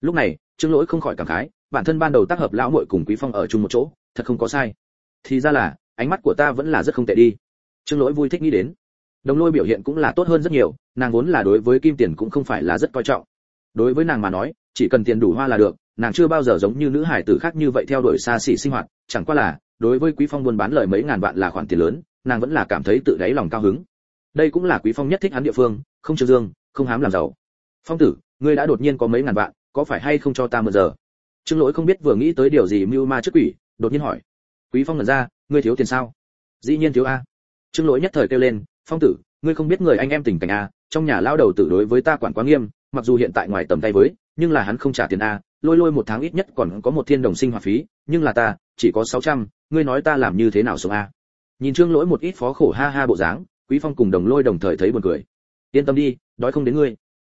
A: Lúc này, trương lỗi không khỏi cảm khái, bản thân ban đầu tác hợp lão muội cùng quý phong ở chung một chỗ, thật không có sai. Thì ra là, ánh mắt của ta vẫn là rất không tệ đi. Trương lỗi vui thích nghĩ đến đồng lôi biểu hiện cũng là tốt hơn rất nhiều, nàng vốn là đối với kim tiền cũng không phải là rất coi trọng. Đối với nàng mà nói, chỉ cần tiền đủ hoa là được, nàng chưa bao giờ giống như nữ hải tử khác như vậy theo đuổi xa xỉ sinh hoạt, chẳng qua là, đối với quý phong buôn bán lời mấy ngàn vạn là khoản tiền lớn, nàng vẫn là cảm thấy tự đáy lòng cao hứng. Đây cũng là quý phong nhất thích hắn địa phương, không trương dương, không hám làm giàu. Phong tử, ngươi đã đột nhiên có mấy ngàn vạn, có phải hay không cho ta một giờ? Trương lỗi không biết vừa nghĩ tới điều gì mưu ma trước quỷ, đột nhiên hỏi. Quý phong ngẩn ra, ngươi thiếu tiền sao? Dĩ nhiên thiếu a. Trương lỗi nhất thời kêu lên phong tử ngươi không biết người anh em tình cảnh a trong nhà lao đầu tử đối với ta quản quá nghiêm mặc dù hiện tại ngoài tầm tay với nhưng là hắn không trả tiền a lôi lôi một tháng ít nhất còn có một thiên đồng sinh hoạt phí nhưng là ta chỉ có 600, ngươi nói ta làm như thế nào sống a? Nhìn trương lỗi một ít phó khổ ha ha bộ dáng quý phong cùng đồng lôi đồng thời thấy buồn cười. Yên tâm đi đói không đến ngươi.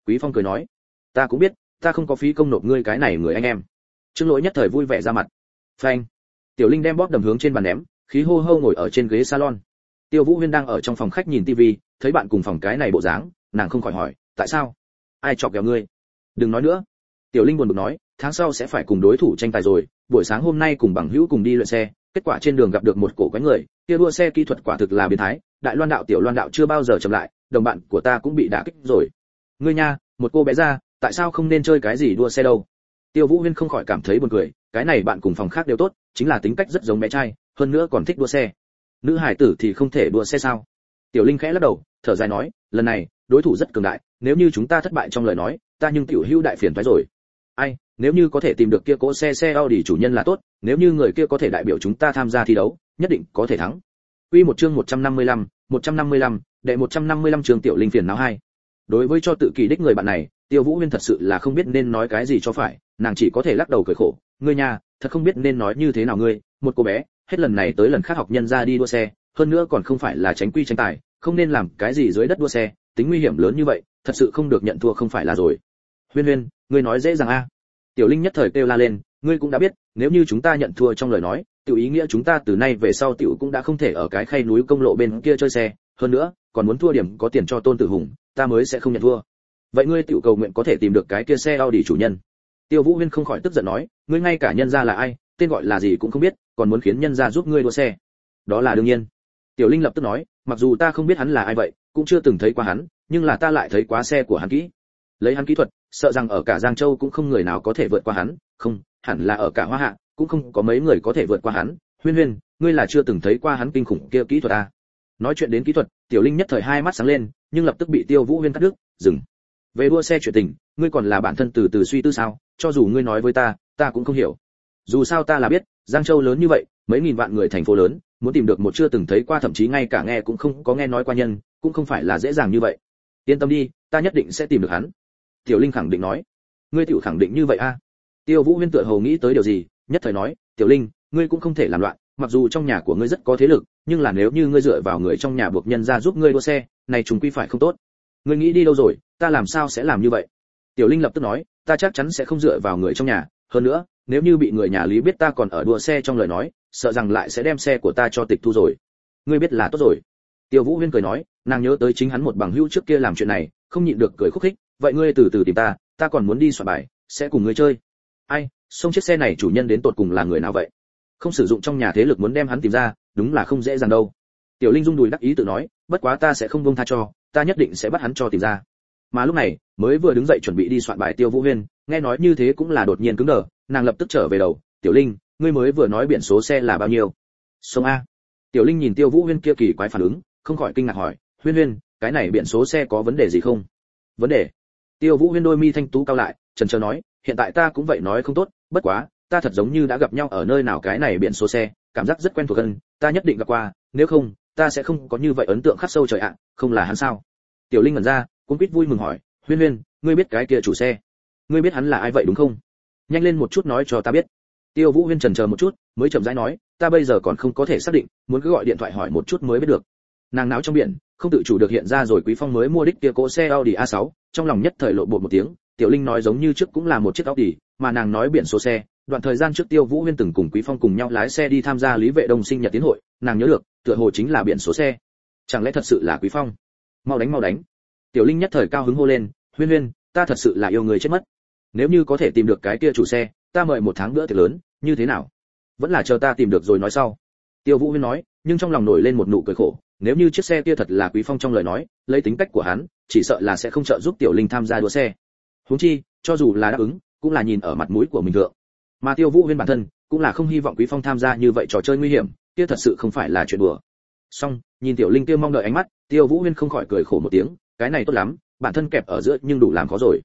A: Quý phong cười nói ta cũng biết ta không có phí công nộp ngươi cái này người anh em. Trương lỗi nhất thời vui vẻ ra mặt. Phanh. Tiểu linh đem bóp đầm hướng trên bàn ném khí hô hô ngồi ở trên ghế salon tiêu vũ huyên đang ở trong phòng khách nhìn tivi, thấy bạn cùng phòng cái này bộ dáng, nàng không khỏi hỏi, tại sao? Ai chọc ghẹo ngươi? Đừng nói nữa. Tiểu linh buồn bực nói, tháng sau sẽ phải cùng đối thủ tranh tài rồi, buổi sáng hôm nay cùng bằng hữu cùng đi luyện xe, kết quả trên đường gặp được một cổ quái người, kia đua xe kỹ thuật quả thực là biến thái, đại loan đạo, tiểu loan đạo chưa bao giờ chậm lại, đồng bạn của ta cũng bị đả kích rồi. Ngươi nha, một cô bé ra, tại sao không nên chơi cái gì đua xe đâu? Tiêu vũ huyên không khỏi cảm thấy buồn cười, cái này bạn cùng phòng khác đều tốt, chính là tính cách rất giống bé trai, hơn nữa còn thích đua xe nữ hải tử thì không thể đua xe sao? Tiểu linh khẽ lắc đầu thở dài nói lần này đối thủ rất cường đại nếu như chúng ta thất bại trong lời nói ta nhưng tiểu hữu đại phiền thoái rồi. Ai nếu như có thể tìm được kia cỗ xe xe Audi chủ nhân là tốt nếu như người kia có thể đại biểu chúng ta tham gia thi đấu nhất định có thể thắng. Quy một chương 155, 155, đệ 155 chương tiểu linh phiền não hai. Đối với cho tự kỳ đích người bạn này, Tiêu Vũ Huyên thật sự là không biết nên nói cái gì cho phải, nàng chỉ có thể lắc đầu cười khổ, ngươi nha, thật không biết nên nói như thế nào ngươi, một cô bé, hết lần này tới lần khác học nhân ra đi đua xe, hơn nữa còn không phải là tránh quy tranh tài, không nên làm cái gì dưới đất đua xe, tính nguy hiểm lớn như vậy, thật sự không được nhận thua không phải là rồi. Huyên Huyên, ngươi nói dễ dàng a. Tiểu Linh nhất thời kêu la lên, ngươi cũng đã biết, nếu như chúng ta nhận thua trong lời nói, tiểu ý nghĩa chúng ta từ nay về sau tiểu cũng đã không thể ở cái khay núi công lộ bên kia chơi xe, hơn nữa, còn muốn thua điểm có tiền cho Tôn Tử Hùng, ta mới sẽ không nhận thua. Vậy ngươi tiểu cầu nguyện có thể tìm được cái kia xe Audi chủ nhân. Tiêu Vũ Huyên không khỏi tức giận nói, ngươi ngay cả nhân gia là ai, tên gọi là gì cũng không biết, còn muốn khiến nhân gia giúp ngươi đua xe. Đó là đương nhiên. Tiểu Linh lập tức nói, mặc dù ta không biết hắn là ai vậy, cũng chưa từng thấy qua hắn, nhưng là ta lại thấy quá xe của hắn kỹ. Lấy hắn kỹ thuật, sợ rằng ở cả Giang Châu cũng không người nào có thể vượt qua hắn, không, hẳn là ở cả Hoa Hạ, cũng không có mấy người có thể vượt qua hắn. Huyên Huyên, ngươi là chưa từng thấy qua hắn kinh khủng kia kỹ thuật à? Nói chuyện đến kỹ thuật, Tiểu Linh nhất thời hai mắt sáng lên, nhưng lập tức bị Tiêu Vũ Huyên cắt đứt, dừng. Về đua xe chuyện tình, ngươi còn là bản thân từ từ suy tư sao? Cho dù ngươi nói với ta, ta cũng không hiểu. Dù sao ta là biết, Giang Châu lớn như vậy, mấy nghìn vạn người thành phố lớn, muốn tìm được một chưa từng thấy qua thậm chí ngay cả nghe cũng không có nghe nói qua nhân, cũng không phải là dễ dàng như vậy. Yên tâm đi, ta nhất định sẽ tìm được hắn. Tiểu Linh khẳng định nói. Ngươi tiểu khẳng định như vậy a? À? Tiêu Vũ Huyên tựa hồ nghĩ tới điều gì, nhất thời nói, "Tiểu Linh, ngươi cũng không thể làm loạn, mặc dù trong nhà của ngươi rất có thế lực, nhưng là nếu như ngươi dựa vào người trong nhà buộc nhân ra giúp ngươi đua xe, này trùng quy phải không tốt. Ngươi nghĩ đi đâu rồi, ta làm sao sẽ làm như vậy?" Tiểu Linh lập tức nói, "Ta chắc chắn sẽ không dựa vào người trong nhà, hơn nữa, nếu như bị người nhà Lý biết ta còn ở đua xe trong lời nói, sợ rằng lại sẽ đem xe của ta cho tịch thu rồi." Ngươi biết là tốt rồi. Tiêu Vũ Huyên cười nói, nàng nhớ tới chính hắn một bằng hữu trước kia làm chuyện này, không nhịn được cười khúc khích, "Vậy ngươi từ từ tìm ta, ta còn muốn đi soạn bài, sẽ cùng ngươi chơi." Ai, xông chiếc xe này chủ nhân đến tột cùng là người nào vậy? Không sử dụng trong nhà thế lực muốn đem hắn tìm ra, đúng là không dễ dàng đâu. Tiểu Linh rung đùi đắc ý tự nói, bất quá ta sẽ không buông tha cho, ta nhất định sẽ bắt hắn cho tìm ra. Mà lúc này, mới vừa đứng dậy chuẩn bị đi soạn bài Tiêu Vũ Huyên, nghe nói như thế cũng là đột nhiên cứng đờ, nàng lập tức trở về đầu, "Tiểu Linh, ngươi mới vừa nói biển số xe là bao nhiêu?" "Sông a." Tiểu Linh nhìn Tiêu Vũ Huyên kia kỳ quái phản ứng, không khỏi kinh ngạc hỏi, "Huyên Huyên, cái này biển số xe có vấn đề gì không?" "Vấn đề?" Tiêu Vũ Huyên đôi mi thanh tú cao lại, trần trờ nói, "Hiện tại ta cũng vậy nói không tốt, bất quá, ta thật giống như đã gặp nhau ở nơi nào cái này biển số xe, cảm giác rất quen thuộc hơn, ta nhất định gặp qua, nếu không, ta sẽ không có như vậy ấn tượng khắc sâu trời ạ không là hắn sao tiểu linh ngẩn ra cũng quýt vui mừng hỏi huyên huyên ngươi biết cái kia chủ xe ngươi biết hắn là ai vậy đúng không nhanh lên một chút nói cho ta biết. Tiêu vũ huyên trần chờ một chút mới chậm rãi nói ta bây giờ còn không có thể xác định muốn cứ gọi điện thoại hỏi một chút mới biết được. Nàng náo trong biển không tự chủ được hiện ra rồi quý phong mới mua đích kia cỗ xe Audi A6, trong lòng nhất thời lộ bột một tiếng tiểu linh nói giống như trước cũng là một chiếc Audi, mà nàng nói biển số xe đoạn thời gian trước tiêu vũ huyên từng cùng quý phong cùng nhau lái xe đi tham gia lý vệ đông sinh nhật tiến hội nàng nhớ được tựa hồ chính là biển số xe. Chẳng lẽ thật sự là quý phong? Mau đánh mau đánh. Tiểu linh nhất thời cao hứng hô lên huyên huyên ta thật sự là yêu người chết mất nếu như có thể tìm được cái kia chủ xe, ta mời một tháng nữa thì lớn, như thế nào? Vẫn là chờ ta tìm được rồi nói sau. Tiêu vũ huyên nói, nhưng trong lòng nổi lên một nụ cười khổ, nếu như chiếc xe kia thật là quý phong trong lời nói, lấy tính cách của hắn, chỉ sợ là sẽ không trợ giúp tiểu linh tham gia đua xe. Huống chi, cho dù là đáp ứng, cũng là nhìn ở mặt mũi của mình thượng. Mà tiêu vũ huyên bản thân, cũng là không hy vọng quý phong tham gia như vậy trò chơi nguy hiểm, kia thật sự không phải là chuyện đùa. Song nhìn tiểu linh kia mong đợi ánh mắt, tiêu vũ huyên không khỏi cười khổ một tiếng, cái này tốt lắm, bản thân kẹp ở giữa nhưng đủ làm khó rồi.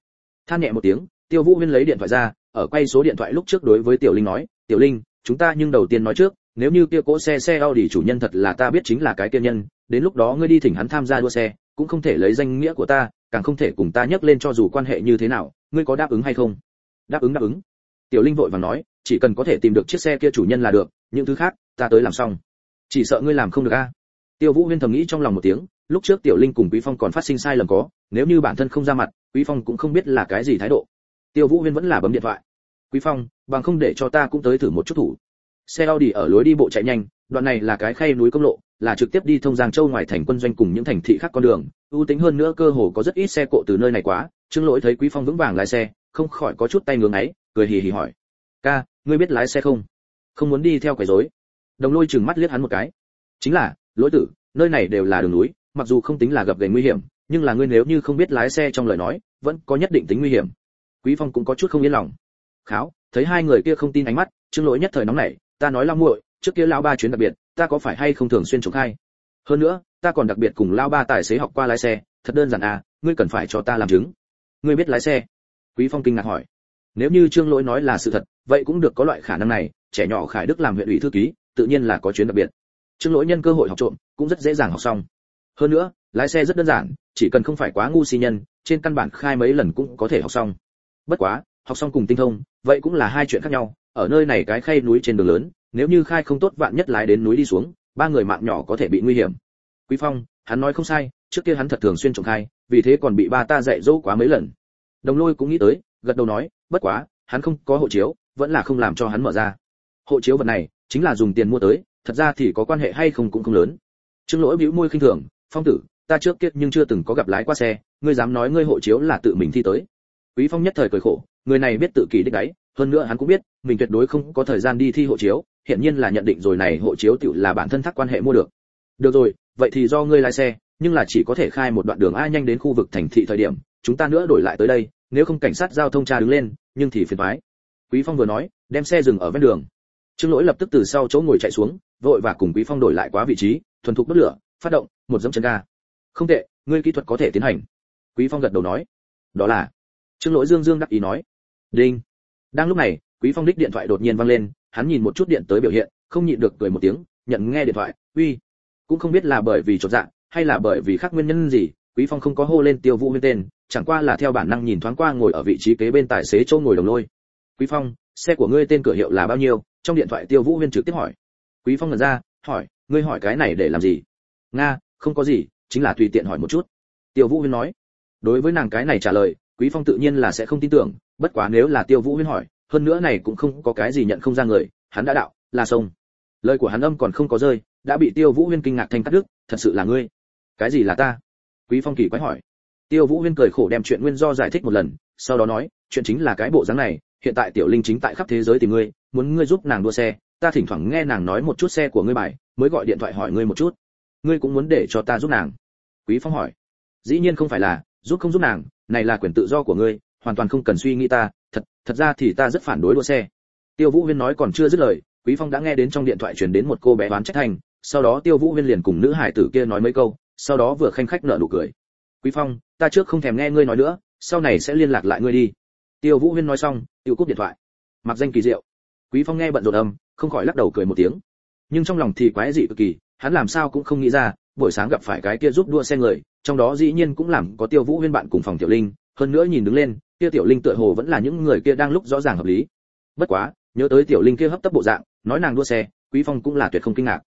A: Than nhẹ một tiếng tiêu vũ huyên lấy điện thoại ra, ở quay số điện thoại lúc trước đối với tiểu linh nói, tiểu linh, chúng ta nhưng đầu tiên nói trước, nếu như kia cỗ xe xe Audi chủ nhân thật là ta biết chính là cái kia nhân, đến lúc đó ngươi đi thỉnh hắn tham gia đua xe, cũng không thể lấy danh nghĩa của ta, càng không thể cùng ta nhắc lên cho dù quan hệ như thế nào, ngươi có đáp ứng hay không? Đáp ứng đáp ứng. Tiểu linh vội vàng nói, chỉ cần có thể tìm được chiếc xe kia chủ nhân là được, những thứ khác, ta tới làm xong. Chỉ sợ ngươi làm không được a. Tiêu vũ huyên thầm nghĩ trong lòng một tiếng, lúc trước tiểu linh cùng quý phong còn phát sinh sai lầm có, nếu như bản thân không ra mặt, quý phong cũng không biết là cái gì thái độ tiêu vũ huyên vẫn là bấm điện thoại. Quý phong, bằng không để cho ta cũng tới thử một chút thủ. Xe Audi ở lối đi bộ chạy nhanh, đoạn này là cái khay núi công lộ, là trực tiếp đi thông giang châu ngoài thành quân doanh cùng những thành thị khác con đường. Ưu tính hơn nữa cơ hồ có rất ít xe cộ từ nơi này quá, trương lỗi thấy quý phong vững vàng lái xe, không khỏi có chút tay ngưỡng ấy cười hì hì hỏi, ca, ngươi biết lái xe không? Không muốn đi theo quấy rối. Đồng lôi chừng mắt liếc hắn một cái. Chính là, lỗi tử, nơi này đều là đường núi, mặc dù không tính là gặp gành nguy hiểm, nhưng là ngươi nếu như không biết lái xe trong lời nói, vẫn có nhất định tính nguy hiểm quý phong cũng có chút không yên lòng. Kháo, thấy hai người kia không tin ánh mắt, trương lỗi nhất thời nóng nảy, ta nói lao muội, trước kia lao ba chuyến đặc biệt, ta có phải hay không thường xuyên trộm khai? Hơn nữa, ta còn đặc biệt cùng lao ba tài xế học qua lái xe, thật đơn giản à ngươi cần phải cho ta làm chứng. Ngươi biết lái xe? Quý phong kinh ngạc hỏi. Nếu như trương lỗi nói là sự thật, vậy cũng được có loại khả năng này, trẻ nhỏ khải đức làm huyện ủy thư ký, tự nhiên là có chuyến đặc biệt. Trương lỗi nhân cơ hội học trộm, cũng rất dễ dàng học xong. Hơn nữa, lái xe rất đơn giản, chỉ cần không phải quá ngu si nhân, trên căn bản khai mấy lần cũng có thể học xong bất quá, học xong cùng tinh thông, vậy cũng là hai chuyện khác nhau. Ở nơi này cái khay núi trên đường lớn, nếu như khai không tốt vạn nhất lái đến núi đi xuống, ba người mạng nhỏ có thể bị nguy hiểm. Quý phong, hắn nói không sai, trước kia hắn thật thường xuyên trộm khai, vì thế còn bị ba ta dạy dỗ quá mấy lần. Đồng lôi cũng nghĩ tới, gật đầu nói, bất quá, hắn không có hộ chiếu, vẫn là không làm cho hắn mở ra. Hộ chiếu vật này, chính là dùng tiền mua tới, thật ra thì có quan hệ hay không cũng không lớn. Trương lỗi bĩu môi khinh thường, phong tử, ta trước kia nhưng chưa từng có gặp lái qua xe, ngươi dám nói ngươi hộ chiếu là tự mình thi tới quý phong nhất thời cười khổ, người này biết tự kỷ đích đấy hơn nữa hắn cũng biết, mình tuyệt đối không có thời gian đi thi hộ chiếu hiện nhiên là nhận định rồi này hộ chiếu tiểu là bản thân thắc quan hệ mua được. Được rồi, vậy thì do ngươi lái xe, nhưng là chỉ có thể khai một đoạn đường ai nhanh đến khu vực thành thị thời điểm, chúng ta nữa đổi lại tới đây, nếu không cảnh sát giao thông tra đứng lên, nhưng thì phiền toái. Quý phong vừa nói, đem xe dừng ở ven đường. Trương lỗi lập tức từ sau chỗ ngồi chạy xuống, vội và cùng quý phong đổi lại quá vị trí, thuần thục bất lửa, phát động một dẫm chân ga. Không tệ, ngươi kỹ thuật có thể tiến hành. Quý phong gật đầu nói, đó là trương lỗi dương dương đắc ý nói, đinh. Đang lúc này, quý phong đích điện thoại đột nhiên vang lên, hắn nhìn một chút điện tới biểu hiện, không nhịn được cười một tiếng, nhận nghe điện thoại, uy, cũng không biết là bởi vì chột dạ hay là bởi vì khác nguyên nhân gì, quý phong không có hô lên tiêu vũ nguyên tên, chẳng qua là theo bản năng nhìn thoáng qua ngồi ở vị trí kế bên tài xế chỗ ngồi đồng lôi. Quý phong, xe của ngươi tên cửa hiệu là bao nhiêu? Trong điện thoại tiêu vũ nguyên trực tiếp hỏi. Quý phong ngẩn ra, hỏi, ngươi hỏi cái này để làm gì? Nga, không có gì, chính là tùy tiện hỏi một chút. Tiêu vũ huyên nói. Đối với nàng cái này trả lời quý phong tự nhiên là sẽ không tin tưởng, bất quá nếu là tiêu vũ huyên hỏi, hơn nữa này cũng không có cái gì nhận không ra người, hắn đã đạo, là sông lời của hắn âm còn không có rơi, đã bị tiêu vũ huyên kinh ngạc thành cắt đứt, thật sự là ngươi. Cái gì là ta? Quý phong kỳ quái hỏi. Tiêu vũ huyên cười khổ đem chuyện nguyên do giải thích một lần, sau đó nói, chuyện chính là cái bộ dáng này, hiện tại tiểu linh chính tại khắp thế giới tìm ngươi, muốn ngươi giúp nàng đua xe, ta thỉnh thoảng nghe nàng nói một chút xe của ngươi bài, mới gọi điện thoại hỏi ngươi một chút. Ngươi cũng muốn để cho ta giúp nàng? Quý phong hỏi. Dĩ nhiên không phải là, giúp không giúp nàng này là quyền tự do của ngươi, hoàn toàn không cần suy nghĩ ta, thật thật ra thì ta rất phản đối đua xe. Tiêu vũ huyên nói còn chưa dứt lời, quý phong đã nghe đến trong điện thoại truyền đến một cô bé đoán trách thành, sau đó tiêu vũ huyên liền cùng nữ hải tử kia nói mấy câu, sau đó vừa khanh khách nở nụ cười. Quý phong, ta trước không thèm nghe ngươi nói nữa, sau này sẽ liên lạc lại ngươi đi. Tiêu vũ huyên nói xong, tiêu cúp điện thoại. Mặc danh kỳ diệu. Quý phong nghe bận rộn âm, không khỏi lắc đầu cười một tiếng. Nhưng trong lòng thì quái dị cực kỳ, hắn làm sao cũng không nghĩ ra, buổi sáng gặp phải cái kia giúp đua xe người trong đó dĩ nhiên cũng làm có tiêu vũ huyên bạn cùng phòng tiểu linh, hơn nữa nhìn đứng lên, kia tiểu linh tựa hồ vẫn là những người kia đang lúc rõ ràng hợp lý. Bất quá, nhớ tới tiểu linh kia hấp tấp bộ dạng, nói nàng đua xe, quý phong cũng là tuyệt không kinh ngạc.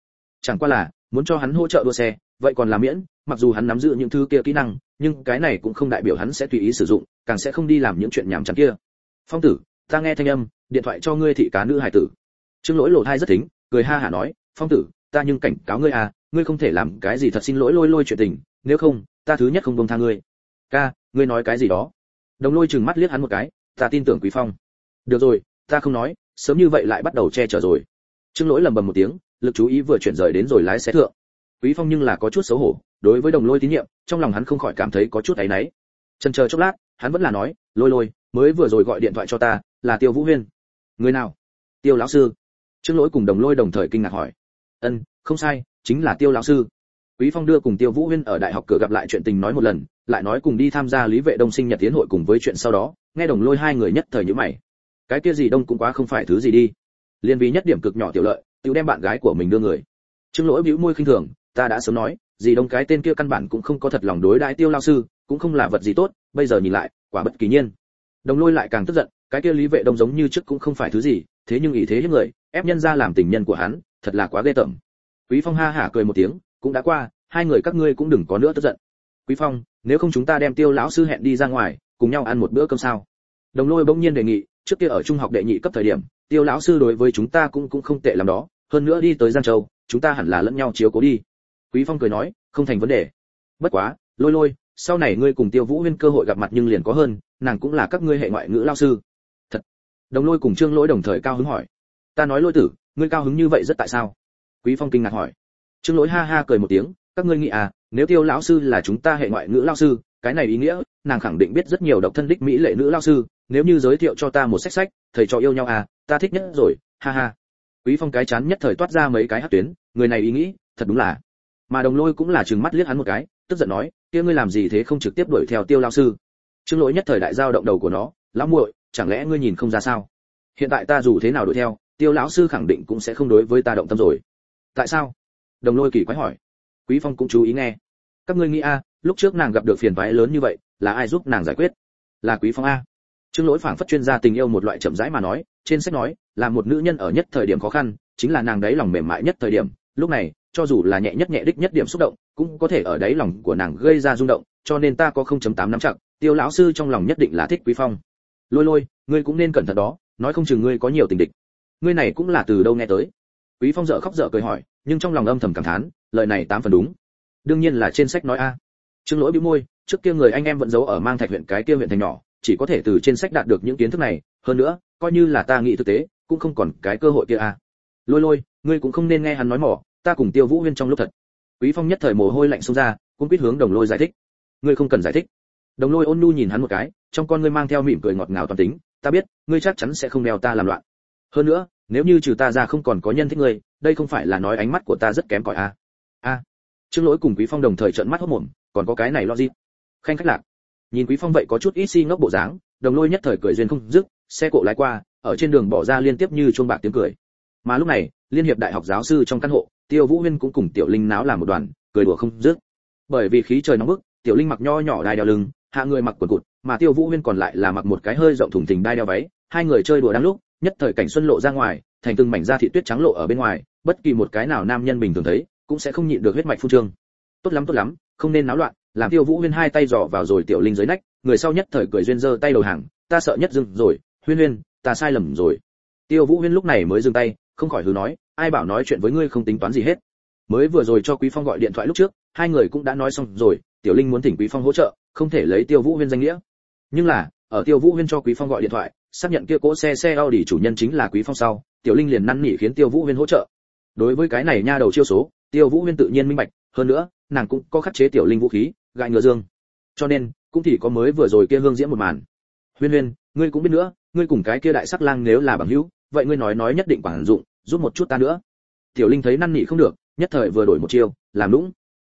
A: Chẳng qua là, muốn cho hắn hỗ trợ đua xe, vậy còn là miễn, mặc dù hắn nắm giữ những thứ kia kỹ năng, nhưng cái này cũng không đại biểu hắn sẽ tùy ý sử dụng, càng sẽ không đi làm những chuyện nhảm chán kia. Phong tử, ta nghe thanh âm, điện thoại cho ngươi thị cá nữ hải tử. Trương lỗi lộ thai rất thính, cười ha hả nói, phong tử, ta nhưng cảnh cáo ngươi à ngươi không thể làm cái gì thật xin lỗi lôi lôi chuyện tình nếu không, ta thứ nhất không buông tha ngươi. Ca, ngươi nói cái gì đó? Đồng lôi chừng mắt liếc hắn một cái, ta tin tưởng quý phong. Được rồi, ta không nói, sớm như vậy lại bắt đầu che chở rồi. Trương lỗi lầm bầm một tiếng, lực chú ý vừa chuyển rời đến rồi lái xe thượng. Quý phong nhưng là có chút xấu hổ, đối với đồng lôi tín nhiệm, trong lòng hắn không khỏi cảm thấy có chút áy náy. Chần chờ chốc lát, hắn vẫn là nói, lôi lôi, mới vừa rồi gọi điện thoại cho ta, là tiêu vũ huyên. Người nào? Tiêu lão sư. Trương lỗi cùng đồng lôi đồng thời kinh ngạc hỏi. Ân, không sai, chính là tiêu lão sư quý phong đưa cùng tiêu vũ huyên ở đại học cửa gặp lại chuyện tình nói một lần, lại nói cùng đi tham gia lý vệ đông sinh nhật tiến hội cùng với chuyện sau đó, nghe đồng lôi hai người nhất thời nhíu mày. Cái kia gì đông cũng quá không phải thứ gì đi. Liên vì nhất điểm cực nhỏ tiểu lợi Tiểu đem bạn gái của mình đưa người. Trương lỗi bĩu môi khinh thường, ta đã sớm nói, gì đông cái tên kia căn bản cũng không có thật lòng đối đãi tiêu lao sư, cũng không là vật gì tốt, bây giờ nhìn lại, quả bất kỳ nhiên. Đồng lôi lại càng tức giận, cái kia lý vệ đông giống như trước cũng không phải thứ gì, thế nhưng ý thế hiếp người, ép nhân ra làm tình nhân của hắn, thật là quá ghê tởm. Quý phong ha hả cười một tiếng cũng đã qua, hai người các ngươi cũng đừng có nữa tức giận. Quý phong, nếu không chúng ta đem tiêu lão sư hẹn đi ra ngoài, cùng nhau ăn một bữa cơm sao? Đồng lôi bỗng nhiên đề nghị, trước kia ở trung học đệ nhị cấp thời điểm, tiêu lão sư đối với chúng ta cũng cũng không tệ làm đó, hơn nữa đi tới giang châu, chúng ta hẳn là lẫn nhau chiếu cố đi. Quý phong cười nói, không thành vấn đề. Bất quá, lôi lôi, sau này ngươi cùng tiêu vũ huyên cơ hội gặp mặt nhưng liền có hơn, nàng cũng là các ngươi hệ ngoại ngữ lao sư. Thật. Đồng lôi cùng trương lỗi đồng thời cao hứng hỏi, ta nói lôi tử, ngươi cao hứng như vậy rất tại sao? Quý phong kinh ngạc hỏi trương lỗi ha ha cười một tiếng, các ngươi nghĩ à nếu tiêu lão sư là chúng ta hệ ngoại ngữ Lão sư, cái này ý nghĩa, nàng khẳng định biết rất nhiều độc thân đích mỹ lệ nữ Lão sư, nếu như giới thiệu cho ta một sách sách, thầy trò yêu nhau à ta thích nhất rồi, ha ha. Quý phong cái chán nhất thời toát ra mấy cái hát tuyến, người này ý nghĩ, thật đúng là. Mà đồng lôi cũng là trừng mắt liếc hắn một cái, tức giận nói, kia ngươi làm gì thế không trực tiếp đuổi theo tiêu Lão sư? Trương lỗi nhất thời đại giao động đầu của nó, lão muội, chẳng lẽ ngươi nhìn không ra sao? Hiện tại ta dù thế nào đuổi theo, tiêu lão sư khẳng định cũng sẽ không đối với ta động tâm rồi. Tại sao? Đồng lôi kỳ quái hỏi. Quý phong cũng chú ý nghe. Các ngươi nghĩ a, lúc trước nàng gặp được phiền toái lớn như vậy, là ai giúp nàng giải quyết? Là quý phong a. Trương lỗi phảng phất chuyên gia tình yêu một loại chậm rãi mà nói, trên sách nói, là một nữ nhân ở nhất thời điểm khó khăn, chính là nàng đấy lòng mềm mại nhất thời điểm. Lúc này, cho dù là nhẹ nhất nhẹ đích nhất điểm xúc động, cũng có thể ở đáy lòng của nàng gây ra rung động, cho nên ta có 0.8 nắm chặt, tiêu lão sư trong lòng nhất định là thích quý phong. Lôi lôi, ngươi cũng nên cẩn thận đó, nói không chừng ngươi có nhiều tình địch. Ngươi này cũng là từ đâu nghe tới? Quý phong dở khóc dở cười hỏi nhưng trong lòng âm thầm cảm thán, lời này tám phần đúng. Đương nhiên là trên sách nói a. Trương lỗi bĩu môi, trước kia người anh em vẫn giấu ở mang thạch huyện cái kia huyện thành nhỏ, chỉ có thể từ trên sách đạt được những kiến thức này, hơn nữa, coi như là ta nghĩ thực tế, cũng không còn cái cơ hội kia a. Lôi lôi, ngươi cũng không nên nghe hắn nói mỏ, ta cùng tiêu vũ huyên trong lúc thật. Quý phong nhất thời mồ hôi lạnh xông ra cũng biết hướng đồng lôi giải thích. Ngươi không cần giải thích. Đồng lôi ôn nhu nhìn hắn một cái, trong con ngươi mang theo mỉm cười ngọt ngào toàn tính, ta biết, ngươi chắc chắn sẽ không đeo ta làm loạn. Hơn nữa nếu như trừ ta ra không còn có nhân thích ngươi, đây không phải là nói ánh mắt của ta rất kém cỏi a a trương lỗi cùng quý phong đồng thời trợn mắt hốt mồm, còn có cái này lo gì? Khanh khách lạc. Nhìn quý phong vậy có chút ít si ngốc bộ dáng, đồng lôi nhất thời cười duyên không dứt, xe cộ lái qua, ở trên đường bỏ ra liên tiếp như chuông bạc tiếng cười. Mà lúc này, liên hiệp đại học giáo sư trong căn hộ, tiêu vũ huyên cũng cùng tiểu linh náo làm một đoàn, cười đùa không dứt. Bởi vì khí trời nóng bức, tiểu linh mặc nho nhỏ đai đeo lưng, hạ người mặc quần cụt, mà tiêu vũ huyên còn lại là mặc một cái hơi rộng thùng thình đai đeo váy hai người chơi đùa đang lúc, nhất thời cảnh xuân lộ ra ngoài, thành từng mảnh da thị tuyết trắng lộ ở bên ngoài, bất kỳ một cái nào nam nhân bình thường thấy, cũng sẽ không nhịn được huyết mạch phu trương. Tốt lắm tốt lắm, không nên náo loạn, làm tiêu vũ huyên hai tay dò vào rồi tiểu linh dưới nách, người sau nhất thời cười duyên giơ tay đầu hàng, ta sợ nhất dừng rồi, huyên huyên, ta sai lầm rồi. Tiêu vũ huyên lúc này mới dừng tay, không khỏi hừ nói, ai bảo nói chuyện với ngươi không tính toán gì hết. Mới vừa rồi cho quý phong gọi điện thoại lúc trước, hai người cũng đã nói xong rồi, tiểu linh muốn thỉnh quý phong hỗ trợ, không thể lấy tiêu vũ huyên danh nghĩa. Nhưng là, ở tiêu vũ huyên cho quý phong gọi điện thoại xác nhận kia cỗ xe xe Audi chủ nhân chính là quý phong sau, tiểu linh liền năn nỉ khiến tiêu vũ huyên hỗ trợ. Đối với cái này nha đầu chiêu số, tiêu vũ huyên tự nhiên minh bạch, hơn nữa, nàng cũng có khắc chế tiểu linh vũ khí gại ngựa dương. Cho nên, cũng thì có mới vừa rồi kia hương diễn một màn. Huyên huyên, ngươi cũng biết nữa, ngươi cùng cái kia đại sắc lang nếu là bằng hữu, vậy ngươi nói nói nhất định quản dụng, giúp một chút ta nữa. Tiểu linh thấy năn nỉ không được, nhất thời vừa đổi một chiêu, làm lũng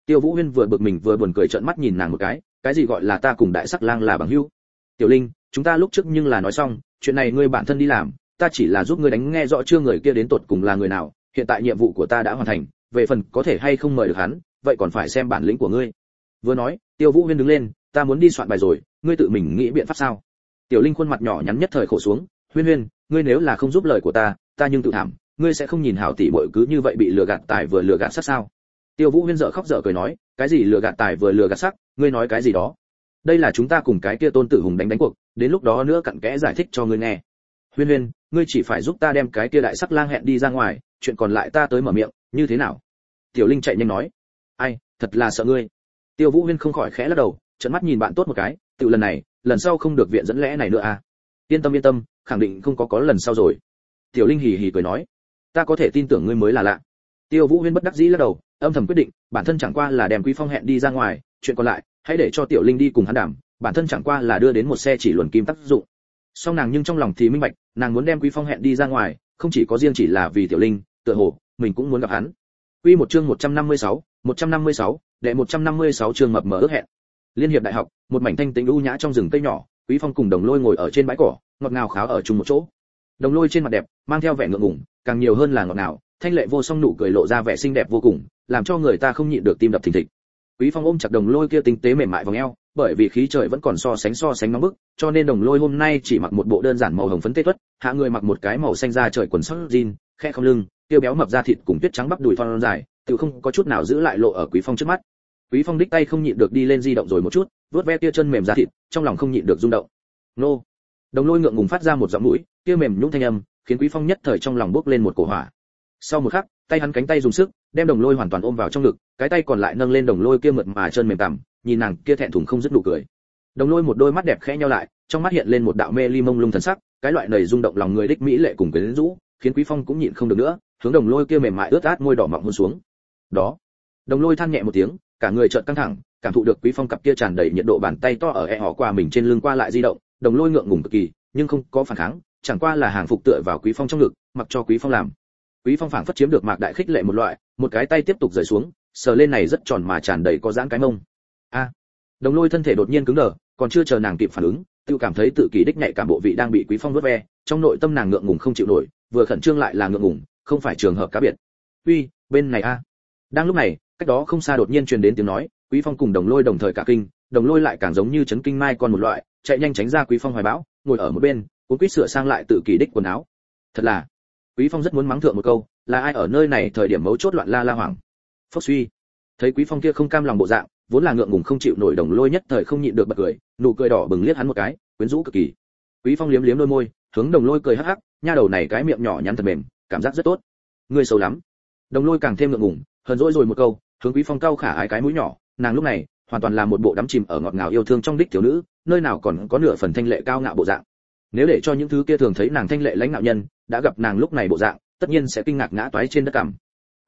A: tiêu vũ huyên vừa bực mình vừa buồn cười trợn mắt nhìn nàng một cái cái gì gọi là ta cùng đại sắc lang là bằng hữu? Tiểu linh chúng ta lúc trước nhưng là nói xong, chuyện này ngươi bản thân đi làm, ta chỉ là giúp ngươi đánh nghe rõ chưa người kia đến tột cùng là người nào, hiện tại nhiệm vụ của ta đã hoàn thành, về phần có thể hay không mời được hắn, vậy còn phải xem bản lĩnh của ngươi. Vừa nói, tiêu vũ huyên đứng lên, ta muốn đi soạn bài rồi, ngươi tự mình nghĩ biện pháp sao? Tiểu linh khuôn mặt nhỏ nhắn nhất thời khổ xuống, huyên huyên, ngươi nếu là không giúp lời của ta ta nhưng tự thảm, ngươi sẽ không nhìn hảo tỷ bội cứ như vậy bị lừa gạt tài vừa lừa gạt sắc sao? Tiêu vũ huyên dở khóc dở cười nói, cái gì lừa gạt tài vừa lừa gạt sắc, ngươi nói cái gì đó? Đây là chúng ta cùng cái kia tôn tử hùng đánh đánh cuộc, đến lúc đó nữa cặn kẽ giải thích cho ngươi nghe. Huyên huyên, ngươi chỉ phải giúp ta đem cái kia đại sắc lang hẹn đi ra ngoài, chuyện còn lại ta tới mở miệng, như thế nào? Tiểu linh chạy nhanh nói. Ai, thật là sợ ngươi. Tiêu vũ huyên không khỏi khẽ lắc đầu, trợn mắt nhìn bạn tốt một cái, tự lần này, lần sau không được viện dẫn lẽ này nữa à? Yên tâm yên tâm, khẳng định không có có lần sau rồi. Tiểu linh hì hì cười nói. Ta có thể tin tưởng ngươi mới là lạ. Tiêu vũ huyên bất đắc dĩ lắc đầu, âm thầm quyết định, bản thân chẳng qua là đem quý phong hẹn đi ra ngoài chuyện còn lại hãy để cho tiểu linh đi cùng hắn đảm bản thân chẳng qua là đưa đến một xe chỉ luồn kim tác dụng. Song nàng nhưng trong lòng thì minh bạch nàng muốn đem quý phong hẹn đi ra ngoài không chỉ có riêng chỉ là vì tiểu linh tựa hồ mình cũng muốn gặp hắn. Quy một chương 156, 156, đệ 156 chương mập mờ ước hẹn. Liên hiệp đại học một mảnh thanh tĩnh u nhã trong rừng cây nhỏ quý phong cùng đồng lôi ngồi ở trên bãi cỏ ngọt ngào kháo ở chung một chỗ. Đồng lôi trên mặt đẹp mang theo vẻ ngượng ngùng càng nhiều hơn là ngọt ngào thanh lệ vô song nụ cười lộ ra vẻ xinh đẹp vô cùng làm cho người ta không nhịn được tim đập thình thịch quý phong ôm chặt đồng lôi kia tinh tế mềm mại vòng eo, bởi vì khí trời vẫn còn so sánh so sánh nóng bức, cho nên đồng lôi hôm nay chỉ mặc một bộ đơn giản màu hồng phấn tê tuất, hạ người mặc một cái màu xanh da trời quần sóc jean, khe không lưng tiêu béo mập da thịt cùng tuyết trắng bắp đùi thon dài, tự không có chút nào giữ lại lộ ở quý phong trước mắt. Quý phong đích tay không nhịn được đi lên di động rồi một chút, vuốt ve kia chân mềm da thịt, trong lòng không nhịn được rung động. Nô. Đồng lôi ngượng ngùng phát ra một giọng mũi, kia mềm nhũn thanh âm, khiến quý phong nhất thời trong lòng bốc lên một cổ hỏa. Sau một khắc tay hắn cánh tay dùng sức, đem đồng lôi hoàn toàn ôm vào trong ngực, cái tay còn lại nâng lên đồng lôi kia mượt mà chân mềm tằm nhìn nàng kia thẹn thùng không dứt nụ cười. Đồng lôi một đôi mắt đẹp khẽ nhau lại, trong mắt hiện lên một đạo mê ly mông lung thần sắc, cái loại nầy rung động lòng người đích mỹ lệ cùng quyến rũ, khiến quý phong cũng nhịn không được nữa, hướng đồng lôi kia mềm mại ướt át môi đỏ mọng hôn xuống. Đó. Đồng lôi than nhẹ một tiếng, cả người chợt căng thẳng, cảm thụ được quý phong cặp kia tràn đầy nhiệt độ bàn tay to ở e họ qua mình trên lưng qua lại di động, đồng lôi ngượng ngùng cực kỳ, nhưng không có phản kháng, chẳng qua là hàng phục tựa vào quý phong trong ngực, mặc cho quý phong làm quý phong phảng phất chiếm được mạc đại khích lệ một loại, một cái tay tiếp tục rời xuống, sờ lên này rất tròn mà tràn đầy có dáng cái mông. A! Đồng lôi thân thể đột nhiên cứng đờ, còn chưa chờ nàng kịp phản ứng tự cảm thấy tự kỷ đích nhạy cảm bộ vị đang bị quý phong vớt ve, trong nội tâm nàng ngượng ngùng không chịu nổi, vừa khẩn trương lại là ngượng ngùng, không phải trường hợp cá biệt. Uy, bên này a. Đang lúc này, cách đó không xa đột nhiên truyền đến tiếng nói, quý phong cùng đồng lôi đồng thời cả kinh, đồng lôi lại càng giống như chấn kinh mai con một loại, chạy nhanh tránh ra quý phong hoài bão, ngồi ở một bên, cuốn quýt sửa sang lại tự kỷ đích quần áo. Thật là quý phong rất muốn mắng thượng một câu, là ai ở nơi này thời điểm mấu chốt loạn la la hoảng. Phốc suy. Thấy quý phong kia không cam lòng bộ dạng, vốn là ngượng ngùng không chịu nổi đồng lôi nhất thời không nhịn được bật cười, nụ cười đỏ bừng liếc hắn một cái, quyến rũ cực kỳ. Quý phong liếm liếm đôi môi, hướng đồng lôi cười hắc hắc, nha đầu này cái miệng nhỏ nhắn thật mềm, cảm giác rất tốt. Ngươi xấu lắm. Đồng lôi càng thêm ngượng ngùng, hờn dỗi rồi một câu, hướng quý phong cao khả ái cái mũi nhỏ, nàng lúc này hoàn toàn là một bộ đắm chìm ở ngọt ngào yêu thương trong đích thiếu nữ, nơi nào còn có nửa phần thanh lệ cao ngạo bộ dạng nếu để cho những thứ kia thường thấy nàng thanh lệ lãnh nạo nhân, đã gặp nàng lúc này bộ dạng, tất nhiên sẽ kinh ngạc ngã toái trên đất cằm.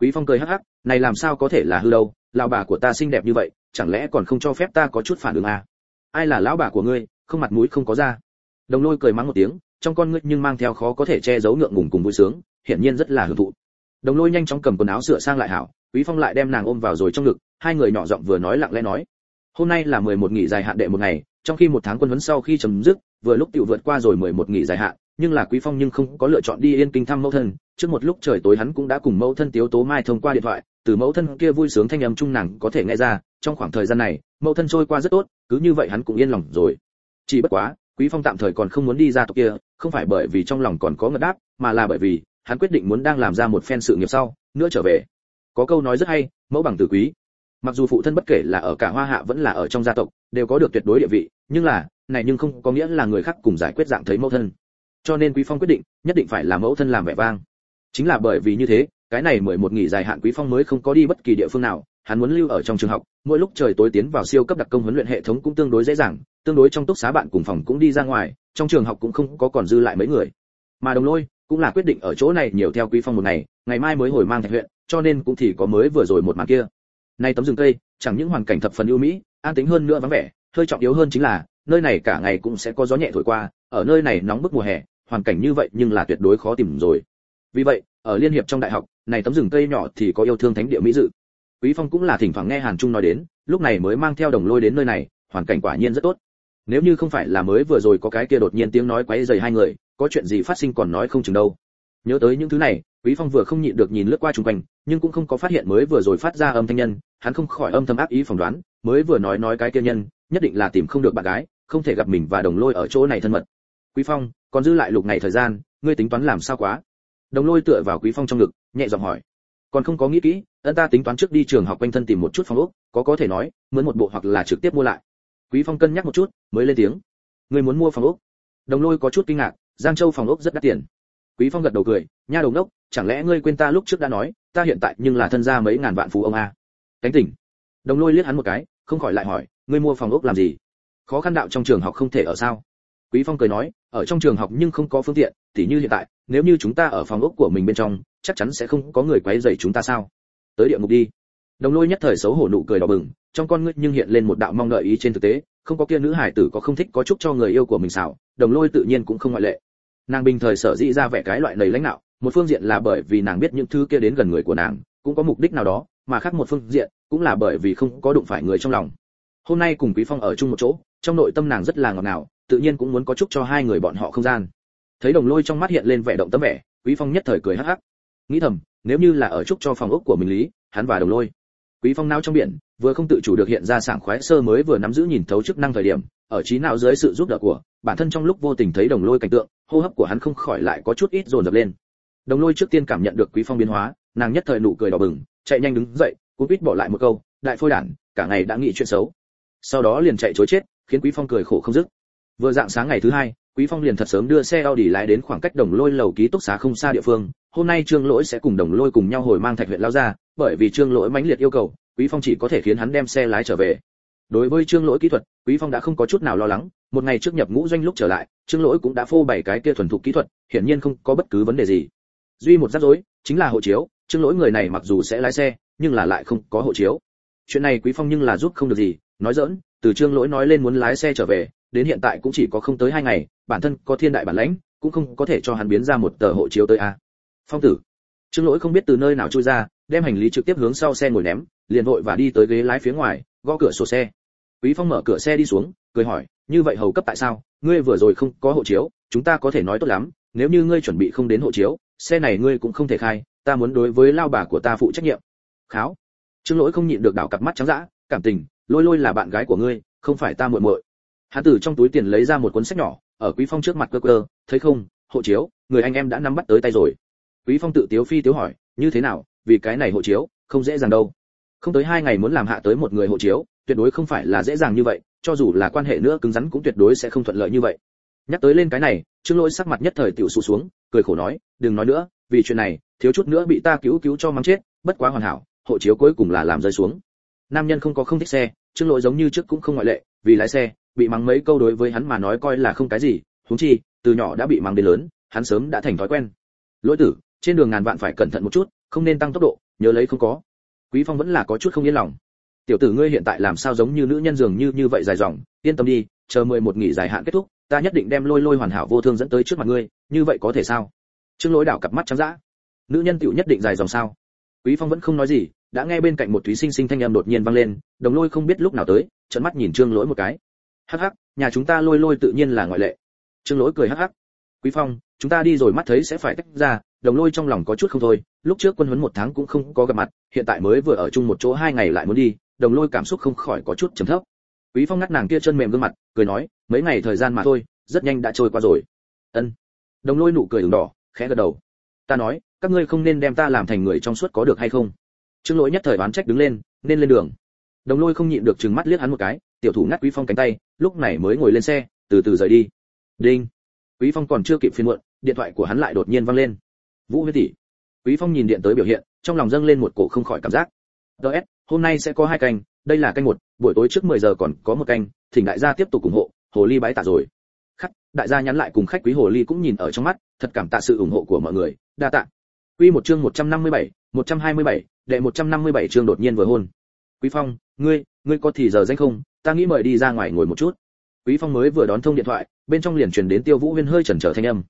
A: Quý phong cười hắc hắc, này làm sao có thể là hư đâu, lão bà của ta xinh đẹp như vậy, chẳng lẽ còn không cho phép ta có chút phản ứng à? Ai là lão bà của ngươi, không mặt mũi không có ra đồng lôi cười mắng một tiếng, trong con ngươi nhưng mang theo khó có thể che giấu ngượng ngùng cùng vui sướng, hiển nhiên rất là hưởng thụ. Đồng lôi nhanh chóng cầm quần áo sửa sang lại hảo, quý phong lại đem nàng ôm vào rồi trong ngực, hai người nhỏ giọng vừa nói lặng lẽ nói, hôm nay là 11 nghỉ dài hạn đệ một ngày trong khi một tháng quân huấn sau khi chấm dứt, vừa lúc tiểu vượt qua rồi 11 nghỉ dài hạn, nhưng là quý phong nhưng không có lựa chọn đi yên kinh thăm mẫu thân. Trước một lúc trời tối hắn cũng đã cùng mẫu thân tiếu tố mai thông qua điện thoại, từ mẫu thân kia vui sướng thanh âm trung nàng có thể nghe ra, trong khoảng thời gian này, mẫu thân trôi qua rất tốt, cứ như vậy hắn cũng yên lòng rồi. Chỉ bất quá, quý phong tạm thời còn không muốn đi ra tộc kia, không phải bởi vì trong lòng còn có ngật đáp, mà là bởi vì hắn quyết định muốn đang làm ra một phen sự nghiệp sau, nữa trở về. Có câu nói rất hay, mẫu bằng tử quý mặc dù phụ thân bất kể là ở cả hoa hạ vẫn là ở trong gia tộc, đều có được tuyệt đối địa vị, nhưng là, này nhưng không có nghĩa là người khác cùng giải quyết dạng thấy mẫu thân. Cho nên quý phong quyết định, nhất định phải làm mẫu thân làm vẻ vang. Chính là bởi vì như thế, cái này mười một nghỉ dài hạn quý phong mới không có đi bất kỳ địa phương nào, hắn muốn lưu ở trong trường học, mỗi lúc trời tối tiến vào siêu cấp đặc công huấn luyện hệ thống cũng tương đối dễ dàng, tương đối trong túc xá bạn cùng phòng cũng đi ra ngoài, trong trường học cũng không có còn dư lại mấy người. Mà đồng lôi, cũng là quyết định ở chỗ này nhiều theo quý phong một ngày ngày mai mới hồi mang thạch huyện, cho nên cũng thì có mới vừa rồi một màn kia nay tấm rừng cây, chẳng những hoàn cảnh thập phần ưu mỹ, an tĩnh hơn nữa vắng vẻ, hơi trọng yếu hơn chính là, nơi này cả ngày cũng sẽ có gió nhẹ thổi qua, ở nơi này nóng bức mùa hè, hoàn cảnh như vậy nhưng là tuyệt đối khó tìm rồi. Vì vậy, ở liên hiệp trong đại học, này tấm rừng cây nhỏ thì có yêu thương thánh địa mỹ dự. Quý phong cũng là thỉnh thoảng nghe hàn trung nói đến, lúc này mới mang theo đồng lôi đến nơi này, hoàn cảnh quả nhiên rất tốt. Nếu như không phải là mới vừa rồi có cái kia đột nhiên tiếng nói quấy rầy hai người, có chuyện gì phát sinh còn nói không chừng đâu. Nhớ tới những thứ này, quý phong vừa không nhịn được nhìn lướt qua xung quanh, nhưng cũng không có phát hiện mới vừa rồi phát ra âm thanh nhân hắn không khỏi âm thầm ác ý phỏng đoán, mới vừa nói nói cái kia nhân, nhất định là tìm không được bạn gái, không thể gặp mình và đồng lôi ở chỗ này thân mật. Quý phong, còn dư lại lục ngày thời gian, ngươi tính toán làm sao quá? Đồng lôi tựa vào quý phong trong ngực, nhẹ giọng hỏi. Còn không có nghĩ kỹ, ân ta tính toán trước đi trường học quanh thân tìm một chút phòng ốc, có có thể nói, mướn một bộ hoặc là trực tiếp mua lại. Quý phong cân nhắc một chút, mới lên tiếng. Ngươi muốn mua phòng ốc? Đồng lôi có chút kinh ngạc, giang châu phòng ốc rất đắt tiền. Quý phong gật đầu cười, nha đồng đốc chẳng lẽ ngươi quên ta lúc trước đã nói, ta hiện tại nhưng là thân gia mấy ngàn vạn phú ông a? Cánh tỉnh. Đồng lôi liếc hắn một cái, không khỏi lại hỏi, ngươi mua phòng ốc làm gì? Khó khăn đạo trong trường học không thể ở sao? Quý phong cười nói, ở trong trường học nhưng không có phương tiện, tỉ như hiện tại, nếu như chúng ta ở phòng ốc của mình bên trong, chắc chắn sẽ không có người quấy rầy chúng ta sao? Tới địa ngục đi. Đồng lôi nhất thời xấu hổ nụ cười đỏ bừng, trong con ngươi nhưng hiện lên một đạo mong đợi ý trên thực tế, không có kia nữ hải tử có không thích có chúc cho người yêu của mình xảo đồng lôi tự nhiên cũng không ngoại lệ. Nàng bình thời sở dĩ ra vẻ cái loại lầy lãnh đạo, một phương diện là bởi vì nàng biết những thứ kia đến gần người của nàng, cũng có mục đích nào đó mà khác một phương diện, cũng là bởi vì không có đụng phải người trong lòng. Hôm nay cùng quý phong ở chung một chỗ, trong nội tâm nàng rất là ngọt ngào, tự nhiên cũng muốn có chúc cho hai người bọn họ không gian. Thấy đồng lôi trong mắt hiện lên vẻ động tâm vẻ, quý phong nhất thời cười hắc hắc. Nghĩ thầm, nếu như là ở chúc cho phòng ốc của mình lý, hắn và đồng lôi. Quý phong nao trong biển, vừa không tự chủ được hiện ra sảng khoái sơ mới vừa nắm giữ nhìn thấu chức năng thời điểm, ở trí não dưới sự giúp đỡ của bản thân trong lúc vô tình thấy đồng lôi cảnh tượng, hô hấp của hắn không khỏi lại có chút ít dồn dập lên. Đồng lôi trước tiên cảm nhận được quý phong biến hóa nàng nhất thời nụ cười đỏ bừng, chạy nhanh đứng dậy cú quýt bỏ lại một câu, đại phôi đản, cả ngày đã nghĩ chuyện xấu. Sau đó liền chạy chối chết, khiến quý phong cười khổ không dứt. Vừa dạng sáng ngày thứ hai, quý phong liền thật sớm đưa xe Audi lái đến khoảng cách đồng lôi lầu ký túc xá không xa địa phương. Hôm nay trương lỗi sẽ cùng đồng lôi cùng nhau hồi mang thạch huyện lao ra, bởi vì trương lỗi mãnh liệt yêu cầu, quý phong chỉ có thể khiến hắn đem xe lái trở về. Đối với trương lỗi kỹ thuật, quý phong đã không có chút nào lo lắng. Một ngày trước nhập ngũ doanh lúc trở lại, trương lỗi cũng đã phô bày cái kia thuần thục kỹ thuật, hiển nhiên không có bất cứ vấn đề gì. Duy một rắc rối, chính là hộ chiếu trương lỗi người này mặc dù sẽ lái xe, nhưng là lại không có hộ chiếu. Chuyện này quý phong nhưng là giúp không được gì, nói dỡn từ trương lỗi nói lên muốn lái xe trở về, đến hiện tại cũng chỉ có không tới hai ngày, bản thân có thiên đại bản lãnh, cũng không có thể cho hắn biến ra một tờ hộ chiếu tới a. Phong tử. Trương lỗi không biết từ nơi nào chui ra, đem hành lý trực tiếp hướng sau xe ngồi ném, liền vội và đi tới ghế lái phía ngoài, gõ cửa sổ xe. Quý phong mở cửa xe đi xuống, cười hỏi, như vậy hầu cấp tại sao? Ngươi vừa rồi không có hộ chiếu, chúng ta có thể nói tốt lắm, nếu như ngươi chuẩn bị không đến hộ chiếu, xe này ngươi cũng không thể khai ta muốn đối với lao bà của ta phụ trách nhiệm. Kháo. Trương lỗi không nhịn được đảo cặp mắt trắng dã, cảm tình, lôi lôi là bạn gái của ngươi, không phải ta muội muội. Hắn từ trong túi tiền lấy ra một cuốn sách nhỏ, ở quý phong trước mặt cơ cơ thấy không, hộ chiếu, người anh em đã nắm bắt tới tay rồi. Quý phong tự tiếu phi tiếu hỏi, như thế nào, vì cái này hộ chiếu, không dễ dàng đâu. Không tới hai ngày muốn làm hạ tới một người hộ chiếu, tuyệt đối không phải là dễ dàng như vậy, cho dù là quan hệ nữa cứng rắn cũng tuyệt đối sẽ không thuận lợi như vậy. Nhắc tới lên cái này, trương lỗi sắc mặt nhất thời tiểu sụ xuống, cười khổ nói, đừng nói nữa vì chuyện này, thiếu chút nữa bị ta cứu cứu cho mắng chết, bất quá hoàn hảo, hộ chiếu cuối cùng là làm rơi xuống. Nam nhân không có không thích xe trương lỗi giống như trước cũng không ngoại lệ, vì lái xe, bị mắng mấy câu đối với hắn mà nói coi là không cái gì, huống chi, từ nhỏ đã bị mắng đến lớn, hắn sớm đã thành thói quen. Lỗi tử, trên đường ngàn vạn phải cẩn thận một chút, không nên tăng tốc độ, nhớ lấy không có. Quý phong vẫn là có chút không yên lòng. Tiểu tử ngươi hiện tại làm sao giống như nữ nhân dường như như vậy dài dòng, yên tâm đi, chờ mười một nghỉ dài hạn kết thúc, ta nhất định đem lôi lôi hoàn hảo vô thương dẫn tới trước mặt ngươi, như vậy có thể sao? Trương lỗi đảo cặp mắt trắng dã. Nữ nhân tiểu nhất định dài dòng sao? Quý phong vẫn không nói gì, đã nghe bên cạnh một thúy sinh sinh thanh âm đột nhiên vang lên, đồng lôi không biết lúc nào tới, trợn mắt nhìn trương lỗi một cái. Hắc hắc, nhà chúng ta lôi lôi tự nhiên là ngoại lệ. Trương lỗi cười hắc hắc. Quý phong, chúng ta đi rồi mắt thấy sẽ phải tách ra, đồng lôi trong lòng có chút không thôi, lúc trước quân huấn một tháng cũng không có gặp mặt, hiện tại mới vừa ở chung một chỗ hai ngày lại muốn đi, đồng lôi cảm xúc không khỏi có chút trầm thấp. Quý phong ngắt nàng kia chân mềm gương mặt, cười nói, mấy ngày thời gian mà thôi, rất nhanh đã trôi qua rồi. Ân. Đồng lôi nụ cười ửng đỏ khẽ gật đầu. Ta nói, các ngươi không nên đem ta làm thành người trong suốt có được hay không? Trương lỗi nhất thời oán trách đứng lên, nên lên đường. Đồng lôi không nhịn được trừng mắt liếc hắn một cái, tiểu thủ ngắt quý phong cánh tay, lúc này mới ngồi lên xe, từ từ rời đi. Đinh. Quý phong còn chưa kịp phiên muộn, điện thoại của hắn lại đột nhiên vang lên. Vũ huyết tỷ. Quý phong nhìn điện tới biểu hiện, trong lòng dâng lên một cổ không khỏi cảm giác. Ts hôm nay sẽ có hai canh, đây là canh một, buổi tối trước 10 giờ còn có một canh, thỉnh đại gia tiếp tục ủng hộ, hồ ly bái tạ rồi đại gia nhắn lại cùng khách quý hồ ly cũng nhìn ở trong mắt thật cảm tạ sự ủng hộ của mọi người. Đa tạ. Quy một chương 157, 127, đệ 157 chương đột nhiên vừa hôn. Quý phong ngươi ngươi có thì giờ danh không? Ta nghĩ mời đi ra ngoài ngồi một chút. Quý phong mới vừa đón thông điện thoại bên trong liền truyền đến tiêu vũ huyên hơi chần chờ thanh âm.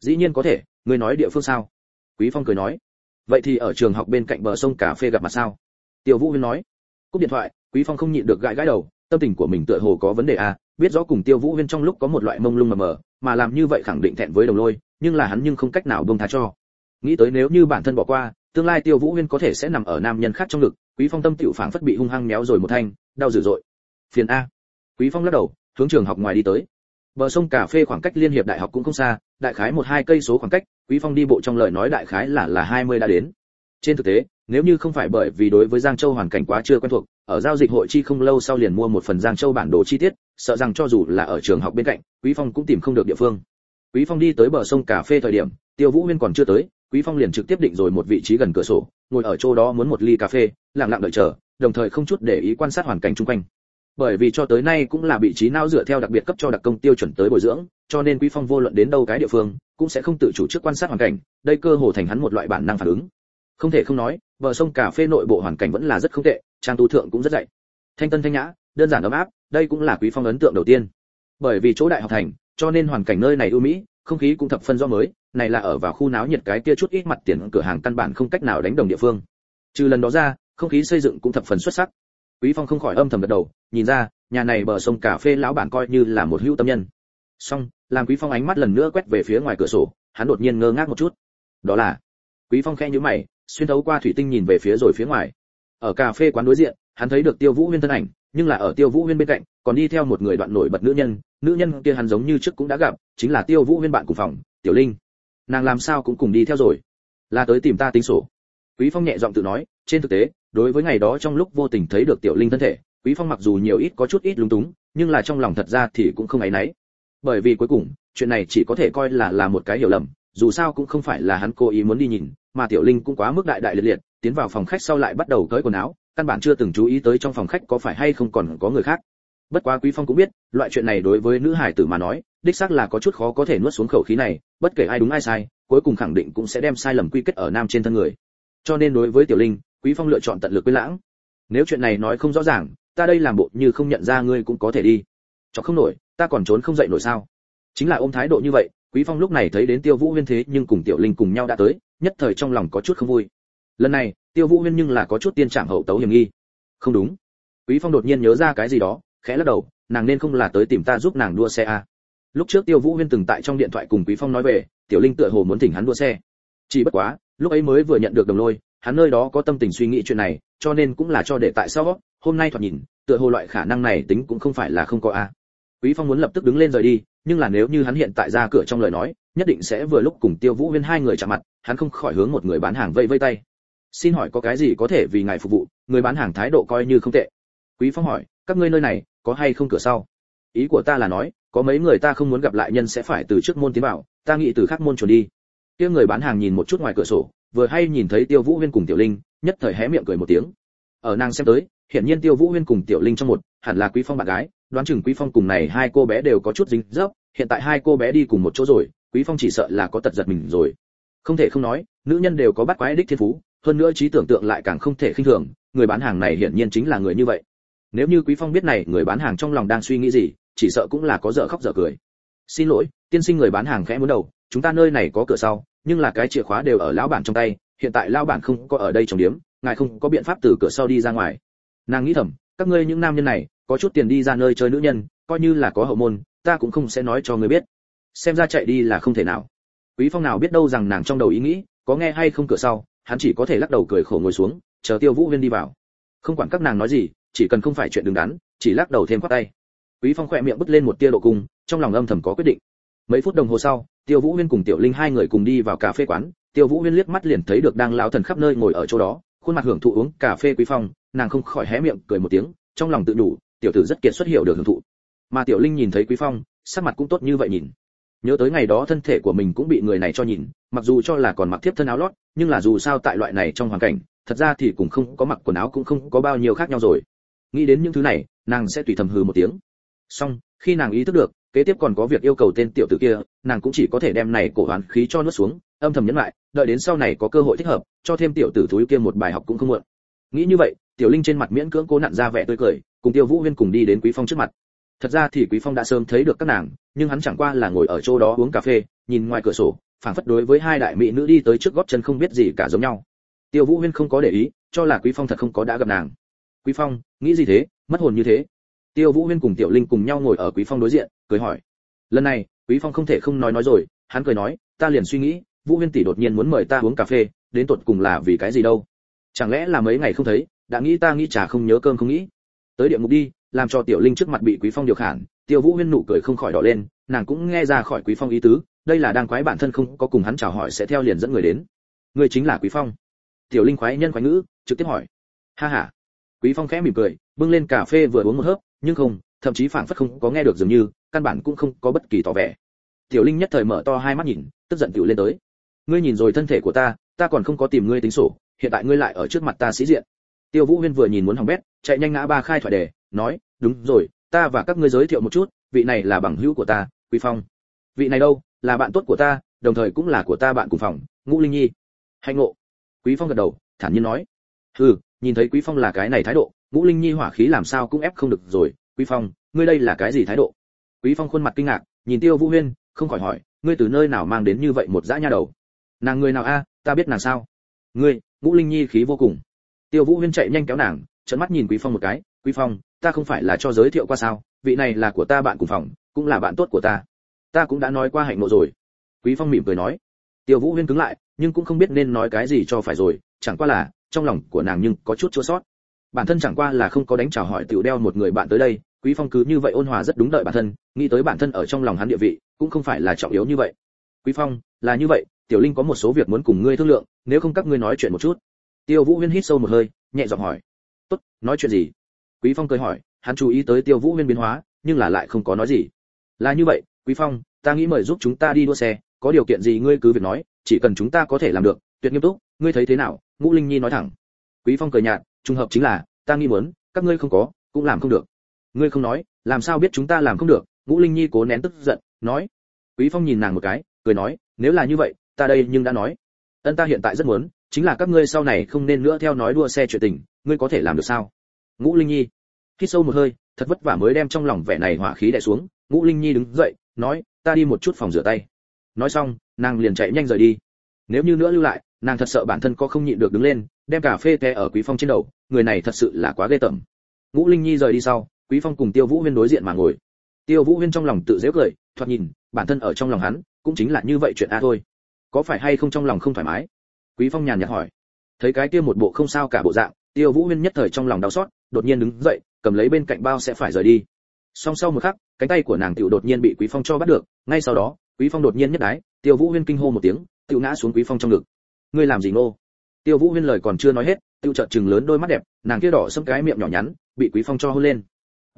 A: Dĩ nhiên có thể ngươi nói địa phương sao? Quý phong cười nói. Vậy thì ở trường học bên cạnh bờ sông cà phê gặp mặt sao? Tiêu vũ huyên nói. Cúp điện thoại quý phong không nhịn được gãi gãi đầu tâm tình của mình tựa hồ có vấn đề à biết rõ cùng tiêu vũ huyên trong lúc có một loại mông lung mờ mờ, mà làm như vậy khẳng định thẹn với đồng lôi, nhưng là hắn nhưng không cách nào buông tha cho. Nghĩ tới nếu như bản thân bỏ qua, tương lai tiêu vũ huyên có thể sẽ nằm ở nam nhân khác trong lực. quý phong tâm tiểu phảng phất bị hung hăng méo rồi một thanh, đau dữ dội. Phiền a. Quý phong lắc đầu, hướng trường học ngoài đi tới. Bờ sông cà phê khoảng cách liên hiệp đại học cũng không xa, đại khái một hai cây số khoảng cách, quý phong đi bộ trong lời nói đại khái là là 20 đã đến. Trên thực tế nếu như không phải bởi vì đối với giang châu hoàn cảnh quá chưa quen thuộc, ở giao dịch hội chi không lâu sau liền mua một phần giang châu bản đồ chi tiết, sợ rằng cho dù là ở trường học bên cạnh, quý phong cũng tìm không được địa phương. Quý phong đi tới bờ sông cà phê thời điểm, tiêu vũ huyên còn chưa tới, quý phong liền trực tiếp định rồi một vị trí gần cửa sổ, ngồi ở chỗ đó muốn một ly cà phê, lặng lặng đợi chờ, đồng thời không chút để ý quan sát hoàn cảnh xung quanh. Bởi vì cho tới nay cũng là vị trí não dựa theo đặc biệt cấp cho đặc công tiêu chuẩn tới bồi dưỡng, cho nên quý phong vô luận đến đâu cái địa phương, cũng sẽ không tự chủ trước quan sát hoàn cảnh, đây cơ hồ thành hắn một loại bản năng phản ứng không thể không nói, bờ sông cà phê nội bộ hoàn cảnh vẫn là rất không tệ, trang tu thượng cũng rất dạy. Thanh tân thanh nhã, đơn giản ấm áp, đây cũng là quý phong ấn tượng đầu tiên. Bởi vì chỗ đại học thành, cho nên hoàn cảnh nơi này ưu mỹ, không khí cũng thập phân do mới, này là ở vào khu náo nhiệt cái kia chút ít mặt tiền cửa hàng căn bản không cách nào đánh đồng địa phương. Trừ lần đó ra, không khí xây dựng cũng thập phần xuất sắc. Quý phong không khỏi âm thầm gật đầu, nhìn ra, nhà này bờ sông cà phê lão bản coi như là một hữu tâm nhân. Xong, làm quý phong ánh mắt lần nữa quét về phía ngoài cửa sổ, hắn đột nhiên ngơ ngác một chút. Đó là, quý phong khẽ nhíu mày xuyên thấu qua thủy tinh nhìn về phía rồi phía ngoài. Ở cà phê quán đối diện, hắn thấy được tiêu vũ huyên thân ảnh, nhưng là ở tiêu vũ huyên bên cạnh, còn đi theo một người đoạn nổi bật nữ nhân. Nữ nhân kia hắn giống như trước cũng đã gặp, chính là tiêu vũ huyên bạn cùng phòng, tiểu linh. Nàng làm sao cũng cùng đi theo rồi. Là tới tìm ta tính sổ. Quý phong nhẹ giọng tự nói, trên thực tế, đối với ngày đó trong lúc vô tình thấy được tiểu linh thân thể, quý phong mặc dù nhiều ít có chút ít lúng túng, nhưng là trong lòng thật ra thì cũng không ấy nấy. Bởi vì cuối cùng, chuyện này chỉ có thể coi là là một cái hiểu lầm dù sao cũng không phải là hắn cố ý muốn đi nhìn, mà tiểu linh cũng quá mức đại đại liệt liệt, tiến vào phòng khách sau lại bắt đầu cởi quần áo, căn bản chưa từng chú ý tới trong phòng khách có phải hay không còn có người khác. Bất quá quý phong cũng biết, loại chuyện này đối với nữ hải tử mà nói, đích xác là có chút khó có thể nuốt xuống khẩu khí này, bất kể ai đúng ai sai, cuối cùng khẳng định cũng sẽ đem sai lầm quy kết ở nam trên thân người. Cho nên đối với tiểu linh, quý phong lựa chọn tận lực quên lãng. Nếu chuyện này nói không rõ ràng, ta đây làm bộ như không nhận ra ngươi cũng có thể đi. Cho không nổi, ta còn trốn không dậy nổi sao? Chính là ôm thái độ như vậy quý phong lúc này thấy đến tiêu vũ huyên thế nhưng cùng tiểu linh cùng nhau đã tới, nhất thời trong lòng có chút không vui lần này, tiêu vũ huyên nhưng là có chút tiên trạng hậu tấu hiểm nghi không đúng quý phong đột nhiên nhớ ra cái gì đó, khẽ lắc đầu, nàng nên không là tới tìm ta giúp nàng đua xe à. lúc trước tiêu vũ huyên từng tại trong điện thoại cùng quý phong nói về, tiểu linh tựa hồ muốn thỉnh hắn đua xe chỉ bất quá, lúc ấy mới vừa nhận được đồng lôi, hắn nơi đó có tâm tình suy nghĩ chuyện này, cho nên cũng là cho để tại sao hôm nay thoạt nhìn, tựa hồ loại khả năng này tính cũng không phải là không có a à. quý phong muốn lập tức đứng lên rời đi nhưng là nếu như hắn hiện tại ra cửa trong lời nói, nhất định sẽ vừa lúc cùng tiêu vũ huyên hai người chạm mặt, hắn không khỏi hướng một người bán hàng vây vây tay. Xin hỏi có cái gì có thể vì ngài phục vụ, người bán hàng thái độ coi như không tệ. Quý phong hỏi, các ngươi nơi này, có hay không cửa sau? Ý của ta là nói, có mấy người ta không muốn gặp lại nhân sẽ phải từ trước môn tiến vào, ta nghĩ từ khác môn chuẩn đi. Kia người bán hàng nhìn một chút ngoài cửa sổ, vừa hay nhìn thấy tiêu vũ huyên cùng tiểu linh, nhất thời hé miệng cười một tiếng. Ở nàng xem tới hiện nhiên tiêu vũ huyên cùng tiểu linh trong một, hẳn là quý phong bạn gái đoán chừng quý phong cùng này hai cô bé đều có chút dính dấp, hiện tại hai cô bé đi cùng một chỗ rồi, quý phong chỉ sợ là có tật giật mình rồi. Không thể không nói, nữ nhân đều có bắt quái đích thiên phú, hơn nữa trí tưởng tượng lại càng không thể khinh thường, người bán hàng này hiển nhiên chính là người như vậy. Nếu như quý phong biết này, người bán hàng trong lòng đang suy nghĩ gì, chỉ sợ cũng là có dở khóc dở cười. Xin lỗi, tiên sinh người bán hàng khẽ muốn đầu, chúng ta nơi này có cửa sau, nhưng là cái chìa khóa đều ở lão bản trong tay, hiện tại lão bản không có ở đây trong điếm, ngài không có biện pháp từ cửa sau đi ra ngoài. Nàng nghĩ thầm, các ngươi những nam nhân này có chút tiền đi ra nơi chơi nữ nhân, coi như là có hậu môn, ta cũng không sẽ nói cho ngươi biết. Xem ra chạy đi là không thể nào. Quý phong nào biết đâu rằng nàng trong đầu ý nghĩ, có nghe hay không cửa sau, hắn chỉ có thể lắc đầu cười khổ ngồi xuống, chờ tiêu vũ viên đi vào. Không quản các nàng nói gì, chỉ cần không phải chuyện đứng đắn, chỉ lắc đầu thêm quát tay. Quý phong khỏe miệng bứt lên một tia độ cung, trong lòng âm thầm có quyết định. Mấy phút đồng hồ sau, tiêu vũ huyên cùng tiểu linh hai người cùng đi vào cà phê quán. Tiêu vũ huyên liếc mắt liền thấy được đang lão thần khắp nơi ngồi ở chỗ đó, khuôn mặt hưởng thụ uống cà phê quý phong, nàng không khỏi hé miệng cười một tiếng, trong lòng tự đủ tiểu tử rất kiệt xuất hiểu được hưởng thụ. Mà tiểu linh nhìn thấy quý phong, sắc mặt cũng tốt như vậy nhìn. Nhớ tới ngày đó thân thể của mình cũng bị người này cho nhìn, mặc dù cho là còn mặc tiếp thân áo lót, nhưng là dù sao tại loại này trong hoàn cảnh, thật ra thì cũng không có mặc quần áo cũng không có bao nhiêu khác nhau rồi. Nghĩ đến những thứ này, nàng sẽ tùy thầm hừ một tiếng. Xong, khi nàng ý thức được, kế tiếp còn có việc yêu cầu tên tiểu tử kia, nàng cũng chỉ có thể đem này cổ hoán khí cho nuốt xuống, âm thầm nhấn lại, đợi đến sau này có cơ hội thích hợp, cho thêm tiểu tử thúi kia một bài học cũng không muộn. Nghĩ như vậy, tiểu linh trên mặt miễn cưỡng cố nặn ra vẻ tươi cười cùng tiêu vũ huyên cùng đi đến quý phong trước mặt. Thật ra thì quý phong đã sớm thấy được các nàng, nhưng hắn chẳng qua là ngồi ở chỗ đó uống cà phê, nhìn ngoài cửa sổ, phảng phất đối với hai đại mỹ nữ đi tới trước gót chân không biết gì cả giống nhau. Tiêu vũ huyên không có để ý, cho là quý phong thật không có đã gặp nàng. Quý phong, nghĩ gì thế? Mất hồn như thế. Tiêu vũ huyên cùng tiểu linh cùng nhau ngồi ở quý phong đối diện, cười hỏi. Lần này, quý phong không thể không nói nói rồi, hắn cười nói, ta liền suy nghĩ, vũ huyên tỷ đột nhiên muốn mời ta uống cà phê, đến tột cùng là vì cái gì đâu? Chẳng lẽ là mấy ngày không thấy, đã nghĩ ta nghĩ trà không nhớ cơm không nghĩ? Tới địa ngục đi, làm cho tiểu linh trước mặt bị quý phong điều khản, tiêu vũ huyên nụ cười không khỏi đỏ lên, nàng cũng nghe ra khỏi quý phong ý tứ, đây là đang quái bản thân không có cùng hắn chào hỏi sẽ theo liền dẫn người đến. Người chính là quý phong. Tiểu linh khoái nhân khoái ngữ, trực tiếp hỏi. Ha ha. Quý phong khẽ mỉm cười, bưng lên cà phê vừa uống một hớp, nhưng không, thậm chí phảng phất không có nghe được dường như, căn bản cũng không có bất kỳ tỏ vẻ. Tiểu linh nhất thời mở to hai mắt nhìn, tức giận tiểu lên tới. Ngươi nhìn rồi thân thể của ta ta còn không có tìm ngươi tính sổ, hiện tại ngươi lại ở trước mặt ta sĩ diện tiêu vũ huyên vừa nhìn muốn hỏng bét, chạy nhanh ngã ba khai thoại đề, nói, đúng rồi, ta và các ngươi giới thiệu một chút, vị này là bằng hữu của ta, quý phong. Vị này đâu? Là bạn tốt của ta, đồng thời cũng là của ta bạn cùng phòng, ngũ linh nhi. Hạnh ngộ. Quý phong gật đầu, thản nhiên nói. Ừ nhìn thấy quý phong là cái này thái độ, ngũ linh nhi hỏa khí làm sao cũng ép không được rồi, quý phong, ngươi đây là cái gì thái độ? Quý phong khuôn mặt kinh ngạc, nhìn tiêu vũ huyên, không khỏi hỏi, ngươi từ nơi nào mang đến như vậy một dã nha đầu? Nàng người nào a? Ta biết nàng sao. Ngươi, ngũ linh nhi khí vô cùng tiêu vũ huyên chạy nhanh kéo nàng, trợn mắt nhìn quý phong một cái, quý phong, ta không phải là cho giới thiệu qua sao? Vị này là của ta bạn cùng phòng, cũng là bạn tốt của ta. Ta cũng đã nói qua hạnh ngộ rồi. Quý phong mỉm cười nói. Tiêu vũ huyên cứng lại, nhưng cũng không biết nên nói cái gì cho phải rồi, chẳng qua là, trong lòng của nàng nhưng có chút chua sót. Bản thân chẳng qua là không có đánh chào hỏi tiểu đeo một người bạn tới đây, quý phong cứ như vậy ôn hòa rất đúng đợi bản thân, nghĩ tới bản thân ở trong lòng hắn địa vị, cũng không phải là trọng yếu như vậy. Quý phong, là như vậy, tiểu linh có một số việc muốn cùng ngươi thương lượng, nếu không các ngươi nói chuyện một chút tiêu vũ huyên hít sâu một hơi, nhẹ giọng hỏi. Tốt, nói chuyện gì? Quý phong cười hỏi, hắn chú ý tới tiêu vũ huyên biến hóa, nhưng là lại không có nói gì. Là như vậy, quý phong, ta nghĩ mời giúp chúng ta đi đua xe, có điều kiện gì ngươi cứ việc nói, chỉ cần chúng ta có thể làm được, tuyệt nghiêm túc, ngươi thấy thế nào? Ngũ linh nhi nói thẳng. Quý phong cười nhạt, trùng hợp chính là, ta nghĩ muốn, các ngươi không có, cũng làm không được. Ngươi không nói, làm sao biết chúng ta làm không được? Ngũ linh nhi cố nén tức giận, nói. Quý phong nhìn nàng một cái, cười nói, nếu là như vậy, ta đây nhưng đã nói. Ân ta hiện tại rất muốn chính là các ngươi sau này không nên nữa theo nói đua xe chuyện tình, ngươi có thể làm được sao? Ngũ linh nhi, hít sâu một hơi, thật vất vả mới đem trong lòng vẻ này hỏa khí đè xuống. Ngũ linh nhi đứng dậy, nói, ta đi một chút phòng rửa tay. Nói xong, nàng liền chạy nhanh rời đi. Nếu như nữa lưu lại, nàng thật sợ bản thân có không nhịn được đứng lên, đem cà phê té ở quý phong trên đầu, người này thật sự là quá ghê tởm. Ngũ linh nhi rời đi sau, quý phong cùng tiêu vũ huyên đối diện mà ngồi. Tiêu vũ huyên trong lòng tự dễ cười, thoạt nhìn, bản thân ở trong lòng hắn, cũng chính là như vậy chuyện a thôi. Có phải hay không trong lòng không thoải mái? Quý phong nhàn nhạt hỏi. Thấy cái kia một bộ không sao cả bộ dạng, tiêu vũ huyên nhất thời trong lòng đau xót, đột nhiên đứng dậy, cầm lấy bên cạnh bao sẽ phải rời đi. Song sau một khắc, cánh tay của nàng tiểu đột nhiên bị quý phong cho bắt được, ngay sau đó, quý phong đột nhiên nhất đái, tiêu vũ huyên kinh hô một tiếng, tiểu ngã xuống quý phong trong ngực. Ngươi làm gì nô tiêu vũ huyên lời còn chưa nói hết tiêu trợn trừng lớn đôi mắt đẹp, nàng kia đỏ sẫm cái miệng nhỏ nhắn, bị quý phong cho hôn lên.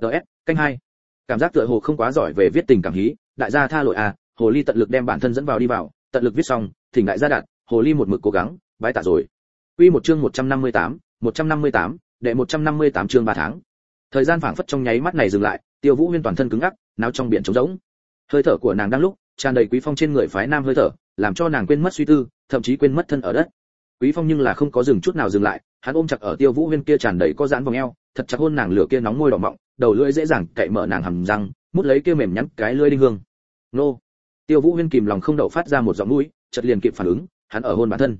A: Ds canh hai. Cảm giác tựa hồ không quá giỏi về viết tình cảm hí, đại gia tha lỗi à hồ ly tận lực đem bản thân dẫn vào đi vào, tận lực viết xong, thỉnh đại gia đạt hồ ly một mực cố gắng bái tạ rồi. Quy một chương 158, 158, đệ 158 chương 3 tháng. Thời gian phảng phất trong nháy mắt này dừng lại tiêu vũ huyên toàn thân cứng ngắc náo trong biển trống rỗng. Hơi thở của nàng đang lúc tràn đầy quý phong trên người phái nam hơi thở làm cho nàng quên mất suy tư thậm chí quên mất thân ở đất. Quý phong nhưng là không có dừng chút nào dừng lại hắn ôm chặt ở tiêu vũ huyên kia tràn đầy có giãn vòng eo thật chặt hôn nàng lửa kia nóng môi đỏ mọng đầu lưỡi dễ dàng cậy mở nàng hầm răng mút lấy kia mềm nhắn cái lưỡi đinh hương. Nô. Tiêu vũ huyên kìm lòng không đậu phát ra một giọng mũi chợt liền kịp phản ứng hắn ở hôn bản thân.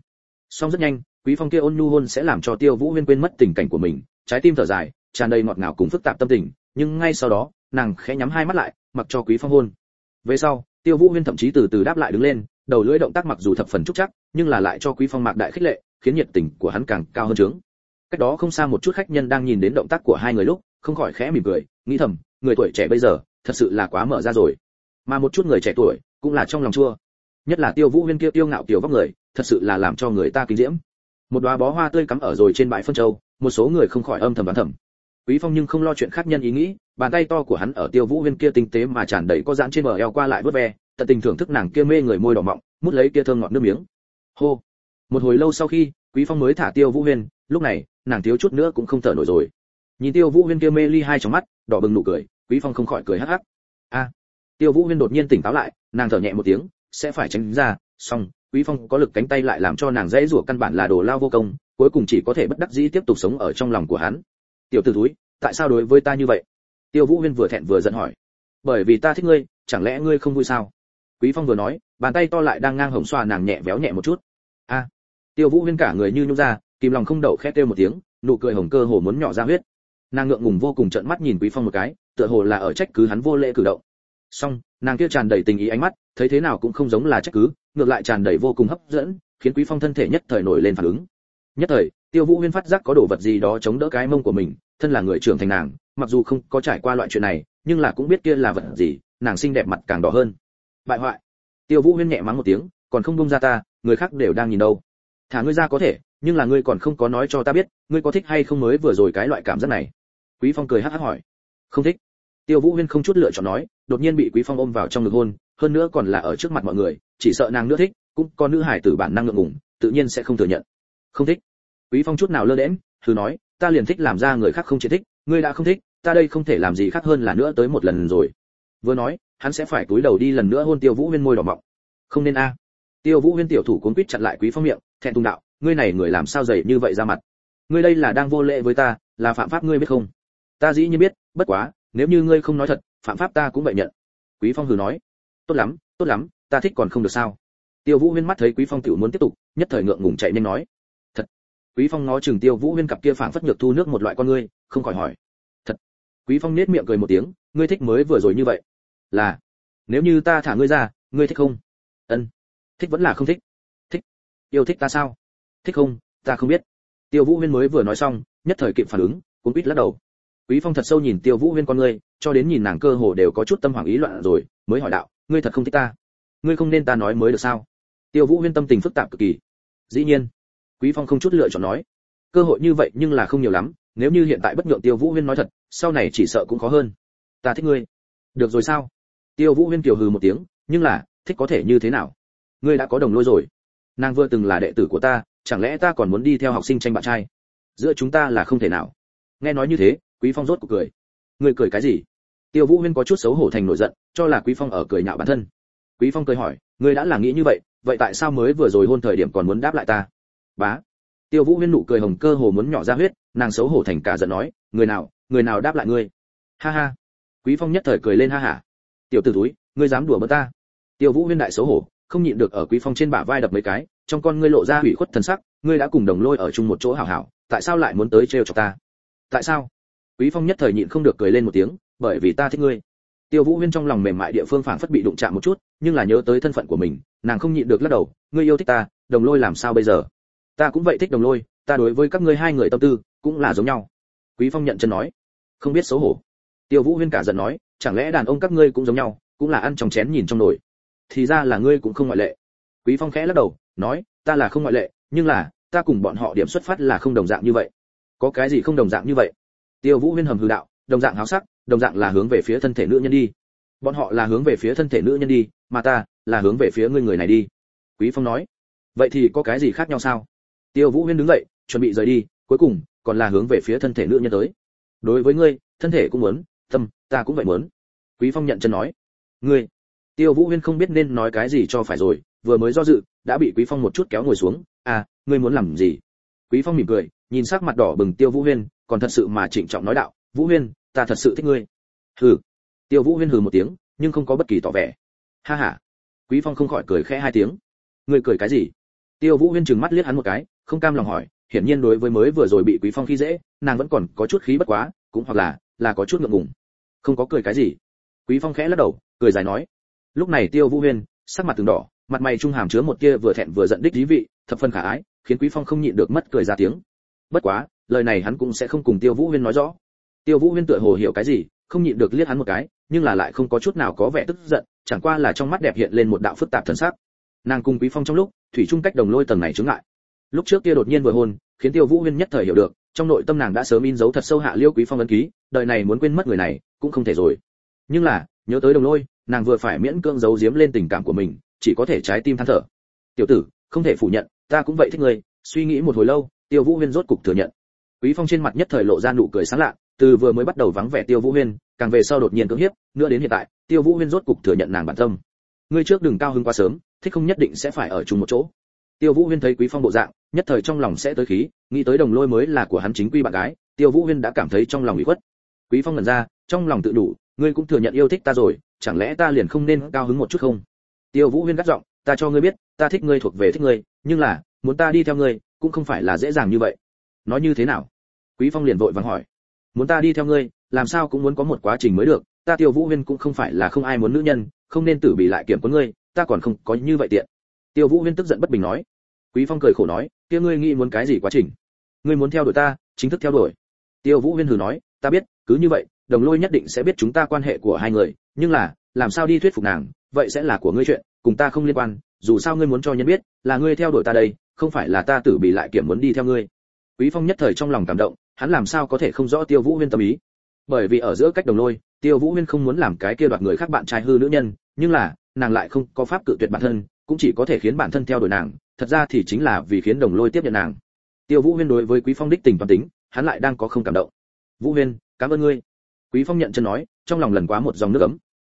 A: Song rất nhanh, quý phong kia ôn nhu hôn sẽ làm cho tiêu vũ huyên quên mất tình cảnh của mình, trái tim thở dài, tràn đầy ngọt ngào cùng phức tạp tâm tình, nhưng ngay sau đó, nàng khẽ nhắm hai mắt lại, mặc cho quý phong hôn. Về sau, tiêu vũ huyên thậm chí từ từ đáp lại đứng lên, đầu lưỡi động tác mặc dù thập phần trúc chắc, nhưng là lại cho quý phong mạc đại khích lệ, khiến nhiệt tình của hắn càng cao hơn trướng cách đó không xa một chút khách nhân đang nhìn đến động tác của hai người lúc, không khỏi khẽ mỉm cười, nghĩ thầm, người tuổi trẻ bây giờ, thật sự là quá mở ra rồi. Mà một chút người trẻ tuổi, cũng là trong lòng chua. Nhất là tiêu vũ huyên kia tiêu ngạo tiểu vóc người thật sự là làm cho người ta kinh diễm. Một đóa bó hoa tươi cắm ở rồi trên bãi phân châu, một số người không khỏi âm thầm đoán thầm. Quý phong nhưng không lo chuyện khác nhân ý nghĩ, bàn tay to của hắn ở tiêu vũ huyên kia tinh tế mà tràn đầy có dãn trên bờ eo qua lại vớt ve, tận tình thưởng thức nàng kia mê người môi đỏ mọng, mút lấy kia thơm ngọt nước miếng. Hô! Một hồi lâu sau khi, quý phong mới thả tiêu vũ huyên, lúc này, nàng thiếu chút nữa cũng không thở nổi rồi. Nhìn tiêu vũ huyên kia mê ly hai trong mắt, đỏ bừng nụ cười, quý phong không khỏi cười hắc hắc. A! Tiêu vũ huyên đột nhiên tỉnh táo lại, nàng thở nhẹ một tiếng, sẽ phải tránh ra, xong quý phong có lực cánh tay lại làm cho nàng dễ rủa căn bản là đồ lao vô công, cuối cùng chỉ có thể bất đắc dĩ tiếp tục sống ở trong lòng của hắn. Tiểu tử túi tại sao đối với ta như vậy? Tiêu vũ huyên vừa thẹn vừa giận hỏi. Bởi vì ta thích ngươi, chẳng lẽ ngươi không vui sao? Quý phong vừa nói, bàn tay to lại đang ngang hồng xoa nàng nhẹ véo nhẹ một chút. A. Tiêu vũ huyên cả người như nhung ra, kìm lòng không đậu khét kêu một tiếng, nụ cười hồng cơ hồ muốn nhỏ ra huyết. Nàng ngượng ngùng vô cùng trợn mắt nhìn quý phong một cái, tựa hồ là ở trách cứ hắn vô lễ cử động. Song nàng kia tràn đầy tình ý ánh mắt, thấy thế nào cũng không giống là trách cứ ngược lại tràn đầy vô cùng hấp dẫn, khiến quý phong thân thể nhất thời nổi lên phản ứng. Nhất thời, tiêu vũ huyên phát giác có đồ vật gì đó chống đỡ cái mông của mình, thân là người trưởng thành nàng, mặc dù không có trải qua loại chuyện này, nhưng là cũng biết kia là vật gì, nàng xinh đẹp mặt càng đỏ hơn. Bại hoại. Tiêu vũ huyên nhẹ mắng một tiếng, còn không bông ra ta, người khác đều đang nhìn đâu. Thả ngươi ra có thể, nhưng là ngươi còn không có nói cho ta biết, ngươi có thích hay không mới vừa rồi cái loại cảm giác này. Quý phong cười hắc hắc hỏi. Không thích. Tiêu vũ huyên không chút lựa chọn nói, đột nhiên bị quý phong ôm vào trong ngực hôn, hơn nữa còn là ở trước mặt mọi người chỉ sợ nàng nữa thích, cũng có nữ hải tử bản năng ngượng ngùng, tự nhiên sẽ không thừa nhận. Không thích. Quý phong chút nào lơ đễm thử nói, ta liền thích làm ra người khác không chỉ thích, ngươi đã không thích, ta đây không thể làm gì khác hơn là nữa tới một lần rồi. Vừa nói, hắn sẽ phải túi đầu đi lần nữa hôn tiêu vũ huyên môi đỏ mọng. Không nên a. Tiêu vũ huyên tiểu thủ cuốn quýt chặn lại quý phong miệng, thẹn thùng đạo, ngươi này người làm sao dày như vậy ra mặt? Ngươi đây là đang vô lễ với ta, là phạm pháp ngươi biết không? Ta dĩ nhiên biết, bất quá, nếu như ngươi không nói thật, phạm pháp ta cũng vậy nhận. Quý phong hừ nói. Tốt lắm tốt lắm ta thích còn không được sao? Tiêu vũ huyên mắt thấy quý phong tiểu muốn tiếp tục, nhất thời ngượng ngùng chạy nên nói. Thật. Quý phong ngó chừng tiêu vũ huyên cặp kia phảng phất nhược thu nước một loại con ngươi, không khỏi hỏi. Thật. Quý phong nết miệng cười một tiếng, ngươi thích mới vừa rồi như vậy. Là. Nếu như ta thả ngươi ra, ngươi thích không? Ân. Thích vẫn là không thích. Thích. Yêu thích ta sao? Thích không? Ta không biết. Tiêu vũ huyên mới vừa nói xong, nhất thời kịp phản ứng cũng quýt lắc đầu. Quý phong thật sâu nhìn tiêu vũ huyên con ngươi, cho đến nhìn nàng cơ hồ đều có chút tâm hoảng ý loạn rồi, mới hỏi đạo, ngươi thật không thích ta? Ngươi không nên ta nói mới được sao? Tiêu vũ huyên tâm tình phức tạp cực kỳ. Dĩ nhiên, quý phong không chút lựa chọn nói. Cơ hội như vậy nhưng là không nhiều lắm, nếu như hiện tại bất nhượng tiêu vũ huyên nói thật, sau này chỉ sợ cũng khó hơn. Ta thích ngươi. Được rồi sao? Tiêu vũ huyên kiều hừ một tiếng, nhưng là, thích có thể như thế nào? Ngươi đã có đồng lôi rồi. Nàng vừa từng là đệ tử của ta, chẳng lẽ ta còn muốn đi theo học sinh tranh bạn trai? Giữa chúng ta là không thể nào. Nghe nói như thế, quý phong rốt cuộc cười. Ngươi cười cái gì? Tiêu vũ huyên có chút xấu hổ thành nổi giận, cho là quý phong ở cười nhạo bản thân quý phong cười hỏi, ngươi đã là nghĩ như vậy vậy tại sao mới vừa rồi hôn thời điểm còn muốn đáp lại ta? Bá. Tiêu vũ huyên nụ cười hồng cơ hồ muốn nhỏ ra huyết, nàng xấu hổ thành cả giận nói, người nào người nào đáp lại ngươi? Ha ha. Quý phong nhất thời cười lên ha ha tiểu tử túi ngươi dám đùa bỡn ta? Tiêu vũ huyên đại xấu hổ, không nhịn được ở quý phong trên bả vai đập mấy cái, trong con ngươi lộ ra hủy khuất thần sắc, ngươi đã cùng đồng lôi ở chung một chỗ hảo hảo, tại sao lại muốn tới trêu chọc ta? Tại sao? Quý phong nhất thời nhịn không được cười lên một tiếng, bởi vì ta thích ngươi tiêu vũ huyên trong lòng mềm mại địa phương phảng phất bị đụng chạm một chút, nhưng là nhớ tới thân phận của mình, nàng không nhịn được lắc đầu, ngươi yêu thích ta, đồng lôi làm sao bây giờ? Ta cũng vậy thích đồng lôi, ta đối với các ngươi hai người tâm tư cũng là giống nhau. Quý phong nhận chân nói, không biết xấu hổ. Tiêu vũ huyên cả giận nói, chẳng lẽ đàn ông các ngươi cũng giống nhau, cũng là ăn trong chén nhìn trong nồi? Thì ra là ngươi cũng không ngoại lệ. Quý phong khẽ lắc đầu, nói, ta là không ngoại lệ, nhưng là, ta cùng bọn họ điểm xuất phát là không đồng dạng như vậy. Có cái gì không đồng dạng như vậy? Tiêu vũ huyên hầm hư đạo, đồng dạng háo sắc đồng dạng là hướng về phía thân thể nữ nhân đi. Bọn họ là hướng về phía thân thể nữ nhân đi, mà ta là hướng về phía ngươi người này đi. Quý phong nói. Vậy thì có cái gì khác nhau sao? Tiêu vũ huyên đứng dậy, chuẩn bị rời đi, cuối cùng còn là hướng về phía thân thể nữ nhân tới. Đối với ngươi, thân thể cũng muốn, tâm, ta cũng vậy muốn. Quý phong nhận chân nói. Ngươi, tiêu vũ huyên không biết nên nói cái gì cho phải rồi, vừa mới do dự, đã bị quý phong một chút kéo ngồi xuống. À ngươi muốn làm gì? Quý phong mỉm cười, nhìn sắc mặt đỏ bừng tiêu vũ huyên, còn thật sự mà trịnh trọng nói đạo. Vũ huyên ta thật sự thích ngươi. Hừ. Tiêu vũ huyên hừ một tiếng, nhưng không có bất kỳ tỏ vẻ. Ha ha. Quý phong không khỏi cười khẽ hai tiếng. Ngươi cười cái gì? Tiêu vũ huyên trừng mắt liếc hắn một cái, không cam lòng hỏi, hiển nhiên đối với mới vừa rồi bị quý phong khi dễ, nàng vẫn còn có chút khí bất quá, cũng hoặc là là có chút ngượng ngùng. Không có cười cái gì. Quý phong khẽ lắc đầu, cười dài nói. Lúc này tiêu vũ huyên, sắc mặt từng đỏ, mặt mày trung hàm chứa một kia vừa thẹn vừa giận đích dí vị, thập phân khả ái, khiến quý phong không nhịn được mất cười ra tiếng. Bất quá, lời này hắn cũng sẽ không cùng tiêu vũ huyên nói rõ tiêu vũ huyên tựa hồ hiểu cái gì, không nhịn được liếc hắn một cái, nhưng là lại không có chút nào có vẻ tức giận, chẳng qua là trong mắt đẹp hiện lên một đạo phức tạp thần sắc. Nàng cùng quý phong trong lúc, thủy chung cách đồng lôi tầng này chướng ngại. Lúc trước kia đột nhiên vừa hôn, khiến tiêu vũ huyên nhất thời hiểu được, trong nội tâm nàng đã sớm in dấu thật sâu hạ liêu quý phong ấn ký, đời này muốn quên mất người này, cũng không thể rồi. Nhưng là, nhớ tới đồng lôi, nàng vừa phải miễn cưỡng giấu giếm lên tình cảm của mình, chỉ có thể trái tim than thở. Tiểu tử, không thể phủ nhận, ta cũng vậy thích ngươi, suy nghĩ một hồi lâu, tiêu vũ huyên rốt cục thừa nhận. Quý phong trên mặt nhất thời lộ ra nụ cười sáng lạ từ vừa mới bắt đầu vắng vẻ tiêu vũ huyên, càng về sau đột nhiên cưỡng hiếp, nữa đến hiện tại, tiêu vũ huyên rốt cục thừa nhận nàng bản tâm. Ngươi trước đừng cao hứng quá sớm, thích không nhất định sẽ phải ở chung một chỗ. Tiêu vũ huyên thấy quý phong bộ dạng, nhất thời trong lòng sẽ tới khí, nghĩ tới đồng lôi mới là của hắn chính quy bạn gái, tiêu vũ huyên đã cảm thấy trong lòng ủy khuất. Quý phong ngẩn ra, trong lòng tự đủ, ngươi cũng thừa nhận yêu thích ta rồi, chẳng lẽ ta liền không nên cao hứng một chút không? Tiêu vũ huyên gắt giọng, ta cho ngươi biết, ta thích ngươi thuộc về thích ngươi, nhưng là, muốn ta đi theo ngươi, cũng không phải là dễ dàng như vậy. Nói như thế nào? Quý phong liền vội vàng hỏi muốn ta đi theo ngươi, làm sao cũng muốn có một quá trình mới được, ta tiêu vũ huyên cũng không phải là không ai muốn nữ nhân, không nên tử bị lại kiểm của ngươi, ta còn không có như vậy tiện. Tiêu vũ huyên tức giận bất bình nói. Quý phong cười khổ nói, kia ngươi nghĩ muốn cái gì quá trình? Ngươi muốn theo đuổi ta, chính thức theo đuổi. Tiêu vũ huyên hừ nói, ta biết, cứ như vậy, đồng lôi nhất định sẽ biết chúng ta quan hệ của hai người, nhưng là, làm sao đi thuyết phục nàng, vậy sẽ là của ngươi chuyện, cùng ta không liên quan, dù sao ngươi muốn cho nhân biết, là ngươi theo đuổi ta đây, không phải là ta tử bị lại kiểm muốn đi theo ngươi. Quý phong nhất thời trong lòng cảm động hắn làm sao có thể không rõ tiêu vũ huyên tâm ý? Bởi vì ở giữa cách đồng lôi, tiêu vũ huyên không muốn làm cái kia đoạt người khác bạn trai hư nữ nhân, nhưng là, nàng lại không có pháp cự tuyệt bản thân, cũng chỉ có thể khiến bản thân theo đuổi nàng, thật ra thì chính là vì khiến đồng lôi tiếp nhận nàng. Tiêu vũ huyên đối với quý phong đích tình toàn tính, hắn lại đang có không cảm động. Vũ huyên, cảm ơn ngươi. Quý phong nhận chân nói, trong lòng lần quá một dòng nước ấm.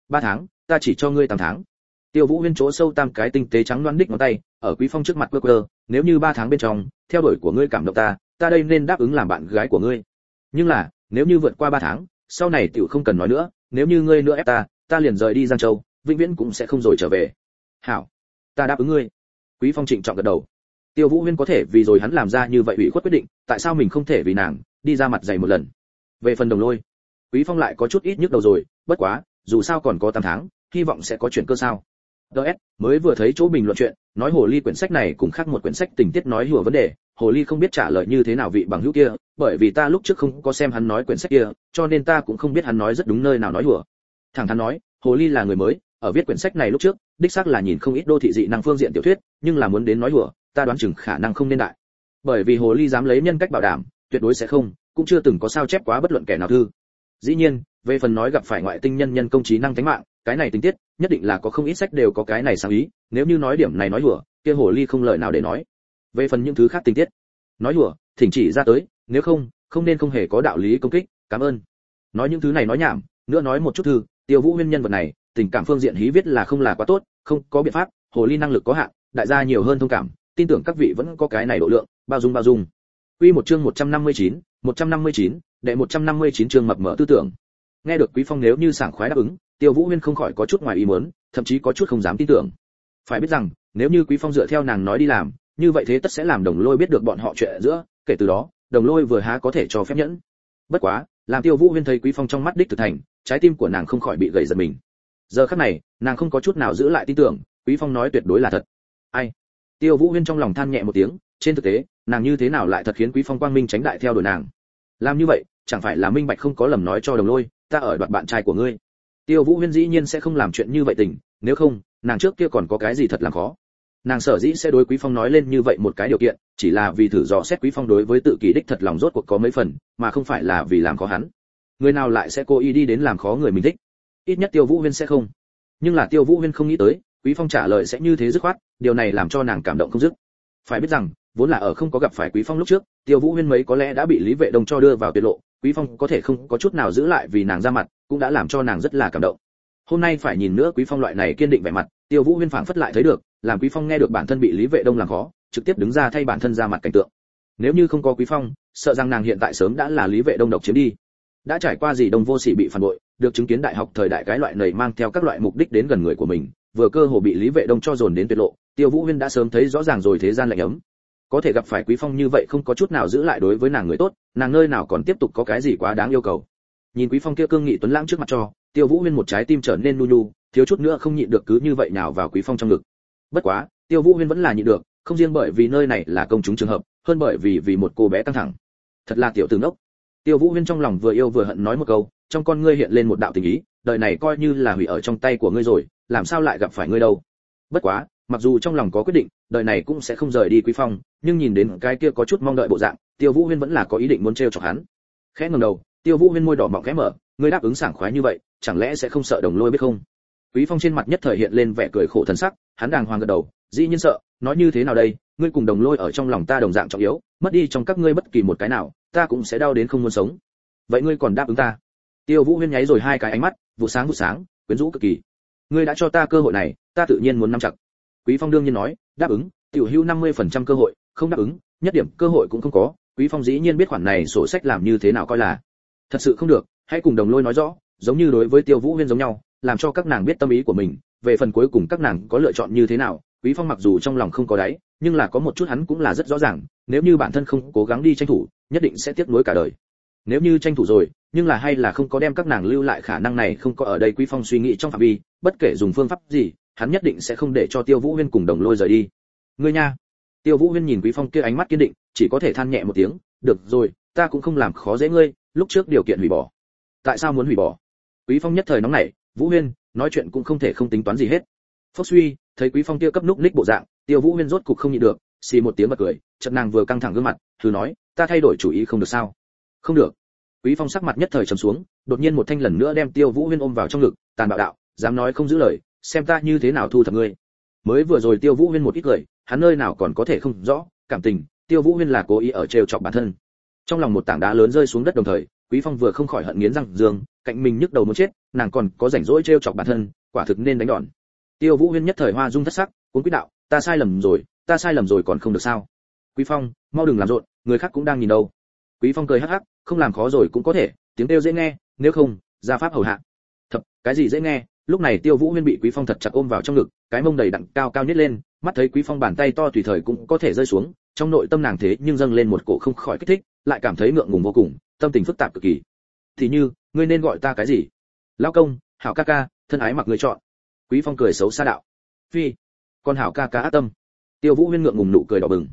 A: Ba tháng, ta chỉ cho ngươi tám tháng. Tiêu vũ huyên chỗ sâu tam cái tinh tế trắng loan đích ngón tay, ở quý phong trước mặt quơ quơ, nếu như ba tháng bên trong, theo đuổi của ngươi cảm động ta ta đây nên đáp ứng làm bạn gái của ngươi. Nhưng là, nếu như vượt qua ba tháng, sau này tiểu không cần nói nữa, nếu như ngươi nữa ép ta ta liền rời đi giang châu, vĩnh viễn cũng sẽ không rồi trở về. Hảo, ta đáp ứng ngươi. Quý phong trịnh trọng gật đầu. Tiêu vũ huyên có thể vì rồi hắn làm ra như vậy ủy khuất quyết định, tại sao mình không thể vì nàng, đi ra mặt dày một lần? Về phần đồng lôi, quý phong lại có chút ít nhức đầu rồi, bất quá, dù sao còn có 8 tháng, hy vọng sẽ có chuyện cơ sao? Ds mới vừa thấy chỗ bình luận chuyện, nói hồ ly quyển sách này cùng khác một quyển sách tình tiết nói hùa vấn đề, hồ ly không biết trả lời như thế nào vị bằng hữu kia, bởi vì ta lúc trước không có xem hắn nói quyển sách kia, cho nên ta cũng không biết hắn nói rất đúng nơi nào nói hùa. Thẳng thắn nói, hồ ly là người mới, ở viết quyển sách này lúc trước, đích xác là nhìn không ít đô thị dị năng phương diện tiểu thuyết, nhưng là muốn đến nói hùa, ta đoán chừng khả năng không nên đại. Bởi vì hồ ly dám lấy nhân cách bảo đảm, tuyệt đối sẽ không, cũng chưa từng có sao chép quá bất luận kẻ nào thư. Dĩ nhiên, về phần nói gặp phải ngoại tinh nhân nhân công trí năng thánh mạng cái này tình tiết nhất định là có không ít sách đều có cái này sáng ý nếu như nói điểm này nói hùa kia hồ ly không lời nào để nói. Về phần những thứ khác tình tiết. Nói hùa thỉnh chỉ ra tới nếu không không nên không hề có đạo lý công kích cảm ơn. Nói những thứ này nói nhảm nữa nói một chút thư tiêu vũ nguyên nhân vật này tình cảm phương diện hí viết là không là quá tốt không có biện pháp hồ ly năng lực có hạn đại gia nhiều hơn thông cảm tin tưởng các vị vẫn có cái này độ lượng bao dung bao dung. Quy một chương 159, 159, đệ 159 chương mập mở tư tưởng. Nghe được quý phong nếu như sảng khoái đáp ứng tiêu vũ huyên không khỏi có chút ngoài ý muốn, thậm chí có chút không dám tin tưởng. Phải biết rằng, nếu như quý phong dựa theo nàng nói đi làm, như vậy thế tất sẽ làm đồng lôi biết được bọn họ chuyện giữa, kể từ đó, đồng lôi vừa há có thể cho phép nhẫn. Bất quá, làm tiêu vũ huyên thấy quý phong trong mắt đích thực thành, trái tim của nàng không khỏi bị gầy giật mình. Giờ khắc này, nàng không có chút nào giữ lại tin tưởng, quý phong nói tuyệt đối là thật. Ai? Tiêu vũ huyên trong lòng than nhẹ một tiếng, trên thực tế, nàng như thế nào lại thật khiến quý phong quang minh tránh đại theo đuổi nàng? Làm như vậy, chẳng phải là minh bạch không có lầm nói cho đồng lôi, ta ở đoạt bạn trai của ngươi tiêu vũ huyên dĩ nhiên sẽ không làm chuyện như vậy tình, nếu không, nàng trước kia còn có cái gì thật làm khó. Nàng sở dĩ sẽ đối quý phong nói lên như vậy một cái điều kiện, chỉ là vì thử dò xét quý phong đối với tự kỷ đích thật lòng rốt cuộc có mấy phần, mà không phải là vì làm khó hắn. Người nào lại sẽ cố ý đi đến làm khó người mình thích? Ít nhất tiêu vũ huyên sẽ không. Nhưng là tiêu vũ huyên không nghĩ tới, quý phong trả lời sẽ như thế dứt khoát, điều này làm cho nàng cảm động không dứt. Phải biết rằng, vốn là ở không có gặp phải quý phong lúc trước, tiêu vũ huyên mấy có lẽ đã bị lý vệ đông cho đưa vào tuyệt lộ quý phong có thể không có chút nào giữ lại vì nàng ra mặt, cũng đã làm cho nàng rất là cảm động. Hôm nay phải nhìn nữa quý phong loại này kiên định vẻ mặt, tiêu vũ huyên phảng phất lại thấy được, làm quý phong nghe được bản thân bị lý vệ đông làm khó, trực tiếp đứng ra thay bản thân ra mặt cảnh tượng. Nếu như không có quý phong, sợ rằng nàng hiện tại sớm đã là lý vệ đông độc chiếm đi. Đã trải qua gì đông vô sỉ bị phản bội, được chứng kiến đại học thời đại cái loại này mang theo các loại mục đích đến gần người của mình, vừa cơ hồ bị lý vệ đông cho dồn đến tuyệt lộ, tiêu vũ huyên đã sớm thấy rõ ràng rồi thế gian lạnh ấm có thể gặp phải quý phong như vậy không có chút nào giữ lại đối với nàng người tốt, nàng nơi nào còn tiếp tục có cái gì quá đáng yêu cầu. Nhìn quý phong kia cương nghị tuấn lãng trước mặt cho, tiêu vũ huyên một trái tim trở nên nu nu thiếu chút nữa không nhịn được cứ như vậy nào vào quý phong trong ngực. Bất quá, tiêu vũ huyên vẫn là nhịn được, không riêng bởi vì nơi này là công chúng trường hợp, hơn bởi vì vì một cô bé căng thẳng. Thật là tiểu tử nốc tiêu vũ huyên trong lòng vừa yêu vừa hận nói một câu, trong con ngươi hiện lên một đạo tình ý, đời này coi như là hủy ở trong tay của ngươi rồi, làm sao lại gặp phải ngươi đâu? Bất quá mặc dù trong lòng có quyết định, đời này cũng sẽ không rời đi quý phong, nhưng nhìn đến cái kia có chút mong đợi bộ dạng, tiêu vũ huyên vẫn là có ý định muốn trêu chọc hắn. Khẽ ngẩng đầu, tiêu vũ huyên môi đỏ mọng khẽ mở, ngươi đáp ứng sảng khoái như vậy, chẳng lẽ sẽ không sợ đồng lôi biết không? Quý phong trên mặt nhất thời hiện lên vẻ cười khổ thần sắc, hắn đàng hoàng gật đầu, dĩ nhiên sợ, nói như thế nào đây, ngươi cùng đồng lôi ở trong lòng ta đồng dạng trọng yếu, mất đi trong các ngươi bất kỳ một cái nào, ta cũng sẽ đau đến không muốn sống. Vậy ngươi còn đáp ứng ta? Tiêu vũ huyên nháy rồi hai cái ánh mắt, vụ sáng vụ sáng, quyến rũ cực kỳ. Ngươi đã cho ta cơ hội này, ta tự nhiên muốn nắm chặt quý phong đương nhiên nói, đáp ứng, tiểu hưu 50% cơ hội, không đáp ứng, nhất điểm cơ hội cũng không có, quý phong dĩ nhiên biết khoản này sổ sách làm như thế nào coi là. Thật sự không được, hãy cùng đồng lôi nói rõ, giống như đối với tiêu vũ huyên giống nhau, làm cho các nàng biết tâm ý của mình, về phần cuối cùng các nàng có lựa chọn như thế nào, quý phong mặc dù trong lòng không có đáy, nhưng là có một chút hắn cũng là rất rõ ràng, nếu như bản thân không cố gắng đi tranh thủ, nhất định sẽ tiếc nuối cả đời. Nếu như tranh thủ rồi, nhưng là hay là không có đem các nàng lưu lại khả năng này không có ở đây quý phong suy nghĩ trong phạm vi, bất kể dùng phương pháp gì hắn nhất định sẽ không để cho tiêu vũ huyên cùng đồng lôi rời đi. Ngươi nha. Tiêu vũ huyên nhìn quý phong kia ánh mắt kiên định, chỉ có thể than nhẹ một tiếng, được rồi, ta cũng không làm khó dễ ngươi, lúc trước điều kiện hủy bỏ. Tại sao muốn hủy bỏ? Quý phong nhất thời nóng nảy, vũ huyên, nói chuyện cũng không thể không tính toán gì hết. Phốc suy, thấy quý phong kia cấp núc ních bộ dạng, tiêu vũ huyên rốt cục không nhịn được, xì một tiếng bật cười, chợt nàng vừa căng thẳng gương mặt, thử nói, ta thay đổi chủ ý không được sao? Không được. Quý phong sắc mặt nhất thời trầm xuống, đột nhiên một thanh lần nữa đem tiêu vũ huyên ôm vào trong ngực, tàn bạo đạo, dám nói không giữ lời xem ta như thế nào thu thập ngươi. Mới vừa rồi tiêu vũ huyên một ít lời, hắn nơi nào còn có thể không rõ, cảm tình, tiêu vũ huyên là cố ý ở trêu chọc bản thân. Trong lòng một tảng đá lớn rơi xuống đất đồng thời, quý phong vừa không khỏi hận nghiến răng dương, cạnh mình nhức đầu muốn chết, nàng còn có rảnh rỗi trêu chọc bản thân, quả thực nên đánh đòn. Tiêu vũ huyên nhất thời hoa dung thất sắc, cuốn quý đạo, ta sai lầm rồi, ta sai lầm rồi còn không được sao? Quý phong, mau đừng làm rộn, người khác cũng đang nhìn đâu. Quý phong cười hắc hắc, không làm khó rồi cũng có thể, tiếng kêu dễ nghe, nếu không ra pháp hầu hạ. Thập cái gì dễ nghe? Lúc này tiêu vũ huyên bị quý phong thật chặt ôm vào trong ngực, cái mông đầy đặn cao cao nhất lên, mắt thấy quý phong bàn tay to tùy thời cũng có thể rơi xuống, trong nội tâm nàng thế nhưng dâng lên một cổ không khỏi kích thích, lại cảm thấy ngượng ngùng vô cùng, tâm tình phức tạp cực kỳ. Thì như, ngươi nên gọi ta cái gì? Lão công, hảo ca ca, thân ái mặc người chọn. Quý phong cười xấu xa đạo. Phi, con hảo ca ca ác tâm. Tiêu vũ huyên ngượng ngùng nụ cười đỏ bừng.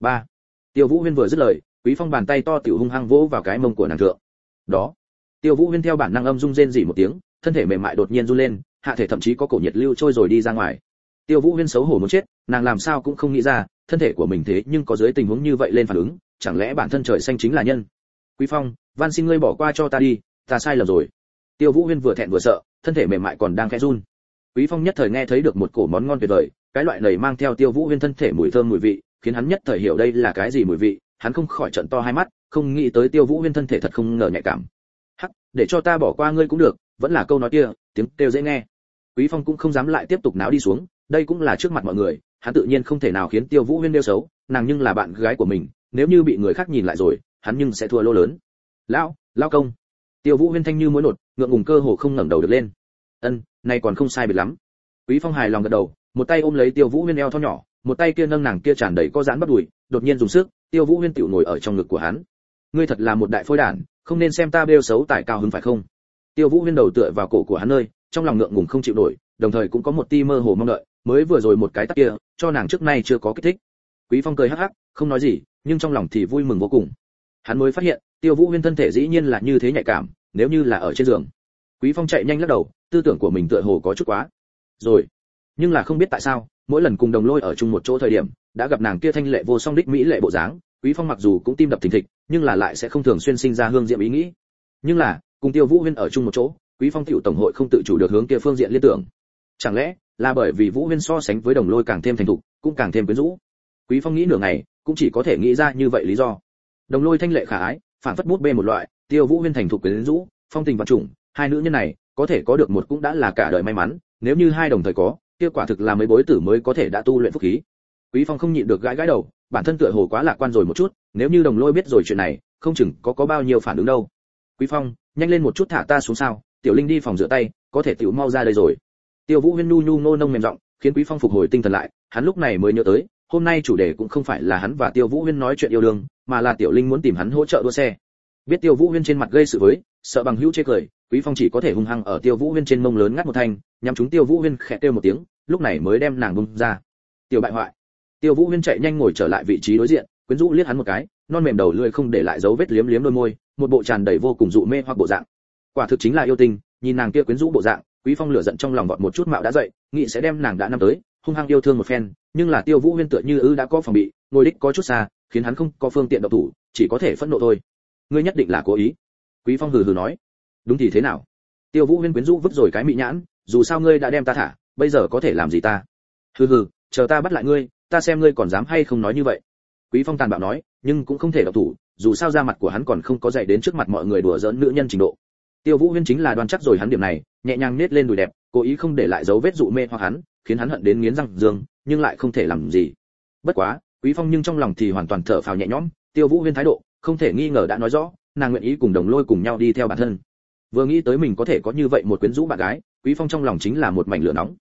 A: Ba. Tiêu vũ huyên vừa dứt lời, quý phong bàn tay to tiểu hung hăng vỗ vào cái mông của nàng thượng. Đó. Tiêu vũ huyên theo bản năng âm rung rên rỉ một tiếng thân thể mềm mại đột nhiên run lên, hạ thể thậm chí có cổ nhiệt lưu trôi rồi đi ra ngoài. Tiêu vũ huyên xấu hổ muốn chết, nàng làm sao cũng không nghĩ ra, thân thể của mình thế nhưng có dưới tình huống như vậy lên phản ứng, chẳng lẽ bản thân trời xanh chính là nhân? Quý phong van xin ngươi bỏ qua cho ta đi, ta sai lầm rồi. Tiêu vũ huyên vừa thẹn vừa sợ, thân thể mềm mại còn đang khẽ run. Quý phong nhất thời nghe thấy được một cổ món ngon tuyệt vời, cái loại này mang theo tiêu vũ huyên thân thể mùi thơm mùi vị, khiến hắn nhất thời hiểu đây là cái gì mùi vị, hắn không khỏi trận to hai mắt, không nghĩ tới tiêu vũ huyên thân thể thật không ngờ nhạy cảm. Hắc, để cho ta bỏ qua ngươi cũng được vẫn là câu nói kia, tiếng kêu dễ nghe. Quý phong cũng không dám lại tiếp tục náo đi xuống, đây cũng là trước mặt mọi người, hắn tự nhiên không thể nào khiến tiêu vũ huyên nêu xấu, nàng nhưng là bạn gái của mình, nếu như bị người khác nhìn lại rồi, hắn nhưng sẽ thua lô lớn. Lão lao công. Tiêu vũ huyên thanh như mối nột, ngượng ngùng cơ hồ không ngẩng đầu được lên. Ân, này còn không sai biệt lắm. Quý phong hài lòng gật đầu, một tay ôm lấy tiêu vũ huyên eo thon nhỏ, một tay kia nâng nàng kia tràn đầy có dán bắt đùi, đột nhiên dùng sức, tiêu vũ huyên tiểu ngồi ở trong ngực của hắn. Ngươi thật là một đại phôi đản, không nên xem ta bêu xấu tại cao hứng phải không? Tiêu vũ huyên đầu tựa vào cổ của hắn nơi, trong lòng ngượng ngùng không chịu nổi, đồng thời cũng có một ti mơ hồ mong đợi, mới vừa rồi một cái tắc kia, cho nàng trước nay chưa có kích thích. Quý phong cười hắc hắc, không nói gì, nhưng trong lòng thì vui mừng vô cùng. Hắn mới phát hiện, tiêu vũ huyên thân thể dĩ nhiên là như thế nhạy cảm, nếu như là ở trên giường. Quý phong chạy nhanh lắc đầu, tư tưởng của mình tựa hồ có chút quá. Rồi, nhưng là không biết tại sao, mỗi lần cùng đồng lôi ở chung một chỗ thời điểm, đã gặp nàng kia thanh lệ vô song đích mỹ lệ bộ dáng. Quý phong mặc dù cũng tim đập thình thịch, nhưng là lại sẽ không thường xuyên sinh ra hương diệm ý nghĩ. Nhưng là cùng tiêu vũ huyên ở chung một chỗ, quý phong tiểu tổng hội không tự chủ được hướng kia phương diện liên tưởng. Chẳng lẽ là bởi vì vũ huyên so sánh với đồng lôi càng thêm thành thục, cũng càng thêm quyến rũ? Quý phong nghĩ nửa ngày, cũng chỉ có thể nghĩ ra như vậy lý do. Đồng lôi thanh lệ khả ái, phản phất bút bê một loại, tiêu vũ huyên thành thục quyến rũ, phong tình và trùng, hai nữ nhân này, có thể có được một cũng đã là cả đời may mắn, nếu như hai đồng thời có, kia quả thực là mấy bối tử mới có thể đã tu luyện phúc khí. Quý phong không nhịn được gãi gãi đầu, bản thân tựa hồ quá lạc quan rồi một chút, nếu như đồng lôi biết rồi chuyện này, không chừng có có bao nhiêu phản ứng đâu. Quý phong nhanh lên một chút thả ta xuống sao, tiểu linh đi phòng rửa tay, có thể tiểu mau ra đây rồi. Tiêu vũ huyên nu nu nô nông mềm giọng, khiến quý phong phục hồi tinh thần lại, hắn lúc này mới nhớ tới, hôm nay chủ đề cũng không phải là hắn và tiêu vũ huyên nói chuyện yêu đương, mà là tiểu linh muốn tìm hắn hỗ trợ đua xe. Biết tiêu vũ huyên trên mặt gây sự với, sợ bằng hữu chê cười, quý phong chỉ có thể hung hăng ở tiêu vũ huyên trên mông lớn ngắt một thanh nhằm chúng tiêu vũ huyên khẽ kêu một tiếng, lúc này mới đem nàng bung ra. Tiêu bại hoại. Tiêu vũ huyên chạy nhanh ngồi trở lại vị trí đối diện, quyến rũ liếc hắn một cái, non mềm đầu lưỡi không để lại dấu vết liếm liếm đôi môi một bộ tràn đầy vô cùng dụ mê hoặc bộ dạng. Quả thực chính là yêu tinh, nhìn nàng kia quyến rũ bộ dạng, quý phong lửa giận trong lòng vọt một chút mạo đã dậy, nghĩ sẽ đem nàng đã năm tới, hung hăng yêu thương một phen, nhưng là tiêu vũ huyên tựa như ư đã có phòng bị, ngồi đích có chút xa, khiến hắn không có phương tiện động thủ, chỉ có thể phẫn nộ thôi. Ngươi nhất định là cố ý. Quý phong hừ hừ nói. Đúng thì thế nào? Tiêu vũ huyên quyến rũ vứt rồi cái mị nhãn, dù sao ngươi đã đem ta thả, bây giờ có thể làm gì ta? Hừ hừ, chờ ta bắt lại ngươi, ta xem ngươi còn dám hay không nói như vậy. Quý phong tàn bạo nói, nhưng cũng không thể động thủ dù sao da mặt của hắn còn không có dạy đến trước mặt mọi người đùa giỡn nữ nhân trình độ. Tiêu vũ huyên chính là đoan chắc rồi hắn điểm này, nhẹ nhàng nết lên đùi đẹp, cố ý không để lại dấu vết dụ mê hoặc hắn, khiến hắn hận đến nghiến răng dương, nhưng lại không thể làm gì. Bất quá, quý phong nhưng trong lòng thì hoàn toàn thở phào nhẹ nhõm, tiêu vũ huyên thái độ, không thể nghi ngờ đã nói rõ, nàng nguyện ý cùng đồng lôi cùng nhau đi theo bản thân. Vừa nghĩ tới mình có thể có như vậy một quyến rũ bạn gái, quý phong trong lòng chính là một mảnh lửa nóng.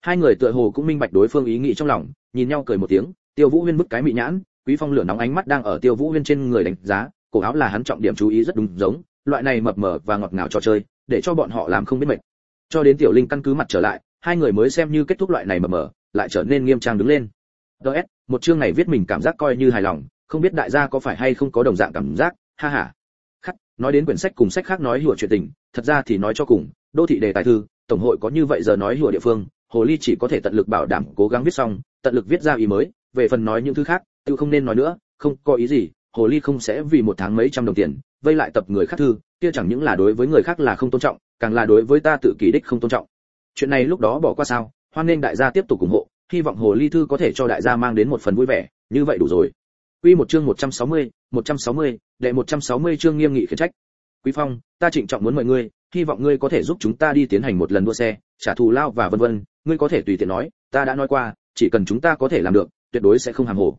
A: Hai người tựa hồ cũng minh bạch đối phương ý nghĩ trong lòng, nhìn nhau cười một tiếng, tiêu vũ huyên bức cái mị nhãn quý phong lửa nóng ánh mắt đang ở tiêu vũ huyên trên người đánh giá, cổ áo là hắn trọng điểm chú ý rất đúng giống, loại này mập mờ và ngọt ngào trò chơi, để cho bọn họ làm không biết mệt. Cho đến tiểu linh căn cứ mặt trở lại, hai người mới xem như kết thúc loại này mập mờ, lại trở nên nghiêm trang đứng lên. Ts một chương này viết mình cảm giác coi như hài lòng, không biết đại gia có phải hay không có đồng dạng cảm giác, ha ha. Khắc, nói đến quyển sách cùng sách khác nói hùa chuyện tình, thật ra thì nói cho cùng, đô thị đề tài thư, tổng hội có như vậy giờ nói hùa địa phương, hồ ly chỉ có thể tận lực bảo đảm cố gắng viết xong, tận lực viết ra ý mới, về phần nói những thứ khác tự không nên nói nữa không có ý gì hồ ly không sẽ vì một tháng mấy trăm đồng tiền vây lại tập người khác thư kia chẳng những là đối với người khác là không tôn trọng càng là đối với ta tự kỷ đích không tôn trọng chuyện này lúc đó bỏ qua sao hoan nên đại gia tiếp tục ủng hộ hy vọng hồ ly thư có thể cho đại gia mang đến một phần vui vẻ như vậy đủ rồi Quy một chương 160, 160, đệ 160 chương nghiêm nghị khiển trách. Quý Phong, ta trịnh trọng muốn mời ngươi, hy vọng ngươi có thể giúp chúng ta đi tiến hành một lần đua xe, trả thù lao và vân vân, ngươi có thể tùy tiện nói, ta đã nói qua, chỉ cần chúng ta có thể làm được, tuyệt đối sẽ không hàm hồ.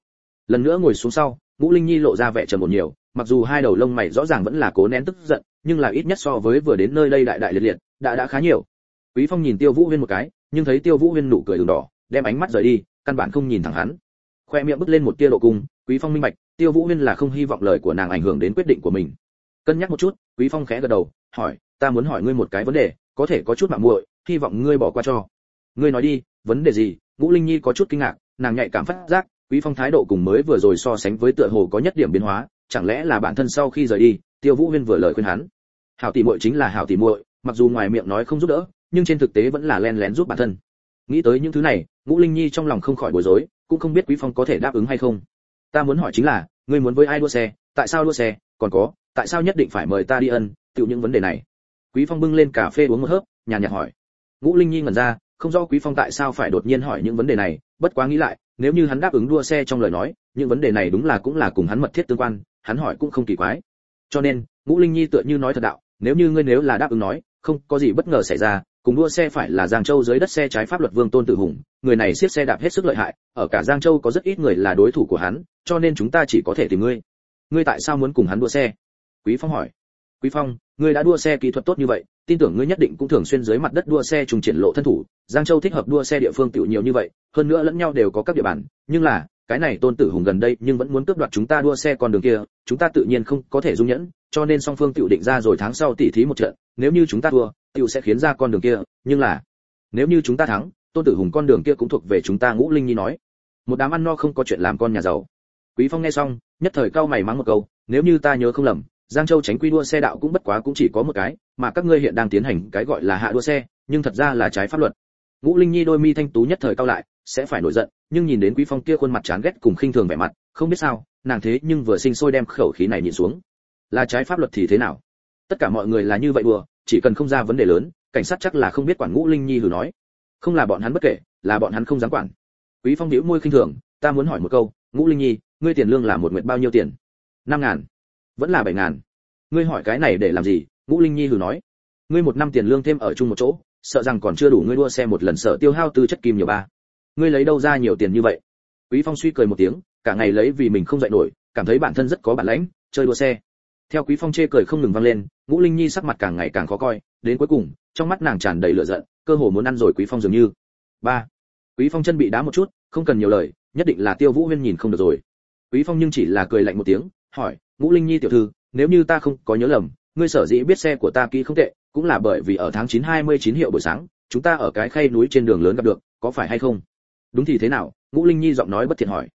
A: Lần nữa ngồi xuống sau, Ngũ Linh Nhi lộ ra vẻ trầm một nhiều, mặc dù hai đầu lông mày rõ ràng vẫn là cố nén tức giận, nhưng là ít nhất so với vừa đến nơi đây đại đại liệt liệt, đã đã khá nhiều. Quý Phong nhìn Tiêu Vũ Huyên một cái, nhưng thấy Tiêu Vũ Huyên nụ cười đường đỏ, đem ánh mắt rời đi, căn bản không nhìn thẳng hắn. Khoe miệng bứt lên một tia độ cung, Quý Phong minh bạch, Tiêu Vũ Huyên là không hy vọng lời của nàng ảnh hưởng đến quyết định của mình. Cân nhắc một chút, Quý Phong khẽ gật đầu, hỏi, ta muốn hỏi ngươi một cái vấn đề, có thể có chút mạng muội, hy vọng ngươi bỏ qua cho. Ngươi nói đi, vấn đề gì? Ngũ Linh Nhi có chút kinh ngạc, nàng nhạy cảm phát giác, Quý Phong thái độ cùng mới vừa rồi so sánh với tựa hồ có nhất điểm biến hóa, chẳng lẽ là bản thân sau khi rời đi, Tiêu Vũ Huyên vừa lời khuyên hắn. Hảo tỷ muội chính là hảo tỷ muội, mặc dù ngoài miệng nói không giúp đỡ, nhưng trên thực tế vẫn là len lén giúp bản thân. Nghĩ tới những thứ này, Ngũ Linh Nhi trong lòng không khỏi bối rối, cũng không biết Quý Phong có thể đáp ứng hay không. Ta muốn hỏi chính là, ngươi muốn với ai đua xe, tại sao đua xe, còn có, tại sao nhất định phải mời ta đi ân, tiểu những vấn đề này. Quý Phong bưng lên cà phê uống một hớp, nhàn nhạt hỏi. Ngũ Linh Nhi ngẩn ra, không rõ Quý Phong tại sao phải đột nhiên hỏi những vấn đề này, bất quá nghĩ lại, nếu như hắn đáp ứng đua xe trong lời nói, những vấn đề này đúng là cũng là cùng hắn mật thiết tương quan, hắn hỏi cũng không kỳ quái. Cho nên, Ngũ Linh Nhi tựa như nói thật đạo, nếu như ngươi nếu là đáp ứng nói, không có gì bất ngờ xảy ra, cùng đua xe phải là Giang Châu dưới đất xe trái pháp luật Vương Tôn tự Hùng, người này siết xe đạp hết sức lợi hại, ở cả Giang Châu có rất ít người là đối thủ của hắn, cho nên chúng ta chỉ có thể tìm ngươi. Ngươi tại sao muốn cùng hắn đua xe? Quý Phong hỏi. Quý Phong, ngươi đã đua xe kỹ thuật tốt như vậy, tin tưởng ngươi nhất định cũng thường xuyên dưới mặt đất đua xe trùng triển lộ thân thủ, Giang Châu thích hợp đua xe địa phương tiểu nhiều như vậy, hơn nữa lẫn nhau đều có các địa bàn, nhưng là, cái này Tôn Tử Hùng gần đây nhưng vẫn muốn cướp đoạt chúng ta đua xe con đường kia, chúng ta tự nhiên không có thể dung nhẫn, cho nên song phương tiểu định ra rồi tháng sau tỉ thí một trận, nếu như chúng ta thua, tiểu sẽ khiến ra con đường kia, nhưng là, nếu như chúng ta thắng, Tôn Tử Hùng con đường kia cũng thuộc về chúng ta Ngũ Linh Nhi nói. Một đám ăn no không có chuyện làm con nhà giàu. Quý Phong nghe xong, nhất thời cao mày mắng một câu, nếu như ta nhớ không lầm, Giang Châu tránh quy đua xe đạo cũng bất quá cũng chỉ có một cái, mà các ngươi hiện đang tiến hành cái gọi là hạ đua xe, nhưng thật ra là trái pháp luật. Ngũ Linh Nhi đôi mi thanh tú nhất thời cao lại, sẽ phải nổi giận, nhưng nhìn đến Quý Phong kia khuôn mặt chán ghét cùng khinh thường vẻ mặt, không biết sao, nàng thế nhưng vừa sinh sôi đem khẩu khí này nhịn xuống. Là trái pháp luật thì thế nào? Tất cả mọi người là như vậy đùa, chỉ cần không ra vấn đề lớn, cảnh sát chắc là không biết quản Ngũ Linh Nhi hừ nói. Không là bọn hắn bất kể, là bọn hắn không dám quản. Quý Phong nhíu môi khinh thường, ta muốn hỏi một câu, Ngũ Linh Nhi, ngươi tiền lương là một nguyện bao nhiêu tiền? Năm ngàn. Vẫn là bảy ngàn. Ngươi hỏi cái này để làm gì? Ngũ Linh Nhi hừ nói. Ngươi một năm tiền lương thêm ở chung một chỗ, sợ rằng còn chưa đủ ngươi đua xe một lần sợ tiêu hao tư chất kim nhiều ba ngươi lấy đâu ra nhiều tiền như vậy quý phong suy cười một tiếng cả ngày lấy vì mình không dậy nổi cảm thấy bản thân rất có bản lãnh chơi đua xe theo quý phong chê cười không ngừng vang lên ngũ linh nhi sắc mặt càng ngày càng khó coi đến cuối cùng trong mắt nàng tràn đầy lửa giận cơ hồ muốn ăn rồi quý phong dường như ba quý phong chân bị đá một chút không cần nhiều lời nhất định là tiêu vũ huyên nhìn không được rồi quý phong nhưng chỉ là cười lạnh một tiếng hỏi ngũ linh nhi tiểu thư, nếu như ta không có nhớ lầm, ngươi sở dĩ biết xe của ta kỹ không tệ, cũng là bởi vì ở tháng 9 29 hiệu buổi sáng, chúng ta ở cái khay núi trên đường lớn gặp được, có phải hay không? Đúng thì thế nào? Ngũ linh nhi giọng nói bất thiện hỏi.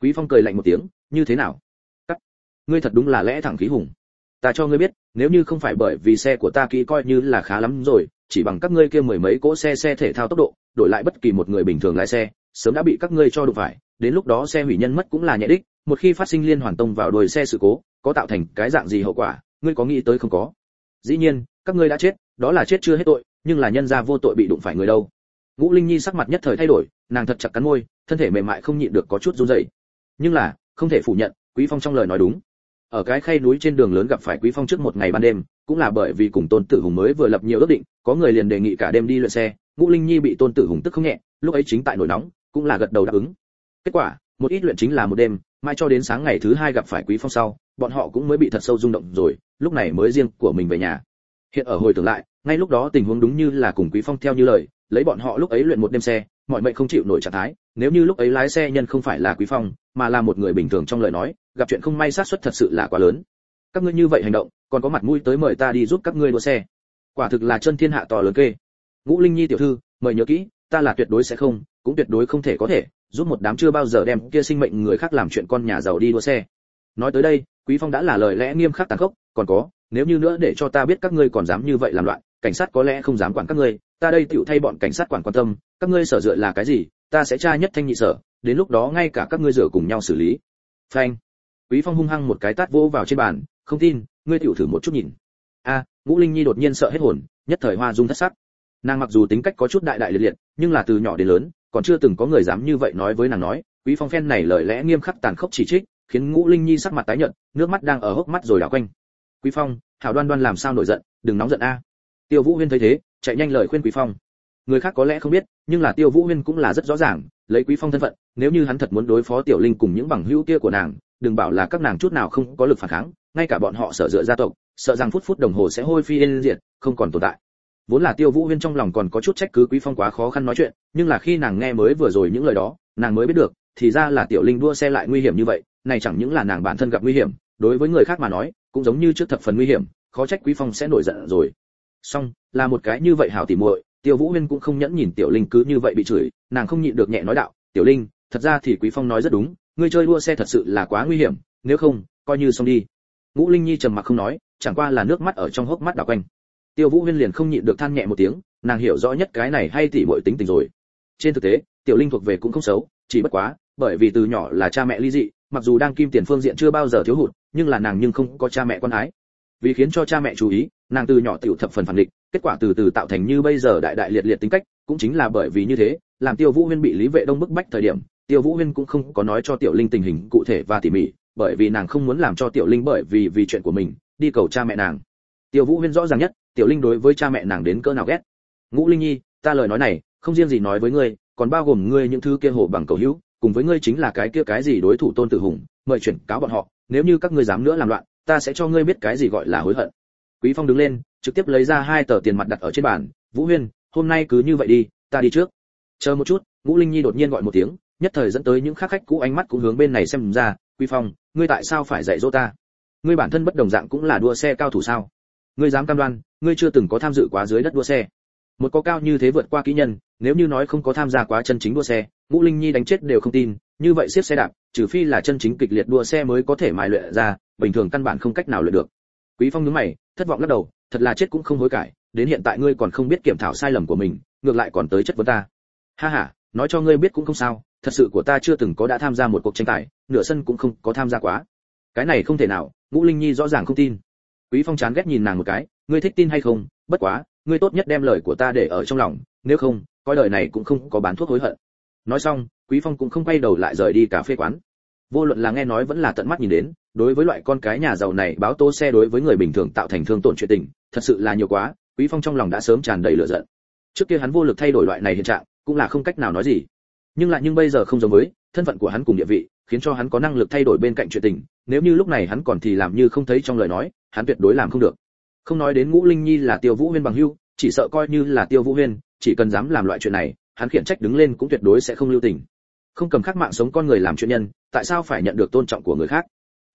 A: Quý phong cười lạnh một tiếng, như thế nào? Cắt. Ngươi thật đúng là lẽ thẳng khí hùng. Ta cho ngươi biết, nếu như không phải bởi vì xe của ta kỹ coi như là khá lắm rồi, chỉ bằng các ngươi kia mười mấy cỗ xe xe thể thao tốc độ, đổi lại bất kỳ một người bình thường lái xe, sớm đã bị các ngươi cho đụng phải, đến lúc đó xe hủy nhân mất cũng là nhẹ đích một khi phát sinh liên hoàn tông vào đuôi xe sự cố, có tạo thành cái dạng gì hậu quả, ngươi có nghĩ tới không có? Dĩ nhiên, các ngươi đã chết, đó là chết chưa hết tội, nhưng là nhân gia vô tội bị đụng phải người đâu. Ngũ linh nhi sắc mặt nhất thời thay đổi, nàng thật chặt cắn môi, thân thể mềm mại không nhịn được có chút run rẩy. Nhưng là, không thể phủ nhận, quý phong trong lời nói đúng. Ở cái khay núi trên đường lớn gặp phải quý phong trước một ngày ban đêm, cũng là bởi vì cùng tôn tử hùng mới vừa lập nhiều ước định, có người liền đề nghị cả đêm đi luyện xe, ngũ linh nhi bị tôn tử hùng tức không nhẹ, lúc ấy chính tại nổi nóng, cũng là gật đầu đáp ứng. Kết quả, một ít luyện chính là một đêm mai cho đến sáng ngày thứ hai gặp phải quý phong sau, bọn họ cũng mới bị thật sâu rung động rồi, lúc này mới riêng của mình về nhà. Hiện ở hồi tưởng lại, ngay lúc đó tình huống đúng như là cùng quý phong theo như lời, lấy bọn họ lúc ấy luyện một đêm xe, mọi mệnh không chịu nổi trạng thái, nếu như lúc ấy lái xe nhân không phải là quý phong, mà là một người bình thường trong lời nói, gặp chuyện không may sát suất thật sự là quá lớn. Các ngươi như vậy hành động, còn có mặt mũi tới mời ta đi giúp các ngươi đua xe. Quả thực là chân thiên hạ to lớn kê. Ngũ linh nhi tiểu thư, mời nhớ kỹ, ta là tuyệt đối sẽ không, cũng tuyệt đối không thể có thể giúp một đám chưa bao giờ đem kia sinh mệnh người khác làm chuyện con nhà giàu đi đua xe. Nói tới đây, quý phong đã là lời lẽ nghiêm khắc tàn khốc, còn có, nếu như nữa để cho ta biết các ngươi còn dám như vậy làm loạn, cảnh sát có lẽ không dám quản các ngươi, ta đây tựu thay bọn cảnh sát quản quan tâm, các ngươi sở dựa là cái gì, ta sẽ tra nhất thanh nhị sở, đến lúc đó ngay cả các ngươi rửa cùng nhau xử lý. Phanh. Quý phong hung hăng một cái tát vô vào trên bàn, không tin, ngươi tiểu thử một chút nhìn. A, ngũ linh nhi đột nhiên sợ hết hồn, nhất thời hoa dung thất sắc. Nàng mặc dù tính cách có chút đại đại liệt liệt, nhưng là từ nhỏ đến lớn còn chưa từng có người dám như vậy nói với nàng nói, quý phong phen này lời lẽ nghiêm khắc tàn khốc chỉ trích, khiến ngũ linh nhi sắc mặt tái nhợt, nước mắt đang ở hốc mắt rồi đảo quanh. Quý phong hảo đoan đoan làm sao nổi giận, đừng nóng giận a. Tiêu vũ huyên thấy thế, chạy nhanh lời khuyên quý phong. Người khác có lẽ không biết, nhưng là tiêu vũ huyên cũng là rất rõ ràng, lấy quý phong thân phận, nếu như hắn thật muốn đối phó tiểu linh cùng những bằng hữu kia của nàng, đừng bảo là các nàng chút nào không có lực phản kháng, ngay cả bọn họ sợ dựa gia tộc, sợ rằng phút phút đồng hồ sẽ hôi phi yên diệt, không còn tồn tại vốn là tiêu vũ huyên trong lòng còn có chút trách cứ quý phong quá khó khăn nói chuyện, nhưng là khi nàng nghe mới vừa rồi những lời đó, nàng mới biết được, thì ra là tiểu linh đua xe lại nguy hiểm như vậy, này chẳng những là nàng bản thân gặp nguy hiểm, đối với người khác mà nói, cũng giống như trước thập phần nguy hiểm, khó trách quý phong sẽ nổi giận rồi. Song là một cái như vậy hảo tỉ muội, tiêu vũ huyên cũng không nhẫn nhìn tiểu linh cứ như vậy bị chửi, nàng không nhịn được nhẹ nói đạo, tiểu linh, thật ra thì quý phong nói rất đúng, ngươi chơi đua xe thật sự là quá nguy hiểm, nếu không, coi như xong đi. Ngũ linh nhi trầm mặc không nói, chẳng qua là nước mắt ở trong hốc mắt đảo quanh tiêu vũ huyên liền không nhịn được than nhẹ một tiếng, nàng hiểu rõ nhất cái này hay tỷ muội tính tình rồi. Trên thực tế, tiểu linh thuộc về cũng không xấu, chỉ bất quá, bởi vì từ nhỏ là cha mẹ ly dị, mặc dù đang kim tiền phương diện chưa bao giờ thiếu hụt, nhưng là nàng nhưng không có cha mẹ quan ái. Vì khiến cho cha mẹ chú ý, nàng từ nhỏ tiểu thập phần phản định kết quả từ từ tạo thành như bây giờ đại đại liệt liệt tính cách, cũng chính là bởi vì như thế, làm tiêu vũ huyên bị lý vệ đông bức bách thời điểm, tiêu vũ huyên cũng không có nói cho tiểu linh tình hình cụ thể và tỉ mỉ, bởi vì nàng không muốn làm cho tiểu linh bởi vì vì chuyện của mình, đi cầu cha mẹ nàng. Tiêu vũ huyên rõ ràng nhất tiểu linh đối với cha mẹ nàng đến cỡ nào ghét. Ngũ linh nhi, ta lời nói này, không riêng gì nói với ngươi, còn bao gồm ngươi những thứ kia hổ bằng cầu hữu, cùng với ngươi chính là cái kia cái gì đối thủ tôn tử hùng, mời chuyển cáo bọn họ, nếu như các ngươi dám nữa làm loạn, ta sẽ cho ngươi biết cái gì gọi là hối hận. Quý phong đứng lên, trực tiếp lấy ra hai tờ tiền mặt đặt ở trên bàn, vũ huyên, hôm nay cứ như vậy đi, ta đi trước. Chờ một chút, ngũ linh nhi đột nhiên gọi một tiếng, nhất thời dẫn tới những khách khách cũ ánh mắt cũng hướng bên này xem ra, quý phong, ngươi tại sao phải dạy dỗ ta? Ngươi bản thân bất đồng dạng cũng là đua xe cao thủ sao? Ngươi dám cam đoan ngươi chưa từng có tham dự quá dưới đất đua xe. Một có cao như thế vượt qua kỹ nhân, nếu như nói không có tham gia quá chân chính đua xe, ngũ linh nhi đánh chết đều không tin, như vậy xếp xe đạp, trừ phi là chân chính kịch liệt đua xe mới có thể mài luyện ra, bình thường căn bản không cách nào luyện được. Quý phong nhướng mày, thất vọng lắc đầu, thật là chết cũng không hối cải, đến hiện tại ngươi còn không biết kiểm thảo sai lầm của mình, ngược lại còn tới chất vấn ta. Ha ha, nói cho ngươi biết cũng không sao, thật sự của ta chưa từng có đã tham gia một cuộc tranh tài, nửa sân cũng không có tham gia quá. Cái này không thể nào, ngũ linh nhi rõ ràng không tin. Quý phong chán ghét nhìn nàng một cái ngươi thích tin hay không, bất quá, ngươi tốt nhất đem lời của ta để ở trong lòng, nếu không, coi đời này cũng không có bán thuốc hối hận. Nói xong, quý phong cũng không quay đầu lại rời đi cà phê quán. Vô luận là nghe nói vẫn là tận mắt nhìn đến, đối với loại con cái nhà giàu này báo tố xe đối với người bình thường tạo thành thương tổn chuyện tình, thật sự là nhiều quá, quý phong trong lòng đã sớm tràn đầy lửa giận. Trước kia hắn vô lực thay đổi loại này hiện trạng, cũng là không cách nào nói gì. Nhưng lại nhưng bây giờ không giống với, thân phận của hắn cùng địa vị, khiến cho hắn có năng lực thay đổi bên cạnh chuyện tình, nếu như lúc này hắn còn thì làm như không thấy trong lời nói, hắn tuyệt đối làm không được không nói đến ngũ linh nhi là tiêu vũ huyên bằng hưu chỉ sợ coi như là tiêu vũ huyên, chỉ cần dám làm loại chuyện này, hắn khiển trách đứng lên cũng tuyệt đối sẽ không lưu tình. Không cầm khắc mạng sống con người làm chuyện nhân, tại sao phải nhận được tôn trọng của người khác?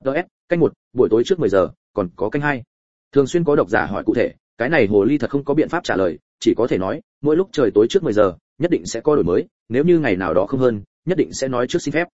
A: Ts canh một, buổi tối trước 10 giờ, còn có canh hai. Thường xuyên có độc giả hỏi cụ thể, cái này hồ ly thật không có biện pháp trả lời, chỉ có thể nói, mỗi lúc trời tối trước 10 giờ, nhất định sẽ có đổi mới, nếu như ngày nào đó không hơn, nhất định sẽ nói trước xin phép.